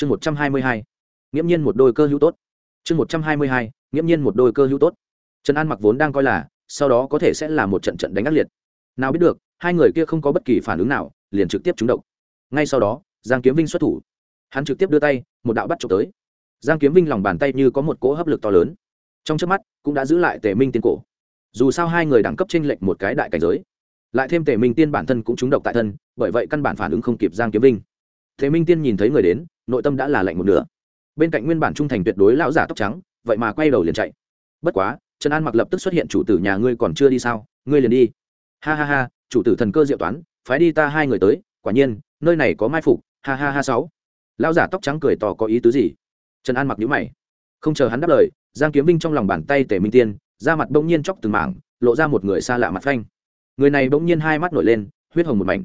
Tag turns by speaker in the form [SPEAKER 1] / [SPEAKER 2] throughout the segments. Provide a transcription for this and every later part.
[SPEAKER 1] chương một trăm hai mươi hai, nghiễm nhiên một đôi cơ hữu tốt. Chương một trăm hai mươi hai, nghiễm nhiên một đôi cơ hữu tốt. Trần an mặc vốn đang coi là, sau đó có thể sẽ là một trận trận đánh ác liệt. Nào biết được, hai người kia không có bất kỳ phản ứng nào, liền trực tiếp trúng độc. Ngay sau đó, giang kiếm vinh xuất thủ. Hắn trực tiếp đưa tay, một đạo bắt trộm tới. Giang kiếm vinh lòng bàn tay như có một cỗ hấp lực to lớn. Trong trước mắt, cũng đã giữ lại tề minh tiên cổ. Dù sao hai người đẳng cấp tranh lệch một cái đại cảnh giới, lại thêm tề minh tiên bản thân cũng trúng độc tại thân, bởi vậy căn bản phản ứng không kịp giang kiếm vinh. Tề minh tiên nhìn thấy người đến nội tâm đã là lạnh một nửa. Bên cạnh nguyên bản trung thành tuyệt đối lão giả tóc trắng, vậy mà quay đầu liền chạy. Bất quá, trần an mặc lập tức xuất hiện chủ tử nhà ngươi còn chưa đi sao? Ngươi liền đi. Ha ha ha, chủ tử thần cơ diệu toán, phái đi ta hai người tới, quả nhiên, nơi này có mai phục. Ha ha ha sáu. Lão giả tóc trắng cười tỏ có ý tứ gì? Trần an mặc nhíu mày. Không chờ hắn đáp lời, giang kiếm vinh trong lòng bàn tay tề minh tiên, da mặt bỗng nhiên chóc từng mảng, lộ ra một người xa lạ mặt phanh. Người này bỗng nhiên hai mắt nổi lên, huyết hồng một mảnh.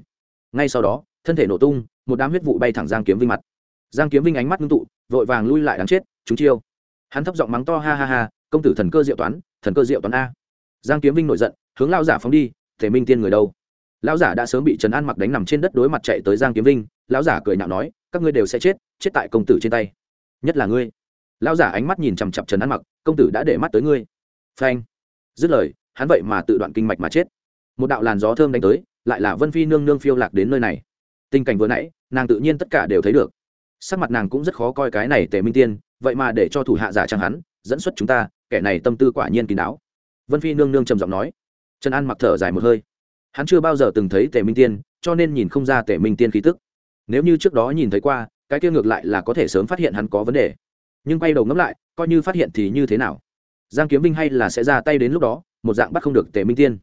[SPEAKER 1] Ngay sau đó, thân thể nổ tung, một đám huyết vụ bay thẳng giang kiếm vinh mặt giang kiếm vinh ánh mắt ngưng tụ, vội vàng lui lại đáng chết, chúng chiêu. Hắn thấp giọng mắng to, ha ha ha, công tử thần cơ diệu toán, thần cơ diệu toán a. Giang kiếm vinh nổi giận, hướng lao giả phóng đi thể minh tiên người đâu? Lão giả đã sớm bị trần an mặc đánh nằm trên đất đối mặt chạy tới giang kiếm vinh, lão giả cười nhạo nói, các ngươi đều sẽ chết chết tại công tử trên tay. Nhất là ngươi. Lão giả ánh mắt nhìn chằm chặp trần an mặc, công tử đã để mắt tới ngươi. Phanh. Dứt lời, hắn vậy mà tự đoạn kinh mạch mà chết. Một đạo làn gió thơm đánh tới, lại là vân phi nương nương phiêu lạc đến nơi này. Tình cảnh vừa nãy, nàng tự nhiên tất cả đều thấy được sắc mặt nàng cũng rất khó coi cái này tề minh tiên, vậy mà để cho thủ hạ giả trang hắn, dẫn xuất chúng ta, kẻ này tâm tư quả nhiên kín đáo vân phi nương nương trầm giọng nói. Trần an mặc thở dài một hơi. Hắn chưa bao giờ từng thấy tề minh tiên, cho nên nhìn không ra tề minh tiên khí tức. Nếu như trước đó nhìn thấy qua, cái kia ngược lại là có thể sớm phát hiện hắn có vấn đề. Nhưng quay đầu ngẫm lại, coi như phát hiện thì như thế nào? Giang kiếm Vinh hay là sẽ ra tay đến lúc đó, một dạng bắt không được tề minh tiên.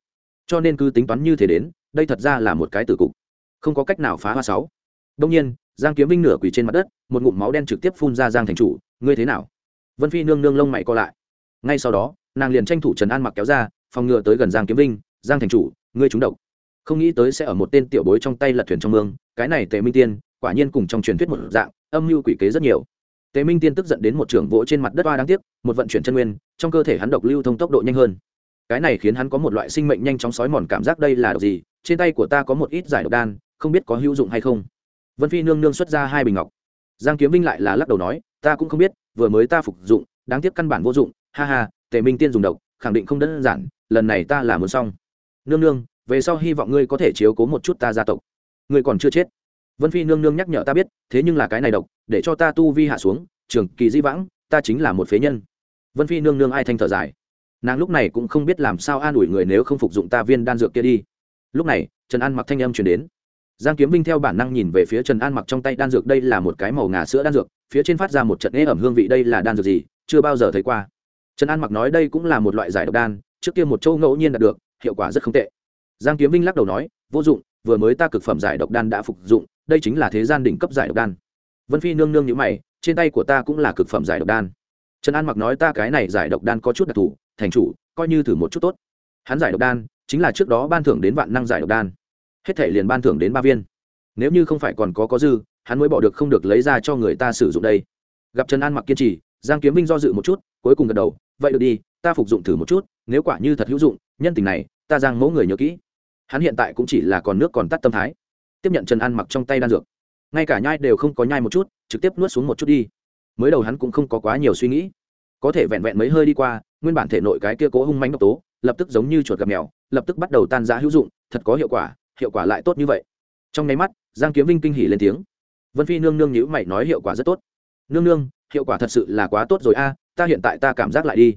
[SPEAKER 1] Cho nên cứ tính toán như thế đến, đây thật ra là một cái tử cục. Không có cách nào phá hoa sáu. Đông nhiên giang kiếm Vinh nửa quỳ trên mặt đất, một ngụm máu đen trực tiếp phun ra giang thành chủ, ngươi thế nào? Vân phi nương nương lông mày co lại. Ngay sau đó, nàng liền tranh thủ trần an mặc kéo ra, phòng ngừa tới gần giang kiếm vinh, giang thành chủ, ngươi trúng độc. Không nghĩ tới sẽ ở một tên tiểu bối trong tay lật thuyền trong mương, cái này tề minh tiên, quả nhiên cùng trong truyền thuyết một dạng, âm mưu quỷ kế rất nhiều. Tề minh tiên tức giận đến một trưởng vỗ trên mặt đất oa đáng tiếc, một vận chuyển chân nguyên, trong cơ thể hắn độc lưu thông tốc độ nhanh hơn. Cái này khiến hắn có một loại sinh mệnh nhanh chóng sói mòn cảm giác đây là độc gì, trên tay của ta có một ít giải độc đan, không biết có hữu dụng hay không vân phi nương nương xuất ra hai bình ngọc. Giang kiếm vinh lại là lắc đầu nói, ta cũng không biết, vừa mới ta phục dụng, đáng tiếc căn bản vô dụng. Ha ha, tề minh tiên dùng độc, khẳng định không đơn giản, lần này ta là muốn xong. Nương nương, về sau hy vọng ngươi có thể chiếu cố một chút ta gia tộc. Ngươi còn chưa chết. Vân phi nương nương nhắc nhở, ta biết, thế nhưng là cái này độc, để cho ta tu vi hạ xuống, trường kỳ di vãng, ta chính là một phế nhân. Vân phi nương nương ai thanh thở dài. Nàng lúc này cũng không biết làm sao an ủi người nếu không phục dụng ta viên đan dược kia đi. Lúc này, trần an mặc thanh âm chuyển đến giang kiếm vinh theo bản năng nhìn về phía trần an mặc trong tay đan dược, đây là một cái màu ngà sữa đan dược, phía trên phát ra một trận ế ẩm hương vị, đây là đan dược gì, chưa bao giờ thấy qua. Trần an mặc nói đây cũng là một loại giải độc đan, trước kia một châu ngẫu nhiên đạt được, hiệu quả rất không tệ. Giang kiếm vinh lắc đầu nói, vô dụng, vừa mới ta cực phẩm giải độc đan đã phục dụng, đây chính là thế gian đỉnh cấp giải độc đan. Vân phi nương nương nhữ mày, trên tay của ta cũng là cực phẩm giải độc đan. Trần an mặc nói, ta cái này giải độc đan có chút đặc thù, thành chủ, coi như thử một chút tốt. Hắn giải độc đan, chính là trước đó ban thưởng đến vạn năng giải độc đan hết thể liền ban thưởng đến ba viên. Nếu như không phải còn có có dư, hắn mới bỏ được không được lấy ra cho người ta sử dụng đây. Gặp trần an mặc kiên trì, giang kiếm vinh do dự một chút, cuối cùng gật đầu, vậy được đi, ta phục dụng thử một chút, nếu quả như thật hữu dụng, nhân tình này, ta giang mẫu người nhớ kỹ. Hắn hiện tại cũng chỉ là còn nước còn tắt tâm thái. Tiếp nhận trần an mặc trong tay đan dược. Ngay cả nhai đều không có nhai một chút, trực tiếp nuốt xuống một chút đi. Mới đầu hắn cũng không có quá nhiều suy nghĩ. Có thể vẹn vẹn mấy hơi đi qua, nguyên bản thể nội cái kia cố hung mánh độc tố, lập tức giống như chuột gặp mèo, lập tức bắt đầu tan giã hữu dụng, thật có hiệu quả hiệu quả lại tốt như vậy. Trong nháy mắt, giang kiếm vinh kinh hỉ lên tiếng. Vân phi nương nương nhữ mày nói hiệu quả rất tốt. Nương nương, hiệu quả thật sự là quá tốt rồi a, ta hiện tại ta cảm giác lại đi.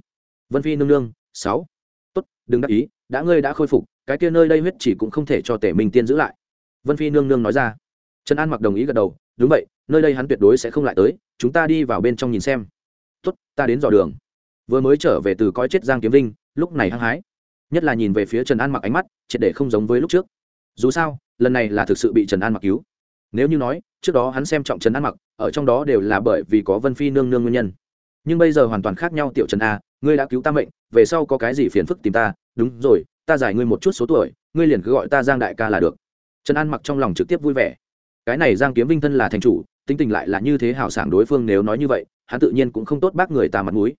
[SPEAKER 1] Vân phi nương nương, sáu. Tốt, đừng đắc ý, đã ngươi đã khôi phục, cái kia nơi đây huyết chỉ cũng không thể cho tể minh tiên giữ lại. Vân phi nương nương nói ra. Trần an mặc đồng ý gật đầu, đúng vậy, nơi đây hắn tuyệt đối sẽ không lại tới, chúng ta đi vào bên trong nhìn xem. Tốt, ta đến dò đường. Vừa mới trở về từ cõi chết giang kiếm vinh, lúc này hăng hái. Nhất là nhìn về phía trần an mặc ánh mắt, triệt để không giống với lúc trước dù sao, lần này là thực sự bị trần an mặc cứu. Nếu như nói, trước đó hắn xem trọng trần an mặc, ở trong đó đều là bởi vì có vân phi nương nương nguyên nhân. Nhưng bây giờ hoàn toàn khác nhau, tiểu trần a, ngươi đã cứu ta mệnh, về sau có cái gì phiền phức tìm ta? Đúng rồi, ta giải ngươi một chút số tuổi, ngươi liền cứ gọi ta giang đại ca là được. Trần an mặc trong lòng trực tiếp vui vẻ. Cái này giang kiếm vinh thân là thành chủ, tính tình lại là như thế hào sảng đối phương nếu nói như vậy, hắn tự nhiên cũng không tốt bác người ta mặt mũi.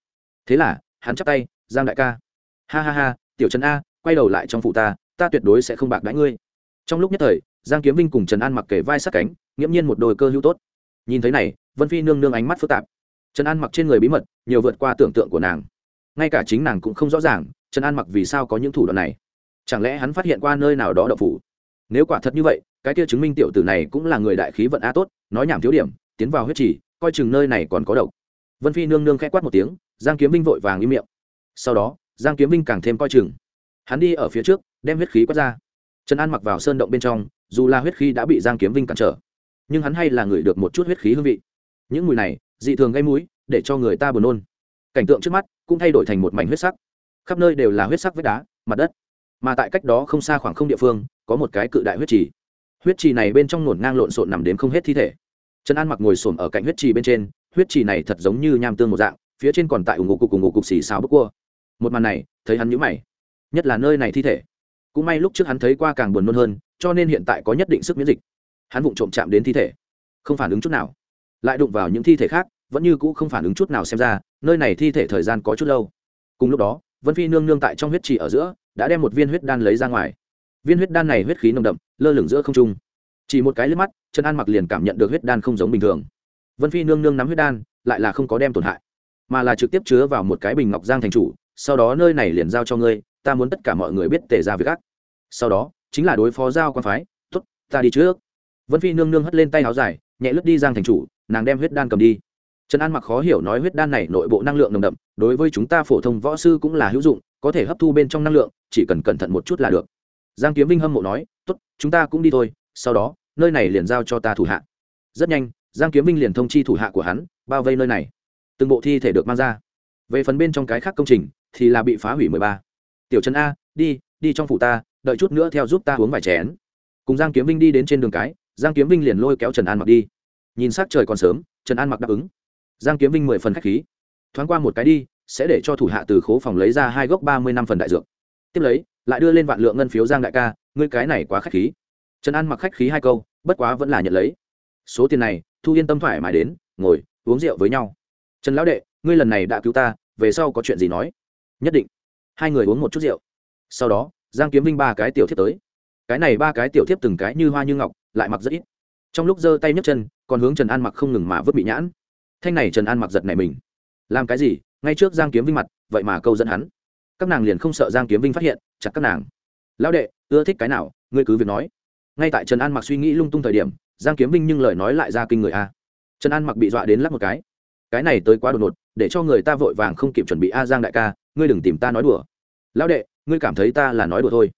[SPEAKER 1] Thế là, hắn chắp tay, giang đại ca. Ha ha ha, tiểu trần a, quay đầu lại trong phụ ta ta tuyệt đối sẽ không bạc đãi ngươi trong lúc nhất thời, giang kiếm vinh cùng trần an mặc kể vai sát cánh, nghiễm nhiên một đôi cơ hữu tốt. Nhìn thấy này, vân phi nương nương ánh mắt phức tạp. Trần an mặc trên người bí mật, nhiều vượt qua tưởng tượng của nàng. Ngay cả chính nàng cũng không rõ ràng, trần an mặc vì sao có những thủ đoạn này. Chẳng lẽ hắn phát hiện qua nơi nào đó đậu phủ? Nếu quả thật như vậy, cái kia chứng minh tiểu tử này cũng là người đại khí vận a tốt, nói nhảm thiếu điểm, tiến vào huyết trì, coi chừng nơi này còn có độc. Vân phi nương nương khẽ quát một tiếng, giang kiếm vinh vội vàng im miệng. Sau đó, giang kiếm vinh càng thêm coi chừng. Hắn đi ở phía trước, đem huyết khí quát ra trần an mặc vào sơn động bên trong, dù là huyết khí đã bị giang kiếm vinh cản trở, nhưng hắn hay là người được một chút huyết khí hương vị. Những mùi này, dị thường gây mũi, để cho người ta buồn nôn. Cảnh tượng trước mắt cũng thay đổi thành một mảnh huyết sắc. Khắp nơi đều là huyết sắc vết đá, mặt đất. Mà tại cách đó không xa khoảng không địa phương, có một cái cự đại huyết trì. Huyết trì này bên trong nổn ngang lộn xộn nằm đến không hết thi thể. Trần an mặc ngồi xổm ở cạnh huyết trì bên trên, huyết trì này thật giống như nham tương một dạng, phía trên còn tại ủng ngụ cục ủng ngụ cục xì xào bức cua. Một màn này, thấy hắn nhũ mày. Nhất là nơi này thi thể cũng may lúc trước hắn thấy qua càng buồn nôn hơn, cho nên hiện tại có nhất định sức miễn dịch. Hắn vụng trộm chạm đến thi thể. Không phản ứng chút nào. Lại đụng vào những thi thể khác, vẫn như cũ không phản ứng chút nào xem ra, nơi này thi thể thời gian có chút lâu. Cùng lúc đó, vân phi nương nương tại trong huyết trì ở giữa, đã đem một viên huyết đan lấy ra ngoài. Viên huyết đan này huyết khí nồng đậm, lơ lửng giữa không trung. Chỉ một cái liếc mắt, trần an mặc liền cảm nhận được huyết đan không giống bình thường. Vân phi nương nương nắm huyết đan, lại là không có đem tổn hại, mà là trực tiếp chứa vào một cái bình ngọc giang thành chủ, sau đó nơi này liền giao cho ngươi ta muốn tất cả mọi người biết tề ra việc gác sau đó, chính là đối phó giao quan phái. T ố t ta đi trước. Vân phi nương nương hất lên tay áo dài, nhẹ lướt đi giang thành chủ, nàng đem huyết đan cầm đi. Trần an mặc khó hiểu nói huyết đan này nội bộ năng lượng nồng đậm, đối với chúng ta phổ thông võ sư cũng là hữu dụng, có thể hấp thu bên trong năng lượng, chỉ cần cẩn thận một chút là được. Giang kiếm vinh hâm mộ nói t ố t chúng ta cũng đi thôi, sau đó, nơi này liền giao cho ta thủ hạ. Rất nhanh, giang kiếm vinh liền thông chi thủ hạ của hắn, bao vây nơi này. Từng bộ thi thể được mang ra. Về phần bên trong cái khác công trình, thì là bị phá hủy mười ba tiểu trần a, đi đi trong phủ ta, đợi chút nữa theo giúp ta uống vài chén. Cùng giang kiếm vinh đi đến trên đường cái, giang kiếm vinh liền lôi kéo trần an mặc đi. Nhìn s á c trời còn sớm, trần an mặc đáp ứng. Giang kiếm vinh mười phần k h á c h khí. Thoáng qua một cái đi, sẽ để cho thủ hạ từ khố phòng lấy ra hai gốc ba mươi năm phần đại dược. Tiếp lấy, lại đưa lên vạn lượng ngân phiếu giang đại ca, ngươi cái này quá k h á c h khí. Trần an mặc khách khí hai câu, bất quá vẫn là nhận lấy. Số tiền này, thu yên tâm thoải mái đến, ngồi, uống rượu với nhau. Trần lão đệ, ngươi lần này đã cứu ta, về sau có chuyện gì nói? Nhất định hai người uống một chút rượu. Sau đó, giang kiếm vinh ba cái tiểu thiếp tới. Cái này ba cái tiểu thiếp từng cái như hoa như ngọc, lại mặc rất ít. Trong lúc giơ tay nhấc chân, còn hướng trần an mặc không ngừng mà vứt bị nhãn. Thanh này trần an mặc giật này mình. Làm cái gì? Ngay trước giang kiếm vinh mặt, vậy mà câu dẫn hắn. Các nàng liền không sợ giang kiếm vinh phát hiện, chặt các nàng. Lão đệ, ưa thích cái nào? Ngươi cứ việc nói. Ngay tại trần an mặc suy nghĩ lung tung thời điểm, giang kiếm vinh nhưng lời nói lại ra kinh người a. Trần an mặc bị dọa đến lắp một cái. Cái này tới quá đột ngột, để cho người ta vội vàng không kịp chuẩn bị a giang đại ca ngươi đừng tìm ta nói đùa. Lão đệ, ngươi cảm thấy ta là nói đùa thôi.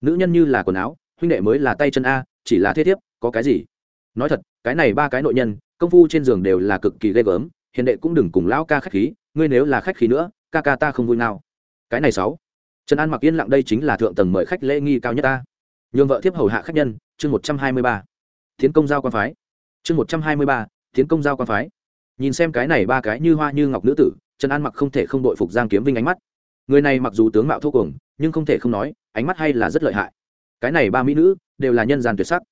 [SPEAKER 1] Nữ nhân như là quần áo, huynh đệ mới là tay chân a, chỉ là thế thiếp, có cái gì? Nói thật, cái này ba cái nội nhân, công phu trên giường đều là cực kỳ ghê gớm, hiền đệ cũng đừng cùng lão ca khách khí, ngươi nếu là khách khí nữa, ca ca ta không vui nào cái này sáu. Trần an mặc yên lặng đây chính là thượng tầng mời khách lễ nghi cao nhất ta nhường vợ thiếp hầu hạ khách nhân, chương một trăm hai mươi ba. Tiến công giao quan phái. Chương một trăm hai mươi ba tiến công giao quan phái. Nhìn xem cái này ba cái như hoa như ngọc nữ tử trần an mặc không thể không đội phục giang kiếm vinh ánh mắt. Người này mặc dù tướng mạo thô cùng, nhưng không thể không nói, ánh mắt hay là rất lợi hại. Cái này ba mỹ nữ, đều là nhân gian tuyệt sắc.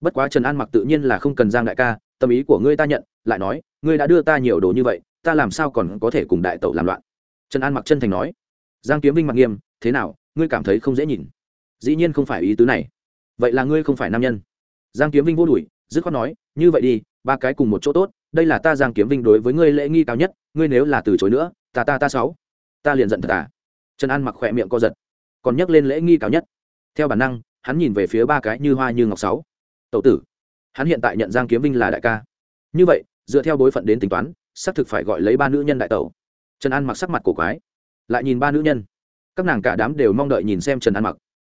[SPEAKER 1] Bất quá trần an mặc tự nhiên là không cần giang đại ca, tâm ý của ngươi ta nhận, lại nói, ngươi đã đưa ta nhiều đồ như vậy, ta làm sao còn có thể cùng đại tẩu làm loạn? Trần an mặc chân thành nói. Giang kiếm vinh mặc nghiêm, thế nào, ngươi cảm thấy không dễ nhìn? Dĩ nhiên không phải ý tứ này. Vậy là ngươi không phải nam nhân. Giang kiếm vinh vô đùi dứt khoát nói, như vậy đi ba cái cùng một chỗ tốt, đây là ta giang kiếm vinh đối với ngươi lễ nghi cao nhất, ngươi nếu là từ chối nữa, ta ta ta sáu. Ta liền giận thật à? Trần an mặc khỏe miệng co giật, còn nhắc lên lễ nghi cao nhất. Theo bản năng, hắn nhìn về phía ba cái như hoa như ngọc sáu. Tậu tử, hắn hiện tại nhận giang kiếm vinh là đại ca. Như vậy, dựa theo bối phận đến tính toán, xác thực phải gọi lấy ba nữ nhân đại tẩu. Trần an mặc sắc mặt cổ quái, lại nhìn ba nữ nhân. Các nàng cả đám đều mong đợi nhìn xem trần an mặc.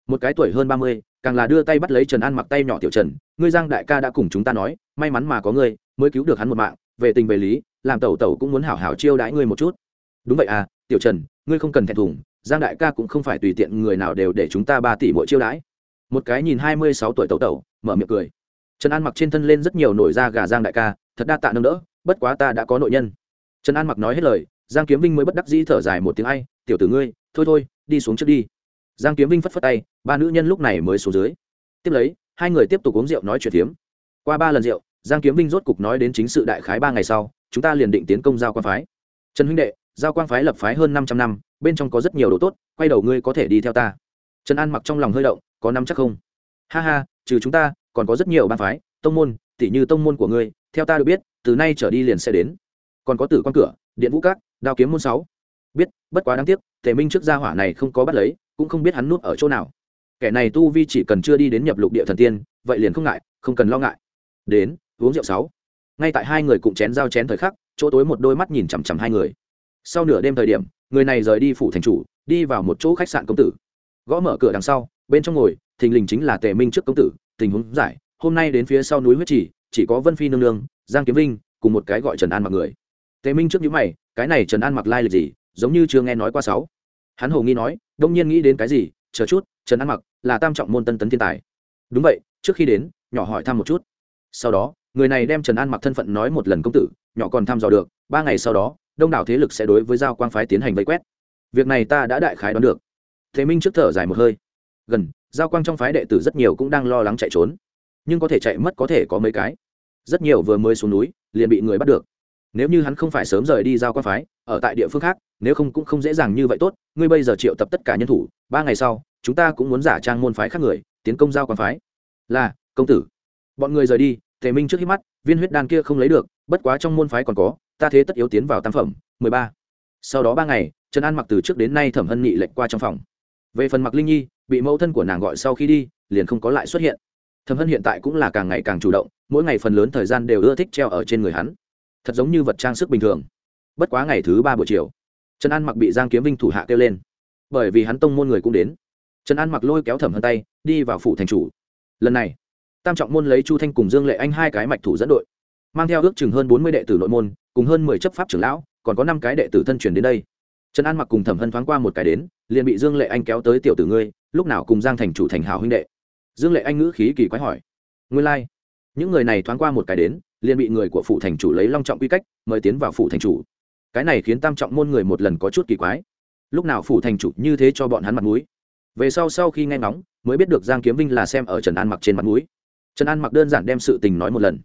[SPEAKER 1] Một cái tuổi hơn ba mươi, càng là đưa tay bắt lấy trần an mặc tay nhỏ tiểu trần, ngươi giang đại ca đã cùng chúng ta nói may mắn mà có ngươi, mới cứu được hắn một mạng, về tình về lý, làm tẩu tẩu cũng muốn hảo hảo chiêu đãi ngươi một chút. Đúng vậy à tiểu trần, ngươi không cần thẹn thùng, giang đại ca cũng không phải tùy tiện người nào đều để chúng ta ba tỷ mỗi chiêu đãi. Một cái nhìn hai mươi sáu tuổi tẩu tẩu, mở miệng cười. Trần an mặc trên thân lên rất nhiều nổi da gà giang đại ca, thật đa tạ nâng đỡ, bất quá ta đã có nội nhân. Trần an mặc nói hết lời, giang kiếm vinh mới bất đắc dĩ thở dài một tiếng, ai, tiểu tử ngươi, thôi thôi, đi xuống trước đi. Giang kiếm vinh phất phất tay, ba nữ nhân lúc này mới xuống dưới. Tiếp lấy, hai người tiếp tục uống rượu nói chuyện phiếm qua ba lần rượu giang kiếm vinh rốt cục nói đến chính sự đại khái ba ngày sau, chúng ta liền định tiến công giao quan phái. Trần huynh đệ, giao quan phái lập phái hơn năm trăm năm, bên trong có rất nhiều đồ tốt, quay đầu ngươi có thể đi theo ta. Trần an mặc trong lòng hơi động, có năm chắc không? Ha ha, trừ chúng ta, còn có rất nhiều ban phái, tông môn tỷ như tông môn của ngươi, theo ta được biết, từ nay trở đi liền sẽ đến. Còn có tử quan cửa, điện vũ các, đao kiếm môn sáu. Biết, bất quá đáng tiếc, tề minh trước gia hỏa này không có bắt lấy, cũng không biết hắn núp ở chỗ nào. Kẻ này tu vi chỉ cần chưa đi đến nhập lục địa thần tiên, vậy liền không ngại, không cần lo ngại. Đến uống rượu sáu. Ngay tại hai người cùng chén giao chén thời khắc, chỗ tối một đôi mắt nhìn chằm chằm hai người. Sau nửa đêm thời điểm, người này rời đi phủ thành chủ, đi vào một chỗ khách sạn công tử. Gõ mở cửa đằng sau, bên trong ngồi, thình lình chính là tề minh trước công tử, tình huống giải, hôm nay đến phía sau núi huyết chỉ chỉ có vân phi nương nương, giang kiếm vinh, cùng một cái gọi trần an mặc người. Tề minh trước những mày, cái này trần an mặc lai lịch gì, giống như chưa nghe nói qua sáu. Hắn hồ nghi nói, đông nhiên nghĩ đến cái gì, chờ chút, trần an mặc là tam trọng môn tân tấn thiên tài. Đúng vậy, trước khi đến, nhỏ hỏi thăm một chút. Sau đó người này đem trần an mặc thân phận nói một lần công tử, nhỏ còn thăm dò được, ba ngày sau đó, đông đảo thế lực sẽ đối với giao quang phái tiến hành vây quét. Việc này ta đã đại khái đoán được. Thế minh trước thở dài một hơi. Gần, giao quang trong phái đệ tử rất nhiều cũng đang lo lắng chạy trốn. Nhưng có thể chạy mất có thể có mấy cái. Rất nhiều vừa mới xuống núi, liền bị người bắt được. Nếu như hắn không phải sớm rời đi giao quang phái, ở tại địa phương khác, nếu không cũng không dễ dàng như vậy tốt, ngươi bây giờ triệu tập tất cả nhân thủ, ba ngày sau, chúng ta cũng muốn giả trang môn phái khác người, tiến công giao quang phái. Là, công tử. Bọn người rời đi tề minh trước khi mắt, viên huyết đan kia không lấy được, bất quá trong môn phái còn có, ta thế tất yếu tiến vào tam phẩm, mười ba. Sau đó ba ngày, trần an mặc từ trước đến nay thẩm hân nghị lệnh qua trong phòng. Về phần mặc linh nhi, bị mẫu thân của nàng gọi sau khi đi, liền không có lại xuất hiện. Thẩm hân hiện tại cũng là càng ngày càng chủ động, mỗi ngày phần lớn thời gian đều ưa thích treo ở trên người hắn. Thật giống như vật trang sức bình thường. Bất quá ngày thứ ba buổi chiều, trần an mặc bị giang kiếm vinh thủ hạ kêu lên. Bởi vì hắn tông môn người cũng đến. Trần an mặc lôi kéo thẩm hân tay, đi vào phủ thành chủ. Lần này tam trọng môn lấy chu thanh cùng dương lệ anh hai cái mạch thủ dẫn đội, mang theo ước chừng hơn bốn mươi đệ tử nội môn, cùng hơn mười chấp pháp trưởng lão, còn có năm cái đệ tử thân truyền đến đây. Trần an mặc cùng thẩm hân thoáng qua một cái đến, liền bị dương lệ anh kéo tới tiểu tử ngươi, lúc nào cùng giang thành chủ thành hào huynh đệ. Dương lệ anh ngữ khí kỳ quái hỏi, nguyên lai、like. những người này thoáng qua một cái đến, liền bị người của phụ thành chủ lấy long trọng quy cách, mời tiến vào phụ thành chủ. Cái này khiến tam trọng môn người một lần có chút kỳ quái. Lúc nào phủ thành chủ như thế cho bọn hắn mặt mũi? Về sau sau khi nghe ngóng, mới biết được giang kiếm vinh là xem ở trần an mặc trên mặt mũi trần an mặc đơn giản đem sự tình nói một lần.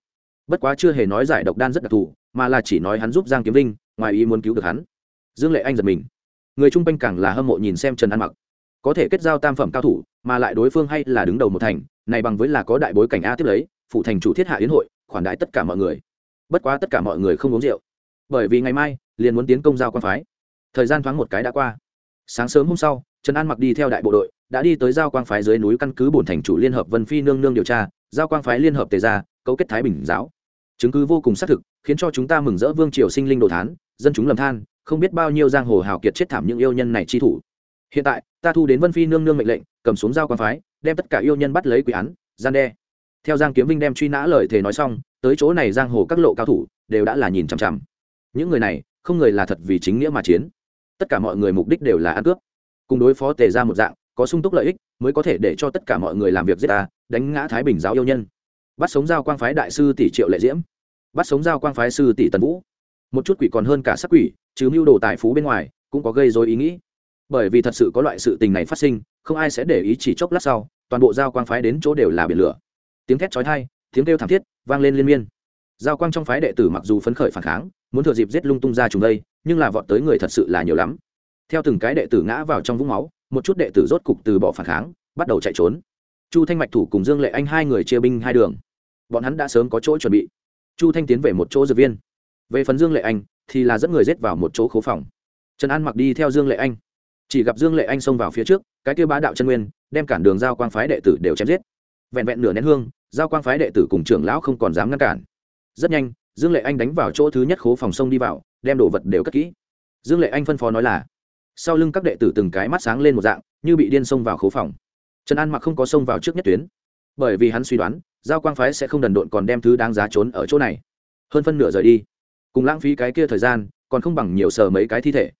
[SPEAKER 1] Bất quá chưa hề nói giải độc đan rất đặc thù, mà là chỉ nói hắn giúp giang kiếm Linh, ngoài ý muốn cứu được hắn. Dương lệ anh giật mình. Người chung quanh càng là hâm mộ nhìn xem trần an mặc. Có thể kết giao tam phẩm cao thủ, mà lại đối phương hay là đứng đầu một thành, này bằng với là có đại bối cảnh a tiếp lấy phụ thành chủ thiết hạ yến hội, khoản đãi tất cả mọi người. Bất quá tất cả mọi người không uống rượu. Bởi vì ngày mai, liền muốn tiến công giao quan phái. Thời gian thoáng một cái đã qua. Sáng sớm hôm sau, trần an mặc đi theo đại bộ đội, đã đi tới giao quang phái dưới núi căn cứ bổn thành chủ liên hợp vân phi nương nương điều tra giao quang phái liên hợp tề gia, cấu kết thái bình giáo. Chứng cứ vô cùng xác thực, khiến cho chúng ta mừng rỡ vương triều sinh linh đồ thán, dân chúng lầm than, không biết bao nhiêu giang hồ hào kiệt chết thảm những yêu nhân này chi thủ. Hiện tại, ta thu đến vân phi nương nương mệnh lệnh, cầm xuống giao quang phái, đem tất cả yêu nhân bắt lấy quỷ án, gian đe. Theo giang kiếm vinh đem truy nã lời thề nói xong, tới chỗ này giang hồ các lộ cao thủ, đều đã là nhìn chằm chằm. Những người này, không người là thật vì chính nghĩa mà chiến. Tất cả mọi người mục đích đều là ăn cướp. Cùng đối phó tề ra một dạng, có sung túc lợi ích, mới có thể để cho tất cả mọi người làm việc giết ta đánh ngã thái bình giáo yêu nhân. Bắt sống giao quang phái đại sư tỷ triệu lệ diễm. Bắt sống giao quang phái sư tỷ tần vũ. Một chút quỷ còn hơn cả sắc quỷ, chứ mưu đồ tài phú bên ngoài, cũng có gây dối ý nghĩ. Bởi vì thật sự có loại sự tình này phát sinh, không ai sẽ để ý chỉ chốc lát sau, toàn bộ giao quang phái đến chỗ đều là biển lửa. Tiếng thét chói tai, tiếng kêu thảm thiết, vang lên liên miên. Giao quang trong phái đệ tử mặc dù phấn khởi phản kháng, muốn thừa dịp giết lung tung ra chúng đây, nhưng là vọt tới người thật sự là nhiều lắm. Theo từng cái đệ tử ngã vào trong vũng máu, một chút đệ tử rốt cục từ bỏ phản kháng, bắt đầu chạy trốn chu thanh mạch thủ cùng dương lệ anh hai người chia binh hai đường. Bọn hắn đã sớm có chỗ chuẩn bị. Chu thanh tiến về một chỗ dược viên. Về phần dương lệ anh, thì là dẫn người rết vào một chỗ khố phòng. Trần an mặc đi theo dương lệ anh. Chỉ gặp dương lệ anh xông vào phía trước, cái kêu bá đạo chân nguyên, đem cản đường giao quang phái đệ tử đều chém giết. Vẹn vẹn nửa nén hương, giao quang phái đệ tử cùng trưởng lão không còn dám ngăn cản. Rất nhanh, dương lệ anh đánh vào chỗ thứ nhất khố phòng sông đi vào, đem đồ vật đều cất kỹ. Dương lệ anh phân phó nói là, sau lưng các đệ tử từng cái mắt sáng lên một dạng, như bị điên xông vào khố phòng trần an mặc không có xông vào trước nhất tuyến. Bởi vì hắn suy đoán, giao quang phái sẽ không đần độn còn đem thứ đáng giá trốn ở chỗ này. Hơn phân nửa rời đi. Cùng lãng phí cái kia thời gian, còn không bằng nhiều sờ mấy cái thi thể.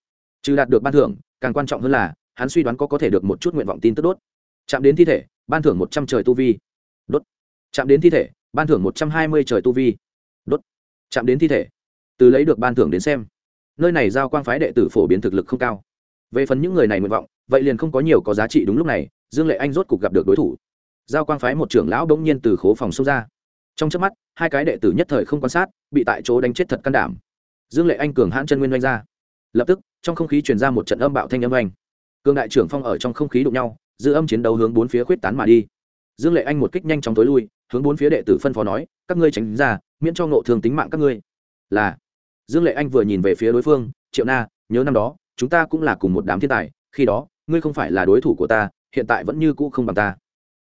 [SPEAKER 1] Trừ đạt được ban thưởng, càng quan trọng hơn là, hắn suy đoán có có thể được một chút nguyện vọng tin tức đốt. Chạm đến thi thể, ban thưởng một trăm trời tu vi. Đốt. Chạm đến thi thể, ban thưởng một trăm hai mươi trời tu vi. Đốt. Chạm đến thi thể. Từ lấy được ban thưởng đến xem. Nơi này giao quang phái đệ tử phổ biến thực lực không cao. Về phần những người này nguyện vọng, vậy liền không có nhiều có giá trị đúng lúc này dương lệ anh rốt cục gặp được đối thủ. Giao quang phái một trưởng lão bỗng nhiên từ khố phòng xông ra. Trong trước mắt hai cái đệ tử nhất thời không quan sát bị tại chỗ đánh chết thật can đảm. Dương lệ anh cường hãn chân nguyên oanh ra. Lập tức trong không khí truyền ra một trận âm bạo thanh âm oanh, cường đại trưởng phong ở trong không khí đụng nhau giữ âm chiến đấu hướng bốn phía khuyết tán mà đi. Dương lệ anh một kích nhanh chóng tối lui hướng bốn phía đệ tử phân phó nói các ngươi tránh ra miễn cho ngộ thường tính mạng các ngươi. Là dương lệ anh vừa nhìn về phía đối phương triệu na nhớ năm đó chúng ta cũng là cùng một đám thiên tài khi đó ngươi không phải là đối thủ của ta hiện tại vẫn như cũ không bằng ta.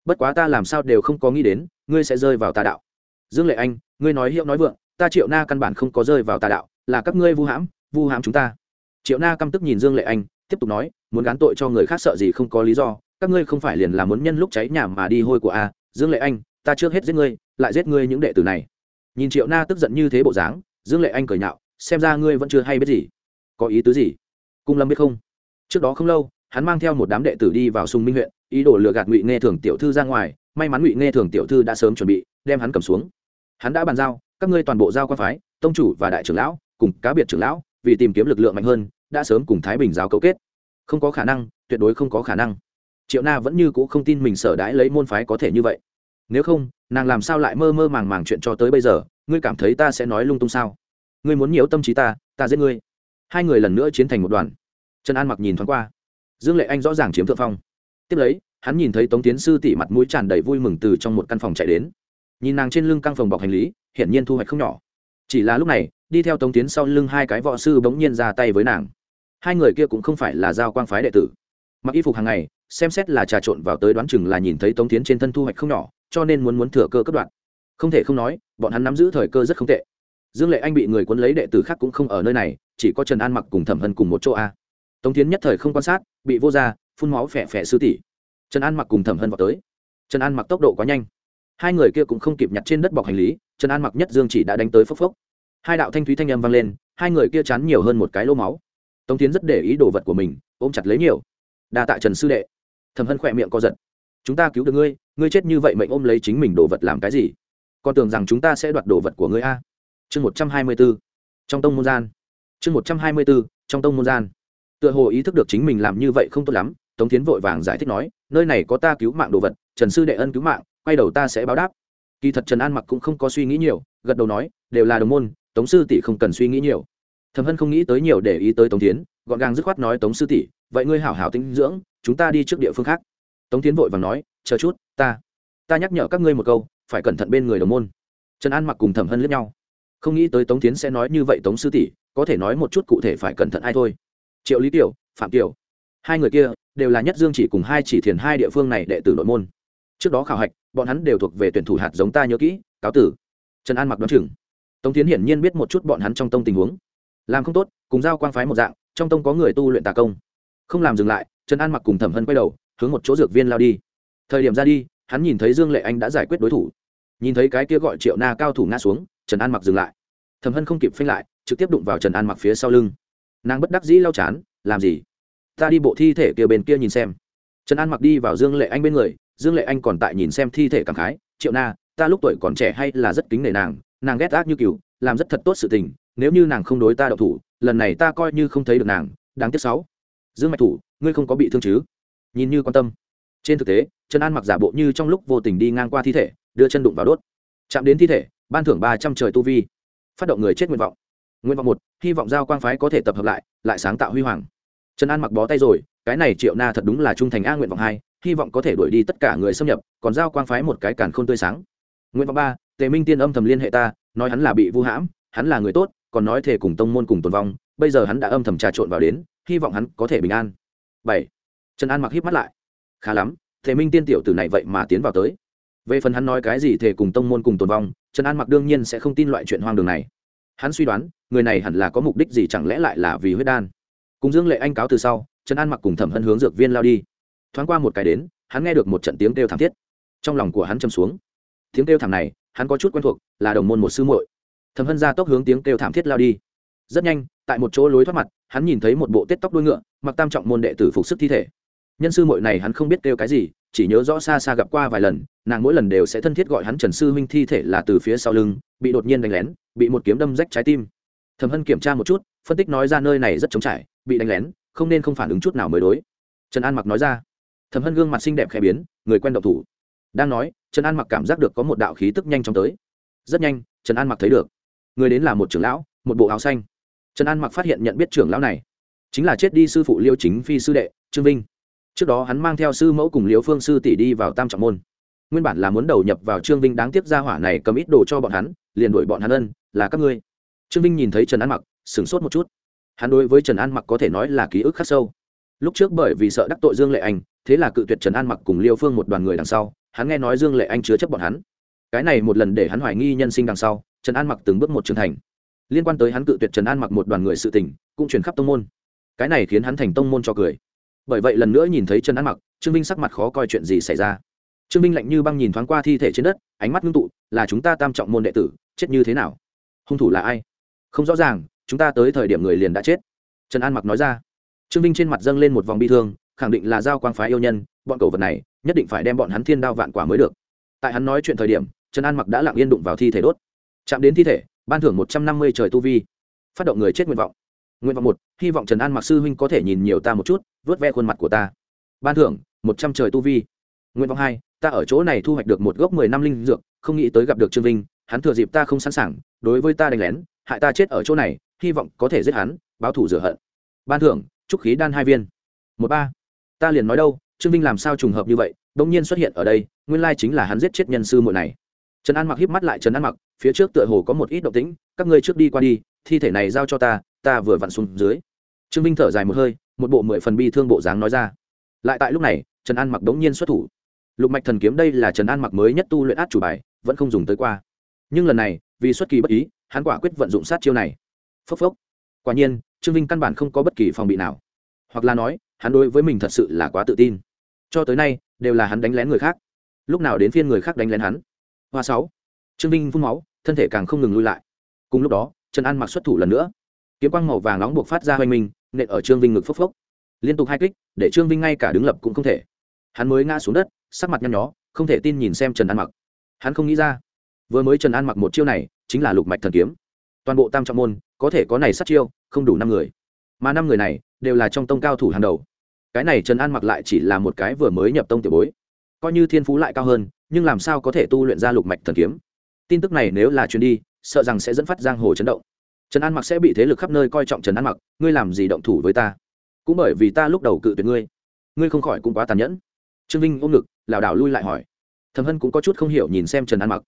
[SPEAKER 1] Bất quá ta làm sao đều không có nghĩ đến, ngươi sẽ rơi vào tà đạo. Dương lệ anh, ngươi nói hiệu nói vượng, ta triệu na căn bản không có rơi vào tà đạo, là các ngươi vu hãm vu hãm chúng ta. Triệu na căm tức nhìn dương lệ anh, tiếp tục nói, muốn gán tội cho người khác sợ gì không có lý do, các ngươi không phải liền là muốn nhân lúc cháy nhà mà đi hôi của a. Dương lệ anh, ta trước hết giết ngươi, lại giết ngươi những đệ tử này. Nhìn triệu na tức giận như thế bộ dáng, dương lệ anh cười nhạo, xem ra ngươi vẫn chưa hay biết gì. Có ý tứ gì? Cung lâm biết không? Trước đó không lâu hắn mang theo một đám đệ tử đi vào sung minh huyện, ý đồ lừa gạt ngụy nghe thường tiểu thư ra ngoài, may mắn ngụy nghe thường tiểu thư đã sớm chuẩn bị, đem hắn cầm xuống. Hắn đã bàn giao, các ngươi toàn bộ giao quan phái, tông chủ và đại trưởng lão, cùng cá biệt trưởng lão, vì tìm kiếm lực lượng mạnh hơn, đã sớm cùng thái bình giáo cấu kết. Không có khả năng, tuyệt đối không có khả năng. Triệu na vẫn như c ũ không tin mình sở đãi lấy môn phái có thể như vậy. Nếu không, nàng làm sao lại mơ mơ màng màng chuyện cho tới bây giờ, ngươi cảm thấy ta sẽ nói lung tung sao? Ngươi muốn nhiễu tâm trí ta ta giết ngươi. Hai người lần nữa chiến thành một đoàn. Trần an mặc nhìn thoáng qua dương lệ anh rõ ràng chiếm thượng phong. Tiếp lấy, hắn nhìn thấy tống tiến sư tỉ mặt mũi tràn đầy vui mừng từ trong một căn phòng chạy đến. Nhìn nàng trên lưng căng phòng bọc hành lý, hiển nhiên thu hoạch không nhỏ. Chỉ là lúc này, đi theo tống tiến sau lưng hai cái võ sư bỗng nhiên ra tay với nàng. Hai người kia cũng không phải là giao quang phái đệ tử. Mặc y phục hàng ngày, xem xét là trà trộn vào tới đoán chừng là nhìn thấy tống tiến trên thân thu hoạch không nhỏ, cho nên muốn muốn thừa cơ cấp đoạn. Không thể không nói, bọn hắn nắm giữ thời cơ rất không tệ. Dương lệ anh bị người quấn lấy đệ tử khác cũng không ở nơi này, chỉ có trần an mặc cùng thẩm hân cùng một chỗ a tống tiến nhất thời không quan sát, bị vô ra phun máu phẻ phẻ sư tỷ. Trần an mặc cùng thẩm hân vào tới. Trần an mặc tốc độ quá nhanh. Hai người kia cũng không kịp nhặt trên đất bọc hành lý, trần an mặc nhất dương chỉ đã đánh tới phốc phốc. Hai đạo thanh thúy thanh âm vang lên, hai người kia chán nhiều hơn một cái lô máu. Tống tiến rất để ý đồ vật của mình, ôm chặt lấy nhiều. Đa tạ trần sư đệ. Thẩm hân khỏe miệng co giật. Chúng ta cứu được ngươi ngươi chết như vậy mệnh ôm lấy chính mình đồ vật làm cái gì? Con tưởng rằng chúng ta sẽ đoạt đồ vật của ngươi a. Chương một trăm hai mươi b ố trong tông môn gian. Chương một trăm hai mươi b ố trong tông môn gian tựa hồ ý thức được chính mình làm như vậy không tốt lắm, tống tiến vội vàng giải thích nói, nơi này có ta cứu mạng đồ vật, trần sư đệ ân cứu mạng, quay đầu ta sẽ báo đáp. Kỳ thật trần an mặc cũng không có suy nghĩ nhiều, gật đầu nói, đều là đồng môn, tống sư tỷ không cần suy nghĩ nhiều. Thầm hân không nghĩ tới nhiều để ý tới tống tiến gọn gàng dứt khoát nói, tống sư tỷ, vậy ngươi hảo hảo tinh dưỡng, chúng ta đi trước địa phương khác. Tống tiến vội vàng nói, chờ chút, ta ta nhắc nhở các ngươi một câu, phải cẩn thận bên người đồng môn. Trần an mặc cùng thẩm hân lướt nhau. Không nghĩ tới tống tiến sẽ nói như vậy tống sư tỷ, có thể nói một chút cụ thể phải cẩn thận ai thôi triệu lý tiểu, phạm tiểu. Hai người kia đều là nhất dương chỉ cùng hai chỉ thiền hai địa phương này đệ tử nội môn. Trước đó khảo hạch, bọn hắn đều thuộc về tuyển thủ hạt giống ta nhớ kỹ, cáo tử. Trần an mặc đoán chừng. Tống tiến hiển nhiên biết một chút bọn hắn trong tông tình huống. Làm không tốt, cùng giao quang phái một dạng, trong tông có người tu luyện tà công. Không làm dừng lại, trần an mặc cùng thẩm hân quay đầu, hướng một chỗ dược viên lao đi. Thời điểm ra đi, hắn nhìn thấy dương lệ anh đã giải quyết đối thủ. Nhìn thấy cái kia gọi triệu na cao thủ ngã xuống, trần an mặc dừng lại. Thẩm hân không kịp phanh lại, trực tiếp đụng vào trần an mặc phía sau lưng nàng bất đắc dĩ lau chán, làm gì? Ta đi bộ thi thể kia bên kia nhìn xem. Trần an mặc đi vào dương lệ anh bên người, dương lệ anh còn tại nhìn xem thi thể cảm khái, triệu na, ta lúc tuổi còn trẻ hay là rất kính nể nàng nàng ghét ác như cừu, làm rất thật tốt sự tình, nếu như nàng không đối ta đậu thủ, lần này ta coi như không thấy được nàng, đáng tiếc sáu. Dương mạch thủ, ngươi không có bị thương chứ? Nhìn như quan tâm. Trên thực tế, trần an mặc giả bộ như trong lúc vô tình đi ngang qua thi thể, đưa chân đụng vào đốt. Chạm đến thi thể, ban thưởng ba trăm trời tu vi. Phát động người chết nguyện vọng nguyện vọng một, hy vọng giao quang phái có thể tập hợp lại lại sáng tạo huy hoàng. Trần an mặc bó tay rồi, cái này triệu na thật đúng là trung thành a nguyện vọng hai, hy vọng có thể đuổi đi tất cả người xâm nhập, còn giao quang phái một cái càn khôn tươi sáng. Nguyện vọng ba, tề minh tiên âm thầm liên hệ ta, nói hắn là bị vu hãm, hắn là người tốt, còn nói thể cùng tông môn cùng tồn vong, bây giờ hắn đã âm thầm trà trộn vào đến, hy vọng hắn có thể bình an. Bảy, trần an mặc hít mắt lại. Khá lắm, Tề minh tiên tiểu tử này vậy mà tiến vào tới. Về phần hắn nói cái gì thể cùng tông môn cùng tồn vong, trần an mặc đương nhiên sẽ không tin loại chuyện hoang đường này hắn suy đoán, người này hẳn là có mục đích gì chẳng lẽ lại là vì huyết đan. Cùng dương lệ anh cáo từ sau, trần an mặc cùng thẩm hân hướng dược viên lao đi. Thoáng qua một cái đến, hắn nghe được một trận tiếng kêu thảm thiết. Trong lòng của hắn châm xuống. Tiếng kêu thảm này, hắn có chút quen thuộc, là đồng môn một sư muội. Thẩm hân ra tốc hướng tiếng kêu thảm thiết lao đi. Rất nhanh, tại một chỗ lối thoát mặt, hắn nhìn thấy một bộ tết tóc đuôi ngựa, mặc tam trọng môn đệ tử phục sức thi thể. Nhân sư muội này hắn không biết kêu cái gì chỉ nhớ rõ xa xa gặp qua vài lần, nàng mỗi lần đều sẽ thân thiết gọi hắn trần sư huynh thi thể là từ phía sau lưng, bị đột nhiên đánh lén, bị một kiếm đâm rách trái tim. Thẩm hân kiểm tra một chút, phân tích nói ra nơi này rất trống trải, bị đánh lén, không nên không phản ứng chút nào mới đối. Trần an mặc nói ra. Thẩm hân gương mặt xinh đẹp khẽ biến, người quen độc thủ. Đang nói, trần an mặc cảm giác được có một đạo khí tức nhanh chóng tới. Rất nhanh, trần an mặc thấy được. Người đến là một trưởng lão, một bộ áo xanh. Trần an mặc phát hiện nhận biết trưởng lão này. Chính là chết đi sư phụ liêu chính phi sư đệ, trương vinh trước đó hắn mang theo sư mẫu cùng liêu phương sư tỷ đi vào tam trọng môn. Nguyên bản là muốn đầu nhập vào trương vinh đáng tiếc ra hỏa này cầm ít đồ cho bọn hắn, liền đuổi bọn hắn ân, là các ngươi. Trương vinh nhìn thấy trần an mặc, sửng sốt một chút. Hắn đối với trần an mặc có thể nói là ký ức khắc sâu. Lúc trước bởi vì sợ đắc tội dương lệ anh, thế là cự tuyệt trần an mặc cùng liêu phương một đoàn người đằng sau, hắn nghe nói dương lệ anh chứa chấp bọn hắn. Cái này một lần để hắn hoài nghi nhân sinh đằng sau, trần an mặc từng bước một trưởng thành. Liên quan tới hắn cự tuyệt trần an mặc một đoàn người sự tình, cũng chuyển khắp tông môn. Cái này khiến hắn thành tông môn cho cười bởi vậy lần nữa nhìn thấy trần an mặc, trương vinh sắc mặt khó coi chuyện gì xảy ra. Trương vinh lạnh như băng nhìn thoáng qua thi thể trên đất, ánh mắt ngưng tụ, là chúng ta tam trọng môn đệ tử, chết như thế nào? Hung thủ là ai? Không rõ ràng, chúng ta tới thời điểm người liền đã chết. Trần an mặc nói ra. Trương vinh trên mặt dâng lên một vòng bi thương, khẳng định là giao quang phái yêu nhân, bọn cầu vật này, nhất định phải đem bọn hắn thiên đao vạn quả mới được. Tại hắn nói chuyện thời điểm, trần an mặc đã lặng yên đụng vào thi thể đốt. Chạm đến thi thể, ban thưởng một trăm năm mươi trời tu vi. Phát động người chết nguyện vọng nguyện vọng một, hy vọng trần an mặc sư huynh có thể nhìn nhiều ta một chút, vớt ve khuôn mặt của ta. Ban thưởng, một trăm trời tu vi. Nguyện vọng hai, ta ở chỗ này thu hoạch được một gốc mười năm linh dược, không nghĩ tới gặp được trương vinh, hắn thừa dịp ta không sẵn sàng, đối với ta đánh lén, hại ta chết ở chỗ này, hy vọng có thể giết hắn, báo thủ rửa hận. Ban thưởng trúc khí đan hai viên. Một ba, ta liền nói đâu, trương vinh làm sao trùng hợp như vậy đ ỗ n g nhiên xuất hiện ở đây, nguyên lai chính là hắn giết chết nhân sư muội này. Trần an mặc híp mắt lại trần an mặc, phía trước tựa hồ có một ít động tĩnh, các ngươi trước đi qua đi, thi thể này giao cho ta ta vừa vặn xuống dưới. Trương vinh thở dài một hơi, một bộ mười phần bi thương bộ dáng nói ra. Lại tại lúc này, trần an mặc đống nhiên xuất thủ. Lục mạch thần kiếm đây là trần an mặc mới nhất tu luyện át chủ bài, vẫn không dùng tới qua. Nhưng lần này, vì xuất kỳ bất ý, hắn quả quyết vận dụng sát chiêu này. Phốc phốc. Quả nhiên, trương vinh căn bản không có bất kỳ phòng bị nào. Hoặc là nói, hắn đối với mình thật sự là quá tự tin. Cho tới nay, đều là hắn đánh lén người khác. Lúc nào đến phiên người khác đánh lén hắn? Hoa sáu. Trương vinh phun máu, thân thể càng không ngừng lui lại. Cùng lúc đó, trần an mặc xuất thủ lần nữa kiếm quang màu vàng nóng buộc phát ra hoành minh nện ở trương vinh ngực phốc phốc. Liên tục hai kích, để trương vinh ngay cả đứng lập cũng không thể. Hắn mới ngã xuống đất, sắc mặt nhăn nhó, không thể tin nhìn xem trần an mặc. Hắn không nghĩ ra, vừa mới trần an mặc một chiêu này, chính là lục mạch thần kiếm. Toàn bộ tam trọng môn, có thể có này sát chiêu, không đủ năm người. Mà năm người này, đều là trong tông cao thủ hàng đầu. Cái này trần an mặc lại chỉ là một cái vừa mới nhập tông tiểu bối. Coi như thiên phú lại cao hơn, nhưng làm sao có thể tu luyện ra lục mạch thần kiếm? Tin tức này nếu là chuyến đi, sợ rằng sẽ dẫn phát giang hồ chấn động trần an mặc sẽ bị thế lực khắp nơi coi trọng trần an mặc, ngươi làm gì động thủ với ta? Cũng bởi vì ta lúc đầu cự tuyệt ngươi ngươi không khỏi cũng quá tàn nhẫn. Trương vinh ôm ngực, lảo đảo lui lại hỏi. Thầm hân cũng có chút không hiểu nhìn xem trần an mặc.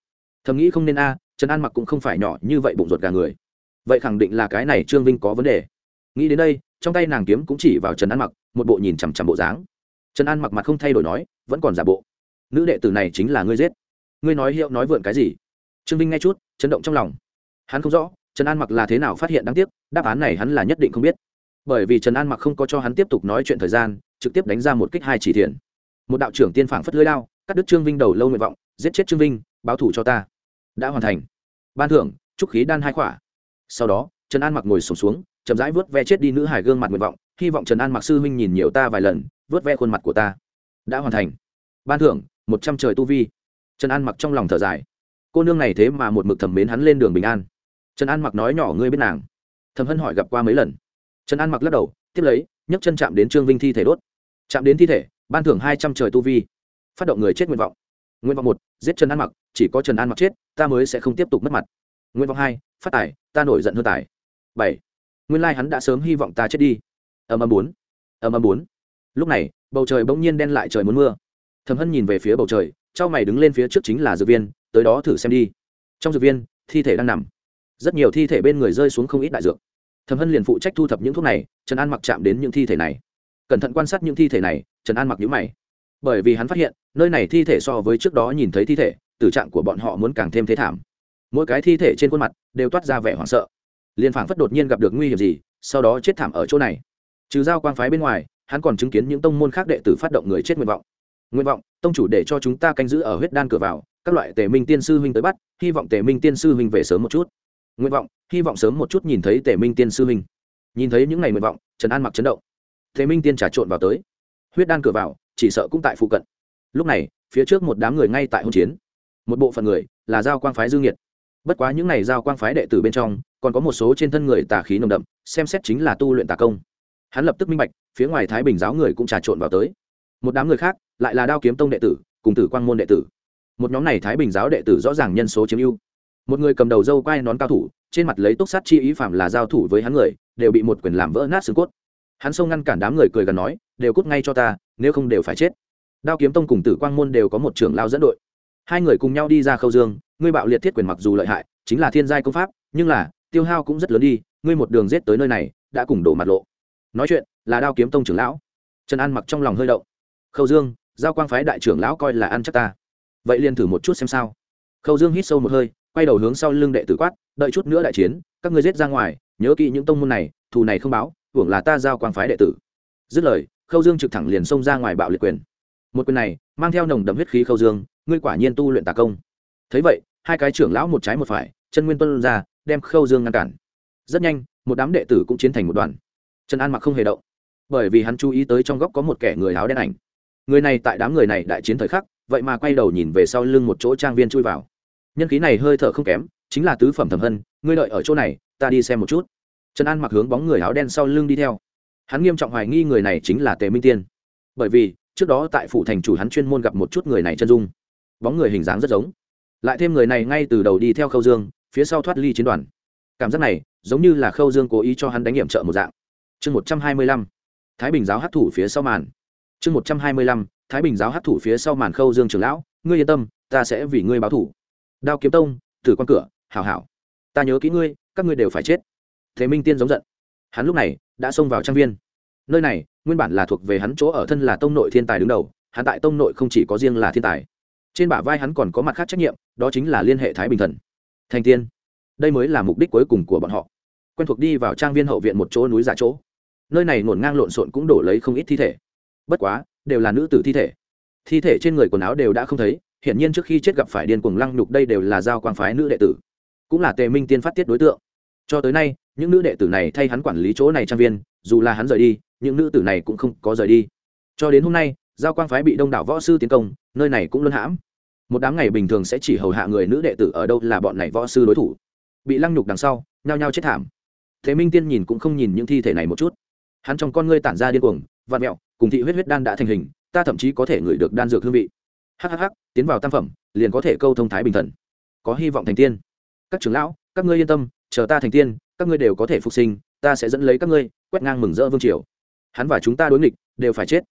[SPEAKER 1] Thầm nghĩ không nên a, trần an mặc cũng không phải nhỏ như vậy bụng ruột gà người. Vậy khẳng định là cái này trương vinh có vấn đề. Nghĩ đến đây, trong tay nàng kiếm cũng chỉ vào trần an mặc, một bộ nhìn chằm chằm bộ dáng. Trần an mặc mặt không thay đổi nói, vẫn còn giả bộ. Nữ đệ tử này chính là ngươi giết. Ngươi nói hiệu nói vượn cái gì? Trương vinh nghe chút, chấn động trong lòng. Hắn không rõ trần an mặc là thế nào phát hiện đáng tiếc đáp án này hắn là nhất định không biết. Bởi vì trần an mặc không có cho hắn tiếp tục nói chuyện thời gian trực tiếp đánh ra một kích hai chỉ thiện. Một đạo trưởng tiên phảng phất lưới lao cắt đứt trương vinh đầu lâu nguyện vọng giết chết trương vinh báo thủ cho ta. Đã hoàn thành. Ban thưởng trúc khí đan hai khỏa. Sau đó trần an mặc ngồi sùng xuống, xuống chậm rãi vớt ve chết đi nữ hải gương mặt nguyện vọng hy vọng trần an mặc sư huynh nhìn nhiều ta vài lần vớt ve khuôn mặt của ta. Đã hoàn thành. Ban thưởng một trăm trời tu vi. Trần an mặc trong lòng thở dài. Cô nương này thế mà một mực thẩm mến hắn lên đường bình an trần an mặc nói nhỏ ngươi biết nàng. Thầm hân hỏi gặp qua mấy lần. Trần an mặc lắc đầu, tiếp lấy, nhấc chân chạm đến trương vinh thi thể đốt. Chạm đến thi thể, ban thưởng hai trăm trời tu vi. Phát động người chết nguyện vọng. Nguyện vọng một, giết trần an mặc, chỉ có trần an mặc chết, ta mới sẽ không tiếp tục mất mặt. Nguyện vọng hai, phát tài, ta nổi giận hơn tài. Bảy, nguyên lai、like、hắn đã sớm hy vọng ta chết đi. Ầm ầm bốn ầm ầm bốn. Lúc này, bầu trời bỗng nhiên đen lại trời muốn mưa. Thầm hân nhìn về phía bầu trời c h o mày đứng lên phía trước chính là dược viên, tới đó thử xem đi. Trong dược viên, thi thể đang nằm rất nhiều thi thể bên người rơi xuống không ít đại dược. Thầm hân liền phụ trách thu thập những thuốc này, trần an mặc chạm đến những thi thể này. Cẩn thận quan sát những thi thể này, trần an mặc nhữ mày. Bởi vì hắn phát hiện, nơi này thi thể so với trước đó nhìn thấy thi thể, tử trạng của bọn họ muốn càng thêm thế thảm. Mỗi cái thi thể trên khuôn mặt đều toát ra vẻ hoảng sợ. Liền phảng phất đột nhiên gặp được nguy hiểm gì, sau đó chết thảm ở chỗ này. Trừ giao quang phái bên ngoài, hắn còn chứng kiến những tông môn khác đệ tử phát động người chết nguyện vọng. Nguyện vọng, tông chủ để cho chúng ta canh giữ ở huyết đan cửa vào, các loại tề minh tiên sư huynh tới bắt, hy vọng tề minh tiên sư huynh về sớm một chút nguyện vọng, hy vọng sớm một chút nhìn thấy tề minh tiên sư huynh. Nhìn thấy những ngày nguyện vọng, trần an mặc chấn động. Tề minh tiên trà trộn vào tới. Huyết đan cửa vào, chỉ sợ cũng tại phụ cận. Lúc này, phía trước một đám người ngay tại hỗn chiến. Một bộ phận người là giao quang phái dương nhiệt bất quá những n à y giao quang phái đệ tử bên trong, còn có một số trên thân người tà khí nồng đậm, xem xét chính là tu luyện tà công. Hắn lập tức minh bạch, phía ngoài thái bình giáo người cũng trà trộn vào tới. Một đám người khác lại là đao kiếm tông đệ tử, cùng tử quang môn đệ tử. Một nhóm này thái bình giáo đệ tử rõ ràng nhân số chiếm ưu một người cầm đầu dâu quai nón cao thủ, trên mặt lấy túc sát chi ý phạm là giao thủ với hắn người, đều bị một quyền làm vỡ nát xương cốt. Hắn xông ngăn cản đám người cười gần nói, đều cút ngay cho ta, nếu không đều phải chết. Đao kiếm tông cùng tử quang môn đều có một trưởng lao dẫn đội. Hai người cùng nhau đi ra khâu dương, ngươi bạo liệt thiết quyền mặc dù lợi hại, chính là thiên giai công pháp, nhưng là, tiêu hao cũng rất lớn đi, ngươi một đường rết tới nơi này, đã cùng đổ mặt lộ. Nói chuyện, là đao kiếm tông trưởng lão. Trần an mặc trong lòng hơi động. Khâu dương, giao quang phái đại trưởng lão coi là ăn chắc ta. Vậy liền thử một chút xem sao. Khâu dương hít sâu một hơi quay đầu hướng sau lưng đệ tử quát, đợi chút nữa đại chiến, các ngươi giết ra ngoài, nhớ kỹ những tông môn này, thù này không báo, hưởng là ta giao quang phái đệ tử. Dứt lời, khâu dương trực thẳng liền xông ra ngoài bạo liệt quyền. Một quyền này, mang theo nồng đậm huyết khí khâu dương, ngươi quả nhiên tu luyện tà công. Thấy vậy, hai cái trưởng lão một trái một phải, chân nguyên tuân ra, đem khâu dương ngăn cản. Rất nhanh, một đám đệ tử cũng chiến thành một đoàn. Trần an mặc không hề động, bởi vì hắn chú ý tới trong góc có một kẻ người áo đen ảnh. Người này tại đám người này đại chiến thời khắc, vậy mà quay đầu nhìn về sau lưng một chỗ trang viên chui vào nhân khí này hơi thở không kém, chính là tứ phẩm thẩm hân, ngươi đợi ở chỗ này, ta đi xem một chút. Trần an mặc hướng bóng người áo đen sau lưng đi theo. Hắn nghiêm trọng hoài nghi người này chính là tề minh tiên. Bởi vì, trước đó tại phủ thành chủ hắn chuyên môn gặp một chút người này chân dung. Bóng người hình dáng rất giống. Lại thêm người này ngay từ đầu đi theo khâu dương, phía sau thoát ly chiến đoàn. Cảm giác này, giống như là khâu dương cố ý cho hắn đánh nghiệm trợ một dạng. Chương một trăm hai mươi lăm, thái bình giáo hát thủ phía sau màn. Chương một trăm hai mươi lăm, thái bình giáo hát thủ phía sau màn khâu dương trường lão, ngươi yên tâm, ta sẽ vì ngươi báo thủ đao kiếm tông tử quan cửa, hảo hảo. Ta nhớ kỹ ngươi, các ngươi đều phải chết. Thế minh tiên giống giận. Hắn lúc này đã xông vào trang viên. Nơi này, nguyên bản là thuộc về hắn chỗ ở thân là tông nội thiên tài đứng đầu, hắn tại tông nội không chỉ có riêng là thiên tài. Trên bả vai hắn còn có mặt khác trách nhiệm, đó chính là liên hệ thái bình thần. Thành tiên. Đây mới là mục đích cuối cùng của bọn họ. Quen thuộc đi vào trang viên hậu viện một chỗ núi giả chỗ. Nơi này ngổn ngang lộn xộn cũng đổ lấy không ít thi thể. Bất quá, đều là nữ tử thi thể. Thi thể trên người quần áo đều đã không thấy hiển nhiên trước khi chết gặp phải điên cuồng lăng nhục đây đều là giao quang phái nữ đệ tử, cũng là tề minh tiên phát tiết đối tượng. Cho tới nay, những nữ đệ tử này thay hắn quản lý chỗ này trang viên, dù là hắn rời đi, những nữ tử này cũng không có rời đi. Cho đến hôm nay, giao quang phái bị đông đảo võ sư tiến công, nơi này cũng luân hãm. Một đám ngày bình thường sẽ chỉ hầu hạ người nữ đệ tử ở đâu là bọn này võ sư đối thủ. Bị lăng nhục đằng sau, nhao nhao chết thảm. Thế minh tiên nhìn cũng không nhìn những thi thể này một chút. Hắn trong con ngươi tản ra điên cuồng vạt mẹo, cùng thị huyết huyết đan đã thành hình, ta thậm chí có thể ngửi được đan dược hương vị hhh tiến vào tam phẩm, liền có thể câu thông thái bình thần. Có hy vọng thành tiên. Các trưởng lão, các ngươi yên tâm, chờ ta thành tiên, các ngươi đều có thể phục sinh, ta sẽ dẫn lấy các ngươi, quét ngang mừng rỡ vương triều. Hắn và chúng ta đối nghịch, đều phải chết.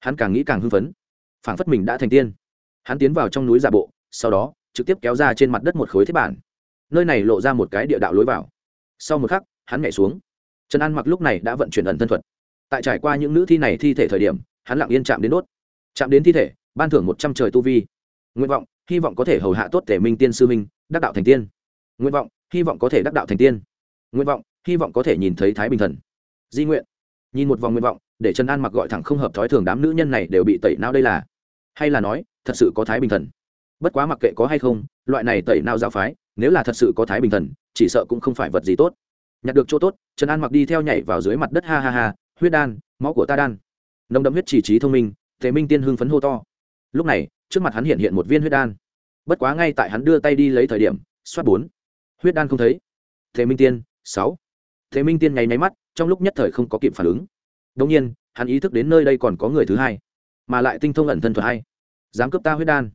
[SPEAKER 1] Hắn càng nghĩ càng hưng phấn. Phảng phất mình đã thành tiên. Hắn tiến vào trong núi giả bộ, sau đó, trực tiếp kéo ra trên mặt đất một khối thiết bản. Nơi này lộ ra một cái địa đạo lối vào. Sau một khắc, hắn nhảy xuống. Trần an mặc lúc này đã vận chuyển ẩn thân thuật. Tại trải qua những nữ thi này thi thể thời điểm, hắn lặng yên chạm đến đốt. Chạm đến thi thể ban thưởng một trăm trời tu vi. Nguyện vọng, hy vọng có thể hầu hạ tốt tể minh tiên sư minh đắc đạo thành tiên. Nguyện vọng, hy vọng có thể đắc đạo thành tiên. Nguyện vọng, hy vọng có thể nhìn thấy thái bình thần. Di nguyện. Nhìn một vòng nguyện vọng, để trần an mặc gọi thẳng không hợp thói thường đám nữ nhân này đều bị tẩy não đây là. Hay là nói, thật sự có thái bình thần? Bất quá mặc kệ có hay không, loại này tẩy não giáo phái, nếu là thật sự có thái bình thần, chỉ sợ cũng không phải vật gì tốt. Nhặt được chỗ tốt, trần an mặc đi theo nhảy vào dưới mặt đất ha ha ha, huyết đan, máu của ta đan. Nồng đậm huyết chỉ trí thông minh thế minh tiên hưng phấn hô to lúc này, trước mặt hắn hiện hiện một viên huyết đan. Bất quá ngay tại hắn đưa tay đi lấy thời điểm, xoát bốn. Huyết đan không thấy. Thế minh tiên, sáu. Thế minh tiên nháy nháy mắt, trong lúc nhất thời không có kịp phản ứng. Đông nhiên, hắn ý thức đến nơi đây còn có người thứ hai, mà lại tinh thông ẩn thân thuật hay, dám cướp ta huyết đan.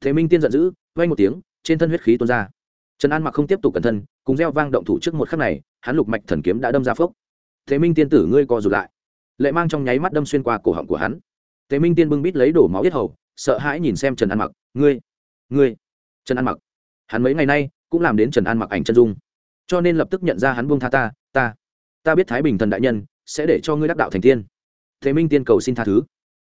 [SPEAKER 1] Thế minh tiên giận dữ vay một tiếng, trên thân huyết khí tuôn ra. Trần an mặc không tiếp tục cẩn thân, cùng gieo vang động thủ trước một khắc này, hắn lục mạch thần kiếm đã đâm ra phốc. Thế minh tiên tử ngươi co rụt lại. Lệ mang trong nháy mắt đâm xuyên qua cổ họng của hắn. Thế minh tiên bưng bít lấy đổ máu yết hầu sợ hãi nhìn xem trần an mặc, ngươi ngươi, trần an mặc, hắn mấy ngày nay cũng làm đến trần an mặc ảnh chân dung, cho nên lập tức nhận ra hắn buông tha ta ta ta biết thái bình thần đại nhân sẽ để cho ngươi đắc đạo thành tiên. Thế minh tiên cầu xin tha thứ.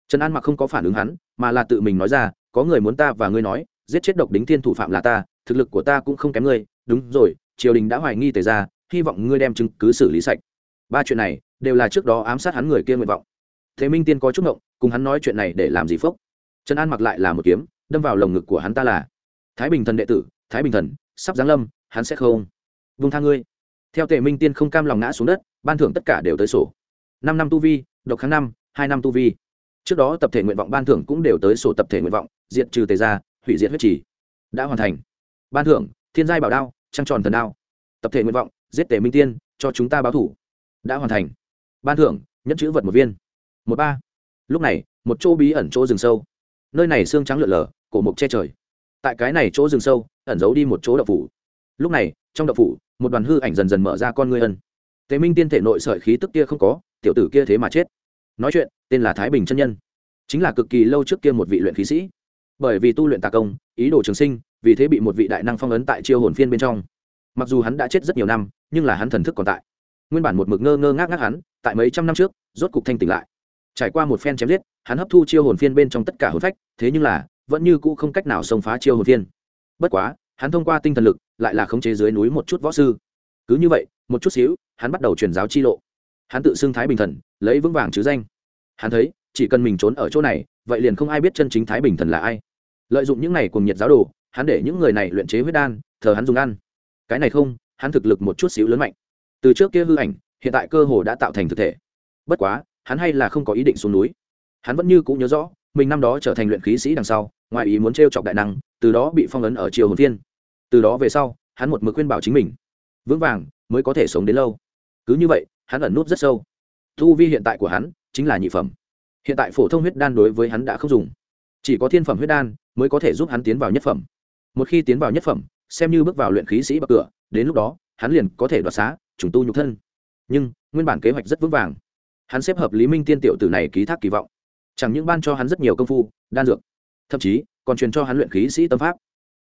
[SPEAKER 1] Trần an mặc không có phản ứng hắn, mà là tự mình nói ra, có người muốn ta và ngươi nói, giết chết độc đính thiên thủ phạm là ta, thực lực của ta cũng không kém ngươi, đúng rồi, triều đình đã hoài nghi tề ra hy vọng ngươi đem chứng cứ xử lý sạch. Ba chuyện này đều là trước đó ám sát hắn người kia nguyện vọng. Thế minh tiên có chút ngộng, cùng hắn nói chuyện này để làm gì phốc trần an mặc lại là một kiếm, đâm vào lồng ngực của hắn ta là, thái bình thần đệ tử, thái bình thần, sắp giáng lâm, hắn sẽ không vung tha ngươi. Theo tề minh tiên không cam lòng ngã xuống đất, ban thưởng tất cả đều tới sổ. Năm năm tu vi, độc kháng năm, hai năm tu vi. Trước đó tập thể nguyện vọng ban thưởng cũng đều tới sổ tập thể nguyện vọng, diệt trừ tề gia, hủy diệt huyết trì. Đã hoàn thành. Ban thưởng, thiên giai bảo đao, trăng tròn thần đao. Tập thể nguyện vọng, giết tề minh tiên, cho chúng ta báo thủ. Đã hoàn thành. Ban thưởng nhất chữ vật một viên. Một ba. Lúc này, một chỗ bí ẩn chỗ rừng sâu nơi này xương trắng lượn lờ, cổ mộc che trời. Tại cái này chỗ rừng sâu, ẩn giấu đi một chỗ đậu phủ. Lúc này, trong đậu phủ, một đoàn hư ảnh dần dần mở ra con ngươi ân. Tế minh tiên thể nội sợi khí tức kia không có, tiểu tử kia thế mà chết. Nói chuyện, tên là thái bình chân nhân. Chính là cực kỳ lâu trước kia một vị luyện khí sĩ. Bởi vì tu luyện tà công, ý đồ trường sinh, vì thế bị một vị đại năng phong ấn tại chiêu hồn phiên bên trong. Mặc dù hắn đã chết rất nhiều năm, nhưng là hắn thần thức còn tại. Nguyên bản một mực ngơ ngơ ngác ngác hắn, tại mấy trăm năm trước, rốt cục thanh tỉnh lại trải qua một phen chém giết, hắn hấp thu chiêu hồn phiên bên trong tất cả hồn phách, thế nhưng là, vẫn như cũ không cách nào xông phá chiêu hồn phiên. Bất quá, hắn thông qua tinh thần lực, lại là khống chế dưới núi một chút võ sư. Cứ như vậy, một chút xíu, hắn bắt đầu truyền giáo chi lộ. Hắn tự xưng thái bình thần, lấy vững vàng chứ danh. Hắn thấy, chỉ cần mình trốn ở chỗ này, vậy liền không ai biết chân chính thái bình thần là ai. Lợi dụng những này cùng nhiệt giáo đồ, hắn để những người này luyện chế huyết đan, thờ hắn dùng ăn. Cái này không, hắn thực lực một chút xíu lớn mạnh. Từ trước kia hư ảnh, hiện tại cơ hồ đã tạo thành thực thể. Bất quá hắn hay là không có ý định xuống núi. Hắn vẫn như cũng nhớ rõ, mình năm đó trở thành luyện khí sĩ đằng sau, ngoài ý muốn t r e o chọc đại năng, từ đó bị phong ấn ở triều hồn thiên từ đó về sau, hắn một mực khuyên bảo chính mình, vững vàng, mới có thể sống đến lâu. Cứ như vậy, hắn ẩn nút rất sâu. Thu vi hiện tại của hắn chính là nhị phẩm. Hiện tại phổ thông huyết đan đối với hắn đã không dùng. Chỉ có thiên phẩm huyết đan mới có thể giúp hắn tiến vào nhất phẩm. Một khi tiến vào nhất phẩm, xem như bước vào luyện khí sĩ bậc cửa, đến lúc đó, hắn liền có thể đoạt xá, trùng tu nhục thân. Nhưng, nguyên bản kế hoạch rất vững vàng hắn xếp hợp lý minh tiên tiểu tử này ký thác kỳ vọng. Chẳng những ban cho hắn rất nhiều công phu, đan dược, thậm chí còn truyền cho hắn luyện khí sĩ tâm pháp.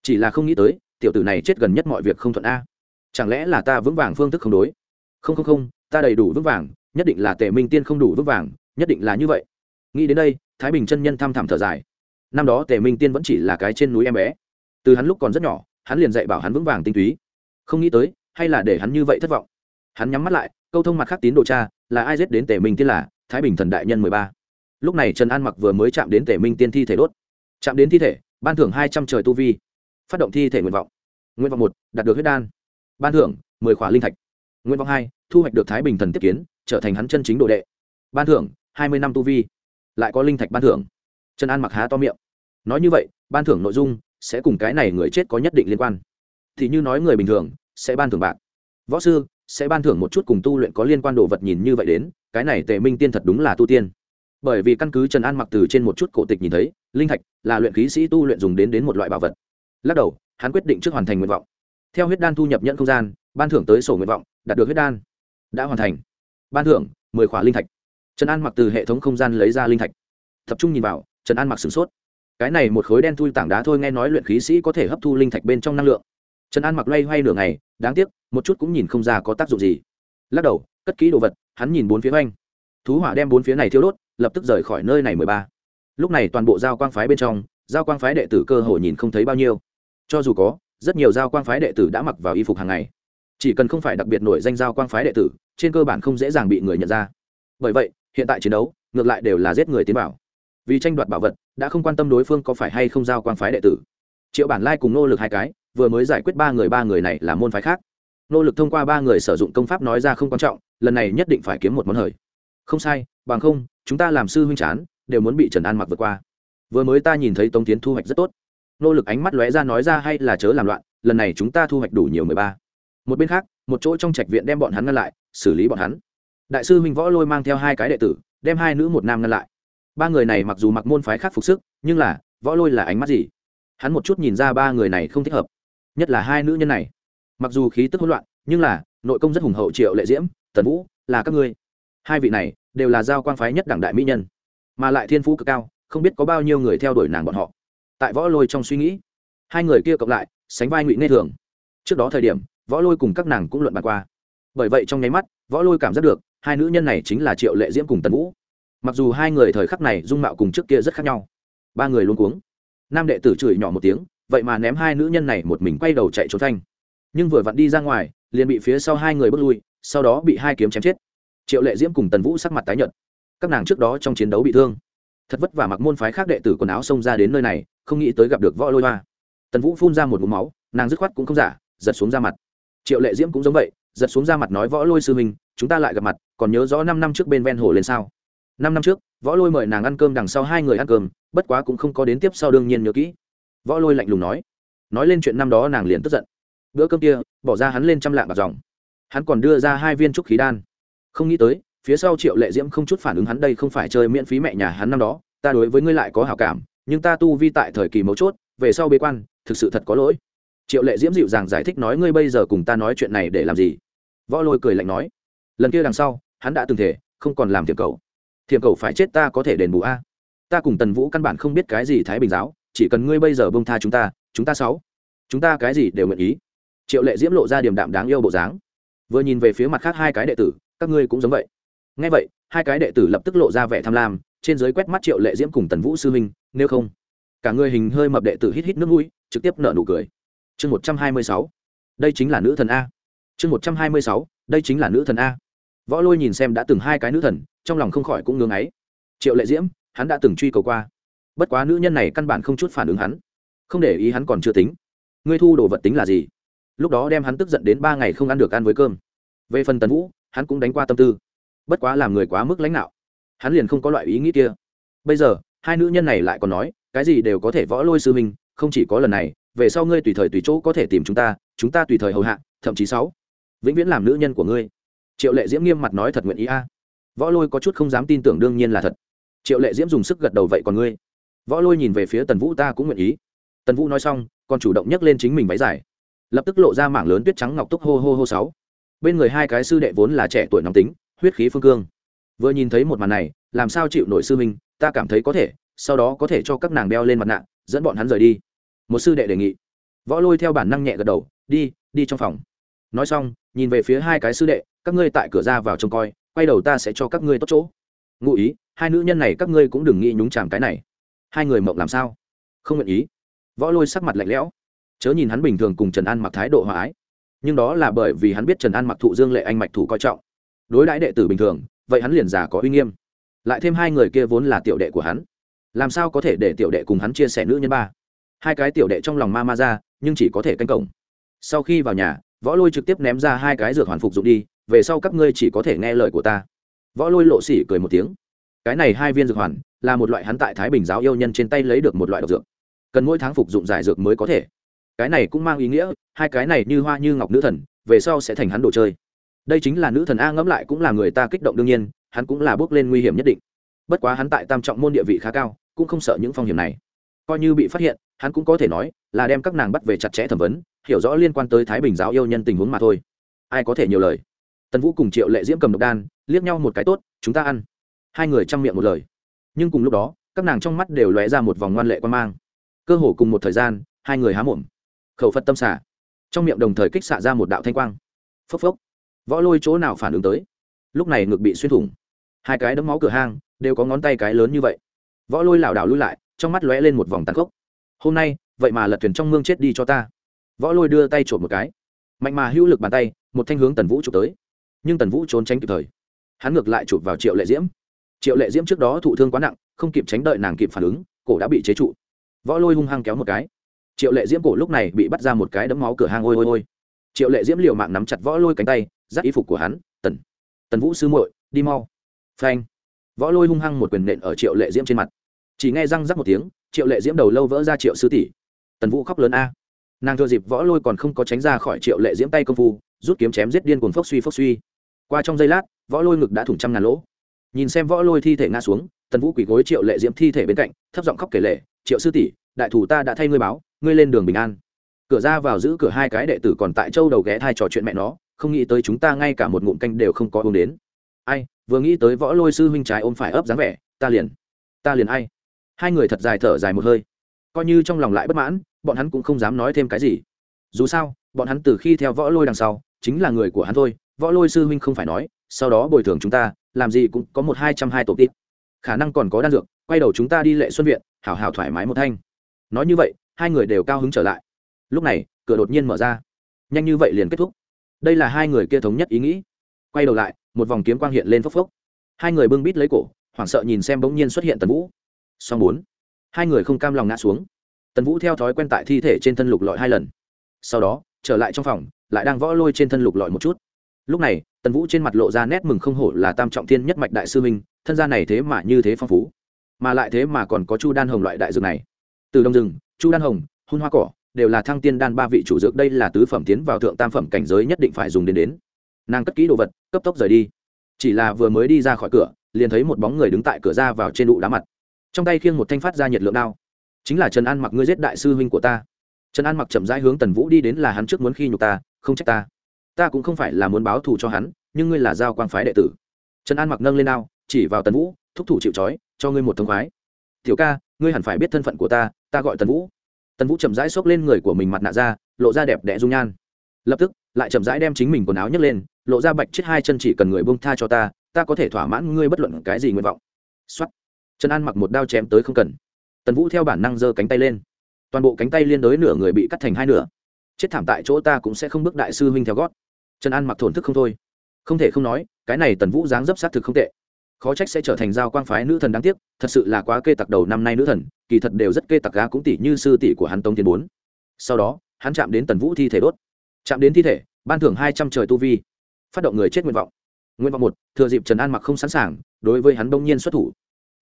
[SPEAKER 1] Chỉ là không nghĩ tới, tiểu tử này chết gần nhất mọi việc không thuận a. Chẳng lẽ là ta vững vàng phương thức không đối? Không không không, ta đầy đủ vững vàng, nhất định là tề minh tiên không đủ vững vàng, nhất định là như vậy. Nghĩ đến đây, thái bình chân nhân thăm thẳm thở dài. Năm đó tề minh tiên vẫn chỉ là cái trên núi em bé. Từ hắn lúc còn rất nhỏ, hắn liền dạy bảo hắn vững vàng tinh túy. Không nghĩ tới, hay là để hắn như vậy thất vọng. Hắn nhắm mắt lại câu thông mặt khác tín đồ cha, là ai giết đến tề minh tiên là, thái bình thần đại nhân mười ba. Lúc này trần an mặc vừa mới chạm đến tề minh tiên thi thể đốt. Chạm đến thi thể, ban thưởng hai trăm trời tu vi. Phát động thi thể nguyện vọng. Nguyện vọng một, đạt được huyết đan. Ban thưởng, mười khỏa linh thạch. Nguyện vọng hai, thu hoạch được thái bình thần tiếp kiến, trở thành hắn chân chính đồ đệ. Ban thưởng, hai mươi năm tu vi. Lại có linh thạch ban thưởng. Trần an mặc há to miệng. Nói như vậy, ban thưởng nội dung sẽ cùng cái này người chết có nhất định liên quan. Thì như nói người bình thường, sẽ ban thưởng bạc võ sư, sẽ ban thưởng một chút cùng tu luyện có liên quan đồ vật nhìn như vậy đến, cái này tề minh tiên thật đúng là tu tiên. Bởi vì căn cứ trần an mặc từ trên một chút cổ tịch nhìn thấy, linh thạch là luyện khí sĩ tu luyện dùng đến đến một loại bảo vật. Lắc đầu, hắn quyết định trước hoàn thành nguyện vọng. Theo huyết đan thu nhập nhận không gian, ban thưởng tới sổ nguyện vọng, đạt được huyết đan, đã hoàn thành. Ban thưởng, mười khỏa linh thạch. Trần an mặc từ hệ thống không gian lấy ra linh thạch. Tập trung nhìn vào, trần an mặc sửng sốt. Cái này một khối đen thui tảng đá thôi nghe nói luyện khí sĩ có thể hấp thu linh thạch bên trong năng lượng. Trần an mặc loay hoay nửa ngày, đáng tiếc một chút cũng nhìn không ra có tác dụng gì. Lắc đầu, cất kỹ đồ vật, hắn nhìn bốn phía oanh thú hỏa đem bốn phía này thiêu đốt, lập tức rời khỏi nơi này mười ba. Lúc này toàn bộ giao quang phái bên trong, giao quang phái đệ tử cơ hồ nhìn không thấy bao nhiêu. Cho dù có, rất nhiều giao quang phái đệ tử đã mặc vào y phục hàng ngày. Chỉ cần không phải đặc biệt nổi danh giao quang phái đệ tử, trên cơ bản không dễ dàng bị người nhận ra. Bởi vậy, hiện tại chiến đấu, ngược lại đều là giết người tiến bảo. Vì tranh đoạt bảo vật, đã không quan tâm đối phương có phải hay không giao quang phái đệ tử. Triệu bản lai cùng nô lực hai cái, vừa mới giải quyết ba người ba người này là môn phái khác nô lực thông qua ba người sử dụng công pháp nói ra không quan trọng, lần này nhất định phải kiếm một món hời. Không sai, bằng không, chúng ta làm sư huynh chán, đều muốn bị trần an mặc vượt qua. Vừa mới ta nhìn thấy tống tiến thu hoạch rất tốt. Nô lực ánh mắt lóe ra nói ra hay là chớ làm loạn, lần này chúng ta thu hoạch đủ nhiều mười ba. Một bên khác, một chỗ trong trạch viện đem bọn hắn ngăn lại, xử lý bọn hắn. Đại sư huynh võ lôi mang theo hai cái đệ tử, đem hai nữ một nam ngăn lại. Ba người này mặc dù mặc môn phái khác phục sức, nhưng là, võ lôi là ánh mắt gì? Hắn một chút nhìn ra ba người này không thích hợp. Nhất là hai nữ nhân này mặc dù khí tức hỗn loạn, nhưng là, nội công rất hùng hậu triệu lệ diễm, tần vũ, là các ngươi. Hai vị này, đều là giao quan phái nhất đảng đại mỹ nhân, mà lại thiên phú cực cao, không biết có bao nhiêu người theo đuổi nàng bọn họ. Tại võ lôi trong suy nghĩ, hai người kia cộng lại, sánh vai ngụy nghe thường. Trước đó thời điểm, võ lôi cùng các nàng cũng luận bàn qua. Bởi vậy trong nháy mắt, võ lôi cảm giác được, hai nữ nhân này chính là triệu lệ diễm cùng tần vũ. Mặc dù hai người thời khắc này dung mạo cùng trước kia rất khác nhau, ba người luôn cuống. Nam đệ tử chửi nhỏ một tiếng, vậy mà ném hai nữ nhân này một mình quay đầu chạy trốn thanh nhưng vừa vặn đi ra ngoài, liền bị phía sau hai người bước lui, sau đó bị hai kiếm chém chết. Triệu lệ diễm cùng tần vũ sắc mặt tái nhợt. Các nàng trước đó trong chiến đấu bị thương. Thật vất vả mặc môn phái khác đệ tử quần áo xông ra đến nơi này, không nghĩ tới gặp được võ lôi hoa. Tần vũ phun ra một mũ máu, nàng dứt khoát cũng không giả, giật xuống ra mặt. Triệu lệ diễm cũng giống vậy, giật xuống ra mặt nói, võ lôi sư huynh, chúng ta lại gặp mặt, còn nhớ rõ năm năm trước bên ven hồ lên sao? Năm năm trước, võ lôi mời nàng ăn cơm đằng sau hai người ăn cơm, bất quá cũng không có đến tiếp sau đương nhiên nhớ kỹ. Võ lôi lạnh lùng nói. Nói lên chuyện năm đó nàng liền tức giận bữa cơm kia, bỏ ra hắn lên trăm lạng bạc dòng. Hắn còn đưa ra hai viên trúc khí đan. Không nghĩ tới, phía sau triệu lệ diễm không chút phản ứng hắn đây không phải chơi miễn phí mẹ nhà hắn năm đó, ta đối với ngươi lại có hảo cảm, nhưng ta tu vi tại thời kỳ mấu chốt, về sau bế quan, thực sự thật có lỗi. Triệu lệ diễm dịu dàng giải thích nói, ngươi bây giờ cùng ta nói chuyện này để làm gì? Võ lôi cười lạnh nói, lần kia đằng sau, hắn đã từng thể, không còn làm thiệp cầu. Thiệp cầu phải chết ta có thể đền bù a. Ta cùng tần vũ căn bản không biết cái gì thái bình giáo, chỉ cần ngươi bây giờ bông tha chúng ta chúng ta sáu, chúng ta cái gì đều nguyện ý triệu lệ diễm lộ ra điểm đạm đáng yêu bộ dáng. Vừa nhìn về phía mặt khác hai cái đệ tử, các ngươi cũng giống vậy. Ngay vậy, hai cái đệ tử lập tức lộ ra vẻ tham lam, trên giới quét mắt triệu lệ diễm cùng tần vũ sư minh nếu không, cả người hình hơi mập đệ tử hít hít nước mũi, trực tiếp nở nụ cười. Chương một trăm hai mươi sáu, đây chính là nữ thần a. Chương một trăm hai mươi sáu, đây chính là nữ thần a. Võ lôi nhìn xem đã từng hai cái nữ thần, trong lòng không khỏi cũng ngưng ấy. Triệu lệ diễm, hắn đã từng truy cầu qua. Bất quá nữ nhân này căn bản không chút phản ứng hắn. Không để ý hắn còn chưa tính. Ngươi thu đồ vật tính là gì? Lúc đó đem hắn tức giận đến ba ngày không ăn được ăn với cơm. Về phần tần vũ, hắn cũng đánh qua tâm tư. Bất quá làm người quá mức lãnh đạo, hắn liền không có loại ý nghĩ kia. Bây giờ, hai nữ nhân này lại còn nói, cái gì đều có thể võ lôi sư minh không chỉ có lần này, về sau ngươi tùy thời tùy chỗ có thể tìm chúng ta chúng ta tùy thời hầu hạ, thậm chí sáu. Vĩnh viễn làm nữ nhân của ngươi. Triệu lệ diễm nghiêm mặt nói thật nguyện ý a. Võ lôi có chút không dám tin tưởng đương nhiên là thật. Triệu lệ diễm dùng sức gật đầu, vậy còn ngươi? Võ lôi nhìn về phía tần vũ, ta cũng nguyện ý. Tần vũ nói xong, còn chủ động nhấc lên chính mình váy dài lập tức lộ ra mảng lớn tuyết trắng ngọc túc hô hô hô sáu. Bên người hai cái sư đệ vốn là trẻ tuổi nóng tính, huyết khí phương cương. Vừa nhìn thấy một màn này, làm sao chịu nổi sư minh ta cảm thấy có thể, sau đó có thể cho các nàng đeo lên mặt nạ, dẫn bọn hắn rời đi. Một sư đệ đề nghị. Võ lôi theo bản năng nhẹ gật đầu, đi đi trong phòng. Nói xong, nhìn về phía hai cái sư đệ, các ngươi tại cửa ra vào trông coi, quay đầu ta sẽ cho các ngươi tốt chỗ. Ngụ ý, hai nữ nhân này các ngươi cũng đừng nghĩ nhúng chàm cái này. Hai người mộng làm sao? Không nguyện ý. Võ lôi sắc mặt lạnh lẽo chớ nhìn hắn bình thường cùng trần an mặc thái độ hòa ái, nhưng đó là bởi vì hắn biết trần an mặc thụ dương lệ anh mạch thủ coi trọng. Đối đãi đệ tử bình thường, vậy hắn liền giả có uy nghiêm. Lại thêm hai người kia vốn là tiểu đệ của hắn, làm sao có thể để tiểu đệ cùng hắn chia sẻ nữ nhân ba? Hai cái tiểu đệ trong lòng ma ma ra, nhưng chỉ có thể canh cổng. Sau khi vào nhà, võ lôi trực tiếp ném ra hai cái dược hoàn phục dụng đi, về sau các ngươi chỉ có thể nghe lời của ta. Võ lôi lộ xỉ cười một tiếng. Cái này hai viên dược hoàn, là một loại hắn tại thái bình giáo yêu nhân trên tay lấy được một loại độc dược. Cần mỗi tháng phục dụng giải dược mới có thể cái này cũng mang ý nghĩa, hai cái này như hoa như ngọc nữ thần, về sau sẽ thành hắn đồ chơi. Đây chính là nữ thần a ngẫm lại cũng là người ta kích động đương nhiên, hắn cũng là bước lên nguy hiểm nhất định. Bất quá hắn tại tam trọng môn địa vị khá cao, cũng không sợ những phong hiểm này. Coi như bị phát hiện, hắn cũng có thể nói là đem các nàng bắt về chặt chẽ thẩm vấn, hiểu rõ liên quan tới thái bình giáo yêu nhân tình huống mà thôi. Ai có thể nhiều lời? Tần vũ cùng triệu lệ diễm cầm độc đan, liếc nhau một cái tốt, chúng ta ăn. Hai người chăm miệng một lời. Nhưng cùng lúc đó, các nàng trong mắt đều lóe ra một vòng ngoan lệ quan mang. Cơ hồ cùng một thời gian, hai người há mồm khẩu phật tâm xả. Trong miệng đồng thời kích xạ ra một đạo thanh quang. Phốc phốc. Võ lôi chỗ nào phản ứng tới? Lúc này ngực bị xuyên thủng. Hai cái đấm máu cửa hang đều có ngón tay cái lớn như vậy. Võ lôi lảo đảo lui lại, trong mắt lóe lên một vòng tàn khốc. Hôm nay, vậy mà lật thuyền trong mương chết đi cho ta. Võ lôi đưa tay trộm một cái. Mạnh mà hữu lực bàn tay, một thanh hướng tần vũ chụp tới. Nhưng tần vũ trốn tránh kịp thời. Hắn ngược lại chụp vào triệu lệ diễm. Triệu lệ diễm trước đó thụ thương quá nặng, không kịp tránh đợi nàng kịp phản ứng, cổ đã bị chế trụ. Võ lôi hung hăng kéo một cái triệu lệ diễm cổ lúc này bị bắt ra một cái đấm máu cửa hang ôi ôi ôi. Triệu lệ diễm liều mạng nắm chặt võ lôi cánh tay, dắt y phục của hắn, tần tần vũ sư muội, đi mau. Phanh. Võ lôi hung hăng một quyền nện ở triệu lệ diễm trên mặt. Chỉ nghe răng rắc một tiếng, triệu lệ diễm đầu lâu vỡ ra triệu sư tỷ. Tần vũ khóc lớn a. Nàng thừa dịp võ lôi còn không có tránh ra khỏi triệu lệ diễm tay công phu, rút kiếm chém giết điên cuồng phốc suy phốc suy. Qua trong giây lát, võ lôi ngực đã thủng trăm ngàn lỗ. Nhìn xem võ lôi thi thể ngã xuống, tần vũ quỳ gối triệu lệ diễm thi thể bên cạnh, thấp giọng khóc kể lệ, triệu sư tỷ, đại thủ ta đã thay ngươi báo ngươi lên đường bình an. Cửa ra vào giữ cửa hai cái đệ tử còn tại châu đầu ghé thai trò chuyện mẹ nó, không nghĩ tới chúng ta ngay cả một ngụm canh đều không có uống đến. Ai, vừa nghĩ tới võ lôi sư huynh trái ôm phải ấp dáng vẻ, ta liền ta liền ai. Hai người thật dài thở dài một hơi. Coi như trong lòng lại bất mãn, bọn hắn cũng không dám nói thêm cái gì. Dù sao, bọn hắn từ khi theo võ lôi đằng sau, chính là người của hắn thôi, võ lôi sư huynh không phải nói, sau đó bồi thường chúng ta, làm gì cũng có một hai trăm hai tổ tít. Khả năng còn có đan dược, quay đầu chúng ta đi lệ xuân viện, hảo hảo thoải mái một thanh. Nói như vậy hai người đều cao hứng trở lại. Lúc này, cửa đột nhiên mở ra. Nhanh như vậy liền kết thúc. Đây là hai người kia thống nhất ý nghĩ. Quay đầu lại, một vòng kiếm quang hiện lên phốc phốc. Hai người bưng bít lấy cổ, hoảng sợ nhìn xem bỗng nhiên xuất hiện tần vũ. Song bốn. Hai người không cam lòng ngã xuống. Tần vũ theo thói quen tại thi thể trên thân lục lọi hai lần. Sau đó, trở lại trong phòng, lại đang võ lôi trên thân lục lọi một chút. Lúc này, tần vũ trên mặt lộ ra nét mừng không hổ là tam trọng thiên nhất mạch đại sư minh thân gia này thế mà như thế phong phú. Mà lại thế mà còn có chu đan hồng loại đại dược này. Từ đông rừng chu đan hồng, hun hoa cỏ đều là thăng tiên đan ba vị chủ dược, đây là tứ phẩm tiến vào thượng tam phẩm cảnh giới nhất định phải dùng đến đến. Nàng cất kỹ đồ vật, cấp tốc rời đi. Chỉ là vừa mới đi ra khỏi cửa, liền thấy một bóng người đứng tại cửa ra vào trên đụ đá mặt. Trong tay khiêng một thanh phát ra nhiệt lượng đao. Chính là trần an mặc, ngươi giết đại sư huynh của ta. Trần an mặc chậm rãi hướng tần vũ đi đến là hắn trước muốn khi nhục ta, không trách ta. Ta cũng không phải là muốn báo thù cho hắn, nhưng ngươi là giao quang phái đệ tử. Trần an mặc nâng lên đao, chỉ vào tần vũ, thúc thủ chịu trói, cho ngươi một thông khoái. Tiểu ca, ngươi hẳn phải biết thân phận của ta ta gọi tần vũ. Tần vũ chậm rãi xốc lên người của mình mặt nạ ra, lộ ra đẹp đẽ dung nhan. Lập tức, lại chậm rãi đem chính mình quần áo nhấc lên, lộ ra bạch chết hai chân chỉ cần người bông tha cho ta ta có thể thỏa mãn ngươi bất luận cái gì nguyện vọng. Xuất trần an mặc một đao chém tới không cần. Tần vũ theo bản năng giơ cánh tay lên. Toàn bộ cánh tay liên đối nửa người bị cắt thành hai nửa. Chết thảm tại chỗ ta cũng sẽ không bước đại sư huynh theo gót. Trần an mặc thổn thức không thôi. Không thể không nói, cái này tần vũ dáng dấp sát thực không tệ khó trách sẽ trở thành giao quang phái nữ thần đáng tiếc, thật sự là quá kê tặc đầu năm nay nữ thần, kỳ thật đều rất kê tặc gá cũng tỷ như sư tỷ của hắn tông tiến bốn. Sau đó, hắn chạm đến tần vũ thi thể đốt. Chạm đến thi thể, ban thưởng hai trăm trời tu vi. Phát động người chết nguyện vọng. Nguyện vọng một, thừa dịp trần an mặc không sẵn sàng, đối với hắn đông nhiên xuất thủ.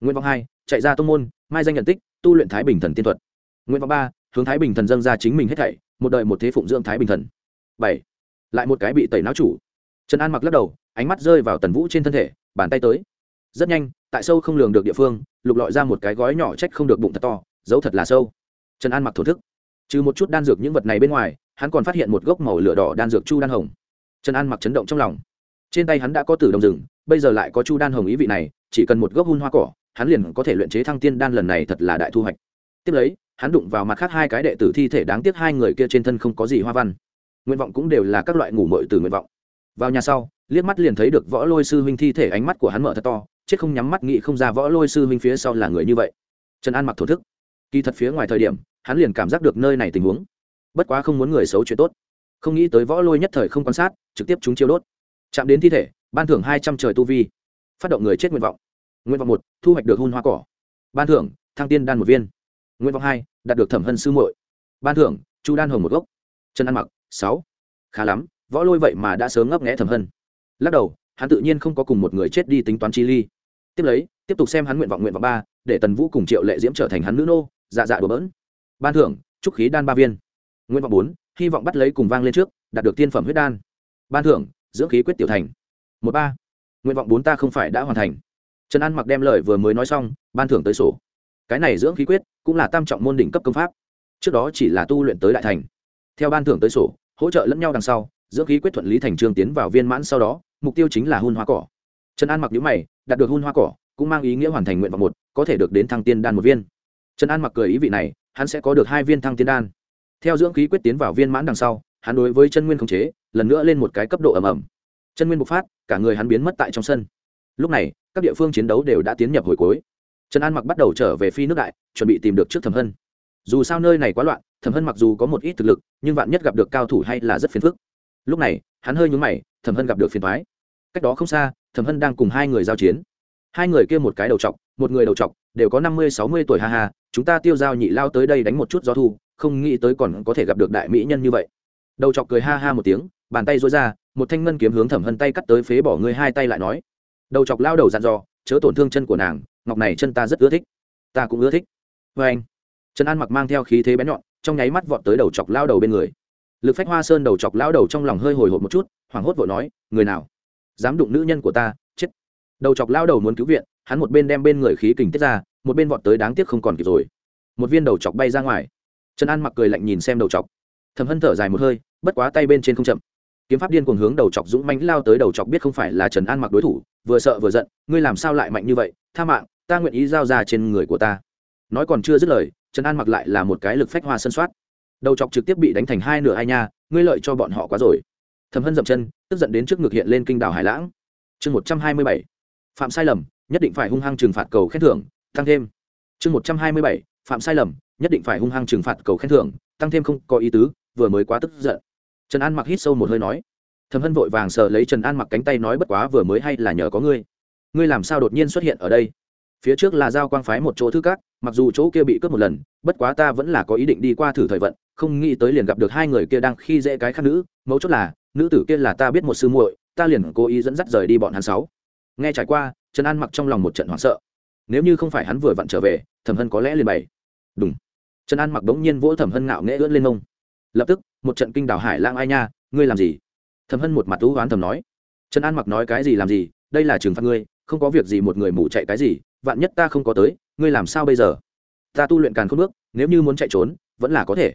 [SPEAKER 1] Nguyện vọng hai, chạy ra tông môn, mai danh nhận tích, tu luyện thái bình thần tiên thuật. Nguyện vọng ba, hướng thái bình thần dâng ra chính mình hết thảy, một đời một thế phụng dưỡng thái bình thần. Bảy, lại một cái bị tẩy não chủ. Trần an mặc lắc đầu, ánh mắt rơi vào tần vũ trên thân thể, bàn tay tới rất nhanh, tại sâu không lường được địa phương, lục lọi ra một cái gói nhỏ trách không được bụng thật to, giấu thật là sâu. Trần an mặc thổ thức. Trừ một chút đan dược những vật này bên ngoài, hắn còn phát hiện một gốc màu lửa đỏ đan dược chu đan hồng. Trần an mặc chấn động trong lòng. Trên tay hắn đã có tử đồng rừng, bây giờ lại có chu đan hồng ý vị này, chỉ cần một gốc hun hoa cỏ, hắn liền có thể luyện chế thăng tiên đan lần này thật là đại thu hoạch. Tiếp lấy, hắn đụng vào mặt khác hai cái đệ tử thi thể đáng tiếc hai người kia trên thân không có gì hoa văn. Nguyện vọng cũng đều là các loại ngủ mội từ nguyện vọng. Vào nhà sau, liếc mắt liền thấy được võ lôi sư huynh thi thể ánh mắt của hắn mở thật to chết không nhắm mắt nghĩ không ra võ lôi sư huynh phía sau là người như vậy. Trần an mặc thổ thức. Kỳ thật phía ngoài thời điểm, hắn liền cảm giác được nơi này tình huống. Bất quá không muốn người xấu chuyện tốt. Không nghĩ tới võ lôi nhất thời không quan sát, trực tiếp chúng chiêu đốt. Chạm đến thi thể, ban thưởng hai trăm trời tu vi. Phát động người chết nguyện vọng. Nguyện vọng một, thu hoạch được hôn hoa cỏ. Ban thưởng, thăng tiên đan một viên. Nguyện vọng hai, đạt được thẩm hân sư muội. Ban thưởng, chu đan hồng một gốc. Trần ăn mặc, sáu. Khá lắm, võ lôi vậy mà đã sớm ngấp nghẽ thẩm hân. Lắc đầu, hắn tự nhiên không có cùng một người chết đi tính toán chi ly tiếp lấy, tiếp tục xem hắn nguyện vọng nguyện vọng ba, để tần vũ cùng triệu lệ diễm trở thành hắn nữ nô. Dạ dạ đùa bỡn. Ban thưởng trúc khí đan ba viên. Nguyện vọng bốn, hy vọng bắt lấy cùng vang lên trước, đạt được tiên phẩm huyết đan. Ban thưởng, dưỡng khí quyết tiểu thành. Một ba, nguyện vọng bốn ta không phải đã hoàn thành. Trần an mặc đem lời vừa mới nói xong, ban thưởng tới sổ. Cái này dưỡng khí quyết cũng là tam trọng môn đỉnh cấp công pháp. Trước đó chỉ là tu luyện tới đại thành. Theo ban thưởng tới sổ, hỗ trợ lẫn nhau đằng sau, dưỡng khí quyết thuận lý thành trương tiến vào viên mãn sau đó, mục tiêu chính là hun hóa cỏ trần an mặc nhữ mày, đạt được hun hoa cỏ, cũng mang ý nghĩa hoàn thành nguyện vọng một, có thể được đến thăng tiên đan một viên. Trần an mặc cười ý vị này, hắn sẽ có được hai viên thăng tiên đan. Theo dưỡng khí quyết tiến vào viên mãn đằng sau, hắn đối với chân nguyên khống chế, lần nữa lên một cái cấp độ ẩm ẩm chân nguyên bộc phát, cả người hắn biến mất tại trong sân. Lúc này, các địa phương chiến đấu đều đã tiến nhập hồi cuối. Trần an mặc bắt đầu trở về phi nước đại, chuẩn bị tìm được trước thẩm hân. Dù sao nơi này quá loạn, thẩm hân mặc dù có một ít thực lực, nhưng vạn nhất gặp được cao thủ hay là rất phiền phức. Lúc này, hắn hơi nhúng mày, thẩm hân gặp được phiền thoái cách đó không xa, thẩm hân đang cùng hai người giao chiến. Hai người kia một cái đầu t một người đầu t đều có năm mươi, sáu mươi tuổi ha ha, chúng ta tiêu giao nhị lao tới đây đánh một chút gió thu, không nghĩ tới còn có thể gặp được đại mỹ nhân như vậy. Đầu chọc cười ha ha một tiếng, bàn tay dối ra, một thanh ngân kiếm hướng thẩm hân tay cắt tới phế bỏ ngươi hai tay lại nói. Đầu chọc lao đầu dặn dò, chớ tổn thương chân của nàng, ngọc này chân ta rất ưa thích. Ta cũng ưa thích. Vê anh, trần an mặc mang theo khí thế bén nhọn, trong nháy mắt vọt tới đầu chọc lao đầu bên người. Lực phách hoa sơn đầu chọc lao đầu trong lòng hơi hồi hộp một chút, hoảng hốt vội nói, người nào? Dám đụng nữ nhân của ta, chết. Đầu chọc lao đầu muốn cứu viện, hắn một bên đem bên người khí kình tiết ra, một bên vọt tới đáng tiếc không còn kịp rồi. Một viên đầu chọc bay ra ngoài. Trần an mặc cười lạnh nhìn xem đầu chọc. Thầm hân thở dài một hơi, bất quá tay bên trên không chậm. Kiếm pháp điên cuồng hướng đầu chọc dũng mãnh lao tới đầu chọc biết không phải là trần an mặc đối thủ, vừa sợ vừa giận, ngươi làm sao lại mạnh như vậy, tha mạng, ta nguyện ý giao ra trên người của ta. Nói còn chưa dứt lời, trần an mặc lại là một cái lực phách hoa sân soát. Đầu chọc trực tiếp bị đánh thành hai nửa ai nha, ngươi lợi cho bọn họ quá rồi thầm hân dậm chân, tức giận đến trước ngực hiện lên kinh đảo hải lãng. Chương một trăm hai mươi bảy, phạm sai lầm, nhất định phải hung hăng trừng phạt cầu khen thưởng, tăng thêm. Chương một trăm hai mươi bảy, phạm sai lầm, nhất định phải hung hăng trừng phạt cầu khen thưởng, tăng thêm không có ý tứ, vừa mới quá tức giận. Trần an mặc hít sâu một hơi nói. Thầm hân vội vàng sờ lấy trần an mặc cánh tay nói bất quá vừa mới hay là nhờ có ngươi. Ngươi làm sao đột nhiên xuất hiện ở đây? Phía trước là giao quang phái một chỗ thư cát mặc dù chỗ kia bị cướp một lần, bất quá ta vẫn là có ý định đi qua thử thời vận, không nghĩ tới liền gặp được hai người kia đang khi dễ cái khác nữ, mấu chốt là nữ tử kia là ta biết một sư muội, ta liền cố ý dẫn dắt rời đi bọn hắn sáu. Nghe trải qua, trần an mặc trong lòng một trận hoảng sợ. Nếu như không phải hắn vừa vặn trở về, thẩm hân có lẽ liền bày. Đúng trần an mặc đống nhiên vỗ thẩm hân ngạo nghễ ưỡn lên mông. Lập tức, một trận kinh đảo hải lang ai nha, ngươi làm gì? Thẩm hân một mặt thú oán thầm nói. Trần an mặc nói cái gì làm gì, đây là trừng phạt ngươi, không có việc gì một người mù chạy cái gì, vạn nhất ta không có tới, ngươi làm sao bây giờ? Ta tu luyện càn không bước, nếu như muốn chạy trốn, vẫn là có thể.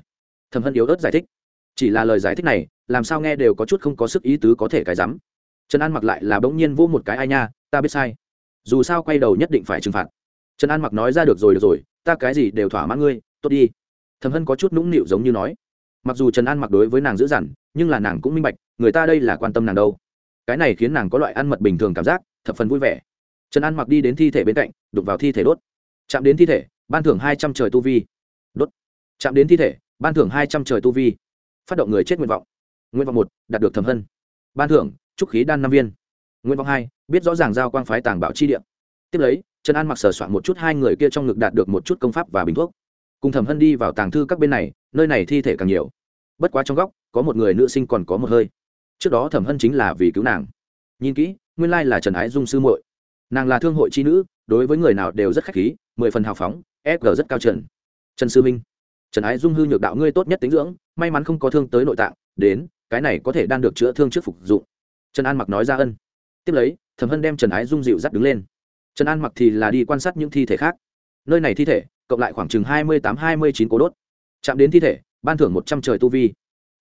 [SPEAKER 1] Thẩm hân yếu ớt giải thích. Chỉ là lời giải thích này làm sao nghe đều có chút không có sức ý tứ có thể cái rắm. Trần an mặc lại là bỗng nhiên vô một cái, ai nha, ta biết sai. Dù sao quay đầu nhất định phải trừng phạt. Trần an mặc nói ra được rồi được rồi, ta cái gì đều thỏa mãn ngươi, tốt đi. Thẩm hân có chút nũng nịu giống như nói. Mặc dù trần an mặc đối với nàng dữ dằn, nhưng là nàng cũng minh bạch, người ta đây là quan tâm nàng đâu. Cái này khiến nàng có loại ăn mật bình thường cảm giác, thập phần vui vẻ. Trần an mặc đi đến thi thể bên cạnh đục vào thi thể đốt. Chạm đến thi thể, ban thưởng hai trăm trời tu vi. Đốt. Chạm đến thi thể, ban thưởng hai trăm trời tu vi. Phát động người chết nguyện vọng nguyện vọng một, đạt được thẩm hân. Ban thưởng trúc khí đan năm viên. Nguyện vọng hai, biết rõ ràng giao quang phái tàng bảo chi điện tiếp lấy, trần an mặc sờ soạn một chút hai người kia trong ngực đạt được một chút công pháp và bình thuốc. Cùng thẩm hân đi vào tàng thư các bên này, nơi này thi thể càng nhiều. Bất quá trong góc, có một người nữ sinh còn có một hơi. Trước đó thẩm hân chính là vì cứu nàng. Nhìn kỹ, nguyên lai là trần ái dung sư muội. Nàng là thương hội c h i nữ, đối với người nào đều rất khách khí, mười phần hào phóng fg rất cao trần. Trần sư minh, trần ái dung hư nhược đạo ngươi tốt nhất tính dưỡng, may mắn không có thương tới nội tạng, đến cái này có thể đang được chữa thương trước phục dụng. Trần an mặc nói ra ân. Tiếp lấy, thẩm hân đem trần ái dung dịu dắt đứng lên. Trần an mặc thì là đi quan sát những thi thể khác. Nơi này thi thể, cộng lại khoảng chừng hai mươi tám, hai mươi chín cố đốt. Chạm đến thi thể, ban thưởng một trăm trời tu vi.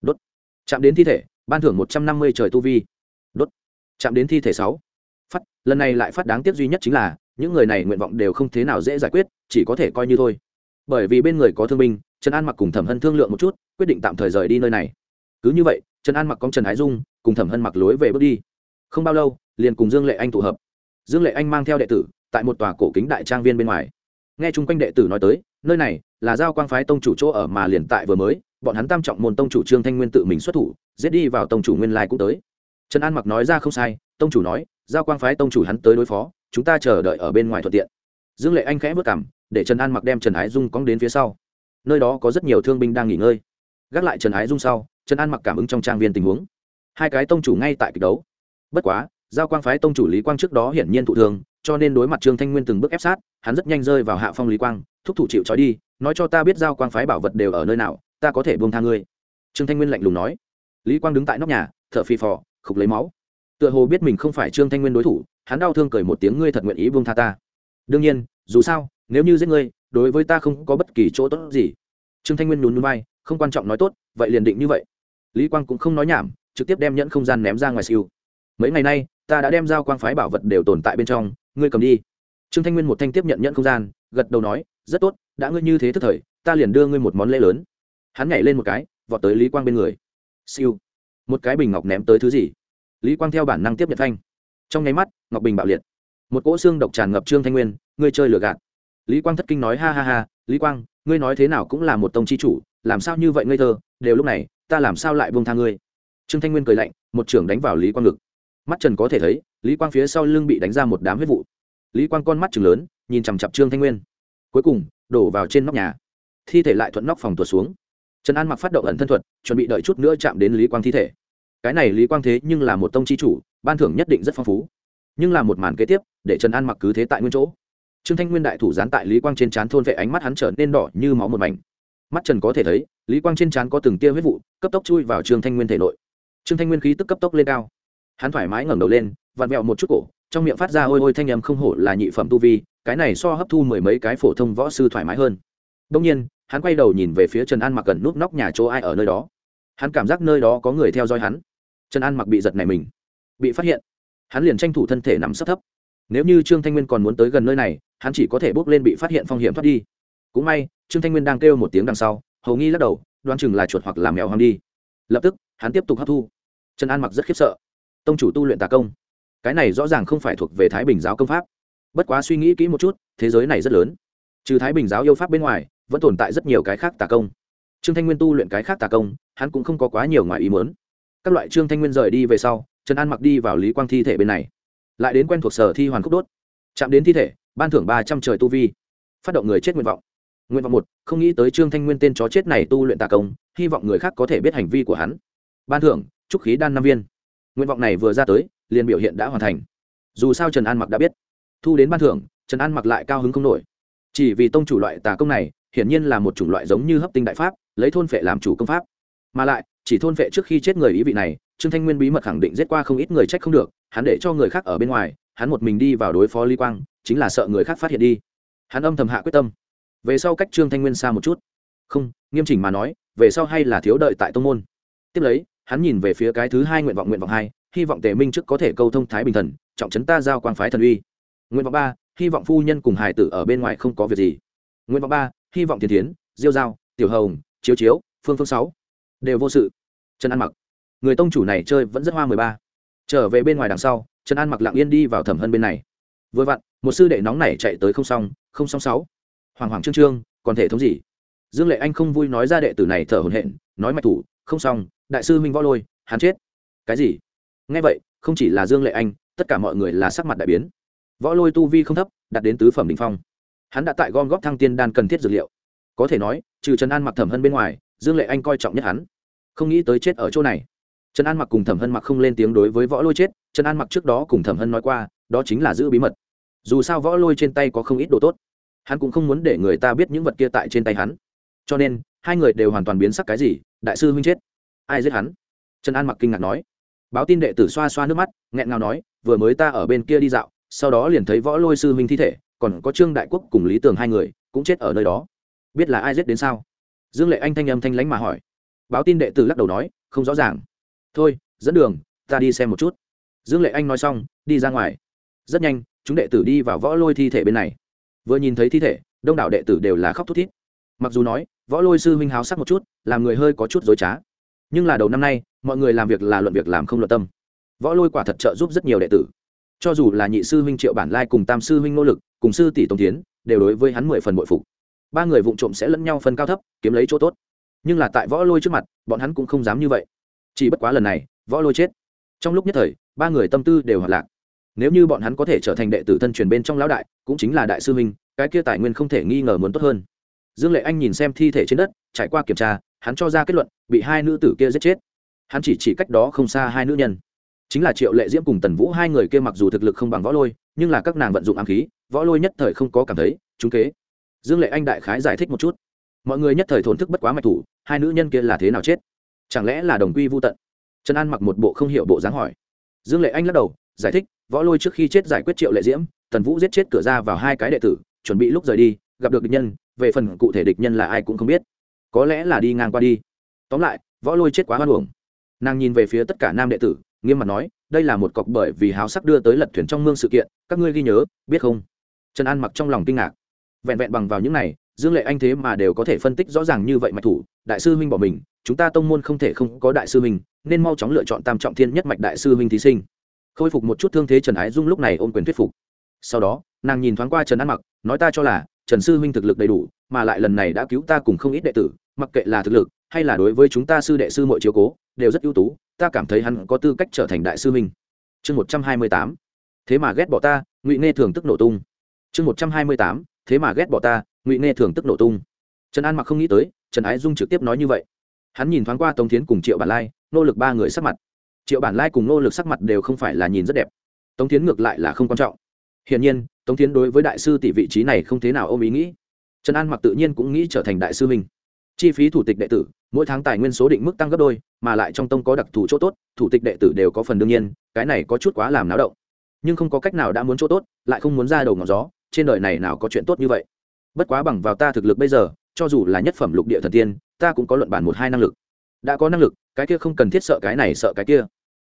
[SPEAKER 1] Đốt. Chạm đến thi thể, ban thưởng một trăm năm mươi trời tu vi. Đốt. Chạm đến thi thể sáu. Phát, lần này lại phát đáng tiếc duy nhất chính là, những người này nguyện vọng đều không thế nào dễ giải quyết, chỉ có thể coi như thôi. Bởi vì bên người có thương binh, trần an mặc cùng thẩm hân thương lượng một chút, quyết định tạm thời rời đi nơi này. Cứ như vậy trần an mặc con trần ái dung, cùng thẩm hân mặc lối về bước đi. Không bao lâu, liền cùng dương lệ anh tụ hợp. Dương lệ anh mang theo đệ tử tại một tòa cổ kính đại trang viên bên ngoài. Nghe chung quanh đệ tử nói tới, nơi này là giao quang phái tông chủ chỗ ở mà liền tại vừa mới, bọn hắn tam trọng môn tông chủ trương thanh nguyên tự mình xuất thủ, giết đi vào tông chủ nguyên lai cũng tới. Trần an mặc nói ra không sai, tông chủ nói, giao quang phái tông chủ hắn tới đối phó, chúng ta chờ đợi ở bên ngoài thuận tiện. Dương lệ anh khẽ vất cảm để trần an mặc đem trần ái dung cóng đến phía sau. Nơi đó có rất nhiều thương binh đang nghỉ ngơi gác lại trần ái dung sau, trần an mặc cảm ứng trong trang viên tình huống. Hai cái tông chủ ngay tại kịch đấu. Bất quá, giao quang phái tông chủ lý quang trước đó hiển nhiên thụ thương, cho nên đối mặt trương thanh nguyên từng bước ép sát, hắn rất nhanh rơi vào hạ phong lý quang, thúc thủ chịu trói đi, nói cho ta biết giao quang phái bảo vật đều ở nơi nào, ta có thể buông tha ngươi. Trương thanh nguyên lạnh lùng nói. Lý quang đứng tại nóc nhà, thở phì phò, khục lấy máu. Tựa hồ biết mình không phải trương thanh nguyên đối thủ, hắn đau thương cười một tiếng, ngươi thật nguyện ý buông tha ta? Đương nhiên, dù sao, nếu như giết ngươi, đối với ta không có bất kỳ chỗ tốt gì. Trương thanh nguyên nhún núi bay không quan trọng nói tốt, vậy liền định như vậy. Lý quang cũng không nói nhảm, trực tiếp đem nhẫn không gian ném ra ngoài siêu. Mấy ngày nay, ta đã đem giao quang phái bảo vật đều tồn tại bên trong, ngươi cầm đi. Trương thanh nguyên một thanh tiếp nhận nhẫn không gian, gật đầu nói, rất tốt, đã ngươi như thế thức thời, ta liền đưa ngươi một món lễ lớn. Hắn nhảy lên một cái, vọt tới lý quang bên người. Siêu. Một cái bình ngọc ném tới thứ gì? Lý quang theo bản năng tiếp nhận thanh. Trong nháy mắt, ngọc bình bạo liệt. Một cỗ xương độc tràn ngập trương thanh nguyên, ngươi chơi lừa gạt. Lý quang thất kinh nói, ha ha ha, lý quang, ngươi nói thế nào cũng là một tông chi chủ làm sao như vậy ngây thơ, đều lúc này, ta làm sao lại buông tha ngươi? Trương thanh nguyên cười lạnh, một trưởng đánh vào lý quang ngực. Mắt trần có thể thấy, lý quang phía sau lưng bị đánh ra một đám huyết vụ. Lý quang con mắt chừng lớn, nhìn chằm chặp trương thanh nguyên. Cuối cùng, đổ vào trên nóc nhà. Thi thể lại thuận nóc phòng tuột xuống. Trần an mặc phát động ẩn thân thuật, chuẩn bị đợi chút nữa chạm đến lý quang thi thể. Cái này lý quang thế nhưng là một tông chi chủ, ban thưởng nhất định rất phong phú. Nhưng là một màn kế tiếp, để trần an mặc cứ thế tại nguyên chỗ. Trương thanh nguyên đại thủ gián tại lý quang trên trán thôn vệ ánh mắt hắn trở nên đỏ như máu một mảnh mắt trần có thể thấy, lý quang trên trán có từng tia huyết vụ, cấp tốc chui vào trương thanh nguyên thể nội. Trương thanh nguyên khí tức cấp tốc lên cao. Hắn thoải mái ngẩng đầu lên, vặn vẹo một chút cổ, trong miệng phát ra ôi ôi thanh âm không hổ là nhị phẩm tu vi, cái này so hấp thu mười mấy cái phổ thông võ sư thoải mái hơn. Đông nhiên, hắn quay đầu nhìn về phía trần an mặc cần núp nóc nhà chỗ ai ở nơi đó. Hắn cảm giác nơi đó có người theo dõi hắn. Trần an mặc bị giật này mình. Bị phát hiện. Hắn liền tranh thủ thân thể nằm sấp thấp. Nếu như trương thanh nguyên còn muốn tới gần nơi này, hắn chỉ có thể bước lên bị phát hiện phong hiểm thoát đi cũng may, trương thanh nguyên đang kêu một tiếng đằng sau, hầu nghi lắc đầu, đoán chừng là chuột hoặc làm mèo hoang đi. Lập tức, hắn tiếp tục hấp thu. Trần an mặc rất khiếp sợ. Tông chủ tu luyện tà công. Cái này rõ ràng không phải thuộc về thái bình giáo công pháp. Bất quá suy nghĩ kỹ một chút, thế giới này rất lớn. Trừ thái bình giáo yêu pháp bên ngoài, vẫn tồn tại rất nhiều cái khác tà công. Trương thanh nguyên tu luyện cái khác tà công, hắn cũng không có quá nhiều ngoài ý mớn các loại trương thanh nguyên rời đi về sau, trần an mặc đi vào lý quang thi thể bên này. Lại đến quen thuộc sở thi hoàn khúc đốt. Chạm đến thi thể, ban thưởng ba trăm trời tu vi. Phát động người chết nguyện vọng nguyện vọng một, không nghĩ tới trương thanh nguyên tên chó chết này tu luyện tà công, hy vọng người khác có thể biết hành vi của hắn. Ban thưởng trúc khí đan năm viên. Nguyện vọng này vừa ra tới, liền biểu hiện đã hoàn thành. Dù sao trần an mặc đã biết. Thu đến ban thưởng, trần an mặc lại cao hứng không nổi. Chỉ vì tông chủ loại tà công này, hiển nhiên là một chủng loại giống như hấp tinh đại pháp, lấy thôn phệ làm chủ công pháp. Mà lại, chỉ thôn phệ trước khi chết người ý vị này, trương thanh nguyên bí mật khẳng định giết qua không ít người trách không được, hắn để cho người khác ở bên ngoài, hắn một mình đi vào đối phó ly quang, chính là sợ người khác phát hiện đi. Hắn âm thầm hạ quyết tâm về sau cách trương thanh nguyên xa một chút. Không, nghiêm chỉnh mà nói, về sau hay là thiếu đợi tại tông môn. Tiếp lấy, hắn nhìn về phía cái thứ hai nguyện vọng nguyện vọng hai, hy vọng tề minh trước có thể câu thông thái bình thần, trọng trấn ta giao quang phái thần uy. Nguyện vọng ba, hy vọng phu nhân cùng hải tử ở bên ngoài không có việc gì. Nguyện vọng ba, hy vọng thiên tiến diêu giao, tiểu hồng, chiếu chiếu, phương phương sáu đều vô sự. Trần an mặc. Người tông chủ này chơi vẫn rất hoa mười ba. Trở về bên ngoài đằng sau, trần an mặc lặng yên đi vào thẩm hân bên này. Vừa vặn, một sư đệ nóng này chạy tới không xong không xong sáu hoàng hoàng trương trương, còn thể thống gì? Dương lệ anh không vui nói ra đệ tử này thở hổn hển, nói mạch thủ, không xong, đại sư minh võ lôi, hắn chết. Cái gì? Nghe vậy, không chỉ là dương lệ anh, tất cả mọi người là sắc mặt đại biến. Võ lôi tu vi không thấp, đạt đến tứ phẩm đ ỉ n h phong. Hắn đã tại gom góp thăng tiên đan cần thiết dược liệu. Có thể nói, trừ trần an mặc thẩm hân bên ngoài, dương lệ anh coi trọng nhất hắn. Không nghĩ tới chết ở chỗ này. Trần an mặc cùng thẩm hân mặc không lên tiếng đối với võ lôi chết, trần an mặc trước đó cùng thẩm hân nói qua, đó chính là giữ bí mật. Dù sao võ lôi trên tay có không ít đồ tốt hắn cũng không muốn để người ta biết những vật kia tại trên tay hắn. Cho nên, hai người đều hoàn toàn biến sắc cái gì, đại sư huynh chết. Ai giết hắn? Trần an mặc kinh ngạc nói. Báo tin đệ tử xoa xoa nước mắt, nghẹn ngào nói, vừa mới ta ở bên kia đi dạo, sau đó liền thấy võ lôi sư huynh thi thể, còn có trương đại quốc cùng lý tường hai người, cũng chết ở nơi đó. Biết là ai giết đến sao? Dương lệ anh thanh âm thanh lánh mà hỏi. Báo tin đệ tử lắc đầu nói, không rõ ràng. Thôi, dẫn đường, ta đi xem một chút. Dương lệ anh nói xong, đi ra ngoài. Rất nhanh, chúng đệ tử đi vào võ lôi thi thể bên này vừa nhìn thấy thi thể, đông đảo đệ tử đều là khóc thút thít. Mặc dù nói, võ lôi sư huynh háo sắc một chút, làm người hơi có chút dối trá. Nhưng là đầu năm nay, mọi người làm việc là luận việc làm không luận tâm. Võ lôi quả thật trợ giúp rất nhiều đệ tử. Cho dù là nhị sư huynh triệu bản lai cùng tam sư huynh nỗ lực, cùng sư tỷ tống tiến đều đối với hắn mười phần bội phục. Ba người vụng trộm sẽ lẫn nhau phân cao thấp, kiếm lấy chỗ tốt. Nhưng là tại võ lôi trước mặt, bọn hắn cũng không dám như vậy. Chỉ bất quá lần này, võ lôi chết. Trong lúc nhất thời, ba người tâm tư đều hoạt lạc nếu như bọn hắn có thể trở thành đệ tử thân truyền bên trong lão đại, cũng chính là đại sư huynh, cái kia tài nguyên không thể nghi ngờ muốn tốt hơn. Dương lệ anh nhìn xem thi thể trên đất, trải qua kiểm tra, hắn cho ra kết luận, bị hai nữ tử kia giết chết. Hắn chỉ chỉ cách đó không xa hai nữ nhân. Chính là triệu lệ diễm cùng tần vũ hai người kia mặc dù thực lực không bằng võ lôi, nhưng là các nàng vận dụng ám khí, võ lôi nhất thời không có cảm thấy, chúng kế. Dương lệ anh đại khái giải thích một chút. Mọi người nhất thời thổn thức bất quá mạch thủ, hai nữ nhân kia là thế nào chết? Chẳng lẽ là đồng quy vô tận? Trần an mặc một bộ không hiểu bộ dáng hỏi. Dương lệ anh lắc đầu, giải thích võ lôi trước khi chết giải quyết triệu lệ diễm, tần vũ giết chết cửa ra vào hai cái đệ tử, chuẩn bị lúc rời đi, gặp được địch nhân, về phần cụ thể địch nhân là ai cũng không biết. Có lẽ là đi ngang qua đi. Tóm lại, võ lôi chết quá hoan hưởng nàng nhìn về phía tất cả nam đệ tử, nghiêm mặt nói, đây là một cọc bởi vì háo sắc đưa tới lật thuyền trong mương sự kiện, các ngươi ghi nhớ, biết không? Trần an mặc trong lòng kinh ngạc. Vẹn vẹn bằng vào những này, dương lệ anh thế mà đều có thể phân tích rõ ràng như vậy mạch thủ, đại sư huynh bỏ mình, chúng ta tông môn không thể không có đại sư huynh, nên mau chóng lựa chọn tam trọng thiên nhất mạch đại sư huynh thí sinh khôi phục một chút thương thế trần ái dung lúc này ôm quyền thuyết phục sau đó nàng nhìn thoáng qua trần an mặc nói ta cho là trần sư huynh thực lực đầy đủ mà lại lần này đã cứu ta cùng không ít đệ tử mặc kệ là thực lực hay là đối với chúng ta sư đệ sư mọi chiếu cố đều rất ưu tú ta cảm thấy hắn có tư cách trở thành đại sư huynh chương một trăm hai mươi tám thế mà ghét bỏ ta ngụy nghe thường tức nổ tung chương một trăm hai mươi tám thế mà ghét bỏ ta ngụy nghe thường tức nổ tung trần an mặc không nghĩ tới trần ái dung trực tiếp nói như vậy hắn nhìn thoáng qua tống tiến cùng triệu bản lai nỗ lực ba người sắc mặt triệu bản lai cùng nô lực sắc mặt đều không phải là nhìn rất đẹp. Tống tiến ngược lại là không quan trọng. Hiển nhiên, tống tiến đối với đại sư tỷ vị trí này không thế nào ôm ý nghĩ. Trần an mặc tự nhiên cũng nghĩ trở thành đại sư mình. Chi phí thủ tịch đệ tử, mỗi tháng tài nguyên số định mức tăng gấp đôi, mà lại trong tông có đặc thù chỗ tốt, thủ tịch đệ tử đều có phần đương nhiên, cái này có chút quá làm náo động. Nhưng không có cách nào đã muốn chỗ tốt, lại không muốn ra đầu ngọn gió, trên đời này nào có chuyện tốt như vậy? Bất quá bằng vào ta thực lực bây giờ, cho dù là nhất phẩm lục địa thần tiên, ta cũng có luận bản một hai năng lực. Đã có năng lực cái kia không cần thiết sợ cái này sợ cái kia.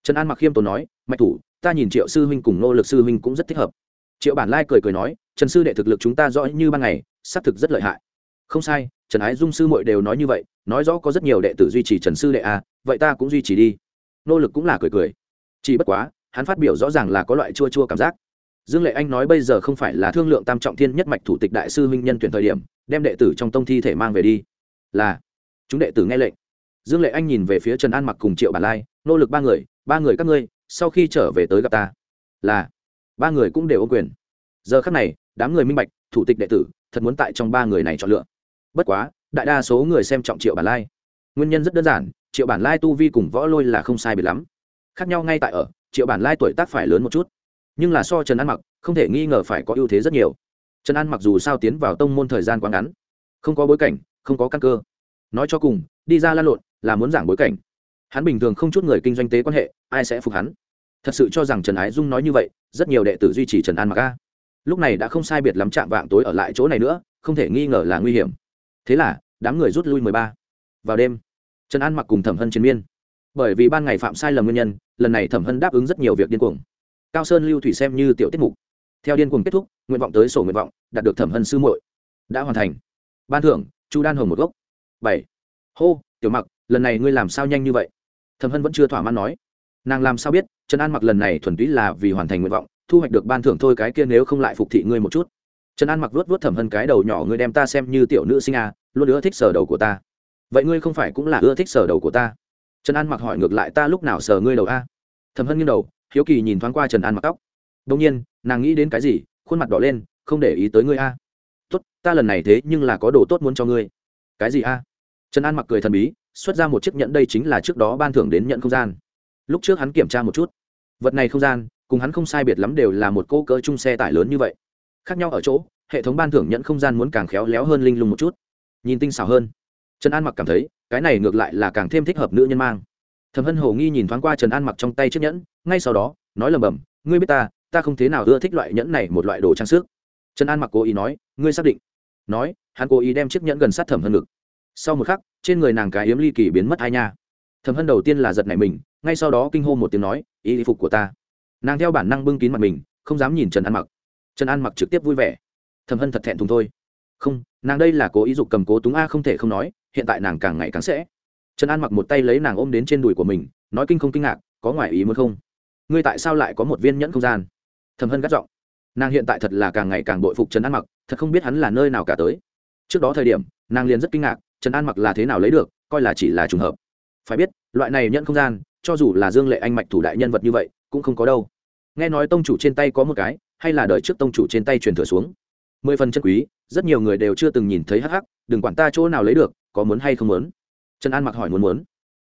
[SPEAKER 1] Trần an mặc khiêm tốn nói, mạch thủ, ta nhìn triệu sư huynh cùng nô lực sư huynh cũng rất thích hợp. Triệu bản lai cười cười nói, trần sư đệ thực lực chúng ta rõ như ban ngày, xác thực rất lợi hại. Không sai, trần ái dung sư mội đều nói như vậy, nói rõ có rất nhiều đệ tử duy trì trần sư đệ à vậy ta cũng duy trì đi. Nô lực cũng là cười cười. Chỉ bất quá, hắn phát biểu rõ ràng là có loại chua chua cảm giác. Dương lệ anh nói bây giờ không phải là thương lượng tam trọng thiên nhất mạch thủ tịch đại sư huynh nhân tuyển thời điểm, đem đệ tử trong tông thi thể mang về đi. Là, chúng đệ tử nghe lệnh dương lệ anh nhìn về phía trần an mặc cùng triệu bản lai nỗ lực ba người ba người các ngươi, sau khi trở về tới gặp ta. Là, ba người cũng đều ô quyền. Giờ khắc này, đám người minh bạch, thủ tịch đệ tử thật muốn tại trong ba người này chọn lựa. Bất quá, đại đa số người xem trọng triệu bản lai. Nguyên nhân rất đơn giản, triệu bản lai tu vi cùng võ lôi là không sai biệt lắm. Khác nhau ngay tại ở, triệu bản lai tuổi tác phải lớn một chút, nhưng là so trần an mặc, không thể nghi ngờ phải có ưu thế rất nhiều. Trần an mặc dù sao tiến vào tông môn thời gian quá ngắn, không có bối cảnh, không có căn cơ. Nói cho cùng, đi ra lan lộn là muốn giảng bối cảnh. Hắn bình thường không chút người kinh doanh tế quan hệ, ai sẽ phục hắn? Thật sự cho rằng trần ái dung nói như vậy, rất nhiều đệ tử duy trì trần an mặc a. Lúc này đã không sai biệt lắm chạm vạng tối ở lại chỗ này nữa, không thể nghi ngờ là nguy hiểm. Thế là, đám người rút lui mười ba. Vào đêm, trần an mặc cùng thẩm hân chiến miên. Bởi vì ban ngày phạm sai lầm nguyên nhân, lần này thẩm hân đáp ứng rất nhiều việc điên cuồng. Cao sơn lưu thủy xem như tiểu tiết mục. Theo điên cuồng kết thúc, nguyện vọng tới sổ nguyện vọng, đạt được thẩm hân sư muội. Đã hoàn thành. Ban thưởng, chu đan hồng một gốc. Bảy. Hô, tiểu mặc lần này ngươi làm sao nhanh như vậy? Thẩm hân vẫn chưa thỏa mãn nói. Nàng làm sao biết trần an mặc lần này thuần túy là vì hoàn thành nguyện vọng thu hoạch được ban thưởng thôi cái kia nếu không lại phục thị ngươi một chút. Trần an mặc vuốt vuốt thẩm hân cái đầu nhỏ ngươi đem ta xem như tiểu nữ sinh à, luôn ưa thích sờ đầu của ta. Vậy ngươi không phải cũng là ưa thích sờ đầu của ta? Trần an mặc hỏi ngược lại ta lúc nào sờ ngươi đầu a? Thẩm hân nghiêng đầu hiếu kỳ nhìn thoáng qua trần an mặc tóc. Đông nhiên nàng nghĩ đến cái gì khuôn mặt đỏ lên không để ý tới ngươi a. Tốt ta lần này thế nhưng là có đồ tốt muốn cho ngươi. Cái gì a? Trần an mặc cười thần bí xuất ra một chiếc nhẫn đây chính là trước đó ban thưởng đến nhận không gian. Lúc trước hắn kiểm tra một chút, vật này không gian, cùng hắn không sai biệt lắm đều là một cô cỡ chung xe tải lớn như vậy. Khác nhau ở chỗ, hệ thống ban thưởng nhận không gian muốn càng khéo léo hơn linh lung một chút, nhìn tinh xảo hơn. Trần an mặc cảm thấy, cái này ngược lại là càng thêm thích hợp nữ nhân mang. Thẩm hân hồ nghi nhìn thoáng qua trần an mặc trong tay chiếc nhẫn, ngay sau đó, nói lầm bầm ngươi biết ta ta không thế nào ưa thích loại nhẫn này, một loại đồ trang sức. Trần an mặc cố ý nói, ngươi xác định. Nói, hắn cố ý đem chiếc nhẫn gần sát thẩm hân ngực sau một khắc, trên người nàng cái yếm ly kỳ biến mất hai nha. Thầm hân đầu tiên là giật nảy mình, ngay sau đó kinh hô một tiếng nói y phục của ta. Nàng theo bản năng bưng kín mặt mình, không dám nhìn trần an mặc. Trần an mặc trực tiếp vui vẻ. Thầm hân thật thẹn thùng thôi. Không, nàng đây là cố ý dục cầm cố túng a không thể không nói, hiện tại nàng càng ngày càng sẽ. Trần an mặc một tay lấy nàng ôm đến trên đùi của mình, nói kinh không kinh ngạc, có ngoại ý muốn không? Ngươi tại sao lại có một viên nhẫn không gian? Thầm hân gắt giọng. Nàng hiện tại thật là càng ngày càng bội phục trần an mặc, thật không biết hắn là nơi nào cả tới. Trước đó thời điểm, nàng liền rất kinh ngạc trần an mặc là thế nào lấy được coi là chỉ là trùng hợp phải biết loại này nhận không gian cho dù là dương lệ anh mạch thủ đại nhân vật như vậy cũng không có đâu nghe nói tông chủ trên tay có một cái hay là đợi trước tông chủ trên tay truyền thừa xuống mười phần chân quý rất nhiều người đều chưa từng nhìn thấy hắc hắc đừng quản ta chỗ nào lấy được có muốn hay không muốn trần an mặc hỏi muốn muốn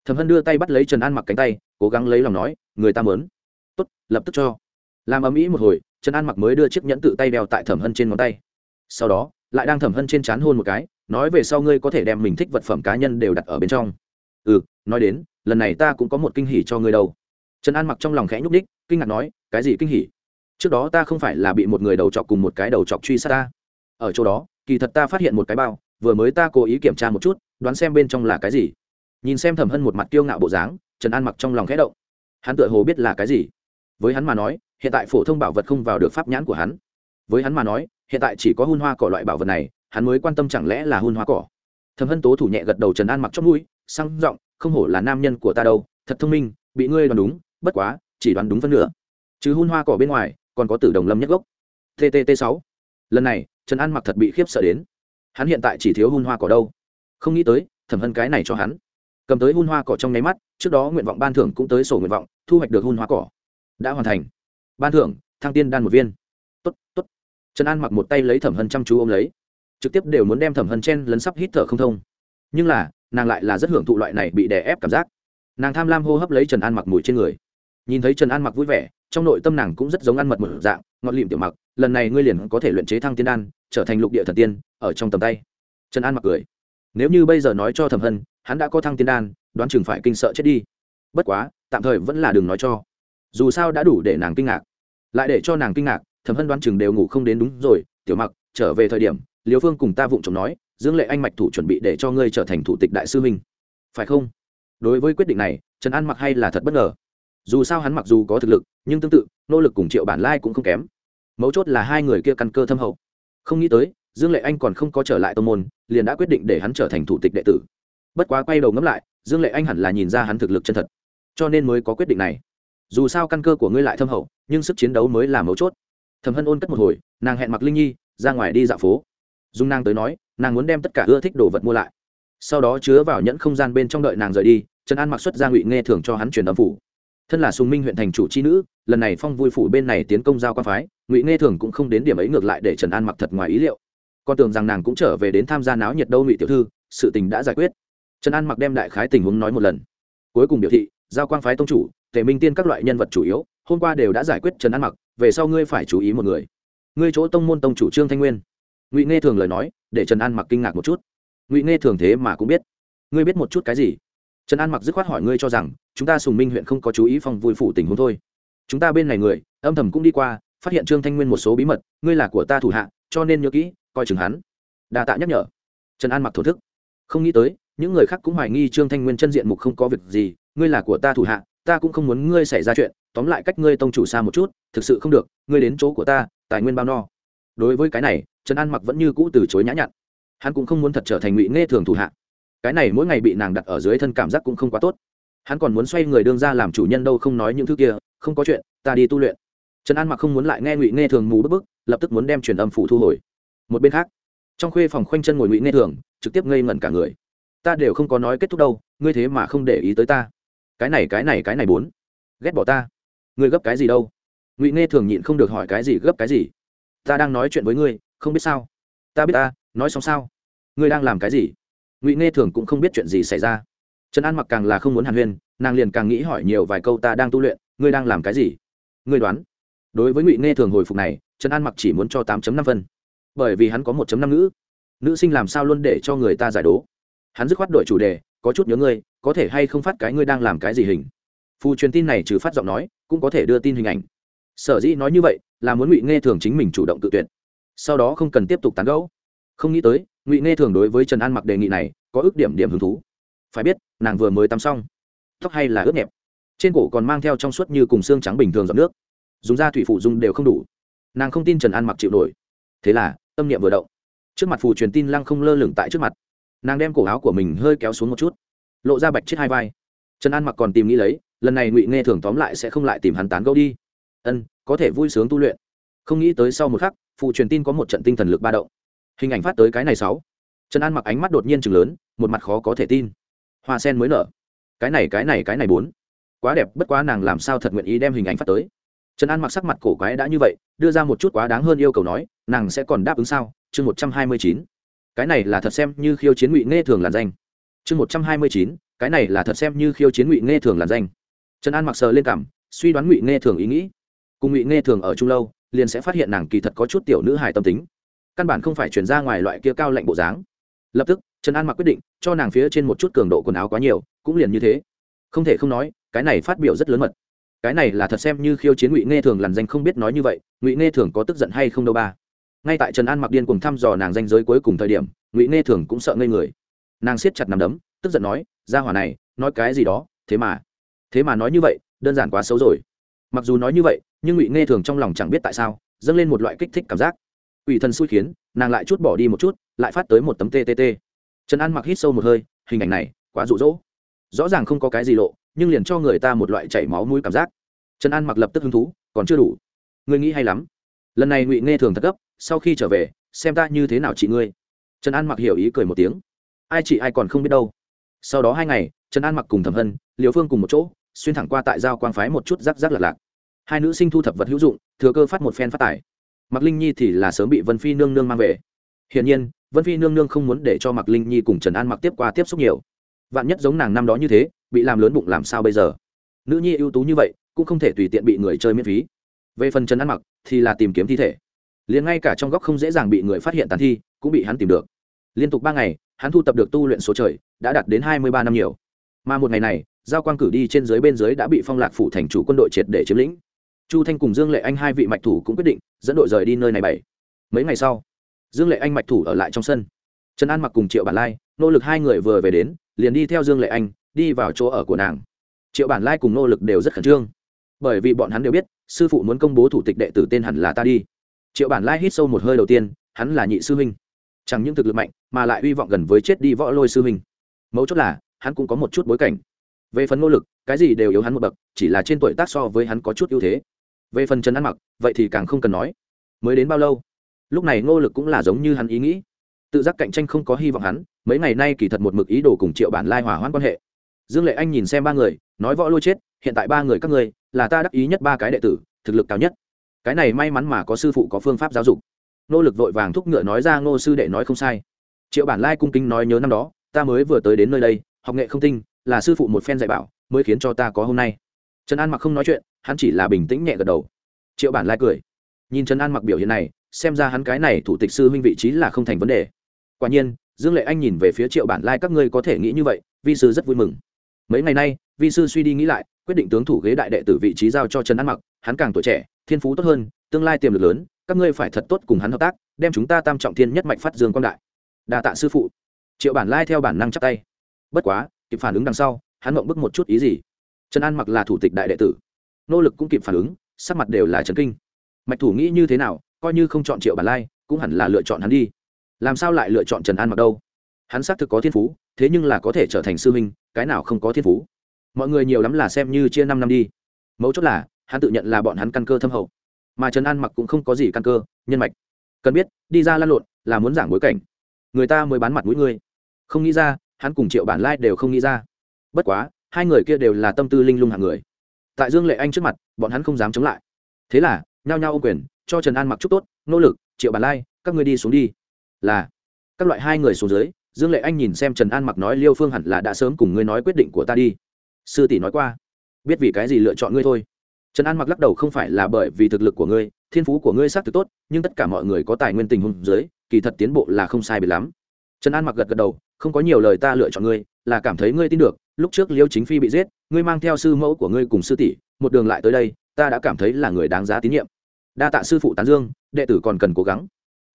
[SPEAKER 1] thẩm hân đưa tay bắt lấy trần an mặc cánh tay cố gắng lấy lòng nói người ta muốn tốt lập tức cho làm ấm ĩ một hồi trần an mặc mới đưa chiếc nhẫn tự tay đeo tại thẩm hân trên ngón tay sau đó lại đang thẩm hân trên c h á n hôn một cái nói về sau ngươi có thể đem mình thích vật phẩm cá nhân đều đặt ở bên trong. Ừ nói đến, lần này ta cũng có một kinh hỉ cho ngươi đâu. Trần an mặc trong lòng khẽ nhúc ních kinh ngạc nói, cái gì kinh hỉ? Trước đó ta không phải là bị một người đầu chọc cùng một cái đầu chọc truy sát ta. Ở chỗ đó, kỳ thật ta phát hiện một cái bao, vừa mới ta cố ý kiểm tra một chút, đoán xem bên trong là cái gì. Nhìn xem thẩm hân một mặt kiêu ngạo bộ dáng, trần an mặc trong lòng khẽ động. Hắn tựa hồ biết là cái gì. Với hắn mà nói, hiện tại phổ thông bảo vật không vào được pháp nhãn của hắn. Với hắn mà nói, hiện tại chỉ có hun hoa cỏ loại bảo vật này hắn mới quan tâm chẳng lẽ là hun hoa cỏ. Thầm hân tố thủ nhẹ gật đầu trần an mặc chót mũi, sang giọng, không hổ là nam nhân của ta đâu, thật thông minh, bị ngươi đoán đúng, bất quá, chỉ đoán đúng phân nửa. Chứ hun hoa cỏ bên ngoài, còn có tử đồng lâm nhất gốc. Ttt sáu. Lần này, trần an mặc thật bị khiếp sợ đến. Hắn hiện tại chỉ thiếu hun hoa cỏ đâu. Không nghĩ tới, thẩm hân cái này cho hắn. Cầm tới hun hoa cỏ trong nháy mắt, trước đó nguyện vọng ban thưởng cũng tới sổ nguyện vọng, thu hoạch được hun hoa cỏ. Đã hoàn thành. Ban thưởng, thăng tiên đan một viên. Tốt tốt. Trần an mặc một tay lấy thẩm hân chăm chú ô m lấy trực tiếp đều muốn đem thẩm hân chen lấn sắp hít thở không thông. Nhưng là, nàng lại là rất hưởng thụ loại này bị đè ép cảm giác. Nàng tham lam hô hấp lấy trần an mặc mùi trên người. Nhìn thấy trần an mặc vui vẻ, trong nội tâm nàng cũng rất giống ăn mật một dạng, ngọt lịm tiểu mặc, lần này ngươi liền có thể luyện chế thăng tiên đan, trở thành lục địa thần tiên, ở trong tầm tay. Trần an mặc cười. Nếu như bây giờ nói cho thẩm hân, hắn đã có thăng tiên đan, đoán chừng phải kinh sợ chết đi. Bất quá, tạm thời vẫn là đừng nói cho. Dù sao đã đủ để nàng kinh ngạc. Lại để cho nàng kinh ngạc, thẩm hân đoán chừng đều ngủ không đến đúng rồi, tiểu mặc, trở về thời điểm liều phương cùng ta vụng chồng nói, dương lệ anh mạch thủ chuẩn bị để cho ngươi trở thành thủ tịch đại sư minh phải không? Đối với quyết định này, trần an mặc hay là thật bất ngờ. Dù sao hắn mặc dù có thực lực, nhưng tương tự, nỗ lực cùng triệu bản lai cũng không kém. Mấu chốt là hai người kia căn cơ thâm hậu. Không nghĩ tới, dương lệ anh còn không có trở lại tô môn, liền đã quyết định để hắn trở thành thủ tịch đệ tử. Bất quá quay đầu ngẫm lại, dương lệ anh hẳn là nhìn ra hắn thực lực chân thật. Cho nên mới có quyết định này. Dù sao căn cơ của ngươi lại thâm hậu, nhưng sức chiến đấu mới là mấu chốt. Thầm hân ôn cất một hồi, nàng hẹn mặc linh nhi ra ngoài đi dạo phố dung nàng tới nói, nàng muốn đem tất cả ưa thích đồ vật mua lại. Sau đó chứa vào nhẫn không gian bên trong đợi nàng rời đi, trần an mặc xuất ra ngụy nghe thường cho hắn truyền âm phủ. Thân là sùng minh huyện thành chủ c h i nữ, lần này phong vui phủ bên này tiến công giao quan phái, ngụy nghe thường cũng không đến điểm ấy ngược lại để trần an mặc thật ngoài ý liệu. Con tưởng rằng nàng cũng trở về đến tham gia náo nhiệt đâu ngụy tiểu thư, sự tình đã giải quyết. Trần an mặc đem đại khái tình huống nói một lần. Cuối cùng biểu thị, giao quan phái tông chủ, tề minh tiên các loại nhân vật chủ yếu, hôm qua đều đã giải quyết trần an mặc, về sau ngươi phải chú ý một người. Ngươi chỗ tông môn tông chủ trương thanh nguyên ngụy nghe thường lời nói, để trần an mặc kinh ngạc một chút. Ngụy nghe thường thế mà cũng biết. Ngươi biết một chút cái gì? Trần an mặc dứt khoát hỏi ngươi cho rằng, chúng ta sùng minh huyện không có chú ý phong vui phủ tình huống thôi. Chúng ta bên này người, âm thầm cũng đi qua, phát hiện trương thanh nguyên một số bí mật, ngươi là của ta thủ hạ, cho nên nhớ kỹ, coi chừng hắn. Đa tạ nhắc nhở. Trần an mặc thổ thức. Không nghĩ tới, những người khác cũng hoài nghi trương thanh nguyên chân diện mục không có việc gì, ngươi là của ta thủ hạ, ta cũng không muốn ngươi xảy ra chuyện, tóm lại cách ngươi tông chủ xa một chút, thực sự không được, ngươi đến chỗ của ta, tài nguyên bao no đối với cái này, trần an mặc vẫn như cũ từ chối nhã nhặn. Hắn cũng không muốn thật trở thành ngụy nghe thường thủ hạ. Cái này mỗi ngày bị nàng đặt ở dưới thân cảm giác cũng không quá tốt. Hắn còn muốn xoay người đương ra làm chủ nhân đâu không nói những thứ kia, không có chuyện, ta đi tu luyện. Trần an mặc không muốn lại nghe ngụy nghe thường mù bức bức, lập tức muốn đem truyền âm phủ thu hồi. Một bên khác, trong khuê phòng khoanh chân ngồi ngụy nghe thường, trực tiếp ngây ngẩn cả người. Ta đều không có nói kết thúc đâu, ngươi thế mà không để ý tới ta. Cái này cái này cái này bốn. Ghét bỏ ta. Ngươi gấp cái gì đâu? Ngụy nghe thường nhịn không được hỏi cái gì, gấp cái gì? Ta đang nói chuyện với ngươi, không biết sao? Ta biết ta, nói xong sao? Ngươi đang làm cái gì? Ngụy nghe thường cũng không biết chuyện gì xảy ra. Trần an mặc càng là không muốn hàn huyên, nàng liền càng nghĩ hỏi nhiều vài câu ta đang tu luyện, ngươi đang làm cái gì? Ngươi đoán. Đối với ngụy nghe thường hồi phục này, trần an mặc chỉ muốn cho tám năm phân. Bởi vì hắn có một năm nữ nữ sinh làm sao luôn để cho người ta giải đố? Hắn dứt khoát đổi chủ đề, có chút nhớ ngươi, có thể hay không phát cái ngươi đang làm cái gì hình? Phù truyền tin này trừ phát giọng nói, cũng có thể đưa tin hình ảnh sở dĩ nói như vậy là muốn ngụy nghe thường chính mình chủ động tự tuyển sau đó không cần tiếp tục tán gẫu. Không nghĩ tới, ngụy nghe thường đối với trần an mặc đề nghị này có ước điểm điểm hứng thú. Phải biết, nàng vừa mới tắm xong. Tóc hay là ướt nhẹp. Trên cổ còn mang theo trong suốt như cùng xương trắng bình thường giọt nước. Dùng da thủy phụ dùng đều không đủ. Nàng không tin trần an mặc chịu nổi. Thế là, tâm niệm vừa động. Trước mặt phù truyền tin lăng không lơ lửng tại trước mặt. Nàng đem cổ áo của mình hơi kéo xuống một chút. Lộ ra bạch chết hai vai. Trần an mặc còn tìm nghĩ lấy, lần này ngụy nghe thường tóm lại sẽ không lại tìm hắn tán gẫu đi ân, có thể vui sướng tu luyện. Không nghĩ tới sau một khắc phụ truyền tin có một trận tinh thần lực ba động. Hình ảnh phát tới cái này sáu. Trần an mặc ánh mắt đột nhiên chừng lớn, một mặt khó có thể tin. Hoa sen mới nở. Cái này cái này cái này bốn. Quá đẹp, bất quá nàng làm sao thật nguyện ý đem hình ảnh phát tới? Trần an mặc sắc mặt cổ quái đã như vậy, đưa ra một chút quá đáng hơn yêu cầu nói, nàng sẽ còn đáp ứng sao? Chương một trăm hai mươi chín. Cái này là thật xem như khiêu chiến ngụy nghe thường làn danh. Chương một trăm hai mươi chín. Cái này là thật xem như khiêu chiến ngụy nghe thường làn danh. Trần an mặc sờ lên cảm, suy đoán ngụy nghe thường ý nghĩ cùng ngụy nghe thường ở chung lâu, liền sẽ phát hiện nàng kỳ thật có chút tiểu nữ hài tâm tính. Căn bản không phải chuyển ra ngoài loại kia cao lạnh bộ dáng. Lập tức, trần an mặc quyết định, cho nàng phía trên một chút cường độ quần áo quá nhiều, cũng liền như thế. Không thể không nói, cái này phát biểu rất lớn mật. Cái này là thật xem như khiêu chiến ngụy nghe thường làn danh không biết nói như vậy, ngụy nghe thường có tức giận hay không đâu ba. Ngay tại trần an mặc điên cùng thăm dò nàng danh giới cuối cùng thời điểm, ngụy nghe thường cũng sợ ngây người. Nàng siết chặt nằm đấm, tức giận nói ra hỏa này, nói cái gì đó, thế mà thế mà nói như vậy, đơn giản quá xấu rồi. Mặc dù nói như vậy nhưng ngụy nghe thường trong lòng chẳng biết tại sao, dâng lên một loại kích thích cảm giác. Ủy thần xui khiến, nàng lại chút bỏ đi một chút, lại phát tới một tấm ttt trần an mặc hít sâu một hơi, hình ảnh này quá rụ rỗ. Rõ ràng không có cái gì lộ, nhưng liền cho người ta một loại chảy máu mũi cảm giác. Trần an mặc lập tức hứng thú, còn chưa đủ. Ngươi nghĩ hay lắm. Lần này ngụy nghe thường thật gấp, sau khi trở về, xem ta như thế nào chị ngươi. Trần an mặc hiểu ý cười một tiếng. Ai chị ai còn không biết đâu. Sau đó hai ngày, trần an mặc cùng thẩm hân liều phương cùng một chỗ, xuyên thẳng qua tại giao quang phái một chút rắc rắc lạc lạc hai nữ sinh thu thập vật hữu dụng, thừa cơ phát một phen phát tài. Mặc linh nhi thì là sớm bị vân phi nương nương mang về. Hiển nhiên, vân phi nương nương không muốn để cho mặc linh nhi cùng trần an mặc tiếp qua tiếp xúc nhiều. Vạn nhất giống nàng năm đó như thế, bị làm lớn bụng làm sao bây giờ? Nữ nhi ưu tú như vậy, cũng không thể tùy tiện bị người chơi miễn phí. Về phần trần an mặc thì là tìm kiếm thi thể. Liền ngay cả trong góc không dễ dàng bị người phát hiện tàn thi, cũng bị hắn tìm được. Liên tục ba ngày, hắn thu tập được tu luyện số trời, đã đạt đến hai mươi ba năm nhiều. Mà một ngày này, giao quang cử đi trên dưới bên dưới đã bị phong lạc phủ thành chủ quân đội triệt để chiếm lĩnh chu thanh cùng dương lệ anh hai vị mạch thủ cũng quyết định dẫn đội rời đi nơi này bảy. Mấy ngày sau, dương lệ anh mạch thủ ở lại trong sân. Trần an mặc cùng triệu bản lai nỗ lực hai người vừa về đến, liền đi theo dương lệ anh, đi vào chỗ ở của nàng. Triệu bản lai cùng nỗ lực đều rất khẩn trương. Bởi vì bọn hắn đều biết, sư phụ muốn công bố thủ tịch đệ tử tên hẳn là ta đi. Triệu bản lai hít sâu một hơi đầu tiên, hắn là nhị sư huynh. Chẳng những thực lực mạnh, mà lại hy vọng gần với chết đi võ lôi sư huynh. Mấu chốt là, hắn cũng có một chút bối cảnh. Về phần nỗ lực, cái gì đều yếu hắn một bậc, chỉ là trên tuổi tác so với hắn có chút ưu thế về phần trần ăn mặc, vậy thì càng không cần nói. Mới đến bao lâu? Lúc này ngô lực cũng là giống như hắn ý nghĩ. Tự giác cạnh tranh không có hy vọng hắn, mấy ngày nay kỳ thật một mực ý đồ cùng triệu bản lai hòa hoãn quan hệ. Dương lệ anh nhìn xem ba người, nói võ lôi chết, hiện tại ba người các ngươi, là ta đắc ý nhất ba cái đệ tử, thực lực cao nhất. Cái này may mắn mà có sư phụ có phương pháp giáo dục. Nô lực vội vàng thúc ngựa nói ra ngô sư đệ nói không sai. Triệu bản lai cung kính nói nhớ năm đó, ta mới vừa tới đến nơi đây, học nghệ không tinh, là sư phụ một phen dạy bảo, mới khiến cho ta có hôm nay trần an mặc không nói chuyện, hắn chỉ là bình tĩnh nhẹ gật đầu. Triệu bản lai cười. Nhìn trần an mặc biểu hiện này, xem ra hắn cái này thủ tịch sư huynh vị trí là không thành vấn đề. Quả nhiên, dương lệ anh nhìn về phía triệu bản lai, các ngươi có thể nghĩ như vậy, vi sư rất vui mừng. Mấy ngày nay, vi sư suy đi nghĩ lại, quyết định tướng thủ ghế đại đệ tử vị trí giao cho trần an mặc, hắn càng tuổi trẻ, thiên phú tốt hơn, tương lai tiềm lực lớn, các ngươi phải thật tốt cùng hắn hợp tác, đem chúng ta tam trọng thiên nhất mạch phát dương quang đại. Đà tạ sư phụ. Triệu bản lai theo bản năng chắc tay. Bất quá, kịp phản ứng đằng sau, hắn mộng bức một chút ý gì trần an mặc là thủ tịch đại đệ tử. Nỗ lực cũng kịp phản ứng, sắc mặt đều là trần kinh. Mạch thủ nghĩ như thế nào, coi như không chọn triệu bản lai, cũng hẳn là lựa chọn hắn đi. Làm sao lại lựa chọn trần an mặc đâu? Hắn xác thực có thiên phú, thế nhưng là có thể trở thành sư huynh, cái nào không có thiên phú? Mọi người nhiều lắm là xem như chia năm năm đi. Mấu chốt là, hắn tự nhận là bọn hắn căn cơ thâm hậu. Mà trần an mặc cũng không có gì căn cơ, nhân mạch. Cần biết, đi ra lăn lộn, là muốn giảng bối cảnh. Người ta mới bán mặt mũi ngươi. Không nghĩ ra, hắn cùng triệu bản lai đều không nghĩ ra. Bất quá hai người kia đều là tâm tư linh lung hạng người. Tại dương lệ anh trước mặt, bọn hắn không dám chống lại. Thế là, nhao nhao ô quyền, cho trần an mặc chúc tốt, nỗ lực, triệu bản lai, các ngươi đi xuống đi. Là, các loại hai người xuống dưới, dương lệ anh nhìn xem trần an mặc nói, liêu phương hẳn là đã sớm cùng ngươi nói quyết định của ta đi. Sư tỷ nói qua, biết vì cái gì lựa chọn ngươi thôi. Trần an mặc lắc đầu, không phải là bởi vì thực lực của ngươi, thiên phú của ngươi xác thực tốt, nhưng tất cả mọi người có tài nguyên tình huống dưới, kỳ thật tiến bộ là không sai biệt lắm. Trần an mặc gật gật đầu, không có nhiều lời ta lựa chọn ngươi, là cảm thấy ngươi tin được lúc trước liêu chính phi bị giết, ngươi mang theo sư mẫu của ngươi cùng sư tỷ, một đường lại tới đây, ta đã cảm thấy là người đáng giá tín nhiệm. Đa tạ sư phụ tán dương, đệ tử còn cần cố gắng.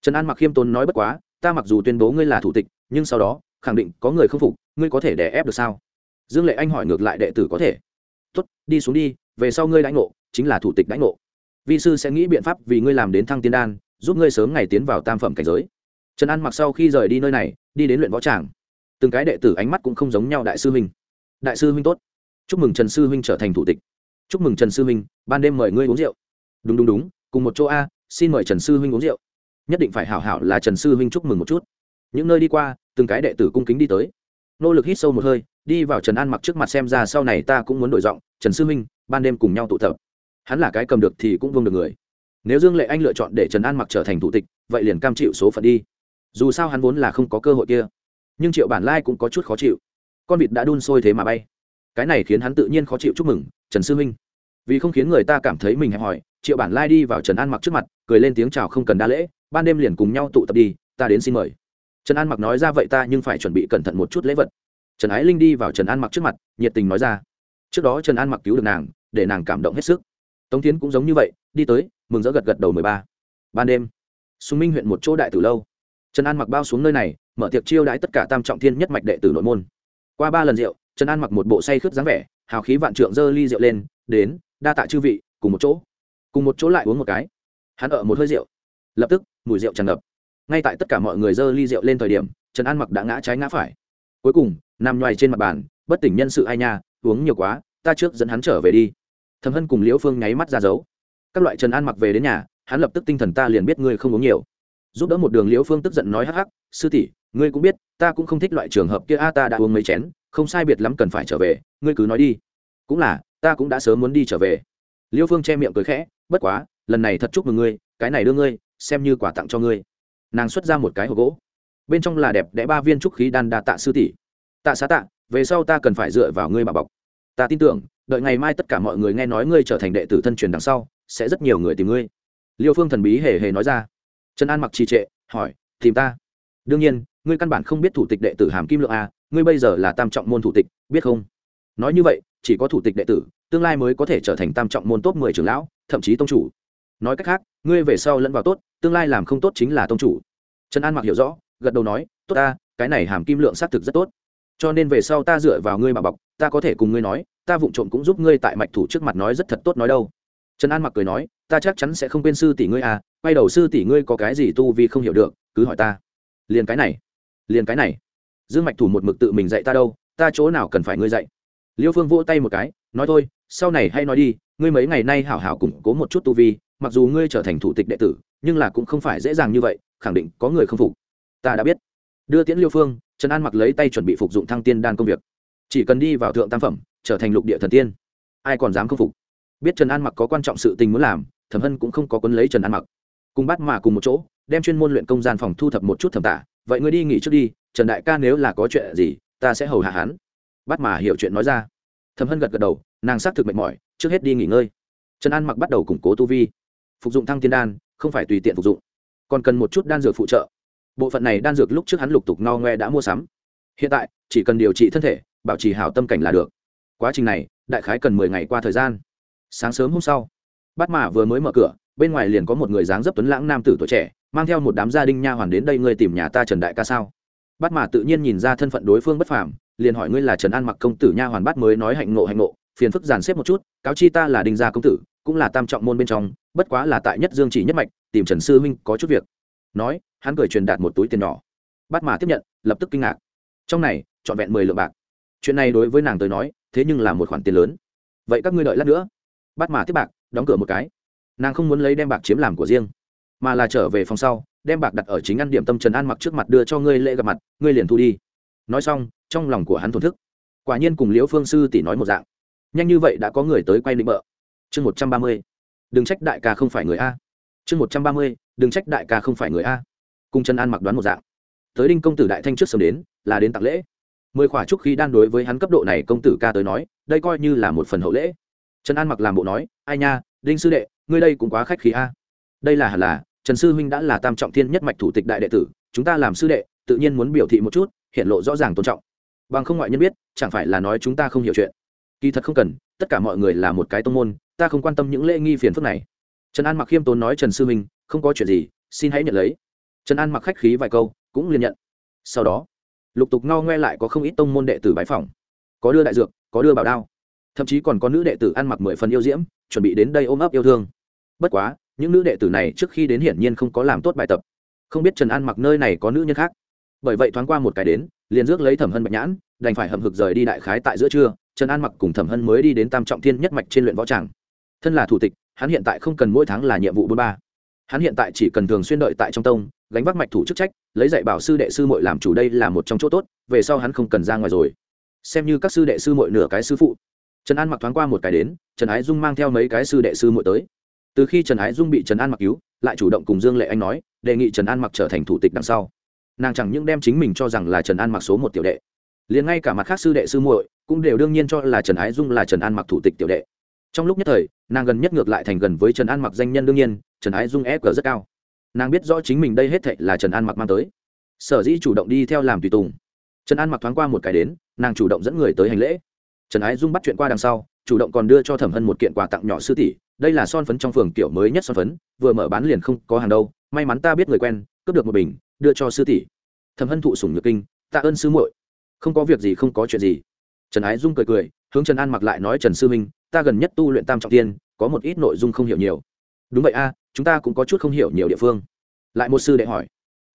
[SPEAKER 1] Trần an mặc khiêm tốn nói bất quá, ta mặc dù tuyên bố ngươi là thủ tịch, nhưng sau đó, khẳng định có người không phục, ngươi có thể đè ép được sao? Dương lệ anh hỏi ngược lại đệ tử có thể. Tốt, đi xuống đi, về sau ngươi đãi ngộ, chính là thủ tịch đãi ngộ. Vi sư sẽ nghĩ biện pháp vì ngươi làm đến thăng tiên đan, giúp ngươi sớm ngày tiến vào tam phẩm cảnh giới. Trần an mặc sau khi rời đi nơi này, đi đến luyện võ tràng. Từng cái đệ tử ánh mắt cũng không giống nhau đại sư huynh đại sư huynh tốt. Chúc mừng trần sư huynh trở thành thủ tịch. Chúc mừng trần sư huynh, ban đêm mời ngươi uống rượu. Đúng đúng đúng, cùng một chỗ a, xin mời trần sư huynh uống rượu. Nhất định phải hảo hảo là trần sư huynh chúc mừng một chút. Những nơi đi qua, từng cái đệ tử cung kính đi tới. Nỗ lực hít sâu một hơi, đi vào trần an mặc trước mặt xem ra sau này ta cũng muốn đổi giọng, trần sư huynh, ban đêm cùng nhau tụ tập. Hắn là cái cầm được thì cũng vương được người. Nếu dương lệ anh lựa chọn để trần an mặc trở thành thủ tịch, vậy liền cam chịu số phận đi. Dù sao hắn vốn là không có cơ hội kia, nhưng triệu bản lai cũng có chút khó chịu con vịt đã đun sôi thế mà bay. Cái này khiến hắn tự nhiên khó chịu chúc mừng, trần sư huynh. Vì không khiến người ta cảm thấy mình hẹp hòi, triệu bản lai đi vào trần an mặc trước mặt, cười lên tiếng chào không cần đa lễ, ban đêm liền cùng nhau tụ tập đi, ta đến xin mời. Trần an mặc nói ra, vậy ta nhưng phải chuẩn bị cẩn thận một chút lễ vật. Trần ái linh đi vào trần an mặc trước mặt, nhiệt tình nói ra, trước đó trần an mặc cứu được nàng, để nàng cảm động hết sức. Tống tiến cũng giống như vậy, đi tới, mừng rỡ gật gật đầu mười ba. Ban đêm, sùng minh huyện một chỗ đại tử lâu. Trần an mặc bao xuống nơi này, mở tiệc chiêu đãi tất cả tam trọng thiên nhất mạch đệ tử nội môn qua ba lần rượu, trần an mặc một bộ say khướt dáng vẻ, hào khí vạn trượng dơ ly rượu lên, đến, đa tạ chư vị, cùng một chỗ. Cùng một chỗ lại uống một cái. Hắn ở một hơi rượu. Lập tức, mùi rượu tràn ngập. Ngay tại tất cả mọi người dơ ly rượu lên thời điểm, trần an mặc đã ngã trái ngã phải. Cuối cùng, nằm nhoài trên mặt bàn, bất tỉnh nhân sự ai nha, uống nhiều quá, ta trước dẫn hắn trở về đi. Thầm hân cùng liễu phương nháy mắt ra giấu. các loại trần an mặc về đến nhà, hắn lập tức tinh thần ta liền biết ngươi không uống nhiều giúp đỡ một đường liễu phương tức giận nói hắc hắc, sư tỷ, ngươi cũng biết, ta cũng không thích loại trường hợp kia, a, ta đã uống mấy chén, không sai biệt lắm cần phải trở về, ngươi cứ nói đi. Cũng là, ta cũng đã sớm muốn đi trở về. Liêu phương che miệng cười khẽ, bất quá, lần này thật chúc mừng ngươi, cái này đưa ngươi, xem như quà tặng cho ngươi. Nàng xuất ra một cái hộp gỗ, bên trong là đẹp đẽ ba viên trúc khí đan đa tạ sư tỷ. Tạ xá tạ, về sau ta cần phải dựa vào ngươi mà bọc. Ta tin tưởng, đợi ngày mai tất cả mọi người nghe nói ngươi trở thành đệ tử thân truyền đằng sau, sẽ rất nhiều người tìm ngươi. Liêu phương thần bí hề hề nói ra trần an mặc trì trệ, hỏi, tìm ta? Đương nhiên, ngươi căn bản không biết thủ tịch đệ tử hàm kim lượng a, ngươi bây giờ là tam trọng môn thủ tịch, biết không? Nói như vậy, chỉ có thủ tịch đệ tử, tương lai mới có thể trở thành tam trọng môn top mười trưởng lão, thậm chí tông chủ. Nói cách khác, ngươi về sau lẫn vào tốt, tương lai làm không tốt chính là tông chủ. Trần an mặc hiểu rõ, gật đầu nói, tốt ta, cái này hàm kim lượng xác thực rất tốt. Cho nên về sau ta dựa vào ngươi mà bọc, ta có thể cùng ngươi nói, ta vụng trộm cũng giúp ngươi tại mạch thủ trước mặt nói rất thật tốt nói đâu. Trần an mặc cười nói ta chắc chắn sẽ không quên sư tỷ ngươi à quay đầu sư tỷ ngươi có cái gì tu vì không hiểu được, cứ hỏi ta. Liền cái này, liền cái này. Dương mạch thủ một mực tự mình dạy ta đâu, ta chỗ nào cần phải ngươi dạy. Liêu phương vỗ tay một cái, nói thôi, sau này hay nói đi, ngươi mấy ngày nay hảo hảo củng cố một chút tu vi, mặc dù ngươi trở thành thủ tịch đệ tử, nhưng là cũng không phải dễ dàng như vậy, khẳng định có người không phục. Ta đã biết. Đưa tiễn liêu phương, trần an mặc lấy tay chuẩn bị phục dụng thăng tiên đan công việc. Chỉ cần đi vào thượng tam phẩm, trở thành lục địa thần tiên. Ai còn dám không phục? Biết trần an mặc có quan trọng sự tình muốn làm, thẩm hân cũng không có quấn lấy trần an mặc. Cùng bắt mà cùng một chỗ, đem chuyên môn luyện công gian phòng thu thập một chút thẩm tả. Vậy ngươi đi nghỉ trước đi, trần đại ca nếu là có chuyện gì, ta sẽ hầu hạ hắn. Bắt mà hiểu chuyện nói ra. Thẩm hân gật gật đầu, nàng xác thực mệt mỏi, trước hết đi nghỉ ngơi. Trần an mặc bắt đầu củng cố tu vi. Phục dụng thăng tiên đan, không phải tùy tiện phục dụng. Còn cần một chút đan dược phụ trợ. Bộ phận này đan dược lúc trước hắn lục tục no ngoe đã mua sắm. Hiện tại, chỉ cần điều trị thân thể, bảo trì hảo tâm cảnh là được. Quá trình này, đại khái cần mười ngày qua thời gian sáng sớm hôm sau, bát mã vừa mới mở cửa, bên ngoài liền có một người dáng dấp tuấn lãng nam tử tuổi trẻ, mang theo một đám gia đình nha hoàn đến đây ngươi tìm nhà ta trần đại ca sao? Bát mã tự nhiên nhìn ra thân phận đối phương bất phàm, liền hỏi ngươi là trần an mặc công tử nha hoàn bát mới nói hạnh nộ hạnh nộ phiền phức dàn xếp một chút, cáo chi ta là đinh gia công tử, cũng là tam trọng môn bên trong, bất quá là tại nhất dương chỉ nhất mạch, tìm trần sư huynh có chút việc. Nói, hắn cười truyền đạt một túi tiền nhỏ. Bát mà tiếp nhận, lập tức kinh ngạc. Trong này, trọn vẹn mười lượng bạc. Chuyện này đối với nàng tới nói, thế nhưng là một khoản tiền lớn. Vậy các ngươi đợi lát nữa bắt mà tiếp bạc, đóng cửa một cái. Nàng không muốn lấy đem bạc chiếm làm của riêng, mà là trở về phòng sau, đem bạc đặt ở chính ăn điểm tâm trần an mặc trước mặt đưa cho ngươi lễ gặp mặt, ngươi liền thu đi. Nói xong, trong lòng của hắn thổn thức. Quả nhiên cùng liễu phương sư tỷ nói một dạng. Nhanh như vậy đã có người tới quay định bợ. Chương một trăm ba mươi. Đừng trách đại ca không phải người a. Chương một trăm ba mươi. Đừng trách đại ca không phải người a. Cùng trần an mặc đoán một dạng. Tới đinh công tử đại thanh trước sớm đến, là đến tặng lễ. Mười khỏa trúc khí đan đối với hắn cấp độ này công tử ca tới nói, đây coi như là một phần hậu lễ trần an mặc làm bộ nói, ai nha, đinh sư đệ, ngươi đây cũng quá khách khí a. Đây là hẳn là, trần sư huynh đã là tam trọng thiên nhất mạch thủ tịch đại đệ tử, chúng ta làm sư đệ, tự nhiên muốn biểu thị một chút, hiện lộ rõ ràng tôn trọng. Bằng không ngoại nhân biết, chẳng phải là nói chúng ta không hiểu chuyện. Kỳ thật không cần, tất cả mọi người là một cái tông môn, ta không quan tâm những lễ nghi phiền phức này. Trần an mặc khiêm tốn nói, trần sư huynh, không có chuyện gì, xin hãy nhận lấy. Trần an mặc khách khí vài câu, cũng liền nhận. Sau đó, lục tục ngao ngoe lại có không ít tông môn đệ tử bãi phòng có đưa đại dược, có đưa bảo đao thậm chí còn có nữ đệ tử ăn mặc mười phần yêu diễm, chuẩn bị đến đây ôm ấp yêu thương. Bất quá, những nữ đệ tử này trước khi đến hiển nhiên không có làm tốt bài tập. Không biết trần an mặc nơi này có nữ nhân khác. Bởi vậy thoáng qua một cái đến, liền rước lấy thẩm hân bạch nhãn, đành phải hầm hực rời đi đại khái tại giữa trưa, trần an mặc cùng thẩm hân mới đi đến tam trọng thiên nhất mạch trên luyện võ tràng. Thân là thủ tịch, hắn hiện tại không cần mỗi tháng là nhiệm vụ bốn ba. Hắn hiện tại chỉ cần thường xuyên đợi tại trong tông, gánh vác mạch thủ chức trách, lấy dạy bảo sư đệ sư mội làm chủ đây là một trong chỗ tốt, về sau hắn không cần ra ngoài rồi. Xem như các sư đệ sư mội nửa cái sư phụ trần an mặc thoáng qua một cái đến, trần ái dung mang theo mấy cái sư đệ sư muội tới. Từ khi trần ái dung bị trần an mặc cứu, lại chủ động cùng dương lệ anh nói, đề nghị trần an mặc trở thành thủ tịch đằng sau. Nàng chẳng những đem chính mình cho rằng là trần an mặc số một tiểu đệ, liền ngay cả mặt khác sư đệ sư muội cũng đều đương nhiên cho là trần ái dung là trần an mặc thủ tịch tiểu đệ. Trong lúc nhất thời, nàng gần nhất ngược lại thành gần với trần an mặc danh nhân đương nhiên, trần ái dung ép g rất cao. Nàng biết rõ chính mình đây hết thệ là trần an mặc mang tới. Sở dĩ chủ động đi theo làm tùy tùng. Trần an mặc thoáng qua một cái đến, nàng chủ động dẫn người tới hành lễ trần ái dung bắt chuyện qua đằng sau, chủ động còn đưa cho thẩm hân một kiện quà tặng nhỏ sư tỷ, đây là son phấn trong phường kiểu mới nhất son phấn, vừa mở bán liền không có hàng đâu, may mắn ta biết người quen, cướp được một bình, đưa cho sư tỷ. Thẩm hân thụ sủng nhược kinh, tạ ơn sư muội. Không có việc gì, không có chuyện gì. Trần ái dung cười cười, hướng trần an mặc lại nói, trần sư minh ta gần nhất tu luyện tam trọng tiên, có một ít nội dung không hiểu nhiều. Đúng vậy a, chúng ta cũng có chút không hiểu nhiều địa phương. Lại một sư đệ hỏi.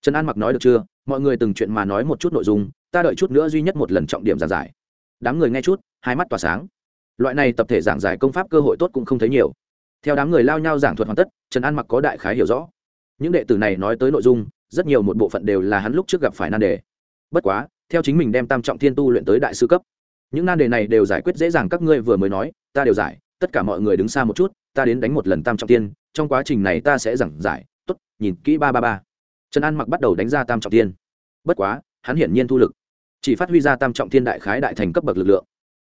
[SPEAKER 1] Trần an mặc nói được chưa? Mọi người từng chuyện mà nói một chút nội dung, ta đợi chút nữa duy nhất một lần trọng điểm giảng giải đám người nghe chút, hai mắt tỏa sáng. Loại này tập thể giảng giải công pháp cơ hội tốt cũng không thấy nhiều. Theo đám người lao nhau giảng thuật hoàn tất, trần an mặc có đại khái hiểu rõ. Những đệ tử này nói tới nội dung, rất nhiều một bộ phận đều là hắn lúc trước gặp phải nan đề. Bất quá, theo chính mình đem tam trọng thiên tu luyện tới đại sư cấp, những nan đề này đều giải quyết dễ dàng các ngươi vừa mới nói, ta đều giải, tất cả mọi người đứng xa một chút, ta đến đánh một lần tam trọng tiên trong quá trình này ta sẽ giảng giải t ố t nhìn kỹ ba ba ba. Trần an mặc bắt đầu đánh ra tam trọng tiên bất quá, hắn hiển nhiên thu lực chỉ phát huy ra tam trọng thiên đại khái đại thành cấp bậc lực lượng.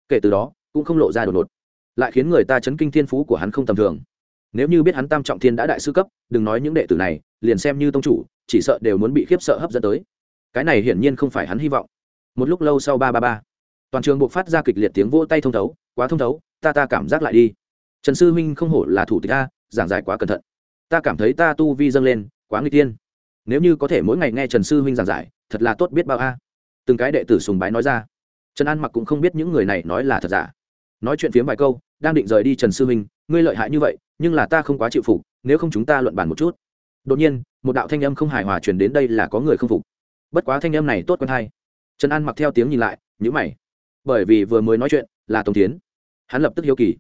[SPEAKER 1] Kể từ đó, cũng không lộ ra đột ngột, lại khiến người ta chấn kinh thiên phú của hắn không tầm thường. Nếu như biết hắn tam trọng thiên đã đại sư cấp, đừng nói những đệ tử này, liền xem như tông chủ, chỉ sợ đều muốn bị khiếp sợ hấp dẫn tới. Cái này hiển nhiên không phải hắn hy vọng. Một lúc lâu sau ba ba ba, toàn trường buộc phát ra kịch liệt tiếng vỗ tay thông thấu, quá thông thấu, ta ta cảm giác lại đi. Trần sư huynh không hổ là thủ tịch ta giảng giải quá cẩn thận. Ta cảm thấy ta tu vi dâng lên, quá nguy tiên. Nếu như có thể mỗi ngày nghe trần sư huynh giảng giải, thật là tốt biết bao a từng cái đệ tử sùng bái nói ra. Trần an mặc cũng không biết những người này nói là thật giả. Nói chuyện phiếm vài câu, đang định rời đi trần sư huynh, ngươi lợi hại như vậy, nhưng là ta không quá chịu phục, nếu không chúng ta luận bàn một chút. Đột nhiên, một đạo thanh âm không hài hòa truyền đến đây là có người không phục. Bất quá thanh âm này tốt quen hay. Trần an mặc theo tiếng nhìn lại nhữ mày. Bởi vì vừa mới nói chuyện là tống tiến hắn lập tức hiếu kỳ.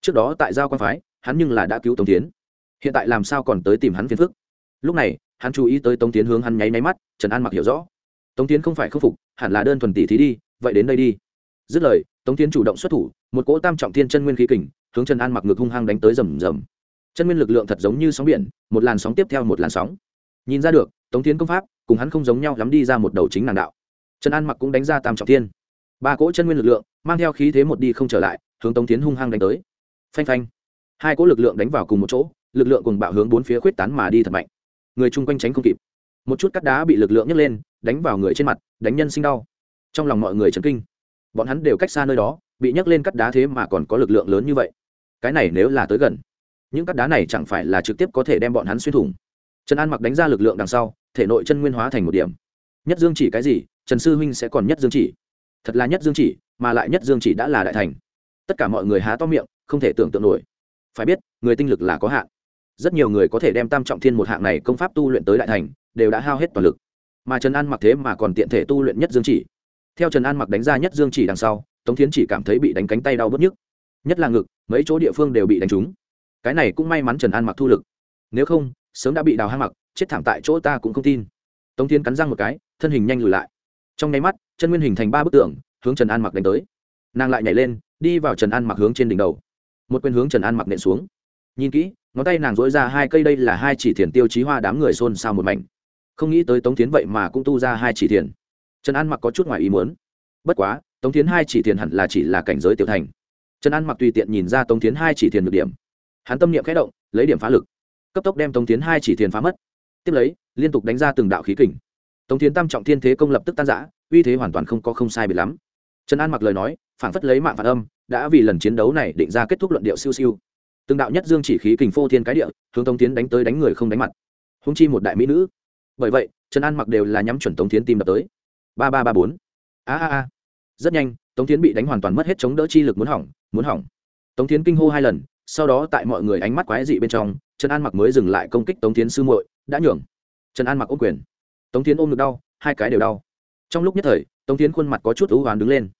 [SPEAKER 1] Trước đó tại giao quan phái, hắn nhưng là đã cứu tống tiến hiện tại làm sao còn tới tìm hắn phiền phức? Lúc này, hắn chú ý tới tống tiến hướng hắn nháy máy mắt, trần an mặc hiểu rõ tống tiến không phải khâm phục, hẳn là đơn thuần tỷ thí đi, vậy đến đây đi. Dứt lời, tống tiến chủ động xuất thủ, một cỗ tam trọng thiên chân nguyên khí kình, hướng trần an mặc ngực hung hăng đánh tới rầm rầm. Chân nguyên lực lượng thật giống như sóng biển, một làn sóng tiếp theo một làn sóng. Nhìn ra được, tống tiến công pháp cùng hắn không giống nhau lắm đi ra một đầu chính nàng đạo. Trần an mặc cũng đánh ra tam trọng thiên. Ba cỗ chân nguyên lực lượng, mang theo khí thế một đi không trở lại, hướng tống tiến hung hăng đánh tới. Phanh phanh. Hai cỗ lực lượng đánh vào cùng một chỗ, lực lượng cùng bạo hướng bốn phía khuyết tán mà đi thật mạnh. Người chung quanh tránh không kịp. Một chút cắt đá bị lực lượng nhấc lên đánh vào người trên mặt, đánh nhân sinh đau. Trong lòng mọi người chấn kinh. Bọn hắn đều cách xa nơi đó, bị nhấc lên cắt đá thế mà còn có lực lượng lớn như vậy. Cái này nếu là tới gần, những cắt đá này chẳng phải là trực tiếp có thể đem bọn hắn xuyên thủng. Trần an mặc đánh ra lực lượng đằng sau, thể nội chân nguyên hóa thành một điểm. Nhất dương chỉ cái gì, trần sư huynh sẽ còn nhất dương chỉ. Thật là nhất dương chỉ, mà lại nhất dương chỉ đã là đại thành. Tất cả mọi người há to miệng, không thể tưởng tượng nổi. Phải biết, người tinh lực là có hạn. Rất nhiều người có thể đem tam trọng thiên một hạng này công pháp tu luyện tới đại thành, đều đã hao hết toàn lực mà trần an mặc thế mà còn tiện thể tu luyện nhất dương chỉ. Theo trần an mặc đánh ra nhất dương chỉ đằng sau, tống thiến chỉ cảm thấy bị đánh cánh tay đau bớt nhức. Nhất là ngực, mấy chỗ địa phương đều bị đánh trúng. Cái này cũng may mắn trần an mặc thu lực. Nếu không, sớm đã bị đào hang mặc chết thảm tại chỗ ta cũng không tin. Tống thiến cắn răng một cái, thân hình nhanh lùi lại. Trong nháy mắt, chân nguyên hình thành ba bức tượng, hướng trần an mặc đánh tới. Nàng lại nhảy lên, đi vào trần an mặc hướng trên đỉnh đầu. Một quyền hướng trần an mặc nện xuống. Nhìn kỹ, ngón tay nàng dối ra hai cây, đây là hai chỉ thiền tiêu chí hoa đám người xôn xao một mảnh không nghĩ tới tống tiến vậy mà cũng tu ra hai chỉ thiền. Trần an mặc có chút ngoài ý muốn. Bất quá, tống tiến hai chỉ thiền hẳn là chỉ là cảnh giới tiểu thành. Trần an mặc tùy tiện nhìn ra tống tiến hai chỉ thiền được điểm. Hắn tâm niệm khẽ động, lấy điểm phá lực. Cấp tốc đem tống tiến hai chỉ thiền phá mất. Tiếp lấy, liên tục đánh ra từng đạo khí kình. Tống tiến tam trọng thiên thế công lập tức tan giã uy thế hoàn toàn không có không sai bị lắm. Trần an mặc lời nói phảng phất lấy mạng phản âm, đã vì lần chiến đấu này định ra kết thúc luận điệu siêu siêu. Từng đạo nhất dương chỉ khí kình phô thiên cái địa, hướng tống tiến đánh tới đánh người không đánh mặt. Húng chi một đại mỹ nữ bởi vậy, trần an mặc đều là nhắm chuẩn tống tiến tìm đập tới. Ba ba ba bốn. A a a. Rất nhanh, tống tiến bị đánh hoàn toàn mất hết chống đỡ chi lực muốn hỏng muốn hỏng. Tống tiến kinh hô hai lần, sau đó tại mọi người ánh mắt quái dị bên trong, trần an mặc mới dừng lại công kích tống tiến sư muội, đã nhường. Trần an mặc ôm quyền. Tống tiến ôm ngực đau, hai cái đều đau. Trong lúc nhất thời, tống tiến khuôn mặt có chút ưu hoán đứng lên.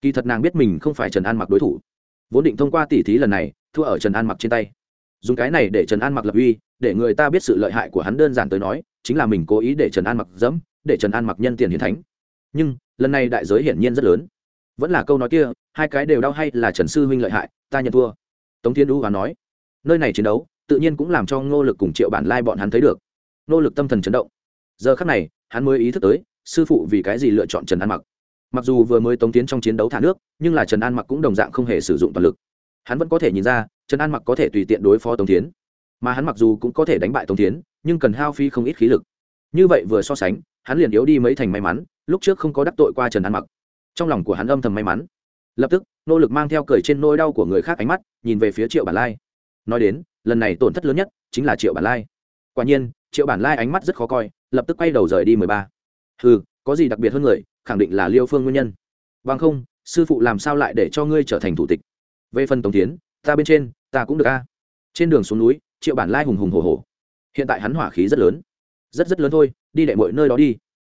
[SPEAKER 1] Kỳ thật nàng biết mình không phải trần an mặc đối thủ. Vốn định thông qua tỉ thí lần này, thua ở trần an mặc trên tay dùng cái này để trần an mặc lập uy, để người ta biết sự lợi hại của hắn đơn giản tới nói, chính là mình cố ý để trần an mặc dẫm, để trần an mặc nhân tiền hiền thánh. Nhưng, lần này đại giới hiển nhiên rất lớn. Vẫn là câu nói kia, hai cái đều đau hay là trần sư huynh lợi hại, ta nhận thua. Tống thiên đũ và nói, nơi này chiến đấu, tự nhiên cũng làm cho ngô lực cùng triệu bản lai bọn hắn thấy được. Ngô lực tâm thần chấn động. Giờ khắc này, hắn mới ý thức tới, sư phụ vì cái gì lựa chọn trần an mặc. Mặc dù vừa mới tống tiến trong chiến đấu thả nước, nhưng là trần an mặc cũng đồng dạng không hề sử dụng toàn lực. Hắn vẫn có thể nhìn ra trần an mặc có thể tùy tiện đối phó tống tiến mà hắn mặc dù cũng có thể đánh bại tống tiến nhưng cần hao phi không ít khí lực. Như vậy vừa so sánh, hắn liền yếu đi mấy thành may mắn, lúc trước không có đắc tội qua trần an mặc. Trong lòng của hắn âm thầm may mắn. Lập tức, nỗ lực mang theo cười trên nỗi đau của người khác ánh mắt, nhìn về phía triệu bản lai. Nói đến, lần này tổn thất lớn nhất chính là triệu bản lai. Quả nhiên, triệu bản lai ánh mắt rất khó coi, lập tức quay đầu rời đi mười ba. Ừ có gì đặc biệt hơn người, khẳng định là liêu phương nguyên nhân. Vâng không, sư phụ làm sao lại để cho ngươi trở thành thủ tịch? Về phần tổng tiến ta bên trên, ta cũng được a. Trên đường xuống núi, triệu bản lai hùng hùng hồ hồ hiện tại hắn hỏa khí rất lớn. Rất rất lớn thôi, đi đệ mọi nơi đó đi.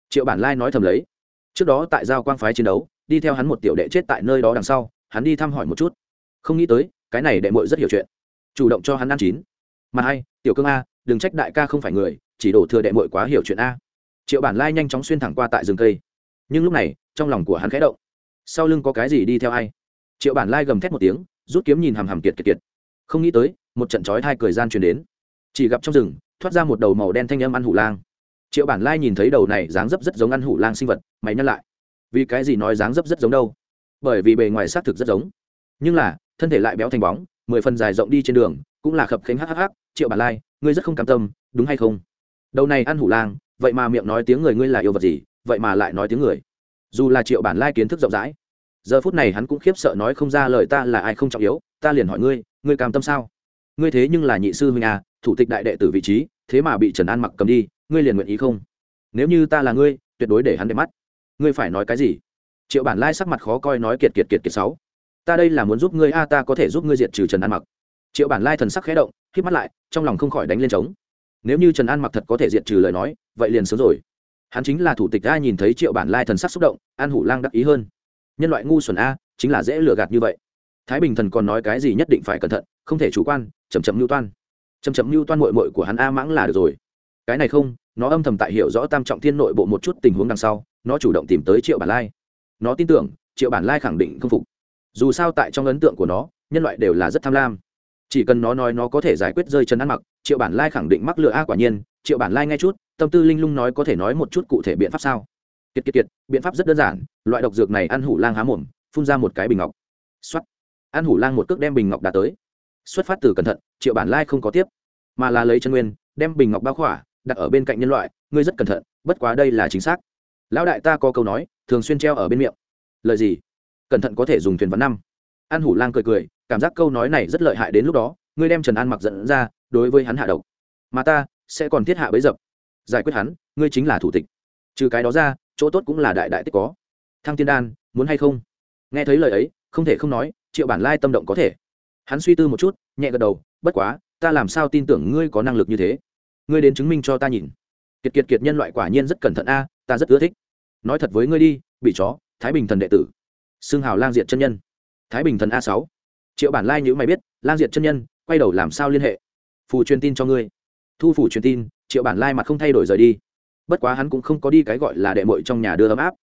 [SPEAKER 1] Triệu bản lai nói thầm lấy. Trước đó tại giao quang phái chiến đấu, đi theo hắn một tiểu đệ chết tại nơi đó đằng sau, hắn đi thăm hỏi một chút. Không nghĩ tới, cái này đệ mội rất hiểu chuyện. Chủ động cho hắn ăn chín. Mà hay, tiểu cương a, đừng trách đại ca không phải người, chỉ đổ thừa đệ mội quá hiểu chuyện a. Triệu bản lai nhanh chóng xuyên thẳng qua tại rừng cây. Nhưng lúc này, trong lòng của hắn khẽ động. Sau lưng có cái gì đi theo ai? Triệu bản lai gầm thét một tiếng rút kiếm nhìn hằm hằm kiệt kiệt kiệt. Không nghĩ tới, một trận chói thai cười gian truyền đến. Chỉ gặp trong rừng, thoát ra một đầu màu đen thanh âm ăn hủ lang. Triệu bản lai nhìn thấy đầu này dáng dấp rất giống ăn hủ lang sinh vật, mày nhắc lại. Vì cái gì nói dáng dấp rất giống đâu? Bởi vì bề ngoài xác thực rất giống. Nhưng là, thân thể lại béo thành bóng, mười phần dài rộng đi trên đường, cũng là khập khánh hhh triệu bản lai, ngươi rất không cam tâm, đúng hay không? Đầu này ăn hủ lang, vậy mà miệng nói tiếng người ngươi là yêu vật gì, vậy mà lại nói tiếng người. Dù là triệu bản lai kiến thức rộng rãi giờ phút này hắn cũng khiếp sợ nói không ra lời ta là ai không trọng yếu, ta liền hỏi ngươi ngươi cam tâm sao? Ngươi thế nhưng là nhị sư huynh à thủ tịch đại đệ tử vị trí, thế mà bị trần an mặc cầm đi, ngươi liền nguyện ý không? Nếu như ta là ngươi, tuyệt đối để hắn để mắt. Ngươi phải nói cái gì? Triệu bản lai sắc mặt khó coi nói kiệt kiệt kiệt kiệt sáu. Ta đây là muốn giúp ngươi, a, ta có thể giúp ngươi diệt trừ trần an mặc. Triệu bản lai thần sắc khẽ động k mắt lại, trong lòng không khỏi đánh lên trống. Nếu như trần an mặc thật có thể diệt trừ lời nói, vậy liền sớm rồi. Hắn chính là thủ tịch a nhìn thấy triệu bản lai thần sắc xúc động, an hủ lang đắc ý hơn nhân loại ngu xuẩn a, chính là dễ lừa gạt như vậy. Thái bình thần còn nói cái gì nhất định phải cẩn thận, không thể chủ quan chầm chậm mưu toan. Chầm chậm mưu toan mội mội của hắn a mãng là được rồi. Cái này không, nó âm thầm tại hiểu rõ tam trọng thiên nội bộ một chút tình huống đằng sau, nó chủ động tìm tới triệu bản lai. Nó tin tưởng, triệu bản lai khẳng định không phục. Dù sao tại trong ấn tượng của nó, nhân loại đều là rất tham lam. Chỉ cần nó nói nó có thể giải quyết rơi chân ăn mặc, triệu bản lai khẳng định mắc lựa a quả nhiên. Triệu bản lai nghe chút, tâm tư linh lung nói có thể nói một chút cụ thể biện pháp sao? Kiệt kiệt kiệt, biện pháp rất đơn giản, loại độc dược này ăn hủ lang há mồm, phun ra một cái bình ngọc. X ăn hủ lang một cước đem bình ngọc đã tới. Xuất phát từ cẩn thận, triệu bản lai không có tiếp, mà là lấy chân nguyên, đem bình ngọc bao khỏa, đặt ở bên cạnh nhân loại, ngươi rất cẩn thận, bất quá đây là chính xác. Lão đại ta có câu nói, thường xuyên treo ở bên miệng. Lời gì? Cẩn thận có thể dùng thuyền vấn năm. An hủ lang cười cười, cảm giác câu nói này rất lợi hại đến lúc đó, ngươi đem trần an mặc dẫn ra, đối với hắn hạ độc. Mà ta sẽ còn thiết hạ bấy dập. Giải quyết hắn, ngươi chính là thủ tịch trừ cái đó ra, chỗ tốt cũng là đại đại tích có. Thăng tiên đan, muốn hay không? Nghe thấy lời ấy, không thể không nói, triệu bản lai tâm động có thể. Hắn suy tư một chút, nhẹ gật đầu, bất quá, ta làm sao tin tưởng ngươi có năng lực như thế? Ngươi đến chứng minh cho ta nhìn. Kiệt kiệt kiệt nhân loại quả nhiên rất cẩn thận a, ta rất ưa thích. Nói thật với ngươi đi, bị chó, thái bình thần đệ tử. Xương hào lang diệt chân nhân. Thái bình thần a sáu. Triệu bản lai nhữ mày biết, lang diệt chân nhân, quay đầu làm sao liên hệ? Phù truyền tin cho ngươi. Thu phủ truyền tin, triệu bản lai mặt không thay đổi rời đi bất quá hắn cũng không có đi cái gọi là đệ mội trong nhà đưa ấm áp,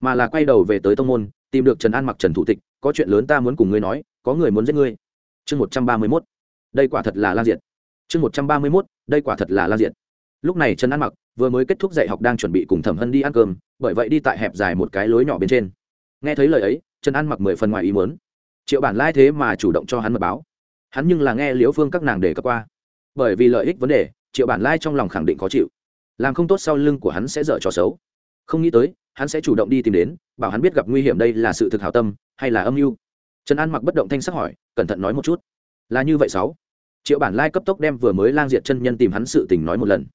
[SPEAKER 1] mà là quay đầu về tới tông môn, tìm được trần an mặc trần thủ tịch, có chuyện lớn ta muốn cùng ngươi nói, có người muốn giết ngươi. Chương một trăm ba mươi mốt. Đây quả thật là lan diệt. Chương một trăm ba mươi mốt, đây quả thật là lan diệt. Lúc này trần an mặc vừa mới kết thúc dạy học đang chuẩn bị cùng thẩm hân đi ăn cơm, bởi vậy đi tại hẹp dài một cái lối nhỏ bên trên. Nghe thấy lời ấy, trần an mặc mười phần ngoài ý muốn. Triệu bản lai thế mà chủ động cho hắn mật báo. Hắn nhưng là nghe liễu phương các nàng để cập qua. Bởi vì lợi ích vấn đề, triệu bản lai trong lòng khẳng định khó chịu làm không tốt sau lưng của hắn sẽ dở trò xấu. Không nghĩ tới, hắn sẽ chủ động đi tìm đến, bảo hắn biết gặp nguy hiểm đây là sự thực hảo tâm, hay là âm mưu. Trần an mặc bất động thanh sắc hỏi, cẩn thận nói một chút. Là như vậy sáu. Triệu bản lai cấp tốc đem vừa mới lang diệt chân nhân tìm hắn sự tình nói một lần.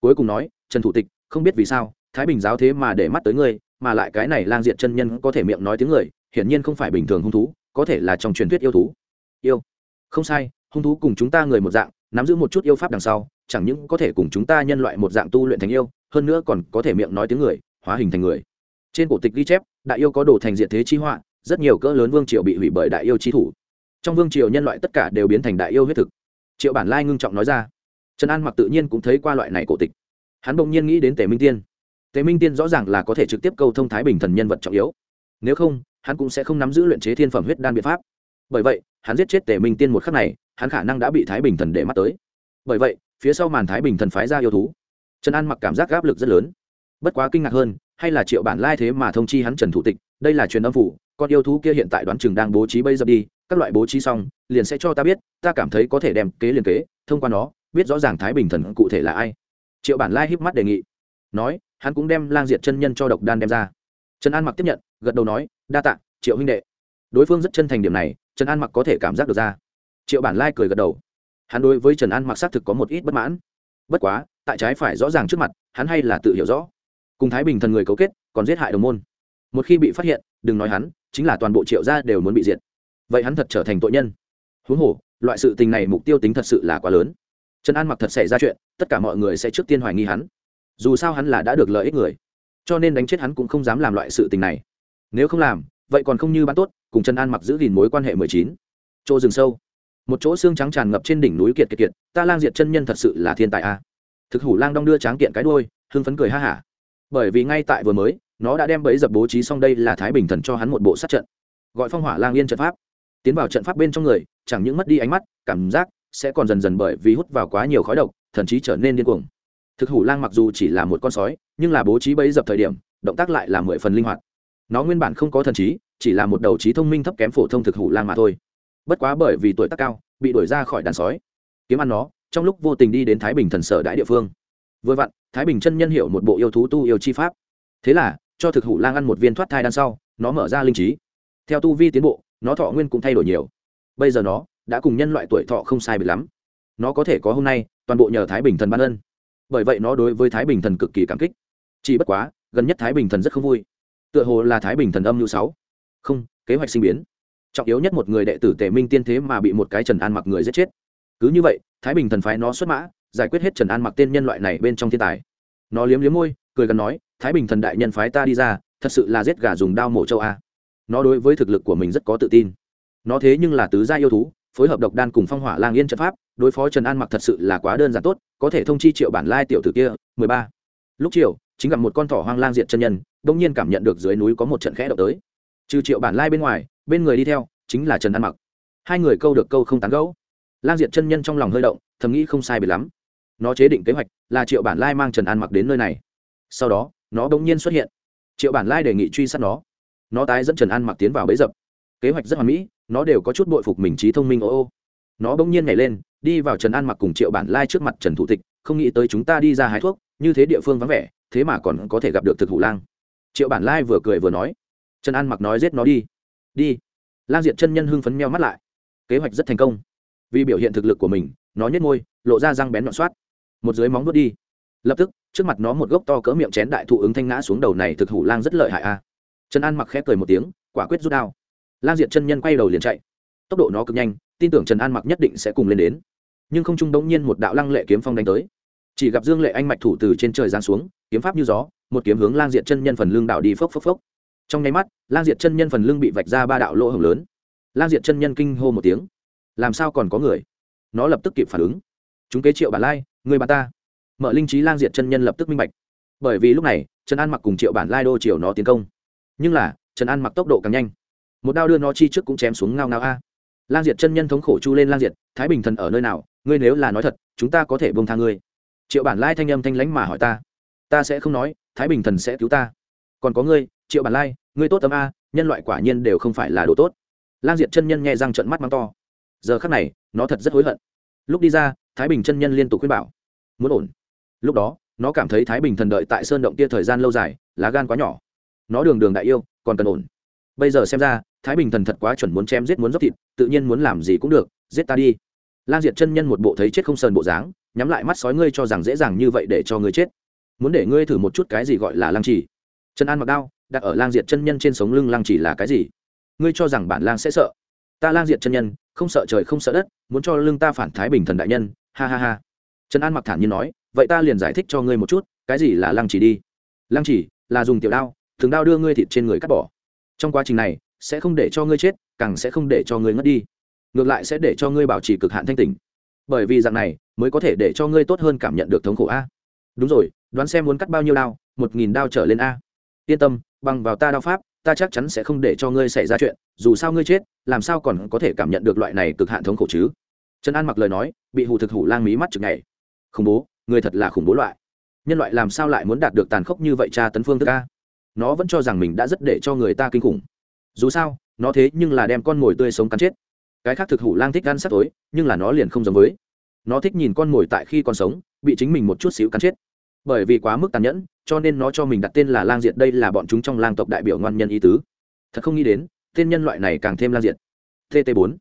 [SPEAKER 1] Cuối cùng nói, trần thủ tịch, không biết vì sao, thái bình giáo thế mà để mắt tới ngươi, mà lại cái này lang diệt chân nhân có thể miệng nói tiếng người, hiển nhiên không phải bình thường hung thú, có thể là trong truyền thuyết yêu thú. Yêu. Không sai, hung thú cùng chúng ta người một dạng nắm giữ một chút yêu pháp đằng sau, chẳng những có thể cùng chúng ta nhân loại một dạng tu luyện thành yêu, hơn nữa còn có thể miệng nói tiếng người, hóa hình thành người. Trên cổ tịch ghi chép, đại yêu có đồ thành diện thế chi họa, rất nhiều cỡ lớn vương triều bị hủy bởi đại yêu chi thủ. Trong vương triều nhân loại tất cả đều biến thành đại yêu huyết thực. Triệu bản lai ngưng trọng nói ra. Trần an mặc tự nhiên cũng thấy qua loại này cổ tịch. Hắn bỗng nhiên nghĩ đến tề minh tiên. Tề minh tiên rõ ràng là có thể trực tiếp câu thông thái bình thần nhân vật trọng yếu. Nếu không, hắn cũng sẽ không nắm giữ luyện chế thiên phẩm huyết đan biện pháp. Bởi vậy, hắn giết chết tề minh tiên một khắc này hắn khả năng đã bị thái bình thần để mắt tới. Bởi vậy, phía sau màn thái bình thần phái ra yêu thú. Trần an mặc cảm giác áp lực rất lớn. Bất quá kinh ngạc hơn, hay là triệu bản lai thế mà thông chi hắn trần thủ tịch, đây là truyền âm phủ, con yêu thú kia hiện tại đoán chừng đang bố trí bây giờ đi, các loại bố trí xong, liền sẽ cho ta biết, ta cảm thấy có thể đem kế liền kế, thông qua nó, biết rõ ràng thái bình thần cụ thể là ai. Triệu bản lai híp mắt đề nghị. Nói, hắn cũng đem lang diệt chân nhân cho độc đan đem ra. Trần an mặc tiếp nhận, gật đầu nói, đa tạ, triệu huynh đệ. Đối phương rất chân thành điểm này, trần an mặc có thể cảm giác được ra triệu bản lai cười gật đầu. Hắn đối với trần an mặc xác thực có một ít bất mãn. Bất quá, tại trái phải rõ ràng trước mặt, hắn hay là tự hiểu rõ. Cùng thái bình thần người cấu kết, còn giết hại đồng môn. Một khi bị phát hiện, đừng nói hắn, chính là toàn bộ triệu gia đều muốn bị diệt. Vậy hắn thật trở thành tội nhân. Huống hồ, loại sự tình này mục tiêu tính thật sự là quá lớn. Trần an mặc thật xảy ra chuyện, tất cả mọi người sẽ trước tiên hoài nghi hắn. Dù sao hắn là đã được lợi ích người, cho nên đánh chết hắn cũng không dám làm loại sự tình này. Nếu không làm, vậy còn không như bán tốt, cùng trần an mặc giữ gìn mối quan hệ mười chín. Chỗ rừng sâu một chỗ xương trắng tràn ngập trên đỉnh núi kiệt kiệt kiệt, ta lang diệt chân nhân thật sự là thiên tài a. Thực hủ lang đong đưa tráng kiện cái đôi hưng phấn cười ha hả. Bởi vì ngay tại vừa mới, nó đã đem bẫy dập bố trí xong đây là thái bình thần cho hắn một bộ sát trận. Gọi phong hỏa lang yên trận pháp. Tiến vào trận pháp bên trong người, chẳng những mất đi ánh mắt, cảm giác sẽ còn dần dần bởi vì hút vào quá nhiều khói độc, thậm chí trở nên điên cuồng. Thực hủ lang mặc dù chỉ là một con sói, nhưng là bố trí bẫy dập thời điểm, động tác lại là mười phần linh hoạt. Nó nguyên bản không có thần trí, chỉ là một đầu trí thông minh thấp kém phổ thông thực hủ lang mà thôi bất quá bởi vì tuổi tác cao, bị đuổi ra khỏi đàn sói. Kiếm ăn nó, trong lúc vô tình đi đến thái bình thần sở đại địa phương. Vừa vặn, thái bình chân nhân hiệu một bộ yêu thú tu yêu chi pháp. Thế là, cho thực hủ lang ăn một viên thoát thai đan sau, nó mở ra linh trí. Theo tu vi tiến bộ, nó thọ nguyên cũng thay đổi nhiều. Bây giờ nó đã cùng nhân loại tuổi thọ không sai biệt lắm. Nó có thể có hôm nay, toàn bộ nhờ thái bình thần ban ân. Bởi vậy nó đối với thái bình thần cực kỳ cảm kích. Chỉ bất quá, gần nhất thái bình thần rất không vui. Tựa hồ là thái bình thần âm lưu sáu. Không, kế hoạch sinh biến trọng yếu nhất một người đệ tử tề minh tiên thế mà bị một cái trần an mặc người giết chết. Cứ như vậy, thái bình thần phái nó xuất mã, giải quyết hết trần an mặc tên nhân loại này bên trong thiên tài. Nó liếm liếm môi, cười gần nói, thái bình thần đại nhân phái ta đi ra, thật sự là giết gà dùng đao mổ châu a. Nó đối với thực lực của mình rất có tự tin. Nó thế nhưng là tứ gia yêu thú, phối hợp độc đan cùng phong hỏa lang yên trận pháp, đối phó trần an mặc thật sự là quá đơn giản tốt, có thể thông chi triệu bản lai tiểu tử kia, mười ba. Lúc chiều, chính gặp một con thỏ hoang lang diện chân nhân, đông nhiên cảm nhận được dưới núi có một trận khẽ động tới. Trừ triệu bản lai bên ngoài bên người đi theo, chính là trần an mặc. Hai người câu được câu không tán gẫu. Lang Diệt chân nhân trong lòng hơi động, thầm nghĩ không sai bị lắm. Nó chế định kế hoạch là triệu bản lai mang trần an mặc đến nơi này. Sau đó, nó đ ỗ n g nhiên xuất hiện. Triệu bản lai đề nghị truy sát nó. Nó tái dẫn trần an mặc tiến vào bấy dập. Kế hoạch rất hoàn mỹ, nó đều có chút bội phục mình trí thông minh, ô ô. Nó bỗng nhiên nhảy lên, đi vào trần an mặc cùng triệu bản lai trước mặt trần thủ tịch, không nghĩ tới chúng ta đi ra hái thuốc, như thế địa phương vắng vẻ, thế mà còn có thể gặp được thực hủ lang. Triệu bản lai vừa cười vừa nói. Trần an mặc nói giết nó đi đi. Lang diện chân nhân hưng phấn meo mắt lại. Kế hoạch rất thành công. Vì biểu hiện thực lực của mình, nó nhét môi, lộ ra răng bén nhọn soát một dưới móng vuốt đi. Lập tức, trước mặt nó một gốc to cỡ miệng chén đại thụ ứng thanh ngã xuống đầu này thực hủ lang rất lợi hại a. Trần an mặc khẽ cười một tiếng, quả quyết rút đao. Lang diện chân nhân quay đầu liền chạy. Tốc độ nó cực nhanh, tin tưởng trần an mặc nhất định sẽ cùng lên đến. Nhưng không trung đống nhiên một đạo lăng lệ kiếm phong đánh tới. Chỉ gặp dương lệ anh mạch thủ từ trên trời giáng xuống, kiếm pháp như gió, một kiếm hướng lang diệt chân nhân phần lương đạo đi phốc phốc phốc trong nháy mắt, lang diệt chân nhân phần lưng bị vạch ra ba đạo lỗ hổng lớn. Lang diệt chân nhân kinh hô một tiếng. Làm sao còn có người? Nó lập tức kịp phản ứng. Chúng kế triệu bản lai, người bà ta. Mở linh trí lang diệt chân nhân lập tức minh bạch. Bởi vì lúc này, trần an mặc cùng triệu bản lai đô chiều nó tiến công. Nhưng là, trần an mặc tốc độ càng nhanh. Một đao đưa nó chi trước cũng chém xuống ngao ngao a. Lang diệt chân nhân thống khổ chu lên lang diệt, thái bình thần ở nơi nào? Ngươi nếu là nói thật, chúng ta có thể bông tha ngươi. Triệu bản lai thanh âm thanh lánh mà hỏi ta. Ta sẽ không nói, thái bình thần sẽ cứu ta. Còn có ngươi, triệu bản lai ngươi tốt tấm a, nhân loại quả nhiên đều không phải là đồ tốt. Lang diệt chân nhân nghe răng trận mắt mắng to. Giờ khắc này, nó thật rất hối hận. Lúc đi ra, thái bình chân nhân liên tục khuyên bảo. Muốn ổn. Lúc đó, nó cảm thấy thái bình thần đợi tại sơn động kia thời gian lâu dài, lá gan quá nhỏ. Nó đường đường đại yêu, còn cần ổn. Bây giờ xem ra, thái bình thần thật quá chuẩn muốn chém giết muốn dốc thịt, tự nhiên muốn làm gì cũng được, giết ta đi. Lan diệt chân nhân một bộ thấy chết không sờn bộ dáng, nhắm lại mắt sói ngươi cho rằng dễ dàng như vậy để cho ngươi chết. Muốn để ngươi thử một chút cái gì gọi là lang trì. Chân an mặc đao đặt ở lang diệt chân nhân trên sống lưng lang chỉ là cái gì? Ngươi cho rằng bản lang sẽ sợ? Ta lang diệt chân nhân, không sợ trời không sợ đất, muốn cho lưng ta phản thái bình thần đại nhân, ha ha ha. Trần an mặc thản nhiên nói, vậy ta liền giải thích cho ngươi một chút, cái gì là lang chỉ đi? Lang chỉ là dùng tiểu đao, thường đao đưa ngươi thịt trên người cắt bỏ. Trong quá trình này, sẽ không để cho ngươi chết, càng sẽ không để cho ngươi ngất đi. Ngược lại sẽ để cho ngươi bảo trì cực hạn thanh tỉnh. Bởi vì dạng này, mới có thể để cho ngươi tốt hơn cảm nhận được thống khổ a. Đúng rồi, đoán xem muốn cắt bao nhiêu đao, một nghìn đao trở lên a. Yên tâm bằng vào ta đao pháp, ta chắc chắn sẽ không để cho ngươi xảy ra chuyện, dù sao ngươi chết, làm sao còn có thể cảm nhận được loại này cực hạn thống khổ chứ? Trần an mặc lời nói, bị hù thực hủ lang mí mắt chực ngày khủng bố người thật là khủng bố loại. Nhân loại làm sao lại muốn đạt được tàn khốc như vậy cha tấn phương thức ca? nó vẫn cho rằng mình đã rất để cho người ta kinh khủng. Dù sao, nó thế nhưng là đem con mồi tươi sống cắn chết. Cái khác thực hủ lang thích ăn sắc tối, nhưng là nó liền không giống với. Nó thích nhìn con mồi tại khi còn sống, bị chính mình một chút xíu cắn chết. Bởi vì quá mức tàn nhẫn cho nên nó cho mình đặt tên là lang diệt, đây là bọn chúng trong lang tộc đại biểu ngoan nhân ý tứ. Thật không nghĩ đến, tên nhân loại này càng thêm lang diệt. Tt 4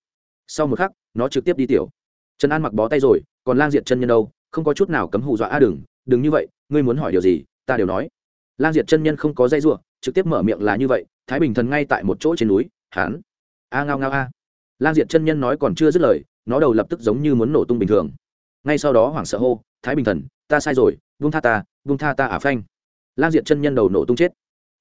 [SPEAKER 1] sau một khắc, nó trực tiếp đi tiểu. Trần an mặc bó tay rồi, còn lang diệt chân nhân đâu? Không có chút nào cấm hù dọa, a, đừng đừng như vậy, ngươi muốn hỏi điều gì, ta đều nói. Lang diệt chân nhân không có dây r trực tiếp mở miệng là như vậy, thái bình thần ngay tại một chỗ trên núi hán a, ngao ngao, a. Lang diệt chân nhân nói còn chưa dứt lời, nó đầu lập tức giống như muốn nổ tung bình thường. Ngay sau đó hoảng sợ hô, thái bình thần, ta sai rồi vung tha ta vung tha ta ả phanh lan diệt chân nhân đầu nổ tung chết.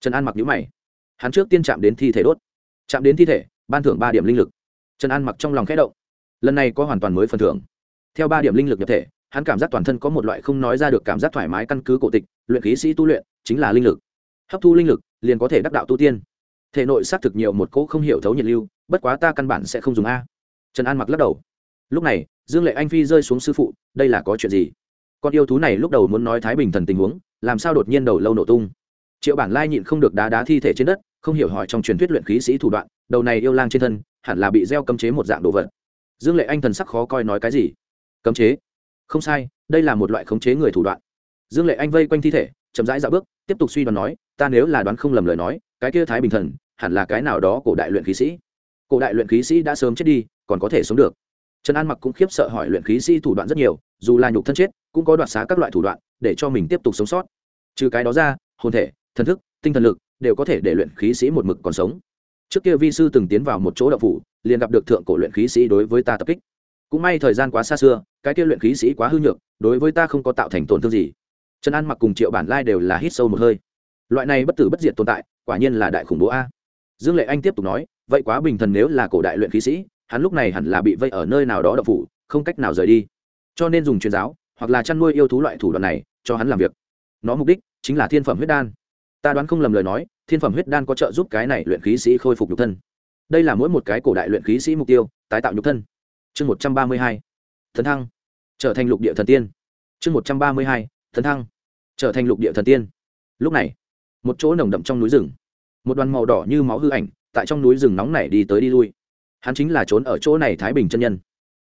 [SPEAKER 1] Trần an mặc nhũ mày. Hắn trước tiên chạm đến thi thể đốt. Chạm đến thi thể, ban thưởng ba điểm linh lực. Trần an mặc trong lòng khẽ động. Lần này có hoàn toàn mới phần thưởng. Theo ba điểm linh lực nhập thể, hắn cảm giác toàn thân có một loại không nói ra được cảm giác thoải mái căn cứ cổ tịch, luyện khí sĩ tu luyện, chính là linh lực. Hấp thu linh lực, liền có thể đắc đạo tu tiên. Thể nội xác thực nhiều một cỗ không hiểu thấu nhiệt lưu, bất quá ta căn bản sẽ không dùng a. Trần an mặc lắc đầu. Lúc này, dương lệ anh phi rơi xuống sư phụ, đây là có chuyện gì? Con yêu thú này lúc đầu muốn nói thái bình thần tình huống làm sao đột nhiên đầu lâu nổ tung. Triệu bản lai nhịn không được đá đá thi thể trên đất, không hiểu hỏi trong truyền thuyết luyện khí sĩ thủ đoạn, đầu này yêu lang trên thân, hẳn là bị gieo cấm chế một dạng đồ vật. Dương lệ anh thần sắc khó coi nói cái gì? Cấm chế? Không sai, đây là một loại khống chế người thủ đoạn. Dương lệ anh vây quanh thi thể, chậm rãi dạo bước, tiếp tục suy đoán nói, ta nếu là đoán không lầm lời nói, cái kia thái bình thần, hẳn là cái nào đó cổ đại luyện khí sĩ. Cổ đại luyện khí sĩ đã sớm chết đi, còn có thể sống được. Trần an mặc cũng khiếp sợ hỏi luyện khí sĩ thủ đoạn rất nhiều dù là nhục thân chết, cũng có đoạt xá các loại thủ đoạn để cho mình tiếp tục sống sót. Trừ cái đó ra, hồn thể, thần thức, tinh thần lực đều có thể để luyện khí sĩ một mực còn sống. Trước kia vi sư từng tiến vào một chỗ đậu phủ, liền gặp được thượng cổ luyện khí sĩ đối với ta tập kích. Cũng may thời gian quá xa xưa, cái kia luyện khí sĩ quá hư nhược, đối với ta không có tạo thành tổn thương gì. Trần an mặc cùng triệu bản lai đều là hít sâu một hơi. Loại này bất tử bất diệt tồn tại, quả nhiên là đại khủng bố a. Dương lệ anh tiếp tục nói, vậy quá bình thần nếu là cổ đại luyện khí sĩ, hắn lúc này hẳn là bị vây ở nơi nào đó đậu phủ, không cách nào rời đi cho nên dùng truyền giáo hoặc là chăn nuôi yêu thú loại thủ đoạn này cho hắn làm việc. Nó mục đích chính là thiên phẩm huyết đan. Ta đoán không lầm lời nói, thiên phẩm huyết đan có trợ giúp cái này luyện khí sĩ khôi phục nhục thân. Đây là mỗi một cái cổ đại luyện khí sĩ mục tiêu, tái tạo nhục thân. Chương một trăm ba mươi hai, thần thăng. Trở thành lục địa thần tiên. Chương một trăm ba mươi hai, thần thăng. Trở thành lục địa thần tiên. Lúc này, một chỗ nồng đậm trong núi rừng. Một đoàn màu đỏ như máu hư ảnh tại trong núi rừng nóng này đi tới đi lui. Hắn chính là trốn ở chỗ này thái bình chân nhân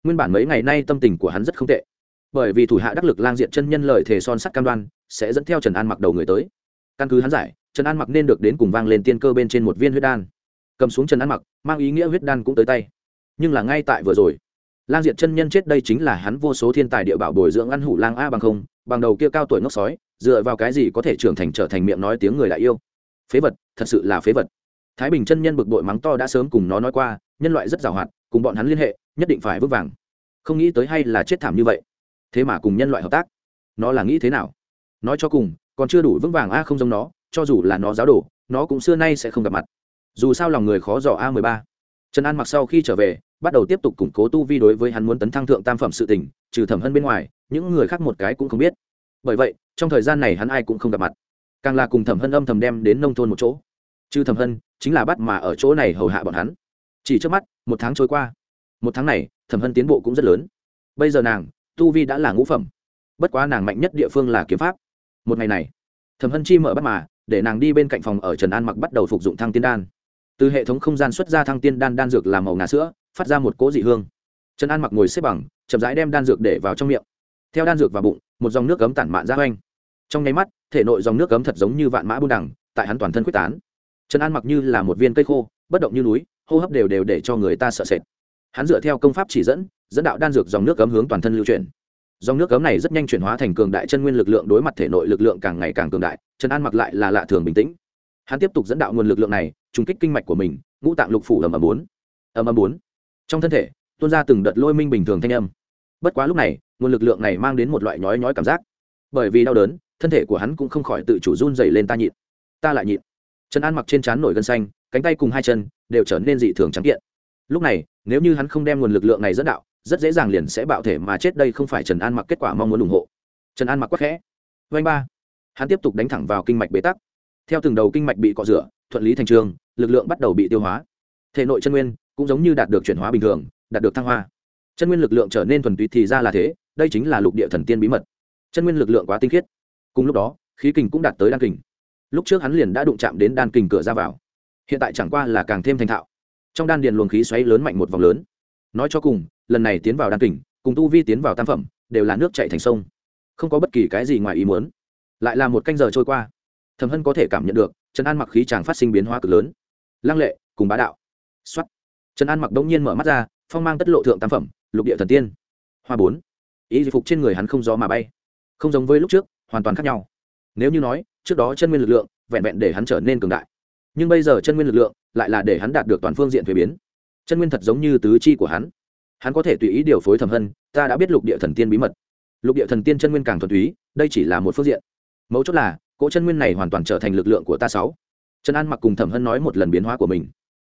[SPEAKER 1] nguyên bản mấy ngày nay tâm tình của hắn rất không tệ. Bởi vì thủ hạ đắc lực lang diện chân nhân lời thề son sắt cam đoan, sẽ dẫn theo trần an mặc đầu người tới. Căn cứ hắn giải, trần an mặc nên được đến cùng vang lên tiên cơ bên trên một viên huyết đan. Cầm xuống trần an mặc, mang ý nghĩa huyết đan cũng tới tay. Nhưng là ngay tại vừa rồi, lang diện chân nhân chết đây chính là hắn vô số thiên tài địa bảo bồi dưỡng ăn hủ lang a bằng không, bằng đầu kia cao tuổi ngốc sói, dựa vào cái gì có thể trưởng thành trở thành miệng nói tiếng người đại yêu? Phế vật, thật sự là phế vật. Thái bình chân nhân bực bội mắng to đã sớm cùng nó nói qua, nhân loại rất giàu hoạt cùng bọn hắn liên hệ, nhất định phải vững vàng. Không nghĩ tới hay là chết thảm như vậy. Thế mà cùng nhân loại hợp tác, nó là nghĩ thế nào? Nói cho cùng, còn chưa đủ vững vàng a không giống nó, cho dù là nó giáo đồ, nó cũng xưa nay sẽ không gặp mặt. Dù sao lòng người khó dò a mười ba. Trần an mặc sau khi trở về, bắt đầu tiếp tục củng cố tu vi đối với hắn muốn tấn thăng thượng tam phẩm sự tình, trừ thẩm hân bên ngoài, những người khác một cái cũng không biết. Bởi vậy, trong thời gian này hắn ai cũng không gặp mặt. Càng là cùng thẩm hân âm thầm đem đến nông thôn một chỗ. Trừ thẩm hân, chính là bắt mà ở chỗ này hầu hạ bọn hắn chỉ trước mắt, một tháng trôi qua. Một tháng này, thẩm hân tiến bộ cũng rất lớn. Bây giờ nàng, tu vi đã là ngũ phẩm. Bất quá nàng mạnh nhất địa phương là kiếm pháp. Một ngày này, thẩm hân chi mở bắt mà, để nàng đi bên cạnh phòng ở trần an mặc bắt đầu phục dụng thăng tiên đan. Từ hệ thống không gian xuất ra thăng tiên đan đan dược làm màu ngà sữa, phát ra một cỗ dị hương. Trần an mặc ngồi xếp bằng, chậm rãi đem đan dược để vào trong miệng. Theo đan dược vào bụng, một dòng nước cấm tản mạn ra oanh. Trong nháy mắt, thể nội dòng nước cấm thật giống như vạn mã buôn đằng, tại hắn toàn thân quyết tán. Trần an mặc như là một viên cây khô, bất động như núi hô hấp đều đều để cho người ta sợ sệt. Hắn dựa theo công pháp chỉ dẫn dẫn đạo đan dược dòng nước cấm hướng toàn thân lưu chuyển. Dòng nước cấm này rất nhanh chuyển hóa thành cường đại chân nguyên lực lượng đối mặt thể nội lực lượng càng ngày càng cường đại trần an mặc lại là lạ thường bình tĩnh. Hắn tiếp tục dẫn đạo nguồn lực lượng này, trùng kích kinh mạch của mình, ngũ tạng lục phủ ầm ầm bốn. Ầm ầm bốn. Trong thân thể, tuôn ra từng đợt lôi minh bình thường thanh âm. Bất quá lúc này, nguồn lực lượng này mang đến một loại nhói nhói cảm giác. Bởi vì đau đớn, thân thể của hắn cũng không khỏi tự chủ run dày lên ta nhịn. Ta lại nhịn. Trần an mặc trên trán nổi gân xanh, cánh tay cùng hai chân đều trở nên dị thường trắng kiện. Lúc này, nếu như hắn không đem nguồn lực lượng này dẫn đạo, rất dễ dàng liền sẽ bạo thể mà chết, đây không phải trần an mặc kết quả mong muốn ủng hộ. Trần an mặc quắc khẽ. Vanh ba. Hắn tiếp tục đánh thẳng vào kinh mạch bế tắc. Theo từng đầu kinh mạch bị cọ rửa, thuận lý thành trường, lực lượng bắt đầu bị tiêu hóa. Thể nội chân nguyên cũng giống như đạt được chuyển hóa bình thường, đạt được thăng hoa. Chân nguyên lực lượng trở nên thuần túy thì ra là thế, đây chính là lục địa thần tiên bí mật. Chân nguyên lực lượng quá tinh khiết. Cùng lúc đó, khí kình cũng đạt tới đan kình. Lúc trước hắn liền đã đụng chạm đến đan kình cửa ra vào hiện tại chẳng qua là càng thêm thành thạo. Trong đan điền luồng khí xoáy lớn mạnh một vòng lớn. Nói cho cùng, lần này tiến vào đan kình, cùng tu vi tiến vào tam phẩm, đều là nước chạy thành sông. Không có bất kỳ cái gì ngoài ý muốn. Lại là một canh giờ trôi qua. Thẩm hân có thể cảm nhận được, trần an mặc khí chàng phát sinh biến hóa cực lớn. Lăng lệ, cùng bá đạo. Xuất trần an mặc đông nhiên mở mắt ra, phong mang tất lộ thượng tam phẩm, lục địa thần tiên. Hoa bốn. Ý phục trên người hắn không gió mà bay. Không giống với lúc trước, hoàn toàn khác nhau. Nếu như nói, trước đó chân nguyên lực lượng, vẹn vẹn để hắn trở nên cường đại nhưng bây giờ chân nguyên lực lượng lại là để hắn đạt được toàn phương diện thuế biến. Chân nguyên thật giống như tứ chi của hắn. Hắn có thể tùy ý điều phối thẩm hân, ta đã biết lục địa thần tiên bí mật. Lục địa thần tiên chân nguyên càng thuần túy, đây chỉ là một phương diện. Mấu chốt là, cỗ chân nguyên này hoàn toàn trở thành lực lượng của ta sáu. Trần an mặc cùng thẩm hân nói một lần biến hóa của mình.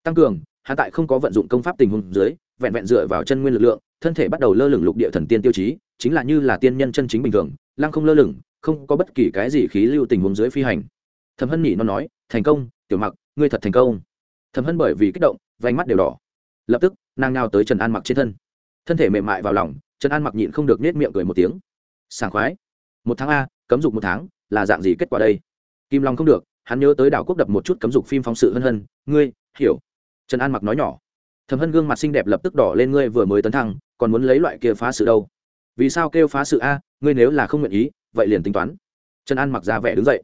[SPEAKER 1] Tăng cường hạ tại không có vận dụng công pháp tình huống dưới, vẹn vẹn dựa vào chân nguyên lực lượng, thân thể bắt đầu lơ lửng lục địa thần tiên tiêu chí, chính là như là tiên nhân chân chính bình thường, lăng không lơ lửng, không có bất kỳ cái gì khí lưu tình huống dưới phi hành. Thẩm hân nhỉ nó nói, thành công tiểu mặc, ngươi thật thành công. Thẩm hân bởi vì kích động vánh mắt đều đỏ. Lập tức, nàng nào tới trần an mặc trên thân. Thân thể mềm mại vào lòng, trần an mặc nhịn không được nết miệng cười một tiếng. Sảng khoái. Một tháng a, cấm dục một tháng, là dạng gì kết quả đây? Kim long không được, hắn nhớ tới đảo quốc đập một chút cấm dục phim phóng sự hân hân. Ngươi, hiểu. Trần an mặc nói nhỏ. Thầm hân gương mặt xinh đẹp lập tức đỏ lên, ngươi vừa mới tấn thăng, còn muốn lấy loại kia phá sự đâu? Vì sao kêu phá sự a, ngươi nếu là không nguyện ý, vậy liền tính toán. Trần an mặc ra vẻ đứng dậy.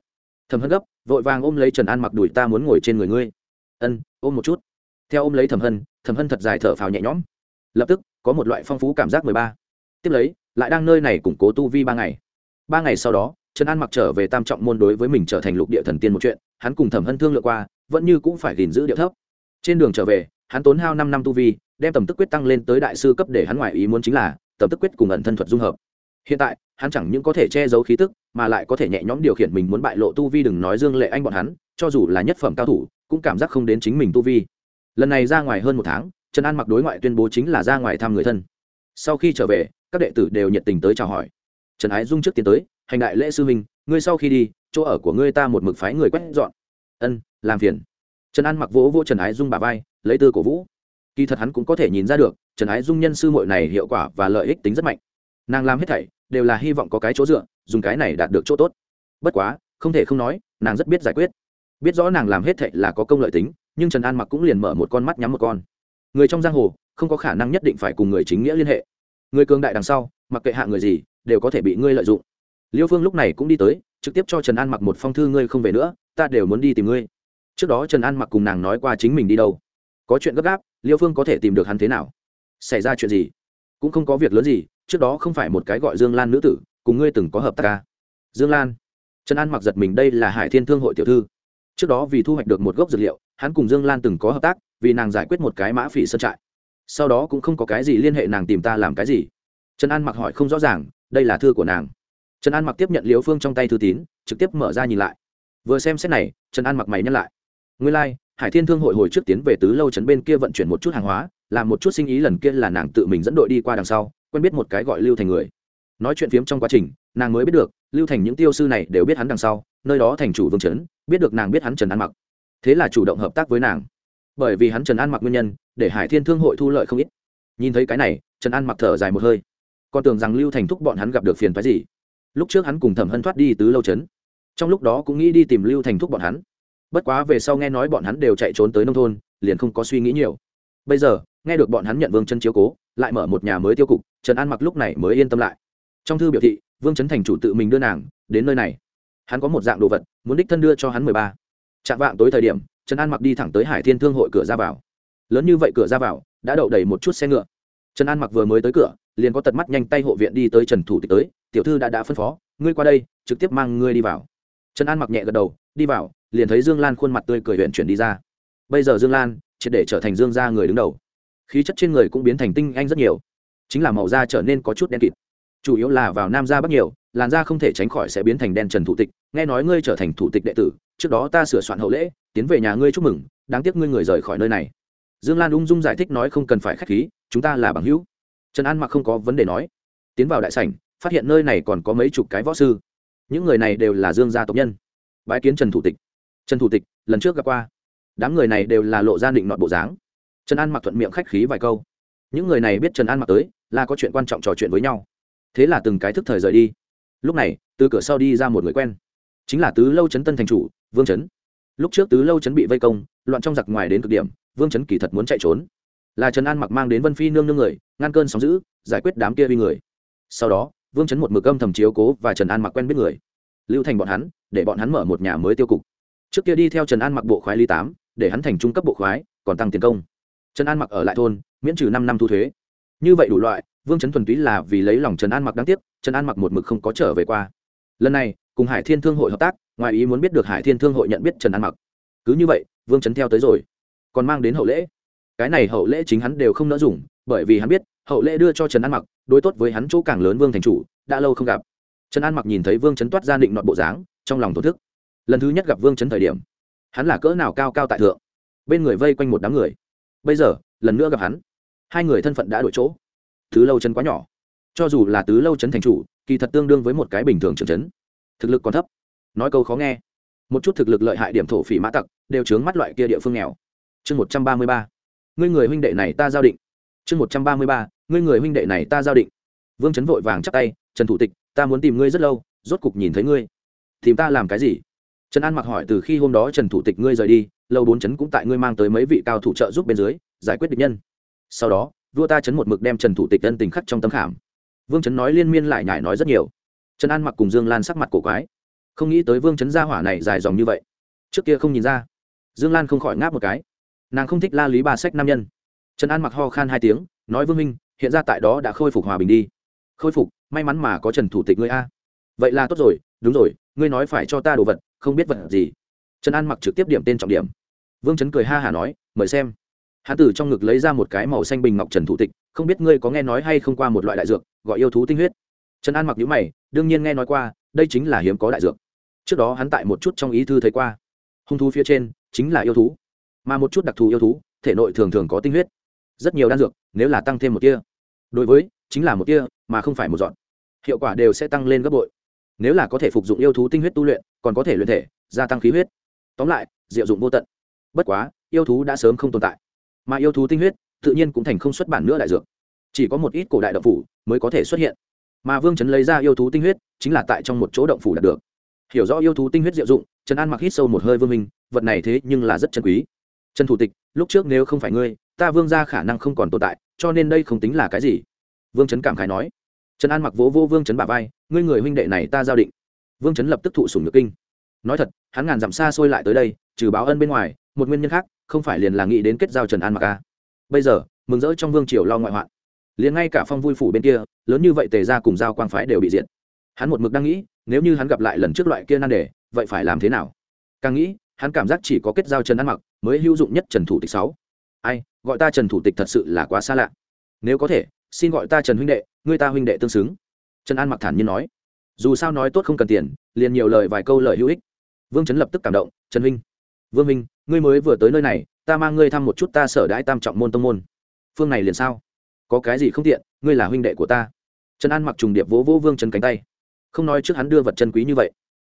[SPEAKER 1] Thầm hân gấp vội vàng ôm lấy trần an mặc đuổi ta muốn ngồi trên người ngươi. Ân, ôm một chút. Theo ôm lấy Thẩm hân Thẩm hân thật dài thở phào nhẹ nhõm. Lập tức, có một loại phong phú cảm giác mười ba. Tiếp lấy, lại đang nơi này củng cố tu vi ba ngày. Ba ngày sau đó, trần an mặc trở về tam trọng môn đối với mình trở thành lục địa thần tiên một chuyện, hắn cùng thẩm hân thương lượng qua, vẫn như cũng phải gìn giữ địa thấp. Trên đường trở về, hắn tốn hao năm năm tu vi, đem tầm tức quyết tăng lên tới đại sư cấp để hắn ngoại ý muốn chính là, tầm tức quyết cùng ẩn thân thuật dung hợp. Hiện tại hắn chẳng những có thể che giấu khí tức, mà lại có thể nhẹ nhõm điều khiển mình muốn bại lộ tu vi đừng nói dương lệ anh bọn hắn, cho dù là nhất phẩm cao thủ, cũng cảm giác không đến chính mình tu vi. Lần này ra ngoài hơn một tháng, trần an mặc đối ngoại tuyên bố chính là ra ngoài thăm người thân. Sau khi trở về, các đệ tử đều nhiệt tình tới chào hỏi. Trần ái dung trước tiến tới, hành đại lễ sư minh ngươi sau khi đi, chỗ ở của ngươi ta một mực phái người quét dọn. Ân, làm phiền. Trần an mặc vỗ vỗ trần ái dung bà vai, lấy tư cổ vũ. Kỳ thật hắn cũng có thể nhìn ra được, trần ái dung nhân sư mội này hiệu quả và lợi ích tính rất mạnh. Nàng làm hết thảy đều là hy vọng có cái chỗ dựa, dùng cái này đạt được chỗ tốt. Bất quá, không thể không nói, nàng rất biết giải quyết. Biết rõ nàng làm hết thệ là có công lợi tính, nhưng trần an mặc cũng liền mở một con mắt nhắm một con. Người trong giang hồ, không có khả năng nhất định phải cùng người chính nghĩa liên hệ. Người cường đại đằng sau, mặc kệ hạ người gì, đều có thể bị ngươi lợi dụng. Liêu phương lúc này cũng đi tới, trực tiếp cho trần an mặc một phong thư ngươi không về nữa, ta đều muốn đi tìm ngươi. Trước đó trần an mặc cùng nàng nói qua chính mình đi đâu. Có chuyện gấp gáp, liêu phương có thể tìm được hắn thế nào? Xảy ra chuyện gì? Cũng không có việc lớn gì trước đó không phải một cái gọi dương lan nữ tử cùng ngươi từng có hợp tác ca à? dương lan. Trần an mặc giật mình đây là hải thiên thương hội tiểu thư. Trước đó vì thu hoạch được một gốc dược liệu hắn cùng dương lan từng có hợp tác vì nàng giải quyết một cái mã phỉ sơn trại. Sau đó cũng không có cái gì liên hệ nàng tìm ta làm cái gì. Trần an mặc hỏi không rõ ràng đây là thư của nàng. Trần an mặc tiếp nhận liều phương trong tay thư tín trực tiếp mở ra nhìn lại. Vừa xem xét này trần an mặc mày nhắc lại. Nguyên lai、like, hải thiên thương hội hồi trước tiến về tứ lâu trấn bên kia vận chuyển một chút hàng hóa làm một chút sinh ý lần kia là nàng tự mình dẫn đội đi qua đằng sau quen biết một cái gọi lưu thành người. Nói chuyện phiếm trong quá trình, nàng mới biết được, lưu thành những tiêu sư này đều biết hắn đằng sau, nơi đó thành chủ vương trấn biết được nàng biết hắn trần an mặc. Thế là chủ động hợp tác với nàng. Bởi vì hắn trần an mặc nguyên nhân, để hải thiên thương hội thu lợi không ít. Nhìn thấy cái này, trần an mặc thở dài một hơi. Còn tưởng rằng lưu thành thúc bọn hắn gặp được phiền phái gì. Lúc trước hắn cùng thẩm hân thoát đi tứ lâu trấn. Trong lúc đó cũng nghĩ đi tìm lưu thành thúc bọn hắn. Bất quá về sau nghe nói bọn hắn đều chạy trốn tới nông thôn, liền không có suy nghĩ nhiều. Bây giờ nghe được bọn hắn nhận vương chân chiếu cố, lại mở một nhà mới tiêu cục, trần an mặc lúc này mới yên tâm lại. Trong thư biểu thị, vương trấn thành chủ tự mình đưa nàng đến nơi này. Hắn có một dạng đồ vật, muốn đích thân đưa cho hắn mười ba. Chạm vạng tối thời điểm, trần an mặc đi thẳng tới hải thiên thương hội cửa ra vào. Lớn như vậy cửa ra vào, đã đậu đầy một chút xe ngựa. Trần an mặc vừa mới tới cửa, liền có tật mắt nhanh tay hộ viện đi tới trần thủ tịch tới, tiểu thư đã đã phân phó, ngươi qua đây, trực tiếp mang ngươi đi vào. Trần an mặc nhẹ gật đầu, đi vào, liền thấy dương lan khuôn mặt tươi cười huyện chuyển đi ra. Bây giờ dương lan triệt để trở thành dương gia người đứng đầu khí chất trên người cũng biến thành tinh anh rất nhiều. Chính là màu da trở nên có chút đen kịt. Chủ yếu là vào nam da bắc nhiều, làn da không thể tránh khỏi sẽ biến thành đen trần thủ tịch. Nghe nói ngươi trở thành thủ tịch đệ tử, trước đó ta sửa soạn hậu lễ, tiến về nhà ngươi chúc mừng, đáng tiếc ngươi người rời khỏi nơi này. Dương lan ung dung giải thích nói không cần phải k h á c h khí, chúng ta là bằng hữu. Trần an mặc không có vấn đề nói. Tiến vào đại sảnh, phát hiện nơi này còn có mấy chục cái võ sư. Những người này đều là dương gia tộc nhân. Bái kiến trần thủ tịch. Trần thủ tịch, lần trước gặp qua. Đám người này đều là lộ gia định nọt bộ dáng trần an mặc thuận miệng khách khí vài câu. Những người này biết trần an mặc tới, là có chuyện quan trọng trò chuyện với nhau. Thế là từng cái thức thời rời đi. Lúc này, từ cửa sau đi ra một người quen. Chính là tứ lâu trấn tân thành chủ, vương trấn lúc trước tứ lâu trấn bị vây công, loạn trong giặc ngoài đến cực điểm, vương trấn kỳ thật muốn chạy trốn. Là trần an mặc mang đến vân phi nương nương người, ngăn cơn sóng giữ giải quyết đám kia uy người. Sau đó, vương trấn một mực âm thầm chiếu cố và trần an mặc quen biết người. Lưu thành bọn hắn, để bọn hắn mở một nhà mới tiêu cục. Trước kia đi theo trần an mặc bộ khoái ly tám, để hắn thành trung cấp bộ khoái, còn tăng tiền công trần an mặc ở lại thôn, miễn trừ năm năm thu thuế. Như vậy đủ loại, vương trấn thuần túy là vì lấy lòng trần an mặc đáng tiếc, trần an mặc một mực không có trở về qua. Lần này, cùng hải thiên thương hội hợp tác, ngoài ý muốn biết được hải thiên thương hội nhận biết trần an mặc. Cứ như vậy, vương trấn theo tới rồi. Còn mang đến hậu lễ. Cái này hậu lễ chính hắn đều không nỡ dùng, bởi vì hắn biết, hậu lễ đưa cho trần an mặc, đối tốt với hắn chỗ càng lớn vương thành chủ, đã lâu không gặp. Trần an mặc nhìn thấy vương trấn toát ra định nọn bộ dáng, trong lòng thổn thức. Lần thứ nhất gặp vương trấn thời điểm, hắn là cỡ nào cao cao tại thượng. Bên người vây quanh một đám người bây giờ, lần nữa gặp hắn. Hai người thân phận đã đổi chỗ. Tứ lâu chân quá nhỏ. Cho dù là tứ lâu chấn thành chủ, kỳ thật tương đương với một cái bình thường trưởng chấn thực lực còn thấp. Nói câu khó nghe. Một chút thực lực lợi hại điểm thổ phỉ mã tặc, đều chướng mắt loại kia địa phương nghèo. Chương một trăm ba mươi ba. Ngươi người huynh đệ này ta giao định. Chương một trăm ba mươi ba. Ngươi người huynh đệ này ta giao định. Vương chấn vội vàng chắc tay, trần thủ tịch, ta muốn tìm ngươi rất lâu, rốt cục nhìn thấy ngươi. Tìm ta làm cái gì? Trần an mặc hỏi từ khi hôm đó trần thủ tịch ngươi rời đi lâu bốn chấn cũng tại ngươi mang tới mấy vị cao thủ trợ giúp bên dưới, giải quyết địch nhân. Sau đó, vua ta chấn một mực đem trần thủ tịch ân tình khắc trong tấm khảm. Vương chấn nói liên miên lại nhải nói rất nhiều. Trần an mặc cùng dương lan sắc mặt cổ quái. Không nghĩ tới vương chấn gia hỏa này dài dòng như vậy. Trước kia không nhìn ra. Dương lan không khỏi ngáp một cái. Nàng không thích la lý ba sách nam nhân. Trần an mặc ho khan hai tiếng, nói vương minh hiện ra tại đó đã khôi phục hòa bình đi. Khôi phục, may mắn mà có trần thủ tịch ngươi a. Vậy là tốt rồi, đúng rồi, ngươi nói phải cho ta đồ vật, không biết vật gì. Trần an mặc trực tiếp điểm tên trọng điểm vương chấn cười ha hả nói, mời xem. Hán tử trong ngực lấy ra một cái màu xanh bình ngọc trần thủ tịch, không biết ngươi có nghe nói hay không qua một loại đại dược, gọi yêu thú tinh huyết? Trần an mặc nhữ mày, đương nhiên nghe nói qua, đây chính là hiếm có đại dược. Trước đó hắn tại một chút trong ý thư thấy qua. Hung thú phía trên, chính là yêu thú. Mà một chút đặc thù yêu thú, thể nội thường thường có tinh huyết. Rất nhiều đan dược, nếu là tăng thêm một tia. Đối với, chính là một tia, mà không phải một dọn hiệu quả đều sẽ tăng lên gấp bội. Nếu là có thể phục dụng yêu thú tinh huyết tu luyện, còn có thể luyện thể, gia tăng khí huyết. Tóm lại, diệu dụng vô tận bất quá, yêu thú đã sớm không tồn tại. Mà yêu thú tinh huyết, tự nhiên cũng thành không xuất bản nữa đại dược. Chỉ có một ít cổ đại động phủ mới có thể xuất hiện. Mà vương trấn lấy ra yêu thú tinh huyết, chính là tại trong một chỗ động phủ đạt được. Hiểu rõ yêu thú tinh huyết diệu dụng, trần an mặc hít sâu một hơi vương minh, vật này thế nhưng là rất chân quý. Trần thủ tịch, lúc trước nếu không phải ngươi, ta vương ra khả năng không còn tồn tại, cho nên đây không tính là cái gì. Vương trấn cảm khái nói. Trần an mặc vỗ vô vương trấn bà vai, ngươi người huynh đệ này ta giao định. Vương trấn lập tức thụ sùng nhược kinh. Nói thật, hắn ngàn dặm xa xôi lại tới đây, trừ báo ân bên ngoài một nguyên nhân khác, không phải liền là nghĩ đến kết giao trần an mặc a bây giờ, mừng rỡ trong vương triều lo ngoại hoạn. Liền ngay cả phong vui phủ bên kia, lớn như vậy tề ra cùng giao quang phái đều bị diệt. Hắn một mực đang nghĩ, nếu như hắn gặp lại lần trước loại kia nan đề, vậy phải làm thế nào? Càng nghĩ, hắn cảm giác chỉ có kết giao trần an mặc mới hữu dụng nhất trần thủ tịch sáu. Ai, gọi ta trần thủ tịch thật sự là quá xa lạ. Nếu có thể, xin gọi ta trần huynh đệ người ta huynh đệ tương xứng. Trần an mặc thản nhiên nói. Dù sao nói tốt không cần tiền, liền nhiều lời vài câu lời hữu ích. Vương Trấn lập tức cảm động, trần huynh vương minh, ngươi mới vừa tới nơi này, ta mang ngươi thăm một chút ta sở đãi tam trọng môn tông môn. Phương này liền sao? Có cái gì không tiện, ngươi là huynh đệ của ta. Trần an mặc trùng điệp vỗ vỗ vương trần cánh tay. Không nói trước hắn đưa vật chân quý như vậy.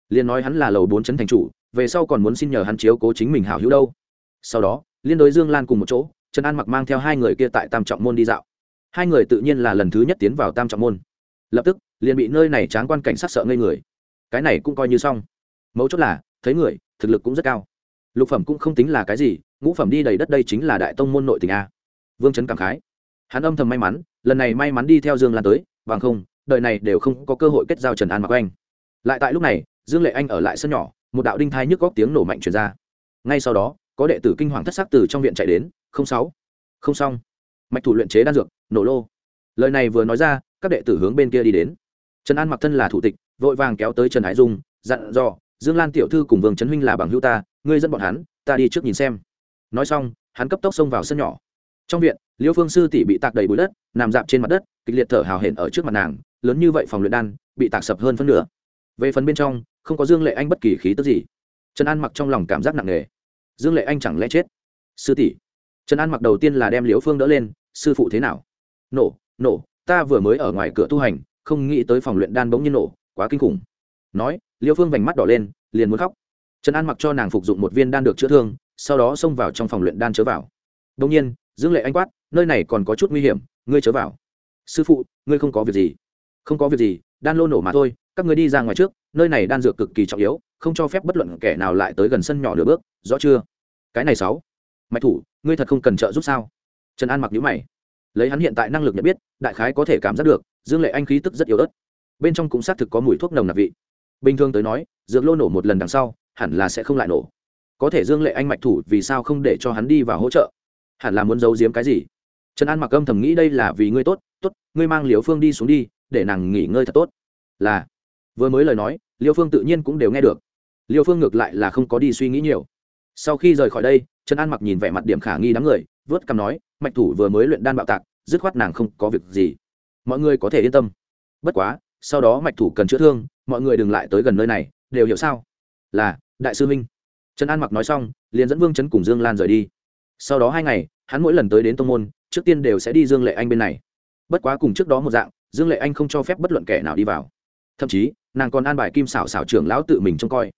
[SPEAKER 1] Liền nói hắn là lầu bốn trấn thành chủ, về sau còn muốn xin nhờ hắn chiếu cố chính mình hảo hữu đâu. Sau đó, liên đối dương lan cùng một chỗ, trần an mặc mang theo hai người kia tại tam trọng môn đi dạo. Hai người tự nhiên là lần thứ nhất tiến vào tam trọng môn. Lập tức, liền bị nơi này tráng quan cảnh sát sợ ngây người. Cái này cũng coi như xong. Mấu chốt là, thấy người, thực lực cũng rất cao lục phẩm cũng không tính là cái gì, ngũ phẩm đi đầy đất đây chính là đại tông môn nội tình a. Vương trấn cảm khái. Hắn âm thầm may mắn, lần này may mắn đi theo dương lan tới, bằng không, đời này đều không có cơ hội kết giao trần an mặc anh lại tại lúc này, dương lệ anh ở lại sân nhỏ, một đạo đinh thai nhức góc tiếng nổ mạnh truyền ra. Ngay sau đó, có đệ tử kinh hoàng thất sắc từ trong viện chạy đến, không sáu, không xong. Mạch thủ luyện chế đan dược, nổ lô. Lời này vừa nói ra, các đệ tử hướng bên kia đi đến. Trần an mặc thân là thủ tịch, vội vàng kéo tới trần hải dung, dặn dò dương lan tiểu thư cùng vương trấn huynh là bằng hữu ta, ngươi dẫn bọn hắn, ta đi trước nhìn xem. Nói xong, hắn cấp tốc xông vào sân nhỏ. Trong viện, liêu phương sư tỷ bị tạc đầy bụi đất, nằm dạp trên mặt đất, kịch liệt thở hào hển ở trước mặt nàng, lớn như vậy phòng luyện đan, bị tạc sập hơn phân nửa. Về phần bên trong, không có dương lệ anh bất kỳ khí tức gì. Trần an mặc trong lòng cảm giác nặng nề. Dương lệ anh chẳng lẽ chết? Sư tỷ. Trần an mặc đầu tiên là đem liễu phương đỡ lên, sư phụ thế nào? Nổ nổ, ta vừa mới ở ngoài cửa tu hành, không nghĩ tới phòng luyện đan bỗng nhiên nổ, quá kinh khủng. Nói Liêu phương vành mắt đỏ lên, liền muốn khóc. Trần an mặc cho nàng phục dụng một viên đan được chữa thương, sau đó xông vào trong phòng luyện đan chớ vào. Đông nhiên, dương lệ anh quát, nơi này còn có chút nguy hiểm, ngươi chớ vào. Sư phụ, ngươi không có việc gì. Không có việc gì, đan lô nổ mà thôi, các ngươi đi ra ngoài trước, nơi này đan dược cực kỳ trọng yếu, không cho phép bất luận kẻ nào lại tới gần sân nhỏ nửa bước, rõ chưa? Cái này sáu. Mạch thủ, ngươi thật không cần trợ giúp sao? Trần an mặc nhíu mày. Lấy hắn hiện tại năng lực nhận biết, đại khái có thể cảm giác được, dương lệ anh khí tức rất yếu ớt. Bên trong cũng xác thực có mùi thuốc nồng nặc vị bình thường tới nói, dược lô nổ một lần đằng sau, hẳn là sẽ không lại nổ. Có thể dương lệ anh mạch thủ vì sao không để cho hắn đi vào hỗ trợ? Hẳn là muốn giấu giếm cái gì? Trần an mặc âm thầm nghĩ đây là vì ngươi tốt tốt, ngươi mang liều phương đi xuống đi, để nàng nghỉ ngơi thật tốt. Là, vừa mới lời nói liêu phương tự nhiên cũng đều nghe được. Liêu phương ngược lại là không có đi suy nghĩ nhiều. Sau khi rời khỏi đây, trần an mặc nhìn vẻ mặt điểm khả nghi đám người, vớt cằm nói, mạch thủ vừa mới luyện đan bạo tạc, dứt khoát nàng không có việc gì. Mọi người có thể yên tâm. Bất quá, sau đó mạch thủ cần chữa thương mọi người đừng lại tới gần nơi này, đều hiểu sao? Là, đại sư minh trần an mặc nói xong, liền dẫn vương trấn cùng dương lan rời đi. Sau đó hai ngày, hắn mỗi lần tới đến tông môn, trước tiên đều sẽ đi dương lệ anh bên này. Bất quá cùng trước đó một dạng, dương lệ anh không cho phép bất luận kẻ nào đi vào. Thậm chí, nàng còn an bài kim xảo xảo trưởng lão tự mình trông coi.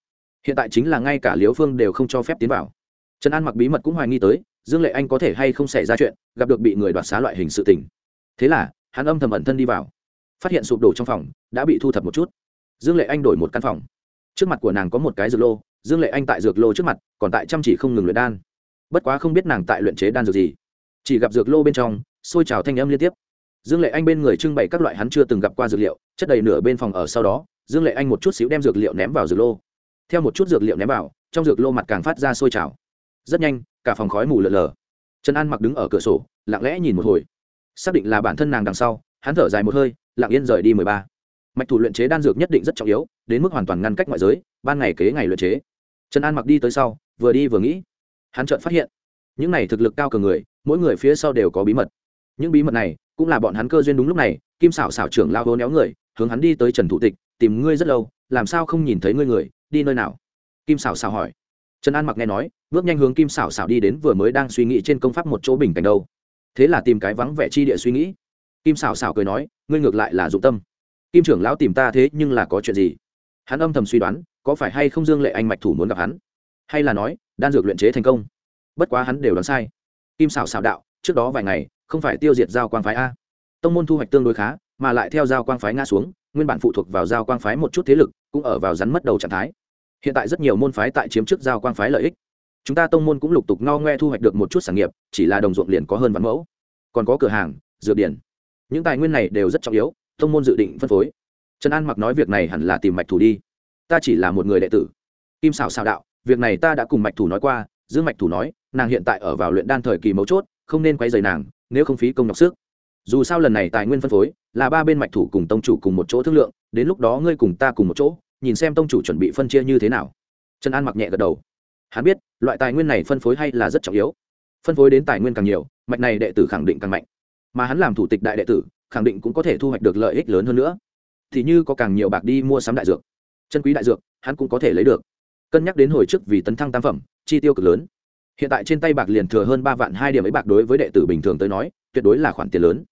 [SPEAKER 1] Hiện tại chính là ngay cả liếu phương đều không cho phép tiến vào. Trần an mặc bí mật cũng hoài nghi tới, dương lệ anh có thể hay không xảy ra chuyện, gặp được bị người đoạt xá loại hình sự tình. Thế là, hắn âm thầm ẩn thân đi vào. Phát hiện sụp đổ trong phòng, đã bị thu thập một chút dương lệ anh đổi một căn phòng. Trước mặt của nàng có một cái dược lô, dương lệ anh tại dược lô trước mặt, còn tại chăm chỉ không ngừng luyện đan. Bất quá không biết nàng tại luyện chế đan dược gì. Chỉ gặp dược lô bên trong xôi trào thanh âm liên tiếp. Dương lệ anh bên người trưng bày các loại hắn chưa từng gặp qua dược liệu, chất đầy nửa bên phòng ở sau đó, dương lệ anh một chút xíu đem dược liệu ném vào dược lô. Theo một chút dược liệu ném vào, trong dược lô mặt càng phát ra sôi trào. Rất nhanh, cả phòng khói mù lợn lờ trần an mặc đứng ở cửa sổ, lặng lẽ nhìn một hồi. Xác định là bản thân nàng đằng sau, hắn thở dài một hơi, lặng yên rời đi mười ba mạch thủ luyện chế đan dược nhất định rất trọng yếu, đến mức hoàn toàn ngăn cách ngoại giới, ban ngày kế ngày luyện chế. Trần an mặc đi tới sau, vừa đi vừa nghĩ. Hắn chợt phát hiện, những này thực lực cao cường người, mỗi người phía sau đều có bí mật. Những bí mật này, cũng là bọn hắn cơ duyên đúng lúc này, kim xảo xảo trưởng lao hố néo người, hướng hắn đi tới trần thủ tịch, tìm ngươi rất lâu, làm sao không nhìn thấy ngươi người, đi nơi nào? Kim xảo xảo hỏi. Trần an mặc nghe nói, bước nhanh hướng kim xảo xảo đi đến vừa mới đang suy nghĩ trên công pháp một chỗ bình cảnh đâu. Thế là tìm cái vắng vẻ chi địa suy nghĩ. Kim xảo xảo cười nói, ngươi ngược lại là dụng tâm kim trưởng lão tìm ta thế nhưng là có chuyện gì? Hắn âm thầm suy đoán, có phải hay không dương lệ anh mạch thủ muốn gặp hắn? Hay là nói, đan dược luyện chế thành công? Bất quá hắn đều đoán sai. Kim xảo xảo đạo, trước đó vài ngày, không phải tiêu diệt giao quang phái a. Tông môn thu hoạch tương đối khá, mà lại theo giao quang phái ngã xuống, nguyên bản phụ thuộc vào giao quang phái một chút thế lực, cũng ở vào rắn mất đầu trạng thái. Hiện tại rất nhiều môn phái tại chiếm trước giao quang phái lợi ích. Chúng ta tông môn cũng lục tục no ngoe thu hoạch được một chút sản nghiệp, chỉ là đồng ruộng liền có hơn vạn mẫu. Còn có cửa hàng, dược điển. Những tài nguyên này đều rất trọng yếu tông môn dự định phân phối. Trần an mặc nói việc này hẳn là tìm mạch thủ đi. Ta chỉ là một người đệ tử. Kim xảo xảo đạo, việc này ta đã cùng mạch thủ nói qua dương mạch thủ nói, nàng hiện tại ở vào luyện đan thời kỳ mấu chốt, không nên quay dày nàng, nếu không phí công nhọc sức. Dù sao lần này tài nguyên phân phối, là ba bên mạch thủ cùng tông chủ cùng một chỗ thương lượng, đến lúc đó ngươi cùng ta cùng một chỗ, nhìn xem tông chủ chuẩn bị phân chia như thế nào. Trần an mặc nhẹ gật đầu. Hắn biết, loại tài nguyên này phân phối hay là rất trọng yếu. Phân phối đến tài nguyên càng nhiều, mạch này đệ tử khẳng định càng mạnh. Mà hắn làm thủ tịch đại đệ tử khẳng định cũng có thể thu hoạch được lợi ích lớn hơn nữa. Thì như có càng nhiều bạc đi mua sắm đại dược. Chân quý đại dược, hắn cũng có thể lấy được. Cân nhắc đến hồi trước vì tấn thăng tam phẩm, chi tiêu cực lớn. Hiện tại trên tay bạc liền thừa hơn ba vạn hai điểm ấy bạc đối với đệ tử bình thường tới nói, tuyệt đối là khoản tiền lớn.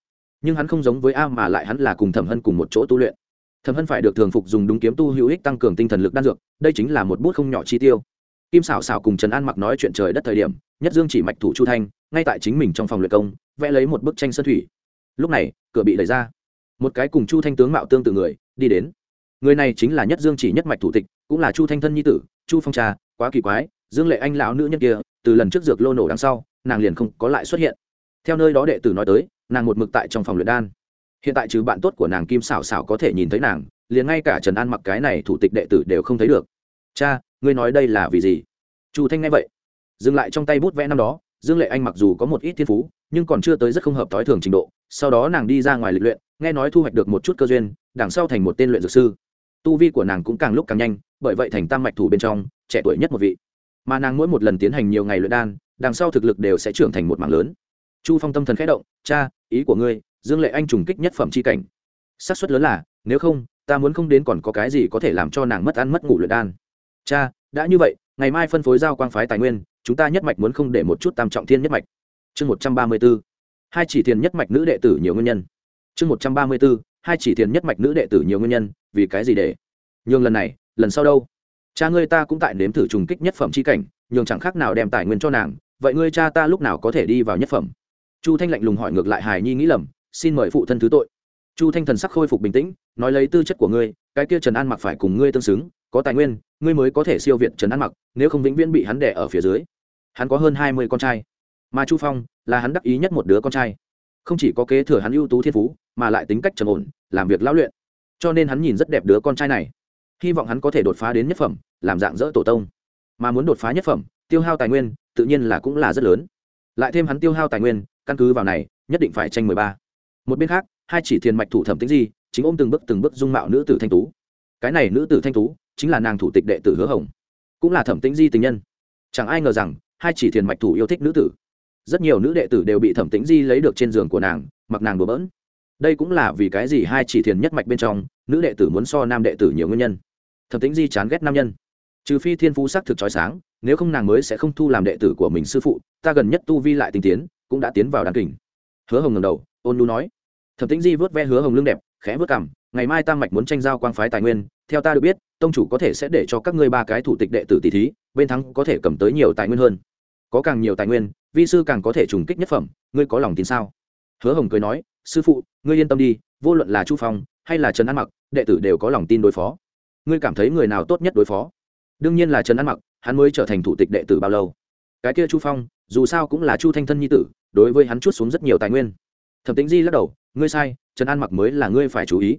[SPEAKER 1] Nhưng hắn không giống với a mà lại hắn là cùng thẩm hân cùng một chỗ tu luyện. Thẩm hân phải được thường phục dùng đúng kiếm tu hữu ích tăng cường tinh thần lực đan dược, đây chính là một bút không nhỏ chi tiêu. Kim xảo xảo cùng trần an mặc nói chuyện trời đất thời điểm, nhất dương chỉ mạch thủ chu thanh, ngay tại chính mình trong phòng luyện công, vẽ lấy một bức tranh sơn thủy lúc này, cửa bị đẩy ra. Một cái cùng chu thanh tướng mạo tương tự người, đi đến. Người này chính là nhất dương chỉ nhất mạch thủ tịch, cũng là chu thanh thân nhi tử, chu phong trà quá kỳ quái, dương lệ anh lão nữ nhân kia, từ lần trước dược lô nổ đằng sau, nàng liền không có lại xuất hiện. Theo nơi đó đệ tử nói tới, nàng một mực tại trong phòng luyện đan. Hiện tại trừ bạn tốt của nàng kim xảo xảo có thể nhìn thấy nàng, liền ngay cả trần an mặc cái này thủ tịch đệ tử đều không thấy được. Cha, ngươi nói đây là vì gì? Chu thanh nghe vậy, dừng lại trong tay bút vẽ năm đó, dương lệ anh mặc dù có một ít thiên phú nhưng còn chưa tới rất không hợp t ố i thường trình độ, sau đó nàng đi ra ngoài lịch luyện, nghe nói thu hoạch được một chút cơ duyên, đằng sau thành một tên luyện dược sư. Tu vi của nàng cũng càng lúc càng nhanh, bởi vậy thành tam mạch thủ bên trong, trẻ tuổi nhất một vị. Mà nàng mỗi một lần tiến hành nhiều ngày luyện đan, đằng sau thực lực đều sẽ trưởng thành một mảng lớn. Chu phong tâm thần khẽ động, cha, ý của ngươi, dương lệ anh trùng kích nhất phẩm c h i cảnh. Xác suất lớn là, nếu không, ta muốn không đến còn có cái gì có thể làm cho nàng mất ăn mất ngủ luyện đan. Cha, đã như vậy, ngày mai phân phối giao quang phái tài nguyên, chúng ta nhất mạch muốn không để một chút tam trọng thiên nhất mạch chương một trăm ba mươi b ố hai chỉ thiền nhất mạch nữ đệ tử nhiều nguyên nhân. Chương một trăm ba mươi b ố hai chỉ thiền nhất mạch nữ đệ tử nhiều nguyên nhân, vì cái gì để? Nhường lần này, lần sau đâu? Cha ngươi ta cũng tại nếm thử trùng kích nhất phẩm c h i cảnh, nhường chẳng khác nào đem tài nguyên cho nàng, vậy ngươi cha ta lúc nào có thể đi vào nhất phẩm? Chu thanh lạnh lùng hỏi ngược lại hài nhi nghĩ lầm, xin mời phụ thân thứ tội. Chu thanh thần sắc khôi phục bình tĩnh, nói lấy tư chất của ngươi, cái kia trần an mặc phải cùng ngươi tương xứng, có tài nguyên, ngươi mới có thể siêu việt trần an mặc, nếu không vĩnh viễn bị hắn đẻ ở phía dưới. Hắn có hơn hai mươi con trai mà chu phong là hắn đắc ý nhất một đứa con trai không chỉ có kế thừa hắn ưu tú thiên phú mà lại tính cách trầm ổn làm việc lão luyện cho nên hắn nhìn rất đẹp đứa con trai này hy vọng hắn có thể đột phá đến nhất phẩm làm dạng dỡ tổ tông mà muốn đột phá nhất phẩm tiêu hao tài nguyên tự nhiên là cũng là rất lớn lại thêm hắn tiêu hao tài nguyên căn cứ vào này nhất định phải tranh mười ba một bên khác hai chỉ thiền mạch thủ thẩm tính gì chính ôm từng bước từng bước dung mạo nữ tử thanh tú cái này nữ tử thanh tú chính là nàng thủ tịch đệ tử hứa hồng cũng là thẩm tính di tình nhân chẳng ai ngờ rằng hai chỉ thiền mạch thủ yêu thích nữ tử rất nhiều nữ đệ tử đều bị thẩm tĩnh di lấy được trên giường của nàng, mặc nàng đùa bỡn. Đây cũng là vì cái gì hai chỉ thiền nhất mạch bên trong, nữ đệ tử muốn so nam đệ tử nhiều nguyên nhân. Thẩm tĩnh di chán ghét nam nhân. Trừ phi thiên phú sắc thực trói sáng, nếu không nàng mới sẽ không thu làm đệ tử của mình sư phụ, ta gần nhất tu vi lại tinh tiến, cũng đã tiến vào đàn kình. Hứa hồng ngầm đầu, ôn lu nói. Thẩm tĩnh di vớt ve hứa hồng lưng đẹp, khẽ vớt cảm ngày mai tam mạch muốn tranh giao quang phái tài nguyên, theo ta được biết, tông chủ có thể sẽ để cho các ngươi ba cái thủ tịch đệ tử tỷ thí, bên thắng có thể cầm tới nhiều tài nguyên hơn. Có càng nhiều tài nguyên vi sư càng có thể trùng kích nhất phẩm, ngươi có lòng tin sao? Hứa hồng cười nói, sư phụ, ngươi yên tâm đi, vô luận là chu phong, hay là trần an mặc, đệ tử đều có lòng tin đối phó. Ngươi cảm thấy người nào tốt nhất đối phó? Đương nhiên là trần an mặc, hắn mới trở thành thủ tịch đệ tử bao lâu. Cái kia chu phong, dù sao cũng là chu thanh thân nhi tử, đối với hắn chút xuống rất nhiều tài nguyên. Thẩm tính di lắc đầu, ngươi sai, trần an mặc mới là ngươi phải chú ý.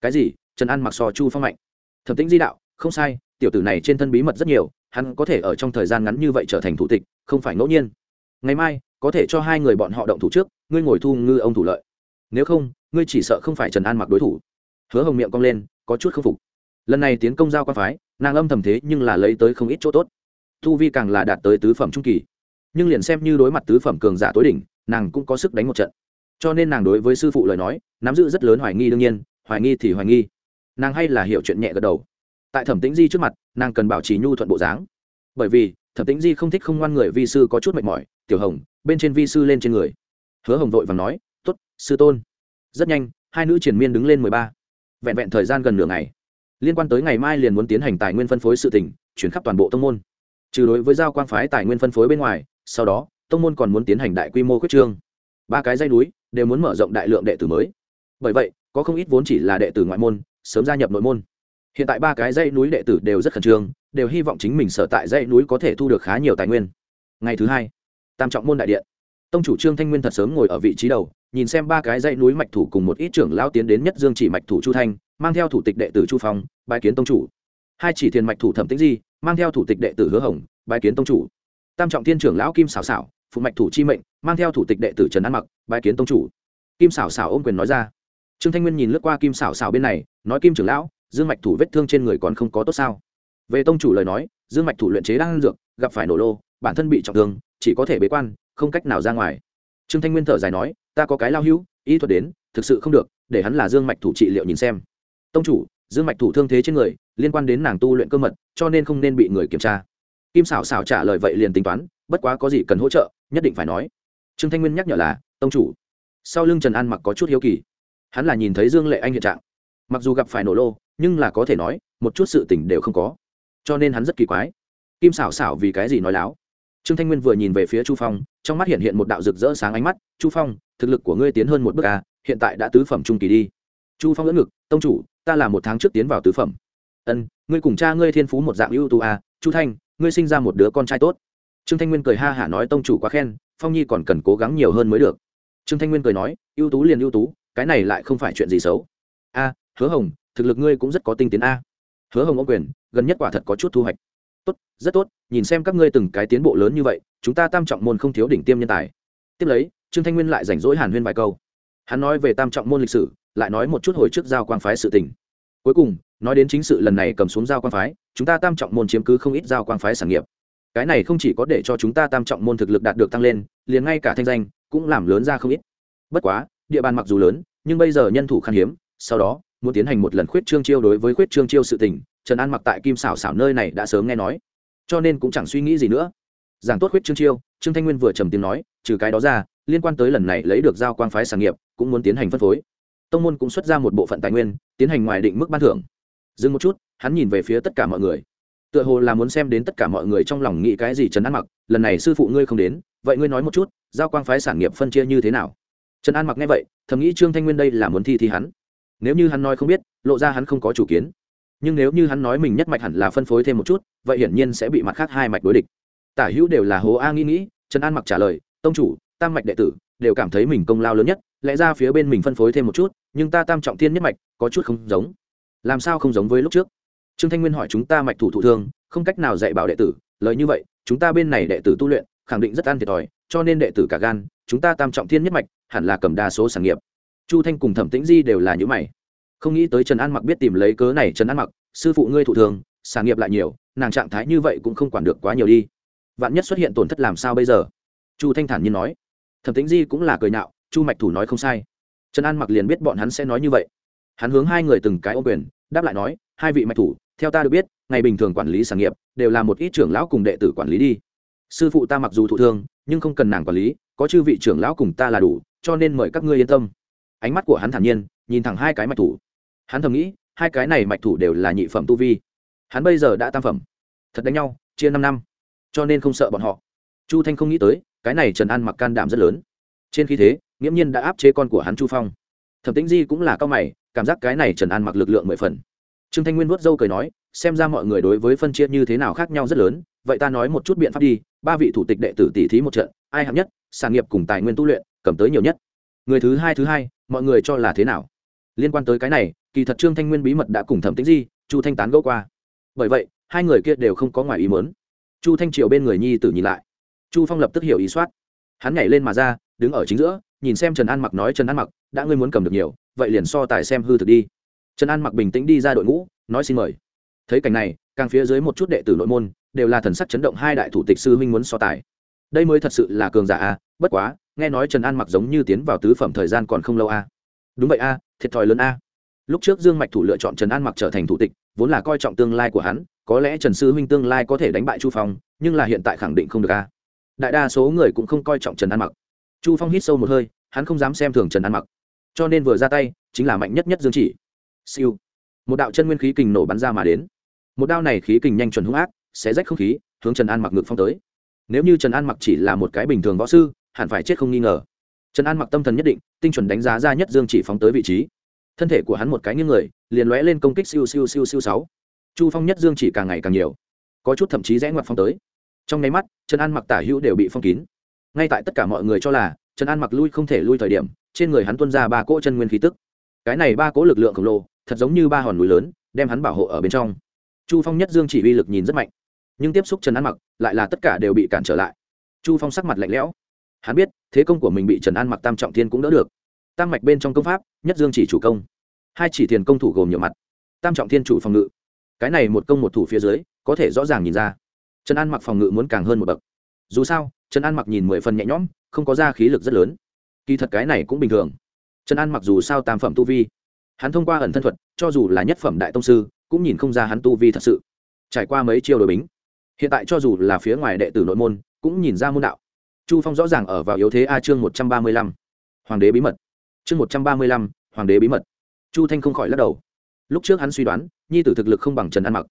[SPEAKER 1] Cái gì? Trần an mặc so chu phong mạnh. Thẩm tĩnh di đạo, không sai, tiểu tử này trên thân bí mật rất nhiều, hắn có thể ở trong thời gian ngắn như vậy trở thành thủ tịch, không phải ngẫu nhiên ngày mai, có thể cho hai người bọn họ động thủ trước, ngươi ngồi thu ngư ông thủ lợi. Nếu không, ngươi chỉ sợ không phải trần an mặc đối thủ. Hứa hồng miệng cong lên, có chút khâm phục. Lần này tiến công giao quan phái, nàng âm thầm thế nhưng là lấy tới không ít chỗ tốt. Thu vi càng là đạt tới tứ phẩm trung kỳ. Nhưng liền xem như đối mặt tứ phẩm cường giả tối đỉnh, nàng cũng có sức đánh một trận. Cho nên nàng đối với sư phụ lời nói, nắm giữ rất lớn hoài nghi đương nhiên, hoài nghi thì hoài nghi. Nàng hay là hiểu chuyện nhẹ gật đầu. Tại thẩm tĩnh di trước mặt, nàng cần bảo trì nhu thuận bộ dáng. Bởi vì thẩm tĩnh di không thích không ngoan người vi sư có chút mệt mỏi, tiểu hồng, bên trên vi sư lên trên người. Hứa hồng vội và nói t ố t sư tôn. Rất nhanh, hai nữ triển miên đứng lên mười ba. Vẹn vẹn thời gian gần nửa ngày, liên quan tới ngày mai liền muốn tiến hành tài nguyên phân phối sự tỉnh chuyển khắp toàn bộ tông môn. Trừ đối với giao quang phái tài nguyên phân phối bên ngoài, sau đó, tông môn còn muốn tiến hành đại quy mô quyết trương. Ba cái dây núi đều muốn mở rộng đại lượng đệ tử mới. Bởi vậy, có không ít vốn chỉ là đệ tử ngoại môn, sớm gia nhập nội môn hiện tại ba cái dãy núi đệ tử đều rất khẩn trương, đều hy vọng chính mình sở tại dãy núi có thể thu được khá nhiều tài nguyên. Ngày thứ hai, tam trọng môn đại điện. Tông chủ trương thanh nguyên thật sớm ngồi ở vị trí đầu, nhìn xem ba cái dãy núi mạch thủ cùng một ít trưởng lao tiến đến nhất dương chỉ mạch thủ chu thanh, mang theo thủ tịch đệ tử chu phong bài kiến tông chủ. Hai chỉ thiền mạch thủ thẩm tĩnh di, mang theo thủ tịch đệ tử hứa hồng bài kiến tông chủ. Tam trọng thiên trưởng lão kim xảo xảo phụ mạch thủ chi mệnh, mang theo thủ tịch đệ tử trần an mặc bài kiến tông chủ. Kim xảo xảo ôm quyền nói ra. Trương thanh nguyên nhìn lướt qua kim xảo xảo bên này, nói kim trưởng lão dương mạch thủ vết thương trên người còn không có tốt sao? Về tông chủ lời nói, dương mạch thủ luyện chế đang dược, gặp phải nổ lô, bản thân bị trọng thương, chỉ có thể bế quan, không cách nào ra ngoài. Trương thanh nguyên thở dài nói, ta có cái lao hữu ý thuật đến, thực sự không được, để hắn là dương mạch thủ trị liệu nhìn xem. Tông chủ, dương mạch thủ thương thế trên người, liên quan đến nàng tu luyện cơ mật, cho nên không nên bị người kiểm tra. Kim xảo xảo trả lời vậy liền tính toán, bất quá có gì cần hỗ trợ, nhất định phải nói. Trương thanh nguyên nhắc nhở là, tông chủ. Sau lưng trần an mặc có chút hiếu kỳ. Hắn là nhìn thấy dương lệ anh hiện trạng. Mặc dù gặp phải nổ lô nhưng là có thể nói, một chút sự tình đều không có. Cho nên hắn rất kỳ quái. Kim xảo xảo vì cái gì nói láo? Trương thanh nguyên vừa nhìn về phía chu phong, trong mắt hiện hiện một đạo rực rỡ sáng ánh mắt, chu phong, thực lực của ngươi tiến hơn một bước à hiện tại đã tứ phẩm trung kỳ đi. Chu phong lẫn ngực, tông chủ, ta là một tháng trước tiến vào tứ phẩm. Ân, ngươi cùng cha ngươi thiên phú một dạng ưu tú à chu thanh, ngươi sinh ra một đứa con trai tốt. Trương thanh nguyên cười ha hả nói, tông chủ quá khen, phong nhi còn cần cố gắng nhiều hơn mới được. Trương thanh nguyên cười nói, ưu tú liền ưu tú, cái này lại không phải chuyện gì xấu. A, hứa hồng thực lực ngươi cũng rất có tinh tiến a. Hứa hồng ông quyền, gần nhất quả thật có chút thu hoạch. Tốt, rất tốt, nhìn xem các ngươi từng cái tiến bộ lớn như vậy, chúng ta tam trọng môn không thiếu đỉnh tiêm nhân tài. Tiếp lấy, trương thanh nguyên lại rảnh rỗi hàn huyên vài câu. Hắn nói về tam trọng môn lịch sử, lại nói một chút hồi trước giao quang phái sự tình. Cuối cùng, nói đến chính sự lần này cầm xuống giao quang phái, chúng ta tam trọng môn chiếm cứ không ít giao quang phái sản nghiệp. Cái này không chỉ có để cho chúng ta tam trọng môn thực lực đạt được tăng lên, liền ngay cả thanh danh cũng làm lớn ra không ít. Bất quá, địa bàn mặc dù lớn, nhưng bây giờ nhân thủ khan hiếm, sau đó muốn tiến hành một lần khuyết trương chiêu đối với khuyết trương chiêu sự tình, trần an mặc tại kim xảo xảo nơi này đã sớm nghe nói. Cho nên cũng chẳng suy nghĩ gì nữa. Giảng tốt khuyết trương chiêu, trương thanh nguyên vừa trầm tiếng nói, trừ cái đó ra, liên quan tới lần này lấy được giao quang phái sản nghiệp, cũng muốn tiến hành phân phối. Tông môn cũng xuất ra một bộ phận tài nguyên, tiến hành ngoài định mức ban thưởng. Dừng một chút, hắn nhìn về phía tất cả mọi người. Tựa hồ là muốn xem đến tất cả mọi người trong lòng nghĩ cái gì trần an mặc, lần này sư phụ ngươi không đến, vậy ngươi nói một chút, giao quang phái sản nghiệp phân chia như thế nào? Trần an mặc nghe vậy, thầm nghĩ trương thanh nguyên đây là muốn thi thi hắn nếu như hắn nói không biết, lộ ra hắn không có chủ kiến. Nhưng nếu như hắn nói mình nhất mạch hẳn là phân phối thêm một chút, vậy hiển nhiên sẽ bị mặt khác hai mạch đối địch. Tả hữu đều là hố a nghĩ nghĩ, trần an mặc trả lời, tông chủ, tam mạch đệ tử đều cảm thấy mình công lao lớn nhất, lẽ ra phía bên mình phân phối thêm một chút, nhưng ta tam trọng thiên nhất mạch có chút không giống. Làm sao không giống với lúc trước? Trương thanh nguyên hỏi chúng ta mạch thủ thủ thương, không cách nào dạy bảo đệ tử, lời như vậy, chúng ta bên này đệ tử tu luyện, khẳng định rất ăn thiệt thòi, cho nên đệ tử cả gan, chúng ta tam trọng thiên nhất mạch hẳn là cầm đa số sản nghiệp chu thanh cùng thẩm tĩnh di đều là những mày. Không nghĩ tới trần an mặc biết tìm lấy cớ này, trần an mặc, sư phụ ngươi thụ thường sản nghiệp lại nhiều, nàng trạng thái như vậy cũng không quản được quá nhiều đi. Vạn nhất xuất hiện tổn thất làm sao bây giờ? Chu thanh thản nhiên nói. Thẩm tĩnh di cũng là cười nhạo chu mạch thủ nói không sai. Trần an mặc liền biết bọn hắn sẽ nói như vậy. Hắn hướng hai người từng cái ô quyền, đáp lại nói, hai vị mạch thủ, theo ta được biết, ngày bình thường quản lý sản nghiệp, đều là một ít trưởng lão cùng đệ tử quản lý đi. Sư phụ ta mặc dù thụ thương nhưng không cần nàng quản lý, có chư vị trưởng lão cùng ta là đủ, cho nên mời các ngươi yên tâm ánh mắt của hắn thản nhiên, nhìn thẳng hai cái mạch thủ. Hắn thầm nghĩ, hai cái này mạch thủ đều là nhị phẩm tu vi. Hắn bây giờ đã tam phẩm. Thật đánh nhau, chia năm năm. Cho nên không sợ bọn họ. Chu thanh không nghĩ tới, cái này trần an mặc can đảm rất lớn. Trên khi thế, nghiễm nhiên đã áp chế con của hắn chu phong. Thẩm tĩnh di cũng là cao mày, cảm giác cái này trần an mặc lực lượng mười phần. Trương thanh nguyên vuốt dâu cười nói, xem ra mọi người đối với phân chia như thế nào khác nhau rất lớn, vậy ta nói một chút biện pháp đi, ba vị thủ tịch đệ tử tỷ thí một trận, ai hạng nhất, sản nghiệp cùng tài nguyên tu luyện, cầm tới nhiều nhất. Người thứ hai thứ hai mọi người cho là thế nào? Liên quan tới cái này, kỳ thật trương thanh nguyên bí mật đã cùng thẩm tính di, chu thanh tán gẫu qua. Bởi vậy, hai người kia đều không có ngoài ý mớn chu thanh triều bên người nhi tử nhìn lại. Chu phong lập tức hiểu ý soát. Hắn nhảy lên mà ra, đứng ở chính giữa, nhìn xem trần an mặc nói, trần an mặc, đã ngươi muốn cầm được nhiều, vậy liền so tài xem hư thực đi. Trần an mặc bình tĩnh đi ra đội ngũ, nói xin mời. Thấy cảnh này, càng phía dưới một chút đệ tử nội môn, đều là thần sắc chấn động hai đại thủ tịch sư huynh muốn so tài. Đây mới thật sự là cường giả a bất quá nghe nói trần an mặc giống như tiến vào tứ phẩm thời gian còn không lâu a. Đúng vậy a, thiệt thòi lớn a. Lúc trước dương mạch thủ lựa chọn trần an mặc trở thành thủ tịch, vốn là coi trọng tương lai của hắn, có lẽ trần sư huynh tương lai có thể đánh bại chu phong, nhưng là hiện tại khẳng định không được a. Đại đa số người cũng không coi trọng trần an mặc. Chu phong hít sâu một hơi, hắn không dám xem thường trần an mặc. Cho nên vừa ra tay, chính là mạnh nhất nhất dương chỉ. Siêu. Một đạo chân nguyên khí kình nổ bắn ra mà đến. Một đao này khí kình nhanh chuẩn hung ác sẽ rách không khí, hướng trần an mặc ngực phong tới. Nếu như trần an mặc chỉ là một cái bình thường võ sư hẳn phải chết không nghi ngờ. Trần an mặc tâm thần nhất định, tinh chuẩn đánh giá ra nhất dương chỉ phóng tới vị trí. Thân thể của hắn một cái như người, liền lóe lên công kích siêu siêu siêu siêu sáu. Chu phong nhất dương chỉ càng ngày càng nhiều. Có chút thậm chí rẽ ngoặt phong tới. Trong nháy mắt, trần an mặc tả hữu đều bị phong kín. Ngay tại tất cả mọi người cho là, trần an mặc lui không thể lui thời điểm, trên người hắn tuân ra ba cỗ chân nguyên khí tức. Cái này ba cỗ lực lượng khổng lồ, thật giống như ba hòn núi lớn, đem hắn bảo hộ ở bên trong. Chu phong nhất dương chỉ uy lực nhìn rất mạnh. Nhưng tiếp xúc trần an mặc, lại là tất cả đều bị cản trở lại. Chu phong sắc mặt lạnh lẽo hắn biết, thế công của mình bị trần an mặc tam trọng thiên cũng đỡ được. Tam mạch bên trong công pháp, nhất dương chỉ chủ công. Hai chỉ thiền công thủ gồm nhiều mặt. Tam trọng thiên chủ phòng ngự. Cái này một công một thủ phía dưới, có thể rõ ràng nhìn ra. Trần an mặc phòng ngự muốn càng hơn một bậc. Dù sao, trần an mặc nhìn mười phần nhẹ nhõm, không có ra khí lực rất lớn. Kỳ thật cái này cũng bình thường. Trần an mặc dù sao tam phẩm tu vi, hắn thông qua ẩn thân thuật, cho dù là nhất phẩm đại tông sư, cũng nhìn không ra hắn tu vi thật sự. Trải qua mấy chiêu đổi bính, hiện tại cho dù là phía ngoài đệ tử nội môn, cũng nhìn ra môn đạo chu phong rõ ràng ở vào yếu thế a chương một trăm ba mươi lăm. Hoàng đế bí mật. Chương một trăm ba mươi lăm, hoàng đế bí mật. Chu thanh không khỏi lắc đầu. Lúc trước hắn suy đoán, nhi tử thực lực không bằng trần an mặc.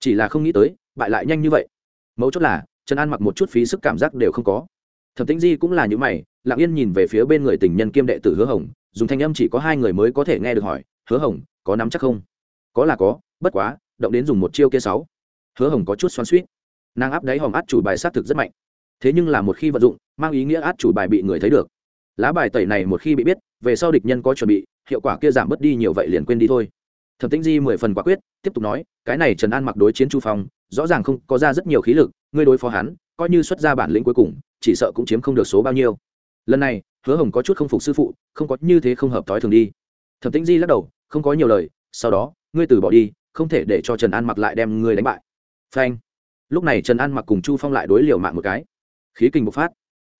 [SPEAKER 1] Chỉ là không nghĩ tới, bại lại nhanh như vậy. Mấu chốt là, trần an mặc một chút phí sức cảm giác đều không có. Thẩm tĩnh di cũng là những mày, lặng yên nhìn về phía bên người tình nhân kiêm đệ tử hứa hồng, dùng thanh âm chỉ có hai người mới có thể nghe được hỏi, hứa hồng, có nắm chắc không? Có là có, bất quá, động đến dùng một chiêu kia sáu. Hứa hồng có chút xoắn suýt nàng áp đáy hòm át chủ bài sát thực rất mạnh thế nhưng là một khi vận dụng, mang ý nghĩa át chủ bài bị người thấy được. Lá bài tẩy này một khi bị biết, về sau địch nhân có chuẩn bị, hiệu quả kia giảm bớt đi nhiều vậy liền quên đi thôi. Thẩm tĩnh di mười phần quả quyết, tiếp tục nói, cái này trần an mặc đối chiến chu phong, rõ ràng không có ra rất nhiều khí lực, ngươi đối phó hắn, coi như xuất ra bản lĩnh cuối cùng, chỉ sợ cũng chiếm không được số bao nhiêu. Lần này, hứa hồng có chút không phục sư phụ, không có như thế không hợp thói thường đi. Thẩm tĩnh di lắc đầu, không có nhiều lời, sau đó, ngươi từ bỏ đi, không thể để cho trần an mặc lại đem ngươi đánh bại. Phanh. Lúc này trần an mặc cùng chu phong lại đối liều mạng một cái khí kinh bộc phát.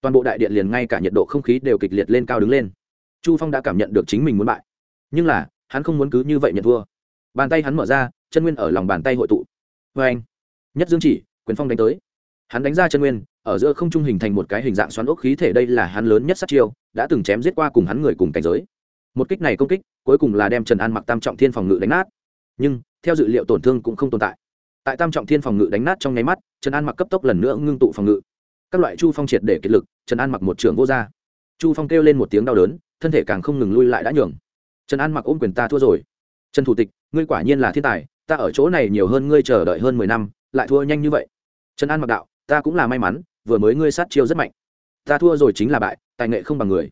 [SPEAKER 1] Toàn bộ đại điện liền ngay cả nhiệt độ không khí đều kịch liệt lên cao đứng lên. Chu phong đã cảm nhận được chính mình muốn bại. Nhưng là, hắn không muốn cứ như vậy nhận thua. Bàn tay hắn mở ra, chân nguyên ở lòng bàn tay hội tụ. Vê anh, nhất dương chỉ, quyền phong đánh tới. Hắn đánh ra chân nguyên, ở giữa không trung hình thành một cái hình dạng xoắn ốc khí thể đây là hắn lớn nhất sát chiêu, đã từng chém giết qua cùng hắn người cùng cảnh giới. Một kích này công kích, cuối cùng là đem trần an mặc tam trọng thiên phòng ngự đánh nát. Nhưng, theo dự liệu tổn thương cũng không tồn tại. Tại tam trọng thiên phòng ngự đánh nát trong nháy mắt, trần an mặc cấp tốc lần nữa ngưng tụ phòng ngự các loại chu phong triệt để kiệt lực, trần an mặc một trường vô r chu phong kêu lên một tiếng đau đớn, thân thể càng không ngừng lui lại đã nhường. Trần an mặc ôm quyền ta thua rồi. Trần thủ tịch, ngươi quả nhiên là thiên tài, ta ở chỗ này nhiều hơn ngươi chờ đợi hơn mười năm, lại thua nhanh như vậy. Trần an mặc đạo, ta cũng là may mắn, vừa mới ngươi sát chiêu rất mạnh. Ta thua rồi chính là bại, tài nghệ không bằng người.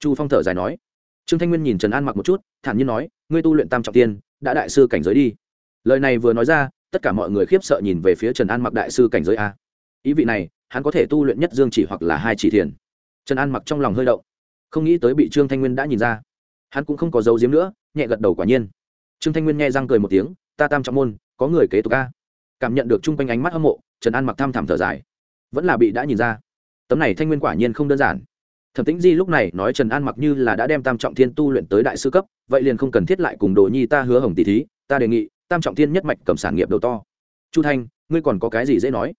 [SPEAKER 1] Chu phong thở dài nói. Trương thanh nguyên nhìn trần an mặc một chút, thản nhiên nói, ngươi tu luyện tam trọng tiên, đã đại sư cảnh giới đi. Lời này vừa nói ra, tất cả mọi người khiếp sợ nhìn về phía trần an mặc đại sư cảnh giới a. Ý vị này hắn có thể tu luyện nhất dương chỉ hoặc là hai chỉ thiền. Trần an mặc trong lòng hơi động, không nghĩ tới bị trương thanh nguyên đã nhìn ra. Hắn cũng không có dấu diếm nữa, nhẹ gật đầu quả nhiên. Trương thanh nguyên nghe răng cười một tiếng, ta tam trọng môn, có người kế tục ca cảm nhận được chung quanh ánh mắt hâm mộ, trần an mặc tham thảm thở dài. Vẫn là bị đã nhìn ra. Tấm này thanh nguyên quả nhiên không đơn giản. Thẩm tĩnh di lúc này nói trần an mặc như là đã đem tam trọng thiên tu luyện tới đại sư cấp, vậy liền không cần thiết lại cùng đồ nhi ta hứa hồng tỷ thí, ta đề nghị, tam trọng thiên nhất mạch cầm sản nghiệp đầu to. Chu thanh, ngươi còn có cái gì dễ nói?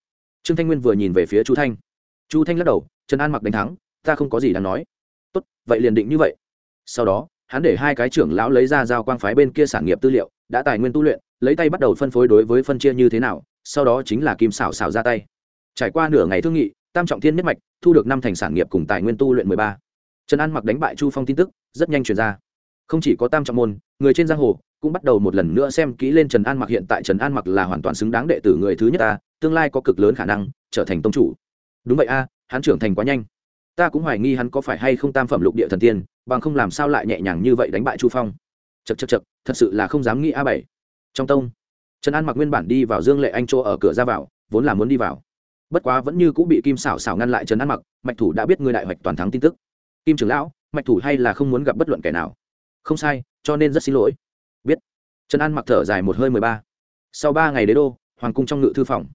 [SPEAKER 1] Trương thanh nguyên vừa nhìn về phía chu thanh. Chu thanh lắc đầu, trần an mặc đánh thắng, ta không có gì đáng nói. Tốt, vậy liền định như vậy. Sau đó, hắn để hai cái trưởng lão lấy ra giao quang phái bên kia sản nghiệp tư liệu, đã tài nguyên tu luyện, lấy tay bắt đầu phân phối đối với phân chia như thế nào, sau đó chính là kim xảo xảo ra tay. Trải qua nửa ngày thương nghị, tam trọng thiên nhất mạch thu được năm thành sản nghiệp cùng tài nguyên tu luyện mười ba. Trần an mặc đánh bại chu phong tin tức, rất nhanh truyền ra. Không chỉ có tam trọng môn, người trên giang hồ cũng bắt đầu một lần nữa xem kỹ lên trần an mặc hiện tại trần an mặc là hoàn toàn xứng đáng đệ tử người thứ nhất ta tương lai có cực lớn khả năng trở thành tông chủ. Đúng vậy a, hắn trưởng thành quá nhanh. Ta cũng hoài nghi hắn có phải hay không tam phẩm lục địa thần tiên, bằng không làm sao lại nhẹ nhàng như vậy đánh bại chu phong. Chật chật chật thật sự là không dám nghĩ a bảy. Trong tông, trần an mặc nguyên bản đi vào dương lệ anh chỗ ở cửa ra vào, vốn là muốn đi vào. Bất quá vẫn như cũng bị kim xảo xảo ngăn lại trần an mặc, mạch thủ đã biết người đại hoạch toàn thắng tin tức. Kim trưởng lão, mạch thủ hay là không muốn gặp bất luận kẻ nào? Không sai, cho nên rất xin lỗi. Biết. Trần an mặc thở dài một hơi mười ba. Sau ba ngày đế đô, hoàng cung trong ngự thư phòng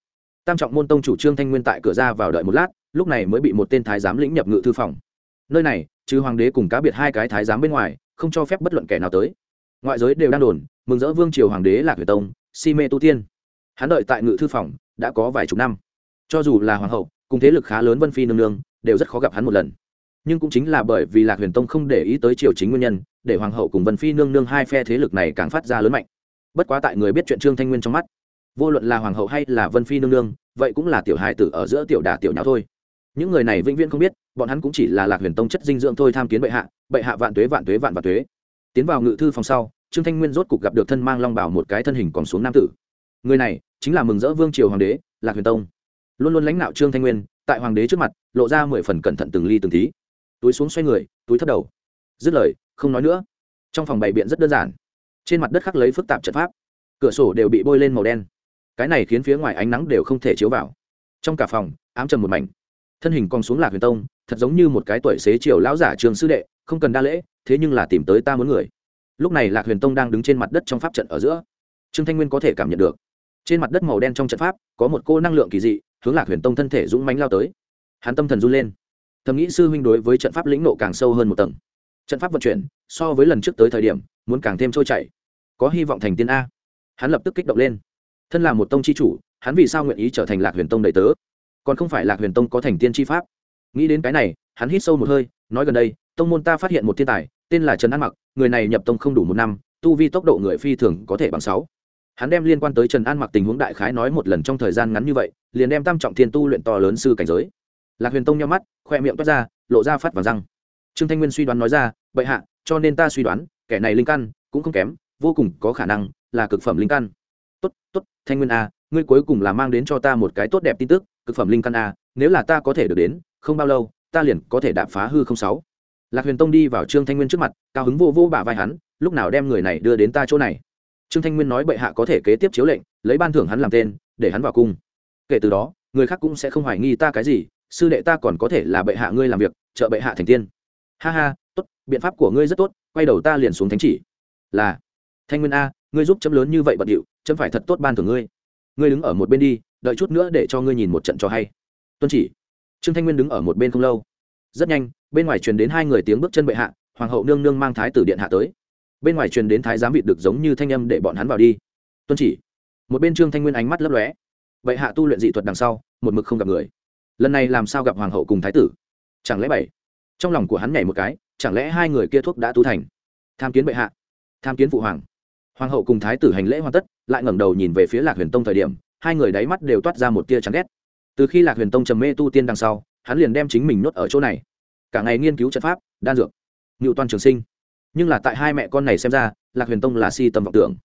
[SPEAKER 1] tam trọng môn tông chủ trương thanh nguyên tại cửa ra vào đợi một lát, lúc này mới bị một tên thái giám lĩnh nhập ngự thư phòng. Nơi này chứ hoàng đế cùng cá biệt hai cái thái giám bên ngoài, không cho phép bất luận kẻ nào tới. Ngoại giới đều đang đồn, mừng rỡ vương triều hoàng đế lạc huyền tông, si mê tu tiên. Hắn đợi tại ngự thư phòng, đã có vài chục năm. Cho dù là hoàng hậu, cùng thế lực khá lớn vân phi nương nương, đều rất khó gặp hắn một lần. Nhưng cũng chính là bởi vì lạc huyền tông không để ý tới triều chính nguyên nhân, để hoàng hậu cùng vân phi nương nương hai phe thế lực này càng phát ra lớn mạnh. Bất quá tại người biết chuyện trương thanh nguyên trong mắt vô luận là hoàng hậu hay là vân phi nương nương, vậy cũng là tiểu hài tử ở giữa tiểu đà tiểu nháo thôi. Những người này vĩnh viễn không biết, bọn hắn cũng chỉ là lạc huyền tông chất dinh dưỡng thôi tham kiến bệ hạ bệ hạ vạn tuế vạn tuế, vạn vạn tuế. Tiến vào ngự thư phòng sau, trương thanh nguyên rốt cục gặp được thân mang long bảo một cái thân hình còn xuống nam tử. Người này chính là mừng rỡ vương triều hoàng đế, lạc huyền tông. Luôn luôn lãnh đạo trương thanh nguyên, tại hoàng đế trước mặt, lộ ra mười phần cẩn thận từng ly từng tí. Túi xuống xoay người, túi thấp đầu. Dứt lời, không nói nữa. Trong phòng bày biện rất đơn giản. Trên mặt đất khắc lấy phức tạp trận pháp. Cửa sổ đều bị bôi lên màu đen cái này khiến phía ngoài ánh nắng đều không thể chiếu vào. Trong cả phòng, ám trầm một mảnh. Thân hình còn xuống lạc huyền tông, thật giống như một cái tuổi xế chiều lão giả trường sư đệ, không cần đa lễ, thế nhưng là tìm tới ta muốn người. Lúc này lạc huyền tông đang đứng trên mặt đất trong pháp trận ở giữa. Trương thanh nguyên có thể cảm nhận được. Trên mặt đất màu đen trong trận pháp, có một cô năng lượng kỳ dị, hướng lạc huyền tông thân thể dũng mánh lao tới. Hắn tâm thần run lên. Thầm nghĩ sư huynh đối với trận pháp lĩnh nộ càng sâu hơn một tầng. Trận pháp vận chuyển, so với lần trước tới thời điểm, muốn càng thêm trôi chảy. Có hy vọng thành tiên a. Hắn lập tức kích động lên thân là một tông chi chủ, hắn vì sao nguyện ý trở thành lạc huyền tông đầy tớ? Còn không phải lạc huyền tông có thành tiên chi pháp. Nghĩ đến cái này, hắn hít sâu một hơi, nói gần đây, tông môn ta phát hiện một thiên tài, tên là trần an mặc, người này nhập tông không đủ một năm, tu vi tốc độ người phi thường có thể bằng sáu. Hắn đem liên quan tới trần an mặc tình huống đại khái nói một lần trong thời gian ngắn như vậy, liền đem tam trọng thiên tu luyện to lớn sư cảnh giới. Lạc huyền tông nhau mắt, khoe miệng toát ra, lộ ra phát vào răng. Trương thanh nguyên suy đoán nói ra, bệ hạ, cho nên ta suy đoán, kẻ này linh căn cũng không kém, vô cùng có khả năng là cực phẩm linh căn tốt tốt, thanh nguyên a, ngươi cuối cùng là mang đến cho ta một cái tốt đẹp tin tức, cực phẩm linh căn a, nếu là ta có thể được đến, không bao lâu, ta liền có thể đạp phá hư không sáu. Lạc huyền tông đi vào trương thanh nguyên trước mặt, cao hứng vô vô bả vai hắn, lúc nào đem người này đưa đến ta chỗ này. Trương thanh nguyên nói bệ hạ có thể kế tiếp chiếu lệnh, lấy ban thưởng hắn làm tên, để hắn vào cung. Kể từ đó, người khác cũng sẽ không hoài nghi ta cái gì, sư đệ ta còn có thể là bệ hạ ngươi làm việc, trợ bệ hạ thành tiên. Ha ha, tốt, biện pháp của ngươi rất tốt, quay đầu ta liền xuống thánh chỉ. Là, thanh nguyên a, ngươi giúp chấm lớn như vậy bận điệu chấm phải thật tốt ban thưởng ngươi. Ngươi đứng ở một bên đi, đợi chút nữa để cho ngươi nhìn một trận cho hay. Tuân chỉ. Trương thanh nguyên đứng ở một bên không lâu. Rất nhanh, bên ngoài truyền đến hai người tiếng bước chân bệ hạ, hoàng hậu nương nương mang thái tử điện hạ tới. Bên ngoài truyền đến thái giám vịt được giống như thanh âm để bọn hắn vào đi. Tuân chỉ. Một bên trương thanh nguyên ánh mắt lấp lóe. Bệ hạ tu luyện dị thuật đằng sau, một mực không gặp người. Lần này làm sao gặp hoàng hậu cùng thái tử? Chẳng lẽ bảy? Trong lòng của hắn nhảy một cái, chẳng lẽ hai người kia thuốc đã tu thành? Tham kiến bệ hạ. Tham kiến phụ hoàng. Hoàng hậu cùng thái tử hành lễ hoàn tất lại ngẩng đầu nhìn về phía lạc huyền tông thời điểm, hai người đáy mắt đều toát ra một tia chán ghét. Từ khi lạc huyền tông trầm mê tu tiên đằng sau, hắn liền đem chính mình nuốt ở chỗ này. Cả ngày nghiên cứu trận pháp, đan dược. Ngự toàn trường sinh. Nhưng là tại hai mẹ con này xem ra, lạc huyền tông là si tầm vọng tưởng.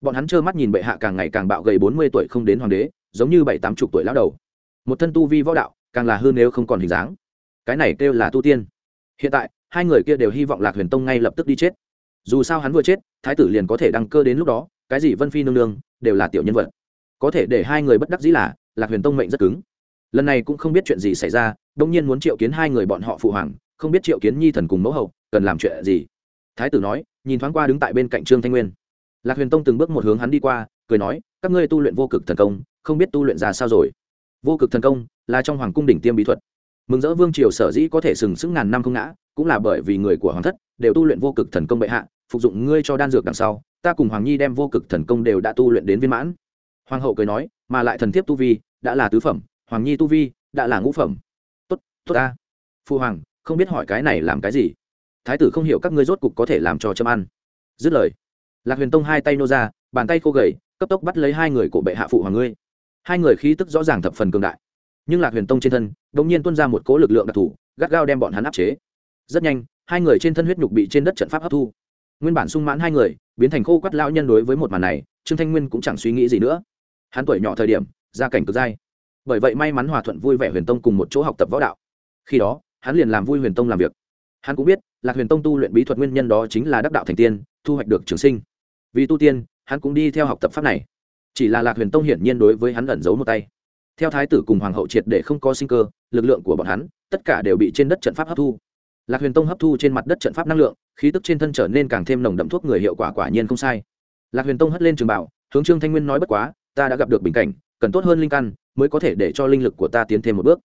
[SPEAKER 1] Bọn hắn trơ mắt nhìn bệ hạ càng ngày càng bạo gầy bốn mươi tuổi không đến hoàng đế, giống như bảy tám chục tuổi lão đầu. Một thân tu vi võ đạo, càng là hư nếu không còn hình dáng. Cái này kêu là tu tiên. Hiện tại, hai người kia đều hy vọng lạc huyền tông ngay lập tức đi chết. Dù sao hắn vừa chết, thái tử liền có thể đăng cơ đến lúc đó cái gì vân phi nương nương, đều là tiểu nhân vật. Có thể để hai người bất đắc dĩ là, lạc huyền tông mệnh rất cứng. Lần này cũng không biết chuyện gì xảy ra, đông nhiên muốn triệu kiến hai người bọn họ phụ hoàng, không biết triệu kiến nhi thần cùng mẫu hậu, cần làm chuyện gì. Thái tử nói, nhìn thoáng qua đứng tại bên cạnh trương thanh nguyên. Lạc huyền tông từng bước một hướng hắn đi qua, cười nói, các ngươi tu luyện vô cực thần công, không biết tu luyện ra sao rồi. Vô cực thần công, là trong hoàng cung đỉnh tiêm bí thuật. Mừng rỡ vương triều sở dĩ có thể sừng sững ngàn năm không ngã, cũng là bởi vì người của hoàng thất, đều tu luyện vô cực thần công bệ hạ, phục dụng ngươi cho đan dược đằng sau ta cùng hoàng nhi đem vô cực thần công đều đã tu luyện đến viên mãn. Hoàng hậu cười nói, mà lại thần thiếp tu vi, đã là tứ phẩm, hoàng nhi tu vi, đã là ngũ phẩm. Tốt tốt ta. Phu hoàng, không biết hỏi cái này làm cái gì. Thái tử không hiểu các ngươi rốt cục có thể làm cho châm ăn. Dứt lời, lạc huyền tông hai tay nô ra, bàn tay khô gầy, cấp tốc bắt lấy hai người của bệ hạ phụ hoàng ngươi. Hai người khí tức rõ ràng thập phần cường đại. Nhưng lạc huyền tông trên thân đ ỗ n g nhiên tuân ra một cố lực lượng đặc thù, gắt gao đem bọn hắn áp chế. Rất nhanh, hai người trên thân huyết nhục bị trên đất trận pháp hấp thu nguyên bản sung mãn hai người, biến thành khô quắt lão nhân đối với một màn này, trương thanh nguyên cũng chẳng suy nghĩ gì nữa. Hắn tuổi nhỏ thời điểm, gia cảnh cực dai. Bởi vậy may mắn hòa thuận vui vẻ huyền tông cùng một chỗ học tập võ đạo. Khi đó, hắn liền làm vui huyền tông làm việc. Hắn cũng biết, lạc huyền tông tu luyện bí thuật nguyên nhân đó chính là đắc đạo thành tiên, thu hoạch được trường sinh. Vì tu tiên, hắn cũng đi theo học tập pháp này. Chỉ là lạc huyền tông hiển nhiên đối với hắn ẩn giấu một tay. Theo thái tử cùng hoàng hậu triệt để không có sinh cơ, lực lượng của bọn hắn, tất cả đều bị trên đất trận pháp hấp thu lạc huyền tông hấp thu trên mặt đất trận pháp năng lượng, khí tức trên thân trở nên càng thêm nồng đậm thuốc người hiệu quả quả nhiên không sai. Lạc huyền tông hất lên trường bảo, hướng trương thanh nguyên nói bất quá, ta đã gặp được bình cảnh, cần tốt hơn linh căn, mới có thể để cho linh lực của ta tiến thêm một bước.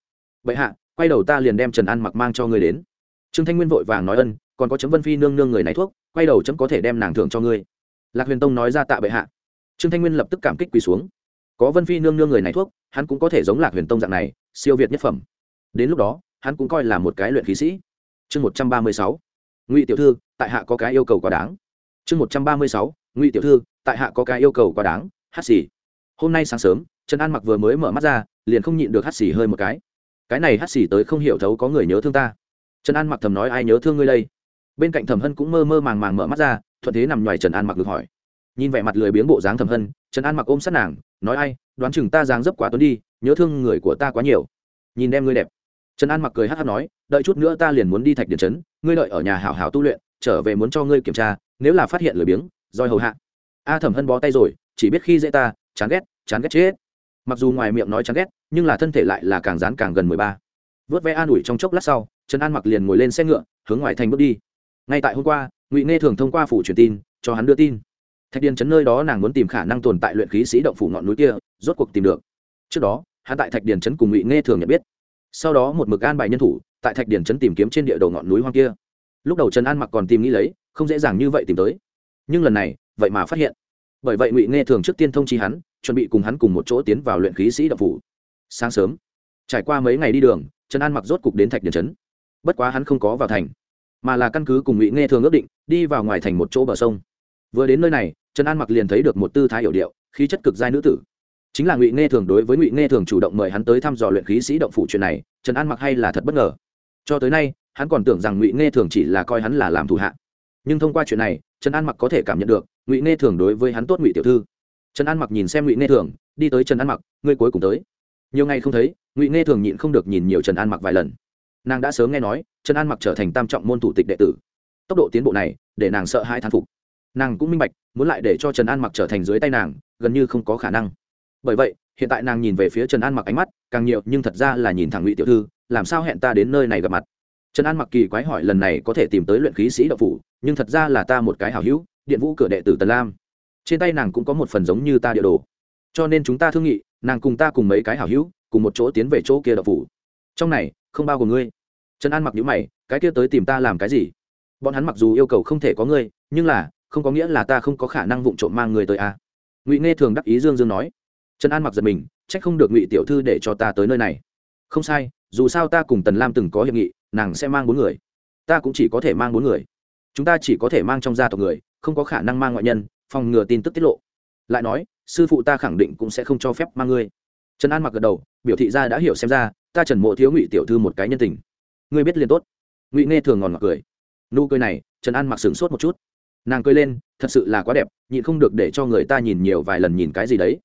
[SPEAKER 1] Vậy hạ, quay đầu ta liền đem trần an mặc mang cho ngươi đến. Trương thanh nguyên vội vàng nói ân, còn có chấm vân phi nương nương người này thuốc, quay đầu chấm có thể đem nàng thưởng cho ngươi. Lạc huyền tông nói ra tạ bệ hạ. Trương thanh nguyên lập tức cảm kích quỳ xuống. Có vân phi nương nương người này thuốc, hắn cũng có thể giống lạc huyền tông dạng này, siêu việt nhất phẩm. Đến lúc đó, hắn cũng coi là một cái luyện khí sĩ chương một trăm ba mươi sáu, ngụy tiểu thư, tại hạ có cái yêu cầu quá đáng. Chương một trăm ba mươi sáu, ngụy tiểu thư, tại hạ có cái yêu cầu quá đáng, hát xì. Hôm nay sáng sớm, trần an mặc vừa mới mở mắt ra, liền không nhịn được hát xì hơi một cái. Cái này hát xì tới không hiểu thấu có người nhớ thương ta. Trần an mặc thầm nói, ai nhớ thương ngươi đây? Bên cạnh thẩm hân cũng mơ mơ màng màng mở mắt ra, thuận thế nằm ngoài trần an mặc được hỏi. Nhìn vẻ mặt lười biếng bộ dáng thẩm hân, trần an mặc ôm sát nàng, nói, ai, đoán chừng ta dáng dấp quá tuấn đi, nhớ thương người của ta quá nhiều. Nhìn đem ngươi đẹp trần an mặc cười hát hát nói, đợi chút nữa ta liền muốn đi thạch điện trấn, ngươi đợi ở nhà hảo hảo tu luyện, trở về muốn cho ngươi kiểm tra, nếu là phát hiện lười biếng, roi hầu hạ. A thẩm hân bó tay rồi, chỉ biết khi dễ ta, chán ghét chán ghét chết. Mặc dù ngoài miệng nói chán ghét, nhưng là thân thể lại là càng dán càng gần mười ba. Vớt vé an ủi trong chốc lát sau, trần an mặc liền ngồi lên xe ngựa, hướng ngoài thành bước đi. Ngay tại hôm qua, ngụy nghe thường thông qua phủ truyền tin, cho hắn đưa tin. Thạch điền trấn nơi đó nàng muốn tìm khả năng tồn tại luyện khí sĩ động phủ ngọn núi kia, rốt cuộc tìm được. Trước đó, hắn tại thạch điền trấn cùng ngụy nghe thường nhận biết sau đó một mực an bài nhân thủ, tại thạch điển trấn tìm kiếm trên địa đầu ngọn núi hoang kia. Lúc đầu trần an mặc còn tìm nghĩ lấy, không dễ dàng như vậy tìm tới. Nhưng lần này, vậy mà phát hiện. Bởi vậy ngụy nghe thường trước tiên thông chi hắn, chuẩn bị cùng hắn cùng một chỗ tiến vào luyện khí sĩ đập phủ. Sáng sớm, trải qua mấy ngày đi đường, trần an mặc rốt cục đến thạch điển trấn. Bất quá hắn không có vào thành, mà là căn cứ cùng ngụy nghe thường ước định, đi vào ngoài thành một chỗ bờ sông. Vừa đến nơi này, trần an mặc liền thấy được một tư thái hiểu điệu, khí chất cực giai nữ tử chính là ngụy nghe thường đối với ngụy nghe thường chủ động mời hắn tới thăm dò luyện khí sĩ động phủ chuyện này, trần an mặc hay là thật bất ngờ. Cho tới nay, hắn còn tưởng rằng ngụy nghe thường chỉ là coi hắn là làm thủ hạ. Nhưng thông qua chuyện này, trần an mặc có thể cảm nhận được ngụy nghe thường đối với hắn tốt ngụy tiểu thư. Trần an mặc nhìn xem ngụy nghe thường, đi tới trần an mặc, ngươi cuối cùng tới. Nhiều ngày không thấy, ngụy nghe thường nhịn không được nhìn nhiều trần an mặc vài lần. Nàng đã sớm nghe nói, trần an mặc trở thành tam trọng môn thủ tịch đệ tử. Tốc độ tiến bộ này, để nàng sợ hai thán phục. Nàng cũng minh bạch, muốn lại để cho trần an mặc trở thành dưới tay nàng, gần như không có khả năng bởi vậy, hiện tại nàng nhìn về phía trần an mặc ánh mắt, càng nhiều, nhưng thật ra là nhìn thẳng ngụy tiểu thư, làm sao hẹn ta đến nơi này gặp mặt? Trần an mặc kỳ quái hỏi lần này có thể tìm tới luyện khí sĩ đậu phủ, nhưng thật ra là ta một cái hảo hữu, điện vũ cửa đệ tử tần lam. Trên tay nàng cũng có một phần giống như ta địa đồ. Cho nên chúng ta thương nghị, nàng cùng ta cùng mấy cái hảo hữu, cùng một chỗ tiến về chỗ kia đậu phủ. Trong này, không bao gồm ngươi. Trần an mặc nhữ mày, cái kia tới tìm ta làm cái gì? Bọn hắn mặc dù yêu cầu không thể có ngươi, nhưng là, không có nghĩa là ta không có khả năng vụng trộm mang người tới à. ngụy nghe thường đắc ý dương dương nói trần an mặc giật mình c h ắ c không được ngụy tiểu thư để cho ta tới nơi này. Không sai, dù sao ta cùng tần lam từng có hiệp nghị, nàng sẽ mang bốn người. Ta cũng chỉ có thể mang bốn người. Chúng ta chỉ có thể mang trong gia tộc người, không có khả năng mang ngoại nhân, phòng ngừa tin tức tiết lộ. Lại nói, sư phụ ta khẳng định cũng sẽ không cho phép mang ngươi. Trần an mặc gật đầu, biểu thị ra đã hiểu xem ra, ta trần mộ thiếu ngụy tiểu thư một cái nhân tình. Ngươi biết liền tốt. Ngụy nghe thường ngòn mặc cười. Nụ cười này, trần an mặc sửng sốt một chút. Nàng cười lên, thật sự là quá đẹp, nhịn không được để cho người ta nhìn nhiều vài lần nhìn cái gì đấy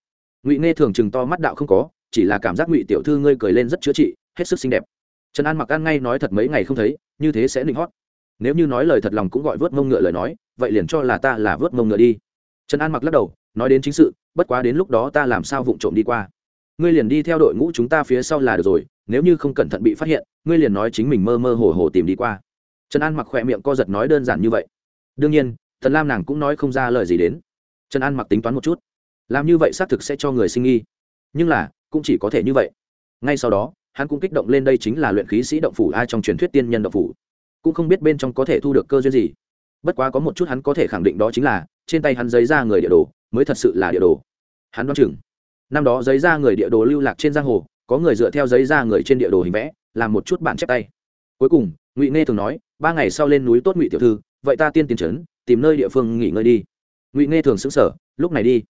[SPEAKER 1] ngụy nghe thường chừng to mắt đạo không có, chỉ là cảm giác ngụy tiểu thư ngươi cười lên rất chữa trị, hết sức xinh đẹp. Trần an mặc ăn ngay nói thật mấy ngày không thấy, như thế sẽ định hót. Nếu như nói lời thật lòng cũng gọi vớt mông ngựa lời nói, vậy liền cho là ta là vớt mông ngựa đi. Trần an mặc lắc đầu, nói đến chính sự, bất quá đến lúc đó ta làm sao vụng trộm đi qua. Ngươi liền đi theo đội ngũ chúng ta phía sau là được rồi, nếu như không cẩn thận bị phát hiện, ngươi liền nói chính mình mơ mơ hồ hồ tìm đi qua. Trần an mặc khỏe miệng co giật nói đơn giản như vậy. Đương nhiên, tần lam nàng cũng nói không ra lời gì đến. Trần an mặc tính toán một chút làm như vậy xác thực sẽ cho người sinh nghi. Nhưng là, cũng chỉ có thể như vậy. Ngay sau đó, hắn cũng kích động lên đây chính là luyện khí sĩ động phủ ai trong truyền thuyết tiên nhân động phủ. Cũng không biết bên trong có thể thu được cơ duyên gì. Bất quá có một chút hắn có thể khẳng định đó chính là, trên tay hắn giấy ra người địa đồ, mới thật sự là địa đồ. Hắn đoán chừng, năm đó giấy ra người địa đồ lưu lạc trên giang hồ, có người dựa theo giấy ra người trên địa đồ hình vẽ, làm một chút bản chép tay. Cuối cùng, ngụy nghe thường nói, ba ngày sau lên núi tốt ngụy tiểu thư, vậy ta tiên tiến trấn, tìm nơi địa phương nghỉ ngơi đi. Ngụy nghe thường xứng sở lúc này đi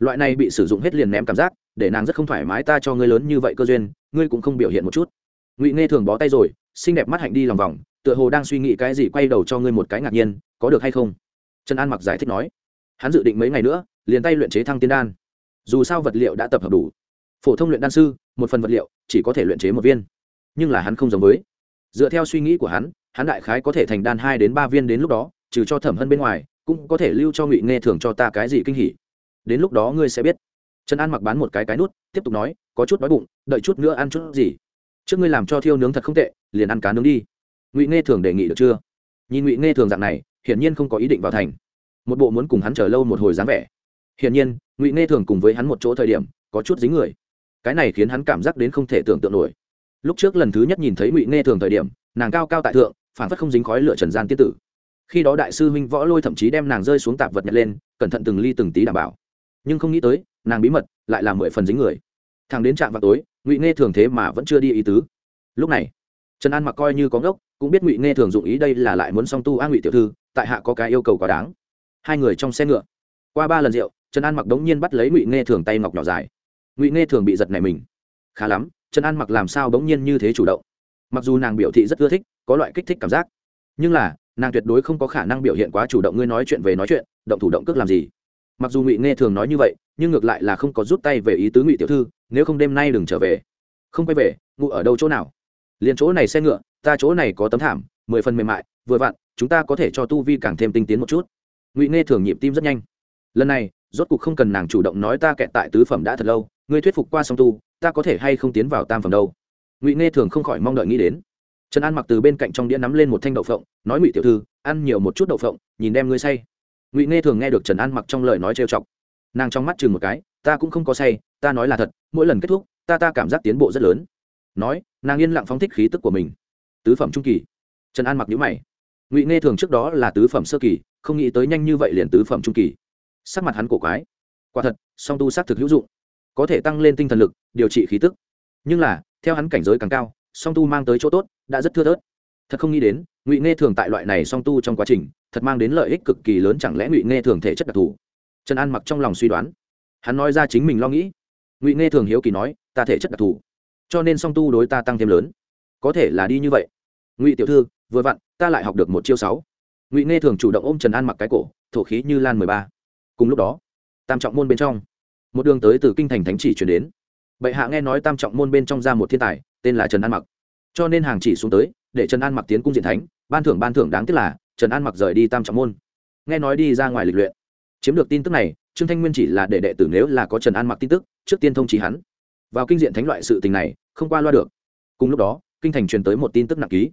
[SPEAKER 1] loại này bị sử dụng hết liền ném cảm giác, để nàng rất không thoải mái ta cho ngươi lớn như vậy cơ duyên, ngươi cũng không biểu hiện một chút. Ngụy nghe thường bó tay rồi, xinh đẹp mắt hạnh đi lòng vòng, tựa hồ đang suy nghĩ cái gì quay đầu cho ngươi một cái ngạc nhiên, có được hay không? Trần an mặc giải thích nói. Hắn dự định mấy ngày nữa, liền tay luyện chế thăng tiên đan. Dù sao vật liệu đã tập hợp đủ. Phổ thông luyện đan sư, một phần vật liệu, chỉ có thể luyện chế một viên. Nhưng là hắn không giống với. Dựa theo suy nghĩ của hắn hắn đại khái có thể thành đan hai đến ba viên đến lúc đó, trừ cho thẩm hân bên ngoài, cũng có thể lưu cho ngụy nghe thường cho ta cái gì kinh hỉ đến lúc đó ngươi sẽ biết. Trần an mặc bán một cái cái nút, tiếp tục nói, có chút đói bụng, đợi chút nữa ăn chút gì. Trước ngươi làm cho thiêu nướng thật không tệ, liền ăn cá nướng đi. Ngụy nghe thường đề nghị được chưa? Nhìn ngụy nghe thường dạng này, hiển nhiên không có ý định vào thành. Một bộ muốn cùng hắn chờ lâu một hồi dáng vẻ. Hiển nhiên, ngụy nghe thường cùng với hắn một chỗ thời điểm, có chút dính người. Cái này khiến hắn cảm giác đến không thể tưởng tượng nổi. Lúc trước lần thứ nhất nhìn thấy ngụy nghe thường thời điểm, nàng cao cao tại thượng phản phất không dính khói lửa trần gian tiết tử. Khi đó đại sư huynh võ lôi thậm chí đem nàng rơi xuống tạp vật nhặt lên, cẩn thận từng ly từng tí đảm bảo nhưng không nghĩ tới, nàng bí mật lại là mười phần dính người. Thằng đến trạm vào tối, ngụy nghe thường thế mà vẫn chưa đi ý tứ. Lúc này, trần an mặc coi như có ngốc, cũng biết ngụy nghe thường dụng ý đây là lại muốn song tu a ngụy tiểu thư, tại hạ có cái yêu cầu quá đáng. Hai người trong xe ngựa. Qua ba lần rượu, trần an mặc đống nhiên bắt lấy ngụy nghe thường tay ngọc nhỏ dài. Ngụy nghe thường bị giật này mình. Khá lắm, trần an mặc làm sao bỗng nhiên như thế chủ động? Mặc dù nàng biểu thị rất ưa thích, có loại kích thích cảm giác. Nhưng là, nàng tuyệt đối không có khả năng biểu hiện quá chủ động ngươi nói chuyện về nói chuyện, động thủ động cước làm gì? Mặc dù ngụy nghe thường nói như vậy, nhưng ngược lại là không có rút tay về ý tứ ngụy tiểu thư, nếu không đêm nay đừng trở về. Không quay về ngụ ở đâu chỗ nào? Liền chỗ này xe ngựa, ta chỗ này có tấm thảm, mười phần mềm mại, vừa vặn, chúng ta có thể cho tu vi càng thêm tinh tiến một chút. Ngụy nghe thường nhịp tim rất nhanh. Lần này, rốt cuộc không cần nàng chủ động nói ta kẹt tại tứ phẩm đã thật lâu, ngươi thuyết phục qua song tu, ta có thể hay không tiến vào tam phẩm đâu? Ngụy nghe thường không khỏi mong đợi nghĩ đến. Trần an mặc từ bên cạnh trong đĩa nắm lên một thanh đậu phộng, nói ngụy tiểu thư, ăn nhiều một chút đậu phộng, nhìn đem ngươi say ngụy nghe thường nghe được trần an mặc trong lời nói trêu chọc nàng trong mắt chừng một cái ta cũng không có say ta nói là thật mỗi lần kết thúc ta ta cảm giác tiến bộ rất lớn nói nàng yên lặng phóng thích khí tức của mình tứ phẩm trung kỳ trần an mặc nhữ mày ngụy nghe thường trước đó là tứ phẩm sơ kỳ không nghĩ tới nhanh như vậy liền tứ phẩm trung kỳ sắc mặt hắn cổ quái quả thật song tu xác thực hữu dụng có thể tăng lên tinh thần lực điều trị khí tức nhưng là theo hắn cảnh giới càng cao song tu mang tới chỗ tốt đã rất thưa thớt thật không nghĩ đến ngụy nghe thường tại loại này song tu trong quá trình, thật mang đến lợi ích cực kỳ lớn chẳng lẽ ngụy nghe thường thể chất đặc thù? Trần an mặc trong lòng suy đoán. Hắn nói ra chính mình lo nghĩ. Ngụy nghe thường hiếu kỳ nói, ta thể chất đặc thù, cho nên song tu đối ta tăng thêm lớn. Có thể là đi như vậy. Ngụy tiểu thư, vừa vặn, ta lại học được một chiêu sáu. Ngụy nghe thường chủ động ôm trần an mặc cái cổ, thổ khí như lan mười ba. Cùng lúc đó, tam trọng môn bên trong, một đường tới từ kinh thành thánh chỉ chuyển đến. Bệ hạ nghe nói tam trọng môn bên trong ra một thiên tài, tên là trần an mặc. Cho nên hàng chỉ xuống tới để trần an mặc tiến cung diện thánh, ban thưởng ban thưởng đáng tiếc là, trần an mặc rời đi tam trọng môn. Nghe nói đi ra ngoài lịch luyện. Chiếm được tin tức này, trương thanh nguyên chỉ là để đệ tử nếu là có trần an mặc tin tức, trước tiên thông trí hắn. Vào kinh diện thánh loại sự tình này, không qua loa được. Cùng lúc đó, kinh thành truyền tới một tin tức nặng ký.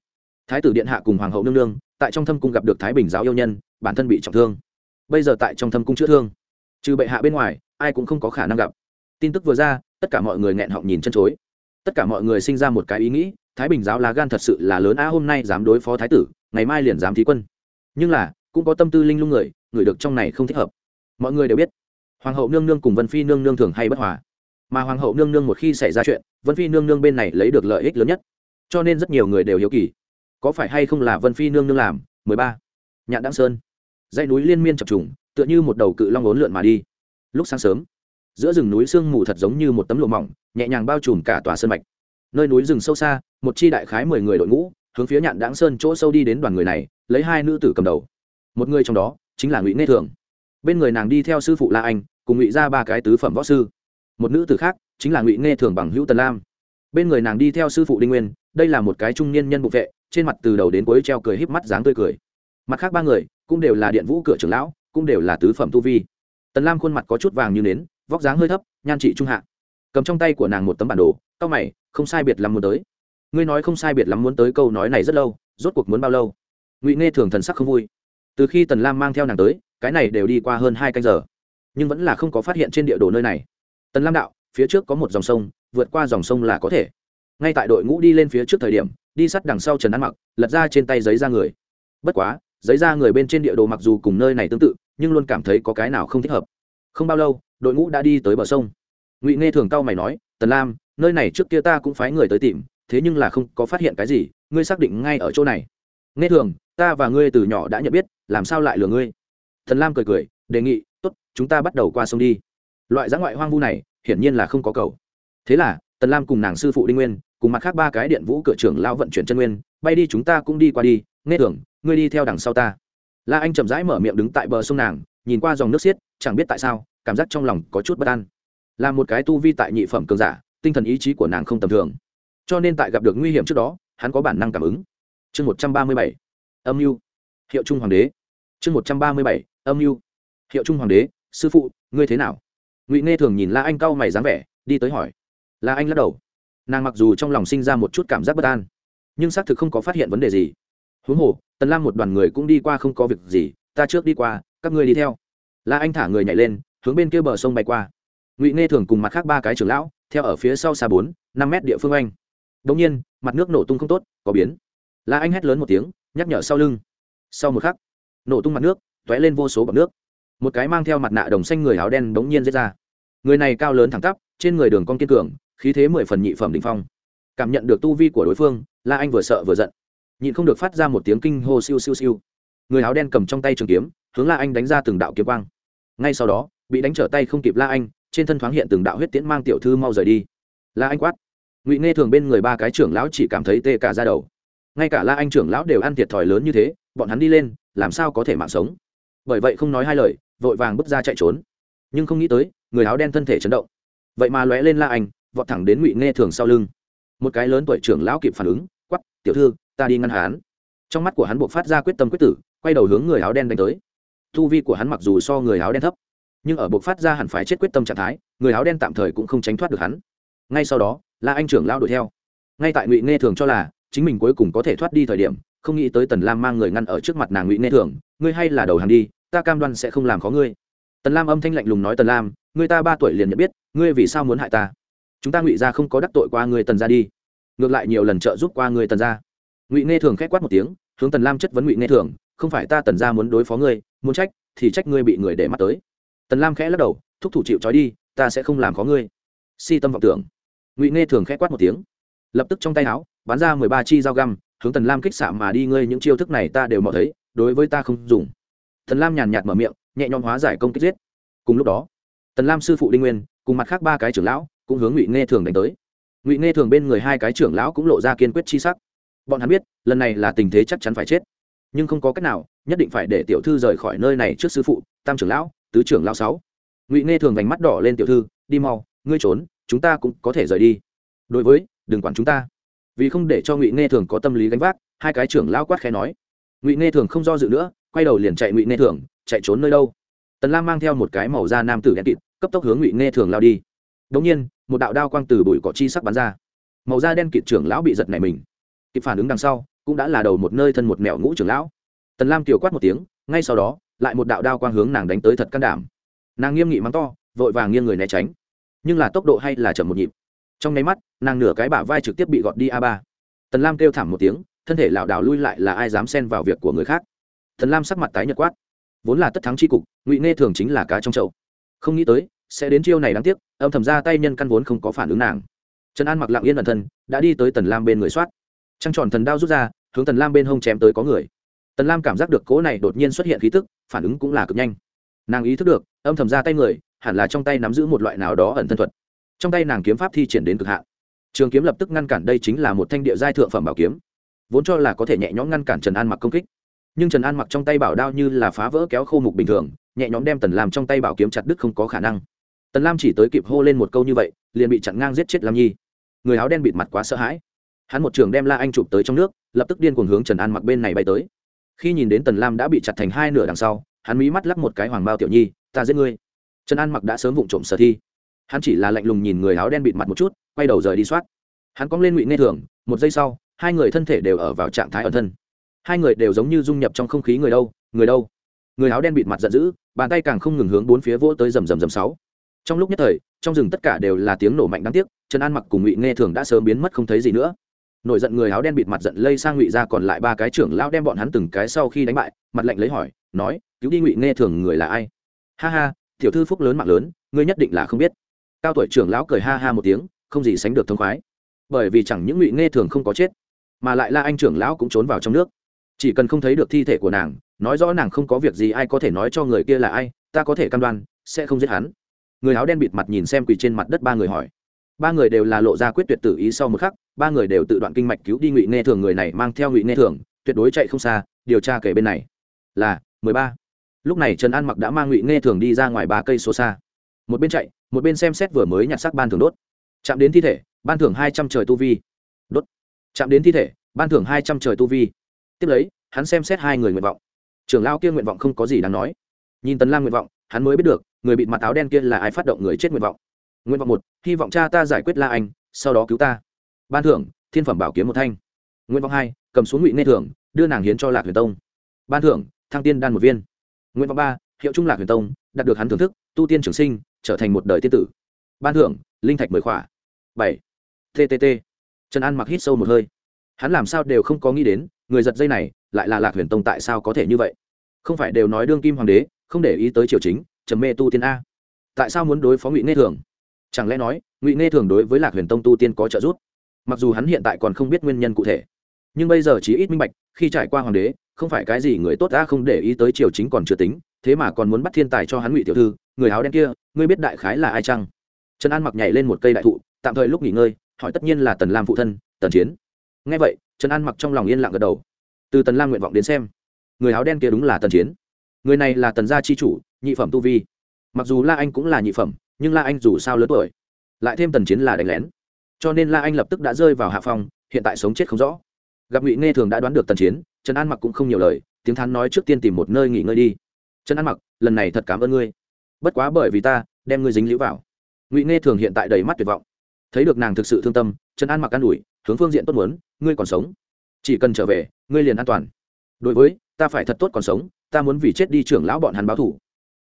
[SPEAKER 1] Thái tử điện hạ cùng hoàng hậu nương nương, tại trong thâm cung gặp được thái bình giáo yêu nhân, bản thân bị trọng thương. Bây giờ tại trong thâm cung chữa thương. Trừ bệ hạ bên ngoài, ai cũng không có khả năng gặp. Tin tức vừa ra, tất cả mọi người nghẹn họng nhìn chân chối. Tất cả mọi người sinh ra một cái ý nghĩ thái bình giáo lá gan thật sự là lớn a hôm nay dám đối phó thái tử, ngày mai liền dám thí quân. Nhưng là, cũng có tâm tư linh lung người người được trong này không thích hợp. Mọi người đều biết, hoàng hậu nương nương cùng vân phi nương nương thường hay bất hòa. Mà hoàng hậu nương nương một khi xảy ra chuyện, vân phi nương nương bên này lấy được lợi ích lớn nhất. Cho nên rất nhiều người đều hiếu kỳ, có phải hay không là vân phi nương nương làm? Mười ba. Nhạn đăng sơn. Dãy núi liên miên chập trùng, tựa như một đầu cự long ốn lượn mà đi. Lúc sáng sớm, giữa rừng núi sương mù thật giống như một tấm lụa mỏng, nhẹ nhàng bao trùm cả tòa sơn mạch nơi núi rừng sâu xa, một chi đại khái mười người đội ngũ, hướng phía nhạn đáng sơn chỗ sâu đi đến đoàn người này, lấy hai nữ tử cầm đầu. Một người trong đó, chính là ngụy nghe thường. Bên người nàng đi theo sư phụ la anh, cùng ngụy ra ba cái tứ phẩm võ sư. Một nữ tử khác, chính là ngụy nghe thường bằng hữu tần lam. Bên người nàng đi theo sư phụ đinh nguyên, đây là một cái trung niên nhân bục vệ, trên mặt từ đầu đến cuối treo cười híp mắt dáng tươi cười. Mặt khác ba người, cũng đều là điện vũ cửa trưởng lão, cũng đều là tứ phẩm tu vi. Tần lam khuôn mặt có chút vàng như nến, vóc dáng hơi thấp, nhan trị trung hạ cầm trong tay của nàng một tấm bản đồ cau mày, không sai biệt lắm muốn tới. Ngươi nói không sai biệt lắm muốn tới câu nói này rất lâu, rốt cuộc muốn bao lâu? Ngụy nghe thường thần sắc không vui. Từ khi tần lam mang theo nàng tới, cái này đều đi qua hơn hai canh giờ, nhưng vẫn là không có phát hiện trên địa đồ nơi này. Tần lam đạo, phía trước có một dòng sông, vượt qua dòng sông là có thể. Ngay tại đội ngũ đi lên phía trước thời điểm, đi sắt đằng sau trần ăn mặc, lật ra trên tay giấy ra người. Bất quá, giấy ra người bên trên địa đồ mặc dù cùng nơi này tương tự, nhưng luôn cảm thấy có cái nào không thích hợp. Không bao lâu, đội ngũ đã đi tới bờ sông ngụy nghe thường cao mày nói tần lam nơi này trước kia ta cũng phái người tới tìm thế nhưng là không có phát hiện cái gì ngươi xác định ngay ở chỗ này. Nghe thường ta và ngươi từ nhỏ đã nhận biết làm sao lại lừa ngươi? Thần lam cười cười đề nghị tốt chúng ta bắt đầu qua sông đi. Loại giã ngoại hoang vu này hiển nhiên là không có cầu. Thế là tần lam cùng nàng sư phụ đinh nguyên cùng mặt khác ba cái điện vũ cửa trưởng lao vận chuyển chân nguyên bay đi chúng ta cũng đi qua đi nghe Thường, ngươi đi theo đằng sau ta. La anh chậm rãi mở miệng đứng tại bờ sông nàng nhìn qua dòng nước xiết chẳng biết tại sao cảm giác trong lòng có chút bất an là một cái tu vi tại nhị phẩm cường giả, tinh thần ý chí của nàng không tầm thường. Cho nên tại gặp được nguy hiểm trước đó, hắn có bản năng cảm ứng. Chương một trăm ba mươi bảy, âm mưu. Hiệu trung hoàng đế. Chương một trăm ba mươi bảy, âm mưu. Hiệu trung hoàng đế, sư phụ, ngươi thế nào? Ngụy nghe thường nhìn la anh cau mày dáng vẻ, đi tới hỏi. La anh lắc đầu. Nàng mặc dù trong lòng sinh ra một chút cảm giác bất an, nhưng xác thực không có phát hiện vấn đề gì. Huống hồ, tần lam một đoàn người cũng đi qua không có việc gì, ta trước đi qua, các ngươi đi theo. La anh thả người nhảy lên, hướng bên kia bờ sông bay qua ngụy nghe thường cùng mặt khác ba cái trưởng lão theo ở phía sau xa bốn, năm mét địa phương anh. Đống nhiên, mặt nước nổ tung không tốt, có biến. La anh hét lớn một tiếng, nhắc nhở sau lưng. Sau một khắc, nổ tung mặt nước t ó é lên vô số bọc nước. Một cái mang theo mặt nạ đồng xanh người áo đen đống nhiên giết ra. Người này cao lớn thẳng tắp, trên người đường con kiên cường, khí thế mười phần nhị phẩm đình phong. Cảm nhận được tu vi của đối phương, la anh vừa sợ vừa giận. Nhịn không được phát ra một tiếng kinh hô siêu siêu siêu. Người áo đen cầm trong tay trường kiếm, hướng la anh đánh ra từng đạo kiếm quang. Ngay sau đó, bị đánh trở tay không kịp la anh trên thân thoáng hiện từng đạo huyết tiễn mang tiểu thư mau rời đi. La anh quát. Ngụy nghe thường bên người ba cái trưởng lão chỉ cảm thấy tê cả ra đầu. Ngay cả la anh trưởng lão đều ăn thiệt thòi lớn như thế, bọn hắn đi lên, làm sao có thể mạng sống? Bởi vậy không nói hai lời, vội vàng bước ra chạy trốn. Nhưng không nghĩ tới, người áo đen thân thể chấn động. Vậy mà lóe lên la anh, vọt thẳng đến ngụy nghe thường sau lưng. Một cái lớn tuổi trưởng lão kịp phản ứng quắp tiểu thư, ta đi ngăn hắn. Trong mắt của hắn buộc phát ra quyết tâm quyết tử, quay đầu hướng người áo đen đánh tới. Thu vi của hắn mặc dù so người áo đen thấp nhưng ở buộc phát ra hẳn phải chết quyết tâm trạng thái, người áo đen tạm thời cũng không tránh thoát được hắn. Ngay sau đó là anh trưởng lao đuổi theo. Ngay tại ngụy nghe thường cho là chính mình cuối cùng có thể thoát đi thời điểm, không nghĩ tới tần lam mang người ngăn ở trước mặt nàng ngụy nghe thường, ngươi hay là đầu hàng đi, ta cam đoan sẽ không làm khó ngươi. Tần lam âm thanh lạnh lùng nói, tần lam ngươi ta ba tuổi liền nhận biết, ngươi vì sao muốn hại ta? Chúng ta ngụy ra không có đắc tội qua ngươi tần ra đi. Ngược lại nhiều lần trợ giúp qua ngươi tần ra ngụy nghe thường k h é c quát một tiếng, hướng tần lam chất vấn ngụy nghe thường, không phải ta tần ra muốn đối phó ngươi, muốn trách, thì trách ngươi bị người để mắt tới tần lam khẽ lắc đầu, thúc thủ chịu trói đi, ta sẽ không làm có ngươi. Si tâm vọng tưởng. Ngụy nghe thường khẽ quát một tiếng. Lập tức trong tay áo, bắn ra mười ba chi dao găm, hướng tần lam kích xạ mà đi, ngươi những chiêu thức này ta đều mò thấy, đối với ta không dùng. Tần lam nhàn nhạt mở miệng, nhẹ nhõm hóa giải công kích giết. Cùng lúc đó, tần lam sư phụ đinh nguyên, cùng mặt khác ba cái trưởng lão, cũng hướng ngụy nghe thường đánh tới. Ngụy nghe thường bên người hai cái trưởng lão cũng lộ ra kiên quyết chi sắc. Bọn hắn biết, lần này là tình thế chắc chắn phải chết. Nhưng không có cách nào, nhất định phải để tiểu thư rời khỏi nơi này trước sư phụ, tam trưởng lão tứ trưởng lão sáu. Ngụy nghe thường vành mắt đỏ lên tiểu thư, đi mau, ngươi trốn, chúng ta cũng có thể rời đi. Đối với, đừng quản chúng ta. Vì không để cho ngụy nghe thường có tâm lý gánh vác, hai cái trưởng lão quát khẽ nói. Ngụy nghe thường không do dự nữa, quay đầu liền chạy ngụy nghe thường, chạy trốn nơi đâu? Tần lam mang theo một cái màu da nam tử đen kịt, cấp tốc hướng ngụy nghe thường lao đi. Đống nhiên, một đạo đao quang từ bụi cỏ chi sắc bắn ra. Màu da đen kịt trưởng lão bị giật nảy mình. Kịp phản ứng đằng sau, cũng đã là đầu một nơi thân một mẹo ngũ trưởng lão. Tần lam kiều quát một tiếng, ngay sau đó lại một đạo đao quang hướng nàng đánh tới thật can đảm. Nàng nghiêm nghị mắng to, vội vàng nghiêng người né tránh. Nhưng là tốc độ hay là chậm một nhịp. Trong nháy mắt, nàng nửa cái bả vai trực tiếp bị gọt đi a ba. Tần lam kêu thảm một tiếng, thân thể lảo đảo lui lại là ai dám xen vào việc của người khác. Tần lam sắc mặt tái nhợt quát. Vốn là tất thắng c h i cục, ngụy nghe thường chính là cá trong chậu. Không nghĩ tới, sẽ đến chiêu này đáng tiếc, âm thầm ra tay nhân căn vốn không có phản ứng nàng. Trần an mặc lặng yên ẩn thân, đã đi tới tần lam bên người soát. Trăng tròn thần đao rút ra, hướng tần lam bên hông chém tới có người tần lam cảm giác được cỗ này đột nhiên xuất hiện khí tức, phản ứng cũng là cực nhanh. Nàng ý thức được, âm thầm ra tay người, hẳn là trong tay nắm giữ một loại nào đó ẩn thân thuật. Trong tay nàng kiếm pháp thi triển đến cực hạn. Trường kiếm lập tức ngăn cản đây chính là một thanh địa giai thượng phẩm bảo kiếm. Vốn cho là có thể nhẹ nhõm ngăn cản trần an mặc công kích. Nhưng trần an mặc trong tay bảo đao như là phá vỡ kéo khô mục bình thường, nhẹ nhõm đem tần lam trong tay bảo kiếm chặt đứt không có khả năng. Tần lam chỉ tới kịp hô lên một câu như vậy, liền bị chặn ngang giết chết lam nhi. Người áo đen bịt mặt quá sợ hãi. Hắn một trường đem la anh chụp tới trong nước, lập tức điên cuồng hướng trần an mặc bên này bay tới khi nhìn đến tần lam đã bị chặt thành hai nửa đằng sau, hắn mí mắt lắp một cái hoàng bao tiểu nhi, ta giết ngươi. Trần an mặc đã sớm vụng trộm sở thi. Hắn chỉ là lạnh lùng nhìn người áo đen bịt mặt một chút, quay đầu rời đi soát. Hắn cong lên ngụy nghe thường, một giây sau, hai người thân thể đều ở vào trạng thái ẩn thân. Hai người đều giống như dung nhập trong không khí người đâu người đâu. Người áo đen bịt mặt giận dữ, bàn tay càng không ngừng hướng bốn phía vỗ tới rầm rầm rầm sáu. Trong lúc nhất thời, trong rừng tất cả đều là tiếng nổ mạnh đáng tiếc, trần an mặc cùng ngụy nghe thường đã sớm biến mất không thấy gì nữa nổi giận người áo đen bịt mặt giận lây sang ngụy ra còn lại ba cái trưởng lão đem bọn hắn từng cái sau khi đánh bại, mặt lạnh lấy hỏi, nói, cứu đi ngụy, nghe thường người là ai? Ha ha, tiểu thư phúc lớn mạng lớn, ngươi nhất định là không biết. Cao tuổi trưởng lão cười ha ha một tiếng, không gì sánh được thông khoái. Bởi vì chẳng những ngụy nghe thường không có chết, mà lại là anh trưởng lão cũng trốn vào trong nước. Chỉ cần không thấy được thi thể của nàng, nói rõ nàng không có việc gì ai có thể nói cho người kia là ai, ta có thể cam đoan, sẽ không giết hắn. Người áo đen bịt mặt nhìn xem quỳ trên mặt đất ba người hỏi ba người đều là lộ ra quyết tuyệt tử ý sau một khắc, ba người đều tự đoạn kinh mạch cứu đi ngụy nghe thường người này mang theo ngụy nghe thường, tuyệt đối chạy không xa, điều tra kể bên này. Là, mười ba. Lúc này trần an mặc đã mang ngụy nghe thường đi ra ngoài ba cây số xa. Một bên chạy, một bên xem xét vừa mới nhặt xác ban thường đốt. Chạm đến thi thể, ban thưởng hai trăm trời tu vi. Đốt. Chạm đến thi thể, ban thưởng hai trăm trời tu vi. Tiếp lấy, hắn xem xét hai người nguyện vọng. Trưởng lao kia nguyện vọng không có gì đáng nói. Nhìn tần lam nguyện vọng, hắn mới biết được, người bịt mặt áo đen kia là ai phát động người chết nguyện vọng nguyện vọng một, hy vọng cha ta giải quyết la anh, sau đó cứu ta. Ban thưởng, thiên phẩm bảo kiếm một thanh. Nguyện vọng hai, cầm xuống ngụy nê thưởng, đưa nàng hiến cho lạc huyền tông. Ban thưởng, thăng tiên đan một viên. Nguyện vọng ba, hiệu trung lạc huyền tông, đạt được hắn thưởng thức, tu tiên trường sinh, trở thành một đời tiên tử. Ban thưởng, linh thạch mười khỏa. Bảy. Ttt trần an mặc hít sâu một hơi. Hắn làm sao đều không có nghĩ đến, người giật dây này, lại là lạc huyền tông tại sao có thể như vậy? Không phải đều nói đương kim hoàng đế, không để ý tới triều chính, trầm mê tu tiên a. Tại sao muốn đối phó ngụy nghe thường chẳng lẽ nói, ngụy nghe thường đối với lạc huyền tông tu tiên có trợ giúp? Mặc dù hắn hiện tại còn không biết nguyên nhân cụ thể, nhưng bây giờ chỉ ít minh bạch, khi trải qua hoàng đế, không phải cái gì người tốt đã không để ý tới triều chính còn chưa tính, thế mà còn muốn bắt thiên tài cho hắn ngụy tiểu thư, người áo đen kia, ngươi biết đại khái là ai chăng? Trần an mặc nhảy lên một cây đại thụ, tạm thời lúc nghỉ ngơi, hỏi tất nhiên là tần lam phụ thân, tần chiến. Ngay vậy, trần an mặc trong lòng yên lặng gật đầu. Từ tần lam nguyện vọng đến xem, người áo đen kia đúng là tần chiến. Người này là tần gia chi chủ, nhị phẩm tu vi. Mặc dù la anh cũng là nhị phẩm nhưng la anh dù sao lớn tuổi, lại thêm tần chiến là đánh lén. Cho nên la anh lập tức đã rơi vào hạ phòng hiện tại sống chết không rõ. Gặp ngụy nghe thường đã đoán được tần chiến, trần an mặc cũng không nhiều lời, tiếng thắn nói trước tiên tìm một nơi nghỉ ngơi đi. Trần an mặc, lần này thật cảm ơn ngươi. Bất quá bởi vì ta, đem ngươi dính lũ vào. Ngụy nghe thường hiện tại đầy mắt tuyệt vọng. Thấy được nàng thực sự thương tâm, trần an mặc an ủi, hướng phương diện tốt muốn, ngươi còn sống. Chỉ cần trở về, ngươi liền an toàn. Đối với, ta phải thật tốt còn sống, ta muốn vì chết đi trưởng lão bọn hắn báo thủ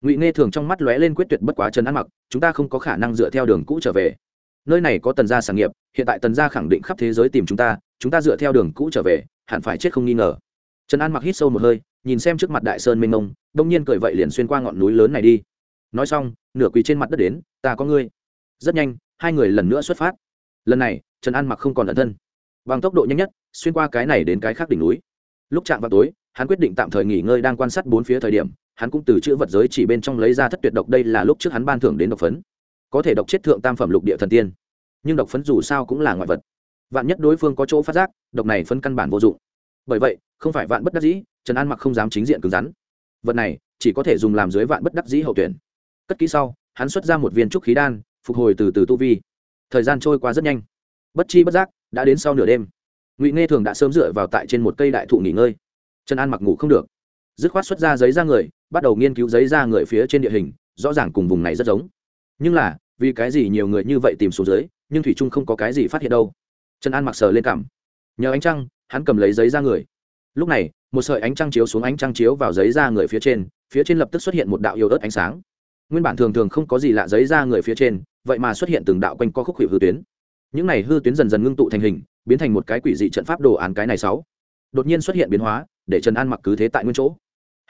[SPEAKER 1] ngụy nghe thường trong mắt lóe lên quyết tuyệt bất quá trần an mặc, chúng ta không có khả năng dựa theo đường cũ trở về. Nơi này có tần gia sản nghiệp, hiện tại tần gia khẳng định khắp thế giới tìm chúng ta chúng ta dựa theo đường cũ trở về, hẳn phải chết không nghi ngờ. Trần an mặc hít sâu một hơi, nhìn xem trước mặt đại sơn mênh mông, đông nhiên cười vậy liền xuyên qua ngọn núi lớn này đi. Nói xong, nửa quỳ trên mặt đất đến, ta có ngươi. Rất nhanh, hai người lần nữa xuất phát. Lần này, trần an mặc không còn ẩn thân. Bằng tốc độ nhanh nhất, xuyên qua cái này đến cái khác đỉnh núi. Lúc chạm vào tối, hắn quyết định tạm thời nghỉ ngơi đang quan sát bốn phía thời điểm hắn cũng từ chữ vật giới chỉ bên trong lấy ra thất tuyệt độc, đây là lúc trước hắn ban thưởng đến độc phấn. Có thể độc chết thượng tam phẩm lục địa thần tiên. Nhưng độc phấn dù sao cũng là ngoại vật. Vạn nhất đối phương có chỗ phát giác, độc này phân căn bản vô dụng. Bởi vậy, không phải vạn bất đắc dĩ, trần an mặc không dám chính diện cứng rắn. Vật này, chỉ có thể dùng làm dưới vạn bất đắc dĩ hậu tuyển. Cất kỹ sau, hắn xuất ra một viên trúc khí đan, phục hồi từ từ tu vi. Thời gian trôi qua rất nhanh. Bất chi bất giác, đã đến sau nửa đêm. Ngụy nghe thường đã sớm dựa vào tại trên một cây đại thụ nghỉ ngơi. Trần an mặc ngủ không được. Dứt khoát xuất ra giấy ra người bắt đầu nghiên cứu giấy ra người phía trên địa hình, rõ ràng cùng vùng này rất giống. Nhưng là, vì cái gì nhiều người như vậy tìm xuống dưới, nhưng thủy trung không có cái gì phát hiện đâu. Trần an mặc sờ lên cảm. Nhờ ánh trăng, hắn cầm lấy giấy ra người. Lúc này, một sợi ánh trăng chiếu xuống ánh trăng chiếu vào giấy ra người phía trên phía trên lập tức xuất hiện một đạo yêu ớt ánh sáng. Nguyên bản thường thường không có gì lạ giấy ra người phía trên, vậy mà xuất hiện từng đạo quanh co khúc hiệu hư tuyến. Những này hư tuyến dần dần ngưng tụ thành hình, biến thành một cái quỷ dị trận pháp đồ án cái này sáu. Đột nhiên xuất hiện biến hóa, để trần an mặc cứ thế tại nguyên chỗ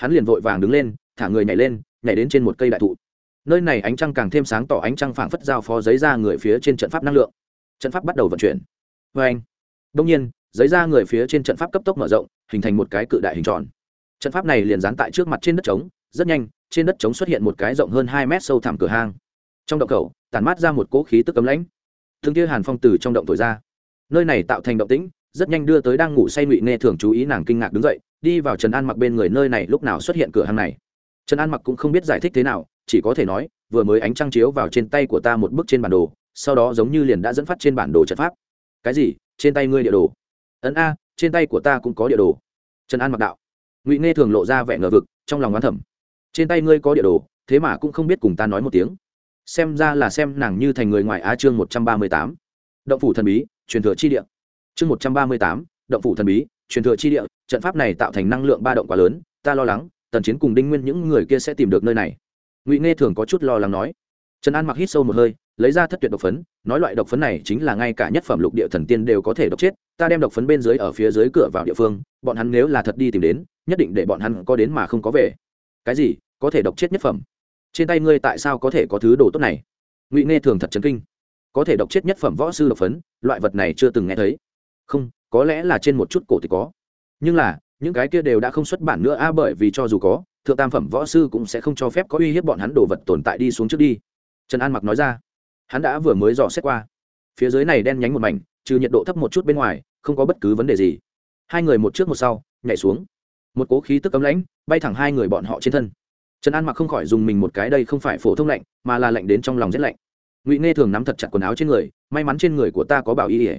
[SPEAKER 1] hắn liền vội vàng đứng lên, thả người nhảy lên, nhảy đến trên một cây đại thụ. Nơi này ánh trăng càng thêm sáng tỏ, ánh trăng phảng phất giao phó giấy ra người phía trên trận pháp năng lượng. Trận pháp bắt đầu vận chuyển. Vê anh đông nhiên, giấy ra người phía trên trận pháp cấp tốc mở rộng, hình thành một cái cự đại hình tròn. Trận pháp này liền dán tại trước mặt trên đất trống, rất nhanh, trên đất trống xuất hiện một cái rộng hơn hai mét sâu thẳm cửa hang. Trong động cầu tản mát ra một cỗ khí tức cấm lãnh. Thương kia hàn phong từ trong động thổi ra. Nơi này tạo thành động tĩnh, rất nhanh đưa tới đang ngủ say ngụy nghe thường chú ý nàng kinh ngạc đứng dậy đi vào trần an mặc bên người nơi này lúc nào xuất hiện cửa hàng này? Trần an mặc cũng không biết giải thích thế nào, chỉ có thể nói, vừa mới ánh trăng chiếu vào trên tay của ta một bức trên bản đồ, sau đó giống như liền đã dẫn phát trên bản đồ trận pháp. Cái gì? Trên tay ngươi địa đồ? Ấn a, trên tay của ta cũng có địa đồ. Trần an mặc đạo. Ngụy nghe thường lộ ra vẻ ngờ vực, trong lòng oán thẩm trên tay ngươi có địa đồ, thế mà cũng không biết cùng ta nói một tiếng. Xem ra là xem nàng như thành người ngoài á chương một trăm ba mươi tám. Động phủ thần bí, truyền thừa chi địa. Chương một trăm ba mươi tám, động phủ thần bí truyền thừa chi địa, trận pháp này tạo thành năng lượng ba động quá lớn, ta lo lắng, tần chiến cùng đinh nguyên những người kia sẽ tìm được nơi này. Ngụy nghe thường có chút lo lắng nói. Trần an mặc hít sâu một hơi, lấy ra thất tuyệt độc phấn, nói loại độc phấn này chính là ngay cả nhất phẩm lục địa thần tiên đều có thể độc chết, ta đem độc phấn bên dưới ở phía dưới cửa vào địa phương, bọn hắn nếu là thật đi tìm đến, nhất định để bọn hắn có đến mà không có về. Cái gì? Có thể độc chết nhất phẩm. Trên tay ngươi tại sao có thể có thứ đồ tốt này? Ngụy nghe thường thật chấn kinh. Có thể độc chết nhất phẩm võ sư độc phấn, loại vật này chưa từng nghe thấy. Không có lẽ là trên một chút cổ thì có. Nhưng là, những cái kia đều đã không xuất bản nữa a, bởi vì cho dù có, thượng tam phẩm võ sư cũng sẽ không cho phép có uy hiếp bọn hắn đồ vật tồn tại đi xuống trước đi. Trần an mặc nói ra. Hắn đã vừa mới dò xét qua. Phía dưới này đen nhánh một mảnh, trừ nhiệt độ thấp một chút bên ngoài, không có bất cứ vấn đề gì. Hai người một trước một sau, nhảy xuống. Một cố khí tức cấm lãnh, bay thẳng hai người bọn họ trên thân. Trần an mặc không khỏi dùng mình một cái đây không phải phổ thông lạnh, mà là lạnh đến trong lòng rét lạnh. Ngụy nghe thường nắm thật chặt quần áo trên người, may mắn trên người của ta có bảo y ỉa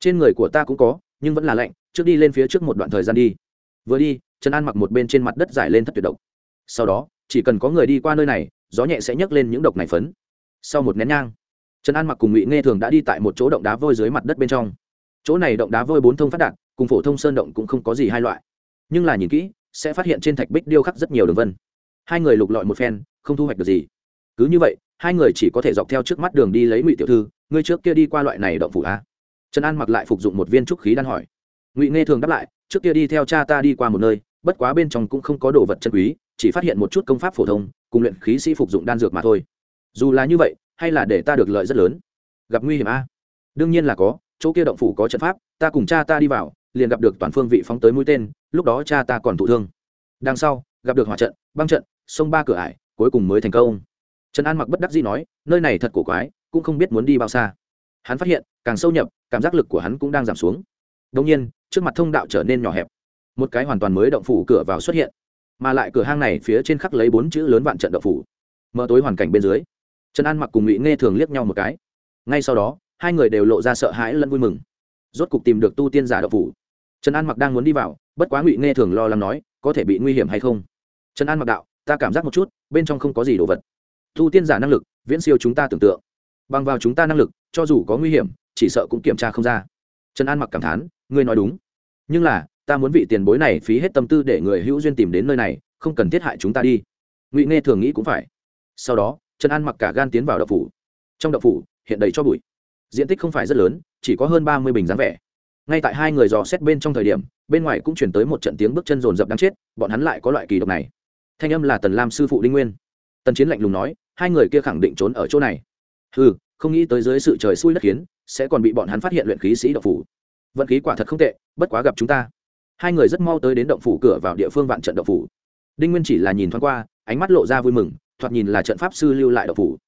[SPEAKER 1] trên người của ta cũng có nhưng vẫn là lạnh, trước đi lên phía trước một đoạn thời gian đi. Vừa đi, trần an mặc một bên trên mặt đất giải lên thất tuyệt độc. Sau đó, chỉ cần có người đi qua nơi này, gió nhẹ sẽ nhấc lên những độc này phấn. Sau một nén nhang, trần an mặc cùng ngụy nghe thường đã đi tại một chỗ động đá vôi dưới mặt đất bên trong. Chỗ này động đá vôi bốn thông phát đạt, cùng phổ thông sơn động cũng không có gì hai loại. Nhưng là nhìn kỹ, sẽ phát hiện trên thạch bích điêu khắc rất nhiều đường vân. Hai người lục lọi một phen, không thu hoạch được gì. Cứ như vậy, hai người chỉ có thể dọc theo trước mắt đường đi lấy ngụy tiểu thư, ngươi trước kia đi qua loại này động phủ a trần an mặc lại phục dụng một viên trúc khí đan hỏi. Ngụy nghe thường đáp lại, trước kia đi theo cha ta đi qua một nơi, bất quá bên trong cũng không có đồ vật chân quý, chỉ phát hiện một chút công pháp phổ thông, cùng luyện khí sĩ phục dụng đan dược mà thôi. Dù là như vậy, hay là để ta được lợi rất lớn. Gặp nguy hiểm a? Đương nhiên là có, chỗ kia động phủ có trận pháp, ta cùng cha ta đi vào, liền gặp được toàn phương vị phóng tới mũi tên, lúc đó cha ta còn thụ thương. Đằng sau, gặp được hỏa trận, băng trận, sông ba cửa ải, cuối cùng mới thành công. Trần an mặc bất đắc dĩ nói, nơi này thật cổ quái, cũng không biết muốn đi bao xa. Hắn phát hiện càng sâu nhập, cảm giác lực của hắn cũng đang giảm xuống. Đông nhiên, trước mặt thông đạo trở nên nhỏ hẹp. Một cái hoàn toàn mới động phủ cửa vào xuất hiện, mà lại cửa hang này phía trên khắc lấy bốn chữ lớn vạn trận động phủ. Mở tối hoàn cảnh bên dưới, trần an mặc cùng ngụy nghe thường liếc nhau một cái. Ngay sau đó, hai người đều lộ ra sợ hãi lẫn vui mừng. Rốt cục tìm được tu tiên giả động phủ. Trần an mặc đang muốn đi vào, bất quá ngụy nghe thường lo lắng nói, có thể bị nguy hiểm hay không? Trần an mặc đạo, ta cảm giác một chút, bên trong không có gì đồ vật. Tu tiên giả năng lực, viễn siêu chúng ta tưởng tượng. Bằng vào chúng ta năng lực, cho dù có nguy hiểm chỉ sợ cũng kiểm tra không ra. Trần an mặc cảm thán, ngươi nói đúng. Nhưng là, ta muốn vị tiền bối này phí hết tâm tư để người hữu duyên tìm đến nơi này, không cần thiết hại chúng ta đi. Ngụy nghe thường nghĩ cũng phải. Sau đó, trần an mặc cả gan tiến vào đậu phủ. Trong đậu phủ, hiện đầy cho bụi. Diện tích không phải rất lớn, chỉ có hơn ba mươi bình dáng vẻ. Ngay tại hai người dò xét bên trong thời điểm, bên ngoài cũng chuyển tới một trận tiếng bước chân rồn rập đáng chết, bọn hắn lại có loại kỳ độc này. Thanh âm là tần lam sư phụ đinh nguyên. Tần chiến lạnh lùng nói, hai người kia khẳng định trốn ở chỗ này. Ừ không nghĩ tới dưới sự trời xui đất khiến, sẽ còn bị bọn hắn phát hiện luyện khí sĩ động phủ. Vận khí quả thật không tệ, bất quá gặp chúng ta. Hai người rất mau tới đến động phủ cửa vào địa phương vạn trận động phủ. Đinh nguyên chỉ là nhìn thoáng qua, ánh mắt lộ ra vui mừng, thoạt nhìn là trận pháp sư lưu lại động phủ.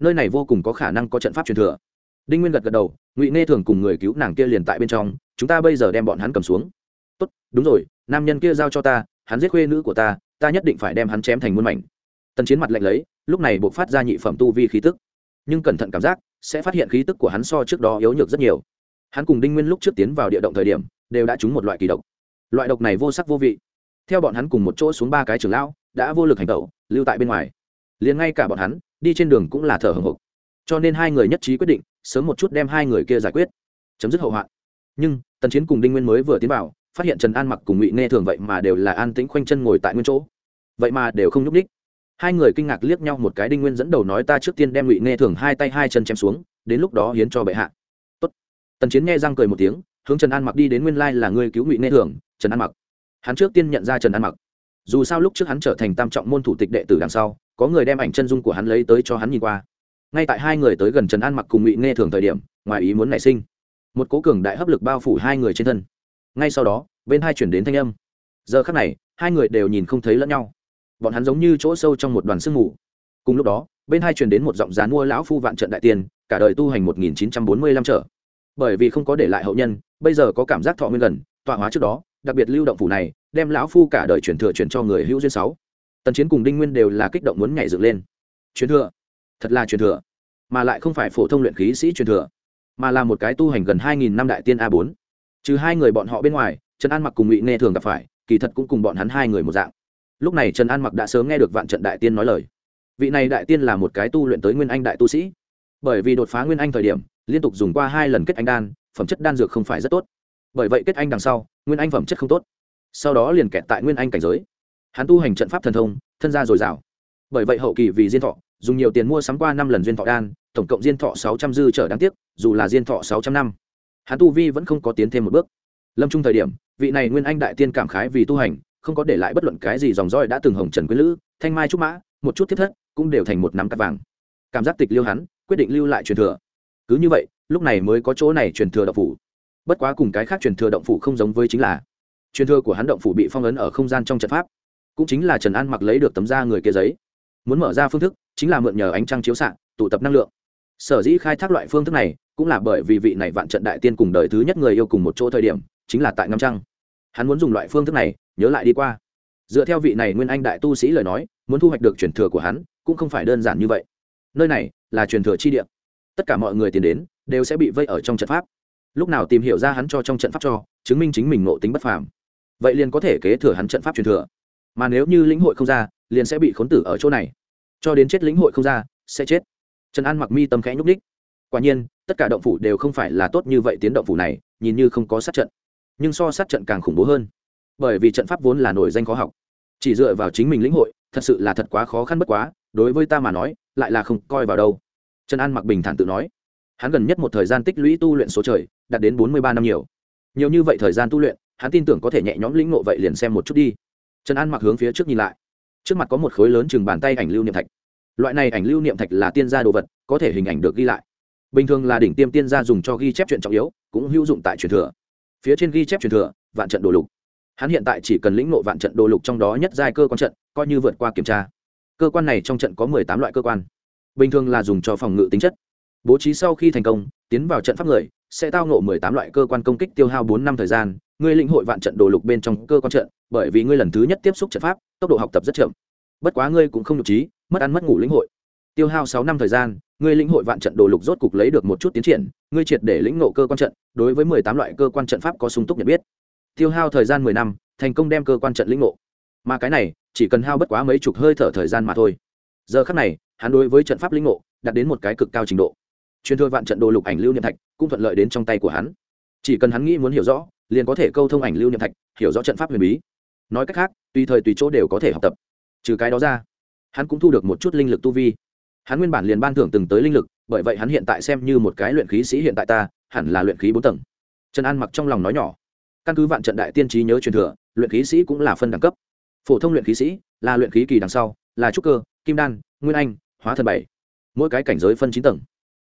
[SPEAKER 1] Nơi này vô cùng có khả năng có trận pháp truyền thừa. Đinh nguyên gật gật đầu, ngụy nghe thường cùng người cứu nàng kia liền tại bên trong, chúng ta bây giờ đem bọn hắn cầm xuống. Tốt, đúng rồi, nam nhân kia giao cho ta, hắn giết khuê nữ của ta ta nhất định phải đem hắn chém thành muôn mảnh. Tần chiến mặt lạnh lấy, lúc này buộc phát ra nhị phẩm tu vi khí tức nhưng cẩn thận cảm giác sẽ phát hiện khí tức của hắn so trước đó yếu nhược rất nhiều. Hắn cùng đinh nguyên lúc trước tiến vào địa động thời điểm, đều đã trúng một loại kỳ độc. Loại độc này vô sắc vô vị. Theo bọn hắn cùng một chỗ xuống ba cái trường lão, đã vô lực hành tẩu lưu tại bên ngoài. Liền ngay cả bọn hắn, đi trên đường cũng là thở hồng hộc. Cho nên hai người nhất trí quyết định, sớm một chút đem hai người kia giải quyết. Chấm dứt hậu hoạn. Nhưng, tần chiến cùng đinh nguyên mới vừa tiến vào, phát hiện trần an mặc cùng ngụy nghe thường vậy mà đều là an tĩnh khoanh chân ngồi tại nguyên chỗ. Vậy mà đều không nhúc ních hai người kinh ngạc liếc nhau một cái, đinh nguyên dẫn đầu nói, ta trước tiên đem ngụy nghe thường hai tay hai chân chém xuống, đến lúc đó hiến cho bệ hạ. Tốt. tần chiến nghe răng cười một tiếng, hướng trần an mặc đi, đến nguyên lai là người cứu ngụy nghe thường, trần an mặc. Hắn trước tiên nhận ra trần an mặc. Dù sao lúc trước hắn trở thành tam trọng môn thủ tịch đệ tử đằng sau, có người đem ảnh chân dung của hắn lấy tới cho hắn nhìn qua. Ngay tại hai người tới gần trần an mặc cùng ngụy nghe thường thời điểm, ngoài ý muốn nảy sinh. Một cố cường đại hấp lực bao phủ hai người trên thân. Ngay sau đó, bên hai chuyển đến thanh âm. Giờ khắc này, hai người đều nhìn không thấy lẫn nhau bọn hắn giống như chỗ sâu trong một đoàn sương mù. Cùng lúc đó bên hai truyền đến một giọng giá mua lão phu vạn trận đại tiền, cả đời tu hành một nghìn chín trăm bốn mươi lăm trở. Bởi vì không có để lại hậu nhân bây giờ có cảm giác thọ nguyên gần tọa hóa trước đó đặc biệt lưu động phủ này đem lão phu cả đời truyền thừa truyền cho người hữu duyên sáu. Tần chiến cùng đinh nguyên đều là kích động muốn nhảy dựng lên. Truyền thừa? Thật là truyền thừa. Mà lại không phải phổ thông luyện khí sĩ truyền thừa mà là một cái tu hành gần hai nghìn năm đại tiên a bốn. Trừ hai người bọn họ bên ngoài trần an mặc cùng ngụy nghe thường gặp phải kỳ thật cũng cùng bọn hắn hai người một dạng lúc này trần an mặc đã sớm nghe được vạn trận đại tiên nói lời. Vị này đại tiên là một cái tu luyện tới nguyên anh đại tu sĩ. Bởi vì đột phá nguyên anh thời điểm, liên tục dùng qua hai lần kết anh đan, phẩm chất đan dược không phải rất tốt. Bởi vậy kết anh đằng sau, nguyên anh phẩm chất không tốt. Sau đó liền kẹt tại nguyên anh cảnh giới. Hắn tu hành trận pháp thần thông, thân gia dồi dào. Bởi vậy hậu kỳ vì diên thọ, dùng nhiều tiền mua sắm qua năm lần duyên thọ đan, tổng cộng diên thọ sáu trăm dư trở đáng tiếc, dù là diên thọ sáu trăm năm. Hắn tu vi vẫn không có tiến thêm một bước. Lâm trung thời điểm, vị này nguyên anh đại tiên cảm khái vì tu hành không có để lại bất luận cái gì dòng roi đã từng hồng trần quý lữ, thanh mai trúc mã, một chút thiết thất, cũng đều thành một nắm cắt vàng. Cảm giác tịch liêu hắn, quyết định lưu lại truyền thừa. Cứ như vậy, lúc này mới có chỗ này truyền thừa động phủ. Bất quá cùng cái khác truyền thừa động phủ không giống với chính là, truyền thừa của hắn động phủ bị phong ấn ở không gian trong trận pháp, cũng chính là trần an mặc lấy được tấm da người kia giấy. Muốn mở ra phương thức, chính là mượn nhờ ánh trăng chiếu xạ, tụ tập năng lượng. Sở dĩ khai thác loại phương thức này, cũng là bởi vì vị này vạn trận đại tiên cùng đời thứ nhất người yêu cùng một chỗ thời điểm, chính là tại ngâm trăng. Hắn muốn dùng loại phương thức này nhớ lại đi qua. Dựa theo vị này nguyên anh đại tu sĩ lời nói, muốn thu hoạch được truyền thừa của hắn, cũng không phải đơn giản như vậy. Nơi này là truyền thừa chi địa. Tất cả mọi người tiến đến, đều sẽ bị vây ở trong trận pháp. Lúc nào tìm hiểu ra hắn cho trong trận pháp cho, chứng minh chính mình ngộ tính bất phàm. Vậy liền có thể kế thừa hắn trận pháp truyền thừa. Mà nếu như lĩnh hội không ra, liền sẽ bị khốn tử ở chỗ này. Cho đến chết lĩnh hội không ra, sẽ chết. Trần an mặc mi tâm khẽ nhúc ních quả nhiên, tất cả động phủ đều không phải là tốt như vậy tiến động phủ này, nhìn như không có sát trận. Nhưng so sát trận càng khủng bố hơn bởi vì trận pháp vốn là nổi danh khó học. Chỉ dựa vào chính mình lĩnh hội, thật sự là thật quá khó khăn bất quá, đối với ta mà nói, lại là không coi vào đâu. Trần an mặc bình thản tự nói. Hắn gần nhất một thời gian tích lũy tu luyện số trời, đạt đến bốn mươi ba năm nhiều. Nhiều như vậy thời gian tu luyện, hắn tin tưởng có thể nhẹ nhõm lĩnh ngộ vậy liền xem một chút đi. Trần an mặc hướng phía trước nhìn lại. Trước mặt có một khối lớn chừng bàn tay ảnh lưu niệm thạch. Loại này ảnh lưu niệm thạch là tiên gia đồ vật, có thể hình ảnh được ghi lại. Bình thường là đỉnh tiêm tiên gia dùng cho ghi chép chuyện trọng yếu, cũng hữu dụng tại truyền thừa. Phía trên ghi chép truyền thừa, vạn trận đồ lục hắn hiện tại chỉ cần lĩnh nộ vạn trận đồ lục trong đó nhất giai cơ quan trận, coi như vượt qua kiểm tra. Cơ quan này trong trận có mười tám loại cơ quan. Bình thường là dùng cho phòng ngự tính chất. Bố trí sau khi thành công, tiến vào trận pháp người, sẽ tao ngộ mười tám loại cơ quan công kích tiêu hao bốn năm thời gian. Ngươi lĩnh hội vạn trận đồ lục bên trong cơ quan trận, bởi vì ngươi lần thứ nhất tiếp xúc trận pháp, tốc độ học tập rất chậm. Bất quá ngươi cũng không nhục trí, mất ăn mất ngủ lĩnh hội. Tiêu hao sáu năm thời gian, ngươi lĩnh hội vạn trận đồ lục rốt cục lấy được một chút tiến triển, ngươi triệt để lĩnh nộ cơ quan trận, đối với mười tám loại cơ quan trận pháp có sung túc nhận biết tiêu hao thời gian mười năm thành công đem cơ quan trận lĩnh ngộ, mà cái này chỉ cần hao bất quá mấy chục hơi thở thời gian mà thôi. Giờ khắc này hắn đối với trận pháp lĩnh ngộ đạt đến một cái cực cao trình độ. Truyền thừa vạn trận đồ lục ảnh lưu niệm thạch cũng thuận lợi đến trong tay của hắn. Chỉ cần hắn nghĩ muốn hiểu rõ liền có thể câu thông ảnh lưu niệm thạch hiểu rõ trận pháp huyền bí. Nói cách khác tùy thời tùy chỗ đều có thể học tập. Trừ cái đó ra hắn cũng thu được một chút linh lực tu vi. Hắn nguyên bản liền ban thưởng từng tới linh lực bởi vậy hắn hiện tại xem như một cái luyện khí sĩ hiện tại ta hẳn là luyện khí bốn tầng. Trần an mặc trong lòng nói nhỏ căn cứ vạn trận đại tiên trí nhớ truyền thừa, luyện khí sĩ cũng là phân đẳng cấp. Phổ thông luyện khí sĩ là luyện khí kỳ đằng sau, là trúc cơ, kim đan, nguyên anh, hóa thần bảy. Mỗi cái cảnh giới phân chín tầng.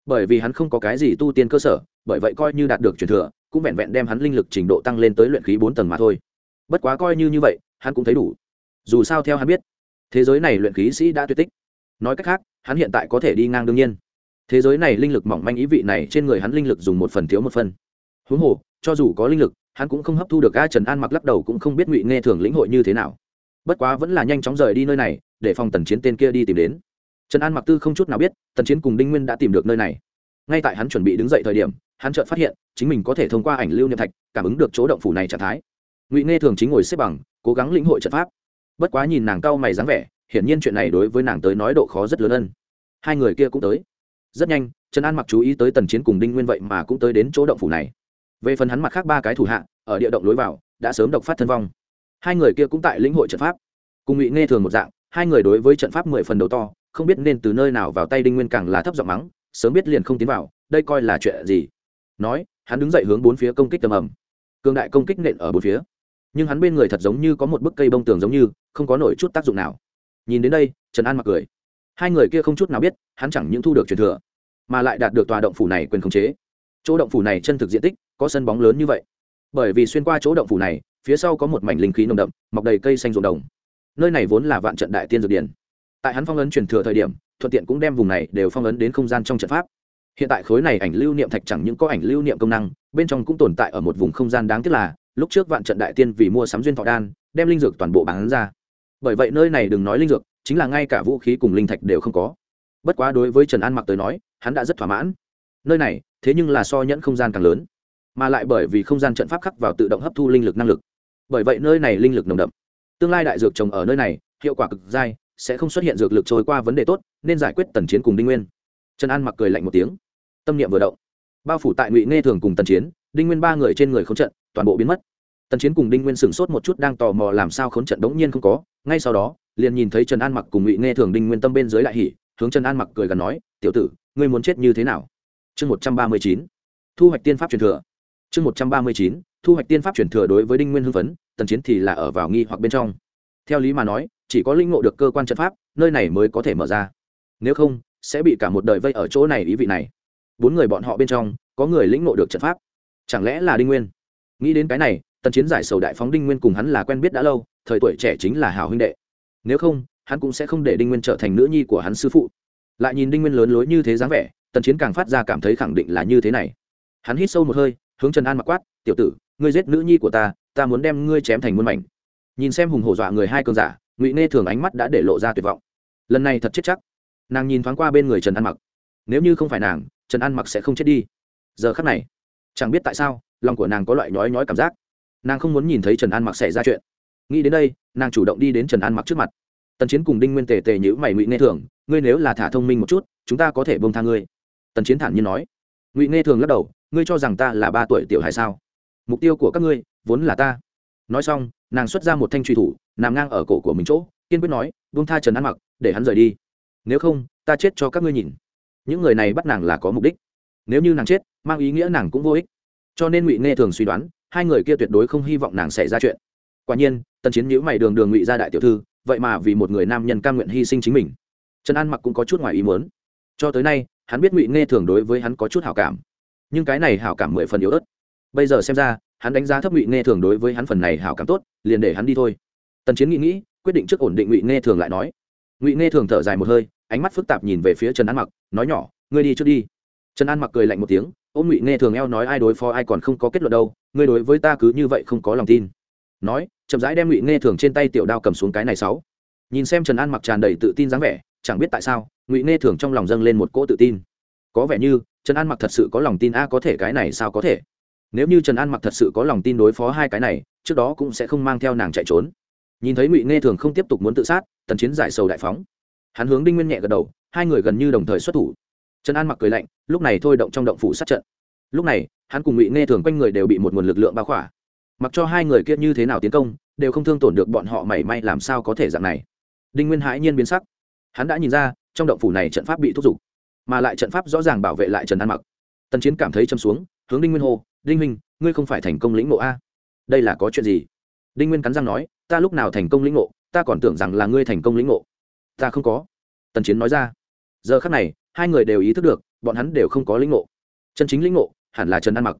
[SPEAKER 1] Bởi vì hắn không có cái gì tu tiên cơ sở, bởi vậy coi như đạt được truyền thừa, cũng vẹn vẹn đem hắn linh lực trình độ tăng lên tới luyện khí bốn tầng mà thôi. Bất quá coi như như vậy, hắn cũng thấy đủ. Dù sao theo hắn biết, thế giới này luyện khí sĩ đã tuyệt tích. Nói cách khác, hắn hiện tại có thể đi ngang đương nhiên. Thế giới này linh lực mỏng manh ý vị này trên người hắn linh lực dùng một phần thiếu một phần. Huống hồ, cho dù có linh lực hắn cũng không hấp thu được a trần an mặc lắc đầu cũng không biết ngụy nghe thường lĩnh hội như thế nào bất quá vẫn là nhanh chóng rời đi nơi này để phòng tần chiến tên kia đi tìm đến trần an mặc tư không chút nào biết tần chiến cùng đinh nguyên đã tìm được nơi này ngay tại hắn chuẩn bị đứng dậy thời điểm hắn chợt phát hiện chính mình có thể thông qua ảnh lưu niệm thạch cảm ứng được chỗ động phủ này trạng thái ngụy nghe thường chính ngồi xếp bằng cố gắng lĩnh hội trận pháp bất quá nhìn nàng cau mày dáng vẻ hiển nhiên chuyện này đối với nàng tới nói độ khó rất lớn ân hai người kia cũng tới rất nhanh trần an mặc chú ý tới tần chiến cùng đinh nguyên vậy mà cũng tới đến chỗ động phủ này về phần hắn mặt khác ba cái thủ hạ, ở địa động lối vào, đã sớm độc phát thân vong. Hai người kia cũng tại lĩnh hội trận pháp. Cùng ngụy nghe thường một dạng, hai người đối với trận pháp mười phần đầu to, không biết nên từ nơi nào vào tay đinh nguyên càng là thấp giọng mắng, sớm biết liền không tiến vào, đây coi là chuyện gì? Nói, hắn đứng dậy hướng bốn phía công kích tầm ầm. Cường đại công kích nện ở bốn phía. Nhưng hắn bên người thật giống như có một bức cây bông tường giống như, không có nổi chút tác dụng nào. Nhìn đến đây, trần an mặc cười. Hai người kia không chút nào biết, hắn chẳng những thu được truyền thừa, mà lại đạt được tòa động phủ này quyền khống chế. Chỗ động phủ này chân thực diện tích có sân bóng lớn như vậy. Bởi vì xuyên qua chỗ động phủ này, phía sau có một mảnh linh khí nồng đậm, mọc đầy cây xanh ruộng đồng. Nơi này vốn là vạn trận đại tiên dược điển tại hắn phong ấn truyền thừa thời điểm, thuận tiện cũng đem vùng này đều phong ấn đến không gian trong trận pháp. Hiện tại khối này ảnh lưu niệm thạch chẳng những có ảnh lưu niệm công năng, bên trong cũng tồn tại ở một vùng không gian đáng tiếc là, lúc trước vạn trận đại tiên vì mua sắm duyên thọ đan, đem linh dược toàn bộ bán ra. Bởi vậy nơi này đừng nói linh dược, chính là ngay cả vũ khí cùng linh thạch đều không có. Bất quá đối với trần an mặc tới nói, hắn đã rất thỏa mãn. Nơi này, thế nhưng là so nhẫn không gian càng lớn mà lại bởi vì không gian trận pháp khắc vào tự động hấp thu linh lực năng lực. Bởi vậy nơi này linh lực nồng đậm. Tương lai đại dược trồng ở nơi này, hiệu quả cực dai, sẽ không xuất hiện dược lực trôi qua vấn đề tốt, nên giải quyết tần chiến cùng đinh nguyên. Trần an mặc cười lạnh một tiếng. Tâm niệm vừa động. Bao phủ tại ngụy nghe thường cùng tần chiến, đinh nguyên ba người trên người không trận, toàn bộ biến mất. Tần chiến cùng đinh nguyên sửng sốt một chút đang tò mò làm sao khốn trận đống nhiên không có. Ngay sau đó, liền nhìn thấy trần an mặc cùng ngụy nghe thường đinh nguyên tâm bên dưới lại hỉ, hướng trần an mặc cười gần nói, tiểu tử, ngươi muốn chết như thế nào? Chương một trăm ba mươi chín. Thu hoạch tiên pháp truyền thừa chương một trăm ba mươi chín, thu hoạch tiên pháp chuyển thừa đối với đinh nguyên hưng phấn, tần chiến thì là ở vào nghi hoặc bên trong. Theo lý mà nói, chỉ có linh ngộ được cơ quan trận pháp, nơi này mới có thể mở ra. Nếu không, sẽ bị cả một đời vây ở chỗ này ý vị này. Bốn người bọn họ bên trong, có người lĩnh ngộ được trận pháp. Chẳng lẽ là đinh nguyên? Nghĩ đến cái này, tần chiến giải sầu đại phóng đinh nguyên cùng hắn là quen biết đã lâu, thời tuổi trẻ chính là hào huynh đệ. Nếu không, hắn cũng sẽ không để đinh nguyên trở thành nữ nhi của hắn sư phụ. Lại nhìn đinh nguyên lớn lối như thế dáng vẻ, tần chiến càng phát ra cảm thấy khẳng định là như thế này. Hắn hít sâu một hơi hướng trần an mặc quát, tiểu tử, ngươi giết nữ nhi của ta ta muốn đem ngươi chém thành muôn mảnh. Nhìn xem hùng hổ dọa người hai cơn giả, ngụy nê thường ánh mắt đã để lộ ra tuyệt vọng. Lần này thật chết chắc. Nàng nhìn thoáng qua bên người trần an mặc. Nếu như không phải nàng, trần an mặc sẽ không chết đi. Giờ khắc này, chẳng biết tại sao, lòng của nàng có loại nhói nhói cảm giác. Nàng không muốn nhìn thấy trần an mặc xảy ra chuyện. Nghĩ đến đây, nàng chủ động đi đến trần an mặc trước mặt. Tần chiến cùng đinh nguyên tề tề nhữ mày ngụy nghe thường, ngươi nếu là thả thông minh một chút, chúng ta có thể bông tha ngươi. Tần chiến thản nhiên nói. Ngụy nghe thường lắc đầu ngươi cho rằng ta là ba tuổi tiểu hài sao? Mục tiêu của các ngươi vốn là ta. Nói xong, nàng xuất ra một thanh truy thủ, nằm ngang ở cổ của mình chỗ, kiên quyết nói, buông tha trần an mặc, để hắn rời đi. Nếu không, ta chết cho các ngươi nhìn. Những người này bắt nàng là có mục đích. Nếu như nàng chết, mang ý nghĩa nàng cũng vô ích. Cho nên ngụy nghe thường suy đoán, hai người kia tuyệt đối không hy vọng nàng xảy ra chuyện. Quả nhiên, tần chiến nhữ mày đường đường ngụy ra đại tiểu thư, vậy mà vì một người nam nhân cam nguyện hy sinh chính mình. Trần an mặc cũng có chút ngoài ý muốn. Cho tới nay, hắn biết ngụy nghe thường đối với hắn có chút hảo cảm nhưng cái này hảo cảm mười phần yếu ớt. Bây giờ xem ra, hắn đánh giá thấp ngụy nghe thường đối với hắn phần này hảo cảm tốt, liền để hắn đi thôi. Tần chiến nghĩ nghĩ, quyết định trước ổn định ngụy nghe thường lại nói. Ngụy nghe thường thở dài một hơi, ánh mắt phức tạp nhìn về phía trần an mặc, nói nhỏ, ngươi đi trước đi. Trần an mặc cười lạnh một tiếng, ôm ngụy nghe thường eo nói, ai đối phó ai còn không có kết luận đâu, ngươi đối với ta cứ như vậy không có lòng tin. Nói, chậm rãi đem ngụy nghe thường trên tay tiểu đao cầm xuống cái này sáu. Nhìn xem trần an mặc tràn đầy tự tin dáng vẻ, chẳng biết tại sao, ngụy nghe thường trong lòng dâng lên một cỗ tự tin. Có vẻ như trần an mặc thật sự có lòng tin, a, có thể cái này sao có thể? Nếu như trần an mặc thật sự có lòng tin đối phó hai cái này, trước đó cũng sẽ không mang theo nàng chạy trốn. Nhìn thấy ngụy nghe thường không tiếp tục muốn tự sát, tần chiến giải sầu đại phóng. Hắn hướng đinh nguyên nhẹ gật đầu, hai người gần như đồng thời xuất thủ. Trần an mặc cười lạnh, lúc này thôi động trong động phủ sát trận. Lúc này, hắn cùng ngụy nghe thường quanh người đều bị một nguồn lực lượng bao khỏa. Mặc cho hai người kia như thế nào tiến công, đều không thương tổn được bọn họ mảy may, làm sao có thể dạng này? Đinh nguyên hãi nhiên biến sắc. Hắn đã nhìn ra, trong động phủ này trận pháp bị thúc giục mà lại trận pháp rõ ràng bảo vệ lại trần an mặc. Tần chiến cảm thấy châm xuống, hướng đinh nguyên hô, đinh minh ngươi không phải thành công lĩnh ngộ a? Đây là có chuyện gì? Đinh nguyên cắn răng nói, ta lúc nào thành công lĩnh ngộ, ta còn tưởng rằng là ngươi thành công lĩnh ngộ. Ta không có. Tần chiến nói ra. Giờ khắc này, hai người đều ý thức được, bọn hắn đều không có lĩnh ngộ. Chân chính lĩnh ngộ, hẳn là trần an mặc.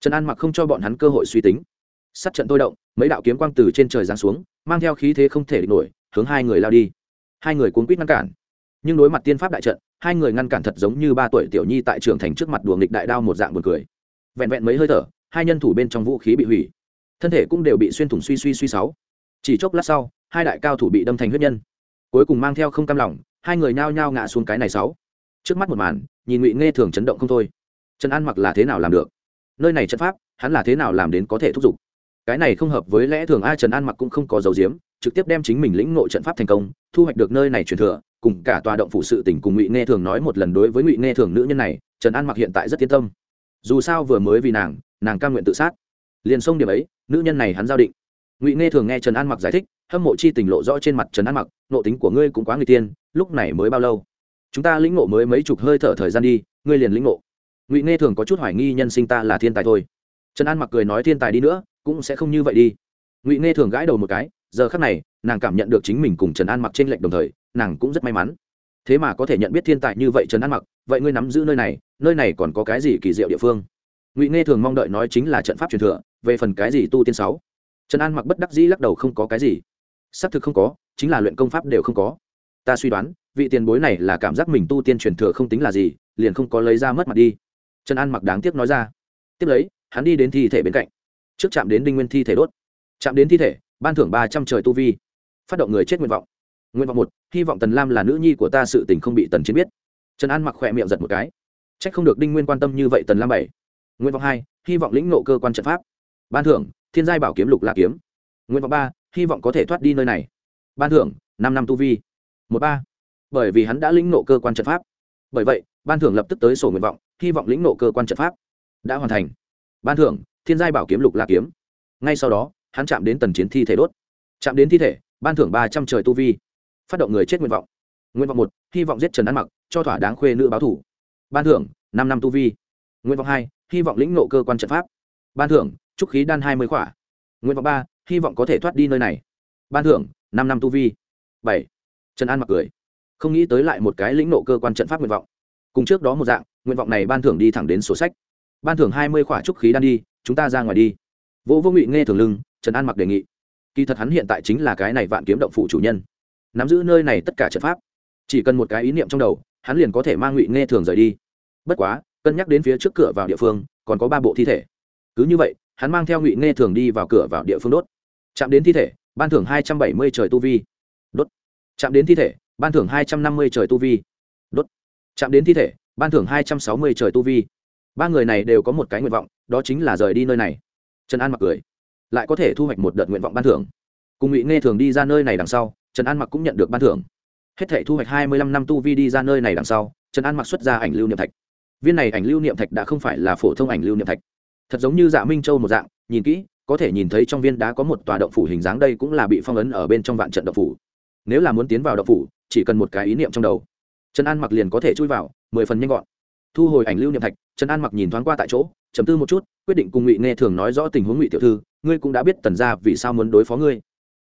[SPEAKER 1] Trần an mặc không cho bọn hắn cơ hội suy tính. Sát trận tôi động, mấy đạo kiếm quang từ trên trời giáng xuống, mang theo khí thế không thể địch nổi, hướng hai người lao đi. Hai người cuốn quýt ngăn cản nhưng đối mặt tiên pháp đại trận, hai người ngăn cản thật giống như ba tuổi tiểu nhi tại trường thành trước mặt đùa nghịch đại đao một dạng buồn cười. Vẹn vẹn mấy hơi thở, hai nhân thủ bên trong vũ khí bị hủy. Thân thể cũng đều bị xuyên thủng suy suy suy sáu. Chỉ chốc lát sau, hai đại cao thủ bị đâm thành huyết nhân. Cuối cùng mang theo không cam lòng, hai người nhao nhao ngã xuống cái này sáu. Trước mắt một màn, nhìn ngụy nghe thường chấn động không thôi. Trần an mặc là thế nào làm được? Nơi này trận pháp, hắn là thế nào làm đến có thể thúc giục? Cái này không hợp với lẽ thường ai trần an mặc cũng không có dấu diếm, trực tiếp đem chính mình lĩnh ngộ trận pháp thành công, thu hoạch được nơi này truyền thừa cùng cả tòa động phủ sự tình cùng ngụy nghe thường nói một lần đối với ngụy nghe thường nữ nhân này, trần an mặc hiện tại rất yên tâm. Dù sao vừa mới vì nàng nàng cam nguyện tự sát. Liền xông điểm ấy, nữ nhân này hắn giao định. Ngụy nghe thường nghe trần an mặc giải thích, hâm mộ chi tình lộ rõ trên mặt trần an mặc, nộ tính của ngươi cũng quá người tiên, lúc này mới bao lâu? Chúng ta lĩnh ngộ mới mấy chục hơi thở thời gian đi, ngươi liền lĩnh ngộ. Ngụy nghe thường có chút hoài nghi nhân sinh ta là thiên tài thôi. Trần an mặc cười nói, thiên tài đi nữa, cũng sẽ không như vậy đi. Ngụy nghe thường gãi đầu một cái, giờ khắc này, nàng cảm nhận được chính mình cùng trần an mặc trên lệnh đồng thời nàng cũng rất may mắn. Thế mà có thể nhận biết thiên tài như vậy trần an mặc, vậy ngươi nắm giữ nơi này nơi này còn có cái gì kỳ diệu địa phương? Ngụy nghe thường mong đợi nói chính là trận pháp truyền thừa, về phần cái gì tu tiên sáu. Trần an mặc bất đắc dĩ lắc đầu không có cái gì. Xác thực không có, chính là luyện công pháp đều không có. Ta suy đoán, vị tiền bối này là cảm giác mình tu tiên truyền thừa không tính là gì, liền không có lấy ra mất mặt đi. Trần an mặc đáng tiếc nói ra. Tiếp lấy, hắn đi đến thi thể bên cạnh. Trước chạm đến đinh nguyên thi thể đốt. Chạm đến thi thể, ban thưởng ba trăm trời tu vi. Phát động người chết nguyện vọng nguyện vọng một, hy vọng tần lam là nữ nhi của ta, sự tình không bị tần chiến biết. Trần an mặc khỏe miệng giật một cái. C h ắ c không được đinh nguyên quan tâm như vậy tần lam bảy. Nguyện vọng hai, hy vọng lĩnh nộ cơ quan trận pháp. Ban thưởng, thiên giai bảo kiếm lục lạc kiếm. Nguyện vọng ba, hy vọng có thể thoát đi nơi này. Ban thưởng, năm năm tu vi. Một ba. Bởi vì hắn đã lĩnh nộ cơ quan trận pháp. Bởi vậy, ban thưởng lập tức tới sổ nguyện vọng, hy vọng lĩnh nộ cơ quan trận pháp. Đã hoàn thành. Ban thưởng, thiên giai bảo kiếm lục lạc kiếm. Ngay sau đó, hắn chạm đến tần chiến thi thể đốt. Chạm đến thi thể, ban thưởng ba trăm trời tu vi phát động người chết nguyện vọng. Nguyện vọng một, hy vọng giết trần an mặc, cho thỏa đáng khuê nữ báo thủ. Ban thưởng, năm năm tu vi. Nguyện vọng hai, hy vọng lĩnh nộ cơ quan trận pháp. Ban thưởng, trúc khí đan hai mươi khỏa. Nguyện vọng ba, hy vọng có thể thoát đi nơi này. Ban thưởng, năm năm tu vi. Bảy, trần an mặc cười. Không nghĩ tới lại một cái lĩnh nộ cơ quan trận pháp nguyện vọng. Cùng trước đó một dạng, nguyện vọng này ban thưởng đi thẳng đến sổ sách. Ban thưởng hai mươi khỏa trúc khí đan đi, chúng ta ra ngoài đi. Vô vô ngụy nghe thường lưng, trần an mặc đề nghị. Kỳ thật hắn hiện tại chính là cái này vạn kiếm động phủ chủ nhân nắm giữ nơi này tất cả trận pháp. Chỉ cần một cái ý niệm trong đầu, hắn liền có thể mang ngụy nghe thường rời đi. Bất quá, cân nhắc đến phía trước cửa vào địa phương, còn có ba bộ thi thể. Cứ như vậy, hắn mang theo ngụy nghe thường đi vào cửa vào địa phương đốt. Chạm đến thi thể, ban thưởng hai trăm bảy mươi trời tu vi. Đốt. Chạm đến thi thể, ban thưởng hai trăm năm mươi trời tu vi. Đốt. Chạm đến thi thể, ban thưởng hai trăm sáu mươi trời tu vi. Ba người này đều có một cái nguyện vọng, đó chính là rời đi nơi này. Trần an mặc cười. Lại có thể thu hoạch một đợt nguyện vọng ban thưởng. Cùng ngụy nghe thường đi ra nơi này đằng sau trần an mặc cũng nhận được ban thưởng. Hết thể thu hoạch hai mươi lăm năm tu vi đi ra nơi này đằng sau, trần an mặc xuất ra ảnh lưu niệm thạch. Viên này ảnh lưu niệm thạch đã không phải là phổ thông ảnh lưu niệm thạch. Thật giống như dạ minh châu một dạng, nhìn kỹ, có thể nhìn thấy trong viên đá có một tòa động phủ hình dáng đây cũng là bị phong ấn ở bên trong vạn trận động phủ. Nếu là muốn tiến vào động phủ, chỉ cần một cái ý niệm trong đầu. Trần an mặc liền có thể chui vào, mười phần nhanh gọn. Thu hồi ảnh lưu niệm thạch, trần an mặc nhìn thoáng qua tại chỗ chấm tư một chút, quyết định cùng ngụy nghe thường nói rõ tình huống ngụy tiểu thư, ngươi cũng đã biết tần ra vì sao muốn đối phó ngươi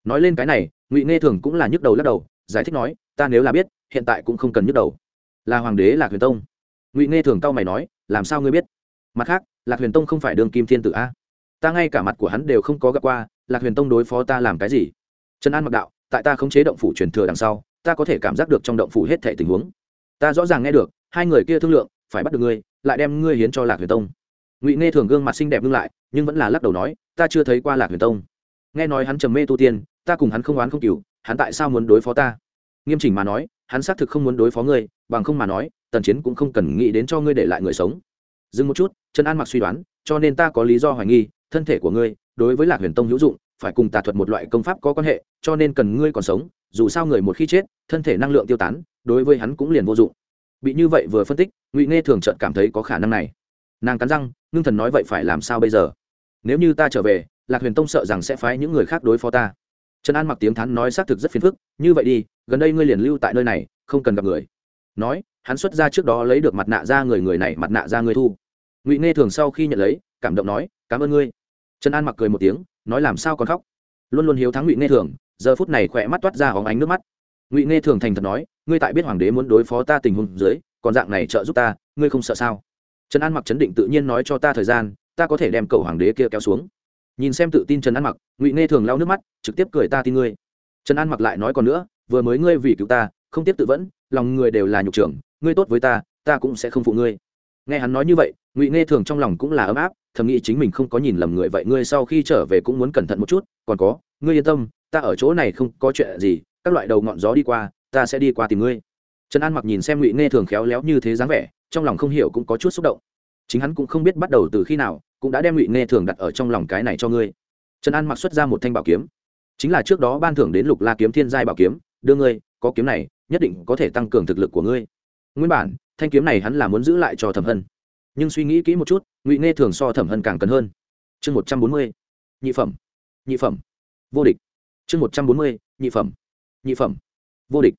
[SPEAKER 1] nói lên cái này, ngụy nghe thường cũng là nhức đầu lắc đầu, giải thích nói, ta nếu là biết, hiện tại cũng không cần nhức đầu. Là hoàng đế lạc huyền tông. Ngụy nghe thường cau mày nói, làm sao ngươi biết? Mặt khác, lạc huyền tông không phải đương kim thiên tử a? Ta ngay cả mặt của hắn đều không có gặp qua, lạc huyền tông đối phó ta làm cái gì? Trần an mặc đạo, tại ta không chế động phủ truyền thừa đằng sau, ta có thể cảm giác được trong động phủ hết thể tình huống. Ta rõ ràng nghe được, hai người kia thương lượng, phải bắt được ngươi, lại đem ngươi hiến cho lạc huyền tông. Ngụy nghe thường gương mặt xinh đẹp ngưng lại, nhưng vẫn là lắc đầu nói, ta chưa thấy qua lạc huyền tông. Nghe nói hắn trầm mê tu tiên ta cùng hắn không oán không cừu, hắn tại sao muốn đối phó ta? Nghiêm chỉnh mà nói, hắn xác thực không muốn đối phó ngươi, bằng không mà nói, tần chiến cũng không cần nghĩ đến cho ngươi để lại người sống. Dừng một chút, trần an mặc suy đoán, cho nên ta có lý do hoài nghi, thân thể của ngươi, đối với lạc huyền tông hữu dụng, phải cùng tà thuật một loại công pháp có quan hệ, cho nên cần ngươi còn sống, dù sao người một khi chết, thân thể năng lượng tiêu tán, đối với hắn cũng liền vô dụng. Bị như vậy vừa phân tích, ngụy nghe thường chợt cảm thấy có khả năng này. Nàng cắn răng, ngưng thần nói vậy phải làm sao bây giờ? Nếu như ta trở về, lạc huyền tông sợ rằng sẽ phái những người khác đối phó ta trần an mặc tiếng thắn nói xác thực rất phiền phức, như vậy đi, gần đây ngươi liền lưu tại nơi này, không cần gặp người. Nói, hắn xuất ra trước đó lấy được mặt nạ ra người người này mặt nạ ra người thu. Ngụy nghe thường sau khi nhận lấy, cảm động nói, cảm ơn ngươi. Trần an mặc cười một tiếng, nói, làm sao còn khóc? Luôn luôn hiếu thắng ngụy nghe thường, giờ phút này khỏe mắt toát ra hóng ánh nước mắt. Ngụy nghe thường thành thật nói, ngươi tại biết hoàng đế muốn đối phó ta tình huống dưới, còn dạng này trợ giúp ta, ngươi không sợ sao? Trần an mặc chấn định tự nhiên nói cho ta thời gian, ta có thể đem cầu hoàng đế kia kéo xuống nhìn xem tự tin trần an mặc, ngụy nghe thường lau nước mắt, trực tiếp cười ta tin ngươi. Trần an mặc lại nói còn nữa, vừa mới ngươi vì cứu ta, không tiếp tự vẫn, lòng người đều là nhục trưởng, ngươi tốt với ta ta cũng sẽ không phụ ngươi. Nghe hắn nói như vậy, ngụy nghe thường trong lòng cũng là ấm áp, thầm nghĩ chính mình không có nhìn lầm người vậy ngươi sau khi trở về cũng muốn cẩn thận một chút, còn có, ngươi yên tâm, ta ở chỗ này không có chuyện gì, các loại đầu ngọn gió đi qua, ta sẽ đi qua tìm ngươi. Trần an mặc nhìn xem ngụy nghe thường khéo léo như thế dáng vẻ, trong lòng không hiểu cũng có chút xúc động. Chính hắn cũng không biết bắt đầu từ khi nào cũng đã đem ngụy nghe thường đặt ở trong lòng cái này cho ngươi. Trần an mặc xuất ra một thanh bảo kiếm. Chính là trước đó ban thưởng đến lục la kiếm thiên giai bảo kiếm, đưa ngươi, có kiếm này, nhất định có thể tăng cường thực lực của ngươi. Nguyên bản, thanh kiếm này hắn là muốn giữ lại cho thẩm hân. Nhưng suy nghĩ kỹ một chút, ngụy nghe thường so thẩm hân càng cần hơn. Chương một trăm bốn mươi, nhị phẩm. Nhị phẩm. Vô địch. Chương một trăm bốn mươi, nhị phẩm. Nhị phẩm. Vô địch.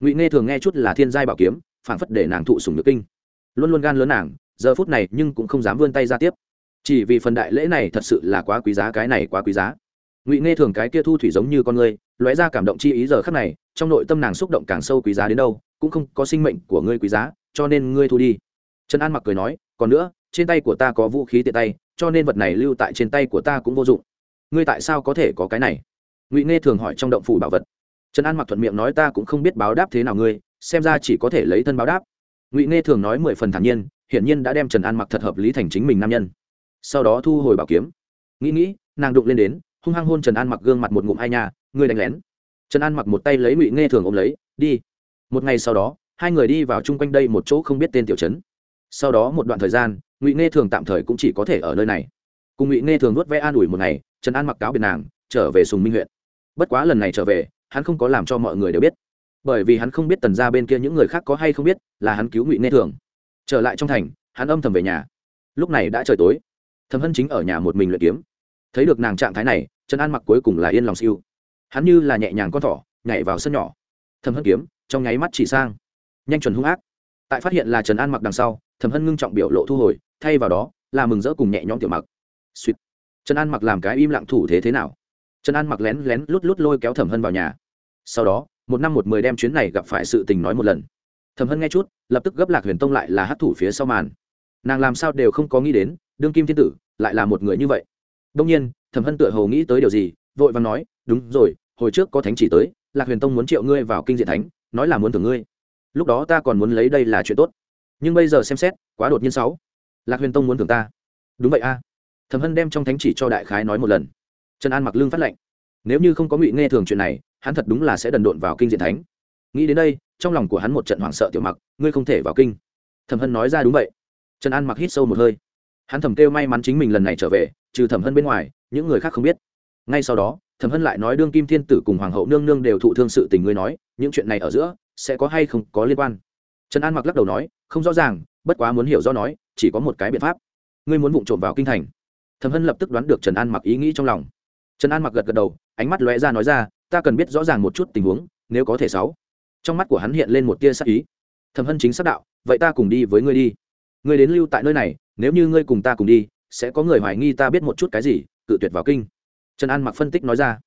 [SPEAKER 1] Ngụy nghe thường nghe chút là thiên giai bảo kiếm phản phất để nàng thụ sùng nước kinh. Luôn luôn gan lớn nàng, giờ phút này nhưng cũng không dám vươn tay ra tiếp chỉ vì phần đại lễ này thật sự là quá quý giá, cái này quá quý giá. Ngụy nghe thường cái kia thu thủy giống như con ngươi lóe ra cảm động chi ý giờ khắc này, trong nội tâm nàng xúc động càng sâu quý giá đến đâu, cũng không có sinh mệnh của ngươi quý giá, cho nên ngươi thu đi. Trần an mặc cười nói, còn nữa, trên tay của ta có vũ khí tiện tay, cho nên vật này lưu tại trên tay của ta cũng vô dụng. Ngươi tại sao có thể có cái này? Ngụy nghe thường hỏi trong động phủ bảo vật. Trần an mặc thuận miệng nói ta cũng không biết báo đáp thế nào ngươi, xem ra chỉ có thể lấy thân báo đáp. Ngụy nghe thường nói mười phần thản nhiên, hiển nhiên đã đem trần an mặc thật hợp lý thành chính mình nam nhân sau đó thu hồi bảo kiếm. Nghĩ nghĩ, nàng đụng lên đến, hung hăng hôn trần an mặc gương mặt một ngụm ai nhà ngươi đánh lén. Trần an mặc một tay lấy ngụy nghe thường ôm lấy, đi. Một ngày sau đó, hai người đi vào chung quanh đây một chỗ không biết tên tiểu trấn. Sau đó một đoạn thời gian, ngụy nghe thường tạm thời cũng chỉ có thể ở nơi này. Cùng ngụy nghe thường nuốt vẽ an ủi một ngày, trần an mặc cáo biệt nàng, trở về sùng minh huyện. Bất quá lần này trở về, hắn không có làm cho mọi người đều biết. Bởi vì hắn không biết tần ra bên kia những người khác có hay không biết là hắn cứu ngụy nghe thường. Trở lại trong thành, hắn âm thầm về nhà. Lúc này đã trời tối thầm hân chính ở nhà một mình luyện kiếm. Thấy được nàng trạng thái này, trần an mặc cuối cùng là yên lòng siêu. Hắn như là nhẹ nhàng con thỏ, nhảy vào sân nhỏ. Thầm hân kiếm, trong nháy mắt chỉ sang. Nhanh chuẩn hung ác. Tại phát hiện là trần an mặc đằng sau thầm hân ngưng trọng biểu lộ thu hồi, thay vào đó, là mừng rỡ cùng nhẹ nhõm tiểu mặc. Suýt. Trần an mặc làm cái im lặng thủ thế thế nào? Trần an mặc lén lén lút lút lôi kéo thẩm hân vào nhà. Sau đó, một năm một mười đem chuyến này gặp phải sự tình nói một lần. Thẩm hân nghe chút, lập tức gấp lạc huyền tông lại là hát thủ phía sau màn. Nàng làm sao đều không có nghĩ đến đương kim thiên tử, lại là một người như vậy. Đông nhiên, thẩm hân tựa hồ nghĩ tới điều gì, vội vàng nói, đúng rồi, hồi trước có thánh chỉ tới, lạc huyền tông muốn triệu ngươi vào kinh diện thánh, nói là muốn thưởng ngươi. Lúc đó ta còn muốn lấy đây là chuyện tốt. Nhưng bây giờ xem xét, quá đột nhiên sáu. Lạc huyền tông muốn thưởng ta. Đúng vậy a. À. thẩm hân đem trong thánh chỉ cho đại khái nói một lần. Trần an mặc lương phát lệnh. Nếu như không có ngụy nghe thường chuyện này, hắn thật đúng là sẽ đần độn vào kinh diện thánh. Nghĩ đến đây, trong lòng của hắn một trận hoảng sợ tiểu mặc, ngươi không thể vào kinh. Thẩm hân nói ra, đúng vậy. Trần an mặc hít sâu một hơi hắn thầm kêu may mắn chính mình lần này trở về, trừ thẩm hân bên ngoài, những người khác không biết. Ngay sau đó, thẩm hân lại nói đương kim thiên tử cùng hoàng hậu nương nương đều thụ thương sự tình ngươi nói, những chuyện này ở giữa, sẽ có hay không có liên quan? Trần an mặc lắc đầu nói, không rõ ràng, bất quá muốn hiểu do nói, chỉ có một cái biện pháp. Ngươi muốn vụng trộm vào kinh thành. Thẩm hân lập tức đoán được trần an mặc ý nghĩ trong lòng. Trần an mặc gật gật đầu, ánh mắt lóe ra nói ra, ta cần biết rõ ràng một chút tình huống, nếu có thể sáu. Trong mắt của hắn hiện lên một tia sắc ý. Thẩm hân chính xác đạo, vậy ta cùng đi với ngươi đi ngươi đến lưu tại nơi này, nếu như ngươi cùng ta cùng đi, sẽ có người hoài nghi ta biết một chút cái gì, cự tuyệt vào kinh. Trần an mặc phân tích nói ra.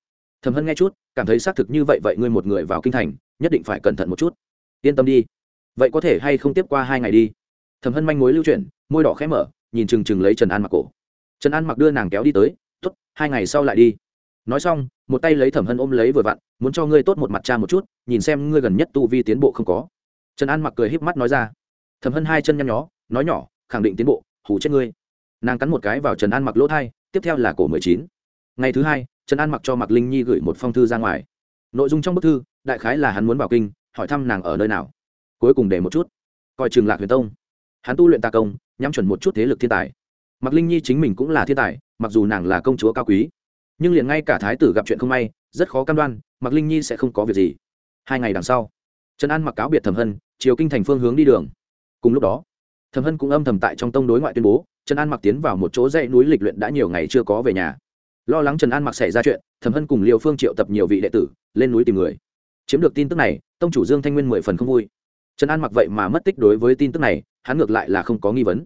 [SPEAKER 1] Thẩm hân nghe chút, cảm thấy xác thực như vậy vậy ngươi một người vào kinh thành, nhất định phải cẩn thận một chút. Yên tâm đi. Vậy có thể hay không tiếp qua hai ngày đi? Thẩm hân manh mối lưu chuyển, môi đỏ khẽ mở, nhìn chừng chừng lấy trần an mặc cổ. Trần an mặc đưa nàng kéo đi tới t ố t hai ngày sau lại đi. Nói xong, một tay lấy thẩm hân ôm lấy vừa vặn, muốn cho ngươi tốt một mặt cha một chút, nhìn xem ngươi gần nhất tu vi tiến bộ không có. Trần an mặc cười híp mắt nói ra. Thẩm hân hai chân nhăn nhó nói nhỏ, khẳng định tiến bộ hủ chết ngươi. Nàng cắn một cái vào trần an mặc lỗ thai, tiếp theo là cổ mười chín. Ngày thứ hai, trần an mặc cho mặc linh nhi gửi một phong thư ra ngoài. Nội dung trong bức thư, đại khái là hắn muốn vào kinh, hỏi thăm nàng ở nơi nào. Cuối cùng để một chút. Coi trường lạc huyền tông. Hắn tu luyện tà công, nhắm chuẩn một chút thế lực thiên tài. Mặc linh nhi chính mình cũng là thiên tài, mặc dù nàng là công chúa cao quý. Nhưng liền ngay cả thái tử gặp chuyện không may, rất khó cam đoan mặc linh nhi sẽ không có việc gì. Hai ngày đằng sau, trần an mặc cáo biệt thẩm hân, chiều kinh thành phương hướng đi đường. Cùng lúc đó thẩm hân cũng âm thầm tại trong tông đối ngoại tuyên bố, trần an mặc tiến vào một chỗ dãy núi lịch luyện đã nhiều ngày chưa có về nhà. Lo lắng trần an mặc xảy ra chuyện, thẩm hân cùng liều phương triệu tập nhiều vị đệ tử, lên núi tìm người. Chiếm được tin tức này, tông chủ dương thanh nguyên mười phần không vui. Trần an mặc vậy mà mất tích đối với tin tức này, hắn ngược lại là không có nghi vấn.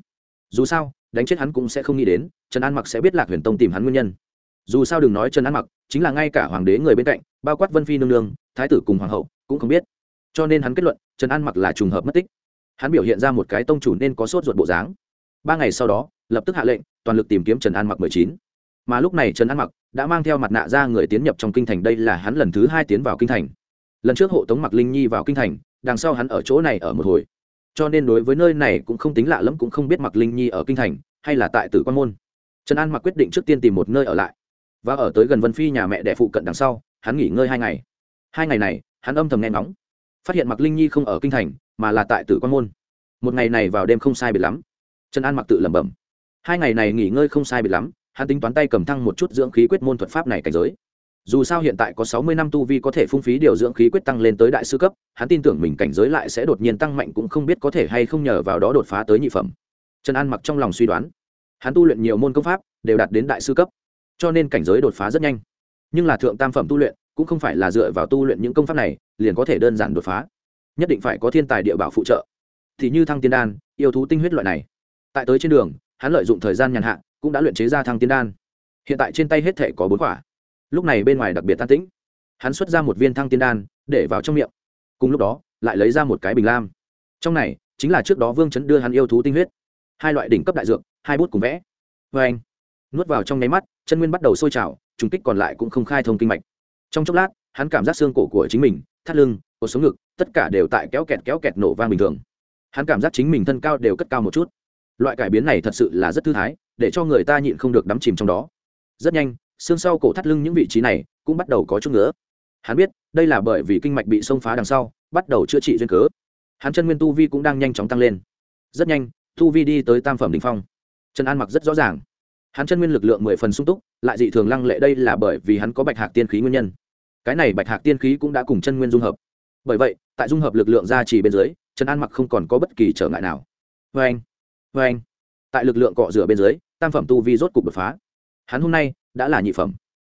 [SPEAKER 1] Dù sao, đánh chết hắn cũng sẽ không nghĩ đến, trần an mặc sẽ biết lạc huyền tông tìm hắn nguyên nhân. Dù sao đừng nói trần an mặc, chính là ngay cả hoàng đế người bên cạnh, bao quát vân phi nương nương, thái tử cùng hoàng hậu, cũng không biết. Cho nên hắn kết luận, trần an mặc là trùng hợp mất tích hắn biểu hiện ra một cái tông chủ nên có sốt ruột bộ dáng. Ba ngày sau đó, lập tức hạ lệnh, toàn lực tìm kiếm trần an mặc mười chín. Mà lúc này trần an mặc đã mang theo mặt nạ ra người tiến nhập trong kinh thành, đây là hắn lần thứ hai tiến vào kinh thành. Lần trước hộ tống mặc linh nhi vào kinh thành, đằng sau hắn ở chỗ này ở một hồi. Cho nên đối với nơi này cũng không tính lạ lẫm, cũng không biết mặc linh nhi ở kinh thành, hay là tại tử quan môn. Trần an mặc quyết định trước tiên tìm một nơi ở lại. Và ở tới gần vân phi nhà mẹ đẻ phụ cận đằng sau, hắn nghỉ ngơi hai ngày. Hai ngày này, hắn âm thầm nghe ngóng phát hiện mặc linh nhi không ở kinh thành, mà là tại tử quan môn. Một ngày này vào đêm không sai biệt lắm. Trần an mặc tự lẩm bẩm. Hai ngày này nghỉ ngơi không sai biệt lắm, hắn tính toán tay cầm thăng một chút dưỡng khí quyết môn thuật pháp này cảnh giới. Dù sao hiện tại có sáu mươi năm tu vi có thể phung phí điều dưỡng khí quyết tăng lên tới đại sư cấp, hắn tin tưởng mình cảnh giới lại sẽ đột nhiên tăng mạnh cũng không biết có thể hay không nhờ vào đó đột phá tới nhị phẩm. Trần an mặc trong lòng suy đoán, hắn tu luyện nhiều môn công pháp, đều đạt đến đại sư cấp, cho nên cảnh giới đột phá rất nhanh. Nhưng là thượng tam phẩm tu luyện, cũng không phải là dựa vào tu luyện những công pháp này liền có thể đơn giản đột phá. Nhất định phải có thiên tài địa bảo phụ trợ. Thì như thăng tiên đan, yêu thú tinh huyết loại này. Tại tới trên đường, hắn lợi dụng thời gian nhàn hạ, cũng đã luyện chế ra thăng tiên đan. Hiện tại trên tay hết thể có bốn quả. Lúc này bên ngoài đặc biệt tan tĩnh. Hắn xuất ra một viên thăng tiên đan, để vào trong miệng. Cùng lúc đó, lại lấy ra một cái bình lam. Trong này, chính là trước đó vương chấn đưa hắn yêu thú tinh huyết. Hai loại đỉnh cấp đại dược, hai bút cùng vẽ. Vê anh, nuốt vào trong nháy mắt, chân nguyên bắt đầu sôi trào, trùng kích còn lại cũng không khai thông kinh mạch. Trong chốc lát, hắn cảm giác xương cổ của chính mình thắt lưng, cột sống ngực, tất cả đều tại kéo kẹt kéo kẹt nổ vang bình thường. Hắn cảm giác chính mình thân cao đều cất cao một chút. Loại cải biến này thật sự là rất thư thái, để cho người ta nhịn không được đắm chìm trong đó. Rất nhanh, xương sau cổ thắt lưng những vị trí này cũng bắt đầu có chút nữa hắn biết, đây là bởi vì kinh mạch bị xông phá đằng sau, bắt đầu chữa trị duyên cớ. Hắn chân nguyên tu vi cũng đang nhanh chóng tăng lên. Rất nhanh, tu vi đi tới tam phẩm đ ỉ n h phong. Trần an mặc rất rõ ràng. Hắn chân nguyên lực lượng mười phần sung túc, lại dị thường lăng lệ đây là bởi vì hắn có bạch hạc tiên khí nguyên nhân cái này bạch hạc tiên khí cũng đã cùng chân nguyên dung hợp. Bởi vậy, tại dung hợp lực lượng ra chỉ bên dưới, trần an mặc không còn có bất kỳ trở ngại nào. Vê anh vê anh tại lực lượng cọ rửa bên dưới, tam phẩm tu vi rốt cục đột phá. Hắn hôm nay đã là nhị phẩm.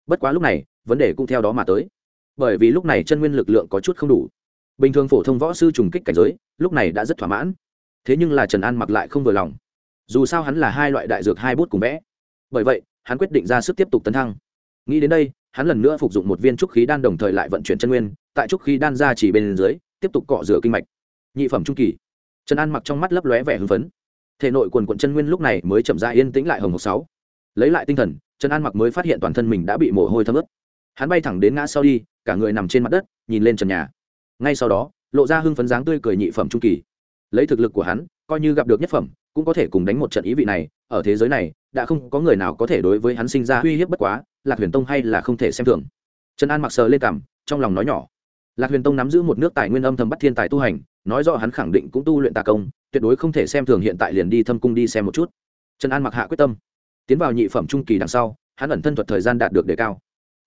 [SPEAKER 1] Bất quá lúc này, vấn đề cũng theo đó mà tới. Bởi vì lúc này chân nguyên lực lượng có chút không đủ. Bình thường phổ thông võ sư trùng kích cảnh giới, lúc này đã rất thỏa mãn. Thế nhưng là trần an mặc lại không vừa lòng. Dù sao hắn là hai loại đại dược hai bút cùng vẽ. Bởi vậy, hắn quyết định ra sức tiếp tục tấn thăng. Nghĩ đến đây hắn lần nữa phục dụng một viên trúc khí đan đồng thời lại vận chuyển chân nguyên, tại trúc khí đan ra chỉ bên dưới, tiếp tục cọ rửa kinh mạch. Nhị phẩm trung kỳ. Trần an mặc trong mắt lấp lóe vẻ hưng phấn. Thể nội quần quận chân nguyên lúc này mới chậm ra yên tĩnh lại hồng hộc sáu. Lấy lại tinh thần, trần an mặc mới phát hiện toàn thân mình đã bị mồ hôi thấm ướt. Hắn bay thẳng đến ngã sau đi, cả người nằm trên mặt đất, nhìn lên trần nhà. Ngay sau đó, lộ ra hưng phấn dáng tươi cười nhị phẩm trung kỳ. Lấy thực lực của hắn, coi như gặp được nhất phẩm, cũng có thể cùng đánh một trận ý vị này. Ở thế giới này, đã không có người nào có thể đối với hắn sinh ra uy hiếp bất quá lạc huyền tông hay là không thể xem thường. Trần an mặc sờ lên cảm trong lòng nói nhỏ. Lạc huyền tông nắm giữ một nước tài nguyên âm thầm bắt thiên tài tu hành, nói rõ hắn khẳng định cũng tu luyện tà công, tuyệt đối không thể xem thường hiện tại liền đi thâm cung đi xem một chút. Trần an mặc hạ quyết tâm. Tiến vào nhị phẩm trung kỳ đằng sau, hắn ẩn thân thuật thời gian đạt được đề cao.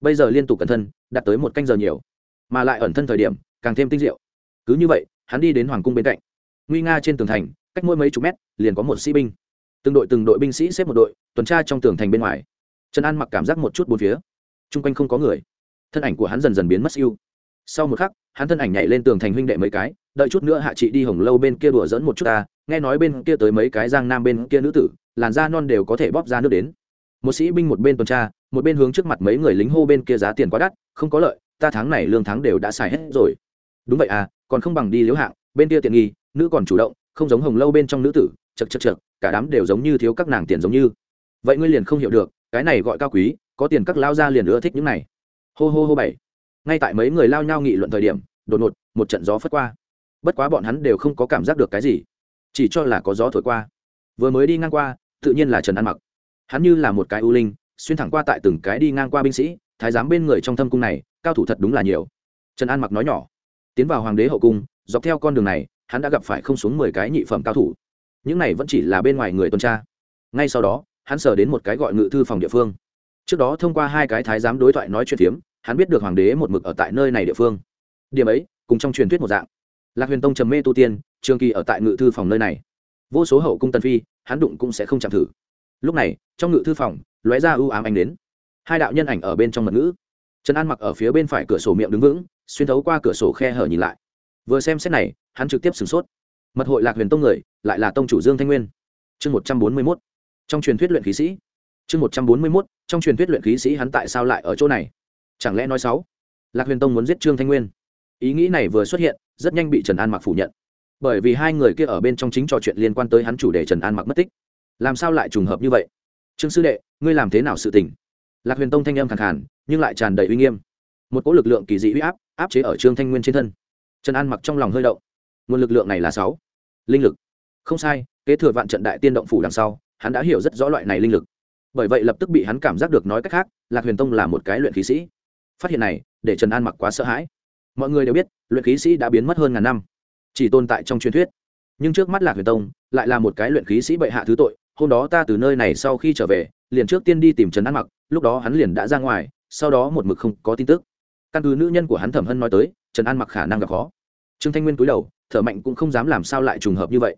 [SPEAKER 1] Bây giờ liên tục cẩn thân, đạt tới một canh giờ nhiều. Mà lại ẩn thân thời điểm, càng thêm tinh diệu. Cứ như vậy, hắn đi đến hoàng cung bên cạnh. Nguy nga trên tường thành, cách mỗi mấy chục mét, liền có một sĩ binh. Từng đội từng đội binh sĩ xếp một đội, tuần tra trong tường thành bên ngoài trần an mặc cảm giác một chút bốn phía. Chung quanh không có người. Thân ảnh của hắn dần dần biến mất siêu. Sau một khắc, hắn thân ảnh nhảy lên tường thành huynh đệ mấy cái, đợi chút nữa hạ chị đi hồng lâu bên kia đùa dẫn một chút ta, nghe nói bên kia tới mấy cái giang nam bên kia nữ tử, làn da non đều có thể bóp ra nước đến. Một sĩ binh một bên tuần tra, một bên hướng trước mặt mấy người lính hô bên kia giá tiền quá đắt, không có lợi, ta tháng này lương tháng đều đã xài hết rồi. Đúng vậy à còn không bằng đi liếu hạng, bên kia tiện nghi, nữ còn chủ động, không giống hồng lâu bên trong nữ tử, chật chật chật, cả đám đều giống như thiếu các nàng tiền giống như. Vậy ngươi liền không hiểu được cái này gọi cao quý, có tiền các lao ra liền ưa thích những này. Hô hô hô bảy. Ngay tại mấy người lao nhau nghị luận thời điểm, đột ngột, một trận gió phất qua. Bất quá bọn hắn đều không có cảm giác được cái gì, chỉ cho là có gió thổi qua. Vừa mới đi ngang qua, tự nhiên là trần an mặc. Hắn như là một cái ưu linh, xuyên thẳng qua tại từng cái đi ngang qua binh sĩ, thái giám bên người trong thâm cung này, cao thủ thật đúng là nhiều. Trần an mặc nói nhỏ, tiến vào hoàng đế hậu cung, dọc theo con đường này, hắn đã gặp phải không xuống mười cái nhị phẩm cao thủ. Những này vẫn chỉ là bên ngoài người tuần tra. Ngay sau đó hắn sở đến một cái gọi ngự thư phòng địa phương. Trước đó thông qua hai cái thái giám đối thoại nói chuyện phiếm, hắn biết được hoàng đế một mực ở tại nơi này địa phương. Điểm ấy, cùng trong truyền thuyết một dạng. Lạc huyền tông trầm mê tu tiên, trường kỳ ở tại ngự thư phòng nơi này. Vô số hậu cung tân phi, hắn đụng cũng sẽ không chạm thử. Lúc này, trong ngự thư phòng, lóe ra ưu ám anh đến hai đạo nhân ảnh ở bên trong mật ngữ. Trần an mặc ở phía bên phải cửa sổ miệng đứng vững, xuyên thấu qua cửa sổ khe hở nhìn lại. Vừa xem xét này, hắn trực tiếp sửng sốt. Mật hội lạc huyền tông người, lại là tông chủ dương thanh nguyên. Chương một trăm bốn mươi mốt trong truyền thuyết luyện khí sĩ. Chương một trăm bốn mươi mốt, trong truyền thuyết luyện khí sĩ hắn tại sao lại ở chỗ này? Chẳng lẽ nói sáu lạc huyền tông muốn giết trương thanh nguyên. Ý nghĩ này vừa xuất hiện, rất nhanh bị trần an mặc phủ nhận. Bởi vì hai người kia ở bên trong chính trò chuyện liên quan tới hắn chủ đề trần an mặc mất tích. Làm sao lại trùng hợp như vậy? Trương sư đệ, ngươi làm thế nào sự tình? Lạc huyền tông thanh âm khẳng hẳn nhưng lại tràn đầy uy nghiêm. Một cỗ lực lượng kỳ dị uy áp áp chế ở trương thanh nguyên trên thân. Trần an mặc trong lòng hơi động. Nguồn lực lượng này là sáu. Linh lực. Không sai, kế thừa vạn trận đại tiên động phủ đằng sau hắn đã hiểu rất rõ loại này linh lực. Bởi vậy lập tức bị hắn cảm giác được nói cách khác, lạc huyền tông là một cái luyện khí sĩ. Phát hiện này, để trần an mặc quá sợ hãi. Mọi người đều biết, luyện khí sĩ đã biến mất hơn ngàn năm, chỉ tồn tại trong truyền thuyết. Nhưng trước mắt lạc huyền tông lại là một cái luyện khí sĩ bệ hạ thứ tội, hôm đó ta từ nơi này sau khi trở về, liền trước tiên đi tìm trần an mặc, lúc đó hắn liền đã ra ngoài, sau đó một mực không có tin tức. Căn cứ nữ nhân của hắn thẩm hân nói tới, trần an mặc khả năng gặp khó. Trương thanh nguyên cúi đầu, thở mạnh cũng không dám làm sao lại trùng hợp như vậy.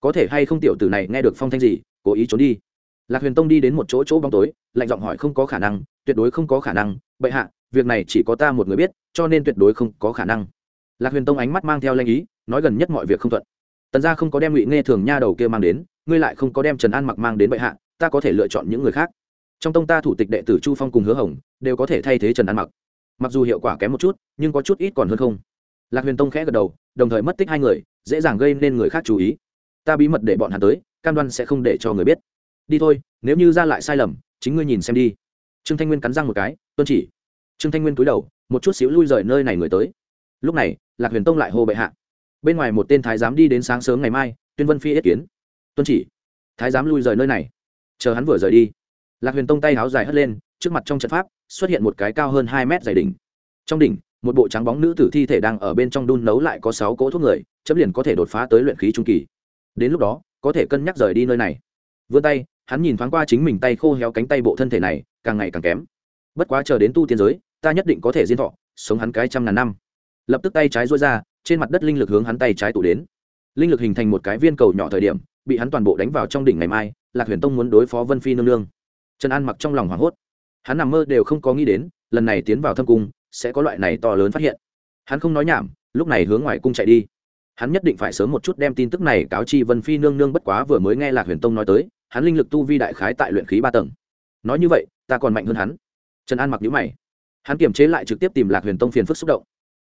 [SPEAKER 1] Có thể hay không tiểu tử này nghe được phong thanh gì cố ý trốn đi. Lạc huyền tông đi đến một chỗ chỗ bóng tối, lạnh giọng hỏi không có khả năng, tuyệt đối không có khả năng, bệ hạ, việc này chỉ có ta một người biết, cho nên tuyệt đối không có khả năng. Lạc huyền tông ánh mắt mang theo lanh ý, nói gần nhất mọi việc không thuận. Tần gia không có đem ngụy nghe thường nha đầu kia mang đến, ngươi lại không có đem trần an mặc mang đến bệ hạ, ta có thể lựa chọn những người khác. Trong tông ta thủ tịch đệ tử chu phong cùng hứa hồng, đều có thể thay thế trần an mặc. Mặc dù hiệu quả kém một chút, nhưng có chút ít còn hơn không. Lạc huyền tông khẽ gật đầu, đồng thời mất tích hai người, dễ dàng gây nên người khác chú ý. Ta bí mật để bọn hắn tới cam đoan sẽ không để cho người biết. Đi thôi, nếu như ra lại sai lầm, chính ngươi nhìn xem đi. Trương thanh nguyên cắn răng một cái, tuân chỉ. Trương thanh nguyên cúi đầu, một chút xíu lui rời nơi này người tới. Lúc này, lạc huyền tông lại hô bệ hạ. Bên ngoài một tên thái giám đi đến sáng sớm ngày mai, tuyên vân phi yết kiến. Tuân chỉ. Thái giám lui rời nơi này. Chờ hắn vừa rời đi, lạc huyền tông tay háo dài hất lên, trước mặt trong trận pháp xuất hiện một cái cao hơn hai mét dày đỉnh. Trong đỉnh, một bộ trắng bóng nữ tử thi thể đang ở bên trong đun nấu lại có sáu cỗ thuốc người, chấm liền có thể đột phá tới luyện khí trung kỳ. Đến lúc đó có thể cân nhắc rời đi nơi này. Vươn tay, hắn nhìn thoáng qua chính mình tay khô héo cánh tay bộ thân thể này, càng ngày càng kém. Bất quá chờ đến tu tiên giới, ta nhất định có thể diên thọ, sống hắn cái trăm ngàn năm. Lập tức tay trái rối ra, trên mặt đất linh lực hướng hắn tay trái tụ đến. Linh lực hình thành một cái viên cầu nhỏ thời điểm, bị hắn toàn bộ đánh vào trong đỉnh ngày mai, lạc huyền tông muốn đối phó vân phi nương nương. Trần an mặc trong lòng hoảng hốt. Hắn nằm mơ đều không có nghĩ đến, lần này tiến vào thâm cung, sẽ có loại này to lớn phát hiện. Hắn không nói nhảm, lúc này hướng ngoài cung chạy đi hắn nhất định phải sớm một chút đem tin tức này cáo chi vân phi nương nương bất quá vừa mới nghe lạc huyền tông nói tới, hắn linh lực tu vi đại khái tại luyện khí ba tầng. Nói như vậy, ta còn mạnh hơn hắn. Trần an mặc nhữ mày. Hắn kiềm chế lại trực tiếp tìm lạc huyền tông phiền phức xúc động.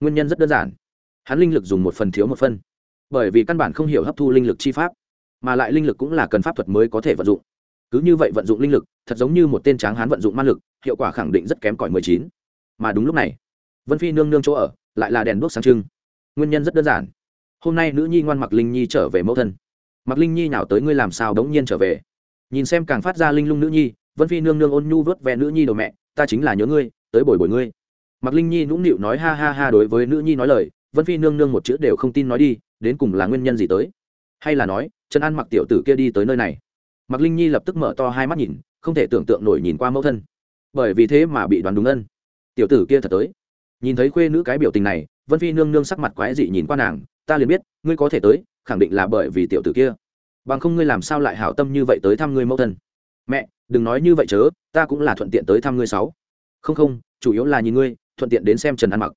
[SPEAKER 1] Nguyên nhân rất đơn giản. Hắn linh lực dùng một phần thiếu một phân bởi vì căn bản không hiểu hấp thu linh lực chi pháp, mà lại linh lực cũng là cần pháp thuật mới có thể vận dụng. Cứ như vậy vận dụng linh lực, thật giống như một tên tráng hắn vận dụng ma lực, hiệu quả khẳng định rất kém cỏi mười chín. Mà đúng lúc này, vân phi nương nương chỗ ở, lại là đèn đuốc sáng trưng. Nguyên nhân rất đơn giản hôm nay nữ nhi ngoan mặc linh nhi trở về mẫu thân mặc linh nhi nào tới ngươi làm sao đống nhiên trở về nhìn xem càng phát ra linh lung nữ nhi vân phi nương nương ôn nhu vớt vẹ nữ nhi đầu mẹ ta chính là nhớ ngươi tới bồi bồi ngươi mặc linh nhi nũng nịu nói ha ha ha đối với nữ nhi nói lời vân phi nương nương một chữ đều không tin nói đi đến cùng là nguyên nhân gì tới hay là nói trần an mặc tiểu tử kia đi tới nơi này mặc linh nhi lập tức mở to hai mắt nhìn không thể tưởng tượng nổi nhìn qua mẫu thân bởi vì thế mà bị đoán đúng ân tiểu tử kia thật tới nhìn thấy khuê nữ cái biểu tình này vân phi nương nương sắc mặt quái dị nhìn qua nàng ta liền biết, ngươi có thể tới, khẳng định là bởi vì tiểu tử kia. Bằng không ngươi làm sao lại hảo tâm như vậy tới thăm ngươi mẫu thân? Mẹ, đừng nói như vậy chớ, ta cũng là thuận tiện tới thăm ngươi sáu. Không không, chủ yếu là nhìn ngươi, thuận tiện đến xem trần an mặc.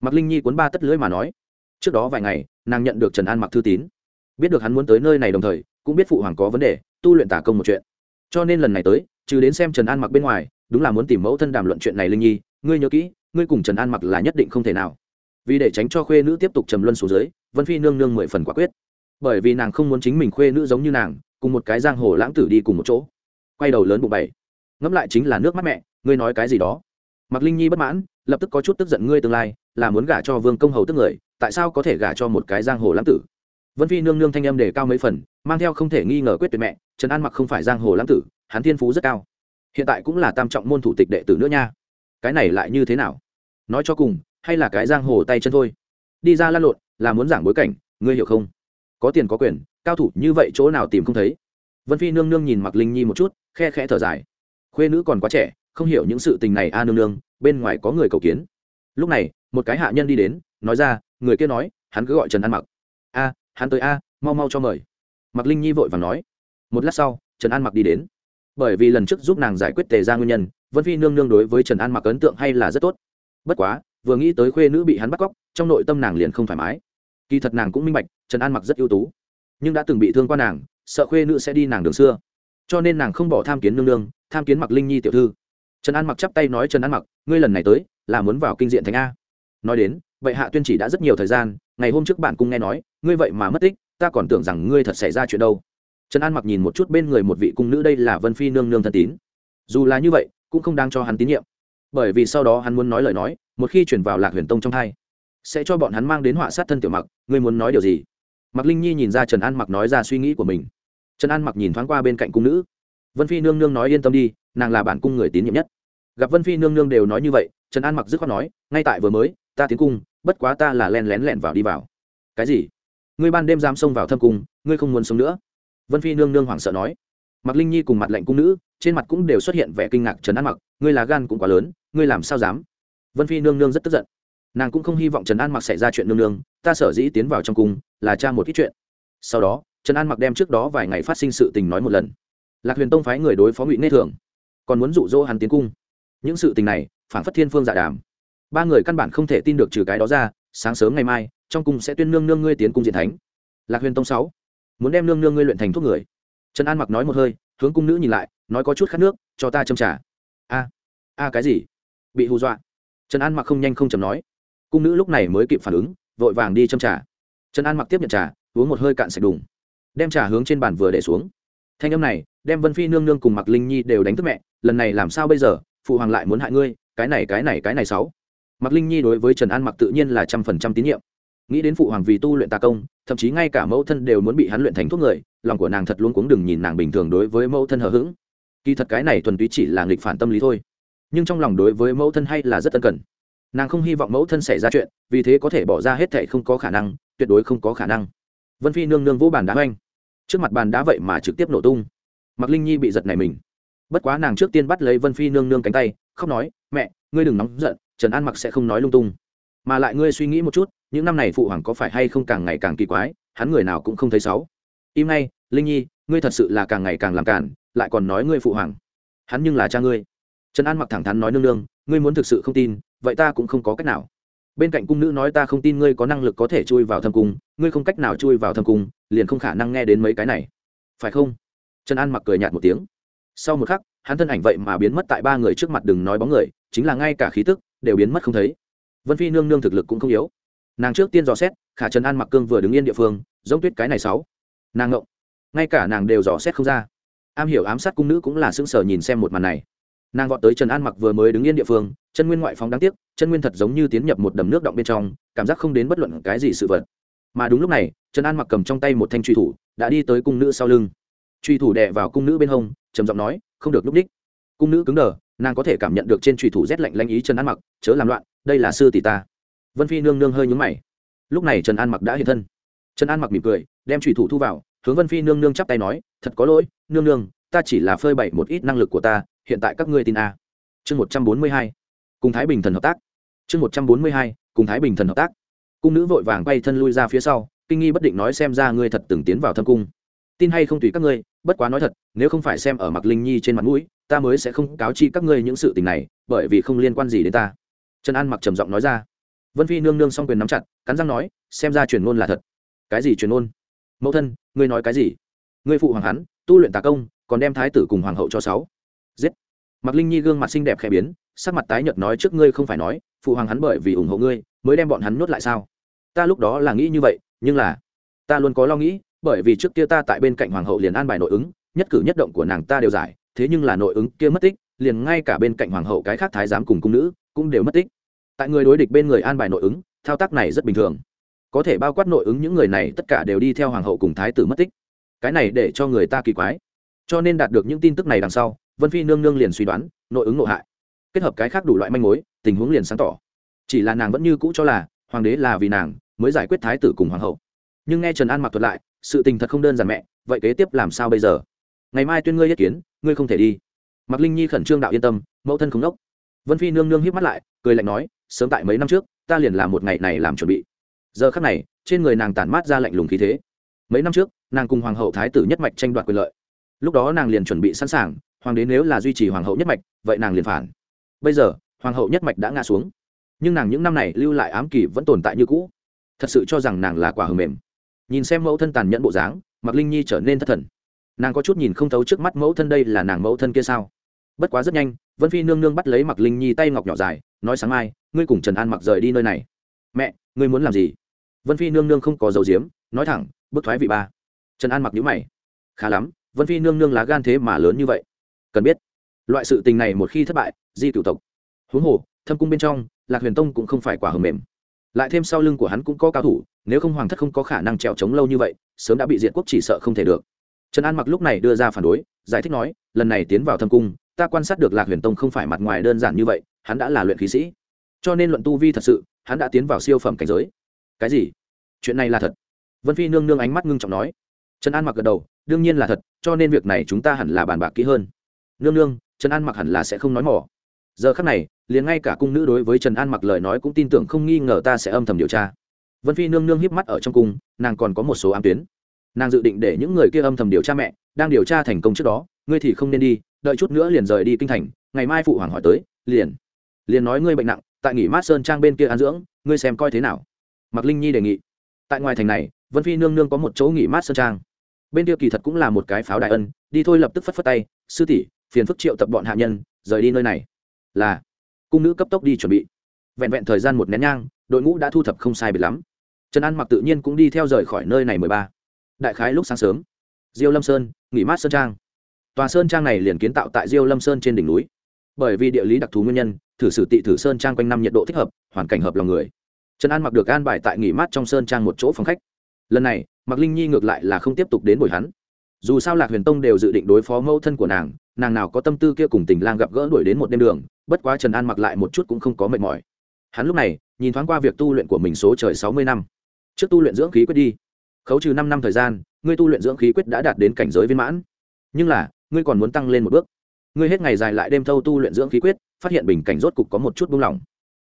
[SPEAKER 1] Mặc linh nhi cuốn ba tất lưỡi mà nói. Trước đó vài ngày, nàng nhận được trần an mặc thư tín. Biết được hắn muốn tới nơi này đồng thời, cũng biết phụ hoàng có vấn đề, tu luyện tả công một chuyện. Cho nên lần này tới, trừ đến xem trần an mặc bên ngoài, đúng là muốn tìm mẫu thân đàm luận chuyện này linh nhi. Ngươi nhớ kỹ, ngươi cùng trần an mặc là nhất định không thể nào vì để tránh cho khuê nữ tiếp tục trầm luân xuống dưới, vân phi nương nương mười phần quả quyết. Bởi vì nàng không muốn chính mình khuê nữ giống như nàng, cùng một cái giang hồ lãng tử đi cùng một chỗ. Quay đầu lớn bụng bảy ngẫm lại chính là nước mắt mẹ, ngươi nói cái gì đó? Mặc linh nhi bất mãn, lập tức có chút tức giận ngươi tương lai, là muốn gả cho vương công hầu tức người, tại sao có thể gả cho một cái giang hồ lãng tử? Vân phi nương nương thanh âm đề cao mấy phần, mang theo không thể nghi ngờ quyết tuyệt mẹ, trần an mặc không phải giang hồ lãng tử, hắn thiên phú rất cao. Hiện tại cũng là tam trọng môn thủ tịch đệ tử nữa nha. Cái này lại như thế nào? Nói cho cùng hay là cái giang hồ tay chân thôi. Đi ra lăn lộn, là muốn giảng bối cảnh, ngươi hiểu không? Có tiền có quyền, cao thủ như vậy chỗ nào tìm không thấy? Vân phi nương nương nhìn mặc linh nhi một chút, khe khẽ thở dài. Khuê nữ còn quá trẻ, không hiểu những sự tình này a à, nương nương, bên ngoài có người cầu kiến. Lúc này, một cái hạ nhân đi đến, nói ra, người kia nói, hắn cứ gọi trần an mặc. A, hắn tới a, mau mau cho mời. Mặc linh nhi vội và nói. Một lát sau, trần an mặc đi đến. Bởi vì lần trước giúp nàng giải quyết tề ra nguyên nhân, vân phi nương nương đối với trần an mặc ấn tượng hay là rất tốt. Bất quá vừa nghĩ tới khuê nữ bị hắn bắt cóc, trong nội tâm nàng liền không thoải mái. Kỳ thật nàng cũng minh bạch, trần an mặc rất ưu tú, nhưng đã từng bị thương qua nàng, sợ khuê nữ sẽ đi nàng đường xưa. Cho nên nàng không bỏ tham kiến nương nương, tham kiến mặc linh nhi tiểu thư. Trần an mặc chắp tay nói, trần an mặc, ngươi lần này tới là muốn vào kinh diện thành a. Nói đến, vậy hạ tuyên chỉ đã rất nhiều thời gian, ngày hôm trước bạn cũng nghe nói, ngươi vậy mà mất tích, ta còn tưởng rằng ngươi thật xảy ra chuyện đâu. Trần an mặc nhìn một chút bên người một vị cung nữ, đây là vân phi nương nương thân tín. Dù là như vậy, cũng không đang cho hắn tín nhiệm bởi vì sau đó hắn muốn nói lời nói, một khi chuyển vào lạc huyền tông trong hai sẽ cho bọn hắn mang đến họa sát thân tiểu mặc, ngươi muốn nói điều gì? Mặc linh nhi nhìn ra trần an mặc nói ra suy nghĩ của mình. Trần an mặc nhìn thoáng qua bên cạnh cung nữ. Vân phi nương nương nói yên tâm đi, nàng là bản cung người tín nhiệm nhất. Gặp vân phi nương nương đều nói như vậy, trần an mặc dứt khoát nói, ngay tại vừa mới, ta tiến cung, bất quá ta là len lén lẹn vào đi vào. Cái gì? Ngươi ban đêm dám xông vào thâm cung, ngươi không muốn sống nữa? Vân phi nương nương hoảng sợ nói. Mặc linh nhi cùng mặt lệnh cung nữ, trên mặt cũng đều xuất hiện vẻ kinh ngạc trần an mặc, ngươi là gan cũng quá lớn ngươi làm sao dám? Vân phi nương nương rất tức giận. Nàng cũng không hy vọng trần an mặc xảy ra chuyện nương nương, ta sở dĩ tiến vào trong cung là cha một ít chuyện. Sau đó, trần an mặc đem trước đó vài ngày phát sinh sự tình nói một lần. Lạc huyền tông phái người đối phó ngụy nê thường, còn muốn dụ dỗ hắn tiến cung. Những sự tình này, phản phất thiên phương dạ đàm. Ba người căn bản không thể tin được trừ cái đó ra, sáng sớm ngày mai, trong cung sẽ tuyên nương nương ngươi tiến cung diện thánh. Lạc huyền tông sáu, muốn đem nương nương ngươi luyện thành thuốc người. Trần an mặc nói một hơi, hướng cung nữ nhìn lại, nói có chút khát nước, cho ta châm trả a a cái gì? Bị hù dọa. Trần an mặc không nhanh không chầm nói. Cung nữ lúc này mới kịp phản ứng, vội vàng đi châm trà. trần an mặc tiếp nhận trà, uống một hơi cạn sạch đùng. Đem trà hướng trên bàn vừa để xuống. Thanh âm này, đem vân phi nương nương cùng mặc linh nhi đều đánh thức mẹ, lần này làm sao bây giờ, phụ hoàng lại muốn hại ngươi, cái này cái này cái này sáu. Mặc linh nhi đối với trần an mặc tự nhiên là trăm phần trăm tín nhiệm. Nghĩ đến phụ hoàng vì tu luyện tà công, thậm chí ngay cả mẫu thân đều muốn bị hắn luyện thành thuốc người, lòng của nàng thật luôn cuống đừng nhìn nàng bình thường đối với mẫu thân hờ hững. Kỳ thật cái này thuần túy chỉ là nghịch phản tâm lý thôi nhưng trong lòng đối với mẫu thân hay là rất ân cần. Nàng không hy vọng mẫu thân xảy ra chuyện, vì thế có thể bỏ ra hết thệ không có khả năng, tuyệt đối không có khả năng. Vân phi nương nương vỗ bàn đá oanh. Trước mặt bàn đá vậy mà trực tiếp nổ tung. Mặc linh nhi bị giật này mình. Bất quá nàng trước tiên bắt lấy vân phi nương nương cánh tay, khóc nói, mẹ, ngươi đừng nóng giận, trần an mặc sẽ không nói lung tung. Mà lại ngươi suy nghĩ một chút, những năm này phụ hoàng có phải hay không càng ngày càng kỳ quái, hắn người nào cũng không thấy xấu. Im ngay, linh nhi, ngươi thật sự là càng ngày càng làm cản lại còn nói ngươi phụ hoàng. Hắn nhưng là cha ngươi trần an mặc thẳng thắn nói nương nương ngươi muốn thực sự không tin vậy ta cũng không có cách nào bên cạnh cung nữ nói ta không tin ngươi có năng lực có thể chui vào thâm cung ngươi không cách nào chui vào thâm cung liền không khả năng nghe đến mấy cái này phải không trần an mặc cười nhạt một tiếng sau một khắc hắn thân ảnh vậy mà biến mất tại ba người trước mặt đừng nói bóng người chính là ngay cả khí tức đều biến mất không thấy vân phi nương nương thực lực cũng không yếu nàng trước tiên dò xét khả trần an mặc cương vừa đứng yên địa phương giống tuyết cái này sáu nàng ngộng ngay cả nàng đều dò xét không ra am hiểu ám sát cung nữ cũng là sững sờ nhìn xem một màn này nàng vọt tới trần an mặc vừa mới đứng yên địa phương, chân nguyên ngoại phóng đáng tiếc, chân nguyên thật giống như tiến nhập một đầm nước động bên trong, cảm giác không đến bất luận cái gì sự vật. Mà đúng lúc này, trần an mặc cầm trong tay một thanh truy thủ, đã đi tới cung nữ sau lưng. Truy thủ đè vào cung nữ bên hông, trầm giọng nói, không được núp đích. Cung nữ cứng đờ, nàng có thể cảm nhận được trên truy thủ rét lạnh lanh ý trần an mặc, chớ làm loạn, đây là sư tỷ ta. Vân phi nương nương hơi nhúng mày. Lúc này trần an mặc đã hiện thân. Trần an mặc mỉm cười, đem truy thủ thu vào, hướng vân phi nương nương chắp tay nói, thật có lỗi, nương nương, ta chỉ là phơi bày một ít năng lực của ta hiện tại các ngươi tin a. Chương một trăm bốn mươi hai, cùng thái bình thần hợp tác. Chương một trăm bốn mươi hai, cùng thái bình thần hợp tác. Cung nữ vội vàng bay thân lui ra phía sau, kinh nghi bất định nói xem ra ngươi thật từng tiến vào thâm cung. Tin hay không tùy các ngươi, bất quá nói thật, nếu không phải xem ở mặc linh nhi trên mặt mũi, ta mới sẽ không cáo chi các ngươi những sự tình này, bởi vì không liên quan gì đến ta. Trần an mặc trầm giọng nói ra. Vân phi nương nương s o n g quyền nắm chặt, cắn răng nói, xem ra truyền ngôn là thật. Cái gì truyền ngôn? Mẫu thân, ngươi nói cái gì? Ngươi phụ hoàng hắn, tu luyện tà công, còn đem thái tử cùng hoàng hậu cho sáu giết. Mặc linh nhi gương mặt xinh đẹp khẽ biến, sắc mặt tái nhợt nói trước ngươi không phải nói, phụ hoàng hắn bởi vì ủng hộ ngươi, mới đem bọn hắn nuốt lại sao? Ta lúc đó là nghĩ như vậy, nhưng là, ta luôn có lo nghĩ, bởi vì trước kia ta tại bên cạnh hoàng hậu liền an bài nội ứng, nhất cử nhất động của nàng ta đều giải, thế nhưng là nội ứng kia mất tích, liền ngay cả bên cạnh hoàng hậu cái khác thái giám cùng cung nữ cũng đều mất tích. Tại người đối địch bên người an bài nội ứng, thao tác này rất bình thường. Có thể bao quát nội ứng những người này, tất cả đều đi theo hoàng hậu cùng thái tử mất tích. Cái này để cho người ta kỳ quái. Cho nên đạt được những tin tức này đằng sau vân phi nương nương liền suy đoán nội ứng nội hại kết hợp cái khác đủ loại manh mối tình huống liền sáng tỏ chỉ là nàng vẫn như cũ cho là hoàng đế là vì nàng mới giải quyết thái tử cùng hoàng hậu nhưng nghe trần an mặc thuật lại sự tình thật không đơn giản mẹ vậy kế tiếp làm sao bây giờ ngày mai tuyên ngươi yết kiến ngươi không thể đi mặc linh nhi khẩn trương đạo yên tâm mẫu thân không đốc vân phi nương nương hiếp mắt lại cười lạnh nói sớm tại mấy năm trước ta liền làm một ngày này làm chuẩn bị giờ khắc này trên người nàng tản mát ra lạnh lùng khí thế mấy năm trước nàng cùng hoàng hậu thái tử nhất mạch tranh đoạt quyền lợi lúc đó nàng liền chuẩn bị sẵn sàng hoàng đế nếu là duy trì hoàng hậu nhất mạch, vậy nàng liền phản. Bây giờ, hoàng hậu nhất mạch đã ngã xuống. Nhưng nàng những năm này lưu lại ám kỳ vẫn tồn tại như cũ. Thật sự cho rằng nàng là quả hờ mềm. Nhìn xem mẫu thân tàn nhẫn bộ dáng mặc linh nhi trở nên thất thần. Nàng có chút nhìn không thấu trước mắt mẫu thân đây là nàng mẫu thân kia sao. Bất quá rất nhanh, vân phi nương nương bắt lấy mặc linh nhi tay ngọc nhỏ dài, nói sáng mai, ngươi cùng trần an mặc rời đi nơi này. Mẹ, ngươi muốn làm gì? Vân phi nương nương không có dầu diếm, nói thẳng, bức thoái vị ba. Trần an mặc nhữ mày. Khá lắm, vân phi nương nương lá gan thế mà lớn như vậy cần biết. Loại sự tình này một khi thất bại, di cựu tộc. Huống hồ, thâm cung bên trong, lạc huyền tông cũng không phải quả hầm mềm. Lại thêm sau lưng của hắn cũng có cao thủ, nếu không hoàng thất không có khả năng trèo trống lâu như vậy, sớm đã bị diện quốc chỉ sợ không thể được. Trần an mặc lúc này đưa ra phản đối, giải thích nói, lần này tiến vào thâm cung, ta quan sát được lạc huyền tông không phải mặt ngoài đơn giản như vậy, hắn đã là luyện khí sĩ. Cho nên luận tu vi thật sự, hắn đã tiến vào siêu phẩm cảnh giới. Cái gì? Chuyện này là thật. Vân phi nương nương ánh mắt ngưng trọng nói. Trần an mặc gật đầu, đương nhiên là thật, cho nên việc này chúng ta hẳn là bàn bạc kỹ hơn nương nương, trần an mặc hẳn là sẽ không nói mỏ. Giờ khắc này, liền ngay cả cung nữ đối với trần an mặc lời nói cũng tin tưởng không nghi ngờ ta sẽ âm thầm điều tra. Vân phi nương nương hiếp mắt ở trong cung, nàng còn có một số ám tuyến. Nàng dự định để những người kia âm thầm điều tra mẹ, đang điều tra thành công trước đó, ngươi thì không nên đi, đợi chút nữa liền rời đi kinh thành, ngày mai phụ hoàng hỏi tới, liền liền nói ngươi bệnh nặng, tại nghỉ mát sơn trang bên kia an dưỡng, ngươi xem coi thế nào. Mạc linh nhi đề nghị. Tại ngoài thành này, vân phi nương nương có một chỗ nghỉ mát sơn trang. Bên kia kỳ thật cũng là một cái pháo đại ân, đi thôi lập tức phất phất tay, sư tỷ phiền phức triệu tập bọn hạ nhân, rời đi nơi này. Là, cung nữ cấp tốc đi chuẩn bị. Vẹn vẹn thời gian một nén nhang, đội ngũ đã thu thập không sai biệt lắm. Trần an mặc tự nhiên cũng đi theo rời khỏi nơi này mười ba. Đại khái lúc sáng sớm, diêu lâm sơn, nghỉ mát sơn trang. Tòa sơn trang này liền kiến tạo tại diêu lâm sơn trên đỉnh núi. Bởi vì địa lý đặc thù nguyên nhân, thử sử tị thử sơn trang quanh năm nhiệt độ thích hợp, hoàn cảnh hợp lòng người. Trần an mặc được an bài tại nghỉ mát trong sơn trang một chỗ phòng khách. Lần này mặc linh nhi ngược lại là không tiếp tục đến buổi hắn. Dù sao lạc huyền tông đều dự định đối phó mẫu thân của nàng nàng nào có tâm tư kia cùng tình lang gặp gỡ đuổi đến một đêm đường, bất quá trần an mặc lại một chút cũng không có mệt mỏi. Hắn lúc này, nhìn thoáng qua việc tu luyện của mình số trời sáu mươi năm. Trước tu luyện dưỡng khí quyết đi. Khấu trừ năm năm thời gian, ngươi tu luyện dưỡng khí quyết đã đạt đến cảnh giới viên mãn. Nhưng là, ngươi còn muốn tăng lên một bước. Ngươi hết ngày dài lại đêm thâu tu luyện dưỡng khí quyết, phát hiện bình cảnh rốt cục có một chút buông lỏng.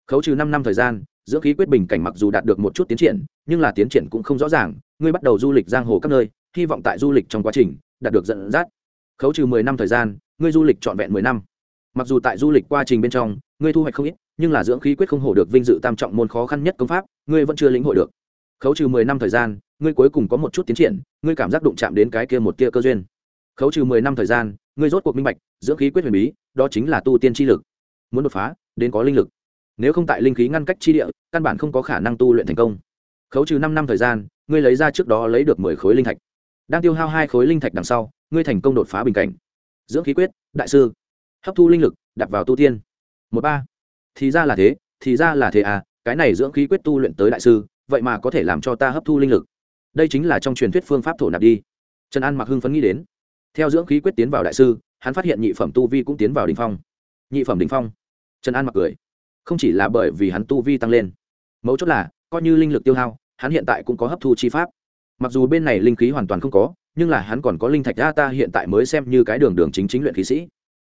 [SPEAKER 1] Khấu trừ năm năm thời gian, dưỡng khí quyết bình cảnh mặc dù đạt được một chút tiến triển, nhưng là tiến triển cũng không rõ ràng, ngươi bắt đầu du lịch giang hồ các nơi, hy vọng tại du lịch trong quá trình đạt được dẫn dắt. Khấu trừ mười năm thời gian ngươi du lịch trọn vẹn mười năm. Mặc dù tại du lịch quá trình bên trong, ngươi thu hoạch không ít, nhưng là dưỡng khí quyết không hổ được vinh dự tam trọng môn khó khăn nhất công pháp, ngươi vẫn chưa lĩnh hội được. Khấu trừ mười năm thời gian, ngươi cuối cùng có một chút tiến triển, ngươi cảm giác đụng chạm đến cái kia một kia cơ duyên. Khấu trừ mười năm thời gian, ngươi rốt cuộc minh bạch, dưỡng khí quyết huyền bí, đó chính là tu tiên chi lực. Muốn đột phá, đến có linh lực. Nếu không tại linh khí ngăn cách chi địa, căn bản không có khả năng tu luyện thành công. Khấu trừ năm năm thời gian, ngươi lấy ra trước đó lấy được mười khối linh thạch. Đang tiêu hao hai khối linh thạch đằng sau, ngươi thành công đột phá bình cảnh dưỡng khí quyết, đại sư. Hấp thu linh lực, đặt vào tu tiên. Một ba. Thì ra là thế, thì ra là thế à cái này dưỡng khí quyết tu luyện tới đại sư, vậy mà có thể làm cho ta hấp thu linh lực. Đây chính là trong truyền thuyết phương pháp thổ nạp đi. Trần an mặc hưng phấn nghĩ đến. Theo dưỡng khí quyết tiến vào đại sư, hắn phát hiện nhị phẩm tu vi cũng tiến vào đình phong. Nhị phẩm đình phong. Trần an mặc cười. Không chỉ là bởi vì hắn tu vi tăng lên. Mấu chốt là, coi như linh lực tiêu hao, hắn hiện tại cũng có hấp thu chi pháp. Mặc dù bên này linh khí hoàn toàn không có nhưng là hắn còn có linh thạch a ta hiện tại mới xem như cái đường đường chính chính luyện khí sĩ.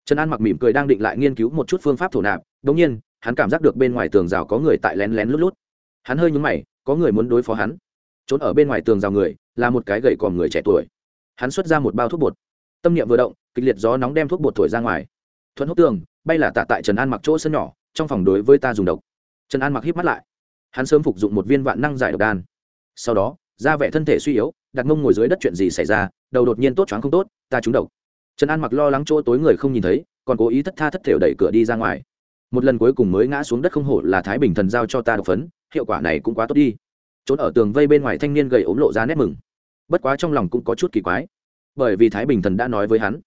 [SPEAKER 1] Trần an mặc mỉm cười đang định lại nghiên cứu một chút phương pháp thổ nạp đ ỗ n g nhiên, hắn cảm giác được bên ngoài tường rào có người tại lén lén lút lút. Hắn hơi nhúng mày, có người muốn đối phó hắn. Trốn ở bên ngoài tường rào người, là một cái gậy còm người trẻ tuổi. Hắn xuất ra một bao thuốc bột. Tâm niệm vừa động, kịch liệt gió nóng đem thuốc bột thổi ra ngoài. Thuận hốc tường, bay là tạ tại trần an mặc chỗ sân nhỏ, trong phòng đối với ta dùng độc. Trần an mặc hít mắt lại. Hắn sớm phục dụng một viên vạn năng giải độc đan. Sau đó ra vẻ thân thể suy yếu đặt mông ngồi dưới đất chuyện gì xảy ra, đầu đột nhiên tốt choáng không tốt, ta trúng độc. Trần an mặc lo lắng chỗ tối người không nhìn thấy, còn cố ý thất tha thất thểu đẩy cửa đi ra ngoài. Một lần cuối cùng mới ngã xuống đất không hổ là thái bình thần giao cho ta độc phấn, hiệu quả này cũng quá tốt đi. Trốn ở tường vây bên ngoài thanh niên gầy ốm lộ ra nét mừng. Bất quá trong lòng cũng có chút kỳ quái, bởi vì thái bình thần đã nói với hắn,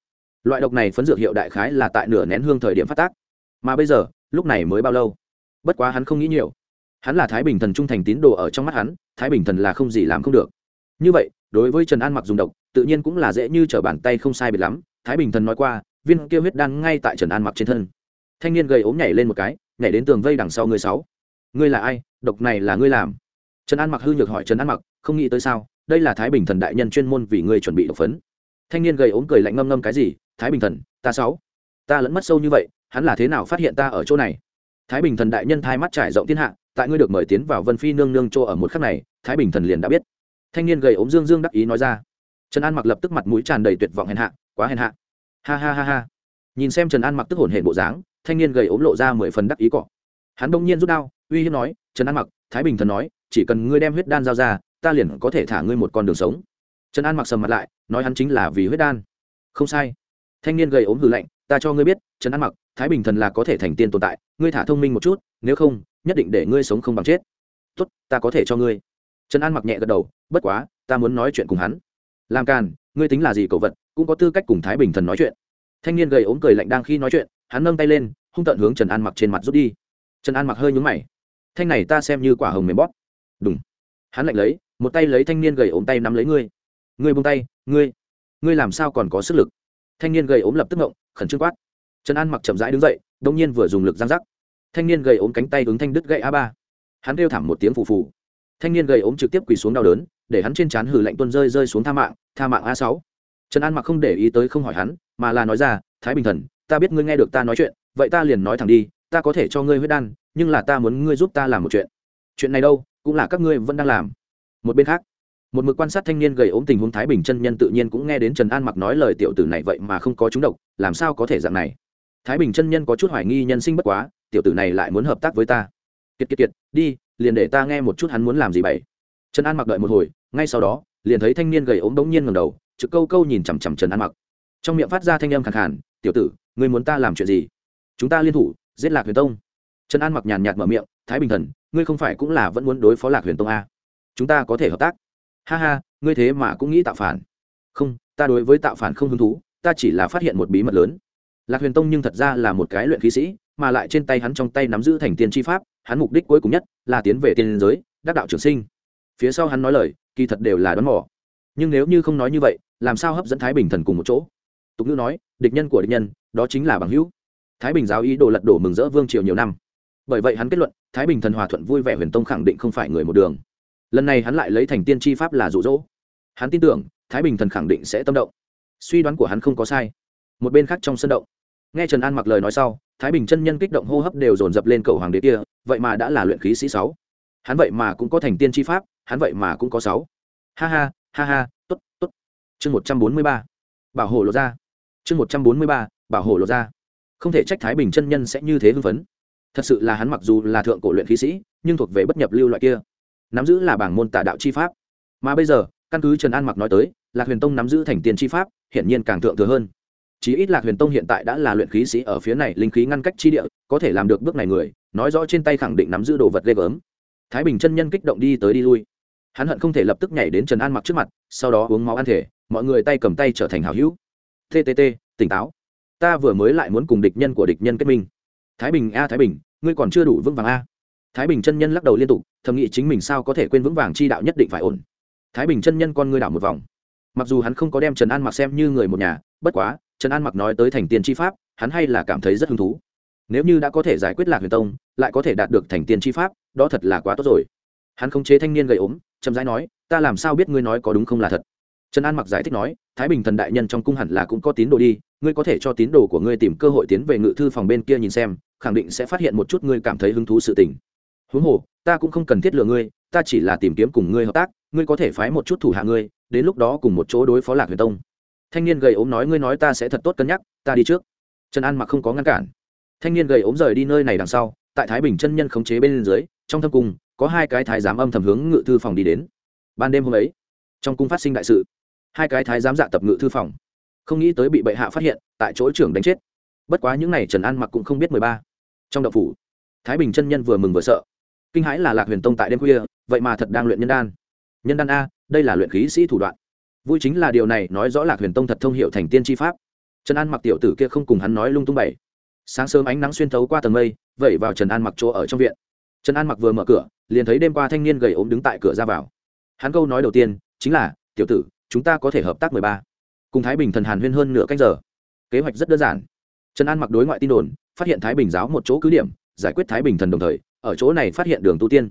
[SPEAKER 1] loại độc này phấn dược hiệu đại khái là tại nửa nén hương thời điểm phát tác. Mà bây giờ, lúc này mới bao lâu? Bất quá hắn không nghĩ nhiều. Hắn là thái bình thần trung thành tín đồ ở trong mắt hắn, thái bình thần là không gì làm không được như vậy, đối với trần an mặc dùng độc, tự nhiên cũng là dễ như t r ở bàn tay không sai biệt lắm. Thái bình thần nói qua, viên kêu huyết đan ngay tại trần an mặc trên thân. Thanh niên gầy ốm nhảy lên một cái, nhảy đến tường vây đằng sau người sáu. Ngươi là ai? Độc này là ngươi làm. Trần an mặc hư nhược hỏi trần an mặc, không nghĩ tới sao? Đây là thái bình thần đại nhân chuyên môn vì ngươi chuẩn bị độc phấn. Thanh niên gầy ốm cười lạnh ngâm ngâm cái gì? Thái bình thần, ta sáu. Ta lẫn mất sâu như vậy, hắn là thế nào phát hiện ta ở chỗ này? Thái bình thần đại nhân thai mắt trải rộng thiên hạ, tại ngươi được mời tiến vào vân phi nương nương chỗ ở một khắc này, thái bình thần liền đã biết thanh niên gầy ốm dương dương đắc ý nói ra. Trần an mặc lập tức mặt mũi tràn đầy tuyệt vọng hèn hạ, quá hèn hạ. Ha ha ha ha. Nhìn xem trần an mặc tức hổn hển bộ dáng, thanh niên gầy ốm lộ ra mười phần đắc ý cọ. Hắn đông nhiên rút đao, uy hiếp nói, trần an mặc, thái bình thần nói, chỉ cần ngươi đem huyết đan giao ra, ta liền có thể thả ngươi một con đường sống. Trần an mặc sầm mặt lại, nói hắn chính là vì huyết đan. Không sai. Thanh niên gầy ốm hư lạnh, ta cho ngươi biết, trần an mặc, thái bình thần là có thể thành tiên tồn tại, ngươi thả thông minh một chút, nếu không, nhất định để ngươi sống không bằng chết. Tốt, ta có thể cho ngươi trần an mặc nhẹ gật đầu, bất quá, ta muốn nói chuyện cùng hắn. Làm càn, ngươi tính là gì cậu vật, cũng có tư cách cùng thái bình thần nói chuyện. Thanh niên gầy ốm cười lạnh đang khi nói chuyện, hắn nâng tay lên, hung tận hướng trần an mặc trên mặt rút đi. Trần an mặc hơi nhúng mày. Thanh này ta xem như quả hồng mềm bóp. Đúng hắn lạnh lấy, một tay lấy thanh niên gầy ốm tay nắm lấy ngươi. Ngươi buông tay, ngươi ngươi làm sao còn có sức lực? Thanh niên gầy ốm lập tức ngộng, khẩn trương quát. Trần an mặc chậm rãi đứng dậy đông nhiên vừa dùng lực giang rắc thanh niên gầy ốm cánh tay ứng thanh đứt gậy a ba. Hắn kêu thảm một tiếng phù phù thanh niên gầy ốm trực tiếp quỳ xuống đau đớn, để hắn trên trán hử lạnh tuân rơi rơi xuống tha mạng tha mạng a sáu. Trần an mặc không để ý tới không hỏi hắn, mà là nói ra, thái bình thần, ta biết ngươi nghe được ta nói chuyện, vậy ta liền nói thẳng đi, ta có thể cho ngươi huyết đan, nhưng là ta muốn ngươi giúp ta làm một chuyện. Chuyện này đâu, cũng là các ngươi vẫn đang làm. Một bên khác, một mực quan sát thanh niên gầy ốm tình huống thái bình chân nhân tự nhiên cũng nghe đến trần an mặc nói lời tiểu tử này vậy mà không có chúng độc, làm sao có thể dạng này? Thái bình chân nhân có chút hoài nghi nhân sinh bất quá, tiểu tử này lại muốn hợp tác với ta. Kiệt kiệt kiệt, đi liền để ta nghe một chút hắn muốn làm gì vậy trần an mặc đợi một hồi, ngay sau đó, liền thấy thanh niên gầy ốm đống nhiên ngầm đầu, trực câu câu nhìn chằm chằm trần an mặc. Trong miệng phát ra thanh âm khẳng khản tiểu tử, ngươi muốn ta làm chuyện gì? Chúng ta liên thủ, giết lạc huyền tông. Trần an mặc nhàn nhạt mở miệng, thái bình thần, ngươi không phải cũng là vẫn muốn đối phó lạc huyền tông a chúng ta có thể hợp tác. Ha ha, ngươi thế mà cũng nghĩ tạo phản. Không, ta đối với tạo phản không hứng thú, ta chỉ là phát hiện một bí mật lớn. Lạc huyền tông nhưng thật ra là một cái luyện khí sĩ mà lại trên tay hắn trong tay nắm giữ thành tiên tri pháp, hắn mục đích cuối cùng nhất là tiến về tiên giới, đắc đạo trường sinh. Phía sau hắn nói lời, kỳ thật đều là đón mỏ nhưng nếu như không nói như vậy, làm sao hấp dẫn thái bình thần cùng một chỗ? Tục ngữ nói, địch nhân của địch nhân, đó chính là bằng hữu. Thái bình giáo ý đồ lật đổ mừng rỡ vương triều nhiều năm. Bởi vậy hắn kết luận, thái bình thần hòa thuận vui vẻ huyền tông khẳng định không phải người một đường. Lần này hắn lại lấy thành tiên tri pháp là rụ rỗ hắn tin tưởng, thái bình thần khẳng định sẽ tâm động. Suy đoán của hắn không có sai. Một bên khác trong sân động nghe trần an mặc lời nói sau, thái bình chân nhân kích động hô hấp đều dồn dập lên cầu hoàng đế kia, vậy mà đã là luyện khí sĩ sáu. Hắn vậy mà cũng có thành tiên tri pháp, hắn vậy mà cũng có sáu. Ha ha ha ha t ố t t ố t chương một trăm bốn mươi ba. Bảo hộ lột ra chương một trăm bốn mươi ba, bảo hộ lột ra không thể trách thái bình chân nhân sẽ như thế hưng phấn. Thật sự là hắn mặc dù là thượng cổ luyện khí sĩ, nhưng thuộc về bất nhập lưu loại kia. Nắm giữ là bảng môn tả đạo chi pháp. Mà bây giờ, căn cứ trần an mặc nói tới, lạc huyền tông nắm giữ thành tiền chi pháp, hiển nhiên càng thượng thừa hơn chí ít lạc huyền tông hiện tại đã là luyện khí sĩ ở phía này, linh khí ngăn cách chi địa, có thể làm được bước này người, nói rõ trên tay khẳng định nắm giữ đồ vật ghê gớm. Thái bình chân nhân kích động đi tới đi lui. Hắn hận không thể lập tức nhảy đến trần an mặc trước mặt, sau đó uống máu ăn thể, mọi người tay cầm tay trở thành hào hữu. Ttt tỉnh táo. Ta vừa mới lại muốn cùng địch nhân của địch nhân kết minh. Thái bình a, thái bình, ngươi còn chưa đủ vững vàng a. Thái bình chân nhân lắc đầu liên tục, thầm nghĩ chính mình sao có thể quên vững vàng chi đạo nhất định phải ổn. Thái bình chân nhân con ngươi đảo một vòng. Mặc dù hắn không có đem trần an mặc xem như người một nhà, bất quá trần an mặc nói tới thành tiên tri pháp, hắn hay là cảm thấy rất hứng thú. Nếu như đã có thể giải quyết lạc huyền tông, lại có thể đạt được thành tiên tri pháp, đó thật là quá tốt rồi. Hắn không chế thanh niên gầy ốm, chậm rãi nói, ta làm sao biết ngươi nói có đúng không là thật? Trần an mặc giải thích nói, thái bình thần đại nhân trong cung hẳn là cũng có tín đồ đi, ngươi có thể cho tín đồ của ngươi tìm cơ hội tiến về ngự thư phòng bên kia nhìn xem, khẳng định sẽ phát hiện một chút ngươi cảm thấy hứng thú sự tình. Huống hồ, ta cũng không cần thiết lừa ngươi, ta chỉ là tìm kiếm cùng ngươi hợp tác, ngươi có thể phái một chút thủ hạ ngươi, đến lúc đó cùng một chỗ đối phó lạc huyền tông thanh niên gầy ốm nói, ngươi nói ta sẽ thật tốt cân nhắc, ta đi trước. Trần an mặc không có ngăn cản. Thanh niên gầy ốm rời đi nơi này đằng sau, tại thái bình chân nhân khống chế bên dưới, trong thâm cung, có hai cái thái giám âm thầm hướng ngự thư phòng đi đến. Ban đêm hôm ấy, trong cung phát sinh đại sự, hai cái thái giám dạ tập ngự thư phòng, không nghĩ tới bị bệ hạ phát hiện, tại chỗ trưởng đánh chết. Bất quá những n à y trần an mặc cũng không biết mười ba. Trong đậu phủ, thái bình chân nhân vừa mừng vừa sợ. Kinh hãi là lạc huyền tông tại đêm khuya, vậy mà thật đang luyện nhân đan. Nhân đan a, đây là luyện khí sĩ thủ đoạn vui chính là điều này, nói rõ lạc huyền tông thật thông hiệu thành tiên tri pháp. Trần an mặc tiểu tử kia không cùng hắn nói lung tung bảy sáng sớm ánh nắng xuyên thấu qua tầng mây, vẩy vào trần an mặc chỗ ở trong viện. Trần an mặc vừa mở cửa, liền thấy đêm qua thanh niên gầy ốm đứng tại cửa ra vào. Hắn câu nói đầu tiên chính là, tiểu tử, chúng ta có thể hợp tác mười ba. Cùng thái bình thần hàn huyên hơn nửa canh giờ. Kế hoạch rất đơn giản. Trần an mặc đối ngoại tin đồn, phát hiện thái bình giáo một chỗ cứ điểm, giải quyết thái bình thần đồng thời, ở chỗ này phát hiện đường tu tiên.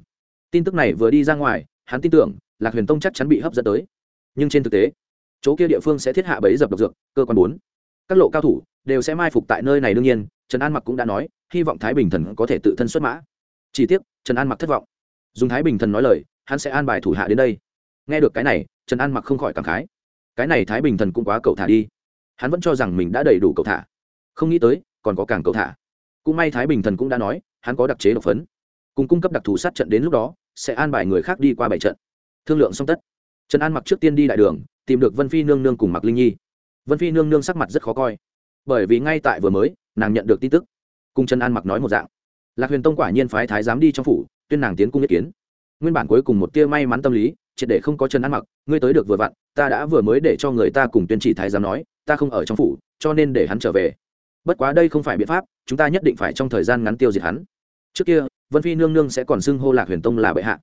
[SPEAKER 1] Tin tức này vừa đi ra ngoài, hắn tin tưởng, lạc huyền tông chắc chắn bị hấp dẫn tới nhưng trên thực tế, chỗ kia địa phương sẽ thiết hạ bẫy dập độc dược, cơ quan bốn. Các lộ cao thủ đều sẽ mai phục tại nơi này đương nhiên, trần an mặc cũng đã nói, hy vọng thái bình thần có thể tự thân xuất mã. Chỉ tiếc, trần an mặc thất vọng. Dùng thái bình thần nói lời, hắn sẽ an bài thủ hạ đến đây. Nghe được cái này, trần an mặc không khỏi cảm khái. Cái này thái bình thần cũng quá cầu thả đi. Hắn vẫn cho rằng mình đã đầy đủ cầu thả. Không nghĩ tới, còn có càng cầu thả. Cũng may thái bình thần cũng đã nói, hắn có đặc chế độc phấn. Cùng cung cấp đặc thù sát trận đến lúc đó, sẽ an bài người khác đi qua bảy trận. Thương lượng xong tất trần an mặc trước tiên đi đại đường, tìm được vân phi nương nương cùng mặc linh nhi. Vân phi nương nương sắc mặt rất khó coi, bởi vì ngay tại vừa mới, nàng nhận được tin tức. Cùng trần an mặc nói một dạng. Lạc huyền tông quả nhiên phái thái giám đi trong phủ, tuyên nàng tiến cung ý kiến. Nguyên bản cuối cùng một tia may mắn tâm lý, triệt để không có trần an mặc, ngươi tới được vừa vặn, ta đã vừa mới để cho người ta cùng tuyên chỉ thái giám nói, ta không ở trong phủ, cho nên để hắn trở về. Bất quá đây không phải biện pháp, chúng ta nhất định phải trong thời gian ngắn tiêu diệt hắn. Trước kia, vân phi nương nương sẽ còn xưng hô lạc huyền tông là bệ hạ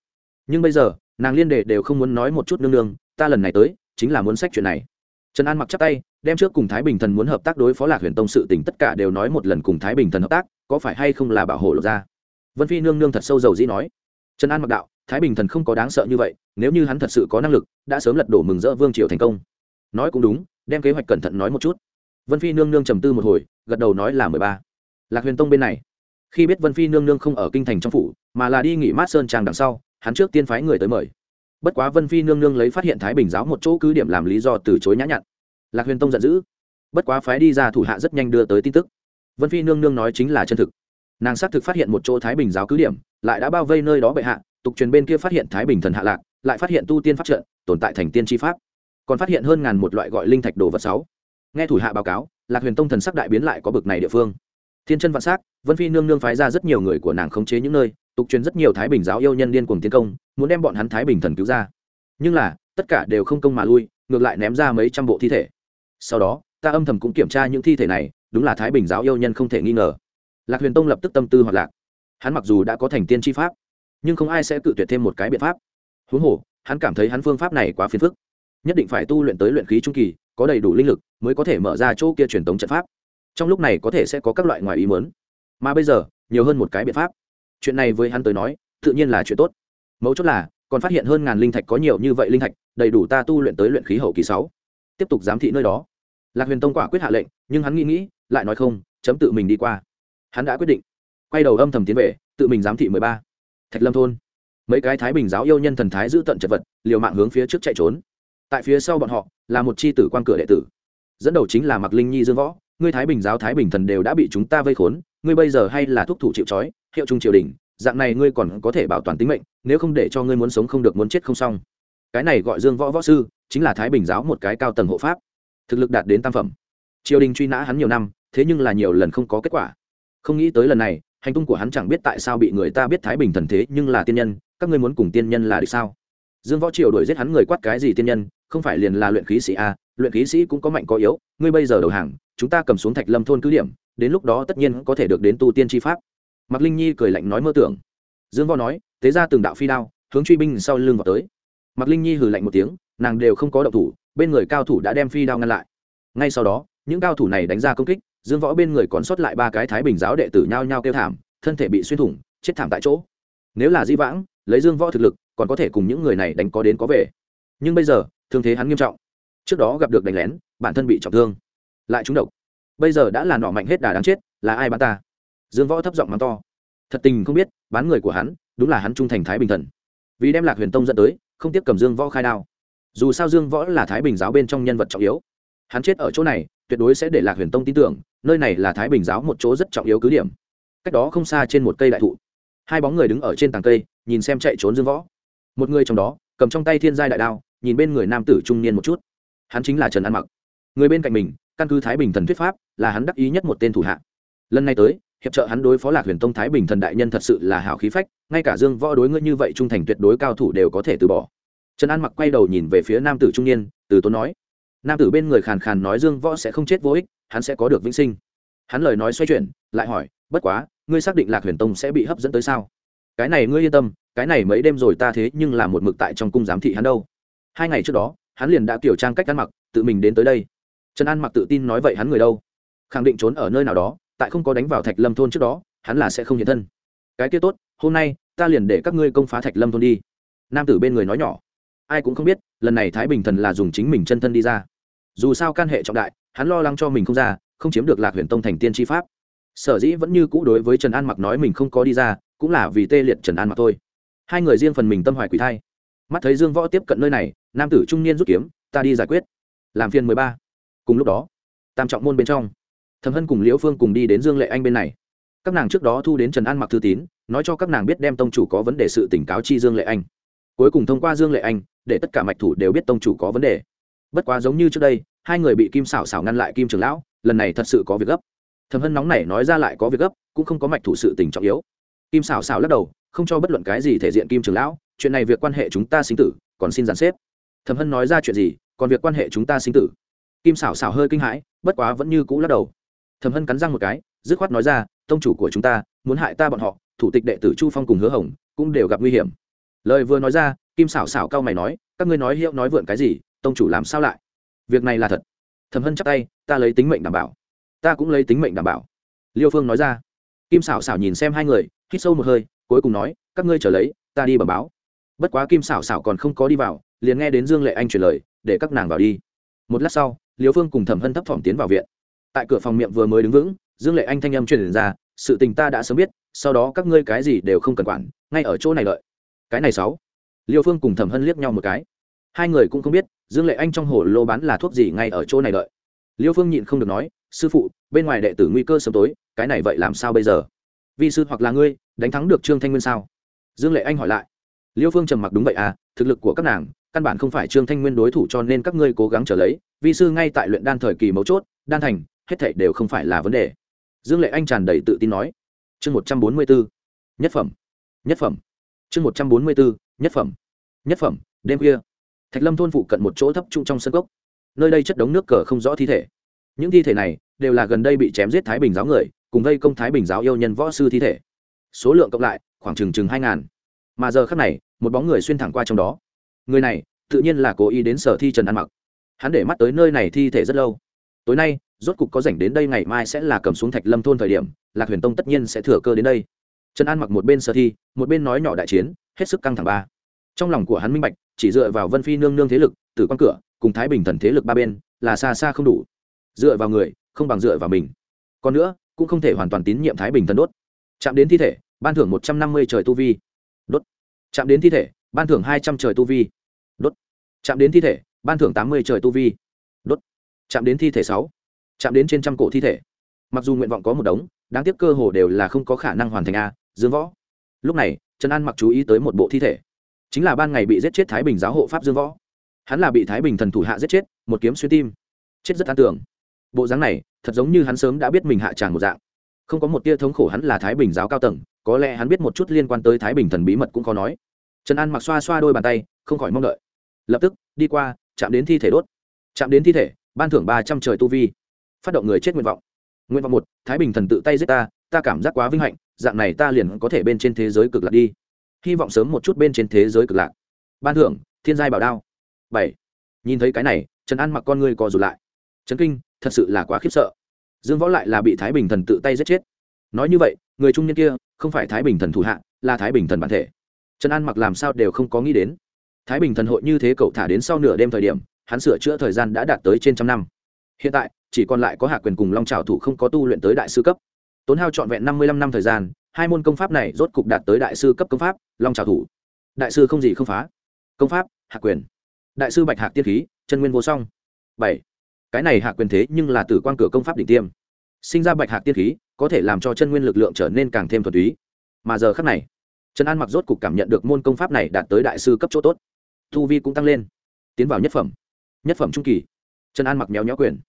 [SPEAKER 1] nhưng bây giờ, nàng liên đề đều không muốn nói một chút nương nương, ta lần này tới, chính là muốn sách chuyện này. Trần an mặc chắc tay, đem trước cùng thái bình thần muốn hợp tác đối phó lạc huyền tông sự tình tất cả đều nói một lần cùng thái bình thần hợp tác, có phải hay không là bảo hộ lột ra? Vân phi nương nương thật sâu dầu dĩ nói. Trần an mặc đạo, thái bình thần không có đáng sợ như vậy, nếu như hắn thật sự có năng lực, đã sớm lật đổ mừng rỡ vương triều thành công. Nói cũng đúng, đem kế hoạch cẩn thận nói một chút. Vân phi nương nương trầm tư một hồi, gật đầu nói là mười ba. Lạc huyền tông bên này. Khi biết vân phi nương nương không ở kinh thành trong phủ, mà là đi nghỉ mát sơn trang đằng sau hắn trước tiên phái người tới mời. Bất quá vân phi nương nương lấy phát hiện thái bình giáo một chỗ cứ điểm làm lý do từ chối nhã nhặn. Lạc huyền tông giận dữ. Bất quá phái đi ra thủ hạ rất nhanh đưa tới tin tức. Vân phi nương nương nói chính là chân thực. Nàng xác thực phát hiện một chỗ thái bình giáo cứ điểm, lại đã bao vây nơi đó bệ hạ, tục truyền bên kia phát hiện thái bình thần hạ lạc, lại phát hiện tu tiên pháp trận, tồn tại thành tiên tri pháp. Còn phát hiện hơn ngàn một loại gọi linh thạch đồ vật sáu. Nghe thủ hạ báo cáo, lạc huyền tông thần sắc đại biến lại có bực này địa phương. Thiên chân vạn s á c vân phi nương nương phái ra rất nhiều người của nàng khống chế những nơi tục truyền rất nhiều thái bình giáo yêu nhân điên cuồng tiến công, muốn đem bọn hắn thái bình thần cứu ra. Nhưng là, tất cả đều không công mà lui, ngược lại ném ra mấy trăm bộ thi thể. Sau đó, ta âm thầm cũng kiểm tra những thi thể này, đúng là thái bình giáo yêu nhân không thể nghi ngờ. Lạc huyền tông lập tức tâm tư hoạt lạc. Hắn mặc dù đã có thành tiên tri pháp, nhưng không ai sẽ cự tuyệt thêm một cái biện pháp. Huống hồ, hắn cảm thấy hắn phương pháp này quá phiền phức. Nhất định phải tu luyện tới luyện khí trung kỳ, có đầy đủ linh lực, mới có thể mở ra chỗ kia truyền tống trận pháp. Trong lúc này có thể sẽ có các loại ngoài ý mớn mà bây giờ, nhiều hơn một cái biện pháp chuyện này với hắn tới nói, tự nhiên là chuyện tốt. Mấu chốt là, còn phát hiện hơn ngàn linh thạch có nhiều như vậy linh thạch, đầy đủ ta tu luyện tới luyện khí hậu kỳ sáu. Tiếp tục giám thị nơi đó. Lạc huyền tông quả quyết hạ lệnh, nhưng hắn nghĩ nghĩ, lại nói không, chấm tự mình đi qua. Hắn đã quyết định. Quay đầu âm thầm tiến về, tự mình giám thị mười ba. Thạch lâm thôn. Mấy cái thái bình giáo yêu nhân thần thái giữ tận chật vật, liều mạng hướng phía trước chạy trốn. Tại phía sau bọn họ, là một c h i tử quan cửa đệ tử. Dẫn đầu chính là mặc linh nhi dương võ. Ngươi thái bình giáo thái bình thần đều đã bị chúng ta vây khốn, ngươi bây giờ hay là thúc thủ chịu trói hiệu trung triều đình, dạng này ngươi còn có thể bảo toàn tính mệnh, nếu không để cho ngươi muốn sống không được muốn chết không xong. Cái này gọi dương võ võ sư, chính là thái bình giáo một cái cao tầng hộ pháp. Thực lực đạt đến tam phẩm. Triều đình truy nã hắn nhiều năm, thế nhưng là nhiều lần không có kết quả. Không nghĩ tới lần này, hành tung của hắn chẳng biết tại sao bị người ta biết thái bình thần thế nhưng là tiên nhân, các ngươi muốn cùng tiên nhân là được sao? Dương võ triều đuổi giết hắn người quát cái gì tiên nhân, không phải liền là luyện khí sĩ a, luyện khí sĩ cũng có mạnh có yếu, ngươi bây giờ đầu hàng, chúng ta cầm xuống thạch lâm thôn cứ điểm, đến lúc đó tất nhiên có thể được đến tu tiên tri pháp mạc linh nhi cười lạnh nói mơ tưởng. Dương võ nói, tế ra từng đạo phi đao, hướng truy binh sau lưng vào tới. Mạc linh nhi hừ lạnh một tiếng, nàng đều không có động thủ, bên người cao thủ đã đem phi đao ngăn lại. Ngay sau đó, những cao thủ này đánh ra công kích, dương võ bên người còn sót lại ba cái thái bình giáo đệ tử nhao nhao kêu thảm, thân thể bị xuyên thủng, chết thảm tại chỗ. Nếu là di vãng, lấy dương võ thực lực, còn có thể cùng những người này đánh có đến có về. Nhưng bây giờ, thương thế hắn nghiêm trọng. Trước đó gặp được đánh lén, bản thân bị trọng thương. Lại trúng độc. Bây giờ đã là nọ mạnh hết đà đáng chết, là ai bắn ta? Dương võ thấp giọng mắng to. Thật tình không biết, bán người của hắn, đúng là hắn trung thành thái bình thần. Vì đem lạc huyền tông dẫn tới, không tiếp cầm dương võ khai đao. Dù sao dương võ là thái bình giáo bên trong nhân vật trọng yếu. Hắn chết ở chỗ này, tuyệt đối sẽ để lạc huyền tông tin tưởng, nơi này là thái bình giáo một chỗ rất trọng yếu cứ điểm. Cách đó không xa trên một cây đại thụ, hai bóng người đứng ở trên tàng cây, nhìn xem chạy trốn dương võ. Một người trong đó, cầm trong tay thiên giai đại đao, nhìn bên người nam tử trung niên một chút. Hắn chính là trần an mặc. Người bên cạnh mình, căn cứ thái bình thần thuyết pháp, là hắn đắc ý nhất một tên thủ hạ. Lần này tới hiệp trợ hắn đối phó lạc huyền tông thái bình thần đại nhân thật sự là hảo khí phách, ngay cả dương võ đối ngươi như vậy trung thành tuyệt đối cao thủ đều có thể từ bỏ. Trần an mặc quay đầu nhìn về phía nam tử trung niên, từ tốn nói, nam tử bên người khàn khàn nói dương võ sẽ không chết vô ích, hắn sẽ có được vĩnh sinh. Hắn lời nói xoay chuyển, lại hỏi, bất quá, ngươi xác định lạc huyền tông sẽ bị hấp dẫn tới sao? Cái này ngươi yên tâm, cái này mấy đêm rồi ta thế nhưng là một mực tại trong cung giám thị hắn đâu. Hai ngày trước đó, hắn liền đã kiểu trang cách ăn mặc, tự mình đến tới đây. Trần an mặc tự tin nói vậy hắn người đâu? Khẳng định trốn ở nơi nào đó tại không có đánh vào thạch lâm thôn trước đó, hắn là sẽ không hiện thân. Cái kia tốt, hôm nay, ta liền để các ngươi công phá thạch lâm thôn đi. Nam tử bên người nói nhỏ. Ai cũng không biết, lần này thái bình thần là dùng chính mình chân thân đi ra. Dù sao can hệ trọng đại, hắn lo lắng cho mình không ra, không chiếm được lạc huyền tông thành tiên tri pháp. Sở dĩ vẫn như cũ đối với trần an mặc nói mình không có đi ra, cũng là vì tê liệt trần an mặc thôi. Hai người riêng phần mình tâm hoài quỷ thai. Mắt thấy dương võ tiếp cận nơi này, nam tử trung niên rút kiếm, ta đi giải quyết. Làm phiên mười ba. Cùng lúc đó, tam trọng môn bên trong thẩm hân cùng liễu phương cùng đi đến dương lệ anh bên này các nàng trước đó thu đến trần an mặc thư tín nói cho các nàng biết đem tông chủ có vấn đề sự tỉnh cáo chi dương lệ anh cuối cùng thông qua dương lệ anh để tất cả mạch thủ đều biết tông chủ có vấn đề bất quá giống như trước đây hai người bị kim xảo xảo ngăn lại kim trường lão lần này thật sự có việc gấp thầm hân nóng này nói ra lại có việc gấp cũng không có mạch thủ sự tình trọng yếu kim xảo xảo lắc đầu không cho bất luận cái gì thể diện kim trường lão chuyện này việc quan hệ chúng ta sinh tử còn xin giàn xếp thầm hân nói ra chuyện gì còn việc quan hệ chúng ta sinh tử kim xảo xảo hơi kinh hãi bất quá vẫn như cũ lắc đầu thầm hân cắn răng một cái, dứt khoát nói ra, tông chủ của chúng ta, muốn hại ta bọn họ, thủ tịch đệ tử chu phong cùng hứa hồng cũng đều gặp nguy hiểm. Lời vừa nói ra, kim xảo xảo cao mày nói, các ngươi nói hiệu nói vượn cái gì, tông chủ làm sao lại? Việc này là thật. Thầm hân chắp tay, ta lấy tính mệnh đảm bảo. Ta cũng lấy tính mệnh đảm bảo. Liêu phương nói ra. Kim xảo xảo nhìn xem hai người, hít sâu một hơi, cuối cùng nói, các ngươi trở lấy, ta đi bẩm báo. Bất quá kim xảo xảo còn không có đi vào, liền nghe đến dương lệ anh truyền lời, để các nàng vào đi. Một lát sau, liêu phương cùng thẩm hân thấp thỏm tiến vào viện tại cửa phòng miệng vừa mới đứng vững, dương lệ anh thanh âm truyền ra, sự tình ta đã sớm biết, sau đó các ngươi cái gì đều không cần quản, ngay ở chỗ này đợi. Cái này sáu. Liêu phương cùng thẩm hân liếc nhau một cái. Hai người cũng không biết, dương lệ anh trong hồ lô bán là thuốc gì ngay ở chỗ này đợi. Liêu phương nhịn không được nói, sư phụ, bên ngoài đệ tử nguy cơ sớm tối, cái này vậy làm sao bây giờ? Vi sư hoặc là ngươi, đánh thắng được trương thanh nguyên sao? Dương lệ anh hỏi lại. Liêu phương trầm mặc đúng vậy à thực lực của các nàng, căn bản không phải trương thanh nguyên đối thủ cho nên các ngươi cố gắng trở lấy. Vi sư ngay tại luyện đan thời kỳ mấu chốt, đan thành hết thảy đều không phải là vấn đề. Dương lệ anh tràn đầy tự tin nói, chương một trăm bốn mươi bốn nhất phẩm nhất phẩm, chương một trăm bốn mươi bốn nhất phẩm nhất phẩm, đêm khuya. Thạch lâm thôn phụ cận một chỗ thấp trung trong sân cốc. Nơi đây chất đống nước cờ không rõ thi thể. Những thi thể này đều là gần đây bị chém giết thái bình giáo người, cùng gây công thái bình giáo yêu nhân võ sư thi thể. Số lượng cộng lại, khoảng chừng chừng hai ngàn. Mà giờ khắc này, một bóng người xuyên thẳng qua trong đó. Người này, tự nhiên là cố ý đến sở thi trần ăn mặc. Hắn để mắt tới nơi này thi thể rất lâu. Tối nay rốt cục có rảnh đến đây ngày mai sẽ là cầm xuống thạch lâm thôn thời điểm, lạc huyền tông tất nhiên sẽ thừa cơ đến đây. Trần an mặc một bên sơ thi, một bên nói nhỏ đại chiến, hết sức căng thẳng ba. Trong lòng của hắn minh bạch, chỉ dựa vào vân phi nương nương thế lực, tử quan cửa, cùng thái bình thần thế lực ba bên, là xa xa không đủ. Dựa vào người, không bằng dựa vào mình. Còn nữa, cũng không thể hoàn toàn tín nhiệm thái bình thần đốt. Chạm đến thi thể, ban thưởng một trăm năm mươi trời tu vi. Đốt. Chạm đến thi thể, ban thưởng hai trăm trời tu vi. Đốt. Chạm đến thi thể, ban thưởng tám mươi trời tu vi. Đốt. Chạm đến thi thể sáu chạm đến trên trăm cổ thi thể. Mặc dù nguyện vọng có một đống, đáng tiếc cơ hồ đều là không có khả năng hoàn thành a, dương võ. Lúc này, trần an mặc chú ý tới một bộ thi thể. Chính là ban ngày bị giết chết thái bình giáo hộ pháp dương võ. Hắn là bị thái bình thần thủ hạ giết chết, một kiếm xuyên tim. Chết rất an tưởng bộ dáng này, thật giống như hắn sớm đã biết mình hạ tràng một dạng. Không có một tia thống khổ hắn là thái bình giáo cao tầng, có lẽ hắn biết một chút liên quan tới thái bình thần bí mật cũng khó nói. Trần an mặc xoa xoa đôi bàn tay, không khỏi mong đợi. Lập tức, đi qua, chạm đến thi thể đốt. Chạm đến thi thể, ban thưởng ba trăm trời tu vi phát động người chết nguyện vọng. Nguyện vọng một, thái bình thần tự tay giết ta ta cảm giác quá vinh hạnh, dạng này ta liền có thể bên trên thế giới cực lạc đi. Hy vọng sớm một chút bên trên thế giới cực lạc. Ban thưởng, thiên giai bảo đao. Bảy, nhìn thấy cái này, trần an mặc con ngươi co rụt lại. Trấn kinh, thật sự là quá khiếp sợ. Dương võ lại là bị thái bình thần tự tay giết chết. Nói như vậy, người trung niên kia, không phải thái bình thần thủ hạ, là thái bình thần bản thể. Trần an mặc làm sao đều không có nghĩ đến. Thái bình thần hội như thế cậu thả đến sau nửa đêm thời điểm, hắn sửa chữa thời gian đã đạt tới trên trăm năm. Hiện tại chỉ còn lại có hạ quyền cùng long trào thủ không có tu luyện tới đại sư cấp. Tốn hao trọn vẹn năm mươi lăm năm thời gian, hai môn công pháp này rốt cục đạt tới đại sư cấp công pháp, long trào thủ. Đại sư không gì không phá. Công pháp hạ quyền. Đại sư bạch hạc tiên khí, chân nguyên vô song. Bảy. Cái này hạ quyền thế nhưng là tử quan cửa công pháp đỉnh tiêm. Sinh ra bạch hạc tiên khí, có thể làm cho chân nguyên lực lượng trở nên càng thêm thuần túy. Mà giờ khắc này, trần an mặc rốt cục cảm nhận được môn công pháp này đạt tới đại sư cấp chỗ tốt. Thu vi cũng tăng lên. Tiến vào nhất phẩm. Nhất phẩm trung kỳ. Trần an mặc méo nhó quyền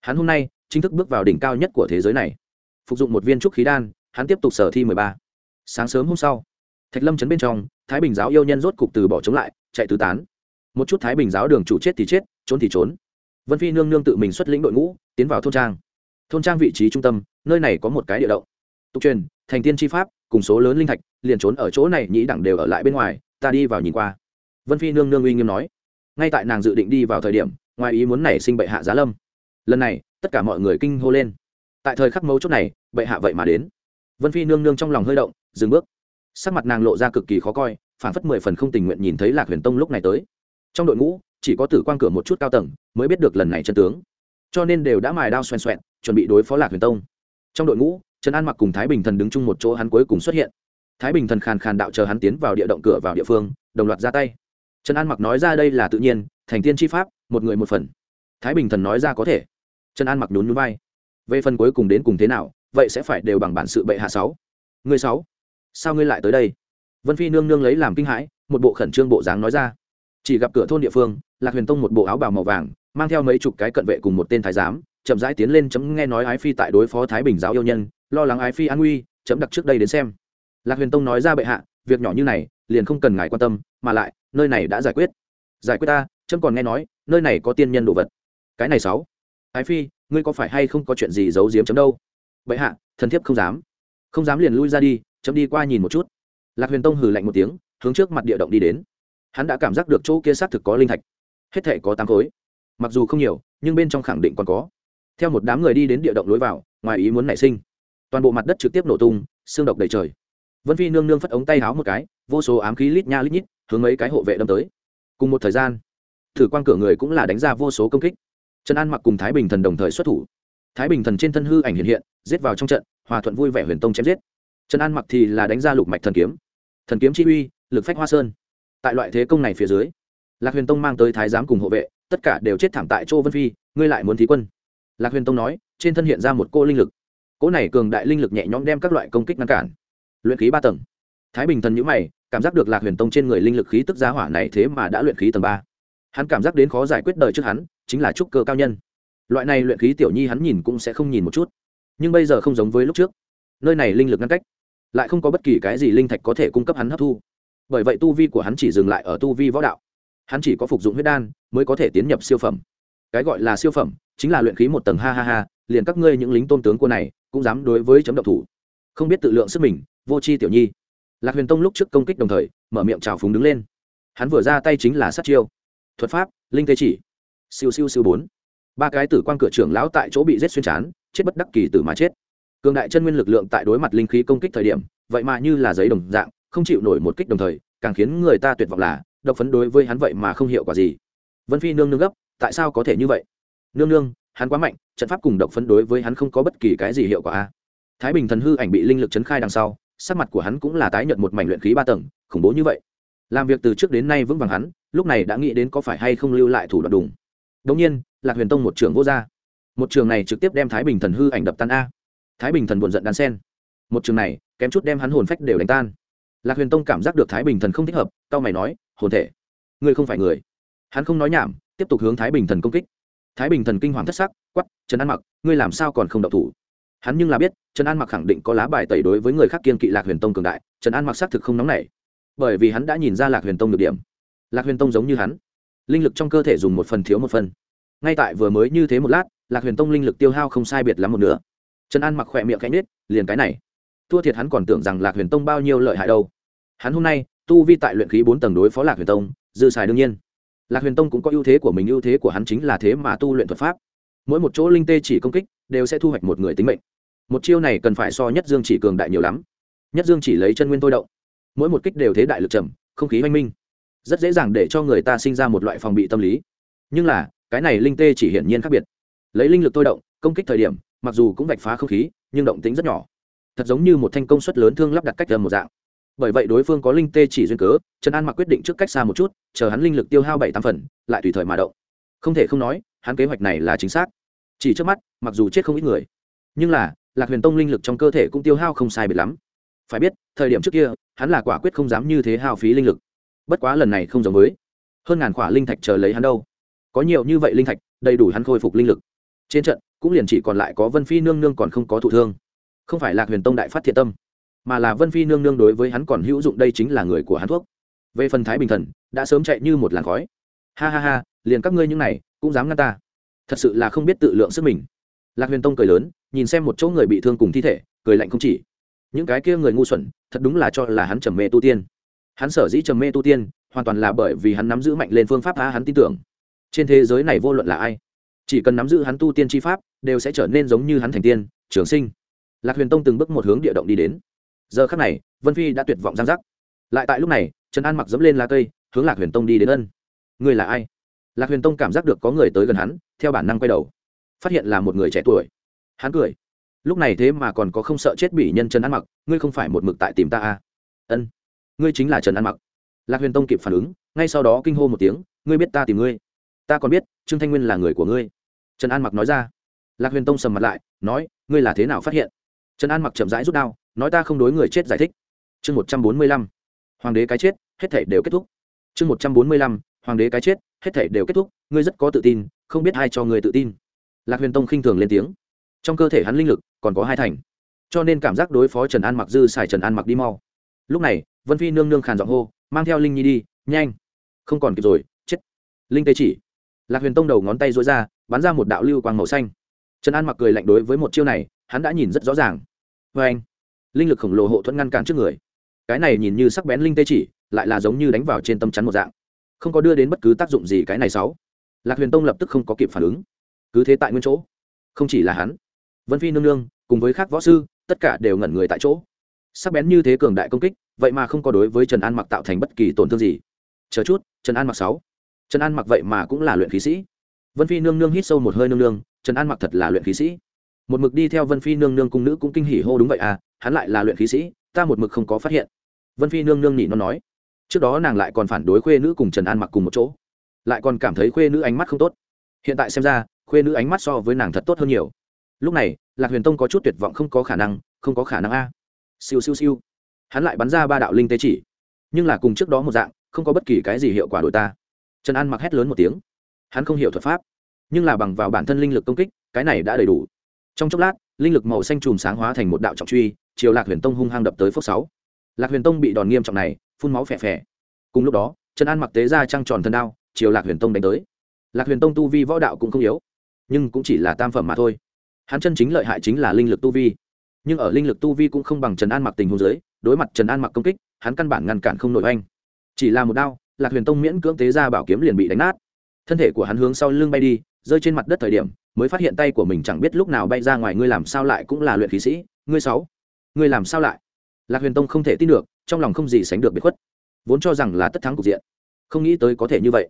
[SPEAKER 1] hắn hôm nay chính thức bước vào đỉnh cao nhất của thế giới này. Phục dụng một viên trúc khí đan, hắn tiếp tục sở thi mười ba. Sáng sớm hôm sau, thạch lâm chấn bên trong, thái bình giáo yêu nhân rốt cục từ bỏ chống lại, chạy tứ tán. Một chút thái bình giáo đường chủ chết thì chết, trốn thì trốn. Vân phi nương nương tự mình xuất lĩnh đội ngũ, tiến vào thôn trang. Thôn trang vị trí trung tâm, nơi này có một cái địa động. Tục truyền, thành tiên tri pháp, cùng số lớn linh thạch, liền trốn ở chỗ này, nhĩ đẳng đều ở lại bên ngoài, ta đi vào nhìn qua. Vân phi nương nương uy nghiêm nói. Ngay tại nàng dự định đi vào thời điểm, ngoài ý muốn nảy sinh bệ hạ giá lâm lần này, tất cả mọi người kinh hô lên. Tại thời khắc mấu chốt này, bệ hạ vậy mà đến. Vân phi nương nương trong lòng hơi động, dừng bước. Sắc mặt nàng lộ ra cực kỳ khó coi phản phất mười phần không tình nguyện nhìn thấy lạc huyền tông lúc này tới. Trong đội ngũ, chỉ có tử quan cửa một chút cao tầng, mới biết được lần này chân tướng. Cho nên đều đã mài đao xoèn xoẹn, chuẩn bị đối phó lạc huyền tông. Trong đội ngũ, trần an mặc cùng thái bình thần đứng chung một chỗ hắn cuối cùng xuất hiện. Thái bình thần khàn khàn đạo chờ hắn tiến vào địa động cửa vào địa phương, đồng loạt ra tay. Trần an mặc nói ra đây là tự nhiên, thành tiên tri pháp, một người một phần. Thái bình thần nói ra có thể trần an mặc nhún nhún vai. Về phần cuối cùng đến cùng thế nào, vậy sẽ phải đều bằng bản sự bệ hạ sáu. Người sáu, sao ngươi lại tới đây? Vân phi nương nương lấy làm kinh hãi, một bộ khẩn trương bộ dáng nói ra. Chỉ gặp cửa thôn địa phương, lạc huyền tông một bộ áo bào màu vàng, mang theo mấy chục cái cận vệ cùng một tên thái giám, chậm rãi tiến lên chấm nghe nói ái phi tại đối phó thái bình giáo yêu nhân, lo lắng ái phi an nguy, chấm đặc trước đây đến xem. Lạc huyền tông nói ra bệ hạ, việc nhỏ như này, liền không cần ngài quan tâm, mà lại, nơi này đã giải quyết. Giải quyết ta, chấm còn nghe nói, nơi này có tiên nhân đồ vật. Cái này sáu ái phi, ngươi có phải hay không có chuyện gì giấu giếm chấm đâu? Bệ hạ, thần thiếp không dám. Không dám liền lui ra đi, chấm đi qua nhìn một chút. Lạc huyền tông hừ lạnh một tiếng, hướng trước mặt địa động đi đến. Hắn đã cảm giác được chỗ kia xác thực có linh thạch. Hết thể có tám khối. Mặc dù không nhiều, nhưng bên trong khẳng định còn có. Theo một đám người đi đến địa động lối vào, ngoài ý muốn nảy sinh. Toàn bộ mặt đất trực tiếp nổ tung, xương độc đầy trời. Vân phi nương nương phất ống tay háo một cái, vô số ám khí lít nha lít nhít, hướng mấy cái hộ vệ đâm tới. Cùng một thời gian, thử quan cửa người cũng là đánh ra vô số công kích trần an mặc cùng thái bình thần đồng thời xuất thủ. Thái bình thần trên thân hư ảnh hiện hiện, giết vào trong trận, hòa thuận vui vẻ huyền tông chém giết. Trần an mặc thì là đánh ra lục mạch thần kiếm. Thần kiếm chi uy, lực phách hoa sơn. Tại loại thế công này phía dưới, lạc huyền tông mang tới thái giám cùng hộ vệ, tất cả đều chết thảm tại chỗ vân phi, ngươi lại muốn thí quân. Lạc huyền tông nói, trên thân hiện ra một cô linh lực. Cỗ này cường đại linh lực nhẹ nhõm đem các loại công kích ngăn cản. Luyện khí ba tầng. Thái bình thần nhữ mày, cảm giác được lạc huyền tông trên người linh lực khí tức giá hỏa này thế mà đã luyện khí tầng ba. Hắn cảm giác đến khó giải quyết đời trước hắn chính là trúc cơ cao nhân. Loại này luyện khí tiểu nhi hắn nhìn cũng sẽ không nhìn một chút. Nhưng bây giờ không giống với lúc trước. Nơi này linh lực ngăn cách, lại không có bất kỳ cái gì linh thạch có thể cung cấp hắn hấp thu. Bởi vậy tu vi của hắn chỉ dừng lại ở tu vi võ đạo. Hắn chỉ có phục dụng huyết đan mới có thể tiến nhập siêu phẩm. Cái gọi là siêu phẩm chính là luyện khí một tầng ha ha ha, liền các ngươi những lính tôn tướng của này cũng dám đối với chấm độc thủ. Không biết tự lượng sức mình, vô c h i tiểu nhi. Lạc huyền tông lúc trước công kích đồng thời, mở miệng trào phúng đứng lên. Hắn vừa ra tay chính là sát chiêu. Thuật pháp, linh tê chỉ siêu siêu siêu bốn. Ba cái tử quan cửa trưởng lão tại chỗ bị rết xuyên chán, chết bất đắc kỳ tử mà chết. Cường đại chân nguyên lực lượng tại đối mặt linh khí công kích thời điểm, vậy mà như là giấy đồng dạng, không chịu nổi một kích đồng thời, càng khiến người ta tuyệt vọng là, độc phấn đối với hắn vậy mà không hiệu quả gì. Vân phi nương nương gấp, tại sao có thể như vậy? Nương nương, hắn quá mạnh, trận pháp cùng độc phấn đối với hắn không có bất kỳ cái gì hiệu quả a. Thái bình thần hư ảnh bị linh lực chấn khai đằng sau, sắc mặt của hắn cũng là tái nhận một mảnh luyện khí ba tầng, khủng bố như vậy. Làm việc từ trước đến nay vững vàng hắn, lúc này đã nghĩ đến có phải hay không lưu lại thủ đoạn đùng đống nhiên, lạc huyền tông một trường vô gia một trường này trực tiếp đem thái bình thần hư ảnh đập tan a. Thái bình thần buồn giận đan sen. Một trường này, kém chút đem hắn hồn phách đều đánh tan. Lạc huyền tông cảm giác được thái bình thần không thích hợp tao mày nói, hồn thể, ngươi không phải người. Hắn không nói nhảm, tiếp tục hướng thái bình thần công kích. Thái bình thần kinh hoàng thất sắc quắp trần an mặc, ngươi làm sao còn không độc thủ? Hắn nhưng là biết, trần an mặc khẳng định có lá bài tẩy đối với người khác kiên kỵ lạc huyền tông cường đại, trần an mặc xác thực không nóng nảy. Bởi vì hắn đã nhìn ra lạc huyền tông được điểm. Lạc huyền tông giống như hắn linh lực trong cơ thể dùng một phần thiếu một phần. Ngay tại vừa mới như thế một lát, lạc huyền tông linh lực tiêu hao không sai biệt lắm một nửa. Trần an mặc khỏe miệng cánh nết liền cái này. Thua thiệt hắn còn tưởng rằng lạc huyền tông bao nhiêu lợi hại đâu. Hắn hôm nay, tu vi tại luyện khí bốn tầng đối phó lạc huyền tông, dư xài đương nhiên. Lạc huyền tông cũng có ưu thế của mình, ưu thế của hắn chính là thế mà tu luyện thuật pháp. Mỗi một chỗ linh tê chỉ công kích, đều sẽ thu hoạch một người tính mệnh. Một chiêu này cần phải so nhất dương chỉ cường đại nhiều lắm. Nhất dương chỉ lấy chân nguyên tôi động. Mỗi một kích đều thế đại lực trầm, không khí oanh minh rất dễ dàng để cho người ta sinh ra một loại phòng bị tâm lý. Nhưng là, cái này linh tê chỉ hiển nhiên khác biệt. Lấy linh lực tôi động, công kích thời điểm, mặc dù cũng vạch phá không khí, nhưng động tính rất nhỏ. Thật giống như một thanh công suất lớn thương lắp đặt cách gần một dạng. Bởi vậy đối phương có linh tê chỉ duyên cớ, trần an mặc quyết định trước cách xa một chút, chờ hắn linh lực tiêu hao bảy tam phần, lại tùy thời mà động. Không thể không nói, hắn kế hoạch này là chính xác. Chỉ trước mắt, mặc dù chết không ít người, nhưng là, lạc huyền tông linh lực trong cơ thể cũng tiêu hao không sai biệt lắm. Phải biết, thời điểm trước kia, hắn là quả quyết không dám như thế hao phí linh lực bất quá lần này không giống với. Hơn ngàn khỏa linh thạch chờ lấy hắn đâu. Có nhiều như vậy linh thạch, đầy đủ hắn khôi phục linh lực. Trên trận, cũng liền chỉ còn lại có vân phi nương nương còn không có thụ thương. Không phải lạc huyền tông đại phát thiện tâm, mà là vân phi nương nương đối với hắn còn hữu dụng đây chính là người của hắn thuốc. Về phần thái bình thần, đã sớm chạy như một làn khói. Ha ha ha, liền các ngươi những này, cũng dám ngăn ta. Thật sự là không biết tự lượng sức mình. Lạc huyền tông cười lớn, nhìn xem một chỗ người bị thương cùng thi thể, cười lạnh không chỉ. Những cái kia người ngu xuẩn, thật đúng là cho là hắn trầm mê tu tiên hắn sở dĩ trầm mê tu tiên, hoàn toàn là bởi vì hắn nắm giữ mạnh lên phương pháp phá hắn tin tưởng. Trên thế giới này vô luận là ai, chỉ cần nắm giữ hắn tu tiên chi pháp, đều sẽ trở nên giống như hắn thành tiên, trường sinh. Lạc huyền tông từng bước một hướng địa động đi đến. Giờ khắc này, vân phi đã tuyệt vọng giang giác lại tại lúc này, trần an mặc dẫm lên lá cây, hướng lạc huyền tông đi đến ân. Người là ai? Lạc huyền tông cảm giác được có người tới gần hắn, theo bản năng quay đầu. Phát hiện là một người trẻ tuổi. Hắn cười. Lúc này thế mà còn có không sợ chết bị nhân trần an mặc, ngươi không phải một mực tại tìm ta à? ân ngươi chính là trần an mặc. Lạc huyền tông kịp phản ứng, ngay sau đó kinh hô một tiếng, ngươi biết ta tìm ngươi. Ta còn biết, trương thanh nguyên là người của ngươi. Trần an mặc nói ra. Lạc huyền tông sầm mặt lại, nói, ngươi là thế nào phát hiện? Trần an mặc chậm rãi rút đao, nói ta không đối người chết giải thích. Chương một trăm bốn mươi lăm. Hoàng đế cái chết, hết thể đều kết thúc. Chương một trăm bốn mươi lăm. Hoàng đế cái chết, hết thể đều kết thúc. Ngươi rất có tự tin, không biết ai cho ngươi tự tin. Lạc huyền tông khinh thường lên tiếng. Trong cơ thể hắn linh lực còn có hai thành. Cho nên cảm giác đối phó trần an mặc dư xài trần an mặc đi mau. Lúc này vân phi nương nương khàn giọng hô, mang theo linh nhi đi, nhanh. Không còn kịp rồi, chết. Linh tê chỉ. Lạc huyền tông đầu ngón tay dối ra, bắn ra một đạo lưu quang màu xanh. Trần an mặc cười lạnh đối với một chiêu này, hắn đã nhìn rất rõ ràng. Vê anh. Linh lực khổng lồ hộ thuẫn ngăn cản trước người. Cái này nhìn như sắc bén linh tê chỉ, lại là giống như đánh vào trên tâm chắn một dạng. Không có đưa đến bất cứ tác dụng gì cái này sáu. Lạc huyền tông lập tức không có kịp phản ứng. Cứ thế tại nguyên chỗ. Không chỉ là hắn, vân phi nương nương, cùng với các võ sư, tất cả đều ngẩn người tại chỗ. Sắc bén như thế cường đại công kích vậy mà không có đối với trần an mặc tạo thành bất kỳ tổn thương gì. Chờ chút, trần an mặc sáu. Trần an mặc vậy mà cũng là luyện khí sĩ. Vân phi nương nương hít sâu một hơi nương nương, trần an mặc thật là luyện khí sĩ. Một mực đi theo vân phi nương nương cung nữ cũng kinh hỉ hô đúng vậy à hắn lại là luyện khí sĩ, ta một mực không có phát hiện. Vân phi nương nương nhỉ nó nói. Trước đó nàng lại còn phản đối khuê nữ cùng trần an mặc cùng một chỗ. Lại còn cảm thấy khuê nữ ánh mắt không tốt. Hiện tại xem ra, khuê nữ ánh mắt so với nàng thật tốt hơn nhiều. Lúc này, lạc huyền tông có chút tuyệt vọng không có khả năng, không có khả năng a. Siêu siêu siêu hắn lại bắn ra ba đạo linh tế chỉ, nhưng là cùng trước đó một dạng, không có bất kỳ cái gì hiệu quả đội ta. Trần an mặc hét lớn một tiếng. Hắn không hiểu thuật pháp, nhưng là bằng vào bản thân linh lực công kích, cái này đã đầy đủ. Trong chốc lát, linh lực màu xanh chùm sáng hóa thành một đạo trọng truy, chiều lạc huyền tông hung hăng đập tới phước sáu. Lạc huyền tông bị đòn nghiêm trọng này, phun máu phè phè. Cùng lúc đó, trần an mặc tế ra trăng tròn thân đao, chiều lạc huyền tông đánh tới. Lạc huyền tông tu vi võ đạo cũng không yếu, nhưng cũng chỉ là tam phẩm mà thôi. Hắn chân chính lợi hại chính là linh lực tu vi, nhưng ở linh lực tu vi cũng không bằng trần an mặc tình huống dưới đối mặt trần an mặc công kích hắn căn bản ngăn cản không nổi oanh chỉ là một đao lạc huyền tông miễn cưỡng tế ra bảo kiếm liền bị đánh nát thân thể của hắn hướng sau lưng bay đi rơi trên mặt đất thời điểm mới phát hiện tay của mình chẳng biết lúc nào bay ra ngoài ngươi làm sao lại cũng là luyện khí sĩ ngươi sáu ngươi làm sao lại lạc huyền tông không thể tin được trong lòng không gì sánh được biệt khuất vốn cho rằng là tất thắng cục diện không nghĩ tới có thể như vậy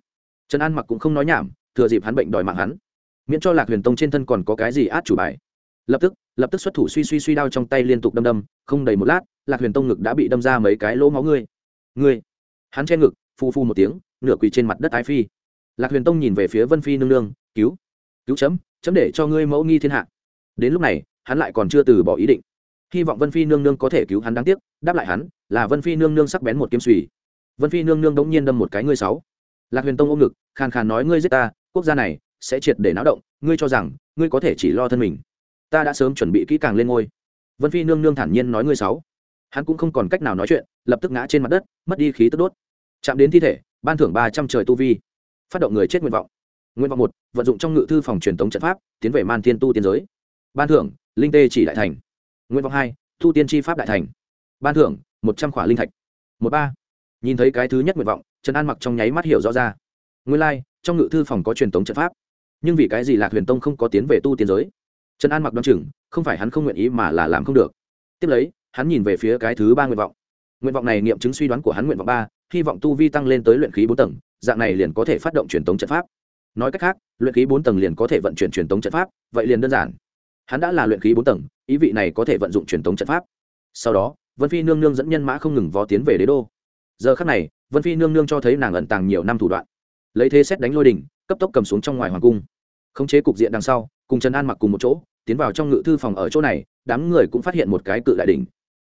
[SPEAKER 1] trần an mặc cũng không nói nhảm thừa dịp hắn bệnh đòi mạng hắn miễn cho lạc huyền tông trên thân còn có cái gì át chủ bài lập tức lập tức xuất thủ suy suy suy đao trong tay liên tục đâm đâm không đầy một lát lạc huyền tông ngực đã bị đâm ra mấy cái lỗ máu ngươi. Ngươi. Hắn che ngực, phu phu một tiếng, nửa quỳ trên mặt đất ái phi. Lạc huyền tông nhìn về phía vân phi nương nương, cứu cứu chấm chấm để cho ngươi mẫu nghi thiên hạ. Đến lúc này, hắn lại còn chưa từ bỏ ý định. Hy vọng vân phi nương nương có thể cứu hắn đáng tiếc, đáp lại hắn, là vân phi nương nương sắc bén một kiếm suy vân phi nương nương đống nhiên đâm một cái ngươi sáu. Lạc huyền tông ôm ngực, khàn khàn nói, ngươi giết ta, quốc gia này sẽ triệt để náo động, ngươi cho rằng ngươi có thể chỉ lo thân mình. Ta đã sớm chuẩn bị kỹ càng lên ngôi. Vân phi nương nương thản nhiên nói, ngươi sáu hắn cũng không còn cách nào nói chuyện lập tức ngã trên mặt đất mất đi khí tức đốt. Chạm đến thi thể ban thưởng ba trăm trời tu vi. Phát động người chết nguyện vọng. Nguyện vọng một vận dụng trong ngự thư phòng truyền thống trận pháp tiến về man thiên tu tiên giới. Ban thưởng linh tê chỉ đại thành. Nguyện vọng hai thu tiên tri pháp đại thành. Ban thưởng một trăm khỏa linh thạch. Một ba nhìn thấy cái thứ nhất nguyện vọng trần an mặc trong nháy mắt hiểu rõ ra. Nguyên lai、like, trong ngự thư phòng có truyền thống trận pháp. Nhưng vì cái gì lạc huyền tông không có tiến về tu tiên giới? Trần an mặc đ o á n chừng không phải hắn không nguyện ý mà là làm không được. Tiếp lấy hắn nhìn về phía cái thứ ba nguyện vọng. Nguyện vọng này nghiệm chứng suy đoán của hắn nguyện vọng ba, hy vọng tu vi tăng lên tới luyện khí bốn tầng, dạng này liền có thể phát động truyền tống trận pháp. Nói cách khác, luyện khí bốn tầng liền có thể vận chuyển truyền tống trận pháp, vậy liền đơn giản. Hắn đã là luyện khí bốn tầng, ý vị này có thể vận dụng truyền tống trận pháp. Sau đó, vân phi nương nương dẫn nhân mã không ngừng vó tiến về đế đô. Giờ khắc này, vân phi nương nương cho thấy nàng ẩn tàng nhiều năm thủ đoạn. Lấy thế xét đánh lôi đỉnh, cấp tốc cầm xuống trong ngoài hoàng cung. Khống chế cục diện đằng sau, cùng trần an mặc cùng một chỗ, tiến vào trong ngự thư phòng ở chỗ này, đám người cũng phát hiện một cái cự đại đỉnh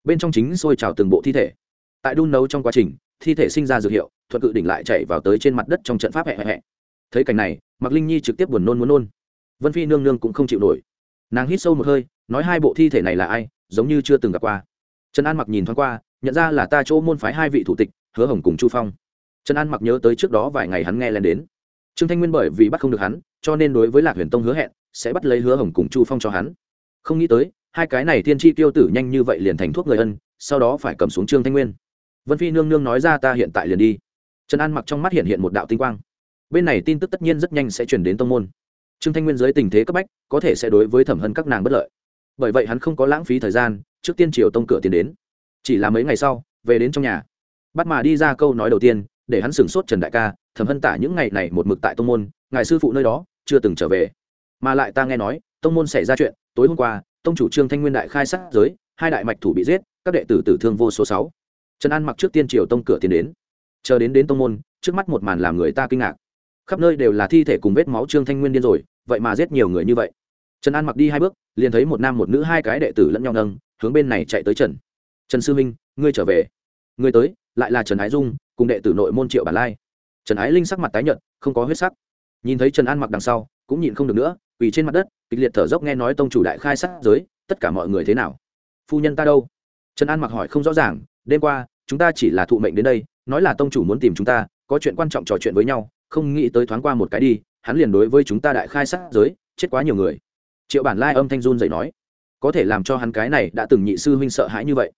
[SPEAKER 1] bên trong chính sôi trào từng bộ thi thể. Tại đun nấu trong quá trình, thi thể sinh ra dược hiệu thuận cự đỉnh lại chạy vào tới trên mặt đất trong trận pháp hẹ hẹ thấy cảnh này mặc linh nhi trực tiếp buồn nôn muốn nôn. Vân phi nương nương cũng không chịu nổi. Nàng hít sâu một hơi, nói hai bộ thi thể này là ai, giống như chưa từng gặp qua. Trần an mặc nhìn thoáng qua, nhận ra là ta chỗ môn phái hai vị thủ tịch, hứa hồng cùng chu phong. Trần an mặc nhớ tới trước đó vài ngày hắn nghe lên đến. Trương thanh nguyên bởi vì bắt không được hắn, cho nên đối với lạc huyền tông hứa hẹn, sẽ bắt lấy hứa hồng cùng chu phong cho hắn. Không nghĩ tới hai cái này thiên tri tiêu tử nhanh như vậy liền thành thuốc người ân, sau đó phải cầm xuống trương thanh nguyên. Vân phi nương nương nói ra ta hiện tại liền đi. Trần an mặc trong mắt hiện hiện một đạo tinh quang. Bên này tin tức tất nhiên rất nhanh sẽ chuyển đến tông môn. Trương thanh nguyên dưới tình thế cấp bách, có thể sẽ đối với thẩm hân các nàng bất lợi. Bởi vậy hắn không có lãng phí thời gian, trước tiên triều tông cửa tiến đến. Chỉ là mấy ngày sau, về đến trong nhà. Bắt mà đi ra câu nói đầu tiên, để hắn sửng sốt trần đại ca, thẩm hân tả những ngày này một mực tại tông môn, ngài sư phụ nơi đó, chưa từng trở về. Mà lại ta nghe nói, tông môn xảy ra chuyện, tối hôm qua tông chủ trương thanh nguyên đại khai sát giới, hai đại mạch thủ bị giết, các đệ tử tử thương vô số sáu. Trần an mặc trước tiên triều tông cửa tiến đến. Chờ đến đến tông môn, trước mắt một màn làm người ta kinh ngạc. Khắp nơi đều là thi thể cùng vết máu trương thanh nguyên điên rồi, vậy mà giết nhiều người như vậy. Trần an mặc đi hai bước, liền thấy một nam một nữ hai cái đệ tử lẫn nhau nâng, hướng bên này chạy tới trần. Trần sư minh ngươi trở về. Ngươi tới, lại là trần ái dung, cùng đệ tử nội môn triệu bản lai. Trần ái linh sắc mặt tái nhợt, không có huyết sắc. Nhìn thấy trần an mặc đằng sau, cũng nhịn không được nữa vì trên mặt đất kịch liệt thở dốc nghe nói tông chủ đại khai sát giới, tất cả mọi người thế nào? Phu nhân ta đâu? Trần an mặc hỏi không rõ ràng, đêm qua, chúng ta chỉ là thụ mệnh đến đây, nói là tông chủ muốn tìm chúng ta, có chuyện quan trọng trò chuyện với nhau, không nghĩ tới thoáng qua một cái đi, hắn liền đối với chúng ta đại khai sát giới, chết quá nhiều người. Triệu bản lai âm thanh run dậy nói, có thể làm cho hắn cái này đã từng nhị sư huynh sợ hãi như vậy.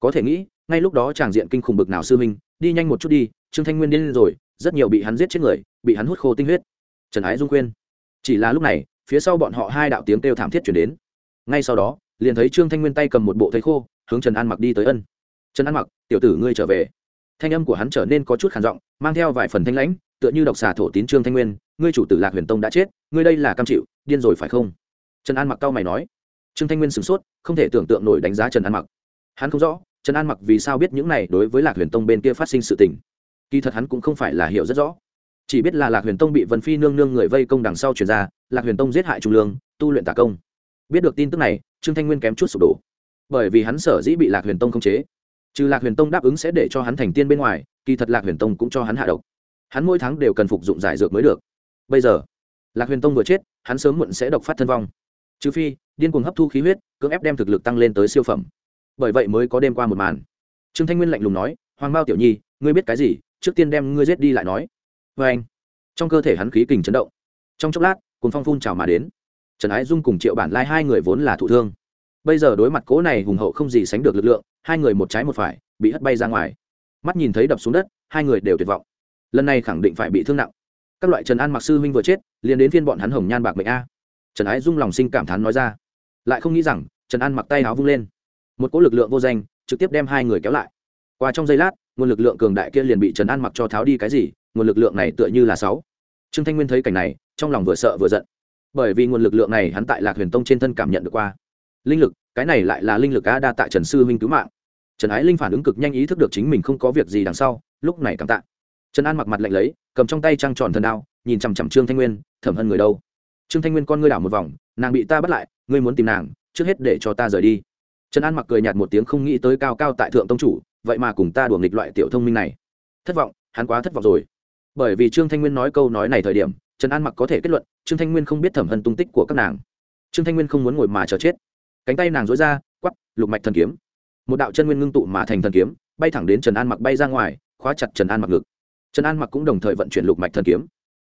[SPEAKER 1] Có thể nghĩ, ngay lúc đó tràng diện kinh khủng bực nào sư huynh, đi nhanh một chút đi, trương thanh nguyên điên rồi, rất nhiều bị hắn giết chết người, bị hắn hút khô tinh huyết. Trần ái dung khuyên, chỉ là lúc này phía sau bọn họ hai đạo tiếng kêu thảm thiết chuyển đến. Ngay sau đó, liền thấy trương thanh nguyên tay cầm một bộ thấy khô, hướng trần an mặc đi tới ân. Trần an mặc, tiểu tử ngươi trở về. Thanh âm của hắn trở nên có chút khản giọng, mang theo vài phần thanh lãnh, tựa như độc xà thổ tín trương thanh nguyên, ngươi chủ tử lạc huyền tông đã chết, ngươi đây là cam chịu, điên rồi phải không? Trần an mặc cau mày nói. Trương thanh nguyên sửng sốt, không thể tưởng tượng nổi đánh giá trần an mặc. Hắn không rõ, trần an mặc vì sao biết những này đối với lạc huyền tông bên kia phát sinh sự tình. Kỳ thật hắn cũng không phải là hiểu rất rõ chỉ biết là lạc huyền tông bị vân phi nương nương người vây công đằng sau chuyển ra, lạc huyền tông giết hại trung lương, tu luyện tả công. Biết được tin tức này, trương thanh nguyên kém chút sụp đổ. Bởi vì hắn sở dĩ bị lạc huyền tông khống chế. Trừ lạc huyền tông đáp ứng sẽ để cho hắn thành tiên bên ngoài, kỳ thật lạc huyền tông cũng cho hắn hạ độc. Hắn mỗi tháng đều cần phục dụng giải dược mới được. Bây giờ, lạc huyền tông vừa chết, hắn sớm muộn sẽ độc phát thân vong. Trừ phi, điên cuồng hấp thu khí huyết, cưỡng ép đem thực lực tăng lên tới siêu phẩm. Bởi vậy mới có đêm qua một màn. Trương thanh nguyên lạnh lùng nói, hoàng bao tiểu nhi, ngươi biết cái gì? Trước tiên đem ngươi giết đi lại nói vê anh, trong cơ thể hắn khí kình chấn động. Trong chốc lát cùng phong phun trào mà đến. Trần ái dung cùng triệu bản lai hai người vốn là thụ thương. Bây giờ đối mặt cố này hùng hậu không gì sánh được lực lượng, hai người một trái một phải, bị hất bay ra ngoài. Mắt nhìn thấy đập xuống đất, hai người đều tuyệt vọng. Lần này khẳng định phải bị thương nặng. Các loại trần an mặc sư huynh vừa chết, liền đến phiên bọn hắn hồng nhan bạc mệnh a. Trần ái dung lòng sinh cảm thán nói ra. Lại không nghĩ rằng, trần an mặc tay áo vung lên. Một cỗ lực lượng vô danh, trực tiếp đem hai người kéo lại. Qua trong giây lát, nguồn lực lượng cường đại kia liền bị trần an mặc cho tháo đi cái gì nguồn lực lượng này tựa như là sáu. Trương thanh nguyên thấy cảnh này, trong lòng vừa sợ vừa giận. Bởi vì nguồn lực lượng này hắn tại lạc huyền tông trên thân cảm nhận được qua. Linh lực, cái này lại là linh lực a đa tại trần sư huynh cứu mạng. Trần ái linh phản ứng cực nhanh ý thức được chính mình không có việc gì đằng sau, lúc này cảm tạ. Trần an mặc mặt lạnh lấy, cầm trong tay trăng tròn thần đao, nhìn chằm chằm trương thanh nguyên thẩm hân người đâu. Trương thanh nguyên con ngươi đảo một vòng, nàng bị ta bắt lại, ngươi muốn tìm nàng, trước hết để cho ta rời đi. Trần an mặc cười nhạt một tiếng không nghĩ tới cao cao tại thượng tông chủ, vậy mà cùng ta đùa nghịch loại tiểu thông minh này. Thất vọng, hắn quá thất vọng rồi bởi vì trương thanh nguyên nói câu nói này thời điểm, trần an mặc có thể kết luận, trương thanh nguyên không biết thẩm hân tung tích của các nàng. Trương thanh nguyên không muốn ngồi mà chờ chết. Cánh tay nàng dối ra quắp lục mạch thần kiếm. Một đạo chân nguyên ngưng tụ mà thành thần kiếm, bay thẳng đến trần an mặc bay ra ngoài, khóa chặt trần an mặc ngực. Trần an mặc cũng đồng thời vận chuyển lục mạch thần kiếm.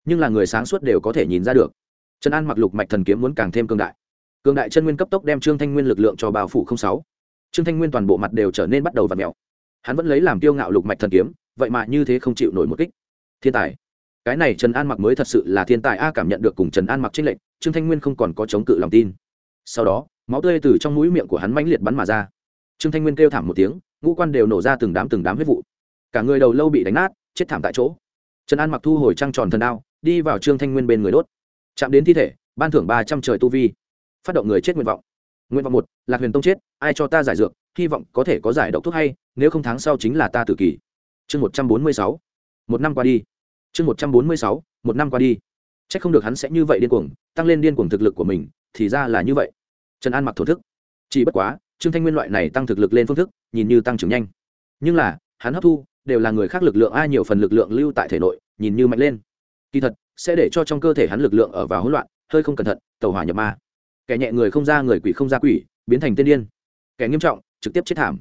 [SPEAKER 1] Nhưng là người sáng suốt đều có thể nhìn ra được. Trần an mặc lục mạch thần kiếm muốn càng thêm cương đại. Cường đại chân nguyên cấp tốc đem trương thanh nguyên lực lượng cho bao phủ không sáu. Trương thanh nguyên toàn bộ mặt đều trở nên bắt đầu v ặ mẹo hắn vẫn lấy làm tiêu ngạo lục mạch thần kiếm, vậy mà như thế không chịu nổi một kích thiên tài. Cái này trần an mặc mới thật sự là thiên tài a cảm nhận được cùng trần an mặc trinh lệnh trương thanh nguyên không còn có chống cự lòng tin. Sau đó, máu tươi từ trong mũi miệng của hắn mãnh liệt bắn mà ra. Trương thanh nguyên kêu thảm một tiếng, ngũ quan đều nổ ra từng đám từng đám huyết vụ. Cả người đầu lâu bị đánh nát, chết thảm tại chỗ. Trần an mặc thu hồi trăng tròn thần đao, đi vào trương thanh nguyên bên người đốt. Chạm đến thi thể, ban thưởng ba trăm trời tu vi. Phát động người chết nguyện vọng. Nguyện vọng một, lạc huyền tông chết, ai cho ta giải dược, hy vọng có thể có giải độc thuốc hay, nếu không tháng sau chính là ta tự kỷ chương một trăm bốn mươi sáu. Một năm qua đi chương một trăm bốn mươi sáu, một năm qua đi. C h ắ c không được hắn sẽ như vậy điên cuồng, tăng lên điên cuồng thực lực của mình, thì ra là như vậy. Trần an mặc thổ thức. Chỉ bất quá, trương thanh nguyên loại này tăng thực lực lên phương thức, nhìn như tăng trưởng nhanh. Nhưng là, hắn hấp thu, đều là người khác lực lượng, ai nhiều phần lực lượng lưu tại thể nội, nhìn như mạnh lên. Kỳ thật, sẽ để cho trong cơ thể hắn lực lượng ở vào hỗn loạn, hơi không cẩn thận, tàu hỏa nhập ma. Kẻ nhẹ người không ra, người quỷ không ra quỷ, biến thành tiên điên. Kẻ nghiêm trọng, trực tiếp chết thảm.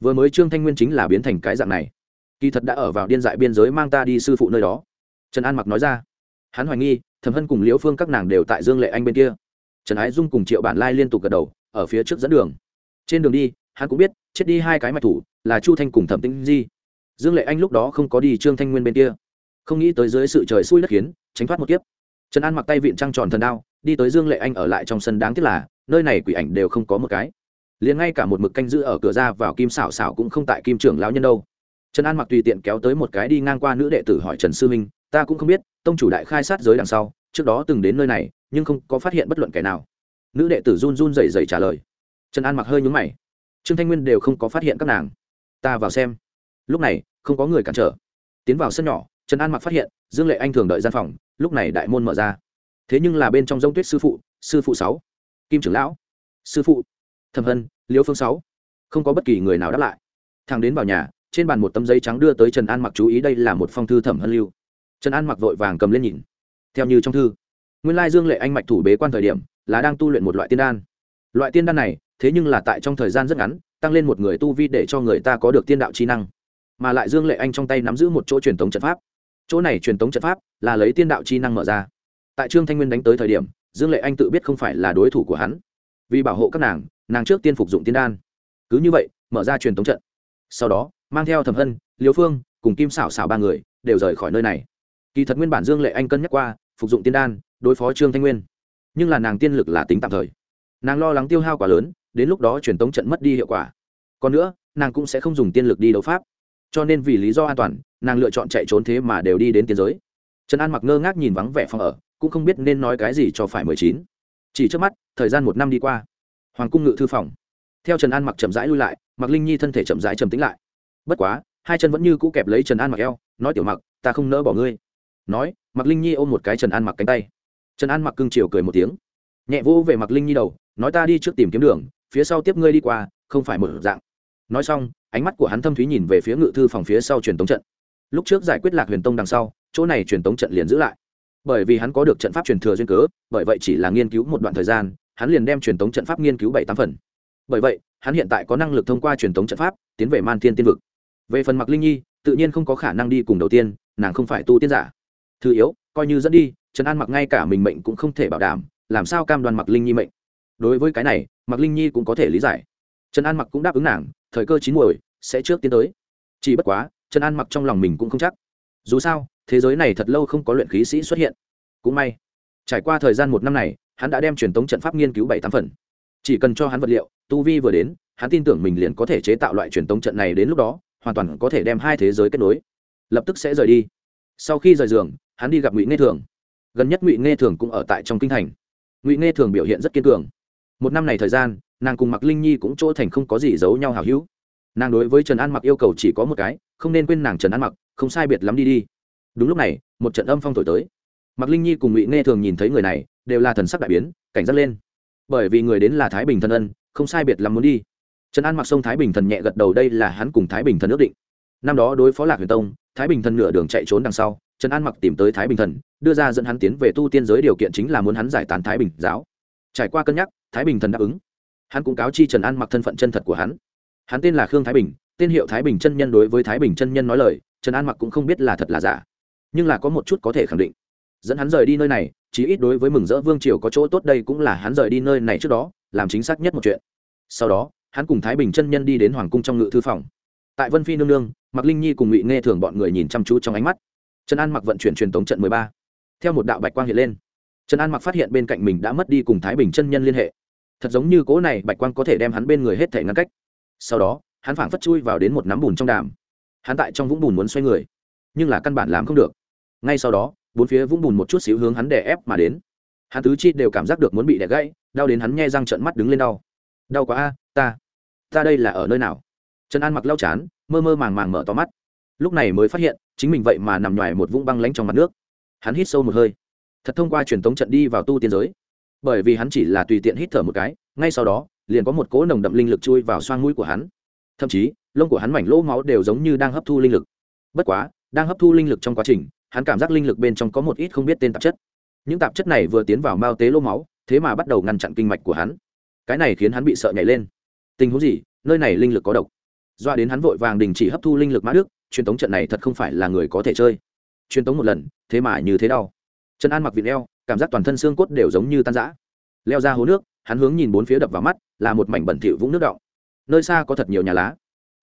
[SPEAKER 1] Vừa mới trương thanh nguyên chính là biến thành cái dạng này. Kỳ thật đã ở vào điên dại biên giới, mang ta đi sư phụ nơi đó trần an mặc nói ra. Hắn hoài nghi, thẩm hân cùng liễu phương các nàng đều tại dương lệ anh bên kia. Trần ái dung cùng triệu bản lai liên tục gật đầu, ở phía trước dẫn đường. Trên đường đi, hắn cũng biết, chết đi hai cái mạch thủ, là chu thanh cùng thẩm tĩnh di. Dương lệ anh lúc đó không có đi trương thanh nguyên bên kia. Không nghĩ tới dưới sự trời xui đất khiến, tránh thoát một kiếp. Trần an mặc tay vịn trăng tròn thần đao, đi tới dương lệ anh ở lại trong sân đáng tiếc là, nơi này quỷ ảnh đều không có một cái. Liền ngay cả một mực canh giữ ở cửa ra vào kim xảo xảo cũng không tại kim trưởng lão nhân đâu trần an mặc tùy tiện kéo tới một cái đi ngang qua nữ đệ tử hỏi trần sư minh, ta cũng không biết, tông chủ đại khai sát giới đằng sau, trước đó từng đến nơi này, nhưng không có phát hiện bất luận kẻ nào. Nữ đệ tử run run rẩy rẩy trả lời. Trần an mặc hơi nhúng mày. Trương thanh nguyên đều không có phát hiện các nàng. Ta vào xem. Lúc này, không có người cản trở. Tiến vào sân nhỏ, trần an mặc phát hiện, dương lệ anh thường đợi gian phòng, lúc này đại môn mở ra. Thế nhưng là bên trong g tuyết sư phụ sư phụ sáu, kim trưởng lão, sư phụ, thẩm hân liễu phương sáu, không có bất kỳ người nào đáp lại. Thằng đến vào nhà trên bàn một tấm giấy trắng đưa tới trần an mặc chú ý đây là một phong thư thẩm hân lưu. Trần an mặc vội vàng cầm lên nhìn. Theo như trong thư, nguyên lai dương lệ anh mạch thủ bế quan thời điểm là đang tu luyện một loại tiên đan. Loại tiên đan này, thế nhưng là tại trong thời gian rất ngắn, tăng lên một người tu vi để cho người ta có được tiên đạo trí năng. Mà lại dương lệ anh trong tay nắm giữ một chỗ truyền thống trận pháp. Chỗ này truyền thống trận pháp là lấy tiên đạo chi năng mở ra. Tại trương thanh nguyên đánh tới thời điểm, dương lệ anh tự biết không phải là đối thủ của hắn. Vì bảo hộ các nàng nàng trước tiên phục dụng tiên đan. Cứ như vậy, mở ra truyền thống trận. Sau đó mang theo thẩm hân liều phương, cùng kim xảo xảo ba người đều rời khỏi nơi này. Kỳ thật nguyên bản dương lệ anh cân nhắc qua, phục dụng tiên đan, đối phó trương thanh nguyên. Nhưng là nàng tiên lực là tính tạm thời. Nàng lo lắng tiêu hao quá lớn, đến lúc đó truyền tống trận mất đi hiệu quả. Còn nữa, nàng cũng sẽ không dùng tiên lực đi đấu pháp. Cho nên vì lý do an toàn, nàng lựa chọn chạy trốn thế mà đều đi đến tiến giới. Trần an mặc ngơ ngác nhìn vắng vẻ phòng ở, cũng không biết nên nói cái gì cho phải mười chín. Chỉ trước mắt, thời gian một năm đi qua. Hoàng cung ngự thư phòng. Theo trần an mặc chậm rãi lui lại mặc linh nhi thân thể chậm rãi trầm tính lại bất quá, hai chân vẫn như cũ kẹp lấy trần an mặc eo, nói tiểu mặc, ta không nỡ bỏ ngươi. Nói mặc linh nhi ôm một cái trần an mặc cánh tay. Trần an mặc cưng chiều cười một tiếng. Nhẹ vỗ về mặc linh nhi đầu, nói ta đi trước tìm kiếm đường, phía sau tiếp ngươi đi qua, không phải một dạng. Nói xong, ánh mắt của hắn thâm thúy nhìn về phía ngự thư phòng phía sau truyền tống trận. Lúc trước giải quyết lạc huyền tông đằng sau, chỗ này truyền tống trận liền giữ lại. Bởi vì hắn có được trận pháp truyền thừa duyên cớ, bởi vậy chỉ là nghiên cứu một đoạn thời gian, hắn liền đem truyền tống trận pháp nghiên cứu bảy tám phần. Bởi vậy, hắn hiện tại có năng lực thông qua truyền tống trận pháp, tiến về man thiên tiên vực về phần mặc linh nhi, tự nhiên không có khả năng đi cùng đầu tiên, nàng không phải tu tiên giả. Thứ yếu, coi như dẫn đi, trần an mặc ngay cả mình mệnh cũng không thể bảo đảm, làm sao cam đoan mặc linh nhi mệnh? Đối với cái này mặc linh nhi cũng có thể lý giải. Trần an mặc cũng đáp ứng nàng, thời cơ chín muồi, sẽ trước tiến tới. Chỉ bất quá, trần an mặc trong lòng mình cũng không chắc. Dù sao, thế giới này thật lâu không có luyện khí sĩ xuất hiện. Cũng may, trải qua thời gian một năm này, hắn đã đem truyền tống trận pháp nghiên cứu bảy tám phần. Chỉ cần cho hắn vật liệu, tu vi vừa đến, hắn tin tưởng mình liền có thể chế tạo loại truyền tống trận này đến lúc đó hoàn toàn có thể đem hai thế giới kết nối. Lập tức sẽ rời đi. Sau khi rời giường, hắn đi gặp ngụy nghe thường. Gần nhất ngụy nghe thường cũng ở tại trong kinh thành. Ngụy nghe thường biểu hiện rất kiên cường. Một năm này thời gian, nàng cùng mặc linh nhi cũng chỗ thành không có gì giấu nhau hào hữu. Nàng đối với trần an mặc yêu cầu chỉ có một cái, không nên quên nàng trần an mặc, không sai biệt lắm đi đi. Đúng lúc này, một trận âm phong thổi tới. Mặc linh nhi cùng ngụy nghe thường nhìn thấy người này, đều là thần sắc đại biến, cảnh giác lên. Bởi vì người đến là thái bình thân ân, không sai biệt lắm muốn đi trần an mặc sông thái bình thần nhẹ gật đầu, đây là hắn cùng thái bình thần ước định. Năm đó đối phó lạc huyền tông, thái bình thần nửa đường chạy trốn đằng sau, trần an mặc tìm tới thái bình thần, đưa ra dẫn hắn tiến về tu tiên giới điều kiện chính là muốn hắn giải tán thái bình giáo. Trải qua cân nhắc, thái bình thần đáp ứng. Hắn cũng cáo chi trần an mặc thân phận chân thật của hắn. Hắn tên là khương thái bình, tên hiệu thái bình chân nhân đối với thái bình chân nhân nói lời, trần an mặc cũng không biết là thật là giả. Nhưng là có một chút có thể khẳng định. Dẫn hắn rời đi nơi này, chí ít đối với mừng rỡ vương triều có chỗ tốt đây cũng là hắn rời đi nơi này trước đó, làm chính xác nhất một chuyện. Sau đó hắn cùng thái bình chân nhân đi đến hoàng cung trong ngự thư phòng. Tại vân phi nương nương mặc linh nhi cùng ngụy nghe thường bọn người nhìn chăm chú trong ánh mắt. Trần an mặc vận chuyển truyền tống trận mười ba. Theo một đạo bạch quang hiện lên, trần an mặc phát hiện bên cạnh mình đã mất đi cùng thái bình chân nhân liên hệ. Thật giống như cỗ này bạch quang có thể đem hắn bên người hết thể ngăn cách. Sau đó, hắn phảng phất chui vào đến một nắm bùn trong đàm. Hắn tại trong vũng bùn muốn xoay người, nhưng là căn bản làm không được. Ngay sau đó, bốn phía vũng bùn một chút xíu hướng hắn đè ép mà đến. Hắn tứ chi đều cảm giác được muốn bị đè gãy, đau đến hắn nghe răng trợn mắt đứng lên đau. Đau quá a, ta ta đây là ở nơi nào? Trần an mặc lau chán, mơ mơ màng màng mở to mắt. Lúc này mới phát hiện, chính mình vậy mà nằm ngoài một vũng băng lánh trong mặt nước. Hắn hít sâu một hơi. Thật thông qua truyền tống trận đi vào tu tiên giới. Bởi vì hắn chỉ là tùy tiện hít thở một cái, ngay sau đó, liền có một cỗ nồng đậm linh lực chui vào xoang mũi của hắn. Thậm chí, lông của hắn mảnh lỗ máu đều giống như đang hấp thu linh lực. Bất quá, đang hấp thu linh lực trong quá trình, hắn cảm giác linh lực bên trong có một ít không biết tên tạp chất. Những tạp chất này vừa tiến vào mao tế lỗ máu, thế mà bắt đầu ngăn chặn kinh mạch của hắn. Cái này khiến hắn bị sợ nhảy lên tình huống gì? Nơi này linh lực có độc. Doa đến hắn vội vàng đình chỉ hấp thu linh lực mã đức, truyền tống trận này thật không phải là người có thể chơi. Truyền tống một lần, thế mà như thế đau. Trần an mặc vịt leo cảm giác toàn thân xương cốt đều giống như tan rã. Leo ra hố nước, hắn hướng nhìn bốn phía đập vào mắt, là một mảnh bẩn thỉu vũng nước động nơi xa có thật nhiều nhà lá.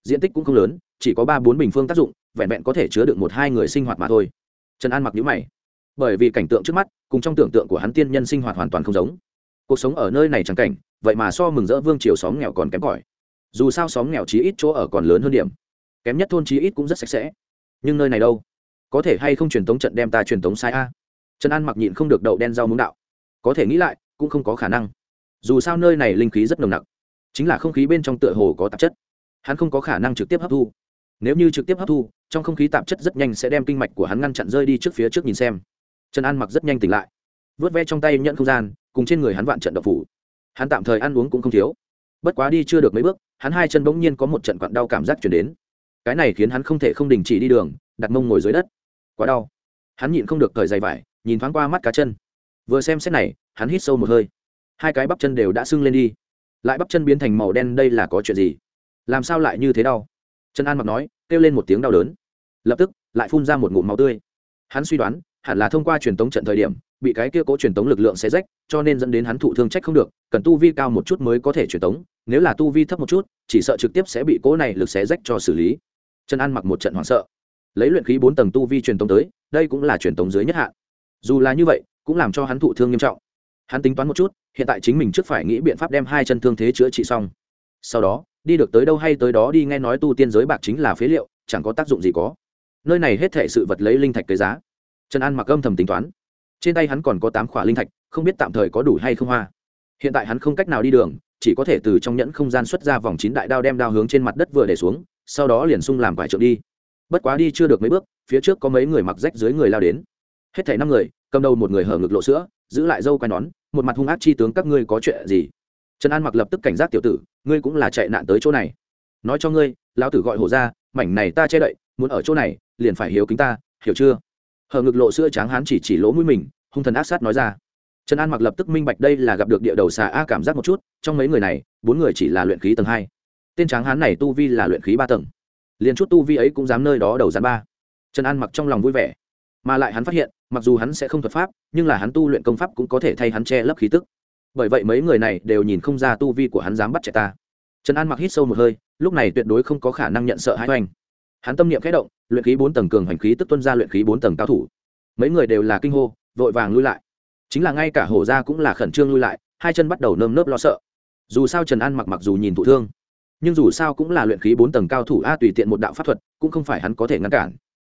[SPEAKER 1] Diện tích cũng không lớn, chỉ có ba bốn bình phương tác dụng, vẹn vẹn có thể chứa được một hai người sinh hoạt mà thôi. Trần an mặc nhíu mày. Bởi vì cảnh tượng trước mắt, cùng trong tưởng tượng của hắn tiên nhân sinh hoạt hoàn toàn không giống. Cuộc sống ở nơi này chẳng cảnh vậy mà so mừng rỡ vương triều xóm nghèo còn kém cỏi. Dù sao xóm nghèo chí ít chỗ ở còn lớn hơn điểm. Kém nhất thôn chí ít cũng rất sạch sẽ. Nhưng nơi này đâu? Có thể hay không truyền tống trận đem ta truyền tống sai a? Trần an mặc nhịn không được đậu đen rau muống đạo. Có thể nghĩ lại, cũng không có khả năng. Dù sao nơi này linh khí rất nồng nặc. Chính là không khí bên trong tựa hồ có tạp chất. Hắn không có khả năng trực tiếp hấp thu. Nếu như trực tiếp hấp thu, trong không khí tạp chất rất nhanh sẽ đem kinh mạch của hắn ngăn chặn rơi đi trước phía trước nhìn xem. Trần an mặc rất nhanh tỉnh lại. Vớt ve trong tay nhận không gian, cùng trên người hắn vạn trận độc phủ hắn tạm thời ăn uống cũng không thiếu. Bất quá đi chưa được mấy bước, hắn hai chân bỗng nhiên có một trận quặn đau cảm giác chuyển đến. Cái này khiến hắn không thể không đình chỉ đi đường, đặt mông ngồi dưới đất. Quá đau. Hắn nhịn không được cởi dày vải, nhìn thoáng qua mắt cá chân. Vừa xem xét này, hắn hít sâu một hơi. Hai cái bắp chân đều đã sưng lên đi. Lại bắp chân biến thành màu đen, đây là có chuyện gì? Làm sao lại như thế đau? Trần an mặc nói, kêu lên một tiếng đau đớn. Lập tức, lại phun ra một ngụm máu tươi. Hắn suy đoán, hẳn là thông qua truyền tống trận thời điểm bị cái kia cố truyền tống lực lượng xé rách, cho nên dẫn đến hắn thụ thương trách không được, cần tu vi cao một chút mới có thể truyền tống, nếu là tu vi thấp một chút, chỉ sợ trực tiếp sẽ bị cố này lực xé rách cho xử lý. Trần an mặc một trận hoảng sợ. Lấy luyện khí bốn tầng tu vi truyền tống tới, đây cũng là truyền tống dưới nhất hạn. Dù là như vậy, cũng làm cho hắn thụ thương nghiêm trọng. Hắn tính toán một chút, hiện tại chính mình trước phải nghĩ biện pháp đem hai chân thương thế chữa trị xong. Sau đó, đi được tới đâu hay tới đó đi nghe nói tu tiên giới bạc chính là phế liệu, chẳng có tác dụng gì có. Nơi này hết thảy sự vật lấy linh thạch cái giá. Trần an mặc âm thầm tính toán trên tay hắn còn có tám khỏa linh thạch, không biết tạm thời có đủ hay không hoa. Hiện tại hắn không cách nào đi đường, chỉ có thể từ trong nhẫn không gian xuất ra vòng chín đại đao đem đao hướng trên mặt đất vừa để xuống, sau đó liền sung làm vải trượng đi. Bất quá đi chưa được mấy bước, phía trước có mấy người mặc rách dưới người lao đến. Hết thảy năm người, cầm đầu một người hở ngực lộ sữa, giữ lại dâu quai nón, một mặt hung ác chi tướng các ngươi có chuyện gì? Trần an mặc lập tức cảnh giác tiểu tử, ngươi cũng là chạy nạn tới chỗ này. Nói cho ngươi, lão tử gọi hổ ra, mảnh này ta che đậy, muốn ở chỗ này, liền phải hiếu kính ta, hiểu chưa? Hở ngực lộ sữa tráng hán chỉ chỉ lỗ mũi mình, hung thần ác sát nói ra. Trần an mặc lập tức minh bạch đây là gặp được địa đầu xà a cảm giác một chút, trong mấy người này, bốn người chỉ là luyện khí tầng hai. Tên tráng hán này tu vi là luyện khí ba tầng. Liền chút tu vi ấy cũng dám nơi đó đầu dán ba. Trần an mặc trong lòng vui vẻ. Mà lại hắn phát hiện, mặc dù hắn sẽ không thuật pháp, nhưng là hắn tu luyện công pháp cũng có thể thay hắn che lấp khí tức. Bởi vậy mấy người này đều nhìn không ra tu vi của hắn dám bắt trẻ ta. Trần an mặc hít sâu một hơi, lúc này tuyệt đối không có khả năng nhận sợ hãi oanh hắn tâm niệm khẽ động, luyện khí bốn tầng cường hành khí tức tuân ra luyện khí bốn tầng cao thủ. Mấy người đều là kinh hô, vội vàng lui lại. Chính là ngay cả hổ gia cũng là khẩn trương lui lại, hai chân bắt đầu nơm nớp lo sợ. Dù sao trần an mặc mặc dù nhìn thụ thương, nhưng dù sao cũng là luyện khí bốn tầng cao thủ a tùy tiện một đạo pháp thuật, cũng không phải hắn có thể ngăn cản.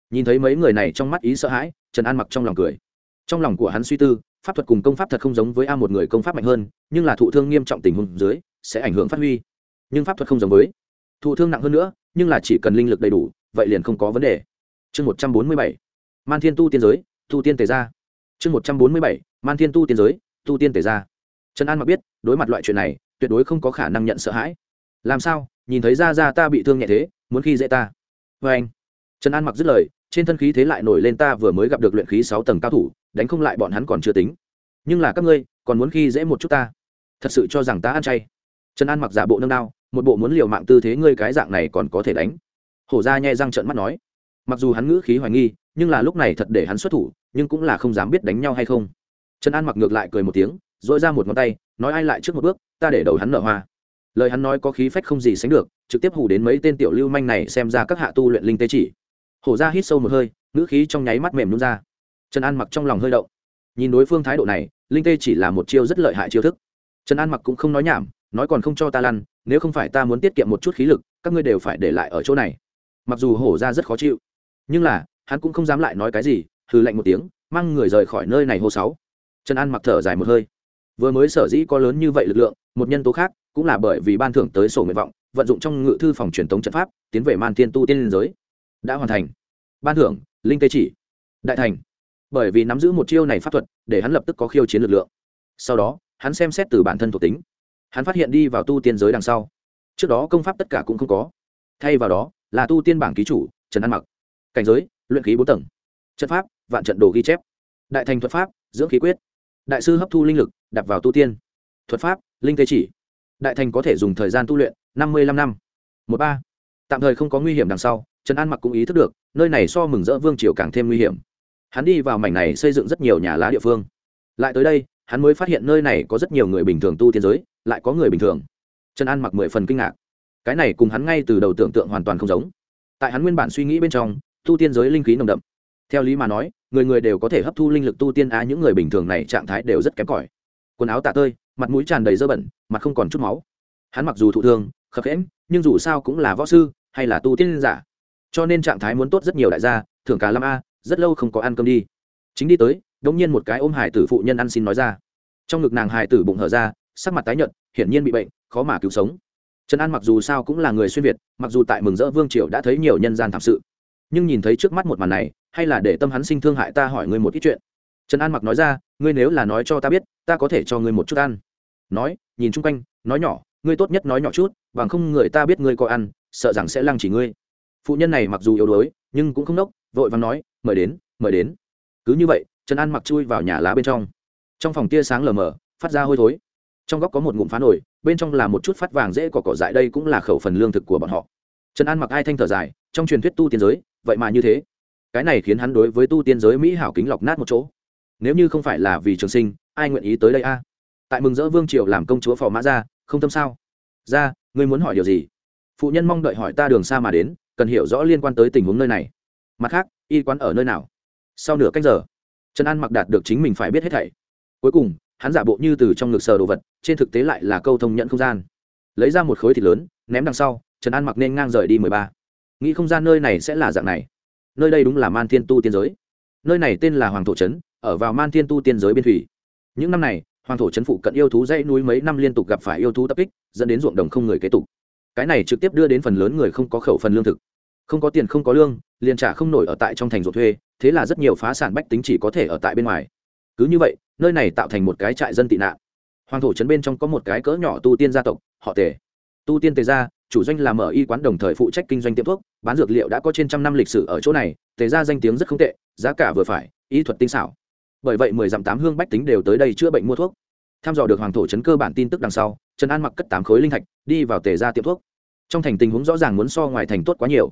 [SPEAKER 1] Nhìn thấy mấy người này trong mắt ý sợ hãi, trần an mặc trong lòng cười. Trong lòng của hắn suy tư, pháp thuật cùng công pháp thật không giống với a một người công pháp mạnh hơn, nhưng là thụ thương nghiêm trọng tình huống dưới, sẽ ảnh hưởng phát huy. Nhưng pháp thuật không giống với. Thụ thương nặng hơn nữa nhưng là chỉ cần linh lực đầy đủ, vậy liền không có vấn đề. Chương một trăm bốn mươi bảy, man thiên tu tiên giới, tu tiên tề gia. Chương một trăm bốn mươi bảy, man thiên tu tiên giới, tu tiên tề gia. Trần an mặc biết, đối mặt loại chuyện này, tuyệt đối không có khả năng nhận sợ hãi. Làm sao? Nhìn thấy ra ra ta bị thương nhẹ thế, muốn khi dễ ta. Vê anh. Trần an mặc dứt lời, trên thân khí thế lại nổi lên ta vừa mới gặp được luyện khí sáu tầng cao thủ, đánh không lại bọn hắn còn chưa tính. Nhưng là các ngươi, còn muốn khi dễ một chút ta. Thật sự cho rằng ta ăn chay. Trần an mặc giả bộ nâng đao một bộ muốn liều mạng tư thế ngươi cái dạng này còn có thể đánh. Hổ ra nhẹ răng trợn mắt nói. Mặc dù hắn ngữ khí hoài nghi, nhưng là lúc này thật để hắn xuất thủ, nhưng cũng là không dám biết đánh nhau hay không. Trần an mặc ngược lại cười một tiếng dội ra một ngón tay, nói ai lại trước một bước, ta để đầu hắn nở hoa. Lời hắn nói có khí phách không gì sánh được, trực tiếp hù đến mấy tên tiểu lưu manh này xem ra các hạ tu luyện linh tế chỉ. Hổ ra hít sâu một hơi, ngữ khí trong nháy mắt mềm nhún ra. Trần an mặc trong lòng hơi động. Nhìn đối phương thái độ này, linh tê chỉ là một chiêu rất lợi hại chiêu thức. Trần an mặc cũng không nói nhảm, nói còn không cho ta lăn nếu không phải ta muốn tiết kiệm một chút khí lực, các ngươi đều phải để lại ở chỗ này. Mặc dù hổ ra rất khó chịu, nhưng là, hắn cũng không dám lại nói cái gì, hừ lạnh một tiếng, mang người rời khỏi nơi này hô sáu. Trần an mặc thở dài một hơi. Vừa mới sở dĩ có lớn như vậy lực lượng, một nhân tố khác, cũng là bởi vì ban thưởng tới sổ nguyện vọng, vận dụng trong ngự thư phòng truyền thống trận pháp, tiến về man thiên tu tiên liên giới. Đã hoàn thành. Ban thưởng, linh tê chỉ. Đại thành. Bởi vì nắm giữ một chiêu này pháp thuật, để hắn lập tức có khiêu chiến lực lượng. Sau đó, hắn xem xét từ bản thân thuộc tính hắn phát hiện đi vào tu tiên giới đằng sau. Trước đó công pháp tất cả cũng không có. Thay vào đó, là tu tiên bảng ký chủ, trần an mặc. Cảnh giới, luyện khí bốn tầng. Trận pháp, vạn trận đồ ghi chép. Đại thành thuật pháp, dưỡng khí quyết. Đại sư hấp thu linh lực đặt vào tu tiên. Thuật pháp, linh tê chỉ. Đại thành có thể dùng thời gian tu luyện, năm mươi năm năm. Một ba. Tạm thời không có nguy hiểm đằng sau, trần an mặc cũng ý thức được, nơi này so mừng rỡ vương triều càng thêm nguy hiểm. Hắn đi vào mảnh này xây dựng rất nhiều nhà lá địa phương. Lại tới đây hắn mới phát hiện nơi này có rất nhiều người bình thường tu tiên giới, lại có người bình thường. Trần an mặc mười phần kinh ngạc. Cái này cùng hắn ngay từ đầu tưởng tượng hoàn toàn không giống. Tại hắn nguyên bản suy nghĩ bên trong, tu tiên giới linh khí nồng đậm. Theo lý mà nói, người người đều có thể hấp thu linh lực tu tiên, á, những người bình thường này trạng thái đều rất kém cỏi. Quần áo tạ tơi, mặt mũi tràn đầy dơ bẩn, mặt không còn chút máu. Hắn mặc dù thụ thương, khập khẽn nhưng dù sao cũng là võ sư, hay là tu tiên giả. Cho nên trạng thái muốn tốt rất nhiều đại gia, thưởng cả năm a, rất lâu không có ăn cơm đi. Chính đi tới đống nhiên một cái ôm hải tử phụ nhân ăn xin nói ra. Trong ngực nàng hải tử bụng hở ra, sắc mặt tái nhợt, hiển nhiên bị bệnh, khó mà cứu sống. Trần an mặc dù sao cũng là người xuyên việt, mặc dù tại mừng rỡ vương triều đã thấy nhiều nhân gian thảm sự, nhưng nhìn thấy trước mắt một màn này, hay là để tâm hắn sinh thương hại ta hỏi ngươi một ít chuyện. Trần an mặc nói ra, ngươi nếu là nói cho ta biết, ta có thể cho ngươi một chút ăn. Nói, nhìn chung quanh, nói nhỏ, ngươi tốt nhất nói nhỏ chút, bằng không người ta biết ngươi có ăn, sợ rằng sẽ lăng chỉ ngươi. Phụ nhân này mặc dù yếu đuối, nhưng cũng không nốc, vội vàng nói, mời đến mời đến. Cứ như vậy trần an mặc chui vào nhà lá bên trong. Trong phòng tia sáng lờ mờ, phát ra hôi thối. Trong góc có một ngụm phá nổi bên trong là một chút phát vàng dễ cỏ cỏ dại, đây cũng là khẩu phần lương thực của bọn họ. Trần an mặc ai thanh thở dài, trong truyền thuyết tu tiên giới, vậy mà như thế. Cái này khiến hắn đối với tu tiên giới mỹ hảo kính lọc nát một chỗ. Nếu như không phải là vì trường sinh, ai nguyện ý tới đây a? Tại mừng rỡ vương triều làm công chúa phò mã ra, không tâm sao? Ra, ngươi muốn hỏi điều gì? Phụ nhân mong đợi hỏi ta đường xa mà đến, cần hiểu rõ liên quan tới tình huống nơi này. Mặt khác, y quán ở nơi nào? Sau nửa cách giờ trần an mặc đạt được chính mình phải biết hết thảy. Cuối cùng, hắn giả bộ như từ trong ngực sờ đồ vật, trên thực tế lại là câu thông nhận không gian. Lấy ra một khối thịt lớn, ném đằng sau, trần an mặc nên ngang rời đi mười ba. Nghĩ không gian nơi này sẽ là dạng này. Nơi đây đúng là man thiên tu tiên giới. Nơi này tên là hoàng thổ trấn, ở vào man thiên tu tiên giới biên thủy. Những năm này, hoàng thổ trấn phụ cận yêu thú dãy núi mấy năm liên tục gặp phải yêu thú tập kích, dẫn đến ruộng đồng không người kế tục. Cái này trực tiếp đưa đến phần lớn người không có khẩu phần lương thực không có tiền không có lương, liền trả không nổi ở tại trong thành ruột thuê, thế là rất nhiều phá sản bách tính chỉ có thể ở tại bên ngoài. Cứ như vậy, nơi này tạo thành một cái trại dân tị nạn. Hoàng thổ trấn bên trong có một cái cỡ nhỏ tu tiên gia tộc, họ tề. Tu tiên tề gia, chủ doanh làm mở y quán đồng thời phụ trách kinh doanh tiệm thuốc, bán dược liệu đã có trên trăm năm lịch sử ở chỗ này, tề gia danh tiếng rất không tệ, giá cả vừa phải, y thuật tinh xảo. Bởi vậy mười dặm tám hương bách tính đều tới đây chữa bệnh mua thuốc. Tham dò được hoàng thổ trấn cơ bản tin tức đằng sau, trần an mặc cất tám khối linh thạch, đi vào tề gia tiệm thuốc. Trong thành tình huống rõ ràng muốn so ngoài thành tốt quá nhiều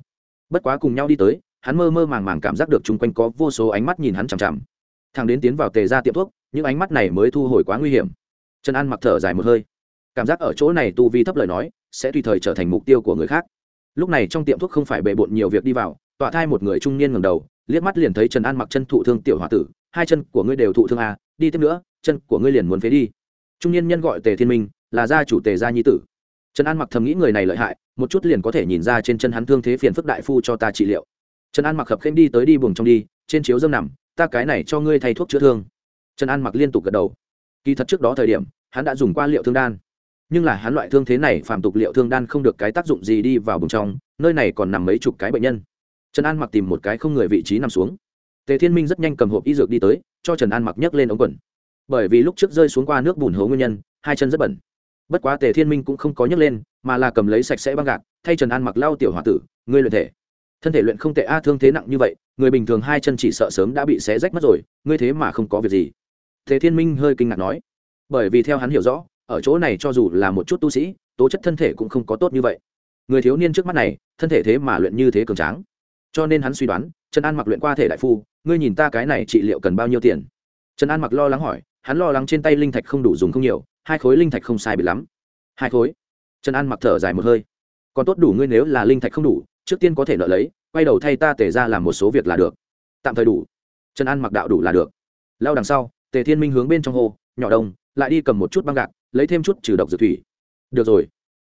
[SPEAKER 1] bất quá cùng nhau đi tới, hắn mơ mơ màng màng cảm giác được chung quanh có vô số ánh mắt nhìn hắn chằm chằm. Thằng đến tiến vào tề gia tiệm thuốc, những ánh mắt này mới thu hồi quá nguy hiểm. Trần an mặc thở dài một hơi. Cảm giác ở chỗ này tu vi thấp lời nói, sẽ tùy thời trở thành mục tiêu của người khác. Lúc này trong tiệm thuốc không phải bề bộn nhiều việc đi vào tọa thai một người trung niên ngầm đầu, liếc mắt liền thấy trần an mặc chân thụ thương tiểu h o a tử, hai chân của ngươi đều thụ thương à đi tiếp nữa, chân của ngươi liền muốn phế đi. Trung niên nhân gọi tề thiên minh, là gia chủ tề gia nhi tử trần an mặc thầm nghĩ người này lợi hại, một chút liền có thể nhìn ra trên chân hắn thương thế phiền phức đại phu cho ta trị liệu. Trần an mặc khập khênh đi tới đi buồng trong đi, trên chiếu dâm nằm, ta cái này cho ngươi thay thuốc chữa thương. Trần an mặc liên tục gật đầu. Kỳ thật trước đó thời điểm, hắn đã dùng qua liệu thương đan. Nhưng là hắn loại thương thế này phàm tục liệu thương đan không được cái tác dụng gì đi vào buồng trong, nơi này còn nằm mấy chục cái bệnh nhân. Trần an mặc tìm một cái không người vị trí nằm xuống. Tề thiên minh rất nhanh cầm hộp y dược đi tới, cho trần an mặc nhấc lên ống quần. Bởi vì lúc trước rơi xuống qua nước bùn hố nguyên nhân, hai chân rất bẩn bất quá tề thiên minh cũng không có nhấc lên, mà là cầm lấy sạch sẽ băng gạc, thay trần an mặc lau tiểu h o a tử, ngươi luyện thể. Thân thể luyện không tệ a, thương thế nặng như vậy, người bình thường hai chân chỉ sợ sớm đã bị xé rách mất rồi, ngươi thế mà không có việc gì. Tề thiên minh hơi kinh ngạc nói, bởi vì theo hắn hiểu rõ, ở chỗ này cho dù là một chút tu sĩ, tố chất thân thể cũng không có tốt như vậy. Người thiếu niên trước mắt này, thân thể thế mà luyện như thế cường tráng. Cho nên hắn suy đoán, trần an mặc luyện qua thể đại phu, ngươi nhìn ta cái này trị liệu cần bao nhiêu tiền? Trần an mặc lo lắng hỏi hắn lo lắng trên tay linh thạch không đủ dùng không nhiều, hai khối linh thạch không sai bị lắm. Hai khối. Trần an mặc thở dài một hơi. Còn tốt đủ ngươi nếu là linh thạch không đủ, trước tiên có thể nợ lấy, quay đầu thay ta tề ra làm một số việc là được. Tạm thời đủ. Trần an mặc đạo đủ là được. Lao đằng sau, tề thiên minh hướng bên trong hồ nhỏ đông lại đi cầm một chút băng gạc, lấy thêm chút trừ độc dược thủy. Được rồi.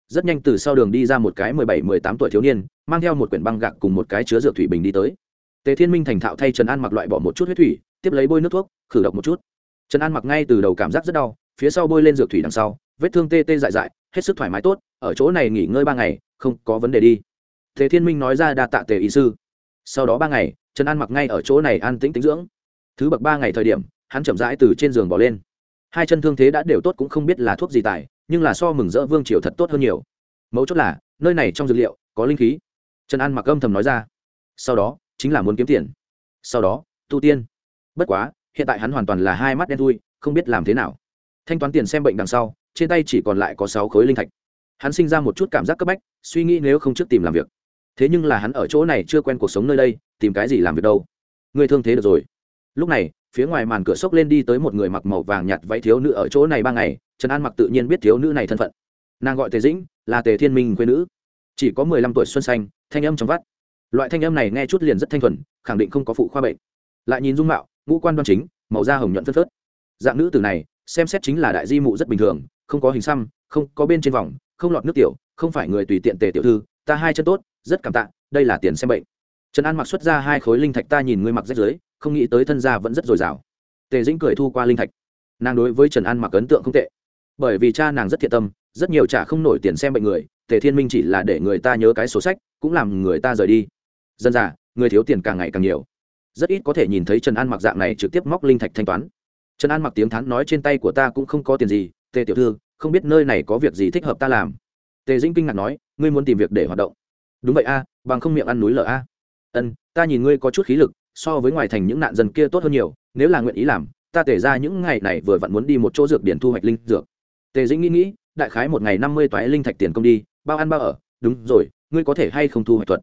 [SPEAKER 1] Rất nhanh từ sau đường đi ra một cái mười bảy, mười tám tuổi thiếu niên, mang theo một quyển băng gạc cùng một cái chứa dược thủy bình đi tới. Tề thiên minh thành thạo thay trần an mặc loại bỏ một chút huyết thủy, tiếp lấy bôi nước thuốc, khử độc một chút trần an mặc ngay từ đầu cảm giác rất đau, phía sau bôi lên dược thủy đằng sau, vết thương tê tê dại dại, hết sức thoải mái tốt, ở chỗ này nghỉ ngơi ba ngày, không có vấn đề đi. Thế thiên minh nói ra đa tạ tề ý sư. Sau đó ba ngày, trần an mặc ngay ở chỗ này an tĩnh tĩnh dưỡng. Thứ bậc ba ngày thời điểm, hắn chậm rãi từ trên giường bỏ lên. Hai chân thương thế đã đều tốt cũng không biết là thuốc gì tài, nhưng là so mừng rỡ vương triều thật tốt hơn nhiều. Mấu chốt là, nơi này trong dược liệu, có linh khí. Trần an mặc âm thầm nói ra. Sau đó, chính là muốn kiếm tiền. Sau đó, tu tiên. Bất quá hiện tại hắn hoàn toàn là hai mắt đen thui, không biết làm thế nào. Thanh toán tiền xem bệnh đằng sau, trên tay chỉ còn lại có sáu khối linh thạch. Hắn sinh ra một chút cảm giác cấp bách, suy nghĩ nếu không trước tìm làm việc. Thế nhưng là hắn ở chỗ này chưa quen cuộc sống nơi đây, tìm cái gì làm việc đâu? Người thương thế được rồi. Lúc này, phía ngoài màn cửa sốc lên đi tới một người mặc màu vàng nhạt váy thiếu nữ ở chỗ này ba ngày, trần an mặc tự nhiên biết thiếu nữ này thân phận. Nàng gọi tề dĩnh, là tề thiên minh quê nữ. Chỉ có mười lăm tuổi xuân xanh, thanh âm trong vắt. Loại thanh âm này nghe chút liền rất thanh thuần, khẳng định không có phụ khoa bệnh. Lại nhìn dung mạo ngũ quan đoan chính, màu da hồng nhuận phớt phớt. Dạng nữ tử này, xem xét chính là đại di mụ rất bình thường, không có hình xăm, không có bên trên vòng, không lọt nước tiểu, không phải người tùy tiện tề tiểu thư, ta hai chân tốt, rất cảm tạ, đây là tiền xem bệnh. Trần an mặc xuất ra hai khối linh thạch ta nhìn ngươi mặc rách dưới, không nghĩ tới thân gia vẫn rất dồi dào. Tề dĩnh cười thu qua linh thạch. Nàng đối với trần an mặc ấn tượng không tệ. Bởi vì cha nàng rất thiện tâm, rất nhiều trả không nổi tiền xem bệnh người, tề thiên minh chỉ là để người ta nhớ cái sổ sách, cũng làm người ta rời đi. Dân già, người thiếu tiền càng ngày càng nhiều rất ít có thể nhìn thấy trần an mặc dạng này trực tiếp móc linh thạch thanh toán. Trần an mặc tiếng thắn nói trên tay của ta cũng không có tiền gì, tề tiểu thư, không biết nơi này có việc gì thích hợp ta làm. Tề dĩnh kinh ngạc nói, ngươi muốn tìm việc để hoạt động. Đúng vậy a, bằng không miệng ăn núi lở a. Ân, ta nhìn ngươi có chút khí lực, so với ngoài thành những nạn dân kia tốt hơn nhiều, nếu là nguyện ý làm, ta tể ra những ngày này vừa vặn muốn đi một chỗ dược điển thu hoạch linh dược. Tề dĩnh nghĩ nghĩ, đại khái một ngày năm mươi toái linh thạch tiền công đi, bao ăn bao ở. Đúng rồi, ngươi có thể hay không thu hoạch thuật?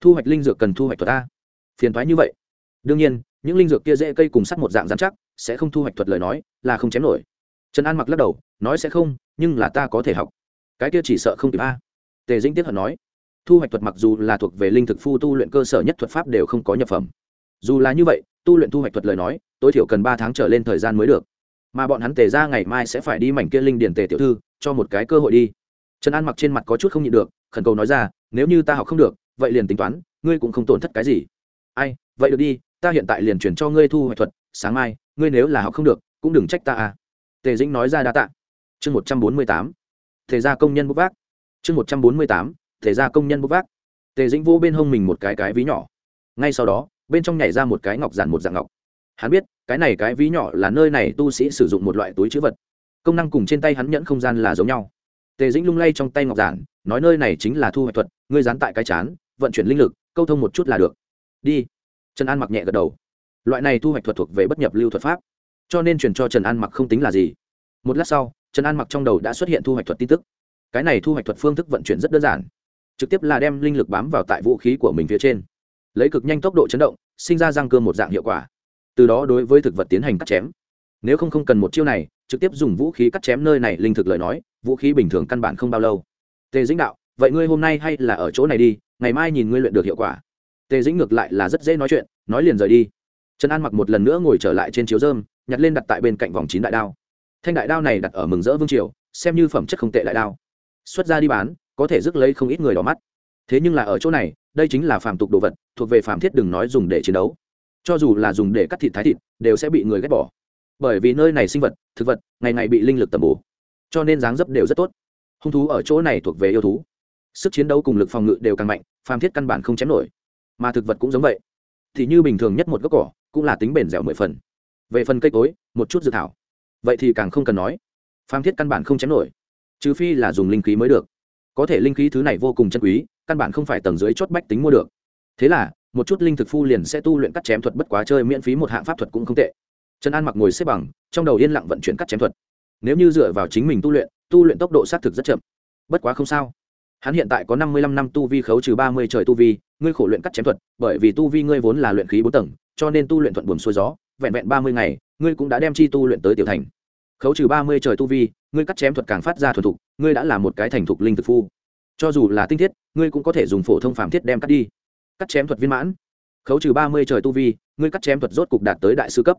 [SPEAKER 1] Thu hoạch linh dược cần thu hoạch thuật ta phiền toái như vậy đương nhiên, những linh dược kia dễ cây cùng sắt một dạng dán chắc, sẽ không thu hoạch thuật lời nói, là không chém nổi. Trần an mặc lắc đầu, nói sẽ không, nhưng là ta có thể học. Cái kia chỉ sợ không kịp a. Tề dĩnh tiếp hận nói, thu hoạch thuật mặc dù là thuộc về linh thực phu tu luyện cơ sở nhất thuật pháp đều không có nhập phẩm. Dù là như vậy, tu luyện thu hoạch thuật lời nói, tối thiểu cần ba tháng trở lên thời gian mới được. Mà bọn hắn tề ra ngày mai sẽ phải đi mảnh kia linh điển tề tiểu thư, cho một cái cơ hội đi. Trần an mặc trên mặt có chút không nhịn được, khẩn cầu nói ra, nếu như ta học không được, vậy liền tính toán, ngươi cũng không tổn thất cái gì. Ai, vậy được đi ta hiện tại liền chuyển cho ngươi thu hoạch thuật, sáng mai, ngươi nếu là học không được, cũng đừng trách ta à. Tề dĩnh nói ra đa tạ. Chương một trăm bốn mươi tám. Thể ra công nhân bốc vác. Chương một trăm bốn mươi tám. Thể ra công nhân bốc vác. Tề dĩnh vô bên hông mình một cái cái ví nhỏ. Ngay sau đó, bên trong nhảy ra một cái ngọc giản một dạng ngọc. Hắn biết, cái này cái ví nhỏ là nơi này tu sĩ sử dụng một loại túi chữ vật. Công năng cùng trên tay hắn nhẫn không gian là giống nhau. Tề dĩnh lung lay trong tay ngọc giản, nói nơi này chính là thu hoạch thuật, ngươi dán tại cái chán, vận chuyển linh lực, câu thông một chút là được. Đi trần an mặc nhẹ gật đầu. Loại này thu hoạch thuật thuộc về bất nhập lưu thuật pháp. Cho nên truyền cho trần an mặc không tính là gì. Một lát sau, trần an mặc trong đầu đã xuất hiện thu hoạch thuật tin tức. Cái này thu hoạch thuật phương thức vận chuyển rất đơn giản. Trực tiếp là đem linh lực bám vào tại vũ khí của mình phía trên. Lấy cực nhanh tốc độ chấn động, sinh ra răng cưa một dạng hiệu quả. Từ đó đối với thực vật tiến hành cắt chém. Nếu không không cần một chiêu này, trực tiếp dùng vũ khí cắt chém nơi này linh thực lời nói, vũ khí bình thường căn bản không bao lâu. Tề dĩnh đạo, vậy ngươi hôm nay hay là ở chỗ này đi, ngày mai nhìn ngươi luyện được hiệu quả tề dĩnh ngược lại là rất dễ nói chuyện, nói liền rời đi. Trần an mặc một lần nữa ngồi trở lại trên chiếu dơm nhặt lên đặt tại bên cạnh vòng chín đại đao. Thanh đại đao này đặt ở mừng rỡ vương triều, xem như phẩm chất không tệ đại đao. Xuất ra đi bán, có thể rước lấy không ít người đỏ mắt. Thế nhưng là ở chỗ này, đây chính là phàm tục đồ vật, thuộc về phàm thiết đừng nói dùng để chiến đấu. Cho dù là dùng để cắt thịt thái thịt, đều sẽ bị người ghét bỏ. Bởi vì nơi này sinh vật, thực vật, ngày ngày bị linh lực tầm bổ. Cho nên dáng dấp đều rất tốt. Hung thú ở chỗ này thuộc về yêu thú. Sức chiến đấu cùng lực phòng ngự đều càng mạnh, phàm thiết căn bản không chém nổi mà thực vật cũng giống vậy. Thì như bình thường nhất một gốc cỏ, cũng là tính bền dẻo mười phần. Về phần cây cối, một chút dự thảo. Vậy thì càng không cần nói. Phàm thiết căn bản không chém nổi. Trừ phi là dùng linh khí mới được. Có thể linh khí thứ này vô cùng chân quý, căn bản không phải tầng dưới chót bách tính mua được. Thế là, một chút linh thực phu liền sẽ tu luyện cắt chém thuật bất quá chơi miễn phí một hạng pháp thuật cũng không tệ. Trần an mặc ngồi xếp bằng, trong đầu yên lặng vận chuyển cắt chém thuật. Nếu như dựa vào chính mình tu luyện tu luyện tốc độ xác thực rất chậm. Bất quá không sao hắn hiện tại có năm mươi lăm năm tu vi khấu trừ ba mươi trời tu vi, ngươi khổ luyện cắt chém thuật, bởi vì tu vi ngươi vốn là luyện khí bốn tầng, cho nên tu luyện thuận buồm xuôi gió, vẹn vẹn ba mươi ngày, ngươi cũng đã đem chi tu luyện tới tiểu thành. Khấu trừ ba mươi trời tu vi, ngươi cắt chém thuật càng phát ra thuần thục, ngươi đã là một cái thành thục linh thực phu. Cho dù là tinh thiết, ngươi cũng có thể dùng phổ thông phàm thiết đem cắt đi. Cắt chém thuật viên mãn. Khấu trừ ba mươi trời tu vi, ngươi cắt chém thuật rốt cục đạt tới đại sư cấp.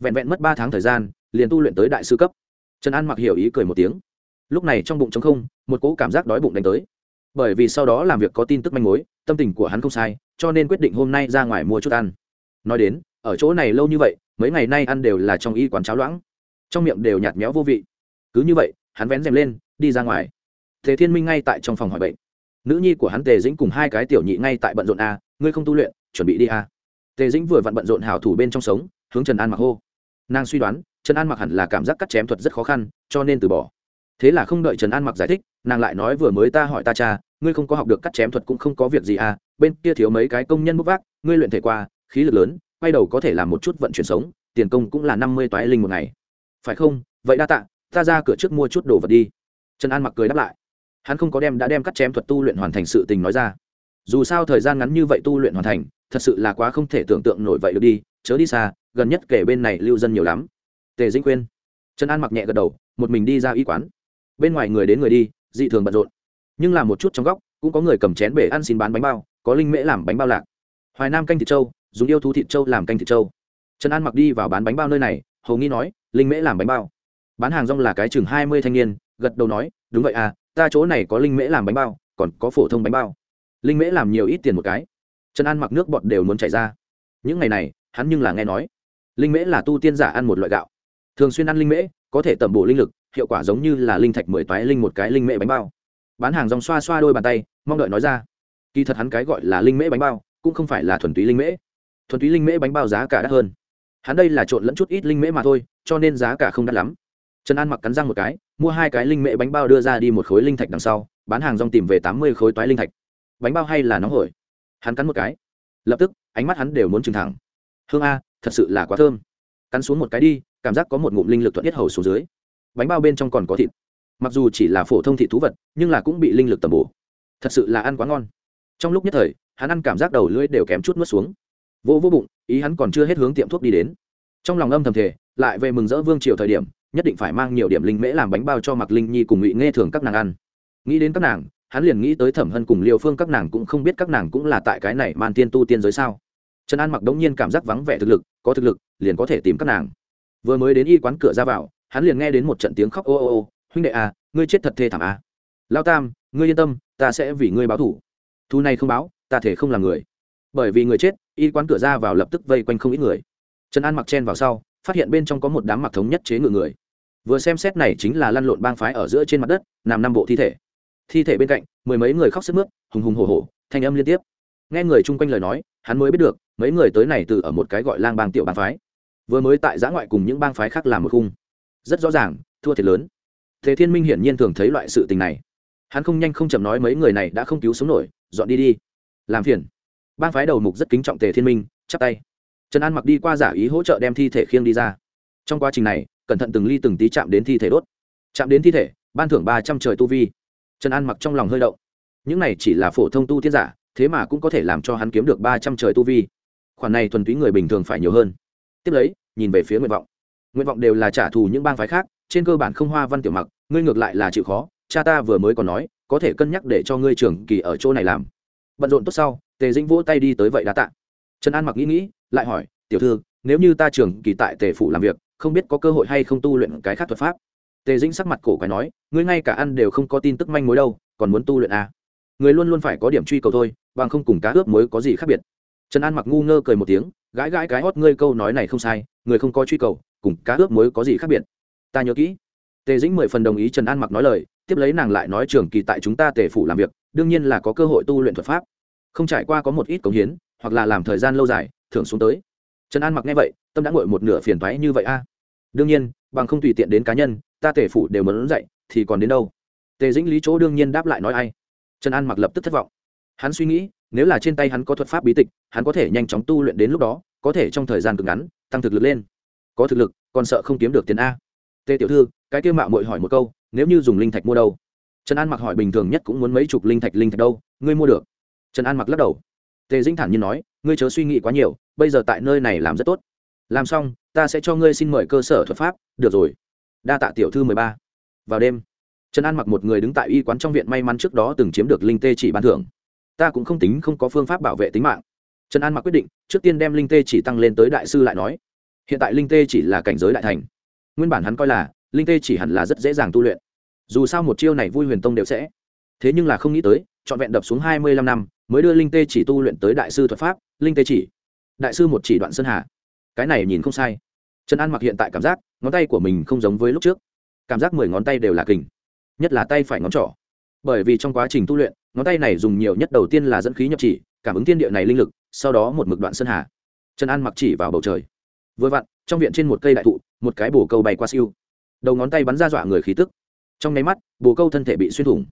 [SPEAKER 1] Vẹn vẹn mất ba tháng thời gian, liền tu luyện tới đại sư cấp. Trần an mặc hiểu ý cười một tiếng. Lúc này trong bụng trống không, một cỗ cảm giác đói bụng đánh tới bởi vì sau đó làm việc có tin tức manh mối, tâm tình của hắn không sai, cho nên quyết định hôm nay ra ngoài mua chút ăn. Nói đến, ở chỗ này lâu như vậy, mấy ngày nay ăn đều là trong y quán cháo loãng. Trong miệng đều nhạt méo vô vị. Cứ như vậy, hắn vén rèm lên, đi ra ngoài. Thế thiên minh ngay tại trong phòng hỏi bệnh. Nữ nhi của hắn tề dĩnh cùng hai cái tiểu nhị ngay tại bận rộn a ngươi không tu luyện, chuẩn bị đi a tề dĩnh vừa vặn bận rộn hảo thủ bên trong sống, hướng trần an mặc hô. Nàng suy đoán, trần an mặc hẳn là cảm giác cắt chém thuật rất khó khăn, cho nên từ bỏ thế là không đợi trần an mặc giải thích, nàng lại nói vừa mới ta hỏi ta cha, ngươi không có học được cắt chém thuật cũng không có việc gì à bên kia thiếu mấy cái công nhân bốc vác, ngươi luyện thể qua, khí lực lớn, quay đầu có thể làm một chút vận chuyển sống, tiền công cũng là năm mươi toái linh một ngày. Phải không? Vậy đa tạ, ta ra cửa trước mua chút đồ vật đi. Trần an mặc cười đáp lại. Hắn không có đem, đã đem cắt chém thuật tu luyện hoàn thành sự tình nói ra. Dù sao thời gian ngắn như vậy tu luyện hoàn thành, thật sự là quá không thể tưởng tượng nổi vậy được đi, chớ đi xa, gần nhất kể bên này lưu dân nhiều lắm. Tề dĩnh quên trần an mặc nhẹ gật đầu, một mình đi ra y quán bên ngoài người đến người đi, dị thường bận rộn. Nhưng làm một chút trong góc, cũng có người cầm chén bể ăn xin bán bánh bao, có linh mễ làm bánh bao lạc. Hoài nam canh thịt trâu, dùng yêu thú thịt trâu làm canh thịt trâu. Trần an mặc đi vào bán bánh bao nơi này hầu nghi nói, linh mễ làm bánh bao. Bán hàng rong là cái chừng hai mươi thanh niên, gật đầu nói, đúng vậy à ta chỗ này có linh mễ làm bánh bao, còn có phổ thông bánh bao. Linh mễ làm nhiều ít tiền một cái. Trần an mặc nước bọt đều muốn chảy ra. Những ngày này, hắn nhưng là nghe nói, linh mễ là tu tiên giả ăn một loại gạo. Thường xuyên ăn linh mễ, có thể tẩm bổ linh lực hiệu quả giống như là linh thạch mười toái linh một cái linh mễ bánh bao. Bán hàng dòng xoa xoa đôi bàn tay, mong đợi nói ra. Kỳ thật hắn cái gọi là linh mễ bánh bao, cũng không phải là thuần túy linh mễ. Thuần túy linh mễ bánh bao giá cả đắt hơn. Hắn đây là trộn lẫn chút ít linh mễ mà thôi, cho nên giá cả không đắt lắm. Trần an mặc cắn răng một cái, mua hai cái linh mễ bánh bao đưa ra đi một khối linh thạch đằng sau, bán hàng rong tìm về tám mươi khối toái linh thạch. Bánh bao hay là nóng hổi? Hắn cắn một cái. Lập tức, ánh mắt hắn đều muốn trừng thẳng. Hương a, thật sự là quá thơm. Cắn xuống một cái đi, cảm giác có một ngụm linh lực thuận tiết hầu xuống dưới bánh bao bên trong còn có thịt. Mặc dù chỉ là phổ thông thịt thú vật, nhưng là cũng bị linh lực tầm bổ. Thật sự là ăn quá ngon. Trong lúc nhất thời, hắn ăn cảm giác đầu lưỡi đều kém chút n u ố t xuống. Vô vô bụng, ý hắn còn chưa hết hướng tiệm thuốc đi đến. Trong lòng âm thầm thể lại về mừng rỡ vương triều thời điểm, nhất định phải mang nhiều điểm linh mễ làm bánh bao cho mặc linh nhi cùng ngụy nghe thường các nàng ăn. Nghĩ đến các nàng, hắn liền nghĩ tới thẩm hân cùng liều phương các nàng cũng không biết các nàng cũng là tại cái này man tiên tu tiên giới sao. Trần an mặc đống nhiên cảm giác vắng vẻ thực lực, có thực lực, liền có thể tìm các nàng. Vừa mới đến y quán cửa ra vào hắn liền nghe đến một trận tiếng khóc ô ô ô, huynh đệ à ngươi chết thật thê thảm à. Lao tam, ngươi yên tâm, ta sẽ vì ngươi báo thủ. Thu này không báo, ta thể không là người. Bởi vì người chết, y quán cửa ra vào lập tức vây quanh không ít người. Trần an mặc chen vào sau, phát hiện bên trong có một đám mặc thống nhất chế ngự người. Vừa xem xét này chính là lăn lộn bang phái ở giữa trên mặt đất, nằm năm bộ thi thể. Thi thể bên cạnh, mười mấy người khóc sức mướt, hùng hùng hổ hổ, thanh âm liên tiếp. Nghe người chung quanh lời nói, hắn mới biết được, mấy người tới này từ ở một cái gọi lang bang tiểu bang phái. Vừa mới tại giã ngoại cùng những bang phái khác làm một khung rất rõ ràng, thua thiệt lớn. Thế thiên minh hiển nhiên thường thấy loại sự tình này. Hắn không nhanh không chậm nói mấy người này đã không cứu sống nổi, dọn đi đi. Làm phiền. Ban phái đầu mục rất kính trọng tề thiên minh, chắp tay. Trần an mặc đi qua giả ý hỗ trợ đem thi thể khiêng đi ra. Trong quá trình này, cẩn thận từng ly từng tí chạm đến thi thể đốt. Chạm đến thi thể, ban thưởng ba trăm trời tu vi. Trần an mặc trong lòng hơi đậu những này chỉ là phổ thông tu tiên giả, thế mà cũng có thể làm cho hắn kiếm được ba trăm trời tu vi. Khoản này thuần túy người bình thường phải nhiều hơn. Tiếp lấy, nhìn về phía nguyện vọng nguyện vọng đều là trả thù những bang phái khác, trên cơ bản không hoa văn tiểu mặc, ngươi ngược lại là chịu khó, cha ta vừa mới còn nói, có thể cân nhắc để cho ngươi trưởng kỳ ở chỗ này làm. Bận rộn tốt sau, tề dĩnh vỗ tay đi tới vậy đã tạ. Trần an mặc nghĩ nghĩ, lại hỏi, tiểu thư, nếu như ta trưởng kỳ tại tề phủ làm việc, không biết có cơ hội hay không tu luyện cái khác thuật pháp? Tề dĩnh sắc mặt cổ quái nói, ngươi ngay cả ăn đều không có tin tức manh mối đâu, còn muốn tu luyện à? người luôn luôn phải có điểm truy cầu thôi, bằng không cùng cá ướp mới có gì khác biệt? Trần an mặc ngu ngơ cười một tiếng, gãi gãi cái hót ngươi câu nói này không sai, người không có truy cầu cùng cá ướp muối có gì khác biệt? Ta nhớ kỹ. Tề dĩnh mười phần đồng ý trần an mặc nói lời, tiếp lấy nàng lại nói trường kỳ tại chúng ta tề phủ làm việc, đương nhiên là có cơ hội tu luyện thuật pháp. Không trải qua có một ít cống hiến, hoặc là làm thời gian lâu dài, thưởng xuống tới. Trần an mặc nghe vậy, tâm đã ngồi một nửa phiền thoái như vậy a. Đương nhiên, bằng không tùy tiện đến cá nhân, ta tề phủ đều muốn dạy, thì còn đến đâu? Tề dĩnh lý chỗ đương nhiên đáp lại nói ai? Trần an mặc lập tức thất vọng. Hắn suy nghĩ, nếu là trên tay hắn có thuật pháp bí tịch, hắn có thể nhanh chóng tu luyện đến lúc đó, có thể trong thời gian cực ngắn, tăng thực lực lên có thực lực, còn sợ không kiếm được tiền a. Tề tiểu thư, cái kia mạo mội hỏi một câu, nếu như dùng linh thạch mua đâu? Trần an mặc hỏi bình thường nhất cũng muốn mấy chục linh thạch linh thạch đâu, ngươi mua được? Trần an mặc lắc đầu. Tề dĩnh thản nhiên nói, ngươi chớ suy nghĩ quá nhiều, bây giờ tại nơi này làm rất tốt. Làm xong, ta sẽ cho ngươi xin mời cơ sở thuật pháp, được rồi. Đa tạ tiểu thư mười ba. Vào đêm, trần an mặc một người đứng tại y quán trong viện may mắn trước đó từng chiếm được linh tê chỉ ban thưởng. Ta cũng không tính không có phương pháp bảo vệ tính mạng. Trần an mặc quyết định, trước tiên đem linh tê chỉ tăng lên tới đại sư lại nói hiện tại linh tê chỉ là cảnh giới đại thành. Nguyên bản hắn coi là, linh tê chỉ hẳn là rất dễ dàng tu luyện. Dù sao một chiêu này vui huyền tông đều sẽ. Thế nhưng là không nghĩ tới, trọn vẹn đập xuống hai mươi lăm năm, mới đưa linh tê chỉ tu luyện tới đại sư thuật pháp, linh tê chỉ. Đại sư một chỉ đoạn sơn hà. Cái này nhìn không sai. Trần an mặc hiện tại cảm giác, ngón tay của mình không giống với lúc trước. Cảm giác mười ngón tay đều là kình, nhất là tay phải ngón trỏ. Bởi vì trong quá trình tu luyện, ngón tay này dùng nhiều nhất đầu tiên là dẫn khí nhập chỉ, cảm ứng thiên địa này linh lực, sau đó một mực đoạn sơn hà. Trần an mặc chỉ vào bầu trời vừa vặn, trong viện trên một cây đại thụ, một cái bồ câu bay qua siêu. Đầu ngón tay bắn ra dọa người khí tức. Trong nháy mắt, bồ câu thân thể bị xuyên thủng.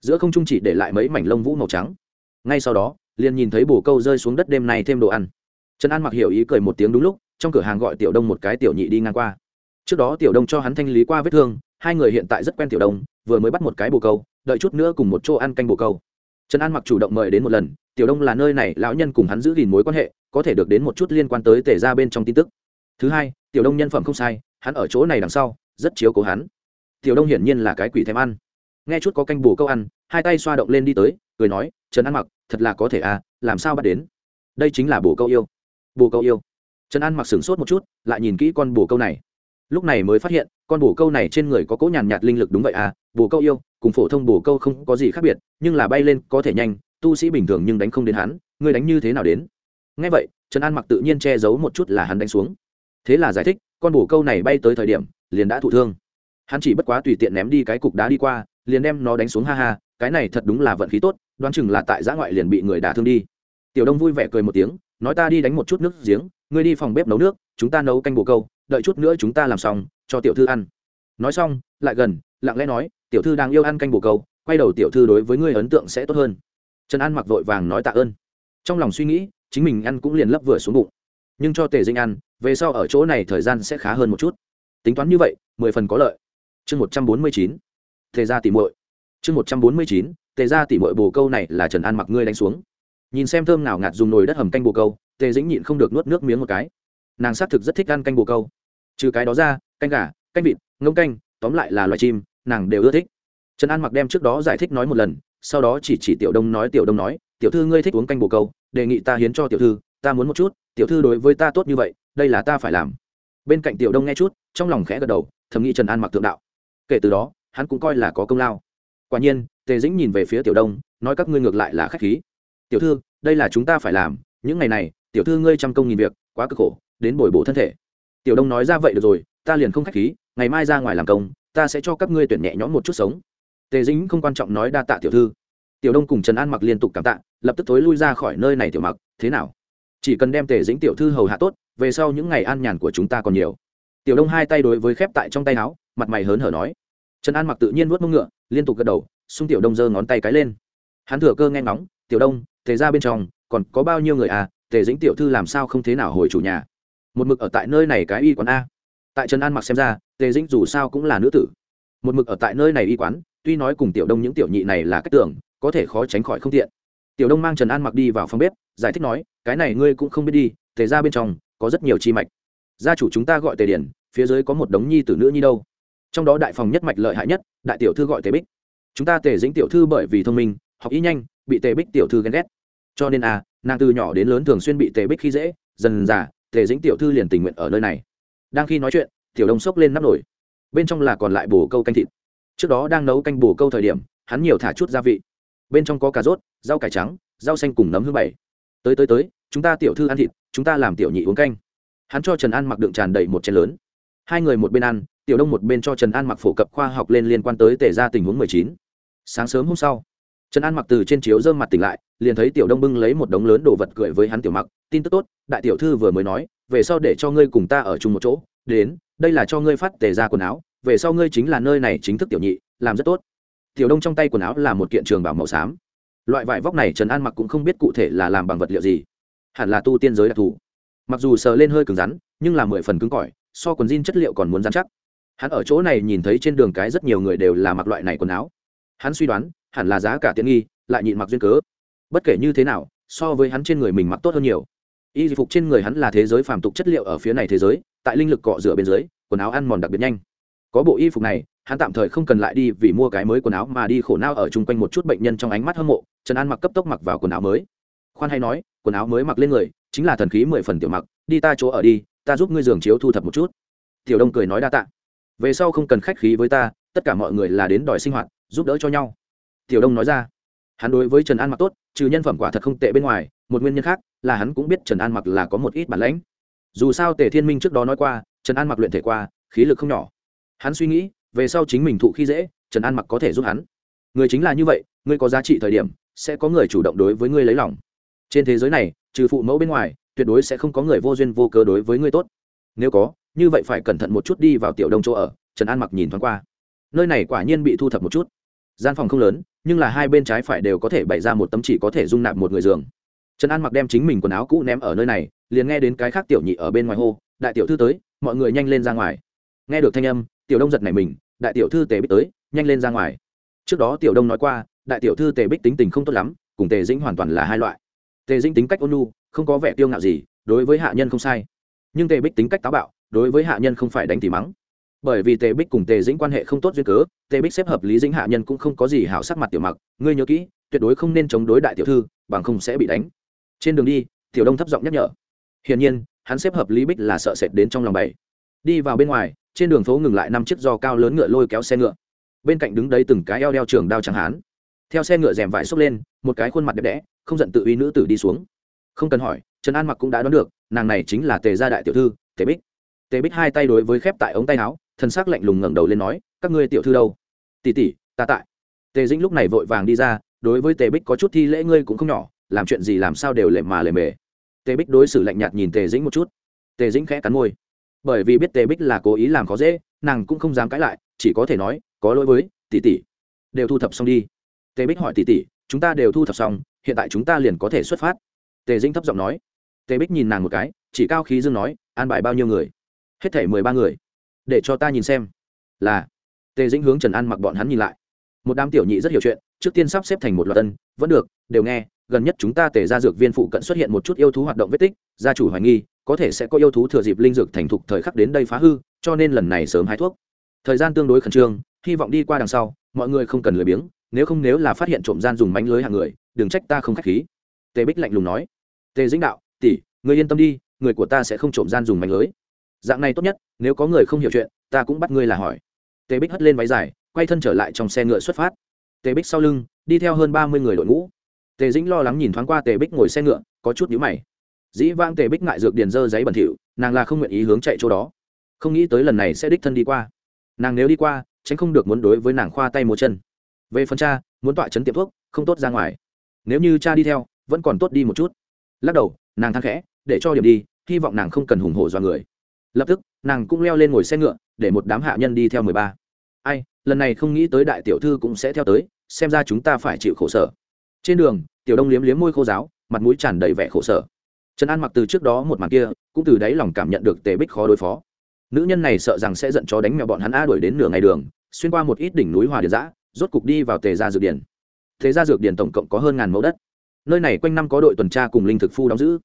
[SPEAKER 1] Giữa không trung chỉ để lại mấy mảnh lông vũ màu trắng. Ngay sau đó, liền nhìn thấy bồ câu rơi xuống đất đêm nay thêm đồ ăn. Trần an mặc hiểu ý cười một tiếng đúng lúc, trong cửa hàng gọi tiểu đông một cái tiểu nhị đi ngang qua. Trước đó tiểu đông cho hắn thanh lý qua vết thương, hai người hiện tại rất quen tiểu đông, vừa mới bắt một cái bồ câu, đợi chút nữa cùng một chỗ ăn canh bồ câu. Trần an mặc chủ động mời đến một lần, tiểu đông là nơi này, lão nhân cùng hắn giữ gìn mối quan hệ, có thể được đến một chút liên quan tới tể ra bên trong tin tức thứ hai, tiểu đông nhân phẩm không sai, hắn ở chỗ này đằng sau, rất chiếu cố hắn. Tiểu đông hiển nhiên là cái quỷ thèm ăn. Nghe chút có canh bù câu ăn, hai tay xoa động lên đi tới, cười nói, trần an mặc, thật là có thể à làm sao bắt đến? Đây chính là bồ câu yêu. Bồ câu yêu. Trần an mặc sửng sốt một chút, lại nhìn kỹ con bồ câu này. Lúc này mới phát hiện, con bồ câu này trên người có cỗ nhàn nhạt linh lực đúng vậy à bồ câu yêu, cùng phổ thông bồ câu không có gì khác biệt, nhưng là bay lên có thể nhanh, tu sĩ bình thường nhưng đánh không đến hắn, ngươi đánh như thế nào đến? Ngay vậy, trần an mặc tự nhiên che giấu một chút là hắn đánh xuống thế là giải thích, con bồ câu này bay tới thời điểm, liền đã thụ thương. Hắn chỉ bất quá tùy tiện ném đi cái cục đá đi qua, liền đem nó đánh xuống ha ha, cái này thật đúng là vận khí tốt, đoán chừng là tại giã ngoại liền bị người đả thương đi. Tiểu đông vui vẻ cười một tiếng, nói ta đi đánh một chút nước giếng, ngươi đi phòng bếp nấu nước, chúng ta nấu canh bồ câu, đợi chút nữa chúng ta làm xong, cho tiểu thư ăn. Nói xong, lại gần, lặng lẽ nói, tiểu thư đang yêu ăn canh bồ câu, quay đầu tiểu thư đối với ngươi ấn tượng sẽ tốt hơn. Trần an mặc vội vàng nói tạ ơn. Trong lòng suy nghĩ, chính mình ăn cũng liền lấp vừa xuống bụng nhưng cho tề dĩnh ăn, về sau ở chỗ này thời gian sẽ khá hơn một chút. Tính toán như vậy, mười phần có lợi. Chương một trăm bốn mươi chín, tề ra tỉ mội chương một trăm bốn mươi chín, tề ra tỉ mội bồ câu này là trần an mặc ngươi đánh xuống. Nhìn xem thơm nào ngạt dùng nồi đất hầm canh bồ câu, tề dĩnh nhịn không được nuốt nước miếng một cái. Nàng xác thực rất thích ăn canh bồ câu. Trừ cái đó ra, canh gà, canh vịt, ngông canh, tóm lại là loài chim, nàng đều ưa thích. Trần an mặc đem trước đó giải thích nói một lần, sau đó chỉ chỉ tiểu đông nói tiểu đông nói, tiểu thư ngươi thích uống canh bồ câu, đề nghị ta hiến cho tiểu thư, ta muốn một chút tiểu thư đối với ta tốt như vậy, đây là ta phải làm. Bên cạnh tiểu đông nghe chút, trong lòng khẽ gật đầu, thầm nghĩ trần an mặc tượng đạo. Kể từ đó, hắn cũng coi là có công lao. Quả nhiên, tề dĩnh nhìn về phía tiểu đông, nói các ngươi ngược lại là k h á c h khí. Tiểu thư, đây là chúng ta phải làm, những ngày này, tiểu thư ngươi trăm công nghìn việc, quá cực khổ, đến bồi bổ thân thể. Tiểu đông nói ra vậy được rồi, ta liền không k h á c h khí, ngày mai ra ngoài làm công, ta sẽ cho các ngươi tuyển nhẹ nhõm một chút sống. Tề dĩnh không quan trọng nói đa tạ tiểu thư. Tiểu đông cùng trần an mặc liên tục cảm tạ, lập tức thối lui ra khỏi nơi này tiểu mặc, thế nào? Chỉ cần đem tề dĩnh tiểu thư hầu hạ tốt, về sau những ngày an nhàn của chúng ta còn nhiều. Tiểu đông hai tay đối với khép tại trong tay áo, mặt mày hớn hở nói. Trần an mặc tự nhiên vuốt mông ngựa, liên tục gật đầu, xung tiểu đông giơ ngón tay cái lên. Hắn thừa cơ nghe ngóng, tiểu đông, tề ra bên trong, còn có bao nhiêu người à? Tề dĩnh tiểu thư làm sao không thế nào hồi chủ nhà? Một mực ở tại nơi này cái y quán a? Tại trần an mặc xem ra, tề dĩnh dù sao cũng là nữ tử. Một mực ở tại nơi này y quán, tuy nói cùng tiểu đông những tiểu nhị này là cách tưởng, có thể khó tránh khỏi không tiện. Tiểu đông mang trần an mặc đi vào phòng bếp, giải thích nói cái này ngươi cũng không biết đi, tề ra bên trong có rất nhiều chi mạch. Gia chủ chúng ta gọi tề điển, phía dưới có một đống nhi tử nữ nhi đâu. Trong đó đại phòng nhất mạch lợi hại nhất, đại tiểu thư gọi tề bích. Chúng ta tề dĩnh tiểu thư bởi vì thông minh, học ý nhanh, bị tề bích tiểu thư ghen ghét. Cho nên à nàng từ nhỏ đến lớn thường xuyên bị tề bích khi dễ, dần dà, tề dĩnh tiểu thư liền tình nguyện ở nơi này. Đang khi nói chuyện, tiểu đông xốc lên nắp nổi. Bên trong là còn lại bồ câu canh thịt. Trước đó đang nấu canh bồ câu thời điểm, hắn nhiều thả chút gia vị. Bên trong có cà rốt, rau cải trắng, rau xanh cùng nấm hương bảy tới tới tới, chúng ta tiểu thư ăn thịt, chúng ta làm tiểu nhị uống canh. Hắn cho trần an mặc đựng tràn đầy một chén lớn. Hai người một bên ăn, tiểu đông một bên cho trần an mặc phổ cập khoa học lên liên quan tới tể ra tình huống mười chín. Sáng sớm hôm sau, trần an mặc từ trên chiếu dơm mặt tỉnh lại, liền thấy tiểu đông bưng lấy một đống lớn đồ vật cười với hắn tiểu mặc, tin tức tốt, đại tiểu thư vừa mới nói, về sau để cho ngươi cùng ta ở chung một chỗ, đến, đây là cho ngươi phát tề ra quần áo, về sau ngươi chính là nơi này chính thức tiểu nhị, làm rất tốt. Tiểu đông trong tay quần áo là một kiện trường bảo màu xám loại vải vóc này trần an mặc cũng không biết cụ thể là làm bằng vật liệu gì. Hẳn là tu tiên giới đặc thù. Mặc dù sờ lên hơi cứng rắn, nhưng là mười phần cứng cỏi, so quần jean chất liệu còn muốn dán chắc. Hắn ở chỗ này nhìn thấy trên đường cái rất nhiều người đều là mặc loại này quần áo. Hắn suy đoán, hẳn là giá cả tiện nghi, lại nhịn mặc duyên cớ. Bất kể như thế nào, so với hắn trên người mình mặc tốt hơn nhiều. Y phục trên người hắn là thế giới phàm tục chất liệu ở phía này thế giới, tại linh lực cọ rửa bên dưới, quần áo ăn mòn đặc biệt nhanh. Có bộ y phục này hắn tạm thời không cần lại đi vì mua cái mới quần áo mà đi khổ não ở chung quanh một chút bệnh nhân trong ánh mắt hâm mộ, trần an mặc cấp tốc mặc vào quần áo mới. Khoan hay nói, quần áo mới mặc lên người, chính là thần khí mười phần tiểu mặc, đi ta chỗ ở đi, ta giúp ngươi giường chiếu thu thập một chút. Tiểu đông cười nói đa tạ. Về sau không cần khách khí với ta, tất cả mọi người là đến đòi sinh hoạt, giúp đỡ cho nhau. Tiểu đông nói ra. Hắn đối với trần an mặc tốt, trừ nhân phẩm quả thật không tệ bên ngoài, một nguyên nhân khác là hắn cũng biết trần an mặc là có một ít bản lãnh. Dù sao tề thiên minh trước đó nói qua, trần an mặc luyện thể qua, khí lực không nhỏ. Hắn suy nghĩ về sau chính mình thụ khi dễ, trần an mặc có thể giúp hắn. Người chính là như vậy, ngươi có giá trị thời điểm, sẽ có người chủ động đối với ngươi lấy lòng. Trên thế giới này, trừ phụ mẫu bên ngoài, tuyệt đối sẽ không có người vô duyên vô cớ đối với ngươi tốt. Nếu có, như vậy phải cẩn thận một chút đi vào tiểu đông chỗ ở, trần an mặc nhìn thoáng qua. Nơi này quả nhiên bị thu thập một chút. Gian phòng không lớn, nhưng là hai bên trái phải đều có thể bày ra một tấm chỉ có thể dung nạp một người giường. Trần an mặc đem chính mình quần áo cũ ném ở nơi này, liền nghe đến cái khác tiểu nhị ở bên ngoài hô, đại tiểu thư tới, mọi người nhanh lên ra ngoài. Nghe được thanh âm, tiểu đông giật này mình đại tiểu thư tề bích tới, nhanh lên ra ngoài. Trước đó tiểu đông nói qua, đại tiểu thư tề bích tính tình không tốt lắm, cùng tề dĩnh hoàn toàn là hai loại. Tề dĩnh tính cách ôn nhu, không có vẻ tiêu ngạo gì, đối với hạ nhân không sai. Nhưng tề bích tính cách táo bạo, đối với hạ nhân không phải đánh thì mắng. Bởi vì tề bích cùng tề dĩnh quan hệ không tốt duyên cớ, tề bích xếp hợp lý dĩnh hạ nhân cũng không có gì hảo sắc mặt tiểu mặc. Ngươi nhớ kỹ, tuyệt đối không nên chống đối đại tiểu thư, bằng không sẽ bị đánh. Trên đường đi, tiểu đông thấp giọng nhắc nhở. Hiển nhiên, hắn xếp hợp lý bích là sợ sệt đến trong lòng bảy đi vào bên ngoài, trên đường phố ngừng lại năm chiếc do cao lớn ngựa lôi kéo xe ngựa. Bên cạnh đứng đấy từng cái eo đeo trường đao chẳng hán. Theo xe ngựa rèm vải xốc lên, một cái khuôn mặt đẹp đẽ, không giận tự uy nữ tử đi xuống. Không cần hỏi, trần an mặc cũng đã đoán được, nàng này chính là tề gia đại tiểu thư, tề bích. Tề bích hai tay đối với khép tại ống tay áo thân xác lạnh lùng ngẩng đầu lên nói, các ngươi tiểu thư đâu? Tỷ tỷ, ta tại. Tề dĩnh lúc này vội vàng đi ra, đối với tề bích có chút thi lễ ngươi cũng không nhỏ, làm chuyện gì làm sao đều lệ mà lệ mề. Tề bích đối xử lạnh nhạt nhìn tề dĩnh một chút. Tề dĩnh khẽ cắn môi bởi vì biết tề bích là cố ý làm khó dễ, nàng cũng không dám cãi lại, chỉ có thể nói, có lỗi với, tỷ tỷ. Đều thu thập xong đi. Tề bích hỏi tỷ tỷ, chúng ta đều thu thập xong, hiện tại chúng ta liền có thể xuất phát. Tề dĩnh thấp giọng nói. Tề bích nhìn nàng một cái, chỉ cao khí dương nói, an bài bao nhiêu người? Hết thể mười ba người. Để cho ta nhìn xem. Là. Tề dĩnh hướng trần an mặc bọn hắn nhìn lại. Một đám tiểu nhị rất hiểu chuyện, trước tiên sắp xếp thành một loạt tân vẫn được, đều nghe gần nhất chúng ta tề ra dược viên phụ cận xuất hiện một chút yêu thú hoạt động vết tích, gia chủ hoài nghi, có thể sẽ có yêu thú thừa dịp linh dược thành thục thời khắc đến đây phá hư, cho nên lần này sớm hái thuốc. Thời gian tương đối khẩn trương, hy vọng đi qua đằng sau, mọi người không cần lười biếng, nếu không nếu là phát hiện trộm gian dùng mánh lưới hàng người, đừng trách ta không k h á c h khí. Tề bích lạnh lùng nói. Tề dĩnh đạo, tỷ người yên tâm đi, người của ta sẽ không trộm gian dùng mánh lưới. Dạng này tốt nhất, nếu có người không hiểu chuyện, ta cũng bắt ngươi là hỏi. Tề bích hất lên váy dài, quay thân trở lại trong xe ngựa xuất phát. Tề bích sau lưng, đi theo hơn ba mươi người đội ngũ tề dĩnh lo lắng nhìn thoáng qua tề bích ngồi xe ngựa, có chút nhíu mày. Dĩ vãng tề bích ngại dược điền dơ giấy bẩn thỉu, nàng là không nguyện ý hướng chạy chỗ đó. Không nghĩ tới lần này sẽ đích thân đi qua. Nàng nếu đi qua, tránh không được muốn đối với nàng khoa tay một chân. Về phần cha, muốn tọa chấn tiệm thuốc, không tốt ra ngoài. Nếu như cha đi theo, vẫn còn tốt đi một chút. Lắc đầu, nàng thang khẽ, để cho điểm đi, hy vọng nàng không cần hùng hổ do người. Lập tức, nàng cũng leo lên ngồi xe ngựa, để một đám hạ nhân đi theo mười ba. Ai, lần này không nghĩ tới đại tiểu thư cũng sẽ theo tới, xem ra chúng ta phải chịu khổ sở trên đường, tiểu đông liếm liếm môi khô giáo, mặt mũi tràn đầy vẻ khổ sở. Trần an mặc từ trước đó một màn kia, cũng từ đáy lòng cảm nhận được tề bích khó đối phó. Nữ nhân này sợ rằng sẽ giận chó đánh mèo bọn hắn a đuổi đến nửa ngày đường, xuyên qua một ít đỉnh núi hòa điện giã rốt cục đi vào tề gia dược điển thế gia dược điển tổng cộng có hơn ngàn mẫu đất. Nơi này quanh năm có đội tuần tra cùng linh thực phu đóng giữ.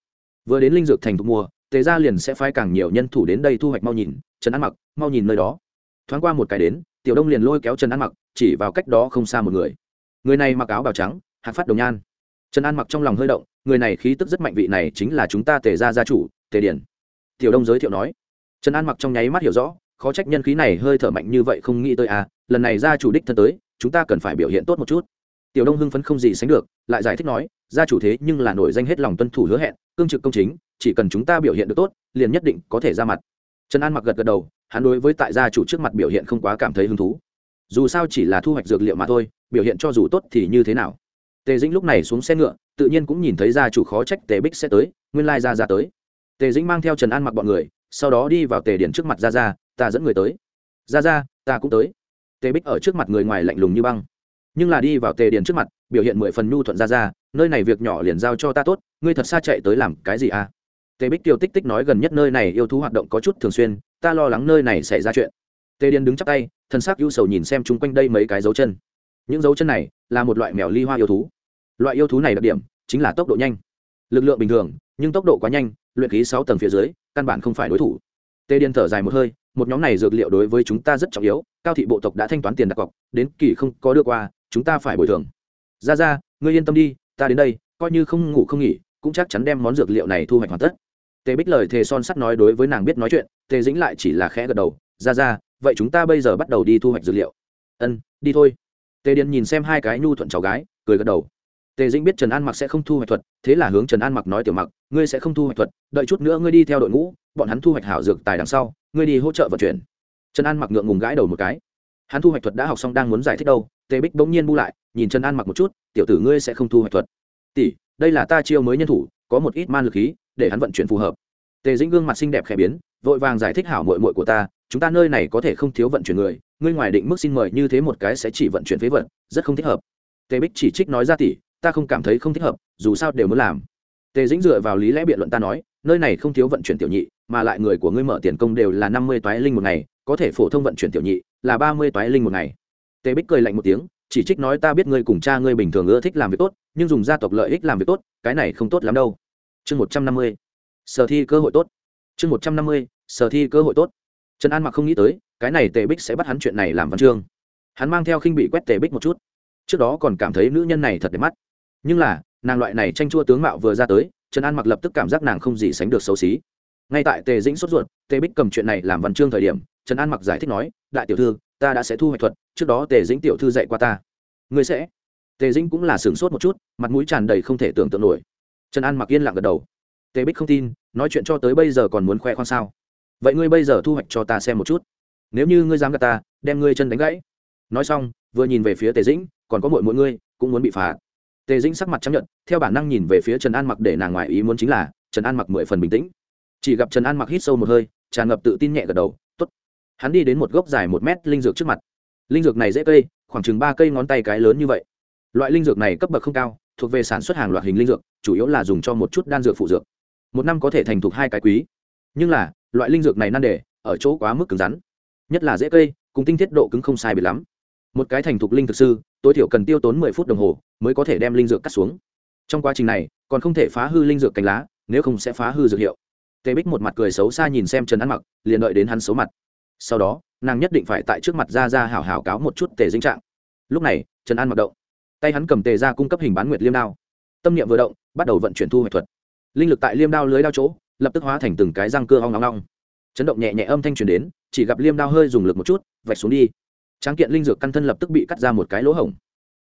[SPEAKER 1] Vừa đến linh dược thành thu mua tề gia liền sẽ phái càng nhiều nhân thủ đến đây thu hoạch mau nhìn, trần an mặc, mau nhìn nơi đó. Thoáng qua một cái đến, tiểu đông liền lôi kéo trần an mặc, chỉ vào cách đó không xa một người. Người này mặc áo bào trắng hạc phát đồng nhan. Trần an mặc trong lòng hơi động, người này khí tức rất mạnh, vị này chính là chúng ta tề gia gia chủ, tề điển. Tiểu đông giới thiệu nói. Trần an mặc trong nháy mắt hiểu rõ, khó trách nhân khí này hơi thở mạnh như vậy không nghĩ tới à lần này gia chủ đích thân tới, chúng ta cần phải biểu hiện tốt một chút. Tiểu đông hưng phấn không gì sánh được, lại giải thích nói, gia chủ thế nhưng là nổi danh hết lòng tuân thủ hứa hẹn, cương trực công chính, chỉ cần chúng ta biểu hiện được tốt, liền nhất định có thể ra mặt. Trần an mặc gật gật đầu, hắn đối với tại gia chủ trước mặt biểu hiện không quá cảm thấy hứng thú. Dù sao chỉ là thu hoạch dược liệu mà thôi, biểu hiện cho dù tốt thì như thế nào? Tề dĩnh lúc này xuống xe ngựa, tự nhiên cũng nhìn thấy gia chủ khó trách tề bích sẽ tới, nguyên lai ra ra tới. Tề dĩnh mang theo trần an mặc bọn người, sau đó đi vào tề điển trước mặt ra ra ta dẫn người tới. Ra ra ta cũng tới. Tề bích ở trước mặt người ngoài lạnh lùng như băng. Nhưng là đi vào tề điển trước mặt, biểu hiện mười phần nhu thuận ra ra nơi này việc nhỏ liền giao cho ta tốt, ngươi thật xa chạy tới làm cái gì à? Tề bích tiêu tích tích nói gần nhất nơi này yêu thú hoạt động có chút thường xuyên, ta lo lắng nơi này xảy ra chuyện. Tề điền đứng chắp tay thân xác ưu sầu nhìn xem chung quanh đây mấy cái dấu chân. Những dấu chân này là một loại mèo ly hoa yêu thú. Loại yêu thú này đặc điểm chính là tốc độ nhanh. Lực lượng bình thường, nhưng tốc độ quá nhanh, luyện khí sáu tầng phía dưới, căn bản không phải đối thủ. Tề điên thở dài một hơi, một nhóm này dược liệu đối với chúng ta rất trọng yếu, cao thị bộ tộc đã thanh toán tiền đặt cọc, đến kỳ không có đưa qua, chúng ta phải bồi thường. Ra ra, ngươi yên tâm đi, ta đến đây, coi như không ngủ không nghỉ, cũng chắc chắn đem món dược liệu này thu hoạch hoàn tất. Tề bích lời thề son sắt nói đối với nàng biết nói chuyện tề dĩnh lại chỉ là khẽ gật đầu, ra ra, vậy chúng ta bây giờ bắt đầu đi thu hoạch dược liệu. Ân, đi thôi tề điện nhìn xem hai cái nhu thuận cháu gái, cười gật đầu. Tề dĩnh biết trần an mặc sẽ không thu hoạch thuật, thế là hướng trần an mặc nói tiểu mặc, ngươi sẽ không thu hoạch thuật, đợi chút nữa ngươi đi theo đội ngũ, bọn hắn thu hoạch hảo dược tài đằng sau, ngươi đi hỗ trợ vận chuyển. Trần an mặc ngượng ngùng gãi đầu một cái. Hắn thu hoạch thuật đã học xong đang muốn giải thích đâu, tề bích bỗng nhiên bu lại, nhìn trần an mặc một chút, tiểu tử ngươi sẽ không thu hoạch thuật. Tỷ, đây là ta chiêu mới nhân thủ, có một ít man lực khí, để hắn vận chuyển phù hợp. Tề dĩnh gương mặt xinh đẹp khẽ biến, vội vàng giải thích hảo mội mội của ta, chúng ta nơi này có thể không thiếu vận chuyển người ngươi ngoài định mức xin mời như thế một cái sẽ chỉ vận chuyển phế vật, rất không thích hợp. Tề bích chỉ trích nói ra tỷ ta không cảm thấy không thích hợp dù sao đều muốn làm. Tề dĩnh dựa vào lý lẽ biện luận ta nói nơi này không thiếu vận chuyển tiểu nhị mà lại người của ngươi mở tiền công đều là năm mươi toái linh một ngày có thể phổ thông vận chuyển tiểu nhị là ba mươi toái linh một ngày. Tề bích cười lạnh một tiếng chỉ trích nói ta biết ngươi cùng cha ngươi bình thường ưa thích làm việc tốt nhưng dùng gia tộc lợi ích làm việc tốt cái này không tốt lắm đâu. Chương một trăm năm mươi sở thi cơ hội tốt. Chương một trăm năm mươi sở thi cơ hội tốt. Trần an mặc không nghĩ tới cái này tề bích sẽ bắt hắn chuyện này làm văn chương. Hắn mang theo khinh bị quét tề bích một chút. Trước đó còn cảm thấy nữ nhân này thật đẹp mắt. Nhưng là, nàng loại này tranh chua tướng mạo vừa ra tới, trần an mặc lập tức cảm giác nàng không gì sánh được xấu xí. Ngay tại tề dĩnh sốt ruột, tề bích cầm chuyện này làm văn chương thời điểm, trần an mặc giải thích nói, đại tiểu thư, ta đã sẽ thu hoạch thuật, trước đó tề dĩnh tiểu thư dạy qua ta. Người sẽ? Tề dĩnh cũng là sửng sốt một chút, mặt mũi tràn đầy không thể tưởng tượng nổi. Trần an mặc yên lặng gật đầu. Tề bích không tin, nói chuyện cho tới bây giờ còn muốn khoe khoang sao? Vậy ngươi bây giờ thu hoạch cho ta xem một chút nếu như ngươi dám gạt ta, đem ngươi chân đánh gãy. Nói xong, vừa nhìn về phía tề dĩnh, còn có mỗi mỗi ngươi, cũng muốn bị phạt. Tề dĩnh sắc mặt chấp nhận theo bản năng nhìn về phía trần an mặc để nàng ngoài ý muốn chính là, trần an mặc mười phần bình tĩnh. Chỉ gặp trần an mặc hít sâu một hơi, tràn ngập tự tin nhẹ gật đầu t ố t hắn đi đến một gốc dài một mét linh dược trước mặt. Linh dược này dễ cây, khoảng chừng ba cây ngón tay cái lớn như vậy. Loại linh dược này cấp bậc không cao, thuộc về sản xuất hàng loạt hình linh dược, chủ yếu là dùng cho một chút đan dược phụ dược. Một năm có thể thành thục hai cái quý. Nhưng là, loại linh dược này nan đề, ở chỗ quá mức cứng rắn nhất là dễ cây, cùng tinh thiết độ cứng không sai biệt lắm. Một cái thành thục linh thực sư, tối thiểu cần tiêu tốn mười phút đồng hồ mới có thể đem linh dược cắt xuống. Trong quá trình này, còn không thể phá hư linh dược cành lá, nếu không sẽ phá hư dược hiệu. Tề bích một mặt cười xấu xa nhìn xem trần ăn mặc, liền đợi đến hắn xấu mặt. Sau đó, nàng nhất định phải tại trước mặt ra ra hảo hảo cáo một chút tề dinh trạng. Lúc này, trần an mặc động. Tay hắn cầm tề ra cung cấp hình bán nguyệt liêm đao. Tâm niệm vừa động, bắt đầu vận chuyển thu hoạch thuật. Linh lực tại liêm đao lưới đao chỗ, lập tức hóa thành từng cái răng cưa hoang long ngong chấn động nhẹ nhẹ âm thanh truyền đến chỉ gặp liêm đao hơi dùng lực một chút, vạch xuống đi. Tráng kiện linh dược căn thân lập tức bị cắt ra một cái lỗ hổng.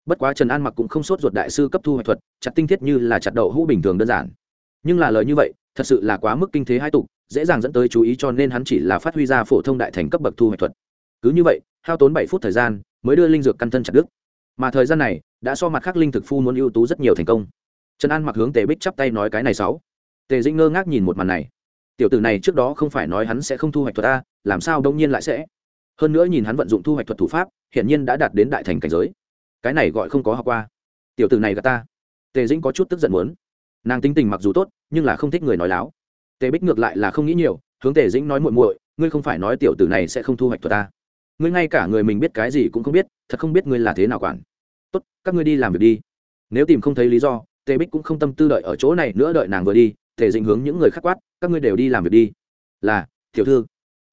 [SPEAKER 1] Bất quá trần an mặc cũng không sốt ruột đại sư cấp thu hoạch thuật, chặt tinh thiết như là chặt đậu hũ bình thường đơn giản. Nhưng là lời như vậy, thật sự là quá mức kinh thế hai tục, dễ dàng dẫn tới chú ý cho nên hắn chỉ là phát huy ra phổ thông đại thành cấp bậc thu hoạch thuật. Cứ như vậy, hao tốn bảy phút thời gian, mới đưa linh dược căn thân chặt đứt. Mà thời gian này, đã so mặt khác linh thực phu muốn ưu tú rất nhiều thành công. Trần an mặc hướng tề bích chắp tay nói cái này sáu. Tề dĩnh ngơ ngác nhìn một màn này tiểu tử này trước đó không phải nói hắn sẽ không thu hoạch thuật a, làm sao đông nhiên lại sẽ? Hơn nữa nhìn hắn vận dụng thu hoạch thuật thủ pháp, hiển nhiên đã đạt đến đại thành cảnh giới. Cái này gọi không có học qua. Tiểu tử này gà ta. Tề dĩnh có chút tức giận muốn. Nàng tính tình mặc dù tốt, nhưng là không thích người nói láo. Tề bích ngược lại là không nghĩ nhiều, hướng tề dĩnh nói muội muội, ngươi không phải nói tiểu tử này sẽ không thu hoạch thuật ta. Ngươi ngay cả người mình biết cái gì cũng không biết, thật không biết ngươi là thế nào quản. Tốt, các ngươi đi làm việc đi. Nếu tìm không thấy lý do, tề bích cũng không tâm tư đợi ở chỗ này nữa đợi nàng vừa đi tề dĩnh hướng những người khắc quát, các ngươi đều đi làm việc đi. Là, tiểu thư.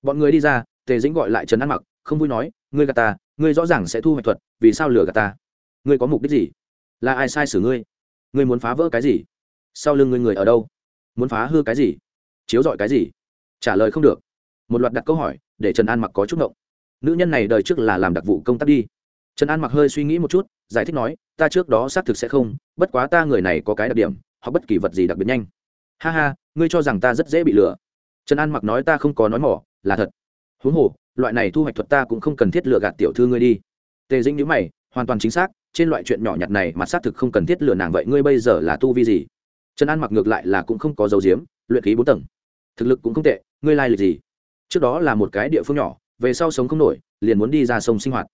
[SPEAKER 1] Bọn người đi ra, tề dĩnh gọi lại trần ăn mặc, không vui nói, ngươi gạt ta, ngươi rõ ràng sẽ thu hoạch thuật, vì sao lừa gạt ta? Ngươi có mục đích gì? Là ai sai xử ngươi? Ngươi muốn phá vỡ cái gì? Sau lưng ngươi người ở đâu? Muốn phá hư cái gì? Chiếu dọi cái gì? Trả lời không được. Một loạt đặt câu hỏi, để trần an mặc có chút ngộng. Nữ nhân này đời trước là làm đặc vụ công tác đi. Trần an mặc hơi suy nghĩ một chút, giải thích nói, ta trước đó xác thực sẽ không, bất quá ta người này có cái đặc điểm hoặc bất kỳ vật gì đặc biệt nhanh ha ha, ngươi cho rằng ta rất dễ bị lừa. Trần an mặc nói ta không có nói mỏ, là thật. Huống hồ, loại này thu hoạch thuật ta cũng không cần thiết lừa gạt tiểu thư ngươi đi. Tề dĩnh nhữ mày, hoàn toàn chính xác, trên loại chuyện nhỏ nhặt này mà xác thực không cần thiết lừa nàng vậy ngươi bây giờ là tu vi gì? Trần an mặc ngược lại là cũng không có dấu diếm, luyện khí bốn tầng. Thực lực cũng không tệ, ngươi lai lịch gì? Trước đó là một cái địa phương nhỏ, về sau sống không nổi, liền muốn đi ra sông sinh hoạt.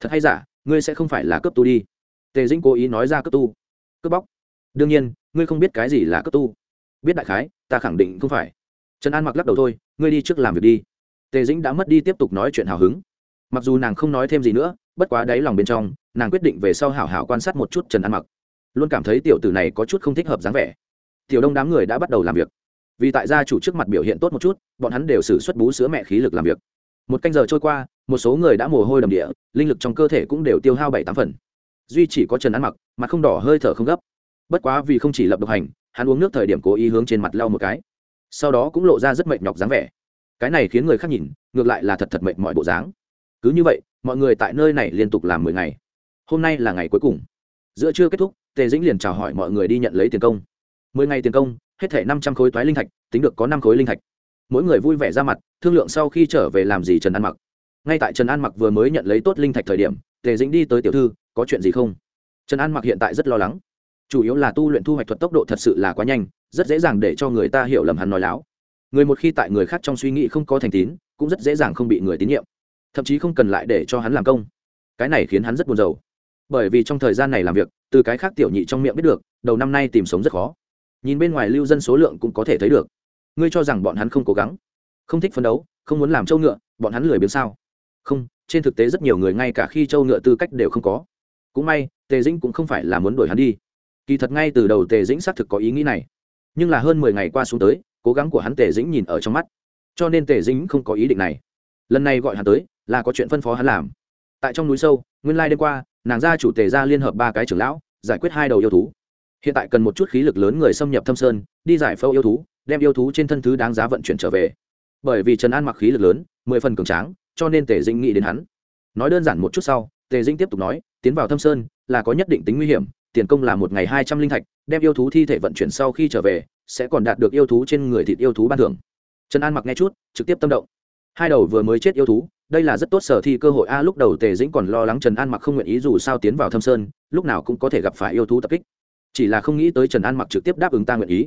[SPEAKER 1] Thật hay giả, ngươi sẽ không phải là cấp tu đi. Tề dĩnh cố ý nói ra cấp tu. Cướp bóc. Đương nhiên, ngươi không biết cái gì là cấp tu biết đại khái, ta khẳng định không phải. Trần an mặc lắc đầu thôi, ngươi đi trước làm việc đi. Tề dĩnh đã mất đi tiếp tục nói chuyện hào hứng. Mặc dù nàng không nói thêm gì nữa, bất quá đáy lòng bên trong, nàng quyết định về sau hảo hảo quan sát một chút trần an mặc. Luôn cảm thấy tiểu tử này có chút không thích hợp dáng vẻ. Tiểu đông đám người đã bắt đầu làm việc. Vì tại gia chủ trước mặt biểu hiện tốt một chút, bọn hắn đều xử suất bú sữa mẹ khí lực làm việc. Một canh giờ trôi qua, một số người đã mồ hôi đầm địa, linh lực trong cơ thể cũng đều tiêu hao bảy tám phần. Duy chỉ có trần ăn mặc mà không đỏ hơi thở không gấp. Bất quá vì không chỉ lập độc hành hắn uống nước thời điểm cố ý hướng trên mặt lau một cái. Sau đó cũng lộ ra rất mệt nhọc dáng vẻ. Cái này khiến người khác nhìn, ngược lại là thật thật mệt mọi bộ dáng. Cứ như vậy, mọi người tại nơi này liên tục làm mười ngày. Hôm nay là ngày cuối cùng. Giữa trưa kết thúc, tề dĩnh liền chào hỏi mọi người đi nhận lấy tiền công. Mười ngày tiền công, hết thể năm trăm khối toái linh thạch, tính được có năm khối linh thạch. Mỗi người vui vẻ ra mặt, thương lượng sau khi trở về làm gì trần an mặc. Ngay tại trần an mặc vừa mới nhận lấy tốt linh thạch thời điểm, tề dĩnh đi tới tiểu thư, có chuyện gì không? Trần an mặc hiện tại rất lo lắng chủ yếu là tu luyện thu hoạch thuật tốc độ thật sự là quá nhanh, rất dễ dàng để cho người ta hiểu lầm hắn nói láo. Người một khi tại người khác trong suy nghĩ không có thành tín, cũng rất dễ dàng không bị người tín nhiệm. Thậm chí không cần lại để cho hắn làm công. Cái này khiến hắn rất buồn rầu. Bởi vì trong thời gian này làm việc, từ cái khác tiểu nhị trong miệng biết được, đầu năm nay tìm sống rất khó. Nhìn bên ngoài lưu dân số lượng cũng có thể thấy được. Ngươi cho rằng bọn hắn không cố gắng, không thích phấn đấu, không muốn làm trâu ngựa, bọn hắn lười biếng sao? Không, trên thực tế rất nhiều người ngay cả khi trâu ngựa tư cách đều không có. Cũng may, tề dĩnh cũng không phải là muốn đuổi hắn đi kỳ thật ngay từ đầu tề dĩnh xác thực có ý nghĩ này. Nhưng là hơn mười ngày qua xuống tới, cố gắng của hắn tề dĩnh nhìn ở trong mắt. Cho nên tề dĩnh không có ý định này. Lần này gọi hắn tới, là có chuyện phân phó hắn làm. Tại trong núi sâu, nguyên lai đêm qua, nàng gia chủ tề gia liên hợp ba cái trưởng lão, giải quyết hai đầu yêu thú. Hiện tại cần một chút khí lực lớn người xâm nhập thâm sơn, đi giải phẫu yêu thú, đem yêu thú trên thân thứ đáng giá vận chuyển trở về. Bởi vì trần an mặc khí lực lớn, mười phần cường tráng, cho nên tề dĩnh nghĩ đến hắn. Nói đơn giản một chút sau, tề dĩnh tiếp tục nói, tiến vào thâm sơn là có nhất định tính nguy hiểm tiền công là một ngày hai trăm linh thạch, đem yêu thú thi thể vận chuyển sau khi trở về, sẽ còn đạt được yêu thú trên người thịt yêu thú ban thưởng. Trần an mặc nghe chút, trực tiếp tâm động. Hai đầu vừa mới chết yêu thú, đây là rất tốt sở thi cơ hội a, lúc đầu tề dĩnh còn lo lắng trần an mặc không nguyện ý dù sao tiến vào thâm sơn, lúc nào cũng có thể gặp phải yêu thú tập kích. Chỉ là không nghĩ tới trần an mặc trực tiếp đáp ứng ta nguyện ý.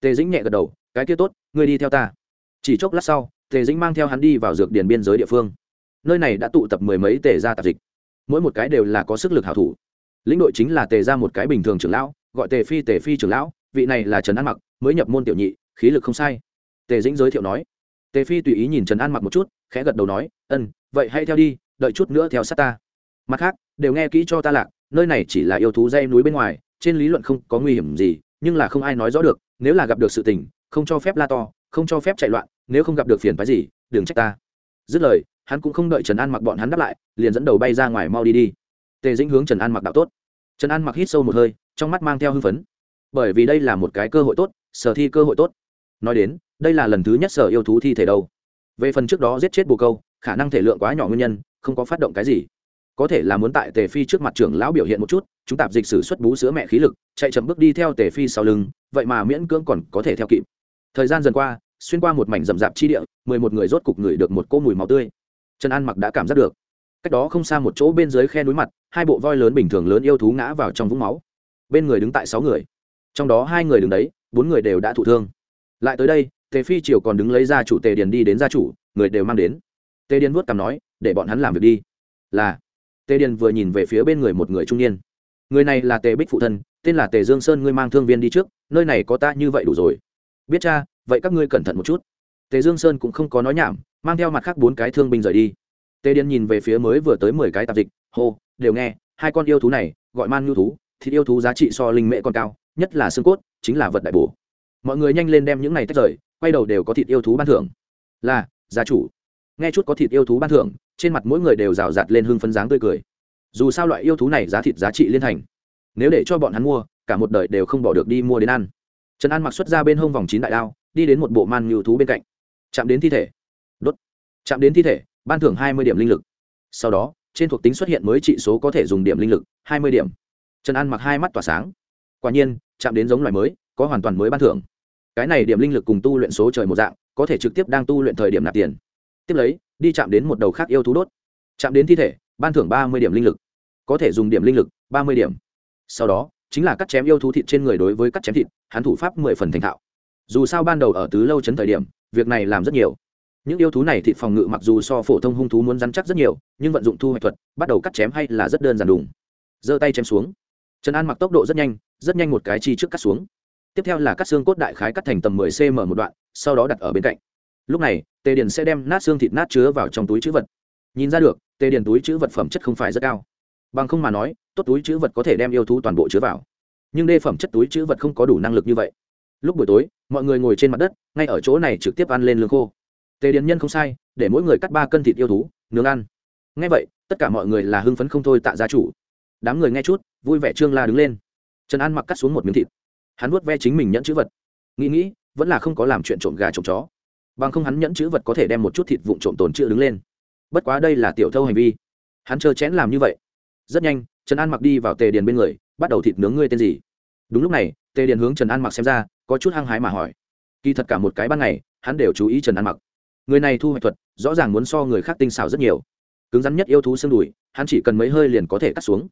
[SPEAKER 1] Tề dĩnh nhẹ gật đầu, cái kia tốt, ngươi đi theo ta. Chỉ chốc lát sau, tề dĩnh mang theo hắn đi vào dược điền biên giới địa phương. Nơi này đã tụ tập mười mấy tề gia tạp dịch. Mỗi một cái đều là có sức lực hảo thủ lĩnh đội chính là tề ra một cái bình thường trưởng lão, gọi tề phi tề phi trưởng lão, vị này là trần an mặc, mới nhập môn tiểu nhị, khí lực không sai. Tề dĩnh giới thiệu nói. Tề phi tùy ý nhìn trần an mặc một chút, khẽ gật đầu nói, ân, vậy hãy theo đi, đợi chút nữa theo sát ta. Mặt khác, đều nghe kỹ cho ta lạc, nơi này chỉ là yêu thú dây núi bên ngoài, trên lý luận không có nguy hiểm gì, nhưng là không ai nói rõ được, nếu là gặp được sự tình, không cho phép la to, không cho phép chạy loạn, nếu không gặp được phiền phái gì, đừng trách ta. Dứt lời, hắn cũng không đợi trần an mặc bọn hắn đáp lại, liền dẫn đầu bay ra ngoài mau đi đi tề dĩnh hướng trần an mặc đạo tốt. Trần an mặc hít sâu một hơi, trong mắt mang theo hưng phấn. Bởi vì đây là một cái cơ hội tốt, sở thi cơ hội tốt. Nói đến, đây là lần thứ nhất sở yêu thú thi thể đâu. Về phần trước đó giết chết bồ câu, khả năng thể lượng quá nhỏ nguyên nhân, không có phát động cái gì. Có thể là muốn tại tề phi trước mặt trưởng lão biểu hiện một chút, chúng tạp dịch sử xuất bú sữa mẹ khí lực, chạy chậm bước đi theo tề phi sau lưng, vậy mà miễn cưỡng còn có thể theo kịp. Thời gian dần qua, xuyên qua một mảnh rậm rạp chi địa, mười một người rốt cục người được một cỗ mùi máu tươi. Trần an mặc đã cảm giác được cách đó không xa một chỗ bên dưới khe núi mặt, hai bộ voi lớn bình thường lớn yêu thú ngã vào trong vũng máu. Bên người đứng tại sáu người. Trong đó hai người đứng đấy, bốn người đều đã thụ thương. Lại tới đây, tề phi triều còn đứng lấy ra chủ tề điền đi đến gia chủ, người đều mang đến. Tề điền vuốt cằm nói, để bọn hắn làm việc đi. Là, tề điền vừa nhìn về phía bên người một người trung niên. Người này là tề bích phụ thân, tên là tề dương sơn, ngươi mang thương viên đi trước, nơi này có ta như vậy đủ rồi. Biết cha, vậy các ngươi cẩn thận một chút. Tề dương sơn cũng không có nói nhảm, mang theo mặt khác bốn cái thương binh rời đi tề điền nhìn về phía mới vừa tới mười cái tạp dịch, hô, đều nghe, hai con yêu thú này, gọi man nhu thú, thì yêu thú giá trị so linh mễ còn cao, nhất là xương cốt, chính là vật đại bổ. Mọi người nhanh lên đem những này tách rời, quay đầu đều có thịt yêu thú ban thưởng. Là, gia chủ. Nghe chút có thịt yêu thú ban thưởng, trên mặt mỗi người đều rào rạt lên hưng phấn dáng tươi cười. Dù sao loại yêu thú này giá thịt giá trị liên thành. Nếu để cho bọn hắn mua, cả một đời đều không bỏ được đi mua đến ăn. Trần an mặc xuất ra bên hông vòng chín đại đao, đi đến một bộ man ngưu thú bên cạnh. Chạm đến thi thể. Đốt. Chạm đến thi thể ban thưởng hai mươi điểm linh lực. Sau đó, trên thuộc tính xuất hiện mới trị số có thể dùng điểm linh lực, hai mươi điểm. Trần an mặc hai mắt tỏa sáng. Quả nhiên, chạm đến giống loài mới, có hoàn toàn mới ban thưởng. Cái này điểm linh lực cùng tu luyện số trời một dạng, có thể trực tiếp đang tu luyện thời điểm nạp tiền. Tiếp lấy, đi chạm đến một đầu khác yêu thú đốt. Chạm đến thi thể, ban thưởng ba mươi điểm linh lực. Có thể dùng điểm linh lực, ba mươi điểm. Sau đó, chính là cắt chém yêu thú thịt trên người đối với cắt chém thịt, hắn thủ pháp mười phần thành thạo. Dù sao ban đầu ở tứ lâu chấn thời điểm, việc này làm rất nhiều những yêu thú này thịt phòng ngự mặc dù so phổ thông hung thú muốn rắn chắc rất nhiều, nhưng vận dụng thu hoạch thuật, bắt đầu cắt chém hay là rất đơn giản đùng. Giơ tay chém xuống. Trần an mặc tốc độ rất nhanh rất nhanh một cái chi trước cắt xuống. Tiếp theo là cắt xương cốt đại khái cắt thành tầm 10 cm một đoạn, sau đó đặt ở bên cạnh. Lúc này, tề điền sẽ đem nát xương thịt nát chứa vào trong túi chữ vật. Nhìn ra được, tề điền túi chữ vật phẩm chất không phải rất cao. Bằng không mà nói, tốt túi chữ vật có thể đem yêu thú toàn bộ chứa vào. Nhưng đê phẩm chất túi chữ vật không có đủ năng lực như vậy. Lúc buổi tối, mọi người ngồi trên mặt đất, ngay ở chỗ này trực tiếp ăn lên lương khô tề điền nhân không sai, để mỗi người cắt ba cân thịt yêu thú, nướng ăn. Ngay vậy, tất cả mọi người là hưng phấn không thôi tạ gia chủ. Đám người nghe chút, vui vẻ trương la đứng lên. Trần an mặc cắt xuống một miếng thịt. Hắn vuốt ve chính mình nhẫn chữ vật. Nghĩ nghĩ, vẫn là không có làm chuyện trộm gà trộm chó. Bằng không hắn nhẫn chữ vật có thể đem một chút thịt vụn trộm tồn chữ đứng lên. Bất quá đây là tiểu thâu hành vi. Hắn chờ chén làm như vậy. Rất nhanh, trần an mặc đi vào tề điền bên người, bắt đầu thịt nướng ngươi tên gì? Đúng lúc này, tề điền hướng trần an mặc xem ra, có chút hăng hái mà hỏi. Kỳ thật cả một cái ban ngày, hắn đều chú ý trần an mặc người này thu hoạch thuật, rõ ràng muốn so người khác tinh xảo rất nhiều. Cứng rắn nhất yêu thú xương đùi, hắn chỉ cần mấy hơi liền có thể cắt xuống.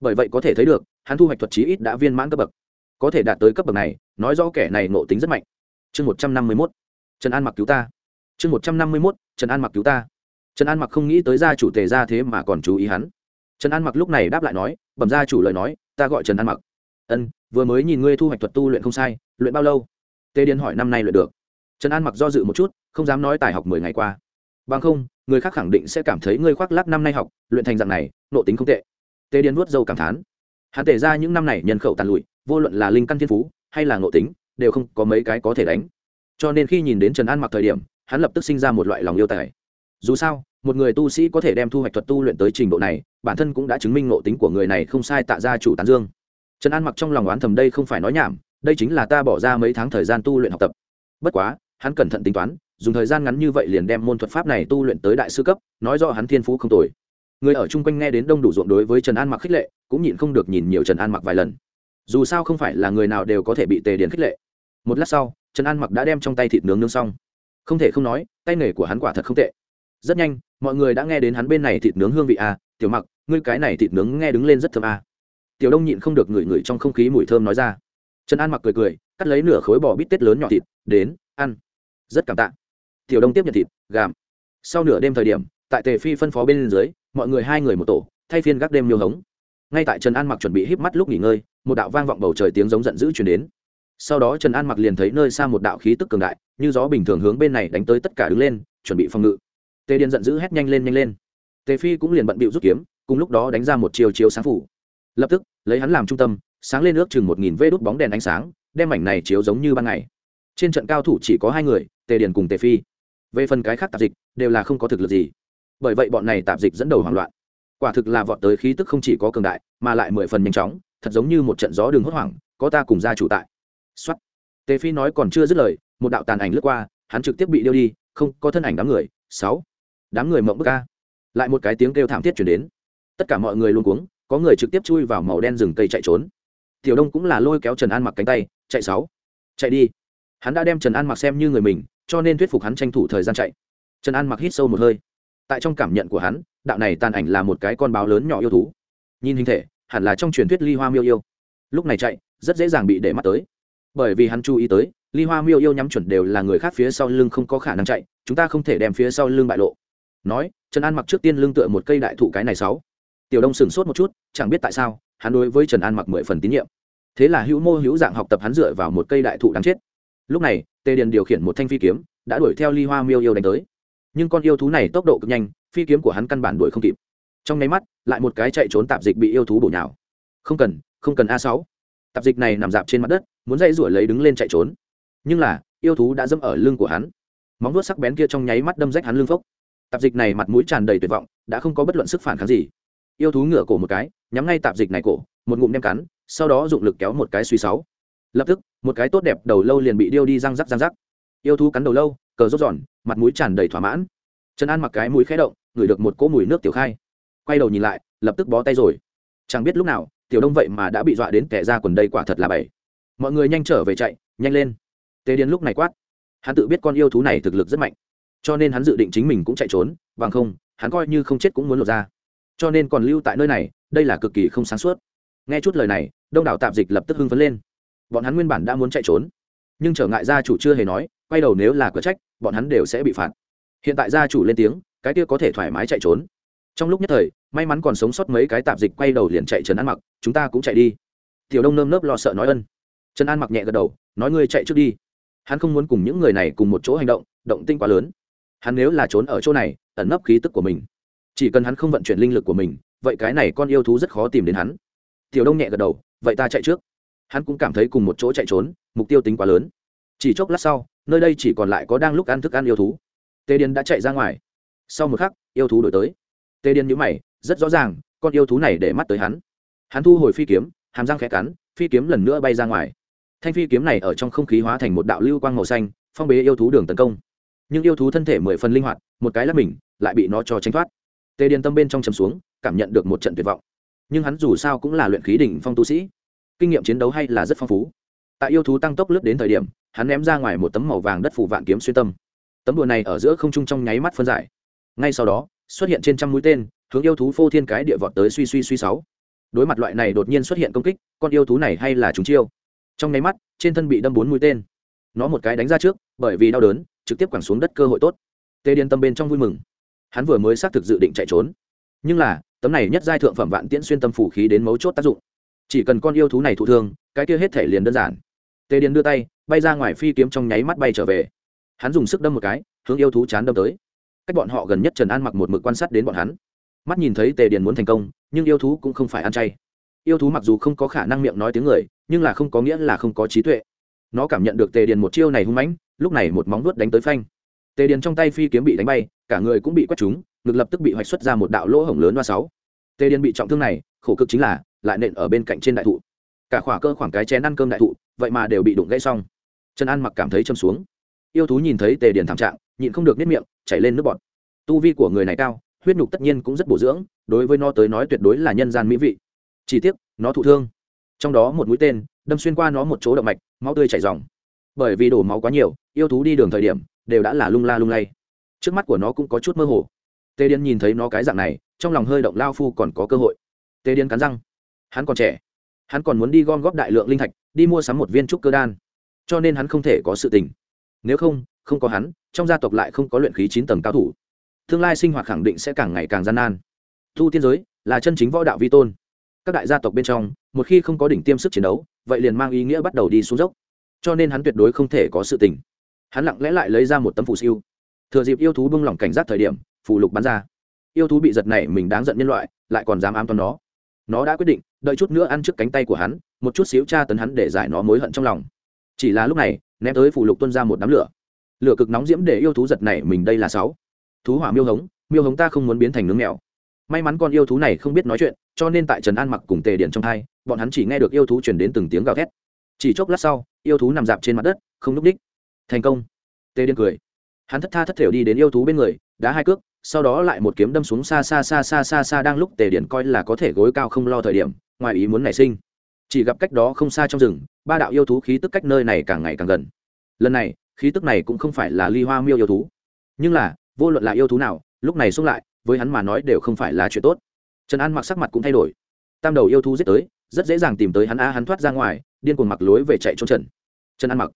[SPEAKER 1] Bởi vậy có thể thấy được, hắn thu hoạch thuật chí ít đã viên mãn cấp bậc. Có thể đạt tới cấp bậc này, nói rõ kẻ này nộ tính rất mạnh. Chương một trăm năm mươi mốt. Trần an mặc cứu ta. Chương một trăm năm mươi mốt. Trần an mặc cứu ta. Trần an mặc không nghĩ tới gia chủ tề ra thế mà còn chú ý hắn. Trần an mặc lúc này đáp lại nói, bẩm gia chủ lời nói, ta gọi trần an mặc. Ân, vừa mới nhìn ngươi thu hoạch thuật tu luyện không sai, luyện bao lâu? Tề điền hỏi, năm nay luyện được trần an mặc do dự một chút, không dám nói tài học mười ngày qua. Bằng không, người khác khẳng định sẽ cảm thấy ngươi khoác lác năm nay học, luyện thành dạng này, nộ tính không tệ. Tề điền nuốt dâu cảm thán. Hắn tể ra những năm này nhân khẩu tàn lụi, vô luận là linh căn thiên phú, hay là nộ tính, đều không có mấy cái có thể đánh. Cho nên khi nhìn đến trần an mặc thời điểm, hắn lập tức sinh ra một loại lòng yêu tài. Dù sao, một người tu sĩ có thể đem thu hoạch thuật tu luyện tới trình độ này, bản thân cũng đã chứng minh nộ tính của người này không sai tạ ra chủ tán dương. Trần an mặc trong lòng oán thầm đây không phải nói nhảm, đây chính là ta bỏ ra mấy tháng thời gian tu luyện học tập. Bất quá hắn cẩn thận tính toán, dùng thời gian ngắn như vậy liền đem môn thuật pháp này tu luyện tới đại sư cấp, nói rõ hắn thiên phú không tồi. Người ở chung quanh nghe đến đông đủ ruộng đối với trần an mặc khích lệ, cũng nhịn không được nhìn nhiều trần an mặc vài lần. Dù sao không phải là người nào đều có thể bị tề điền khích lệ. Một lát sau, trần an mặc đã đem trong tay thịt nướng nướng xong. Không thể không nói, tay nghề của hắn quả thật không tệ. Rất nhanh, mọi người đã nghe đến hắn bên này thịt nướng hương vị à tiểu mặc, ngươi cái này thịt nướng nghe đứng lên rất thơm à. tiểu đông nhịn không được ngửi ngửi trong không khí mùi thơm nói ra. Trần an mặc cười cười, cắt lấy nửa khối bò bít tết lớn nhỏ thịt, đến ăn. Rất cảm tạ. Tiểu đông tiếp nhận thịt gàm sau nửa đêm thời điểm, tại tề phi phân phó bên dưới, mọi người hai người một tổ, thay phiên gác đêm miêu hống. Ngay tại trần an mặc chuẩn bị híp mắt lúc nghỉ ngơi, một đạo vang vọng bầu trời tiếng giống giận dữ chuyển đến. Sau đó trần an mặc liền thấy nơi xa một đạo khí tức cường đại, như gió bình thường hướng bên này đánh tới tất cả đứng lên, chuẩn bị phòng ngự. Tề điền giận dữ hét nhanh lên nhanh lên. Tề phi cũng liền bận bịu rút kiếm, cùng lúc đó đánh ra một chiều chiếu sáng phủ. Lập tức, lấy hắn làm trung tâm, sáng lên ước chừng một nghìn vê đốt bóng đèn ánh sáng, đem mảnh này chiếu giống như ban ngày trên trận cao thủ chỉ có hai người, tề điền cùng tề phi. Về phần cái khác tạp dịch, đều là không có thực lực gì. Bởi vậy bọn này tạp dịch dẫn đầu hoảng loạn. Quả thực là vọt tới khí tức không chỉ có cường đại, mà lại mười phần nhanh chóng, thật giống như một trận gió đường hốt hoảng, có ta cùng ra chủ tại. Xuất tề phi nói còn chưa dứt lời, một đạo tàn ảnh lướt qua, hắn trực tiếp bị điêu đi, không có thân ảnh đám người. Sáu. Đám người mộng bức ca lại một cái tiếng kêu thảm thiết chuyển đến. Tất cả mọi người luôn cuống, có người trực tiếp chui vào màu đen rừng cây chạy trốn. Tiểu đông cũng là lôi kéo trần an mặc cánh tay, chạy, sáu. Chạy đi hắn đã đem trần an mặc xem như người mình cho nên thuyết phục hắn tranh thủ thời gian chạy trần an mặc hít sâu một hơi tại trong cảm nhận của hắn đạo này tàn ảnh là một cái con báo lớn nhỏ yêu thú nhìn hình thể hẳn là trong truyền thuyết ly hoa miêu yêu lúc này chạy rất dễ dàng bị để mắt tới bởi vì hắn chú ý tới ly hoa miêu yêu nhắm chuẩn đều là người khác phía sau lưng không có khả năng chạy chúng ta không thể đem phía sau lưng bại lộ nói trần an mặc trước tiên lưng tựa một cây đại thụ cái này sáu tiểu đông sửng sốt một chút chẳng biết tại sao hắn đối với trần an mặc mười phần tín nhiệm thế là hữu mô hữu dạng học tập hắn dựa vào một cây đại thụ đáng chết lúc này, tề điền điều khiển một thanh phi kiếm, đã đuổi theo ly hoa miêu yêu đánh tới. Nhưng con yêu thú này tốc độ cực nhanh, phi kiếm của hắn căn bản đuổi không kịp. Trong nháy mắt, lại một cái chạy trốn tạp dịch bị yêu thú bổ nhào. Không cần không cần a sáu. Tạp dịch này nằm dạp trên mặt đất, muốn dây rủi lấy đứng lên chạy trốn. Nhưng là, yêu thú đã dẫm ở lưng của hắn. Móng vuốt sắc bén kia trong nháy mắt đâm rách hắn lưng phốc. Tạp dịch này mặt mũi tràn đầy tuyệt vọng, đã không có bất luận sức phản kháng gì. Yêu thú ngửa cổ một cái, nhắm ngay tạp dịch này cổ, một ngụm đem cắn, sau đó dụng lực kéo một cái suy sáu lập tức, một cái tốt đẹp đầu lâu liền bị điêu đi răng rắc răng rắc. Yêu thú cắn đầu lâu, cờ rốt giòn, mặt mũi tràn đầy thỏa mãn. Trần an mặc cái mũi khẽ động, ngửi được một cỗ mùi nước tiểu khai. Quay đầu nhìn lại, lập tức bó tay rồi. Chẳng biết lúc nào, tiểu đông vậy mà đã bị dọa đến kẻ ra quần đây quả thật là bảy mọi người nhanh trở về chạy, nhanh lên. Tề điên lúc này quát. Hắn tự biết con yêu thú này thực lực rất mạnh, cho nên hắn dự định chính mình cũng chạy trốn, bằng không, hắn coi như không chết cũng muốn lột ra. Cho nên còn lưu tại nơi này, đây là cực kỳ không sáng suốt. Nghe chút lời này, đông đảo tạp dịch lập tức hưng phấn lên bọn hắn nguyên bản đã muốn chạy trốn. Nhưng trở ngại gia chủ chưa hề nói, quay đầu nếu là cửa trách, bọn hắn đều sẽ bị phạt. Hiện tại gia chủ lên tiếng, cái kia có thể thoải mái chạy trốn. Trong lúc nhất thời, may mắn còn sống sót mấy cái tạp dịch quay đầu liền chạy trần ăn mặc, chúng ta cũng chạy đi. Tiểu đông nơm nớp lo sợ nói ân. Trần an mặc nhẹ gật đầu, nói ngươi chạy trước đi. Hắn không muốn cùng những người này cùng một chỗ hành động động tinh quá lớn. Hắn nếu là trốn ở chỗ này, ẩn nấp khí tức của mình. Chỉ cần hắn không vận chuyển linh lực của mình, vậy cái này con yêu thú rất khó tìm đến hắn. Tiểu đông nhẹ gật đầu, vậy ta chạy trước hắn cũng cảm thấy cùng một chỗ chạy trốn, mục tiêu tính quá lớn. Chỉ chốc lát sau, nơi đây chỉ còn lại có đang lúc ăn thức ăn yêu thú. Tề điền đã chạy ra ngoài. Sau một khắc, yêu thú đổi tới. Tề điền nhữ mày, rất rõ ràng, con yêu thú này để mắt tới hắn. Hắn thu hồi phi kiếm, hàm răng khẽ cắn, phi kiếm lần nữa bay ra ngoài. Thanh phi kiếm này ở trong không khí hóa thành một đạo lưu quang màu xanh, phong bế yêu thú đường tấn công. Nhưng yêu thú thân thể mười phần linh hoạt, một cái là mình, lại bị nó cho tránh thoát. Tề điền tâm bên trong chầm xuống, cảm nhận được một trận tuyệt vọng. Nhưng hắn dù sao cũng là luyện khí đỉnh phong tu sĩ kinh nghiệm chiến đấu hay là rất phong phú. Tại yêu thú tăng tốc lướt đến thời điểm, hắn ném ra ngoài một tấm màu vàng đất phủ vạn kiếm xuyên tâm. Tấm đùa này ở giữa không trung trong nháy mắt phân giải. Ngay sau đó, xuất hiện trên trăm mũi tên, hướng yêu thú phô thiên cái địa vọt tới suy suy suy sáu. Đối mặt loại này đột nhiên xuất hiện công kích, con yêu thú này hay là chúng chiêu. Trong nháy mắt, trên thân bị đâm bốn mũi tên. Nó một cái đánh ra trước, bởi vì đau đớn, trực tiếp quẳng xuống đất cơ hội tốt. Tê điên tâm bên trong vui mừng. Hắn vừa mới xác thực dự định chạy trốn. Nhưng là, tấm này nhất giai thượng phẩm vạn tiễn xuyên tâm phủ khí đến mấu chốt tác dụng chỉ cần con yêu thú này thụ thương, cái kia hết thể liền đơn giản. Tề điền đưa tay, bay ra ngoài phi kiếm trong nháy mắt bay trở về. Hắn dùng sức đâm một cái, hướng yêu thú chán đâm tới. Cách bọn họ gần nhất trần an mặc một mực quan sát đến bọn hắn. Mắt nhìn thấy tề điền muốn thành công, nhưng yêu thú cũng không phải ăn chay. Yêu thú mặc dù không có khả năng miệng nói tiếng người, nhưng là không có nghĩa là không có trí tuệ. Nó cảm nhận được tề điền một chiêu này hung mãnh, lúc này một móng vuốt đánh tới phanh. Tề điền trong tay phi kiếm bị đánh bay, cả người cũng bị quét trúng, ngực lập tức bị hoạch xuất ra một đạo lỗ hổng lớn và sáu. Tề điền bị trọng thương này, khổ cực chính là lại nện ở bên cạnh trên đại thụ. Cả khỏa cơ khoảng cái chén ăn cơm đại thụ, vậy mà đều bị đụng gãy xong. Trần an mặc cảm thấy châm xuống. Yêu thú nhìn thấy tề điền thảm trạng, nhịn không được nếp miệng, chảy lên nước bọt. Tu vi của người này cao, huyết nhục tất nhiên cũng rất bổ dưỡng, đối với nó tới nói tuyệt đối là nhân gian mỹ vị. Chỉ tiếc, nó thụ thương. Trong đó một mũi tên, đâm xuyên qua nó một chỗ động mạch, máu tươi chảy dòng bởi vì đổ máu quá nhiều, yêu thú đi đường thời điểm, đều đã là lung la lung lay. Trước mắt của nó cũng có chút mơ hồ. Tề điền nhìn thấy nó cái dạng này, trong lòng hơi động lao phu còn có cơ hội. Tề điền cắn răng hắn còn trẻ. Hắn còn muốn đi gom góp đại lượng linh thạch, đi mua sắm một viên trúc cơ đan. Cho nên hắn không thể có sự tình. Nếu không không có hắn, trong gia tộc lại không có luyện khí chín tầng cao thủ. Tương lai sinh hoạt khẳng định sẽ càng ngày càng gian nan. Thu tiên giới là chân chính võ đạo vi tôn. Các đại gia tộc bên trong, một khi không có đỉnh tiêm sức chiến đấu, vậy liền mang ý nghĩa bắt đầu đi xuống dốc. Cho nên hắn tuyệt đối không thể có sự tình. Hắn lặng lẽ lại lấy ra một tấm phù siêu. Thừa dịp yêu thú bưng lỏng cảnh giác thời điểm, phù lục bắn ra. Yêu thú bị giật này mình đáng giận nhân loại, lại còn dám ám toán nó nó đã quyết định, đợi chút nữa ăn trước cánh tay của hắn, một chút xíu tra tấn hắn để giải nó mối hận trong lòng. Chỉ là lúc này, ném tới phù lục tuân ra một đám lửa. Lửa cực nóng diễm để yêu thú giật này mình đây là sáu. Thú hỏa miêu hống miêu hống ta không muốn biến thành nướng mèo. May mắn con yêu thú này không biết nói chuyện, cho nên tại trần an mặc cùng tề điện trong hai, bọn hắn chỉ nghe được yêu thú chuyển đến từng tiếng gào thét. Chỉ chốc lát sau, yêu thú nằm dạp trên mặt đất, không núp đích thành công. Tề điện cười. Hắn thất tha thất thểu đi đến yêu thú bên người, đá hai cước sau đó lại một kiếm đâm xuống xa xa xa xa xa xa đang lúc tề điển coi là có thể gối cao không lo thời điểm, ngoài ý muốn nảy sinh. Chỉ gặp cách đó không xa trong rừng, ba đạo yêu thú khí tức cách nơi này càng ngày càng gần. Lần này, khí tức này cũng không phải là ly hoa miêu yêu thú. Nhưng là, vô luận là yêu thú nào, lúc này xung lại, với hắn mà nói đều không phải là chuyện tốt. Trần an mặc sắc mặt cũng thay đổi. Tam đầu yêu thú giết tới, rất dễ dàng tìm tới hắn a hắn thoát ra ngoài, điên cuồng mặc lối về chạy trốn trần. Trần an mặc.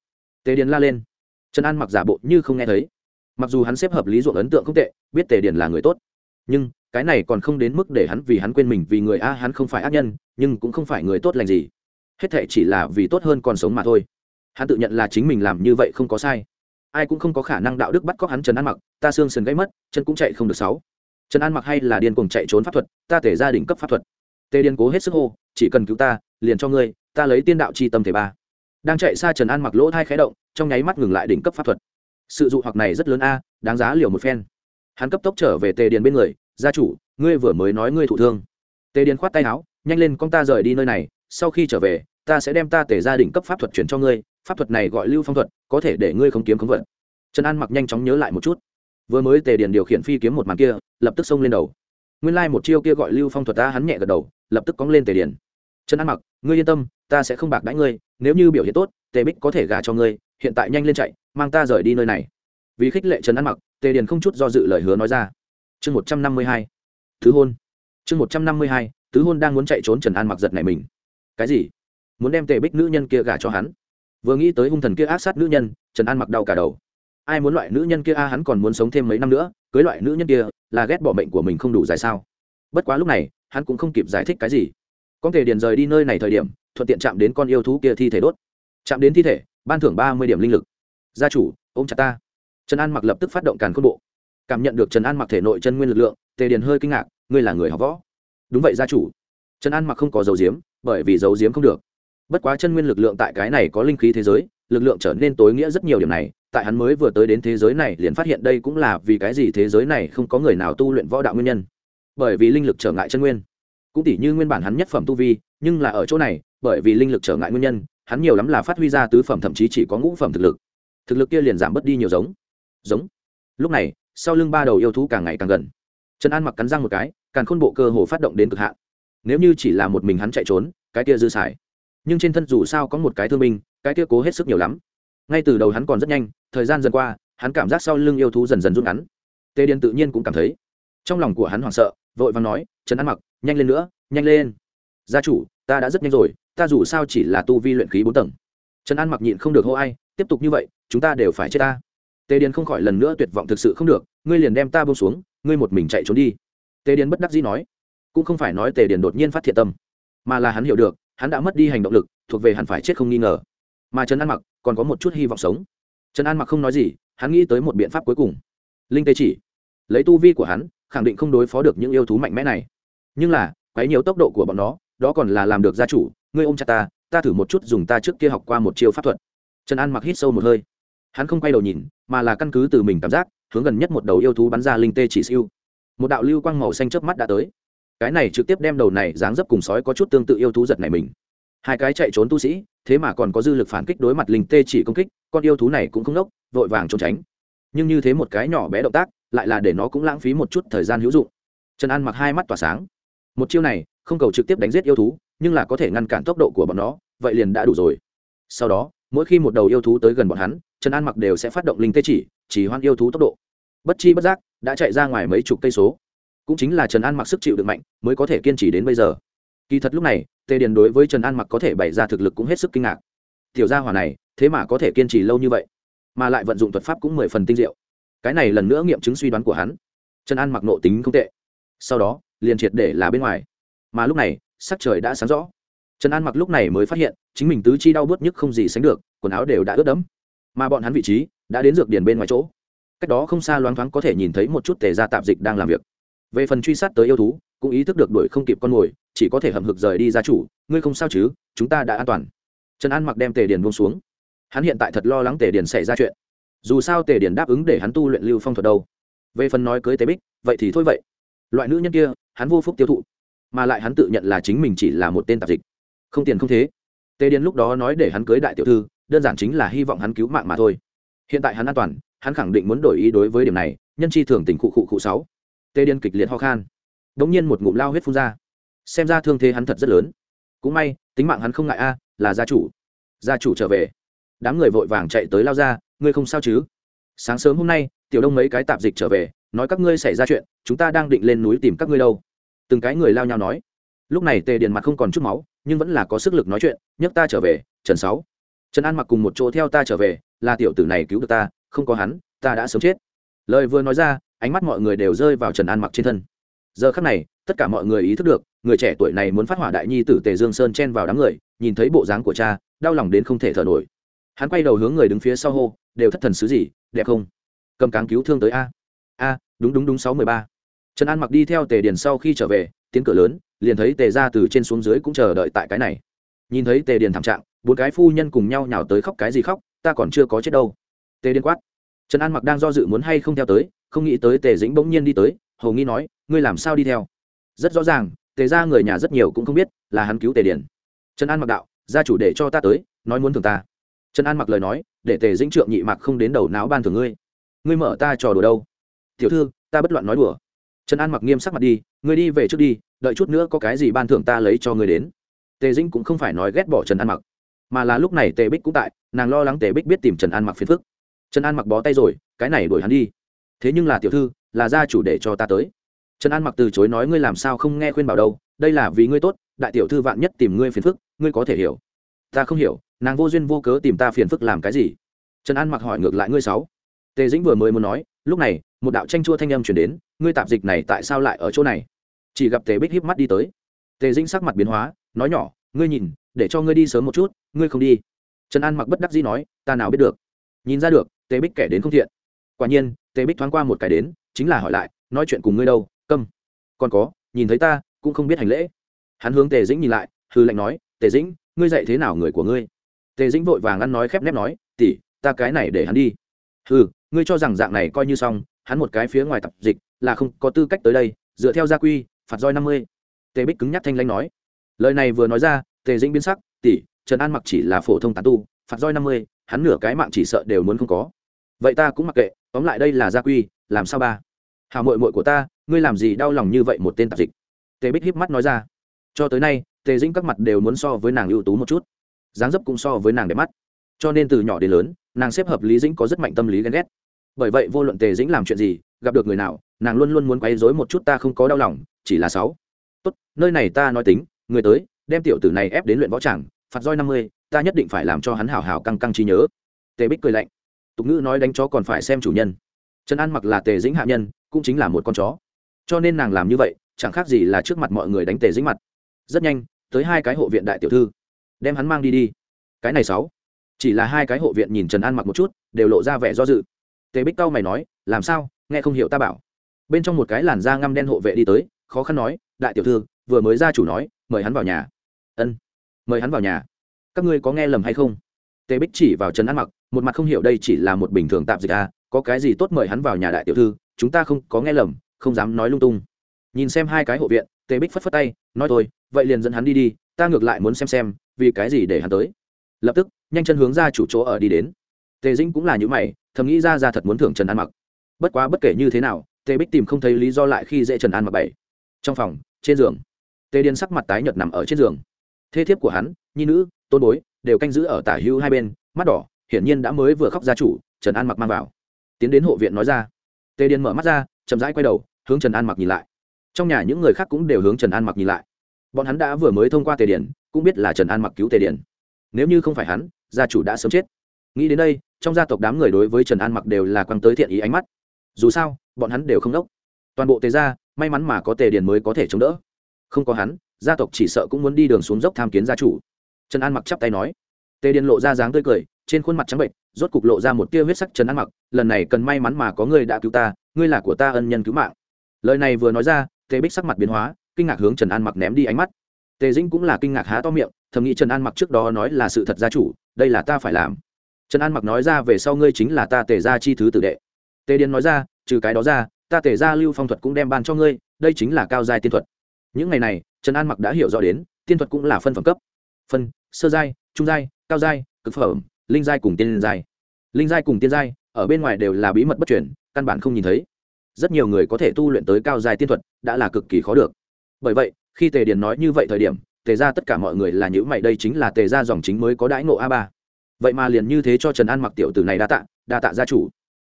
[SPEAKER 1] Tề điền la lên. Trần an mặc giả bộ như không nghe thấy mặc dù hắn xếp hợp lý ruộng ấn tượng không tệ, biết tề điền là người tốt. Nhưng, cái này còn không đến mức để hắn vì hắn quên mình vì người a, hắn không phải ác nhân, nhưng cũng không phải người tốt lành gì. Hết thệ chỉ là vì tốt hơn còn sống mà thôi. Hắn tự nhận là chính mình làm như vậy không có sai. Ai cũng không có khả năng đạo đức bắt cóc hắn trần an mặc, ta xương sần gãy mất, chân cũng chạy không được sáu. Trần an mặc hay là điên cùng chạy trốn pháp thuật, ta thể gia đình cấp pháp thuật. Tề điên cố hết sức hô, chỉ cần cứu ta, liền cho ngươi, ta lấy tiên đạo chi tâm thể ba. Đang chạy xa trần an mặc lỗ thai khé động, trong nháy mắt ngừng lại đỉnh cấp pháp thuật sự dụ hoặc này rất lớn a, đáng giá liều một phen. Hắn cấp tốc trở về tề điền bên người, gia chủ, ngươi vừa mới nói ngươi thụ thương. Tề điền khoát tay áo, nhanh lên, con ta rời đi nơi này, sau khi trở về, ta sẽ đem ta tề gia đình cấp pháp thuật chuyển cho ngươi, pháp thuật này gọi lưu phong thuật, có thể để ngươi không kiếm không vận. Trần an mặc nhanh chóng nhớ lại một chút. Vừa mới tề điền điều khiển phi kiếm một màn kia, lập tức xông lên đầu. Nguyên lai、like、một chiêu kia gọi lưu phong thuật ta, hắn nhẹ gật đầu, lập tức cóng lên tề điền. Trần an mặc, ngươi yên tâm, ta sẽ không bạc đãi ngươi, nếu như biểu hiện tốt tề bích có thể gả cho ngươi, hiện tại nhanh lên chạy, mang ta rời đi nơi này. Vì khích lệ trần an mặc, tề điền không chút do dự lời hứa nói ra. Chương một trăm năm mươi hai thứ hôn. Chương một trăm năm mươi hai, tứ hôn đang muốn chạy trốn trần an mặc giật này mình. Cái gì? Muốn đem tề bích nữ nhân kia gả cho hắn? Vừa nghĩ tới hung thần kia ác sát nữ nhân, trần an mặc đau cả đầu. Ai muốn loại nữ nhân kia a, hắn còn muốn sống thêm mấy năm nữa, cưới loại nữ nhân kia, là ghét bỏ mệnh của mình không đủ dài sao? Bất quá lúc này, hắn cũng không kịp giải thích cái gì. Con thể điền rời đi nơi này thời điểm, thuận tiện chạm đến con yêu thú kia thi thể đốt chạm đến thi thể, ban thưởng ba mươi điểm linh lực. Gia chủ, ôm chặt ta. Trần an mặc lập tức phát động càn khôn bộ. Cảm nhận được trần an mặc thể nội chân nguyên lực lượng, tề điền hơi kinh ngạc, ngươi là người học võ. Đúng vậy, gia chủ. Trần an mặc không có dấu diếm bởi vì dấu diếm không được. Bất quá chân nguyên lực lượng tại cái này có linh khí thế giới, lực lượng trở nên tối nghĩa rất nhiều điểm này, tại hắn mới vừa tới đến thế giới này liền phát hiện đây cũng là vì cái gì thế giới này không có người nào tu luyện võ đạo nguyên nhân. Bởi vì linh lực trở ngại chân nguyên. Cũng tỉ như nguyên bản hắn nhất phẩm tu vi, nhưng là ở chỗ này, bởi vì linh lực trở ngại nguyên nhân hắn nhiều lắm là phát huy ra tứ phẩm, thậm chí chỉ có ngũ phẩm thực lực. Thực lực kia liền giảm bớt đi nhiều giống. Giống. Lúc này, sau lưng ba đầu yêu thú càng ngày càng gần. Trần an mặc cắn răng một cái càng khôn bộ cơ hồ phát động đến cực hạn. Nếu như chỉ là một mình hắn chạy trốn, cái kia dư xài. Nhưng trên thân dù sao có một cái thương binh, cái kia cố hết sức nhiều lắm. Ngay từ đầu hắn còn rất nhanh, thời gian dần qua, hắn cảm giác sau lưng yêu thú dần dần rút ngắn. Tề điên tự nhiên cũng cảm thấy. Trong lòng của hắn hoảng sợ, vội vàng nói, trần an mặc, nhanh lên nữa, nhanh lên. Gia chủ, ta đã rất nhanh rồi ta dù sao chỉ là tu vi luyện khí bốn tầng. Trần an mặc nhịn không được hô ai, tiếp tục như vậy, chúng ta đều phải chết ta. Tề điền không khỏi lần nữa tuyệt vọng thực sự không được, ngươi liền đem ta bông xuống, ngươi một mình chạy trốn đi. Tề điền bất đắc dĩ nói. Cũng không phải nói tề điền đột nhiên phát thiện tâm, mà là hắn hiểu được, hắn đã mất đi hành động lực, thuộc về hắn phải chết không nghi ngờ. Mà trần an mặc còn có một chút hy vọng sống. Trần an mặc không nói gì, hắn nghĩ tới một biện pháp cuối cùng. Linh tê chỉ, lấy tu vi của hắn, khẳng định không đối phó được những yêu thú mạnh mẽ này. Nhưng là, quấy nhiều tốc độ của bọn nó, đó còn là làm được gia chủ ngươi ôm chặt ta ta thử một chút dùng ta trước kia học qua một chiêu pháp thuật. Trần an mặc hít sâu một hơi. Hắn không quay đầu nhìn, mà là căn cứ từ mình cảm giác, hướng gần nhất một đầu yêu thú bắn ra linh tê chỉ siêu. Một đạo lưu quang màu xanh chớp mắt đã tới. Cái này trực tiếp đem đầu này dáng dấp cùng sói có chút tương tự yêu thú giật này mình. Hai cái chạy trốn tu sĩ, thế mà còn có dư lực phản kích đối mặt linh tê chỉ công kích, con yêu thú này cũng không nốc, vội vàng trốn tránh. Nhưng như thế một cái nhỏ bé động tác, lại là để nó cũng lãng phí một chút thời gian hữu dụng. Trần an mặc hai mắt tỏa sáng. Một chiêu này, không cầu trực tiếp đánh giết yêu thú nhưng là có thể ngăn cản tốc độ của bọn nó, vậy liền đã đủ rồi. Sau đó, mỗi khi một đầu yêu thú tới gần bọn hắn, trần an mặc đều sẽ phát động linh tê chỉ chỉ hoan yêu thú tốc độ. Bất chi bất giác, đã chạy ra ngoài mấy chục cây số. Cũng chính là trần an mặc sức chịu được mạnh, mới có thể kiên trì đến bây giờ. Kỳ thật lúc này, tề điền đối với trần an mặc có thể bày ra thực lực cũng hết sức kinh ngạc. Tiểu gia hỏa này, thế mà có thể kiên trì lâu như vậy, mà lại vận dụng thuật pháp cũng mười phần tinh diệu. Cái này lần nữa nghiệm chứng suy đoán của hắn. Trần an mặc nộ tính không tệ. Sau đó, liền triệt để là bên ngoài. Mà lúc này sắc trời đã sáng rõ. Trần an mặc lúc này mới phát hiện, chính mình tứ chi đau bớt nhức không gì sánh được, quần áo đều đã ướt đẫm. Mà bọn hắn vị trí đã đến dược điển bên ngoài chỗ. Cách đó không xa loáng thoáng có thể nhìn thấy một chút tề gia tạp dịch đang làm việc. Về phần truy sát tới yêu thú, cũng ý thức được đuổi không kịp con mồi, chỉ có thể hậm hực rời đi gia chủ, ngươi không sao chứ, chúng ta đã an toàn. Trần an mặc đem tề điền buông xuống. Hắn hiện tại thật lo lắng tề điền xảy ra chuyện. Dù sao tề điền đáp ứng để hắn tu luyện lưu phong thuật đâu. Về phần nói cưới tế bích, vậy thì thôi vậy. Loại nữ nhân kia, hắn vô phúc tiêu thụ mà lại hắn tự nhận là chính mình chỉ là một tên tạp dịch. Không tiền không thế. Tề điền lúc đó nói để hắn cưới đại tiểu thư, đơn giản chính là hy vọng hắn cứu mạng mà thôi. Hiện tại hắn an toàn, hắn khẳng định muốn đổi ý đối với điểm này, nhân chi thường tình cụ cụ cụ sáu. Tê điên kịch liệt ho khan. Đ ỗ n g nhiên một ngụm lao huyết phun ra. Xem ra thương thế hắn thật rất lớn. Cũng may, tính mạng hắn không ngại a, là gia chủ. Gia chủ trở về. Đám người vội vàng chạy tới lao ra, ngươi không sao chứ? Sáng sớm hôm nay, tiểu đông mấy cái tạp dịch trở về, nói các ngươi xảy ra chuyện, chúng ta đang định lên núi tìm các ngươi đâu từng cái người lao nhau nói. Lúc này tề điền mặt không còn chút máu, nhưng vẫn là có sức lực nói chuyện, nhấc ta trở về, trần sáu. Trần an mặc cùng một chỗ theo ta trở về, là tiểu tử này cứu được ta, không có hắn, ta đã sớm chết. Lời vừa nói ra, ánh mắt mọi người đều rơi vào trần an mặc trên thân. Giờ khắc này, tất cả mọi người ý thức được, người trẻ tuổi này muốn phát hỏa đại nhi tử tề dương sơn chen vào đám người, nhìn thấy bộ dáng của cha, đau lòng đến không thể thở nổi. Hắn quay đầu hướng người đứng phía sau hô, đều thất thần xứ gì, đẹp không? Cầm cáng cứu thương tới a. A, đúng đúng đúng, sáu mười ba trần an mặc đi theo tề điền sau khi trở về, tiến cửa lớn, liền thấy tề ra từ trên xuống dưới cũng chờ đợi tại cái này. Nhìn thấy tề điền thảm trạng, bốn cái phu nhân cùng nhau nhào tới khóc cái gì khóc, ta còn chưa có chết đâu. Tề Điền quát. Trần an mặc đang do dự muốn hay không theo tới, không nghĩ tới tề dĩnh bỗng nhiên đi tới, hầu nghi nói, ngươi làm sao đi theo? Rất rõ ràng, tề ra người nhà rất nhiều cũng không biết là hắn cứu tề Điền. trần an mặc đạo, gia chủ để cho ta tới, nói muốn thường ta. Trần an mặc lời nói, để tề dĩnh trượng nhị mặc không đến đầu não ban thường ngươi. Ngươi mở ta trò đùa đâu. Tiểu thư, ta bất loạn nói đùa trần an mặc nghiêm sắc mặt đi, ngươi đi về trước đi, đợi chút nữa có cái gì ban thưởng ta lấy cho ngươi đến. Tề dĩnh cũng không phải nói ghét bỏ trần an mặc, mà là lúc này tề bích cũng tại, nàng lo lắng tề bích biết tìm trần an mặc phiền phức. Trần an mặc bó tay rồi, cái này đuổi hắn đi. Thế nhưng là tiểu thư, là gia chủ để cho ta tới. Trần an mặc từ chối nói, ngươi làm sao không nghe khuyên bảo đâu, đây là vì ngươi tốt, đại tiểu thư vạn nhất tìm ngươi phiền phức, ngươi có thể hiểu. Ta không hiểu, nàng vô duyên vô cớ tìm ta phiền phức làm cái gì? Trần an mặc hỏi ngược lại, ngươi sáu? Tề dĩnh vừa mới muốn nói, lúc này một đạo tranh chua thanh âm chuyển đến, ngươi tạp dịch này tại sao lại ở chỗ này? Chỉ gặp tề bích híp mắt đi tới. Tề dĩnh sắc mặt biến hóa, nói nhỏ, ngươi nhìn, để cho ngươi đi sớm một chút, ngươi không đi. Trần an mặc bất đắc dĩ nói, ta nào biết được. Nhìn ra được, tề bích kẻ đến không thiện. Quả nhiên, tề bích thoáng qua một cái đến, chính là hỏi lại, nói chuyện cùng ngươi đâu, câm? Còn có, nhìn thấy ta, cũng không biết hành lễ. Hắn hướng tề dĩnh nhìn lại hư lệnh nói, tề dĩnh, ngươi dạy thế nào người của ngươi? Tề dĩnh vội vàng ăn nói khép nép nói tỉ ta cái này để hắn đi. Hư ngươi cho rằng dạng này coi như xong hắn một cái phía ngoài tập dịch, là không có tư cách tới đây, dựa theo gia quy, phạt roi năm mươi. Tề bích cứng nhắc thanh lãnh nói. Lời này vừa nói ra, tề dĩnh biến sắc, tỷ, trần an mặc chỉ là phổ thông tán tu, phạt roi năm mươi, hắn nửa cái mạng chỉ sợ đều muốn không có. Vậy ta cũng mặc kệ, tóm lại đây là gia quy, làm sao ba? Hào mội mội của ta, ngươi làm gì đau lòng như vậy một tên tạp dịch? Tề bích híp mắt nói ra. Cho tới nay, tề dĩnh các mặt đều muốn so với nàng ưu tú một chút, dáng dấp cũng so với nàng đẹp mắt. Cho nên từ nhỏ đến lớn, nàng xếp hợp lý dĩnh có rất mạnh tâm lý ghen ghét bởi vậy vô luận tề dĩnh làm chuyện gì, gặp được người nào, nàng luôn luôn muốn quấy dối một chút ta không có đau lòng, chỉ là sáu. Tốt, nơi này ta nói tính, người tới, đem tiểu tử này ép đến luyện võ tràng, phạt roi năm mươi, ta nhất định phải làm cho hắn hào hào căng căng trí nhớ. Tề bích cười lạnh. Tục ngữ nói đánh chó còn phải xem chủ nhân. Trần an mặc là tề dĩnh hạ nhân, cũng chính là một con chó. Cho nên nàng làm như vậy, chẳng khác gì là trước mặt mọi người đánh tề dĩnh mặt. Rất nhanh, tới hai cái hộ viện đại tiểu thư. Đem hắn mang đi đi. Cái này sáu. Chỉ là hai cái hộ viện nhìn trần an mặc một chút, đều lộ ra vẻ do dự tề bích cao mày nói, làm sao? Nghe không hiểu ta bảo. Bên trong một cái làn da ngăm đen hộ vệ đi tới, khó khăn nói, đại tiểu thư, vừa mới ra chủ nói, mời hắn vào nhà. Ân, mời hắn vào nhà. Các ngươi có nghe lầm hay không? Tề bích chỉ vào trần ăn mặc, một mặt không hiểu đây chỉ là một bình thường tạm dịch à có cái gì tốt mời hắn vào nhà đại tiểu thư, chúng ta không có nghe lầm, không dám nói lung tung. Nhìn xem hai cái hộ viện, tề bích phất phất tay, nói thôi, vậy liền dẫn hắn đi đi, ta ngược lại muốn xem xem, vì cái gì để hắn tới. Lập tức, nhanh chân hướng ra chủ chỗ ở đi đến. Tề dĩnh cũng là những mày thầm nghĩ ra ra thật muốn thưởng trần an mặc. Bất quá bất kể như thế nào, tề bích tìm không thấy lý do lại khi dễ trần an mặc bảy trong phòng, trên giường, tề điền sắc mặt tái nhợt nằm ở trên giường. Thế thiếp của hắn, nhi nữ, tôn bối đều canh giữ ở tả hữu hai bên, mắt đỏ, hiển nhiên đã mới vừa khóc ra chủ, trần an mặc mang vào. Tiến đến hộ viện nói ra. Tề điền mở mắt ra, chậm rãi quay đầu, hướng trần an mặc nhìn lại. Trong nhà những người khác cũng đều hướng trần an mặc nhìn lại. Bọn hắn đã vừa mới thông qua tề điền, cũng biết là trần an mặc cứu tề điền. Nếu như không phải hắn, gia chủ đã sớm chết. Nghĩ đến đây trong gia tộc đám người đối với trần an mặc đều là quăng tới thiện ý ánh mắt. Dù sao, bọn hắn đều không đốc. Toàn bộ tề gia, may mắn mà có tề điền mới có thể chống đỡ. Không có hắn, gia tộc chỉ sợ cũng muốn đi đường xuống dốc tham kiến gia chủ. Trần an mặc chắp tay nói. Tề điền lộ ra dáng tươi cười, trên khuôn mặt trắng bệnh rốt cục lộ ra một tia huyết sắc trần an mặc, lần này cần may mắn mà có người đã cứu ta, ngươi là của ta ân nhân cứu mạng. Lời này vừa nói ra, tề bích sắc mặt biến hóa, kinh ngạc hướng trần an mặc ném đi ánh mắt. Tề dĩnh cũng là kinh ngạc há to miệng, thầm nghĩ trần an mặc trước đó nói là sự thật gia chủ, đây là ta phải làm trần an mặc nói ra về sau ngươi chính là ta tề gia chi thứ tử đệ. Tề điền nói ra, trừ cái đó ra, ta tề gia lưu phong thuật cũng đem ban cho ngươi, đây chính là cao giai tiên thuật. Những ngày này, trần an mặc đã hiểu rõ đến, tiên thuật cũng là phân phẩm cấp. Phân, sơ giai, trung giai, cao giai, cực phẩm, linh giai cùng tiên giai. Linh giai cùng tiên giai, ở bên ngoài đều là bí mật bất chuyển căn bản không nhìn thấy. Rất nhiều người có thể tu luyện tới cao giai tiên thuật, đã là cực kỳ khó được. Bởi vậy, khi tề điền nói như vậy thời điểm, tề ra tất cả mọi người là những mày, đây chính là tề ra dòng chính mới có đãi ngộ a ba vậy mà liền như thế cho trần an mặc tiểu tử này đa tạ đa tạ gia chủ.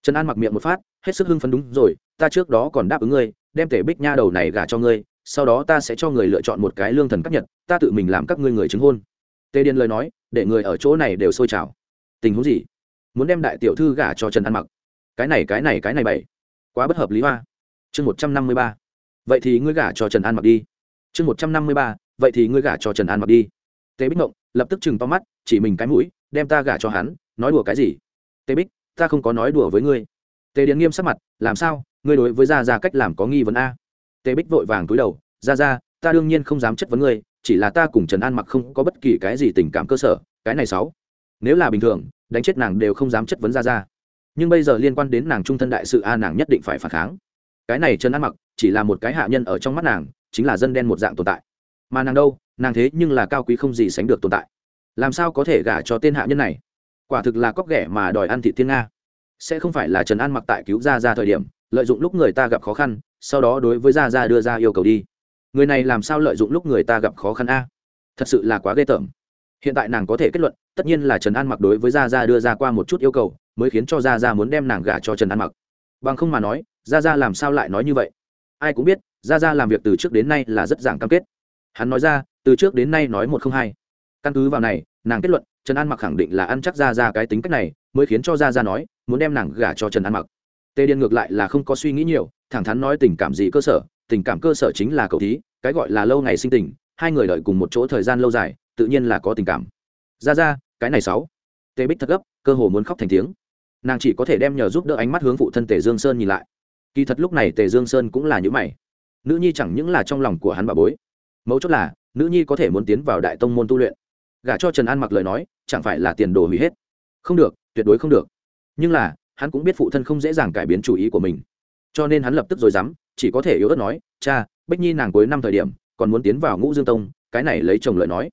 [SPEAKER 1] Trần an mặc miệng một phát, hết sức hưng phấn đúng rồi, ta trước đó còn đáp ứng ngươi, đem tề bích nha đầu này gả cho ngươi, sau đó ta sẽ cho người lựa chọn một cái lương thần cấp nhật, ta tự mình làm các ngươi người chứng hôn. Tề điền lời nói, để người ở chỗ này đều sôi trào. Tình huống gì? Muốn đem đại tiểu thư gả cho trần an mặc? Cái này cái này cái này bảy quá bất hợp lý hoa. Chương một trăm năm mươi ba. Vậy thì ngươi gả cho trần an mặc đi. Chương một trăm năm mươi ba. Vậy thì ngươi gả cho trần an mặc đi. Tề bích ngộng lập tức chừng to mắt, chỉ mình cái mũi đem ta gả cho hắn, nói đùa cái gì? Tê bích, ta không có nói đùa với ngươi. Tề điền nghiêm sắc mặt, làm sao? Ngươi đối với gia gia cách làm có nghi vấn a? Tề bích vội vàng túi đầu, gia gia, ta đương nhiên không dám chất vấn ngươi, chỉ là ta cùng trần an mặc không có bất kỳ cái gì tình cảm cơ sở, cái này sáu. Nếu là bình thường, đánh chết nàng đều không dám chất vấn gia gia. Nhưng bây giờ liên quan đến nàng trung thân đại sự a, nàng nhất định phải phản kháng. Cái này trần an mặc chỉ là một cái hạ nhân ở trong mắt nàng, chính là dân đen một dạng tồn tại. Mà nàng đâu? Nàng thế nhưng là cao quý không gì sánh được tồn tại làm sao có thể gả cho tên hạ nhân này? Quả thực là cóc ghẻ mà đòi ăn thị thiên nga. Sẽ không phải là trần an mặc tại cứu ra ra thời điểm, lợi dụng lúc người ta gặp khó khăn, sau đó đối với ra ra đưa ra yêu cầu đi. Người này làm sao lợi dụng lúc người ta gặp khó khăn a? Thật sự là quá ghê tởm. Hiện tại nàng có thể kết luận, tất nhiên là trần an mặc đối với gia Ra đưa ra qua một chút yêu cầu, mới khiến cho gia Ra muốn đem nàng gả cho trần an mặc. Bằng không mà nói, gia Ra làm sao lại nói như vậy? Ai cũng biết, gia Ra làm việc từ trước đến nay là rất giảng cam kết. Hắn nói ra, từ trước đến nay nói một không hai căn cứ vào này, nàng kết luận, trần an mặc khẳng định là ăn chắc Ra Ra cái tính cách này, mới khiến cho Ra Ra nói, muốn đem nàng gả cho trần an mặc. Tề Điên ngược lại là không có suy nghĩ nhiều, thẳng thắn nói tình cảm gì cơ sở, tình cảm cơ sở chính là cầu thí, cái gọi là lâu ngày sinh tình, hai người đợi cùng một chỗ thời gian lâu dài, tự nhiên là có tình cảm. Ra ra cái này sáu. Tề bích thật gấp, cơ hồ muốn khóc thành tiếng. Nàng chỉ có thể đem nhờ giúp đỡ ánh mắt hướng phụ thân tề dương sơn nhìn lại. Kỳ thật lúc này tề dương sơn cũng là những mày. Nữ nhi chẳng những là trong lòng của hắn bà bối. Mấu chốt là, nữ nhi có thể muốn tiến vào đại tông môn tu luyện gả cho trần an mặc lời nói, chẳng phải là tiền đồ hủy hết. Không được, tuyệt đối không được. Nhưng là, hắn cũng biết phụ thân không dễ dàng cải biến chủ ý của mình. Cho nên hắn lập tức rồi dám, chỉ có thể yếu ớt nói, cha, bích nhi nàng cuối năm thời điểm, còn muốn tiến vào ngũ dương tông, cái này lấy chồng lợi nói.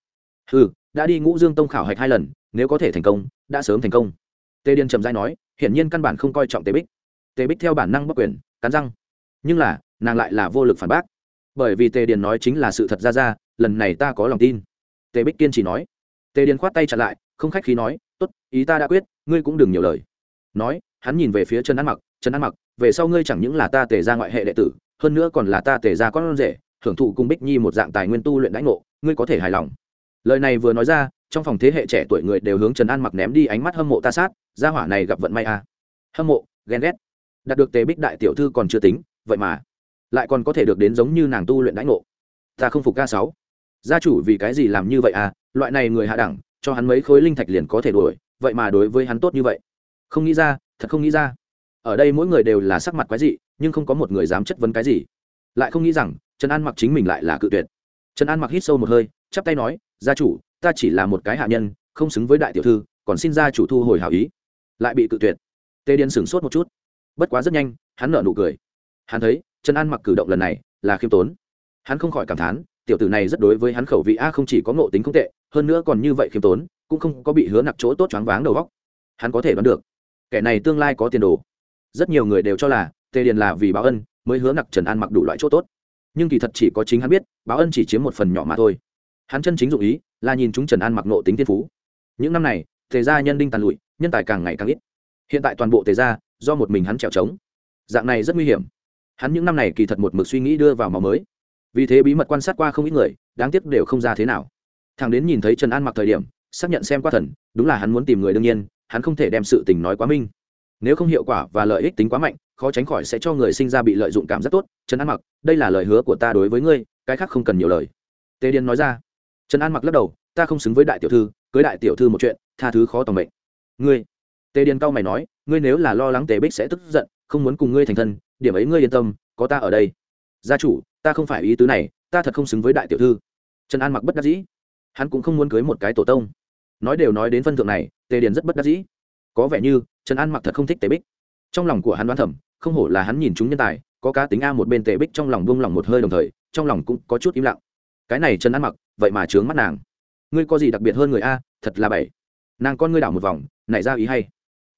[SPEAKER 1] Ừ đã đi ngũ dương tông khảo hạch hai lần, nếu có thể thành công, đã sớm thành công. Tề điền trầm dai nói, hiển nhiên căn bản không coi trọng tề bích. Tề bích theo bản năng bất quyền, cắn răng. Nhưng là, nàng lại là vô lực phản bác. Bởi vì tề điền nói chính là sự thật ra ra, lần này ta có lòng tin. Tề bích kiên chỉ nói tề điền khoát tay chặt lại, không khách khí nói, tốt, ý ta đã quyết, ngươi cũng đừng nhiều lời. Nói, hắn nhìn về phía trần an mặc, trần an mặc, về sau ngươi chẳng những là ta tề ra ngoại hệ đệ tử, hơn nữa còn là ta tề ra con rể hưởng thụ cùng bích nhi một dạng tài nguyên tu luyện đãi ngộ, ngươi có thể hài lòng. Lời này vừa nói ra, trong phòng thế hệ trẻ tuổi người đều hướng trần an mặc ném đi ánh mắt hâm mộ ta sát, gia hỏa này gặp vận may à. hâm mộ, ghen ghét. Đạt được tề bích đại tiểu thư còn chưa tính, vậy mà lại còn có thể được đến giống như nàng tu luyện đãi ngộ. Ta không phục ca sáu gia chủ vì cái gì làm như vậy à? Loại này người hạ đẳng, cho hắn mấy khối linh thạch liền có thể đuổi, vậy mà đối với hắn tốt như vậy. Không nghĩ ra, thật không nghĩ ra. Ở đây mỗi người đều là sắc mặt quái dị, nhưng không có một người dám chất vấn cái gì. Lại không nghĩ rằng, trần an mặc chính mình lại là cự tuyệt. Trần an mặc hít sâu một hơi, chắp tay nói, gia chủ, ta chỉ là một cái hạ nhân, không xứng với đại tiểu thư, còn xin gia chủ thu hồi hảo ý. Lại bị cự tuyệt. Tê điên sửng sốt một chút. Bất quá rất nhanh, hắn nở nụ cười. Hắn thấy, trần an mặc cử động lần này là khiêm tốn. Hắn không khỏi cảm thán tiểu tử này rất đối với hắn khẩu vị a không chỉ có ngộ tính không tệ, hơn nữa còn như vậy khiêm tốn, cũng không có bị hứa nặc chỗ tốt choáng váng đầu góc hắn có thể đoán được, kẻ này tương lai có tiền đồ. Rất nhiều người đều cho là, tề điền là vì báo ân mới hứa nặc trần an mặc đủ loại chỗ tốt. Nhưng kỳ thật chỉ có chính hắn biết, báo ân chỉ chiếm một phần nhỏ mà thôi. Hắn chân chính dụng ý là nhìn chúng trần an mặc nộ tính thiên phú. Những năm này, tề gia nhân đinh tàn lụi, nhân tài càng ngày càng ít. Hiện tại toàn bộ tề gia do một mình hắn trèo trống. Dạng này rất nguy hiểm. Hắn những năm này kỳ thật một mực suy nghĩ đưa vào màu mới vì thế bí mật quan sát qua không ít người, đáng tiếc đều không ra thế nào. Thằng đến nhìn thấy trần an mặc thời điểm, xác nhận xem qua thần, đúng là hắn muốn tìm người đương nhiên, hắn không thể đem sự tình nói quá minh. Nếu không hiệu quả và lợi ích tính quá mạnh, khó tránh khỏi sẽ cho người sinh ra bị lợi dụng cảm rất tốt. Trần an mặc, đây là lời hứa của ta đối với ngươi, cái khác không cần nhiều lời. Tề điền nói ra. Trần an mặc lắc đầu, ta không xứng với đại tiểu thư, cưới đại tiểu thư một chuyện, tha thứ khó tòng mệnh. Ngươi. Tề điền cao mày nói, ngươi nếu là lo lắng tề bích sẽ tức giận, không muốn cùng ngươi thành thân, điểm ấy ngươi yên tâm, có ta ở đây. Gia chủ ta không phải ý tứ này, ta thật không xứng với đại tiểu thư. Trần an mặc bất đắc dĩ. Hắn cũng không muốn cưới một cái tổ tông. Nói đều nói đến phân thượng này, tề điền rất bất đắc dĩ. Có vẻ như, trần an mặc thật không thích tề bích. Trong lòng của hắn đoán thẩm không hổ là hắn nhìn chúng nhân tài, có cá tính a một bên tề bích trong lòng buông lòng một hơi đồng thời, trong lòng cũng có chút im lặng. Cái này trần an mặc, vậy mà trướng mắt nàng. Ngươi có gì đặc biệt hơn người a, thật là bảy nàng con ngươi đảo một vòng, nảy ra ý hay.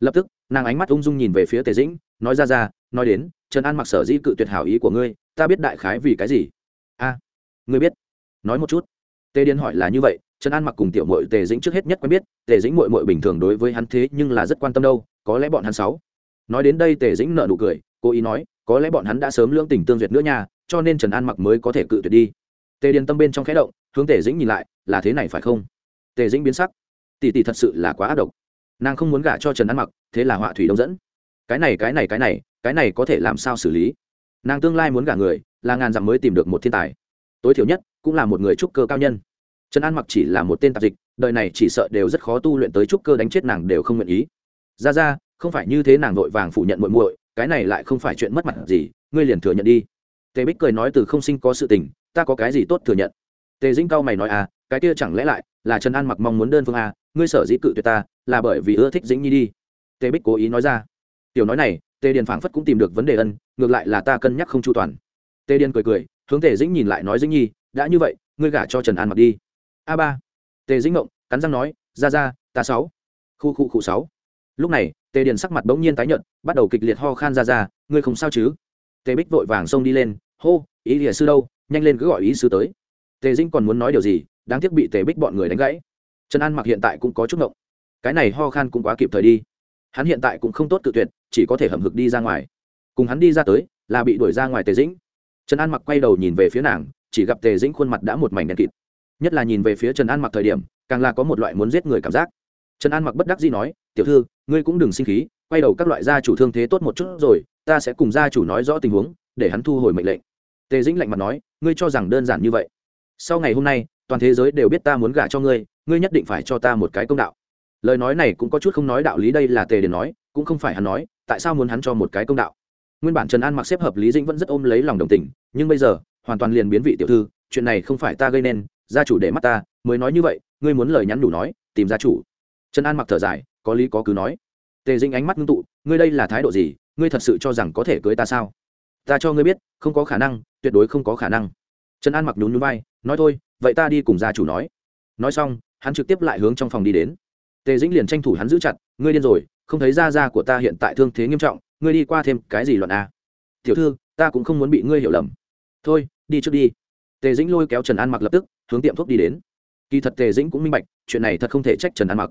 [SPEAKER 1] Lập tức, nàng ánh mắt ung dung nhìn về phía tề dĩnh, nói ra ra, nói đến, trần an mặc sở dĩ cự tuyệt hảo ý của ngươi ta biết đại khái vì cái gì? A, ngươi biết. Nói một chút. Tề điền hỏi là như vậy, trần an mặc cùng tiểu mội tề dĩnh trước hết nhất quen biết, tề dĩnh mội mội bình thường đối với hắn thế nhưng là rất quan tâm đâu, có lẽ bọn hắn sáu. Nói đến đây tề dĩnh nợ nụ cười cô ý nói, có lẽ bọn hắn đã sớm lưỡng tình tương duyệt nữa nha, cho nên trần an mặc mới có thể cự tuyệt đi. Tề điền tâm bên trong khẽ động, hướng tề dĩnh nhìn lại, là thế này phải không? Tề dĩnh biến sắc. Tỷ tỷ thật sự là quá ác độc. Nàng không muốn gả cho trần an mặc, thế là họa thủy đông dẫn. Cái này cái này cái này cái này có thể làm sao xử lý? Nàng tương lai muốn gả người, là ngàn dặm mới tìm được một thiên tài. Tối thiểu nhất, cũng là một người trúc cơ cao nhân. Trần an mặc chỉ là một tên tạp dịch, đời này chỉ sợ đều rất khó tu luyện tới trúc cơ đánh chết nàng đều không nguyện ý. Ra ra, không phải như thế nàng vội vàng phủ nhận muội muội, cái này lại không phải chuyện mất mặt gì, ngươi liền thừa nhận đi. Tề bích cười nói từ không sinh có sự tình, ta có cái gì tốt thừa nhận? Tề dĩnh cao mày nói à cái kia chẳng lẽ lại là trần an mặc mong muốn đơn phương à ngươi sở dĩ cự tuyệt ta, là bởi vì ưa thích dĩnh nhi đi. Tề bích cố ý nói ra. Tiểu nói này, tề điền phảng phất cũng tìm được vấn đề ân ngược lại là ta cân nhắc không chu toàn. Tề điền cười cười, hướng tề dĩnh nhìn lại nói, dĩnh nhi, đã như vậy, ngươi gả cho trần an mặc đi. A ba. Tề dĩnh mộng cắn răng nói, ra ra, ta sáu. Khu khu khu sáu. Lúc này, tề điền sắc mặt bỗng nhiên tái nhợt, bắt đầu kịch liệt ho khan ra ra, ngươi không sao chứ? Tề bích vội vàng xông đi lên, hô, ý lìa sư đâu, nhanh lên cứ gọi ý sư tới. Tề dĩnh còn muốn nói điều gì, đáng tiếc bị tề bích bọn người đánh gãy. Trần an mặc hiện tại cũng có chút ngộng. Cái này ho khan cũng quá kịp thời đi. Hắn hiện tại cũng không tốt cự tuyệt, chỉ có thể hầm hực đi ra ngoài cùng hắn đi ra tới, là bị đuổi ra ngoài tề dĩnh. Trần an mặc quay đầu nhìn về phía nàng, chỉ gặp tề dĩnh khuôn mặt đã một mảnh đen kịt. Nhất là nhìn về phía trần an mặc thời điểm, càng là có một loại muốn giết người cảm giác. Trần an mặc bất đắc dĩ nói, tiểu thư, ngươi cũng đừng sinh khí, quay đầu các loại gia chủ thương thế tốt một chút rồi, ta sẽ cùng gia chủ nói rõ tình huống, để hắn thu hồi mệnh lệnh. Tề dĩnh lạnh mặt nói, ngươi cho rằng đơn giản như vậy. Sau ngày hôm nay, toàn thế giới đều biết ta muốn gả cho ngươi ngươi nhất định phải cho ta một cái công đạo. Lời nói này cũng có chút không nói đạo lý, đây là tề điền nói, cũng không phải hắn nói, tại sao muốn hắn cho một cái công đạo? Nguyên bản trần an mặc xếp hợp lý dĩnh vẫn rất ôm lấy lòng đồng tình, nhưng bây giờ, hoàn toàn liền biến vị tiểu thư, chuyện này không phải ta gây nên, gia chủ để mắt ta, mới nói như vậy, ngươi muốn lời nhắn đủ nói, tìm gia chủ. Trần an mặc thở dài, có lý có cứ nói. Tề dĩnh ánh mắt ngưng tụ, ngươi đây là thái độ gì, ngươi thật sự cho rằng có thể cưới ta sao? Ta cho ngươi biết, không có khả năng, tuyệt đối không có khả năng. Trần an mặc nhún nhún vai, nói thôi, vậy ta đi cùng gia chủ nói. Nói xong, hắn trực tiếp lại hướng trong phòng đi đến. Tề dĩnh liền tranh thủ hắn giữ chặt, ngươi điên rồi, không thấy da da của ta hiện tại thương thế nghiêm trọng ngươi đi qua thêm cái gì luận a? À? tiểu thư, ta cũng không muốn bị ngươi hiểu lầm. Thôi, đi trước đi. Tề dĩnh lôi kéo trần an mặc lập tức, hướng tiệm thuốc đi đến. Kỳ thật tề dĩnh cũng minh bạch, chuyện này thật không thể trách trần an mặc.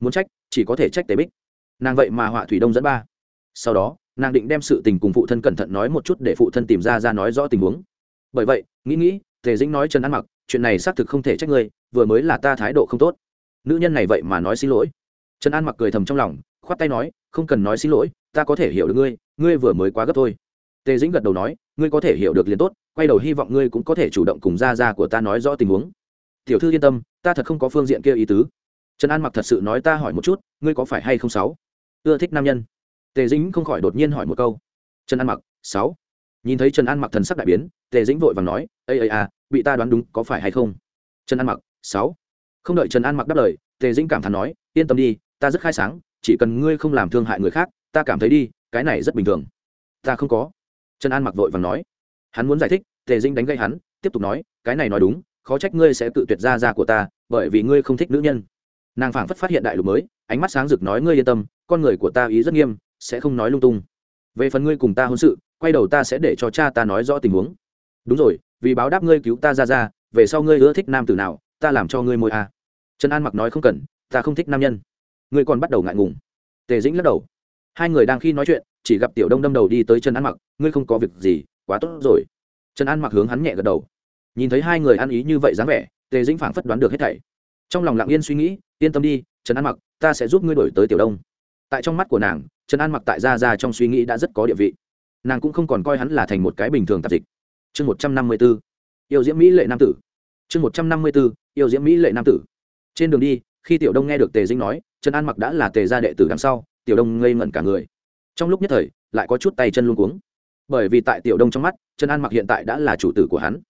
[SPEAKER 1] Muốn trách, chỉ có thể trách tề bích. Nàng vậy mà họa thủy đông dẫn ba. Sau đó, nàng định đem sự tình cùng phụ thân cẩn thận nói một chút để phụ thân tìm ra ra nói rõ tình huống. Bởi vậy, nghĩ nghĩ, tề dĩnh nói trần an mặc, chuyện này xác thực không thể trách ngươi, vừa mới là ta thái độ không tốt. Nữ nhân này vậy mà nói xin lỗi. Trần an mặc cười thầm trong lòng, khoát tay nói, không cần nói xin lỗi ta có thể hiểu được ngươi ngươi vừa mới quá gấp thôi. Tề dĩnh gật đầu nói, ngươi có thể hiểu được liền tốt, quay đầu hy vọng ngươi cũng có thể chủ động cùng gia gia của ta nói rõ tình huống. Tiểu thư yên tâm, ta thật không có phương diện kia ý tứ. Trần an mặc thật sự nói ta hỏi một chút, ngươi có phải hay không sáu? Ưa thích nam nhân. Tề dĩnh không khỏi đột nhiên hỏi một câu. Trần an mặc, sáu. Nhìn thấy trần an mặc thần sắc đại biến, tề dĩnh vội vàng nói ây ây à bị ta đoán đúng có phải hay không? Trần an mặc, sáu. Không đợi trần an mặc đáp lời, tề dĩnh cảm thán nói, yên tâm đi, ta rất khai sáng, chỉ cần ngươi không làm thương hại người khác ta cảm thấy đi, cái này rất bình thường. Ta không có. Trần an mặc vội và nói. Hắn muốn giải thích, tề dĩnh đánh gây hắn, tiếp tục nói, cái này nói đúng, khó trách ngươi sẽ tự tuyệt ra ra của ta, bởi vì ngươi không thích nữ nhân. Nàng phảng phất phát hiện đại lục mới, ánh mắt sáng rực nói ngươi yên tâm, con người của ta ý rất nghiêm, sẽ không nói lung tung. Về phần ngươi cùng ta hôn sự, quay đầu ta sẽ để cho cha ta nói rõ tình huống. Đúng rồi, vì báo đáp ngươi cứu ta ra ra về sau ngươi ưa thích nam tử nào, ta làm cho ngươi môi à. trần an mặc nói không cần, ta không thích nam nhân. Ngươi còn bắt đầu ngại ngùng. Tề dĩnh lắc đầu hai người đang khi nói chuyện, chỉ gặp tiểu đông đâm đầu đi tới trần an mặc, ngươi không có việc gì, quá tốt rồi. Trần an mặc hướng hắn nhẹ gật đầu. Nhìn thấy hai người ăn ý như vậy dáng vẻ, tề dĩnh phảng phất đoán được hết thảy. Trong lòng lặng yên suy nghĩ, yên tâm đi, trần an mặc, ta sẽ giúp ngươi đổi tới tiểu đông. Tại trong mắt của nàng, trần an mặc tại gia ra trong suy nghĩ đã rất có địa vị. Nàng cũng không còn coi hắn là thành một cái bình thường tạp dịch. Chương một trăm năm mươi b ố yêu diễm mỹ lệ nam tử. Chương một trăm năm mươi bốn yêu diễm mỹ lệ nam tử. Trên đường đi, khi tiểu đông nghe được tề dĩnh nói, trần an mặc đã là tề gia đệ tử đằng sau tiểu đông ngây ngẩn cả người. Trong lúc nhất thời, lại có chút tay chân luôn cuống. Bởi vì tại tiểu đông trong mắt, trần an mặc hiện tại đã là chủ tử của hắn.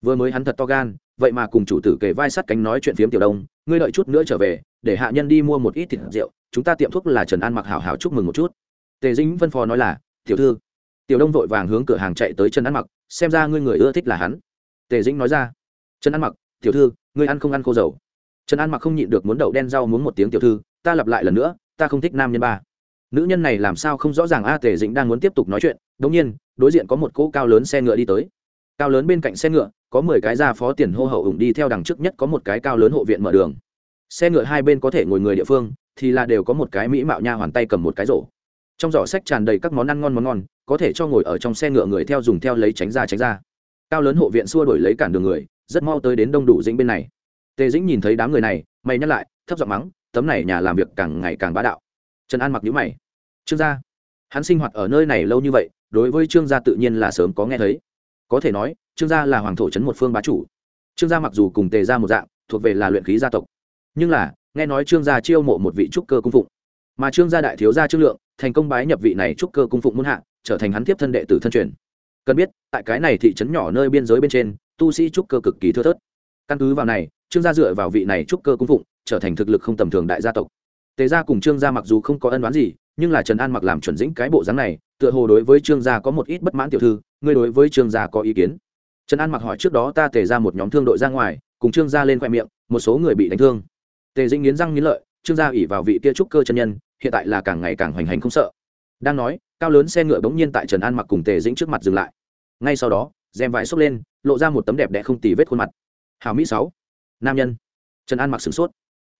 [SPEAKER 1] Vừa mới hắn thật to gan, vậy mà cùng chủ tử kề vai sát cánh nói chuyện phiếm tiểu đông, ngươi đợi chút nữa trở về, để hạ nhân đi mua một ít thịt rượu, chúng ta tiệm thuốc là trần an mặc hảo hảo chúc mừng một chút. Tề dĩnh phân phó nói là, tiểu thư. Tiểu đông vội vàng hướng cửa hàng chạy tới trần an mặc, xem ra ngươi người ưa thích là hắn. Tề dĩnh nói ra, trần an mặc, tiểu thư, ngươi ăn không ăn khô dầu? Trần an mặc không nhịn được muốn đậu đen rau muốn một tiếng tiểu thư, ta lặp lại lần nữa ta không thích nam nhân ba. Nữ nhân này làm sao không rõ ràng a tề dĩnh đang muốn tiếp tục nói chuyện. Đống nhiên, đối diện có một cỗ cao lớn xe ngựa đi tới. Cao lớn bên cạnh xe ngựa, có mười cái gia phó tiền hô hậu ủng đi theo đằng trước nhất có một cái cao lớn hộ viện mở đường. Xe ngựa hai bên có thể ngồi người địa phương, thì là đều có một cái mỹ mạo nha hoàn tay cầm một cái rổ. Trong giỏ sách tràn đầy các món ăn ngon món ngon, có thể cho ngồi ở trong xe ngựa người theo dùng theo lấy tránh ra tránh ra. Cao lớn hộ viện xua đổi lấy cản đường người, rất mau tới đến đông đủ dĩnh bên này. Tề dĩnh nhìn thấy đám người này, mày nhắc lại, thấp giọng mắng tấm này nhà làm việc càng ngày càng bá đạo. Trần an mặc nhữ mày. Trương gia, hắn sinh hoạt ở nơi này lâu như vậy, đối với trương gia tự nhiên là sớm có nghe thấy. Có thể nói, trương gia là hoàng thổ trấn một phương bá chủ. Trương gia mặc dù cùng tề gia một dạng, thuộc về là luyện khí gia tộc, nhưng là, nghe nói trương gia chiêu mộ một vị trúc cơ cung phụng. Mà trương gia đại thiếu gia trương lượng, thành công bái nhập vị này trúc cơ cung phụng muôn hạ, trở thành hắn tiếp thân đệ tử thân truyền. Cần biết, tại cái này thị trấn nhỏ nơi biên giới bên trên, tu sĩ trúc cơ cực kỳ thưa thớt. Căn cứ vào này, trương gia dựa vào vị này trúc cơ cung phụng trở thành thực lực không tầm thường đại gia tộc. Tề gia cùng trương gia mặc dù không có ân đoán gì, nhưng là trần an mặc làm chuẩn dĩnh cái bộ dáng này, tựa hồ đối với trương gia có một ít bất mãn tiểu thư, ngươi đối với trương gia có ý kiến? Trần an mặc hỏi trước đó ta tề ra một nhóm thương đội ra ngoài, cùng trương gia lên khoe miệng, một số người bị đánh thương. Tề dĩnh nghiến răng nghiến lợi, trương gia ủy vào vị kia trúc cơ chân nhân, hiện tại là càng ngày càng hoành hành không sợ. Đang nói, cao lớn xe ngựa bỗng nhiên tại trần an mặc cùng tề dĩnh trước mặt dừng lại. Ngay sau đó, rèm vải xốc lên, lộ ra một tấm đẹp đẽ không tì vết khuôn mặt. Hào mỹ sáu, nam nhân. Trần an mặc sửng sốt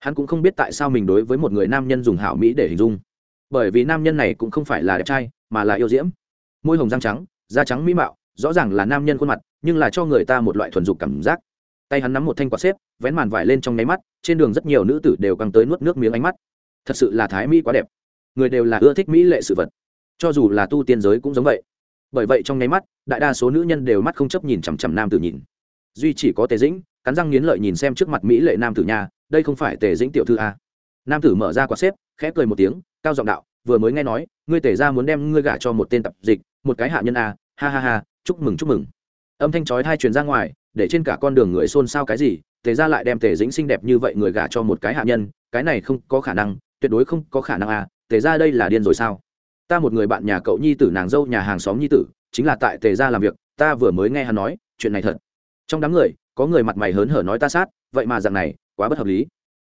[SPEAKER 1] hắn cũng không biết tại sao mình đối với một người nam nhân dùng hảo mỹ để hình dung. Bởi vì nam nhân này cũng không phải là đẹp trai, mà là yêu diễm. Môi hồng răng trắng, da trắng mỹ mạo, rõ ràng là nam nhân khuôn mặt, nhưng là cho người ta một loại thuần dục cảm giác. Tay hắn nắm một thanh quạt xếp, vén màn vải lên trong nháy mắt, trên đường rất nhiều nữ tử đều căng tới nuốt nước miếng ánh mắt. Thật sự là thái mỹ quá đẹp. Người đều là ưa thích mỹ lệ sự vật. Cho dù là tu tiên giới cũng giống vậy. Bởi vậy trong nháy mắt, đại đa số nữ nhân đều mắt không chấp nhìn chằm chằm nam tử nhìn. Duy chỉ có tề dĩnh cắn răng nghiến lợi nhìn xem trước mặt mỹ lệ nam tử nha, đây không phải tề dĩnh tiểu thư a nam tử mở ra quạt xếp, khẽ cười một tiếng, cao giọng đạo, vừa mới nghe nói, ngươi tề ra muốn đem ngươi gả cho một tên tập dịch, một cái hạ nhân a ha ha ha, chúc mừng chúc mừng. Âm thanh chói thai truyền ra ngoài, để trên cả con đường người xôn xao cái gì, tề ra lại đem tề dĩnh xinh đẹp như vậy người gả cho một cái hạ nhân, cái này không có khả năng, tuyệt đối không có khả năng à tề ra đây là điên rồi sao? Ta một người bạn nhà cậu nhi tử nàng dâu nhà hàng xóm nhi tử, chính là tại tề ra làm việc, ta vừa mới nghe hắn nói, chuyện này thật. Trong đám người có người mặt mày hớn hở nói ta sát, vậy mà dạng này, quá bất hợp lý.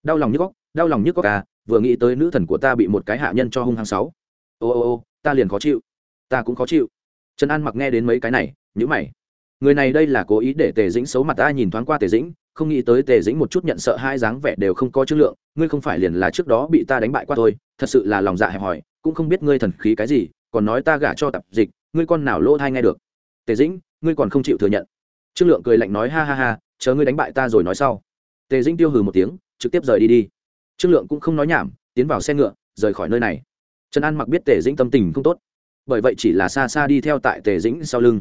[SPEAKER 1] Đau lòng nhức góc, đau lòng nhức góc à vừa nghĩ tới nữ thần của ta bị một cái hạ nhân cho hung hăng sáu. Ô ô ô, ta liền khó chịu, ta cũng khó chịu. Trần an mặc nghe đến mấy cái này nhữ mày. Người này đây là cố ý để tề dĩnh xấu mặt ta nhìn thoáng qua tề dĩnh, không nghĩ tới tề dĩnh một chút nhận sợ hai dáng vẻ đều không có chất lượng, ngươi không phải liền là trước đó bị ta đánh bại qua thôi, thật sự là lòng dạ hẹp hòi, cũng không biết ngươi thần khí cái gì, còn nói ta gả cho tập dịch, ngươi con nào lỗ thai nghe được. Tề dĩnh, ngươi còn không chịu thừa nhận trương lượng cười lạnh nói, ha ha ha, chờ ngươi đánh bại ta rồi nói sau. Tề dĩnh tiêu hừ một tiếng, trực tiếp rời đi đi. Trương lượng cũng không nói nhảm, tiến vào xe ngựa, rời khỏi nơi này. Trần an mặc biết tề dĩnh tâm tình không tốt, bởi vậy chỉ là xa xa đi theo tại tề dĩnh sau lưng.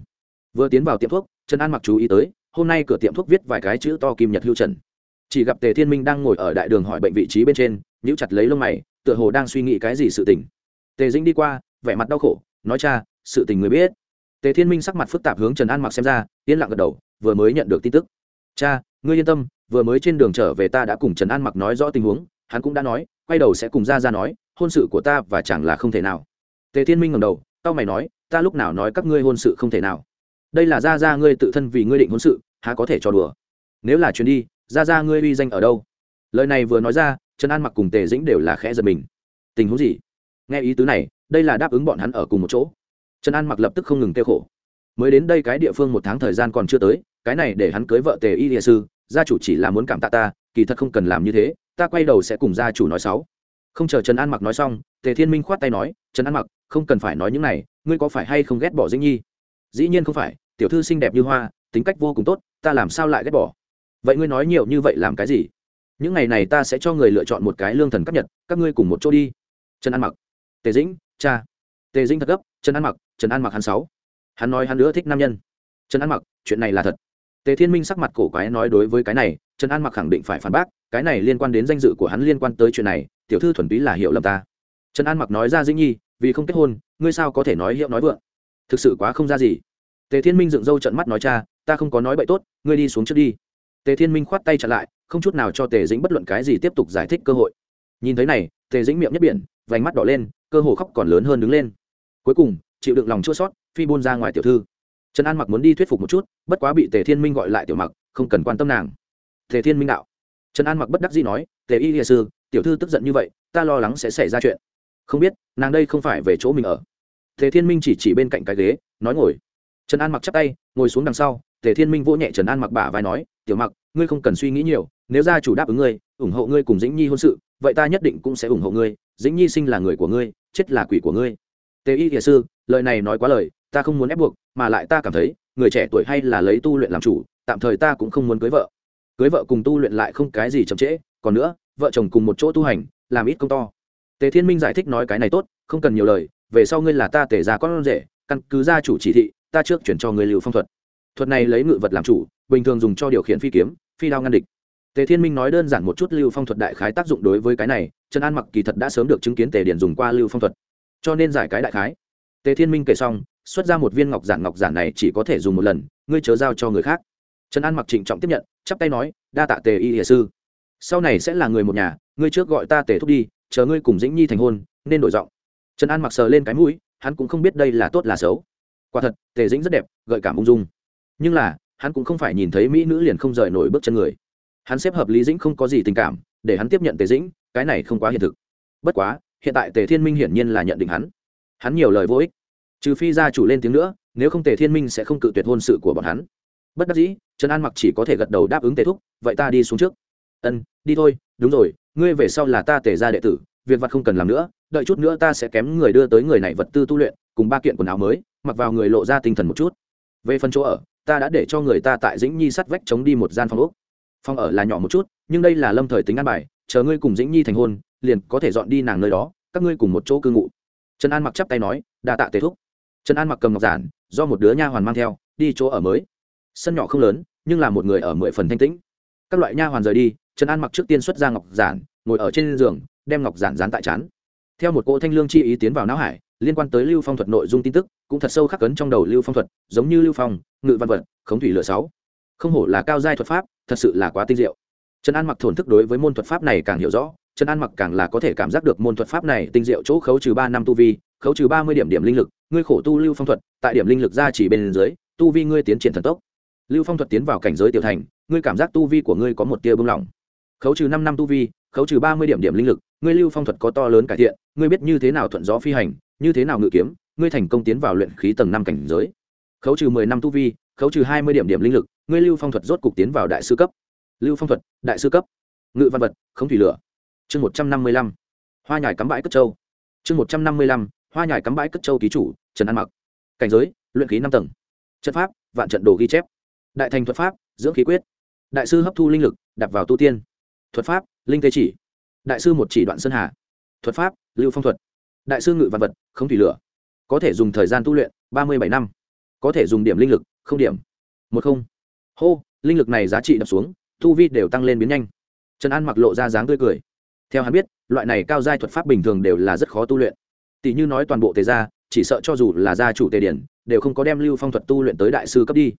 [SPEAKER 1] Vừa tiến vào tiệm thuốc, trần an mặc chú ý tới, hôm nay cửa tiệm thuốc viết vài cái chữ to kim nhật hưu trần. Chỉ gặp tề thiên minh đang ngồi ở đại đường hỏi bệnh vị trí bên trên, nhíu chặt lấy lông mày, tựa hồ đang suy nghĩ cái gì sự tình. Tề dĩnh đi qua, vẻ mặt đau khổ, nói, cha, sự tình người biết. Tề thiên minh sắc mặt phức tạp hướng trần an mặc xem ra, yên lặng gật đầu vừa mới nhận được tin tức. Cha, ngươi yên tâm, vừa mới trên đường trở về ta đã cùng trần an mặc nói rõ tình huống, hắn cũng đã nói, quay đầu sẽ cùng ra ra nói, hôn sự của ta và chẳng là không thể nào. Tề thiên minh ngầm đầu tao mày nói, ta lúc nào nói các ngươi hôn sự không thể nào? Đây là ra ra ngươi tự thân vì ngươi định hôn sự, há có thể cho đùa? Nếu là chuyến đi ra ra ngươi uy danh ở đâu? Lời này vừa nói ra, trần an mặc cùng tề dĩnh đều là khẽ giật mình. Tình huống gì? Nghe ý tứ này, đây là đáp ứng bọn hắn ở cùng một chỗ. Trần an mặc lập tức không ngừng kêu khổ mới đến đây cái địa phương một tháng thời gian còn chưa tới, cái này để hắn cưới vợ tề y địa sư, gia chủ chỉ là muốn cảm tạ ta, kỳ thật không cần làm như thế, ta quay đầu sẽ cùng gia chủ nói sáu không chờ trần an mặc nói xong, tề thiên minh khoát tay nói, trần an mặc, không cần phải nói những này, ngươi có phải hay không ghét bỏ dĩnh nhi? Dĩ nhiên không phải, tiểu thư xinh đẹp như hoa, tính cách vô cùng tốt, ta làm sao lại ghét bỏ? Vậy ngươi nói nhiều như vậy làm cái gì? Những ngày này ta sẽ cho người lựa chọn một cái lương thần cấp nhật, các ngươi cùng một chỗ đi. Trần an mặc, tề dĩnh, cha. Tề dĩnh thật gấp, trần an mặc, trần an mặc hắn sáu hắn nói hắn nữa thích nam nhân. Trần an mặc, chuyện này là thật. Tề thiên minh sắc mặt cổ quái nói đối với cái này, trần an mặc khẳng định phải phản bác, cái này liên quan đến danh dự của hắn liên quan tới chuyện này, tiểu thư thuần túy là hiểu lầm ta. Trần an mặc nói ra dĩnh nhi, vì không kết hôn, ngươi sao có thể nói hiệu nói vượng? Thực sự quá không ra gì. Tề thiên minh dựng râu trận mắt nói cha, ta không có nói bậy tốt, ngươi đi xuống trước đi. Tề thiên minh khoát tay chặn lại, không chút nào cho tề dĩnh bất luận cái gì tiếp tục giải thích cơ hội. Nhìn thấy này, tề dĩnh miệng nhất biển, vành mắt đỏ lên, cơ hồ khóc còn lớn hơn đứng lên. Cuối cùng, chịu đựng lòng chua sót phi buôn ra ngoài tiểu thư. Trần an mặc muốn đi thuyết phục một chút, bất quá bị tề thiên minh gọi lại tiểu mặc, không cần quan tâm nàng. Tề thiên minh đạo. Trần an mặc bất đắc dĩ nói, tề y địa sư, tiểu thư tức giận như vậy, ta lo lắng sẽ xảy ra chuyện. Không biết, nàng đây không phải về chỗ mình ở. Tề thiên minh chỉ chỉ bên cạnh cái ghế, nói ngồi. Trần an mặc chắp tay, ngồi xuống đằng sau, tề thiên minh vỗ nhẹ trần an mặc bả vai nói, tiểu mặc, ngươi không cần suy nghĩ nhiều, nếu gia chủ đáp ứng ngươi, ủng hộ ngươi cùng dĩnh nhi hôn sự, vậy ta nhất định cũng sẽ ủng hộ ngươi, dĩnh nhi sinh là người của ngươi, chết là quỷ của ngươi. Tề y thiền sư, lời này nói quá lời ta không muốn ép buộc, mà lại ta cảm thấy, người trẻ tuổi hay là lấy tu luyện làm chủ, tạm thời ta cũng không muốn cưới vợ. Cưới vợ cùng tu luyện lại không cái gì chậm trễ, còn nữa, vợ chồng cùng một chỗ tu hành, làm ít công to. Tề thiên minh giải thích nói cái này tốt, không cần nhiều lời, về sau ngươi là ta tề ra con rể, căn cứ gia chủ chỉ thị, ta trước chuyển cho ngươi lưu phong thuật. Thuật này lấy ngự vật làm chủ, bình thường dùng cho điều khiển phi kiếm, phi đao ngăn địch. Tề thiên minh nói đơn giản một chút lưu phong thuật đại khái tác dụng đối với cái này, trần an mặc kỳ thật đã sớm được chứng kiến tề điển dùng qua lưu phong thuật. Cho nên giải cái đại khái. Tề thiên minh kể xong xuất ra một viên ngọc giản ngọc giản này chỉ có thể dùng một lần, ngươi chớ giao cho người khác. Trần an mặc trịnh trọng tiếp nhận, chắp tay nói, đa tạ tề y hiệ sư. Sau này sẽ là người một nhà, ngươi trước gọi ta tề thúc đi, chờ ngươi cùng dĩnh nhi thành hôn, nên đổi giọng. Trần an mặc sờ lên cái mũi, hắn cũng không biết đây là tốt là xấu. Quả thật, tề dĩnh rất đẹp, gợi cảm ung dung. Nhưng là, hắn cũng không phải nhìn thấy mỹ nữ liền không rời nổi bước chân người. Hắn xếp hợp lý dĩnh không có gì tình cảm, để hắn tiếp nhận tề dĩnh, cái này không quá hiện thực. Bất quá, hiện tại tề thiên minh hiển nhiên là nhận định hắn. Hắn nhiều lời vô ích trừ phi gia chủ lên tiếng nữa, nếu không tề thiên minh sẽ không cự tuyệt hôn sự của bọn hắn. Bất đắc dĩ, trần an mặc chỉ có thể gật đầu đáp ứng tề thúc, vậy ta đi xuống trước. Ân, đi thôi, đúng rồi, ngươi về sau là ta tề gia đệ tử, việc vặt không cần làm nữa, đợi chút nữa ta sẽ kém người đưa tới người này vật tư tu luyện, cùng ba kiện quần áo mới, mặc vào người lộ ra tinh thần một chút. Về phần chỗ ở, ta đã để cho người ta tại dĩnh nhi sắt vách chống đi một gian phòng úc phòng ở là nhỏ một chút, nhưng đây là lâm thời tính an bài, chờ ngươi cùng dĩnh nhi thành hôn, liền có thể dọn đi nàng nơi đó, các ngươi cùng một chỗ cư ngụ. Trần an mặc chắp tay nói, đa tạ tề thúc trần an mặc cầm ngọc giản, do một đứa nha hoàn mang theo, đi chỗ ở mới. Sân nhỏ không lớn, nhưng là một người ở mười phần thanh tĩnh. Các loại nha hoàn rời đi, trần an mặc trước tiên xuất ra ngọc giản, ngồi ở trên giường, đem ngọc giản dán tại chán. Theo một cỗ thanh lương chi ý tiến vào não hải, liên quan tới lưu phong thuật nội dung tin tức, cũng thật sâu khắc cấn trong đầu lưu phong thuật, giống như lưu phong, ngự văn vật, khống thủy lửa sáu. Không hổ là cao giai thuật pháp, thật sự là quá tinh diệu. Trần an mặc thổn thức đối với môn thuật pháp này càng hiểu rõ, trần an mặc càng là có thể cảm giác được môn thuật pháp này tinh diệu chỗ khấu trừ ba năm tu vi khấu trừ ba mươi điểm điểm linh lực, ngươi khổ tu lưu phong thuật, tại điểm linh lực ra chỉ bên dưới, tu vi ngươi tiến triển thần tốc. Lưu phong thuật tiến vào cảnh giới tiểu thành, ngươi cảm giác tu vi của ngươi có một tia bưng lỏng. Khấu trừ năm năm tu vi, khấu trừ ba mươi điểm điểm linh lực, ngươi lưu phong thuật có to lớn cải thiện, ngươi biết như thế nào thuận gió phi hành, như thế nào ngự kiếm, ngươi thành công tiến vào luyện khí tầng năm cảnh giới. Khấu trừ mười năm tu vi, khấu trừ hai mươi điểm điểm linh lực, ngươi lưu phong thuật rốt cục tiến vào đại sư cấp. Lưu phong thuật, đại sư cấp. Ngự văn vật không thủy lửa. Chương một trăm năm mươi lăm. Hoa nhải cắm bãi cất châu chương một trăm năm mươi lăm hoa nhài cắm bãi cất châu ký chủ, trần an mặc. Cảnh giới, luyện khí năm tầng. Trận pháp, vạn trận đồ ghi chép. Đại thành thuật pháp, dưỡng khí quyết. Đại sư hấp thu linh lực đặt vào tu tiên. Thuật pháp, linh tê chỉ. Đại sư một chỉ đoạn sơn hà. Thuật pháp, lưu phong thuật. Đại sư ngự văn vật, không thủy lửa. Có thể dùng thời gian tu luyện, ba mươi bảy năm. Có thể dùng điểm linh lực, không điểm. Một không. Hô, linh lực này giá trị đập xuống thu vi đều tăng lên biến nhanh. Trần an mặc lộ ra dáng tươi cười. Theo hắn biết, loại này cao giai thuật pháp bình thường đều là rất khó tu luyện tỷ như nói toàn bộ tề gia, chỉ sợ cho dù là gia chủ tề điển, đều không có đem lưu phong thuật tu luyện tới đại sư cấp đi.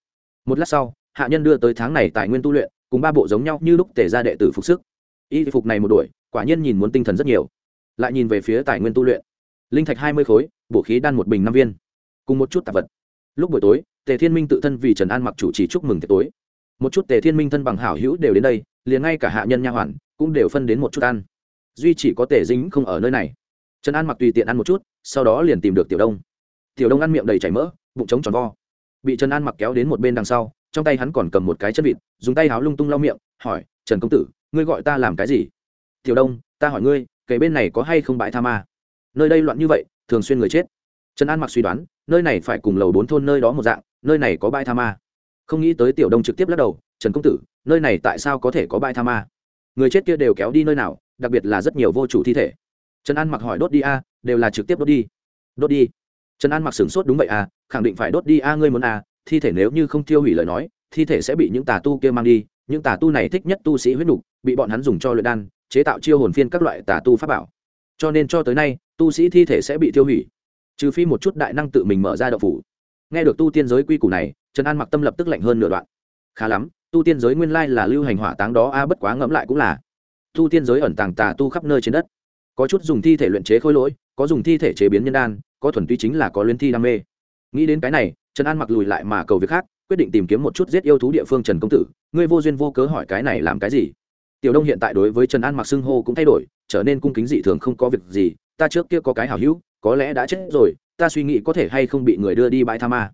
[SPEAKER 1] Một lát sau, hạ nhân đưa tới tháng này tài nguyên tu luyện, cùng ba bộ giống nhau như lúc tề gia đệ tử phục sức. Y phục này một đuổi, quả nhiên nhìn muốn tinh thần rất nhiều. Lại nhìn về phía tài nguyên tu luyện. Linh thạch hai mươi khối, bổ khí đan một bình năm viên. Cùng một chút tạp vật. Lúc buổi tối, tề thiên minh tự thân vì trần an mặc chủ trì chúc mừng tiệc tối. Một chút tề thiên minh thân bằng hảo hữu đều đến đây, liền ngay cả hạ nhân nha hoàn, cũng đều phân đến một chút ăn. Duy chỉ có tề dính không ở nơi này trần an mặc tùy tiện ăn một chút, sau đó liền tìm được tiểu đông. Tiểu đông ăn miệng đầy chảy mỡ, bụng trống tròn vo. Bị trần an mặc kéo đến một bên đằng sau, trong tay hắn còn cầm một cái chân vịt, dùng tay háo lung tung lau miệng, hỏi, trần công tử, ngươi gọi ta làm cái gì? Tiểu đông, ta hỏi ngươi, kể bên này có hay không bãi tha ma? Nơi đây loạn như vậy, thường xuyên người chết. Trần an mặc suy đoán, nơi này phải cùng lầu bốn thôn nơi đó một dạng, nơi này có bãi tha ma. Không nghĩ tới tiểu đông trực tiếp lắc đầu, trần công tử, nơi này tại sao có thể có bãi tha ma? Người chết kia đều kéo đi nơi nào, đặc biệt là rất nhiều vô chủ thi thể trần an mặc hỏi đốt đi a, đều là trực tiếp đốt đi. Đốt đi. Trần an mặc sửng sốt đúng vậy à khẳng định phải đốt đi a, ngươi muốn a, thi thể nếu như không tiêu hủy lời nói, thi thể sẽ bị những tà tu kia mang đi. Những tà tu này thích nhất tu sĩ huyết nục, bị bọn hắn dùng cho luyện đan, chế tạo chiêu hồn phiên các loại tà tu pháp bảo. Cho nên cho tới nay, tu sĩ thi thể sẽ bị tiêu hủy. Trừ phi một chút đại năng tự mình mở ra đậu phủ. Nghe được tu tiên giới quy củ này, trần an mặc tâm lập tức lạnh hơn nửa đoạn. Khá lắm, tu tiên giới nguyên lai là lưu hành hỏa táng đó a, bất quá ngẫm lại cũng là. Tu tiên giới ẩn tàng tà tu khắp nơi trên đất có chút dùng thi thể luyện chế khôi lỗi, có dùng thi thể chế biến nhân đan, có thuần túy chính là có luyến thi đam mê. Nghĩ đến cái này, trần an mặc lùi lại mà cầu việc khác, quyết định tìm kiếm một chút giết yêu thú địa phương trần công tử. Ngươi vô duyên vô cớ hỏi cái này làm cái gì? Tiểu đông hiện tại đối với trần an mặc xưng hô cũng thay đổi, trở nên cung kính dị thường không có việc gì, ta trước kia có cái hảo hữu, có lẽ đã chết rồi, ta suy nghĩ có thể hay không bị người đưa đi bãi tha ma.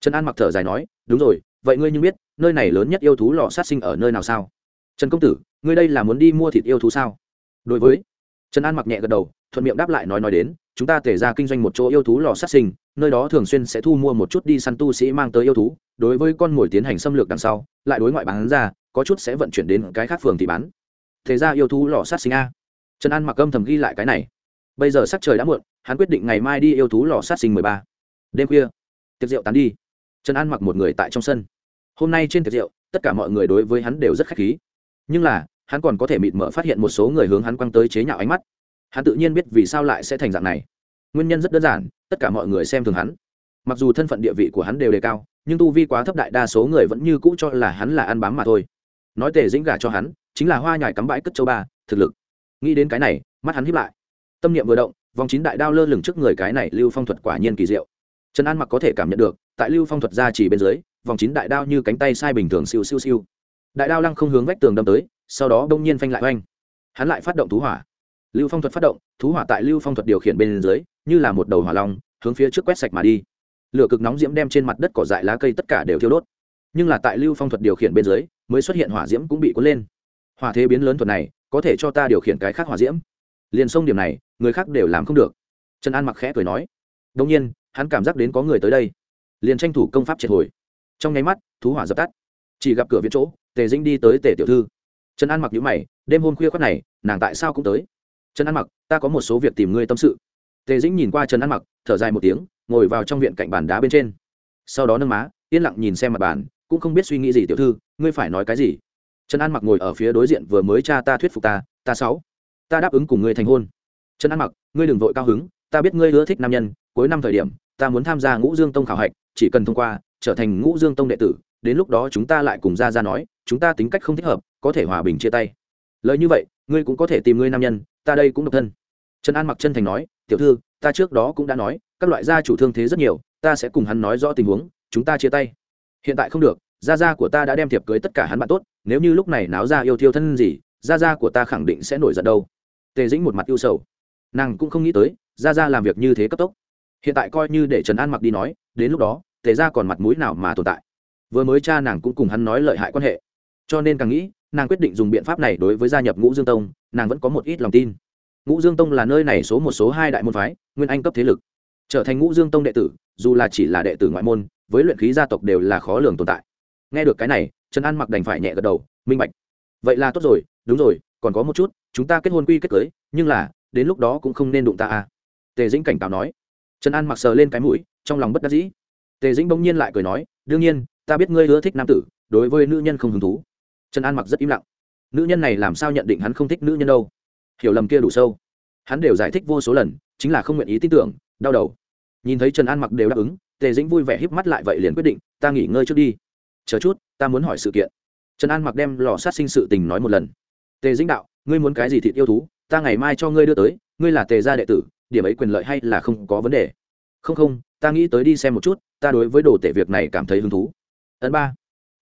[SPEAKER 1] Trần an mặc thở dài nói, đúng rồi, vậy ngươi như biết, nơi này lớn nhất yêu thú lò sát sinh ở nơi nào sao? Trần công tử, ngươi đây là muốn đi mua thịt yêu thú sao? Đối với trần an mặc nhẹ gật đầu, thuận miệng đáp lại nói nói đến, chúng ta tể ra kinh doanh một chỗ yêu thú lò sát sinh, nơi đó thường xuyên sẽ thu mua một chút đi săn tu sĩ mang tới yêu thú, đối với con mồi tiến hành xâm lược đằng sau, lại đối ngoại bán ra, có chút sẽ vận chuyển đến cái khác phường thì bán. Thế ra yêu thú lò sát sinh a? Trần an mặc âm thầm ghi lại cái này. Bây giờ sắc trời đã muộn, hắn quyết định ngày mai đi yêu thú lò sát sinh mười ba. Đêm khuya, tiệc rượu tán đi. Trần an mặc một người tại trong sân. Hôm nay trên tiệc rượu, tất cả mọi người đối với hắn đều rất khách khí. Nhưng là hắn còn có thể mịt mở phát hiện một số người hướng hắn quăng tới chế nhạo ánh mắt. Hắn tự nhiên biết vì sao lại sẽ thành dạng này. Nguyên nhân rất đơn giản, tất cả mọi người xem thường hắn. Mặc dù thân phận địa vị của hắn đều đề cao, nhưng tu vi quá thấp đại đa số người vẫn như cũ cho là hắn là ăn bám mà thôi. Nói tề dĩnh gả cho hắn, chính là hoa nhài cắm bãi cất châu ba, thực lực. Nghĩ đến cái này, mắt hắn hiếp lại. Tâm niệm vừa động, vòng chín đại đao lơ lửng trước người cái này lưu phong thuật quả nhiên kỳ diệu. Trần an mặc có thể cảm nhận được, tại lưu phong thuật ra chỉ bên dưới, vòng chín đại đao như cánh tay sai bình thường siêu siêu siêu. Đại đao lăng không hướng vách tường đâm tới sau đó đông nhiên phanh lại oanh. Hắn lại phát động thú hỏa. Lưu phong thuật phát động, thú hỏa tại lưu phong thuật điều khiển bên dưới, như là một đầu hỏa long, hướng phía trước quét sạch mà đi. Lửa cực nóng diễm đem trên mặt đất cỏ dại lá cây tất cả đều thiêu đốt. Nhưng là tại lưu phong thuật điều khiển bên dưới, mới xuất hiện hỏa diễm cũng bị cuốn lên. Hỏa thế biến lớn thuật này, có thể cho ta điều khiển cái khác hỏa diễm? Liền sông điểm này, người khác đều làm không được. Trần an mặc khẽ cười nói. Đông nhiên, hắn cảm giác đến có người tới đây. Liền tranh thủ công pháp triệt hồi. Trong nháy mắt, thú hỏa dập tắt. Chỉ gặp cửa viện chỗ, tề dĩnh đi tới tề tiểu thư trần an mặc nhữ mày, đêm hôm khuya khoác này, nàng tại sao cũng tới? Trần an mặc, ta có một số việc tìm ngươi tâm sự. Tề dĩnh nhìn qua trần an mặc, thở dài một tiếng, ngồi vào trong viện cạnh bàn đá bên trên. Sau đó nâng má, yên lặng nhìn xem mặt bàn, cũng không biết suy nghĩ gì, tiểu thư, ngươi phải nói cái gì? Trần an mặc ngồi ở phía đối diện vừa mới cha ta thuyết phục ta ta sáu, ta đáp ứng cùng ngươi thành hôn. Trần an mặc, ngươi đừng vội cao hứng, ta biết ngươi ưa thích nam nhân, cuối năm thời điểm, ta muốn tham gia ngũ dương tông khảo hạch, chỉ cần thông qua, trở thành ngũ dương tông đệ tử, đến lúc đó chúng ta lại cùng ra ra nói chúng ta tính cách không thích hợp, có thể hòa bình chia tay. Lời như vậy, ngươi cũng có thể tìm ngươi nam nhân, ta đây cũng độc thân. Trần an mặc chân thành nói, tiểu thư, ta trước đó cũng đã nói, các loại gia chủ thương thế rất nhiều, ta sẽ cùng hắn nói rõ tình huống, chúng ta chia tay. Hiện tại không được, gia gia của ta đã đem thiệp cưới tất cả hắn bạn tốt, nếu như lúc này náo ra yêu thiêu thân gì, gia gia của ta khẳng định sẽ nổi giận đâu. Tề dĩnh một mặt yêu sầu. Nàng cũng không nghĩ tới, gia gia làm việc như thế cấp tốc. Hiện tại coi như để trần an mặc đi nói, đến lúc đó, tề gia còn mặt mũi nào mà tồn tại? Vừa mới cha nàng cũng cùng hắn nói lợi hại quan hệ cho nên càng nghĩ, nàng quyết định dùng biện pháp này đối với gia nhập ngũ dương tông, nàng vẫn có một ít lòng tin. Ngũ dương tông là nơi này số một, số hai đại môn phái, nguyên anh cấp thế lực. Trở thành ngũ dương tông đệ tử, dù là chỉ là đệ tử ngoại môn, với luyện khí gia tộc đều là khó lường tồn tại. Nghe được cái này, trần an mặc đành phải nhẹ gật đầu, minh bạch. Vậy là tốt rồi, đúng rồi, còn có một chút, chúng ta kết hôn quy kết cưới, nhưng là, đến lúc đó cũng không nên đụng ta à. Tề dĩnh cảnh cáo nói. Trần an mặc sờ lên cái mũi, trong lòng bất đắc dĩ. Tề dĩnh bỗng nhiên lại cười nói, đương nhiên, ta biết ngươi ưa thích nam tử, đối với nữ nhân không hứng thú trần an mặc rất im lặng. Nữ nhân này làm sao nhận định hắn không thích nữ nhân đâu? Hiểu lầm kia đủ sâu. Hắn đều giải thích vô số lần, chính là không nguyện ý tin tưởng, đau đầu. Nhìn thấy trần an mặc đều đáp ứng, tề dĩnh vui vẻ híp mắt lại vậy liền quyết định, ta nghỉ ngơi trước đi. Chờ chút, ta muốn hỏi sự kiện. Trần an mặc đem lò sát sinh sự tình nói một lần. Tề dĩnh đạo, ngươi muốn cái gì thịt yêu thú? Ta ngày mai cho ngươi đưa tới, ngươi là tề gia đệ tử, điểm ấy quyền lợi hay là không có vấn đề? Không không, ta nghĩ tới đi xem một chút, ta đối với đồ tể việc này cảm thấy hứng thú. Ấn ba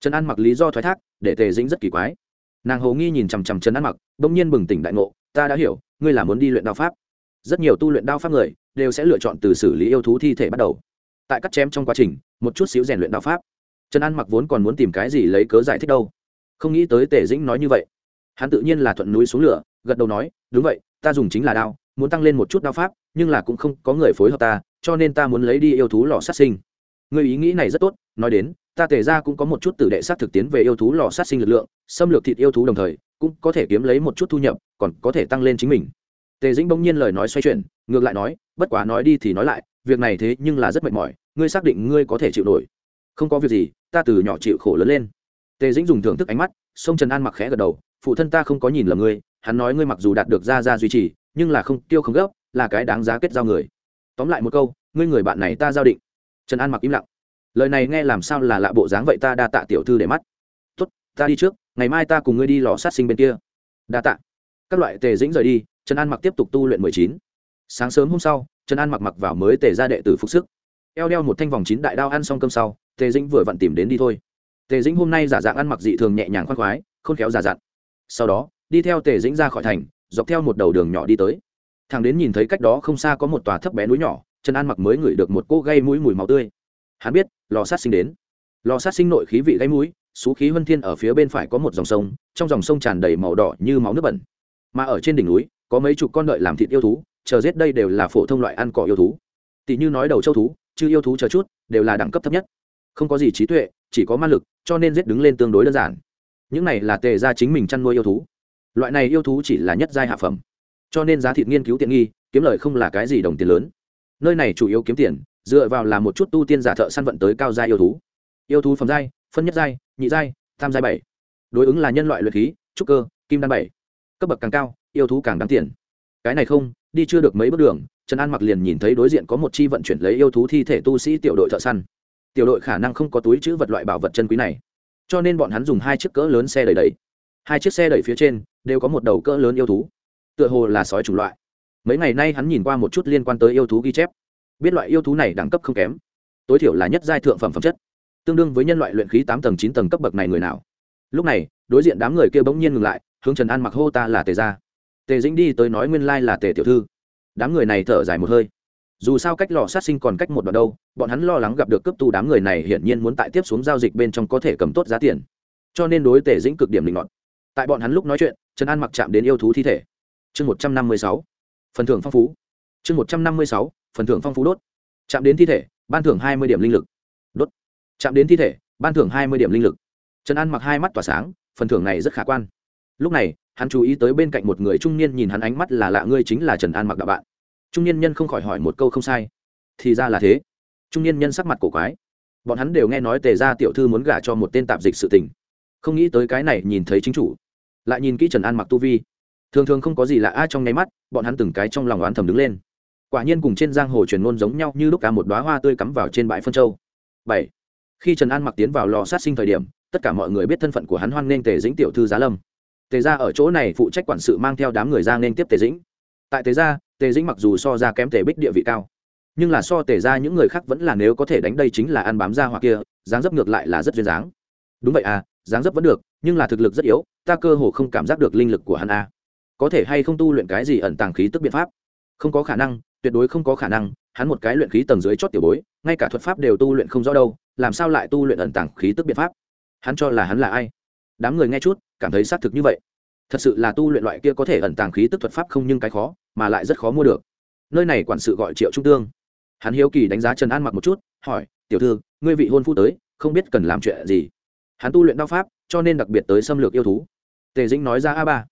[SPEAKER 1] trần an mặc lý do thoái thác, để tề dĩnh rất kỳ quái. Nàng hồ nghi nhìn chằm chằm trần an mặc, bỗng nhiên bừng tỉnh đại ngộ, ta đã hiểu, ngươi là muốn đi luyện đao pháp. Rất nhiều tu luyện đao pháp người, đều sẽ lựa chọn từ xử lý yêu thú thi thể bắt đầu. Tại cắt chém trong quá trình, một chút xíu rèn luyện đao pháp. Trần an mặc vốn còn muốn tìm cái gì lấy cớ giải thích đâu. Không nghĩ tới tề dĩnh nói như vậy. Hắn tự nhiên là thuận núi xuống lửa, gật đầu nói, đúng vậy, ta dùng chính là đao, muốn tăng lên một chút đao pháp, nhưng là cũng không có người phối hợp ta, cho nên ta muốn lấy đi yêu thú lò sát sinh. Người ý nghĩ này rất tốt, nói đến ta tề ra cũng có một chút tử đệ sát thực tiến về yêu thú lò sát sinh lực lượng, xâm lược thịt yêu thú đồng thời, cũng có thể kiếm lấy một chút thu nhập, còn có thể tăng lên chính mình. Tề dĩnh bỗng nhiên lời nói xoay chuyển, ngược lại nói, bất quá nói đi thì nói lại, việc này thế nhưng là rất mệt mỏi, ngươi xác định ngươi có thể chịu nổi. Không có việc gì, ta từ nhỏ chịu khổ lớn lên. Tề dĩnh dùng thưởng thức ánh mắt, sông trần an mặc khẽ gật đầu, phụ thân ta không có nhìn lầm ngươi, hắn nói ngươi mặc dù đạt được ra ra duy trì, nhưng là không tiêu không gấp, là cái đáng giá kết giao người. Tóm lại một câu, ngươi người bạn này ta giao định. Trần an mặc im lặng lời này nghe làm sao là lạ bộ dáng vậy ta đa tạ tiểu thư để mắt. Tốt, ta đi trước, ngày mai ta cùng ngươi đi lò sát sinh bên kia. Đa tạ. Các loại tề dĩnh rời đi, trần an mặc tiếp tục tu luyện mười chín. Sáng sớm hôm sau, trần an mặc mặc vào mới tề ra đệ tử phục sức. Eo đeo một thanh vòng chín đại đao ăn xong cơm sau, tề dĩnh vừa vặn tìm đến đi thôi. Tề dĩnh hôm nay giả dạng ăn mặc dị thường nhẹ nhàng khoan khoái không khéo giả dặn sau đó, đi theo tề dĩnh ra khỏi thành, dọc theo một đầu đường nhỏ đi tới. Thằng đến nhìn thấy cách đó không xa có một tòa thấp bé núi nhỏ, trần an mặc mới ngửi được một cỗ gây mũi mùi máu tươi hắn biết, lò sát sinh đến. Lò sát sinh nội khí vị gáy mũi, xú khí huân thiên ở phía bên phải có một dòng sông, trong dòng sông tràn đầy màu đỏ như máu nước bẩn. Mà ở trên đỉnh núi, có mấy chục con đợi làm thịt yêu thú, chờ giết đây đều là phổ thông loại ăn cỏ yêu thú. Tỷ như nói đầu châu thú chứ yêu thú chờ chút, đều là đẳng cấp thấp nhất. Không có gì trí tuệ, chỉ có ma lực, cho nên giết đứng lên tương đối đơn giản. Những này là tề ra chính mình chăn nuôi yêu thú. Loại này yêu thú chỉ là nhất giai hạ phẩm. Cho nên giá thịt nghiên cứu tiện nghi, kiếm lời không là cái gì đồng tiền lớn. Nơi này chủ yếu kiếm tiền dựa vào là một chút tu tiên giả thợ săn vận tới cao giai yêu thú. Yêu thú phẩm giai, phân nhất giai, nhị giai, tam giai bảy. Đối ứng là nhân loại luyện khí, trúc cơ, kim đan bảy. Cấp bậc càng cao, yêu thú càng đáng tiền. Cái này không, đi chưa được mấy bước đường, trần an mặc liền nhìn thấy đối diện có một chi vận chuyển lấy yêu thú thi thể tu sĩ tiểu đội thợ săn. Tiểu đội khả năng không có túi chữ vật loại bảo vật chân quý này. Cho nên bọn hắn dùng hai chiếc cỡ lớn xe đẩy đẩy. Hai chiếc xe đẩy phía trên, đều có một đầu cỡ lớn yêu thú. Tựa hồ là sói chủng loại. Mấy ngày nay hắn nhìn qua một chút liên quan tới yêu thú ghi chép biết loại yêu thú này đẳng cấp không kém. Tối thiểu là nhất giai thượng phẩm phẩm chất, tương đương với nhân loại luyện khí tám tầng chín tầng cấp bậc này người nào. Lúc này, đối diện đám người kia bỗng nhiên ngừng lại, hướng trần an mặc hô ta là tề gia. Tề dĩnh đi tới nói nguyên lai là tề tiểu thư. Đám người này thở dài một hơi. Dù sao cách lò sát sinh còn cách một đoạn đâu, bọn hắn lo lắng gặp được cấp tu đám người này hiển nhiên muốn tại tiếp xuống giao dịch bên trong có thể cầm tốt giá tiền. Cho nên đối tề dĩnh cực điểm linh ngọt tại bọn hắn lúc nói chuyện, trần an mặc chạm đến yêu thú thi thể. Chương một trăm năm mươi sáu. Phần thưởng phong phú. Chương một trăm năm mươi sáu phần thưởng phong phú đốt. Chạm đến thi thể, ban thưởng hai mươi điểm linh lực. Đốt. Chạm đến thi thể, ban thưởng hai mươi điểm linh lực. Trần an mặc hai mắt tỏa sáng, phần thưởng này rất khả quan. Lúc này, hắn chú ý tới bên cạnh một người trung niên nhìn hắn ánh mắt là lạ ngươi chính là trần an mặc đạo bạn. Trung niên nhân không khỏi hỏi một câu không sai. Thì ra là thế. Trung niên nhân sắc mặt cổ quái. Bọn hắn đều nghe nói tề ra tiểu thư muốn gả cho một tên tạp dịch sự tình. Không nghĩ tới cái này nhìn thấy chính chủ. Lại nhìn kỹ trần an mặc tu vi. Thường thường không có gì lạ ai trong nháy mắt, bọn hắn từng cái trong lòng oán thầm đứng lên quả nhiên cùng trên giang hồ truyền ngôn giống nhau như lúc cả một đoá hoa tươi cắm vào trên bãi phân châu. Bảy, khi trần an mặc tiến vào lò sát sinh thời điểm, tất cả mọi người biết thân phận của hắn hoan nên tề dĩnh tiểu thư giá lâm. Tề ra ở chỗ này phụ trách quản sự mang theo đám người ra nên tiếp tề dĩnh. Tại tề ra tề dĩnh mặc dù so ra kém tề bích địa vị cao, nhưng là so tề ra những người khác vẫn là nếu có thể đánh đây chính là ăn bám ra hoặc kia, dáng dấp ngược lại là rất duyên dáng. Đúng vậy à dáng dấp vẫn được, nhưng là thực lực rất yếu, ta cơ hồ không cảm giác được linh lực của hắn a có thể hay không tu luyện cái gì ẩn tàng khí tức biện pháp? Không có khả năng tuyệt đối không có khả năng, hắn một cái luyện khí tầng dưới chót tiểu bối, ngay cả thuật pháp đều tu luyện không rõ đâu, làm sao lại tu luyện ẩn tàng khí tức biện pháp? Hắn cho là hắn là ai? Đám người nghe chút, cảm thấy xác thực như vậy. Thật sự là tu luyện loại kia có thể ẩn tàng khí tức thuật pháp không nhưng cái khó, mà lại rất khó mua được. Nơi này quản sự gọi triệu trung tương. Hắn hiếu kỳ đánh giá trần an mặc một chút, hỏi, tiểu thư, ngươi vị hôn phu tới, không biết cần làm chuyện gì? Hắn tu luyện đao pháp, cho nên đặc biệt tới xâm lược yêu thú. Tề dĩnh nói ra a ba.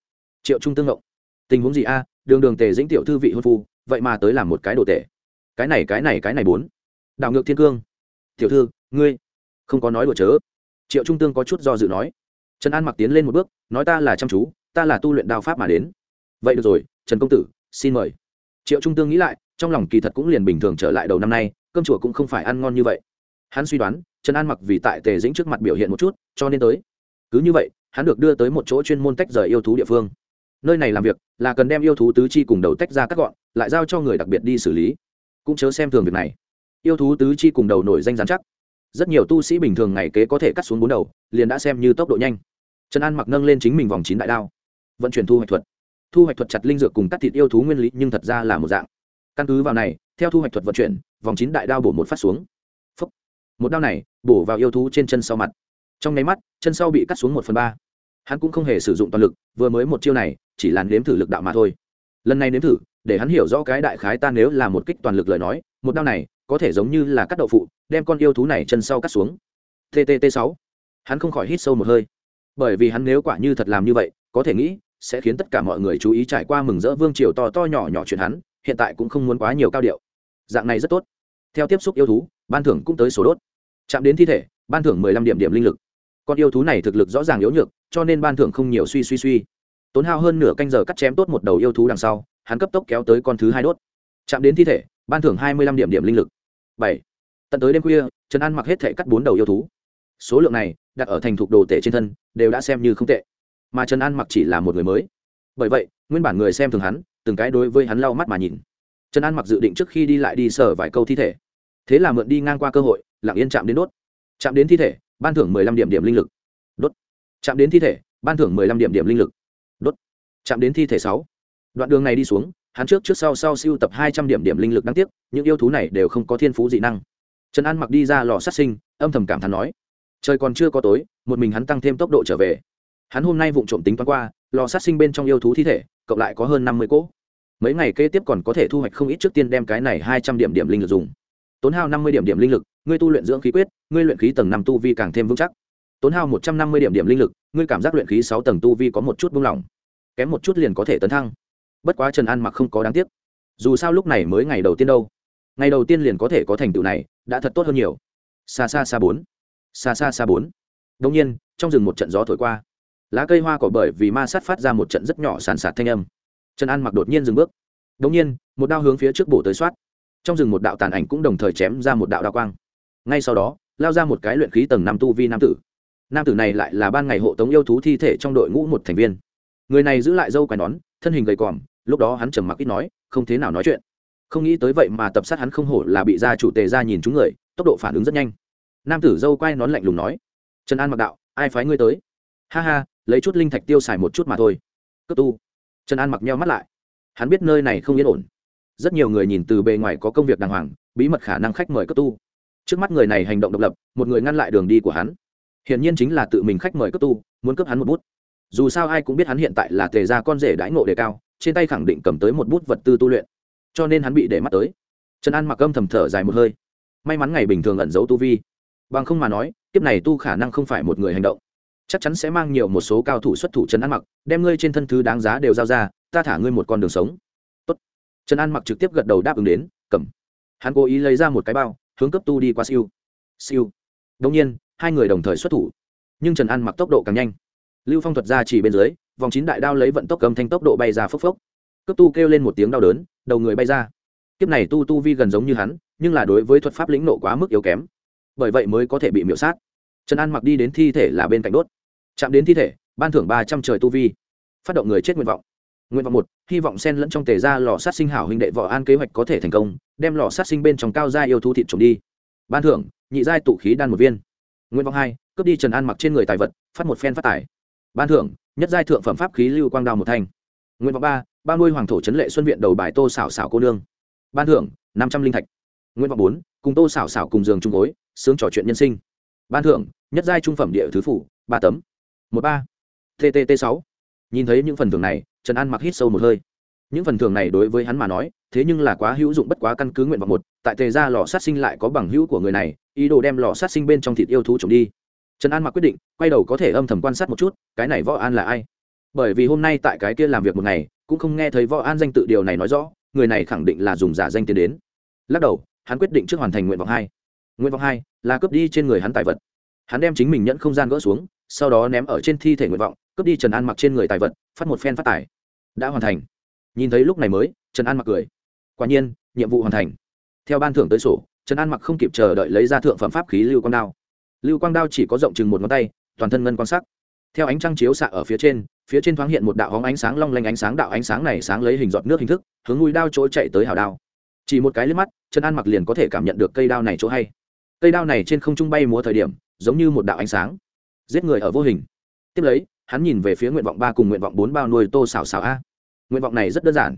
[SPEAKER 1] Triệu trung tương ngộng. Tình huống gì a? Đường đường tề dĩnh tiểu thư vị hôn phu vậy mà tới làm một cái đồ tệ cái này cái này cái này bốn. Đảo ngược thiên cương. Tiểu thư, ngươi, không có nói đùa chớ. Triệu trung tương có chút do dự nói. Trần an mặc tiến lên một bước, nói ta là chăm chú, ta là tu luyện đao pháp mà đến. Vậy được rồi, trần công tử, xin mời. Triệu trung tương nghĩ lại, trong lòng kỳ thật cũng liền bình thường trở lại đầu năm nay, cơm chùa cũng không phải ăn ngon như vậy. Hắn suy đoán, trần an mặc vì tại tề dĩnh trước mặt biểu hiện một chút, cho nên tới. Cứ như vậy, hắn được đưa tới một chỗ chuyên môn tách rời yêu thú địa phương nơi này làm việc là cần đem yêu thú tứ chi cùng đầu tách ra cắt gọn, lại giao cho người đặc biệt đi xử lý. Cũng chớ xem thường việc này. Yêu thú tứ chi cùng đầu nổi danh gián chắc. Rất nhiều tu sĩ bình thường ngày kế có thể cắt xuống bốn đầu, liền đã xem như tốc độ nhanh. Trần an mặc nâng lên chính mình vòng chín đại đao. Vận chuyển thu hoạch thuật. Thu hoạch thuật chặt linh dược cùng cắt thịt yêu thú nguyên lý nhưng thật ra là một dạng. Căn cứ vào này, theo thu hoạch thuật vận chuyển, vòng chín đại đao bổ một phát xuống. Phúc. một đao này, bổ vào yêu thú trên chân sau mặt. Trong nháy mắt, chân sau bị cắt xuống một phần ba. Hắn cũng không hề sử dụng toàn lực, vừa mới một chiêu này chỉ là nếm thử lực đạo mà thôi. Lần này nếm thử, để hắn hiểu rõ cái đại khái ta nếu là một kích toàn lực lời nói, một đao này có thể giống như là cắt đậu phụ, đem con yêu thú này chân sau cắt xuống. Ttt sáu. Hắn không khỏi hít sâu một hơi. Bởi vì hắn nếu quả như thật làm như vậy, có thể nghĩ, sẽ khiến tất cả mọi người chú ý trải qua mừng rỡ vương triều to to nhỏ nhỏ chuyện hắn, hiện tại cũng không muốn quá nhiều cao điệu. Dạng này rất tốt. Theo tiếp xúc yêu thú, ban thưởng cũng tới số đốt. Chạm đến thi thể, ban thưởng mười lăm điểm điểm linh lực. Con yêu thú này thực lực rõ ràng yếu nhược, cho nên ban thưởng không nhiều suy suy suy tốn hao hơn nửa canh giờ cắt chém tốt một đầu yêu thú đằng sau, hắn cấp tốc kéo tới con thứ hai đốt. Chạm đến thi thể, ban thưởng hai mươi lăm điểm điểm linh lực. Bảy. Tận tới đêm khuya, trần an mặc hết thể cắt bốn đầu yêu thú. Số lượng này, đặt ở thành thục đồ tể trên thân, đều đã xem như không tệ. Mà trần an mặc chỉ là một người mới. Bởi vậy, nguyên bản người xem thường hắn, từng cái đối với hắn lau mắt mà nhìn. Trần an mặc dự định trước khi đi lại đi sở vài câu thi thể. Thế là mượn đi ngang qua cơ hội, lặng yên chạm đến đốt. Chạm đến thi thể, ban thưởng mười lăm điểm điểm linh lực. Đốt. Chạm đến thi thể, ban thưởng mười lăm điểm điểm linh lực chạm đến thi thể sáu. Đoạn đường này đi xuống, hắn trước trước sau sau siêu tập hai trăm điểm điểm linh lực đáng tiếc, những yêu thú này đều không có thiên phú dị năng. Trần an mặc đi ra lò sát sinh, âm thầm cảm thán nói, trời còn chưa có tối, một mình hắn tăng thêm tốc độ trở về. Hắn hôm nay vụng trộm tính toán qua, lò sát sinh bên trong yêu thú thi thể, cộng lại có hơn năm mươi cỗ. Mấy ngày kế tiếp còn có thể thu hoạch không ít trước tiên đem cái này hai trăm điểm điểm linh lực dùng. Tốn hao năm mươi điểm điểm linh lực, ngươi tu luyện dưỡng khí quyết, ngươi luyện khí tầng năm tu vi càng thêm vững chắc. Tốn hao một trăm năm mươi điểm điểm linh lực, ngươi cảm giác luyện khí sáu tầng tu vi có một chút buông lỏng kém một chút liền có thể tấn thăng. Bất quá trần an mặc không có đáng tiếc. Dù sao lúc này mới ngày đầu tiên đâu. Ngày đầu tiên liền có thể có thành tựu này, đã thật tốt hơn nhiều. Xa xa xa bốn. Xa xa xa bốn. Đông nhiên, trong rừng một trận gió thổi qua. Lá cây hoa cỏ bởi vì ma sát phát ra một trận rất nhỏ sàn sạt thanh âm. Trần an mặc đột nhiên dừng bước. Đông nhiên, một đao hướng phía trước bổ tới soát. Trong rừng một đạo tàn ảnh cũng đồng thời chém ra một đạo đao quang. Ngay sau đó, lao ra một cái luyện khí tầng năm tu vi nam tử. Nam tử này lại là ban ngày hộ tống yêu thú thi thể trong đội ngũ một thành viên người này giữ lại dâu quai nón, thân hình gầy còm, lúc đó hắn trầm mặc ít nói, không thế nào nói chuyện. Không nghĩ tới vậy mà tập sát hắn không hổ là bị gia chủ tề ra nhìn chúng người, tốc độ phản ứng rất nhanh. Nam tử dâu quai nón lạnh lùng nói, trần an mặc đạo, ai phái ngươi tới? Ha ha, lấy chút linh thạch tiêu xài một chút mà thôi. Cấp tu. Trần an mặc nheo mắt lại. Hắn biết nơi này không yên ổn. Rất nhiều người nhìn từ bề ngoài có công việc đàng hoàng, bí mật khả năng khách mời cấp tu. Trước mắt người này hành động độc lập, một người ngăn lại đường đi của hắn. Hiển nhiên chính là tự mình khách mời cấp tu, muốn cướp hắn một bút dù sao ai cũng biết hắn hiện tại là tề ra con rể đãi ngộ đề cao, trên tay khẳng định cầm tới một bút vật tư tu luyện. Cho nên hắn bị để mắt tới. Trần an mặc âm thầm thở dài một hơi. May mắn ngày bình thường ẩn giấu tu vi. Bằng không mà nói, kiếp này tu khả năng không phải một người hành động. Chắc chắn sẽ mang nhiều một số cao thủ xuất thủ trần an mặc, đem ngươi trên thân thứ đáng giá đều giao ra, ta thả ngươi một con đường sống. Tốt. trần an mặc trực tiếp gật đầu đáp ứng đến, cầm. Hắn cố ý lấy ra một cái bao, hướng cấp tu đi qua siêu. Siêu. Đông nhiên, hai người đồng thời xuất thủ. Nhưng trần an mặc tốc độ càng nhanh lưu phong thuật ra chỉ bên dưới, vòng chín đại đao lấy vận tốc cầm thanh tốc độ bay ra phốc phốc. Cấp tu kêu lên một tiếng đau đớn, đầu người bay ra. Kiếp này tu tu vi gần giống như hắn, nhưng là đối với thuật pháp lĩnh nộ quá mức yếu kém. Bởi vậy mới có thể bị miễu sát. Trần an mặc đi đến thi thể là bên cạnh đốt. Chạm đến thi thể, ban thưởng ba trăm trời tu vi. Phát động người chết nguyện vọng. Nguyện vọng một, hy vọng sen lẫn trong tề ra lò sát sinh hảo huynh đệ võ an kế hoạch có thể thành công, đem lò sát sinh bên trong cao gia yêu thú thịt trộm đi. Ban thưởng, nhị giai tụ khí đan một viên. Nguyện vọng hai, cướp đi trần an mặc trên người tài vật, phát một phen phát tải ban thưởng, nhất giai thượng phẩm pháp khí lưu quang đao một thanh. Nguyện vọng ba ba nuôi hoàng thổ trấn lệ xuân viện đầu bài tô xảo xảo cô nương. Ban thưởng, năm trăm linh thạch. Nguyện vọng bốn, cùng tô xảo xảo cùng giường trung gối, sướng trò chuyện nhân sinh. Ban thưởng, nhất giai trung phẩm địa thứ phủ, ba tấm. Một ba. Tt sáu. Nhìn thấy những phần thưởng này, trần an mặc hít sâu một hơi. Những phần thưởng này đối với hắn mà nói, thế nhưng là quá hữu dụng bất quá căn cứ nguyện vọng một, tại tề ra lò sát sinh lại có bằng hữu của người này, ý đồ đem lò sát sinh bên trong thịt yêu thú trộm đi trần an mặc quyết định, quay đầu có thể âm thầm quan sát một chút, cái này võ an là ai? Bởi vì hôm nay tại cái kia làm việc một ngày, cũng không nghe thấy võ an danh tự điều này nói rõ, người này khẳng định là dùng giả danh tiến đến. Lắc đầu, hắn quyết định trước hoàn thành nguyện vọng hai. Nguyện vọng hai là cướp đi trên người hắn tài vật. Hắn đem chính mình nhận không gian gỡ xuống, sau đó ném ở trên thi thể nguyện vọng, cướp đi trần an mặc trên người tài vật, phát một phen phát tải đã hoàn thành. Nhìn thấy lúc này mới, trần an mặc cười. Quả nhiên, nhiệm vụ hoàn thành. Theo ban thưởng tới sổ, trần an mặc không kịp chờ đợi lấy ra thượng phẩm pháp khí lưu quang đao lưu quang đao chỉ có rộng chừng một ngón tay, toàn thân ngân quan sắc. Theo ánh trăng chiếu xạ ở phía trên phía trên thoáng hiện một đạo hóng ánh sáng long lanh ánh sáng, đạo ánh sáng này sáng lấy hình giọt nước hình thức, hướng mũi đao chỗ chạy tới hào đao. Chỉ một cái liếc mắt, trần an mặc liền có thể cảm nhận được cây đao này chỗ hay. Cây đao này trên không trung bay múa thời điểm, giống như một đạo ánh sáng, giết người ở vô hình. Tiếp lấy, hắn nhìn về phía nguyện vọng ba cùng nguyện vọng bốn bao nuôi tô xào xào a. Nguyện vọng này rất đơn giản.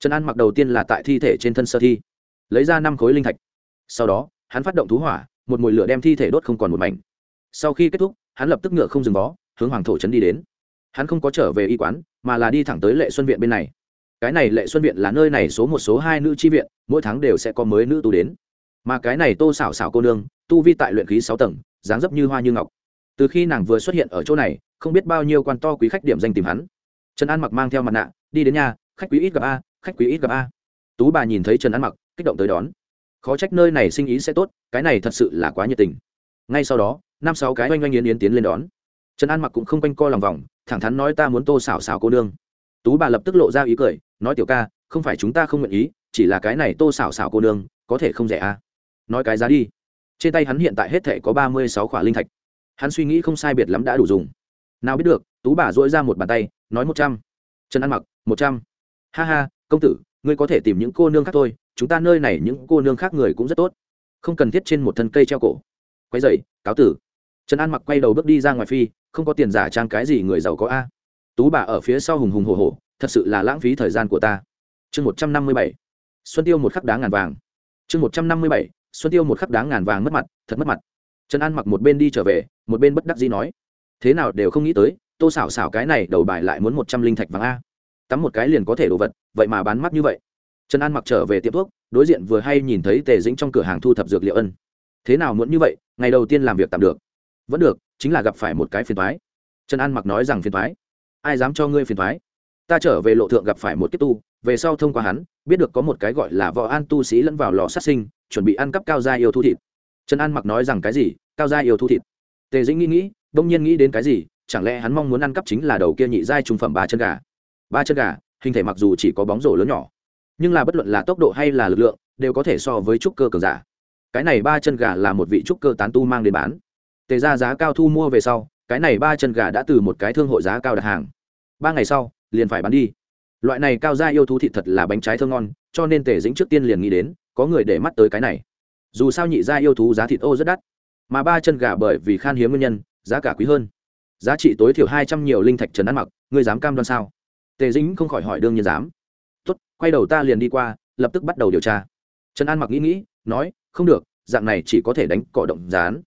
[SPEAKER 1] Trần an mặc đầu tiên là tại thi thể trên thân sơ thi, lấy ra năm khối linh thạch. Sau đó, hắn phát động thú hỏa một mùi lửa đem thi thể đốt không còn một mảnh. Sau khi kết thúc, hắn lập tức ngựa không dừng bó hướng hoàng thổ trấn đi đến. Hắn không có trở về y quán, mà là đi thẳng tới lệ xuân viện bên này. Cái này lệ xuân viện là nơi này số một, số hai nữ tri viện, mỗi tháng đều sẽ có mới nữ tu đến. Mà cái này tô xảo xảo cô nương, tu vi tại luyện khí sáu tầng, dáng dấp như hoa như ngọc. Từ khi nàng vừa xuất hiện ở chỗ này, không biết bao nhiêu quan to quý khách điểm danh tìm hắn. Trần an mặc mang theo mặt nạ, đi đến nhà, khách quý ít gặp a, khách quý ít gặp a. Tú bà nhìn thấy trần an mặc, kích động tới đón khó trách nơi này sinh ý sẽ tốt, cái này thật sự là quá nhiệt tình. Ngay sau đó, năm sáu cái oanh oanh yến yến tiến lên đón. Trần an mặc cũng không quanh co lòng vòng, thẳng thắn nói ta muốn tô xảo xảo cô nương. Tú bà lập tức lộ ra ý cười, nói tiểu ca, không phải chúng ta không nguyện ý, chỉ là cái này tô xảo xảo cô nương, có thể không rẻ à. nói cái giá đi. Trên tay hắn hiện tại hết thể có ba mươi sáu khỏa linh thạch. Hắn suy nghĩ không sai biệt lắm đã đủ dùng. Nào biết được, tú bà dỗi ra một bàn tay, nói một trăm. Trần ăn mặc, một trăm. Ha ha, công tử ngươi có thể tìm những cô nương khác thôi, chúng ta nơi này những cô nương khác người cũng rất tốt. Không cần thiết trên một thân cây treo cổ. Quay dậy cáo tử. Trần an mặc quay đầu bước đi ra ngoài phi, không có tiền giả trang cái gì người giàu có a? Tú bà ở phía sau hùng hùng hồ hồ thật sự là lãng phí thời gian của ta. Chương một trăm năm mươi bảy. Xuân tiêu một khắc đáng ngàn vàng. Chương một trăm năm mươi bảy. Xuân tiêu một khắc đáng ngàn vàng mất mặt, thật mất mặt. Trần an mặc một bên đi trở về, một bên bất đắc dĩ nói, thế nào đều không nghĩ tới, tô xảo xảo cái này đầu bài lại muốn một trăm linh thạch vàng a tắm một cái liền có thể đồ vật, vậy mà bán mắt như vậy. Trần an mặc trở về tiệm thuốc, đối diện vừa hay nhìn thấy tề dĩnh trong cửa hàng thu thập dược liệu ân. Thế nào muốn như vậy, ngày đầu tiên làm việc tạm được. Vẫn được, chính là gặp phải một cái phiền thoái trần an mặc nói rằng phiền thoái ai dám cho ngươi phiền thoái ta trở về lộ thượng gặp phải một kiếp tu, về sau thông qua hắn, biết được có một cái gọi là võ an tu sĩ lẫn vào lò sát sinh, chuẩn bị ăn cắp cao gia yêu thu thịt. Trần an mặc nói rằng cái gì? Cao gia yêu thu thịt. Tề dĩnh nghĩ nghĩ, đông nhiên nghĩ đến cái gì? Chẳng lẽ hắn mong muốn ăn cắp chính là đầu kia nhị giai trung phẩm ba chân gà? Ba chân gà, hình thể mặc dù chỉ có bóng rổ lớn nhỏ, nhưng là bất luận là tốc độ hay là lực lượng, đều có thể so với trúc cơ cường giả. Cái này ba chân gà là một vị trúc cơ tán tu mang đến bán. Tề ra giá cao thu mua về sau, cái này ba chân gà đã từ một cái thương hội giá cao đặt hàng. Ba ngày sau, liền phải bán đi. Loại này cao gia yêu thú thịt thật là bánh trái thơ ngon, cho nên tề dĩnh trước tiên liền nghĩ đến, có người để mắt tới cái này. Dù sao nhị gia yêu thú giá thịt ô rất đắt, mà ba chân gà bởi vì khan hiếm nguyên nhân, giá cả quý hơn. Giá trị tối thiểu hai trăm nhiều linh thạch trần ăn mặc, ngươi dám cam đoan sao? Tề dĩnh không khỏi hỏi đương nhiên dám. Tốt, quay đầu ta liền đi qua, lập tức bắt đầu điều tra. Trần an mặc nghĩ nghĩ, nói, không được, dạng này chỉ có thể đánh cỏ động rán.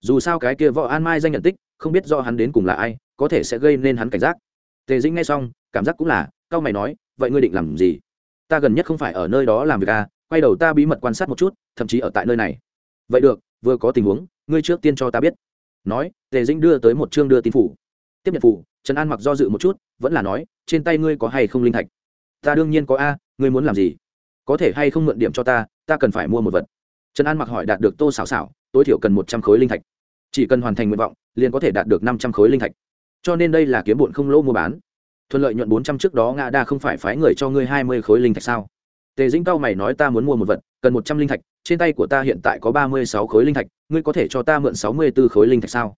[SPEAKER 1] Dù sao cái kia võ an mai danh nhận tích, không biết do hắn đến cùng là ai, có thể sẽ gây nên hắn cảnh giác. Tề dĩnh nghe xong, cảm giác cũng là, cao mày nói, vậy ngươi định làm gì? Ta gần nhất không phải ở nơi đó làm việc à quay đầu ta bí mật quan sát một chút, thậm chí ở tại nơi này. Vậy được, vừa có tình huống, ngươi trước tiên cho ta biết. Nói, tề dĩnh đưa tới một chương đưa tin phủ tiếp nhận phủ trần an mặc do dự một chút, vẫn là nói, trên tay ngươi có hay không linh thạch? Ta đương nhiên có a, ngươi muốn làm gì? Có thể hay không mượn điểm cho ta ta cần phải mua một vật. Trần an mặc hỏi, đạt được tô xảo xảo tối thiểu cần một trăm khối linh thạch. Chỉ cần hoàn thành nguyện vọng, liền có thể đạt được năm trăm khối linh thạch. Cho nên đây là kiếm bụn không lỗ mua bán. Thuận lợi nhuận bốn trăm trước đó ngã đa không phải phái người cho ngươi hai mươi khối linh thạch sao? Tề dĩnh cao mày nói, ta muốn mua một vật, cần một trăm linh thạch, trên tay của ta hiện tại có ba mươi sáu khối linh thạch, ngươi có thể cho ta mượn sáu mươi b ố khối linh thạch sao?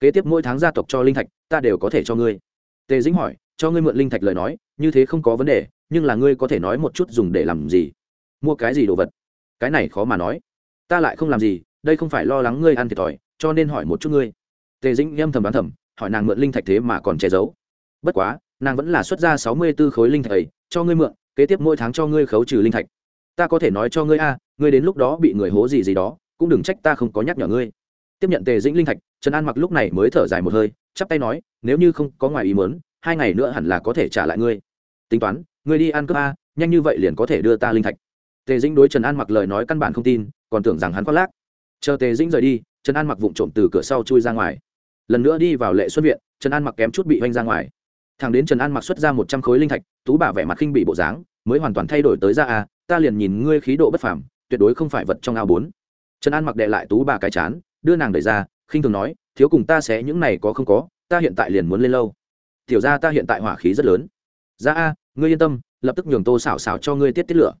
[SPEAKER 1] Kế tiếp mỗi tháng gia tộc cho linh thạch, ta đều có thể cho ngươi. Tề dĩnh hỏi, cho ngươi mượn linh thạch lời nói, như thế không có vấn đề, nhưng là ngươi có thể nói một chút dùng để làm gì? Mua cái gì đồ vật? Cái này khó mà nói. Ta lại không làm gì, đây không phải lo lắng ngươi ăn thiệt thòi, cho nên hỏi một chút ngươi. Tề dĩnh âm thầm đoán thầm, hỏi nàng mượn linh thạch thế mà còn che giấu. Bất quá, nàng vẫn là xuất ra sáu mươi b ố khối linh thạch ấy, cho ngươi mượn, kế tiếp mỗi tháng cho ngươi khấu trừ linh thạch. Ta có thể nói cho ngươi a, ngươi đến lúc đó bị người hố gì gì đó, cũng đừng trách ta không có nhắc nhở ngươi. Tiếp nhận tề dĩnh linh thạch trần an mặc lúc này mới thở dài một hơi, chắp tay nói, nếu như không có ngoài ý mớn hai ngày nữa hẳn là có thể trả lại ngươi. Tính toán, ngươi đi ăn cướp a, nhanh như vậy liền có thể đưa ta linh thạch. Tề dĩnh đối trần an mặc lời nói căn bản không tin, còn tưởng rằng hắn khoác lác. Chờ tề dĩnh rời đi, trần an mặc vụng trộm từ cửa sau chui ra ngoài. Lần nữa đi vào lệ xuất viện, trần an mặc kém chút bị oanh ra ngoài. Thằng đến trần an mặc xuất ra một trăm khối linh thạch, tú bà vẻ mặt khinh bị bộ dáng, mới hoàn toàn thay đổi tới ra a, ta liền nhìn ngươi khí độ bất phàm, tuyệt đối không phải vật trong ao bốn. Trần an mặc đệ lại tú bà cái chán, đưa nàng đẩy ra khinh thường nói, thiếu cùng ta sẽ những này có không có, ta hiện tại liền muốn lên lâu. Tiểu ra ta hiện tại hỏa khí rất lớn. Ra a, ngươi yên tâm, lập tức nhường tô xảo xảo cho ngươi tiết tiết lửa.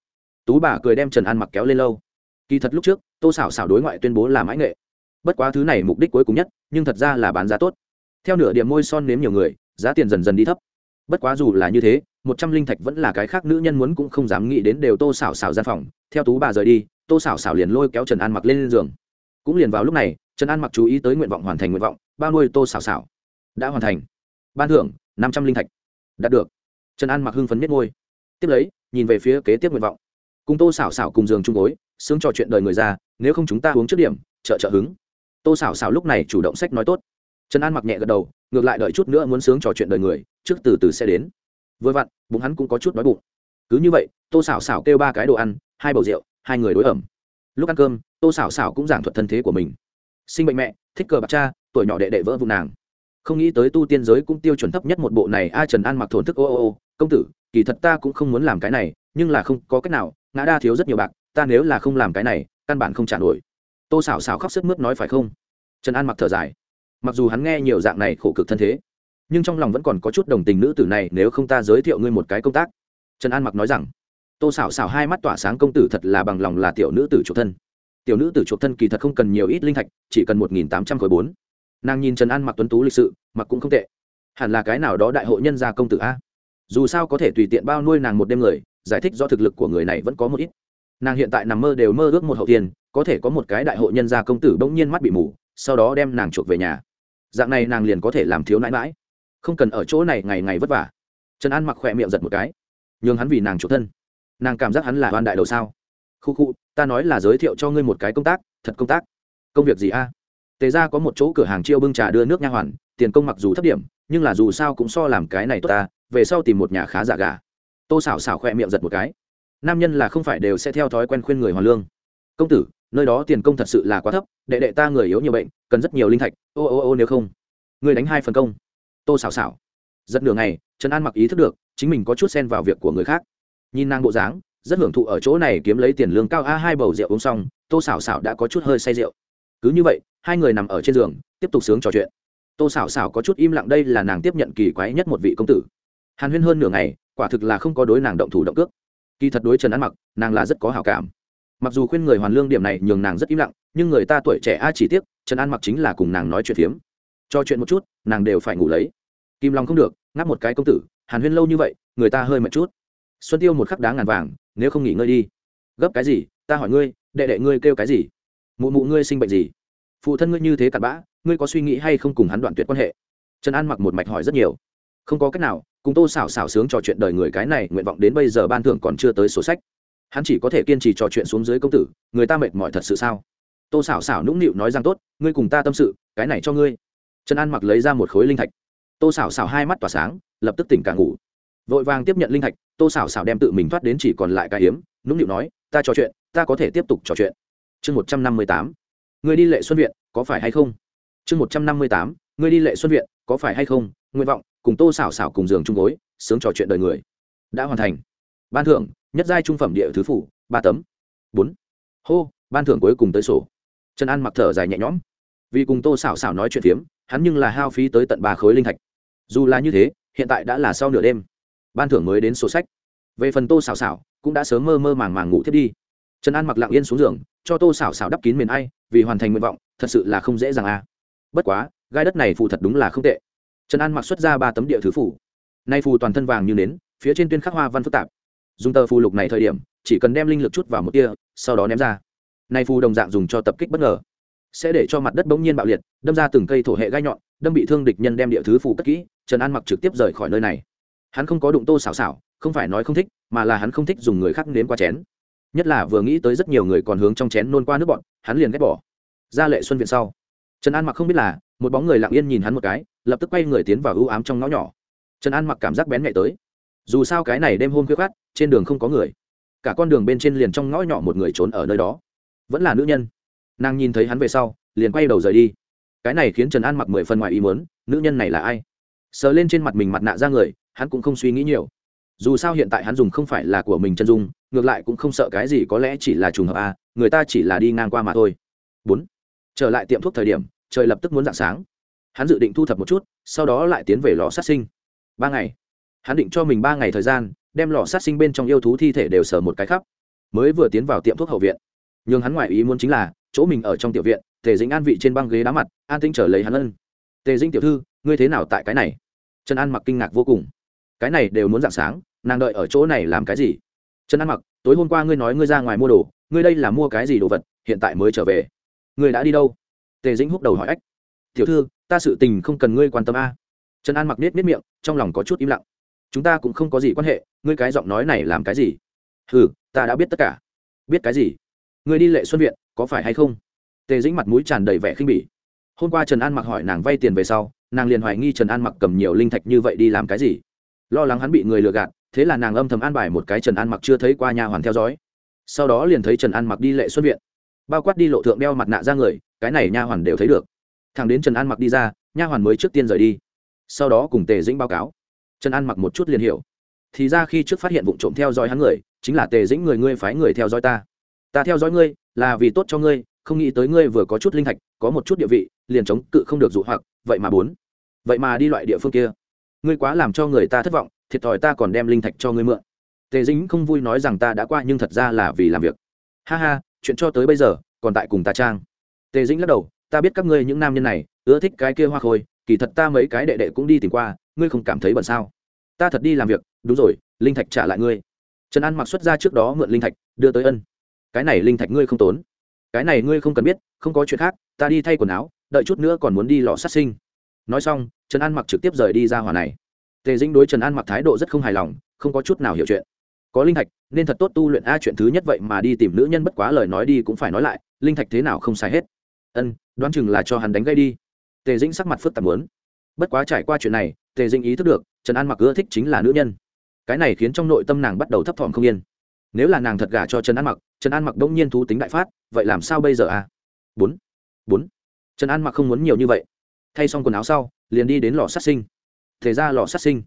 [SPEAKER 1] Tú bà cười đem trần an mặc kéo lên lâu. Kỳ thật lúc trước, tô xảo xảo đối ngoại tuyên bố là mãi nghệ. Bất quá thứ này mục đích cuối cùng nhất, nhưng thật ra là bán giá tốt. Theo nửa điểm môi son nếm nhiều người, giá tiền dần dần đi thấp. Bất quá dù là như thế, một trăm linh thạch vẫn là cái khác nữ nhân muốn cũng không dám nghĩ đến đều tô xảo xảo gian phòng. Theo tú bà rời đi, tô xảo xảo liền lôi kéo trần an mặc lên giường. Cũng liền vào lúc này trần an mặc chú ý tới nguyện vọng hoàn thành nguyện vọng, bao nuôi tô xảo xảo đã hoàn thành. Ban thưởng, năm trăm linh thạch. Đạt được. Trần an mặc hưng phấn nhất ngôi tiếp lấy, nhìn về phía kế tiếp nguyện vọng. Cùng tô xảo xảo cùng giường chung gối, sướng trò chuyện đời người ra, nếu không chúng ta uống trước điểm, trợ trợ hứng. Tô xảo xảo lúc này chủ động sách nói tốt. Trần an mặc nhẹ gật đầu, ngược lại đợi chút nữa muốn sướng trò chuyện đời người, trước từ từ sẽ đến. Vừa vặn, bụng hắn cũng có chút đói bụng. Cứ như vậy, tô xảo xảo kêu ba cái đồ ăn, hai bầu rượu, hai người đối ẩm. Lúc ăn cơm, tô xảo xảo cũng giảng thuật thân thế của mình sinh bệnh mẹ, thích cờ bạc cha, tuổi nhỏ đệ đệ vỡ vụ nàng. Không nghĩ tới tu tiên giới cũng tiêu chuẩn thấp nhất một bộ này, a trần an mặc thổn thức, ô ô ô, công tử, kỳ thật ta cũng không muốn làm cái này, nhưng là không có cách nào, ngã đa thiếu rất nhiều bạc, ta nếu là không làm cái này, căn bản không trả nổi. Tô xảo xảo khóc sức mướt nói, phải không? Trần an mặc thở dài. Mặc dù hắn nghe nhiều dạng này khổ cực thân thế, nhưng trong lòng vẫn còn có chút đồng tình nữ tử này, nếu không ta giới thiệu ngươi một cái công tác. Trần an mặc nói rằng, tô xảo xảo hai mắt tỏa sáng, công tử thật là bằng lòng là tiểu nữ tử chủ thân tiểu nữ tử chuộc thân kỳ thật không cần nhiều ít linh thạch, chỉ cần một nghìn tám trăm khối bốn. Nàng nhìn trần an mặc tuấn tú lịch sự, mặc cũng không tệ. Hẳn là cái nào đó đại hội nhân gia công tử a? Dù sao có thể tùy tiện bao nuôi nàng một đêm người, giải thích do thực lực của người này vẫn có một ít. Nàng hiện tại nằm mơ đều mơ ước một hậu tiền, có thể có một cái đại hội nhân gia công tử bỗng nhiên mắt bị mù, sau đó đem nàng chuộc về nhà. Dạng này nàng liền có thể làm thiếu nãi mãi. Không cần ở chỗ này ngày ngày vất vả. Trần an mặc khỏe miệng giật một cái. Nhường hắn vì nàng chuộc thân. Nàng cảm giác hắn là oan đại đầu sao? Khu khu, ta nói là giới thiệu cho ngươi một cái công tác, thật công tác. Công việc gì a? Tề ra có một chỗ cửa hàng chiêu bưng trà đưa nước nha hoàn, tiền công mặc dù thấp điểm, nhưng là dù sao cũng so làm cái này tốt ta, về sau tìm một nhà khá giả gà. Tô xảo xảo khoe miệng giật một cái. Nam nhân là không phải đều sẽ theo thói quen khuyên người hoàn lương. Công tử, nơi đó tiền công thật sự là quá thấp, đệ đệ ta người yếu nhiều bệnh, cần rất nhiều linh thạch, ô ô ô nếu không. Người đánh hai phần công. Tô xảo xảo. Giật nửa ngày, trần an mặc ý thức được, chính mình có chút xen vào việc của người khác. Nhìn nàng bộ dáng rất hưởng thụ ở chỗ này kiếm lấy tiền lương cao a hai bầu rượu uống xong, tô xảo xảo đã có chút hơi say rượu. Cứ như vậy, hai người nằm ở trên giường, tiếp tục sướng trò chuyện. Tô xảo xảo có chút im lặng đây là nàng tiếp nhận kỳ quái nhất một vị công tử. Hàn huyên hơn nửa ngày, quả thực là không có đối nàng động thủ động cước. Kỳ thật đối trần ăn mặc, nàng là rất có hảo cảm. Mặc dù khuyên người hoàn lương điểm này nhường nàng rất im lặng, nhưng người ta tuổi trẻ a chỉ tiếc, trần an mặc chính là cùng nàng nói chuyện phiếm. Cho chuyện một chút, nàng đều phải ngủ lấy. Kim long không được, ngáp một cái công tử, hàn huyên lâu như vậy, người ta hơi mệt chút. Xuân tiêu một khắc đá ngàn vàng nếu không nghỉ ngơi đi. Gấp cái gì? Ta hỏi ngươi, đệ đệ ngươi kêu cái gì? Mụ mụ ngươi sinh bệnh gì? Phụ thân ngươi như thế cặn bã, ngươi có suy nghĩ hay không cùng hắn đoạn tuyệt quan hệ? Trần an mặc một mạch hỏi rất nhiều. Không có cách nào, cùng tô xảo xảo sướng trò chuyện đời người cái này, nguyện vọng đến bây giờ ban thưởng còn chưa tới sổ sách. Hắn chỉ có thể kiên trì trò chuyện xuống dưới công tử, người ta mệt mỏi thật sự sao? Tô xảo xảo nũng nịu nói rằng, tốt, ngươi cùng ta tâm sự, cái này cho ngươi. Trần an mặc lấy ra một khối linh thạch. Tô xảo xảo hai mắt tỏa sáng, lập tức tỉnh cả ngủ. Vội vàng tiếp nhận linh thạch tô xảo xảo đem tự mình thoát đến chỉ còn lại cái hiếm nũng nịu nói, ta trò chuyện, ta có thể tiếp tục trò chuyện. Chương một trăm năm mươi tám, người đi lệ xuân viện, có phải hay không? Chương một trăm năm mươi tám, người đi lệ xuân viện, có phải hay không? Nguyện vọng, cùng tô xảo xảo cùng giường chung gối, sướng trò chuyện đời người. Đã hoàn thành. Ban thưởng, nhất giai trung phẩm địa thứ phủ, ba tấm. Bốn. Hô, ban thưởng cuối cùng tới sổ. Trần an mặc thở dài nhẹ nhõm. Vì cùng tô xảo xảo nói chuyện phiếm, hắn nhưng là hao phí tới tận ba khối linh thạch. Dù là như thế, hiện tại đã là sau nửa đêm ban thưởng mới đến sổ sách. Về phần tô xảo xảo cũng đã sớm mơ mơ màng màng ngủ thiết đi. Trần an mặc lặng yên xuống giường, cho tô xảo xảo đắp kín miền ai, vì hoàn thành nguyện vọng, thật sự là không dễ dàng à. Bất quá, gai đất này phù thật đúng là không tệ. Trần an mặc xuất ra ba tấm địa thứ phủ nay phù toàn thân vàng như nến, phía trên tuyên khắc hoa văn phức tạp. Dùng tờ phù lục này thời điểm, chỉ cần đem linh lực chút vào một tia, sau đó ném ra. Nay phù đồng dạng dùng cho tập kích bất ngờ. Sẽ để cho mặt đất bỗng nhiên bạo liệt, đâm ra từng cây thổ hệ gai nhọn, đâm bị thương địch nhân đem địa thứ phù cất kỹ, trần an mặc trực tiếp rời khỏi nơi này hắn không có đụng tô xảo xảo không phải nói không thích, mà là hắn không thích dùng người khác nếm qua chén. Nhất là vừa nghĩ tới rất nhiều người còn hướng trong chén nôn qua nước bọn, hắn liền ghét bỏ. Ra lệ xuân viện sau, trần an mặc không biết là, một bóng người lặng yên nhìn hắn một cái, lập tức quay người tiến vào ưu ám trong ngõ nhỏ. Trần an mặc cảm giác bén nhạy tới. Dù sao cái này đêm hôm khuya khát trên đường không có người. Cả con đường bên trên liền trong ngõ nhỏ một người trốn ở nơi đó. Vẫn là nữ nhân. Nàng nhìn thấy hắn về sau, liền quay đầu rời đi. Cái này khiến trần an mặc mười phần ngoài ý muốn, nữ nhân này là ai? Sờ lên trên mặt mình mặt nạ ra người hắn cũng không suy nghĩ nhiều. Dù sao hiện tại hắn dùng không phải là của mình chân dung, ngược lại cũng không sợ cái gì có lẽ chỉ là trùng hợp a người ta chỉ là đi ngang qua mà thôi. Bốn, trở lại tiệm thuốc thời điểm, trời lập tức muốn d ạ n g sáng. Hắn dự định thu thập một chút, sau đó lại tiến về lò sát sinh. Ba ngày. Hắn định cho mình ba ngày thời gian, đem lò sát sinh bên trong yêu thú thi thể đều sở một cái khắp. Mới vừa tiến vào tiệm thuốc hậu viện. N h ư n g hắn ngoại ý muốn chính là, chỗ mình ở trong tiểu viện, tề dính an vị trên băng ghế đá mặt, an tinh trở lấy hắn ân. Tề dính tiểu thư, ngươi thế nào tại cái này? Trần an mặc kinh ngạc vô cùng cái này đều muốn dạng sáng, nàng đợi ở chỗ này làm cái gì? Trần an mặc, tối hôm qua ngươi nói ngươi ra ngoài mua đồ, ngươi đây là mua cái gì đồ vật, hiện tại mới trở về. Ngươi đã đi đâu? Tề dĩnh húc đầu hỏi ách. Tiểu thư, ta sự tình không cần ngươi quan tâm a. Trần an mặc nết nết miệng, trong lòng có chút im lặng. Chúng ta cũng không có gì quan hệ, ngươi cái giọng nói này làm cái gì? Ừ ta đã biết tất cả. Biết cái gì? Ngươi đi lệ xuân viện, có phải hay không? Tề dĩnh mặt mũi tràn đầy vẻ khinh bỉ. Hôm qua trần an mặc hỏi nàng vay tiền về sau, nàng liền hoài nghi trần an mặc cầm nhiều linh thạch như vậy đi làm cái gì? Lo lắng hắn bị người lừa gạt, thế là nàng âm thầm an bài một cái trần an mặc chưa thấy qua nhà hoàn theo dõi. Sau đó liền thấy trần an mặc đi lệ xuất viện. Bao quát đi lộ thượng đeo mặt nạ ra người, cái này nha hoàn đều thấy được. Thằng đến trần an mặc đi ra, nha hoàn mới trước tiên rời đi. Sau đó cùng tề dĩnh báo cáo. Trần an mặc một chút liền hiểu. Thì ra khi trước phát hiện vụ trộm theo dõi hắn người, chính là tề dĩnh người ngươi phái người theo dõi ta. Ta theo dõi ngươi, là vì tốt cho ngươi, không nghĩ tới ngươi vừa có chút linh thạch, có một chút địa vị, liền chống cự không được dụ hoặc, vậy mà bốn. Vậy mà đi loại địa phương kia ngươi quá làm cho người ta thất vọng, thiệt thòi ta còn đem linh thạch cho ngươi mượn. Tề dính không vui nói rằng ta đã qua nhưng thật ra là vì làm việc. Ha ha, chuyện cho tới bây giờ, còn tại cùng ta trang. Tề dính lắc đầu, ta biết các ngươi những nam nhân này, ưa thích cái kia hoa khôi, kỳ thật ta mấy cái đệ đệ cũng đi tìm qua, ngươi không cảm thấy bận sao? Ta thật đi làm việc, đúng rồi, linh thạch trả lại ngươi. Trần an mặc xuất ra trước đó mượn linh thạch, đưa tới ân. Cái này linh thạch ngươi không tốn. Cái này ngươi không cần biết, không có chuyện khác, ta đi thay quần áo, đợi chút nữa còn muốn đi lò sát sinh nói xong, trần an mặc trực tiếp rời đi ra hòa này. Tề dĩnh đối trần an mặc thái độ rất không hài lòng, không có chút nào hiểu chuyện. Có linh thạch, nên thật tốt tu luyện a chuyện thứ nhất vậy mà đi tìm nữ nhân bất quá lời nói đi cũng phải nói lại, linh thạch thế nào không sai hết. Ân, đoán chừng là cho hắn đánh gây đi. Tề dĩnh sắc mặt phức tạp muốn. Bất quá trải qua chuyện này, tề dĩnh ý thức được, trần an mặc ưa thích chính là nữ nhân. Cái này khiến trong nội tâm nàng bắt đầu thấp thỏm không yên. Nếu là nàng thật gả cho trần an mặc, trần an mặc đông nhiên thú tính đại phát, vậy làm sao bây giờ à? bốn bốn. Trần an mặc không muốn nhiều như vậy thay xong quần áo sau, liền đi đến lò sát sinh. Thể ra lò sát sinh.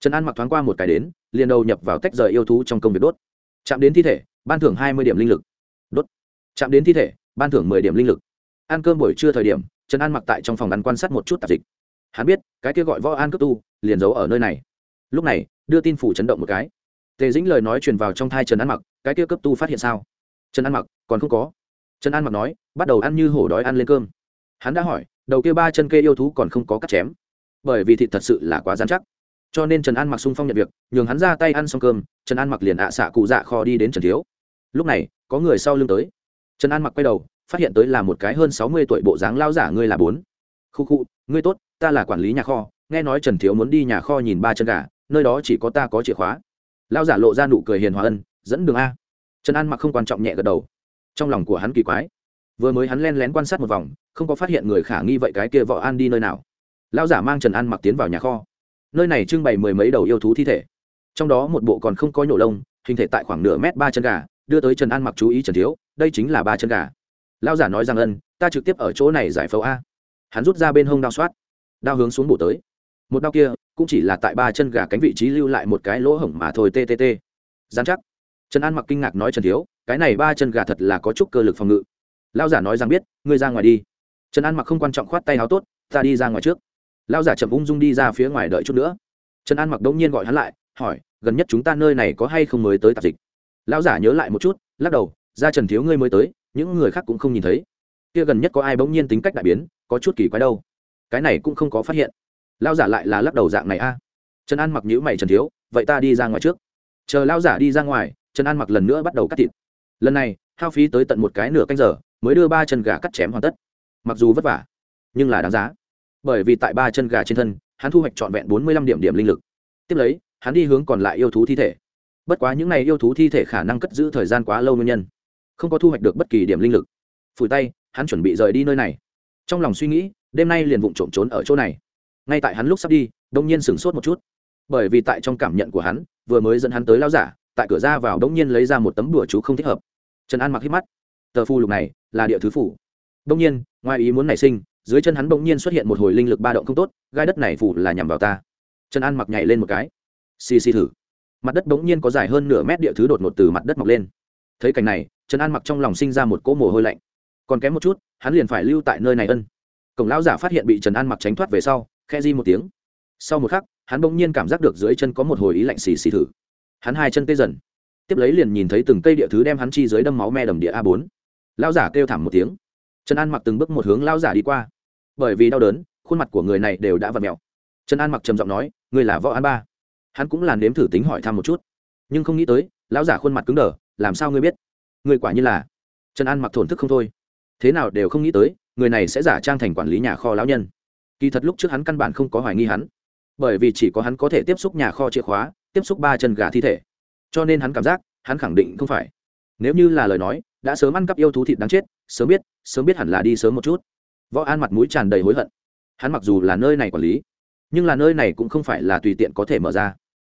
[SPEAKER 1] Trần an mặc thoáng qua một cái đến, liền đầu nhập vào tách rời yêu thú trong công việc đốt. Chạm đến thi thể, ban thưởng hai mươi điểm linh lực. Đốt. Chạm đến thi thể, ban thưởng mười điểm linh lực. Ăn cơm buổi trưa thời điểm, trần an mặc tại trong phòng đắn quan sát một chút tạp dịch. Hắn biết, cái kia gọi võ an cấp tu, liền giấu ở nơi này. Lúc này, đưa tin phủ chấn động một cái. Tề dĩnh lời nói truyền vào trong thai trần an mặc, cái kia cấp tu phát hiện sao? Trần an mặc, còn không có. Trần an mặc nói, bắt đầu ăn như hổ đói ăn lên cơm. Hắn đã hỏi đầu kia ba chân kê yêu thú còn không có cắt chém. Bởi vì thịt thật sự là quá dán chắc. Cho nên trần an mặc sung phong nhận việc, nhường hắn ra tay ăn xong cơm, trần an mặc liền ạ xạ cụ dạ kho đi đến trần thiếu. Lúc này, có người sau lưng tới. Trần an mặc quay đầu, phát hiện tới là một cái hơn sáu mươi tuổi bộ dáng lao giả ngươi là bốn. Khu khu, ngươi tốt, ta là quản lý nhà kho, nghe nói trần thiếu muốn đi nhà kho nhìn ba chân gà, nơi đó chỉ có ta có chìa khóa. Lao giả lộ ra nụ cười hiền hòa ân, dẫn đường a. Trần an mặc không quan trọng nhẹ gật đầu. Trong lòng của hắn kỳ quái vừa mới hắn len lén quan sát một vòng, không có phát hiện người khả nghi vậy cái kia võ an đi nơi nào. Lao giả mang trần an mặc tiến vào nhà kho. Nơi này trưng bày mười mấy đầu yêu thú thi thể. Trong đó một bộ còn không có nhổ lông, hình thể tại khoảng nửa mét ba chân gà, đưa tới trần an mặc chú ý trần thiếu, đây chính là ba chân gà. Lao giả nói rằng ân, ta trực tiếp ở chỗ này giải phẫu a. Hắn rút ra bên hông đao soát đao hướng xuống bổ tới. Một đao kia cũng chỉ là tại ba chân gà cánh vị trí lưu lại một cái lỗ hổng mà thôi ttt giám chắc. Trần an mặc kinh ngạc nói trần thiếu, cái này ba chân gà thật là có chút cơ lực phòng ngự lao giả nói rằng biết, ngươi ra ngoài đi. Trần an mặc không quan trọng khoát tay háo tốt, ta đi ra ngoài trước. Lao giả chậm ung dung đi ra phía ngoài đợi chút nữa. Trần an mặc đống nhiên gọi hắn lại, hỏi, gần nhất chúng ta nơi này có hay không mới tới tạp dịch? Lao giả nhớ lại một chút, lắc đầu, ra trần thiếu ngươi mới tới, những người khác cũng không nhìn thấy. Kia gần nhất có ai bỗng nhiên tính cách đại biến, có chút kỳ quái đâu. Cái này cũng không có phát hiện. Lao giả lại là lắc đầu dạng này a. Trần an mặc nhữ mày trần thiếu, vậy ta đi ra ngoài trước. Chờ lao giả đi ra ngoài, trần an mặc lần nữa bắt đầu cắt thịt. Lần này, hao phí tới tận một cái nửa canh giờ mới đưa ba chân gà cắt chém hoàn tất. Mặc dù vất vả, nhưng là đáng giá. Bởi vì tại ba chân gà trên thân, hắn thu hoạch trọn vẹn bốn mươi lăm điểm điểm linh lực. Tiếp lấy, hắn đi hướng còn lại yêu thú thi thể. Bất quá những n à y yêu thú thi thể khả năng cất giữ thời gian quá lâu nguyên nhân, không có thu hoạch được bất kỳ điểm linh lực. Phủi tay, hắn chuẩn bị rời đi nơi này. Trong lòng suy nghĩ, đêm nay liền vụng trộm trốn ở chỗ này. Ngay tại hắn lúc sắp đi đông nhiên sửng sốt một chút. Bởi vì tại trong cảm nhận của hắn, vừa mới dẫn hắn tới lao giả, tại cửa ra vào đông nhiên lấy ra một tấm đùa chú không thích hợp. Trần an mặc hít mắt tờ phù lục này là địa thứ phủ. Đông nhiên, ngoài ý muốn nảy sinh, dưới chân hắn bỗng nhiên xuất hiện một hồi linh lực ba động không tốt, gai đất này phủ là nhằm vào ta. Trần an mặc nhảy lên một cái. Xì xì thử. Mặt đất bỗng nhiên có dài hơn nửa mét địa thứ đột ngột từ mặt đất mọc lên. Thấy cảnh này, trần an mặc trong lòng sinh ra một cỗ mồ hôi lạnh. Còn kém một chút, hắn liền phải lưu tại nơi này ân. Cổng lão giả phát hiện bị trần an mặc tránh thoát về sau khe di một tiếng. Sau một khắc, hắn bỗng nhiên cảm giác được dưới chân có một hồi ý lạnh xì xì thử. Hắn hai chân tê dần. Tiếp lấy liền nhìn thấy từng cây địa thứ đem hắn chi dưới đâm máu me đầm địa a bốn lão giả kêu thảm một tiếng. Trần an mặc từng bước một hướng lão giả đi qua. Bởi vì đau đớn, khuôn mặt của người này đều đã v ặ mẹo trần an mặc trầm giọng nói người là võ an ba. Hắn cũng làn nếm thử tính hỏi thăm một chút. Nhưng không nghĩ tới, lão giả khuôn mặt cứng đờ, làm sao ngươi biết? Người quả như là trần an mặc thổn thức không thôi. Thế nào đều không nghĩ tới, người này sẽ giả trang thành quản lý nhà kho lão nhân. Kỳ thật lúc trước hắn căn bản không có hoài nghi hắn. Bởi vì chỉ có hắn có thể tiếp xúc nhà kho chìa khóa, tiếp xúc ba chân gà thi thể. Cho nên hắn cảm giác, hắn khẳng định không phải nếu như là lời nói, đã sớm ăn cắp yêu thú thịt đáng chết, sớm biết sớm biết hẳn là đi sớm một chút. Võ an mặt mũi tràn đầy hối hận. Hắn mặc dù là nơi này quản lý, nhưng là nơi này cũng không phải là tùy tiện có thể mở ra.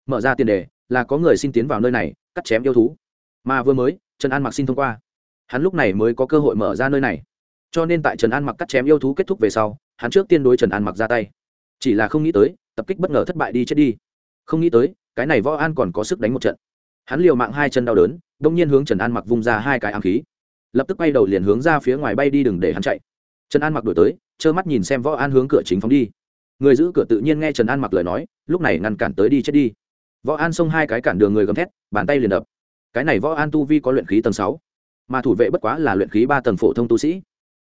[SPEAKER 1] Mở ra tiền đề, là có người xin tiến vào nơi này, cắt chém yêu thú. Mà vừa mới, trần an mặc xin thông qua. Hắn lúc này mới có cơ hội mở ra nơi này. Cho nên tại trần an mặc cắt chém yêu thú kết thúc về sau, hắn trước tiên đối trần an mặc ra tay. Chỉ là không nghĩ tới, tập kích bất ngờ thất bại đi chết đi. Không nghĩ tới, cái này võ an còn có sức đánh một trận hắn liều mạng hai chân đau đớn, đông nhiên hướng trần an mặc vung ra hai cái ám khí. Lập tức bay đầu liền hướng ra phía ngoài bay đi đừng để hắn chạy. Trần an mặc đổi tới, trơ mắt nhìn xem võ an hướng cửa chính phóng đi. Người giữ cửa tự nhiên nghe trần an mặc lời nói, lúc này ngăn cản tới đi chết đi. Võ an xông hai cái cản đường người gầm thét, bàn tay liền đập. Cái này võ an tu vi có luyện khí tầng sáu, mà thủ vệ bất quá là luyện khí ba tầng phổ thông tu sĩ.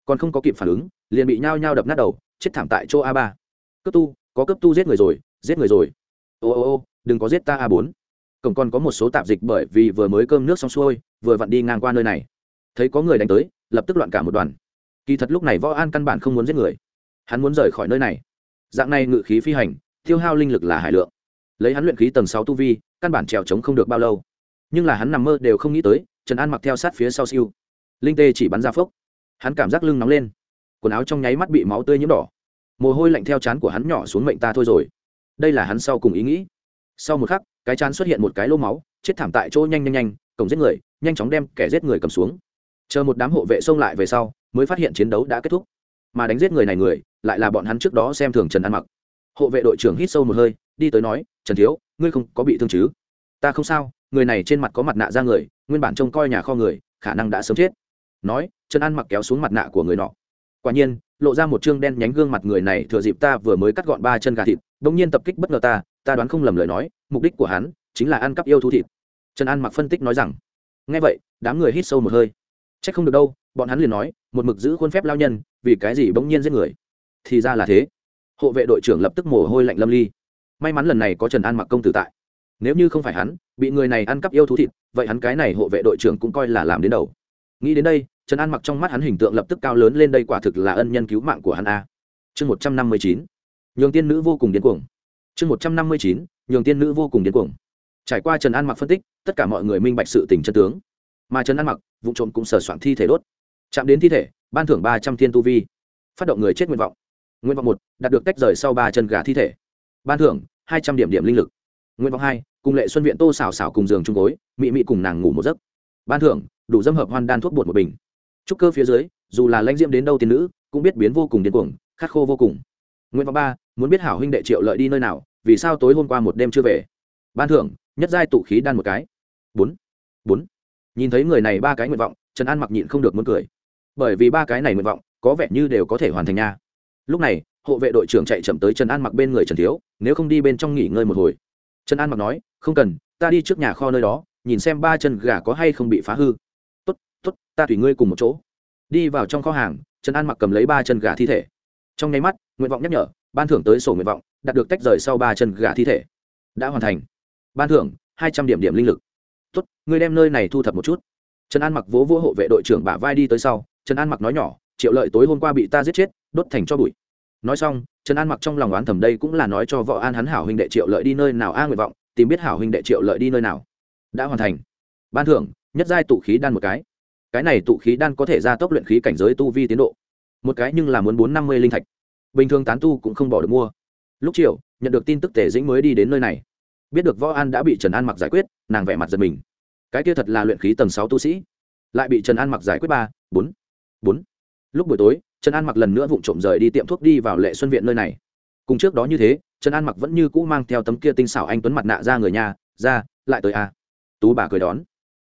[SPEAKER 1] Còn không có kịp phản ứng, liền bị nhao nhao đập nát đầu, chết thảm tại chỗ a ba. Cấp tu, có cấp tu giết người rồi, giết người rồi. Ô ô ô, đừng có giết ta a bốn cổng còn có một số tạp dịch bởi vì vừa mới cơm nước xong xuôi, vừa vặn đi ngang qua nơi này. Thấy có người đánh tới, lập tức loạn cả một đoàn. Kỳ thật lúc này võ an căn bản không muốn giết người. Hắn muốn rời khỏi nơi này. Dạng này ngự khí phi hành, tiêu hao linh lực là hải lượng. Lấy hắn luyện khí tầng sáu tu vi, căn bản trèo trống không được bao lâu. Nhưng là hắn nằm mơ đều không nghĩ tới, trần an mặc theo sát phía sau siêu. Linh tê chỉ bắn ra phốc. Hắn cảm giác lưng nóng lên. Quần áo trong nháy mắt bị máu tươi nhiễm đỏ. Mồ hôi lạnh theo chán của hắn nhỏ xuống mệnh ta thôi rồi. Đây là hắn sau cùng ý nghĩ. Sau một khắc cái chán xuất hiện một cái lô máu, chết thảm tại chỗ nhanh nhanh nhanh, cổng giết người, nhanh chóng đem kẻ giết người cầm xuống. Chờ một đám hộ vệ xông lại về sau, mới phát hiện chiến đấu đã kết thúc. Mà đánh giết người này người, lại là bọn hắn trước đó xem thường trần ăn mặc. Hộ vệ đội trưởng hít sâu một hơi, đi tới nói, trần thiếu, ngươi không có bị thương chứ? Ta không sao, người này trên mặt có mặt nạ ra người, nguyên bản trông coi nhà kho người, khả năng đã sớm chết. Nói, trần ăn mặc kéo xuống mặt nạ của người nọ. Quả nhiên, lộ ra một chương đen nhánh gương mặt người này thừa dịp ta vừa mới cắt gọn ba chân gà thịt đ ỗ n g nhiên tập kích bất ngờ ta ta đoán không lầm lời nói mục đích của hắn chính là ăn cắp yêu thú thịt. Trần an mặc phân tích nói rằng ngay vậy, đám người hít sâu một hơi. C h ắ c không được đâu, bọn hắn liền nói, một mực giữ khuôn phép lao nhân, vì cái gì bỗng nhiên giết người? Thì ra là thế. Hộ vệ đội trưởng lập tức mồ hôi lạnh lâm ly. May mắn lần này có trần an mặc công tử tại. Nếu như không phải hắn, bị người này ăn cắp yêu thú thịt, vậy hắn cái này hộ vệ đội trưởng cũng coi là làm đến đầu. Nghĩ đến đây, trần an mặc trong mắt hắn hình tượng lập tức cao lớn lên đây quả thực là ân nhân cứu mạng của hắn a. Chương một trăm năm mươi chín. Nhường tiên nữ vô cùng điên cuồng. Chương một trăm năm mươi chín nhường tiên nữ vô cùng điên cuồng. Trải qua trần an mặc phân tích, tất cả mọi người minh bạch sự tình chân tướng. Mà trần an mặc, vụ trộm cũng sờ soạn thi thể đốt. Chạm đến thi thể, ban thưởng ba trăm thiên tu vi. Phát động người chết nguyện vọng. Nguyện vọng một, đạt được tách rời sau ba chân gà thi thể. Ban thưởng, hai trăm điểm điểm linh lực. Nguyện vọng hai, cùng lệ xuân viện tô xào xào cùng giường chung gối, mị mị cùng nàng ngủ một giấc. Ban thưởng, đủ dâm hợp hoan đan thuốc bột một bình. Trúc cơ phía dưới, dù là lãnh diễm đến đâu tiên nữ, cũng biết biến vô cùng điên cuồng, khát khô vô cùng. Nguyện vọng ba, muốn biết hảo huynh đệ triệu lợi đi nơi nào vì sao tối hôm qua một đêm chưa về? Ban thưởng, nhất giai tụ khí đan một cái. Bốn. Bốn. Nhìn thấy người này ba cái nguyện vọng, trần an mặc nhịn không được muốn cười. Bởi vì ba cái này nguyện vọng, có vẻ như đều có thể hoàn thành nha. Lúc này, hộ vệ đội trưởng chạy chậm tới trần an mặc bên người trần thiếu, nếu không đi bên trong nghỉ ngơi một hồi. Trần an mặc nói, không cần, ta đi trước nhà kho nơi đó, nhìn xem ba chân gà có hay không bị phá hư. Tốt tốt, ta tùy ngươi cùng một chỗ. Đi vào trong kho hàng, trần an mặc cầm lấy ba chân gà thi thể. Trong nháy mắt, nguyện vọng nhắc nhở ban thưởng tới sổ nguyện vọng, đạt được tách rời sau ba chân gà thi thể. Đã hoàn thành. Ban thưởng, hai trăm điểm điểm linh lực. Tốt ngươi đem nơi này thu thập một chút. Trần an mặc vỗ vỗ hộ vệ đội trưởng bả vai đi tới sau, trần an mặc nói nhỏ, triệu lợi tối hôm qua bị ta giết chết, đốt thành cho bụi. Nói xong, trần an mặc trong lòng oán thầm đây cũng là nói cho võ an hắn hảo huynh đệ triệu lợi đi nơi nào a nguyện vọng, tìm biết hảo huynh đệ triệu lợi đi nơi nào. Đã hoàn thành. Ban thưởng, nhất giai tụ khí đan một cái. Cái này tụ khí đan có thể gia tốc luyện khí cảnh giới tu vi tiến độ. Một cái nhưng là muốn bốn năm mươi linh thạch bình thường tán tu cũng không bỏ được mua. Lúc chiều, nhận được tin tức tề dĩnh mới đi đến nơi này. Biết được võ an đã bị trần an mặc giải quyết, nàng vẻ mặt giật mình. Cái kia thật là luyện khí tầng sáu tu sĩ. Lại bị trần an mặc giải quyết ba, bốn bốn. Lúc buổi tối, trần an mặc lần nữa vụng trộm rời đi tiệm thuốc đi vào lệ xuân viện nơi này. Cùng trước đó như thế, trần an mặc vẫn như cũ mang theo tấm kia tinh xảo anh tuấn mặt nạ ra người nhà, ra, lại tới a tú bà cười đón.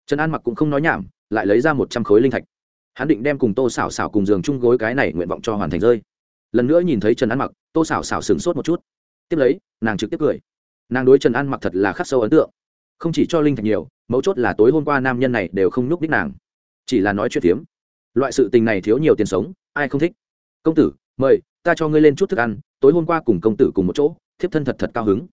[SPEAKER 1] Trần an mặc cũng không nói nhảm, lại lấy ra một trăm khối linh thạch. Hắn định đem cùng tô xảo xảo cùng giường chung gối cái này nguyện vọng cho hoàn thành rơi lần nữa nhìn thấy trần an mặc tô xảo xảo sửng sốt một chút tiếp lấy nàng trực tiếp cười nàng đối trần an mặc thật là khắc sâu ấn tượng không chỉ cho linh thạch nhiều mấu chốt là tối hôm qua nam nhân này đều không nhúc đích nàng chỉ là nói chuyện phiếm loại sự tình này thiếu nhiều tiền sống ai không thích công tử mời ta cho ngươi lên chút thức ăn tối hôm qua cùng công tử cùng một chỗ thiếp thân thật thật cao hứng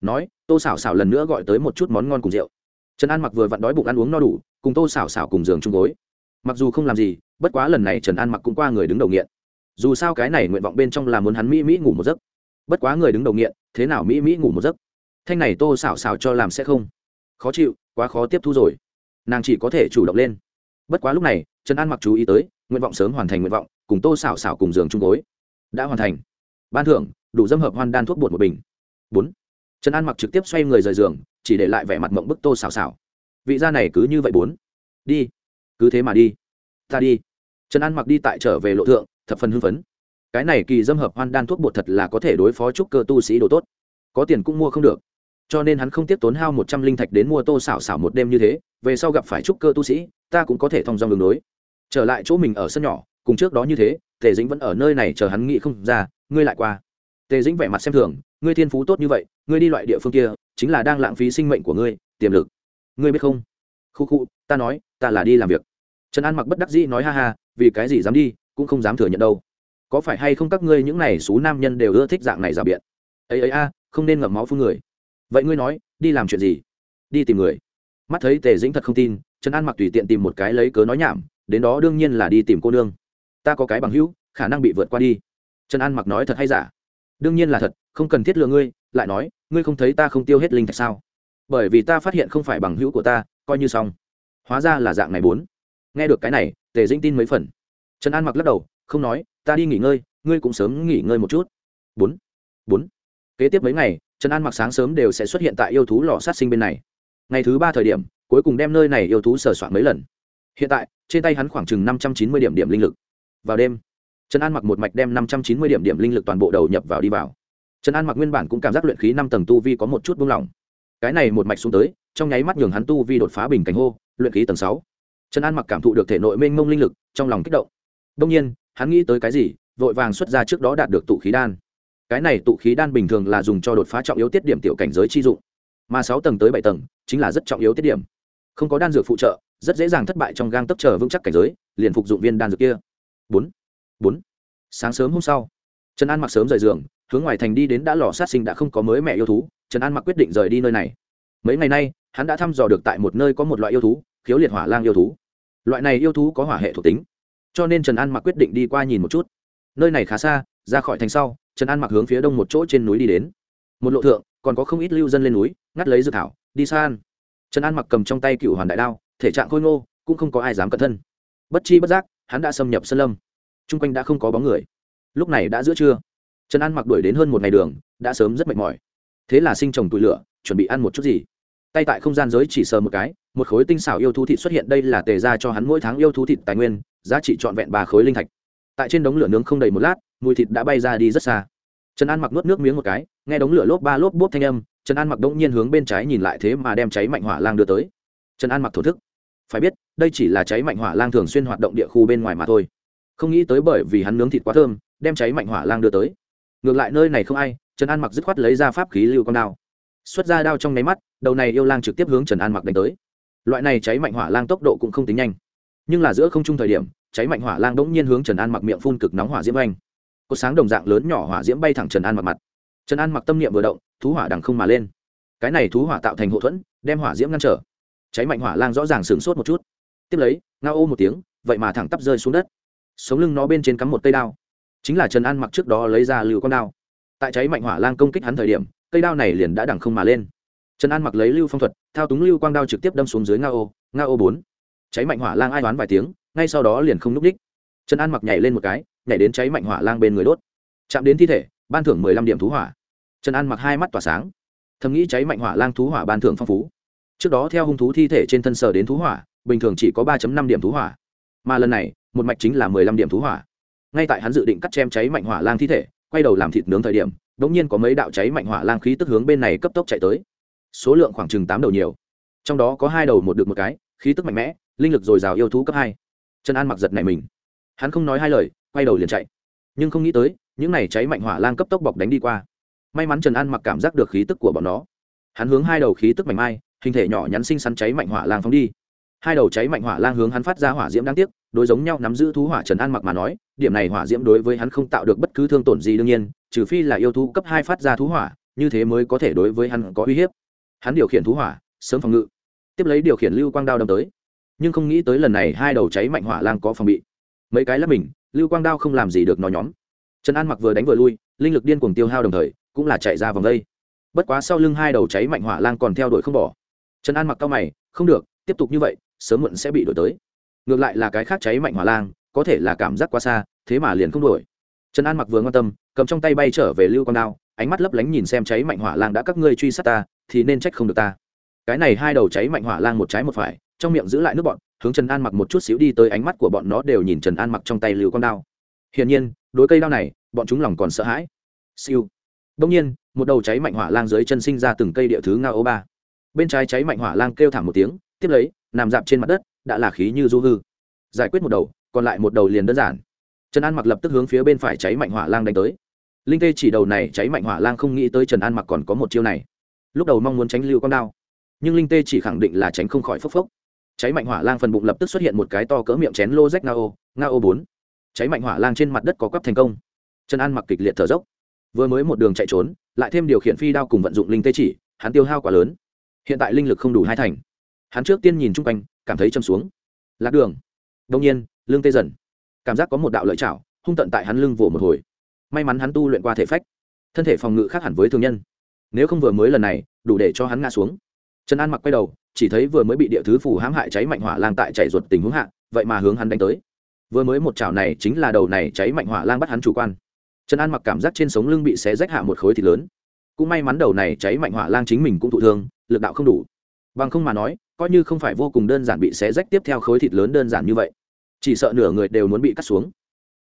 [SPEAKER 1] nói tô xảo xảo lần nữa gọi tới một chút món ngon cùng rượu trần an mặc vừa vặn đói bụng ăn uống no đủ cùng tô xảo xảo cùng giường chung gối mặc dù không làm gì bất quá lần này trần an mặc cũng qua người đứng đầu nghiện dù sao cái này nguyện vọng bên trong là muốn hắn mỹ mỹ ngủ một giấc. Bất quá người đứng đầu nghiện, thế nào mỹ mỹ ngủ một giấc? Thanh này tô xảo xảo cho làm sẽ không. Khó chịu, quá khó tiếp thu rồi. Nàng chỉ có thể chủ động lên. Bất quá lúc này, trần an mặc chú ý tới, nguyện vọng sớm hoàn thành nguyện vọng, cùng tô xảo xảo cùng giường chung gối. Đã hoàn thành. Ban thưởng, đủ dâm hợp hoan đan thuốc bột một bình. Bốn. Trần an mặc trực tiếp xoay người rời giường, chỉ để lại vẻ mặt mộng bức tô xảo xảo. Vị gia này cứ như vậy bốn. Đi. Cứ thế mà đi. Ta đi. Trần an mặc đi tại trở về lộ thượng thập phần hưng phấn. Cái này kỳ dâm hợp hoan đan thuốc bột thật là có thể đối phó trúc cơ tu sĩ đồ tốt. Có tiền cũng mua không được. Cho nên hắn không tiếp tốn hao một trăm linh thạch đến mua tô xảo xảo một đêm như thế, về sau gặp phải trúc cơ tu sĩ, ta cũng có thể thông dong đường đối. Trở lại chỗ mình ở sân nhỏ, cùng trước đó như thế, tề dĩnh vẫn ở nơi này chờ hắn nghĩ không ra, ngươi lại qua. Tề dĩnh vẻ mặt xem thường, ngươi thiên phú tốt như vậy, ngươi đi loại địa phương kia, chính là đang lãng phí sinh mệnh của ngươi, tiềm lực. Ngươi biết không? Khu khu, ta nói, ta là đi làm việc. Trần an mặc bất đắc dĩ nói ha ha, vì cái gì dám đi? Cũng không dám thừa nhận đâu. Có phải hay không các ngươi những này xú nam nhân đều ưa thích dạng này rào biện? Ấy ấy a, không nên ngậm máu phương người. Vậy ngươi nói, đi làm chuyện gì? Đi tìm người. Mắt thấy tề dĩnh thật không tin, trần an mặc tùy tiện tìm một cái lấy cớ nói nhảm, đến đó đương nhiên là đi tìm cô nương. Ta có cái bằng hữu, khả năng bị vượt qua đi. Trần an mặc nói thật hay giả? Đương nhiên là thật, không cần thiết lừa ngươi, lại nói, ngươi không thấy ta không tiêu hết linh thạch sao? Bởi vì ta phát hiện không phải bằng hữu của ta, coi như xong. Hóa ra là dạng này bốn. Nghe được cái này, tề dĩnh tin mấy phần trần an mặc lắc đầu, không nói, ta đi nghỉ ngơi, ngươi cũng sớm nghỉ ngơi một chút. Bốn bốn. Kế tiếp mấy ngày, trần an mặc sáng sớm đều sẽ xuất hiện tại yêu thú lò sát sinh bên này. Ngày thứ ba thời điểm, cuối cùng đem nơi này yêu thú sờ soạn mấy lần. Hiện tại, trên tay hắn khoảng chừng năm trăm chín mươi điểm điểm linh lực. Vào đêm, trần an mặc một mạch đem năm trăm chín mươi điểm điểm linh lực toàn bộ đầu nhập vào đi vào. Trần an mặc nguyên bản cũng cảm giác luyện khí năm tầng tu vi có một chút buông lỏng. Cái này một mạch xuống tới, trong nháy mắt nhường hắn tu vi đột phá bình cảnh hô, luyện khí tầng sáu. Trần an mặc cảm thụ được thể nội mênh mông linh lực, trong lòng kích động đông nhiên, hắn nghĩ tới cái gì, vội vàng xuất ra trước đó đạt được tụ khí đan. Cái này tụ khí đan bình thường là dùng cho đột phá trọng yếu tiết điểm tiểu cảnh giới chi dụng. Mà sáu tầng tới bảy tầng, chính là rất trọng yếu tiết điểm. Không có đan dược phụ trợ, rất dễ dàng thất bại trong gang tấp trở vững chắc cảnh giới, liền phục dụng viên đan dược kia. Bốn bốn. Sáng sớm hôm sau, trần an mặc sớm rời giường, hướng ngoài thành đi đến đã lò sát sinh đã không có mới mẹ yêu thú, trần an mặc quyết định rời đi nơi này. Mấy ngày nay, hắn đã thăm dò được tại một nơi có một loại yêu thú, khiếu liệt hỏa lang yêu thú. Loại này yêu thú có hỏa hệ thuộc tính cho nên trần an mặc quyết định đi qua nhìn một chút. Nơi này khá xa, ra khỏi thành sau, trần an mặc hướng phía đông một chỗ trên núi đi đến. Một lộ thượng, còn có không ít lưu dân lên núi, ngắt lấy dự thảo, đi xa an trần an mặc cầm trong tay cựu hoàn đại đao, thể trạng khôi ngô, cũng không có ai dám cẩn thân bất chi bất giác, hắn đã xâm nhập sân lâm. T r u n g quanh đã không có bóng người. Lúc này đã giữa trưa. Trần an mặc đuổi đến hơn một ngày đường, đã sớm rất mệt mỏi. Thế là sinh trồng tụi lửa, chuẩn bị ăn một chút gì. Tay tại không gian giới chỉ sờ một cái, một khối tinh xảo yêu thú thịt xuất hiện, đây là tề ra cho hắn mỗi tháng yêu thú thịt tài nguyên giá trị trọn vẹn ba khối linh thạch. Tại trên đống lửa nướng không đầy một lát, mùi thịt đã bay ra đi rất xa. Trần an mặc nuốt nước miếng một cái, nghe đống lửa lốp ba lốp bốp thanh âm, trần an mặc đ ỗ n g nhiên hướng bên trái nhìn lại thế mà đem cháy mạnh hỏa lang đưa tới. Trần an mặc thổ thức. Phải biết, đây chỉ là cháy mạnh hỏa lang thường xuyên hoạt động địa khu bên ngoài mà thôi. Không nghĩ tới bởi vì hắn nướng thịt quá thơm, đem cháy mạnh hỏa lang đưa tới. Ngược lại nơi này không ai, trần an mặc dứt khoát lấy ra pháp khí lưu con đao. Xuất ra đao trong nháy mắt, đầu này yêu lang trực tiếp hướng trần an mặc đánh tới. Loại này cháy mạnh hỏa lang tốc độ cũng không tính nhanh nhưng là giữa không trung thời điểm, cháy mạnh hỏa lang đ ỗ n g nhiên hướng trần an mặc miệng phun cực nóng hỏa diễm anh có sáng đồng dạng lớn nhỏ hỏa diễm bay thẳng trần an mặc mặt. Trần an mặc tâm niệm vừa động, thú hỏa đằng không mà lên. Cái này thú hỏa tạo thành hậu thuẫn, đem hỏa diễm ngăn trở. Cháy mạnh hỏa lang rõ ràng sửng sốt một chút. Tiếp lấy, ngao ô một tiếng, vậy mà thẳng tắp rơi xuống đất. Sống lưng nó bên trên cắm một cây đao. Chính là trần an mặc trước đó lấy ra lưu con đao. Tại cháy mạnh hỏa lang công kích hắn thời điểm, cây đao này liền đã đằng không mà lên. Trần an mặc lấy lưu phong thuật, thao túng lưu quang đao trực tiếp đâm xuống dưới ngao ô ngao ô bốn cháy mạnh hỏa lang ai đoán vài tiếng, ngay sau đó liền không núp đích. Trần an mặc nhảy lên một cái, nhảy đến cháy mạnh hỏa lang bên người đốt. Chạm đến thi thể, ban thưởng mười lăm điểm thú hỏa. Trần an mặc hai mắt tỏa sáng. Thầm nghĩ cháy mạnh hỏa lang thú hỏa ban thưởng phong phú. Trước đó theo hung thú thi thể trên thân sở đến thú hỏa, bình thường chỉ có ba năm điểm thú hỏa. Mà lần này, một mạch chính là mười lăm điểm thú hỏa. Ngay tại hắn dự định cắt chém cháy mạnh hỏa lang thi thể, quay đầu làm thịt nướng thời điểm đ ỗ n g nhiên có mấy đạo cháy mạnh hỏa lang khí tức hướng bên này cấp tốc chạy tới. Số lượng khoảng chừng tám đầu nhiều. Trong đó có hai đầu một được một cái, khí tức mạnh mẽ linh lực dồi dào yêu thú cấp hai. Trần an mặc giật này mình. Hắn không nói hai lời, quay đầu liền chạy. Nhưng không nghĩ tới, những này cháy mạnh hỏa lang cấp tốc bọc đánh đi qua. May mắn trần an mặc cảm giác được khí tức của bọn nó. Hắn hướng hai đầu khí tức mạnh mai, hình thể nhỏ nhắn xinh xắn cháy mạnh hỏa lang phóng đi. Hai đầu cháy mạnh hỏa lang hướng hắn phát ra hỏa diễm đáng tiếc, đối giống nhau nắm giữ thú hỏa trần an mặc mà nói, điểm này hỏa diễm đối với hắn không tạo được bất cứ thương tổn gì đương nhiên, trừ phi là yêu thú cấp hai phát ra thú hỏa, như thế mới có thể đối với hắn có uy hiếp. Hắn điều khiển thú hỏa, sớm phòng ngự. Tiếp lấy điều khiển lưu quang đao đâm tới nhưng không nghĩ tới lần này hai đầu cháy mạnh hỏa lang có phòng bị. Mấy cái lắp mình, lưu quang đao không làm gì được nó nhóm. Trần an mặc vừa đánh vừa lui, linh lực điên cuồng tiêu hao đồng thời, cũng là chạy ra vòng đây. Bất quá sau lưng hai đầu cháy mạnh hỏa lang còn theo đuổi không bỏ. Trần an mặc cao mày, không được, tiếp tục như vậy, sớm muộn sẽ bị đổi tới. Ngược lại là cái khác cháy mạnh hỏa lang, có thể là cảm giác quá xa, thế mà liền không đuổi. Trần an mặc vừa quan tâm, cầm trong tay bay trở về lưu quang đao, ánh mắt lấp lánh nhìn xem cháy mạnh hỏa lang đã các ngươi truy sát ta, thì nên trách không được ta. Cái này hai đầu cháy mạnh hỏa lang một trái một phải trong miệng giữ lại nước bọn, hướng trần an mặc một chút xíu đi tới ánh mắt của bọn nó đều nhìn trần an mặc trong tay lưu con đao. Hiển nhiên, đối cây đao này, bọn chúng lòng còn sợ hãi. Siêu. Đông nhiên, một đầu cháy mạnh hỏa lang dưới chân sinh ra từng cây địa thứ nga ô ba. Bên trái cháy mạnh hỏa lang kêu thảm một tiếng, tiếp lấy, nằm dạp trên mặt đất, đã là khí như du hư. Giải quyết một đầu, còn lại một đầu liền đơn giản. Trần an mặc lập tức hướng phía bên phải cháy mạnh hỏa lang đánh tới. Linh tê chỉ đầu này cháy mạnh hỏa lang không nghĩ tới trần an mặc còn có một chiêu này. Lúc đầu mong muốn tránh lưu con đao, nhưng linh tê chỉ khẳng định là tránh không khỏi phốc phốc cháy mạnh hỏa lang phần bụng lập tức xuất hiện một cái to cỡ miệng chén lô rách nga ô nga ô bốn. Cháy mạnh hỏa lang trên mặt đất có quắp thành công. Trần an mặc kịch liệt thở dốc. Vừa mới một đường chạy trốn, lại thêm điều khiển phi đao cùng vận dụng linh tê chỉ, hắn tiêu hao quá lớn. Hiện tại linh lực không đủ hai thành. Hắn trước tiên nhìn chung quanh, cảm thấy châm xuống. Lạc đường. Đông nhiên, lưng tê dần. Cảm giác có một đạo lợi chảo, hung tận tại hắn lưng vỗ một hồi. May mắn hắn tu luyện qua thể phách. Thân thể phòng ngự khác hẳn với thường nhân. Nếu không vừa mới lần này, đủ để cho hắn ngã xuống. Trần an mặc quay đầu chỉ thấy vừa mới bị địa thứ phủ hãm hại cháy mạnh hỏa lang tại chạy ruột tình huống hạ, vậy mà hướng hắn đánh tới. Vừa mới một chảo này chính là đầu này cháy mạnh hỏa lang bắt hắn chủ quan. Trần an mặc cảm giác trên sống lưng bị xé rách hạ một khối thịt lớn. Cũng may mắn đầu này cháy mạnh hỏa lang chính mình cũng thụ thương, lực đạo không đủ. Bằng không mà nói, coi như không phải vô cùng đơn giản bị xé rách tiếp theo khối thịt lớn đơn giản như vậy. Chỉ sợ nửa người đều muốn bị cắt xuống.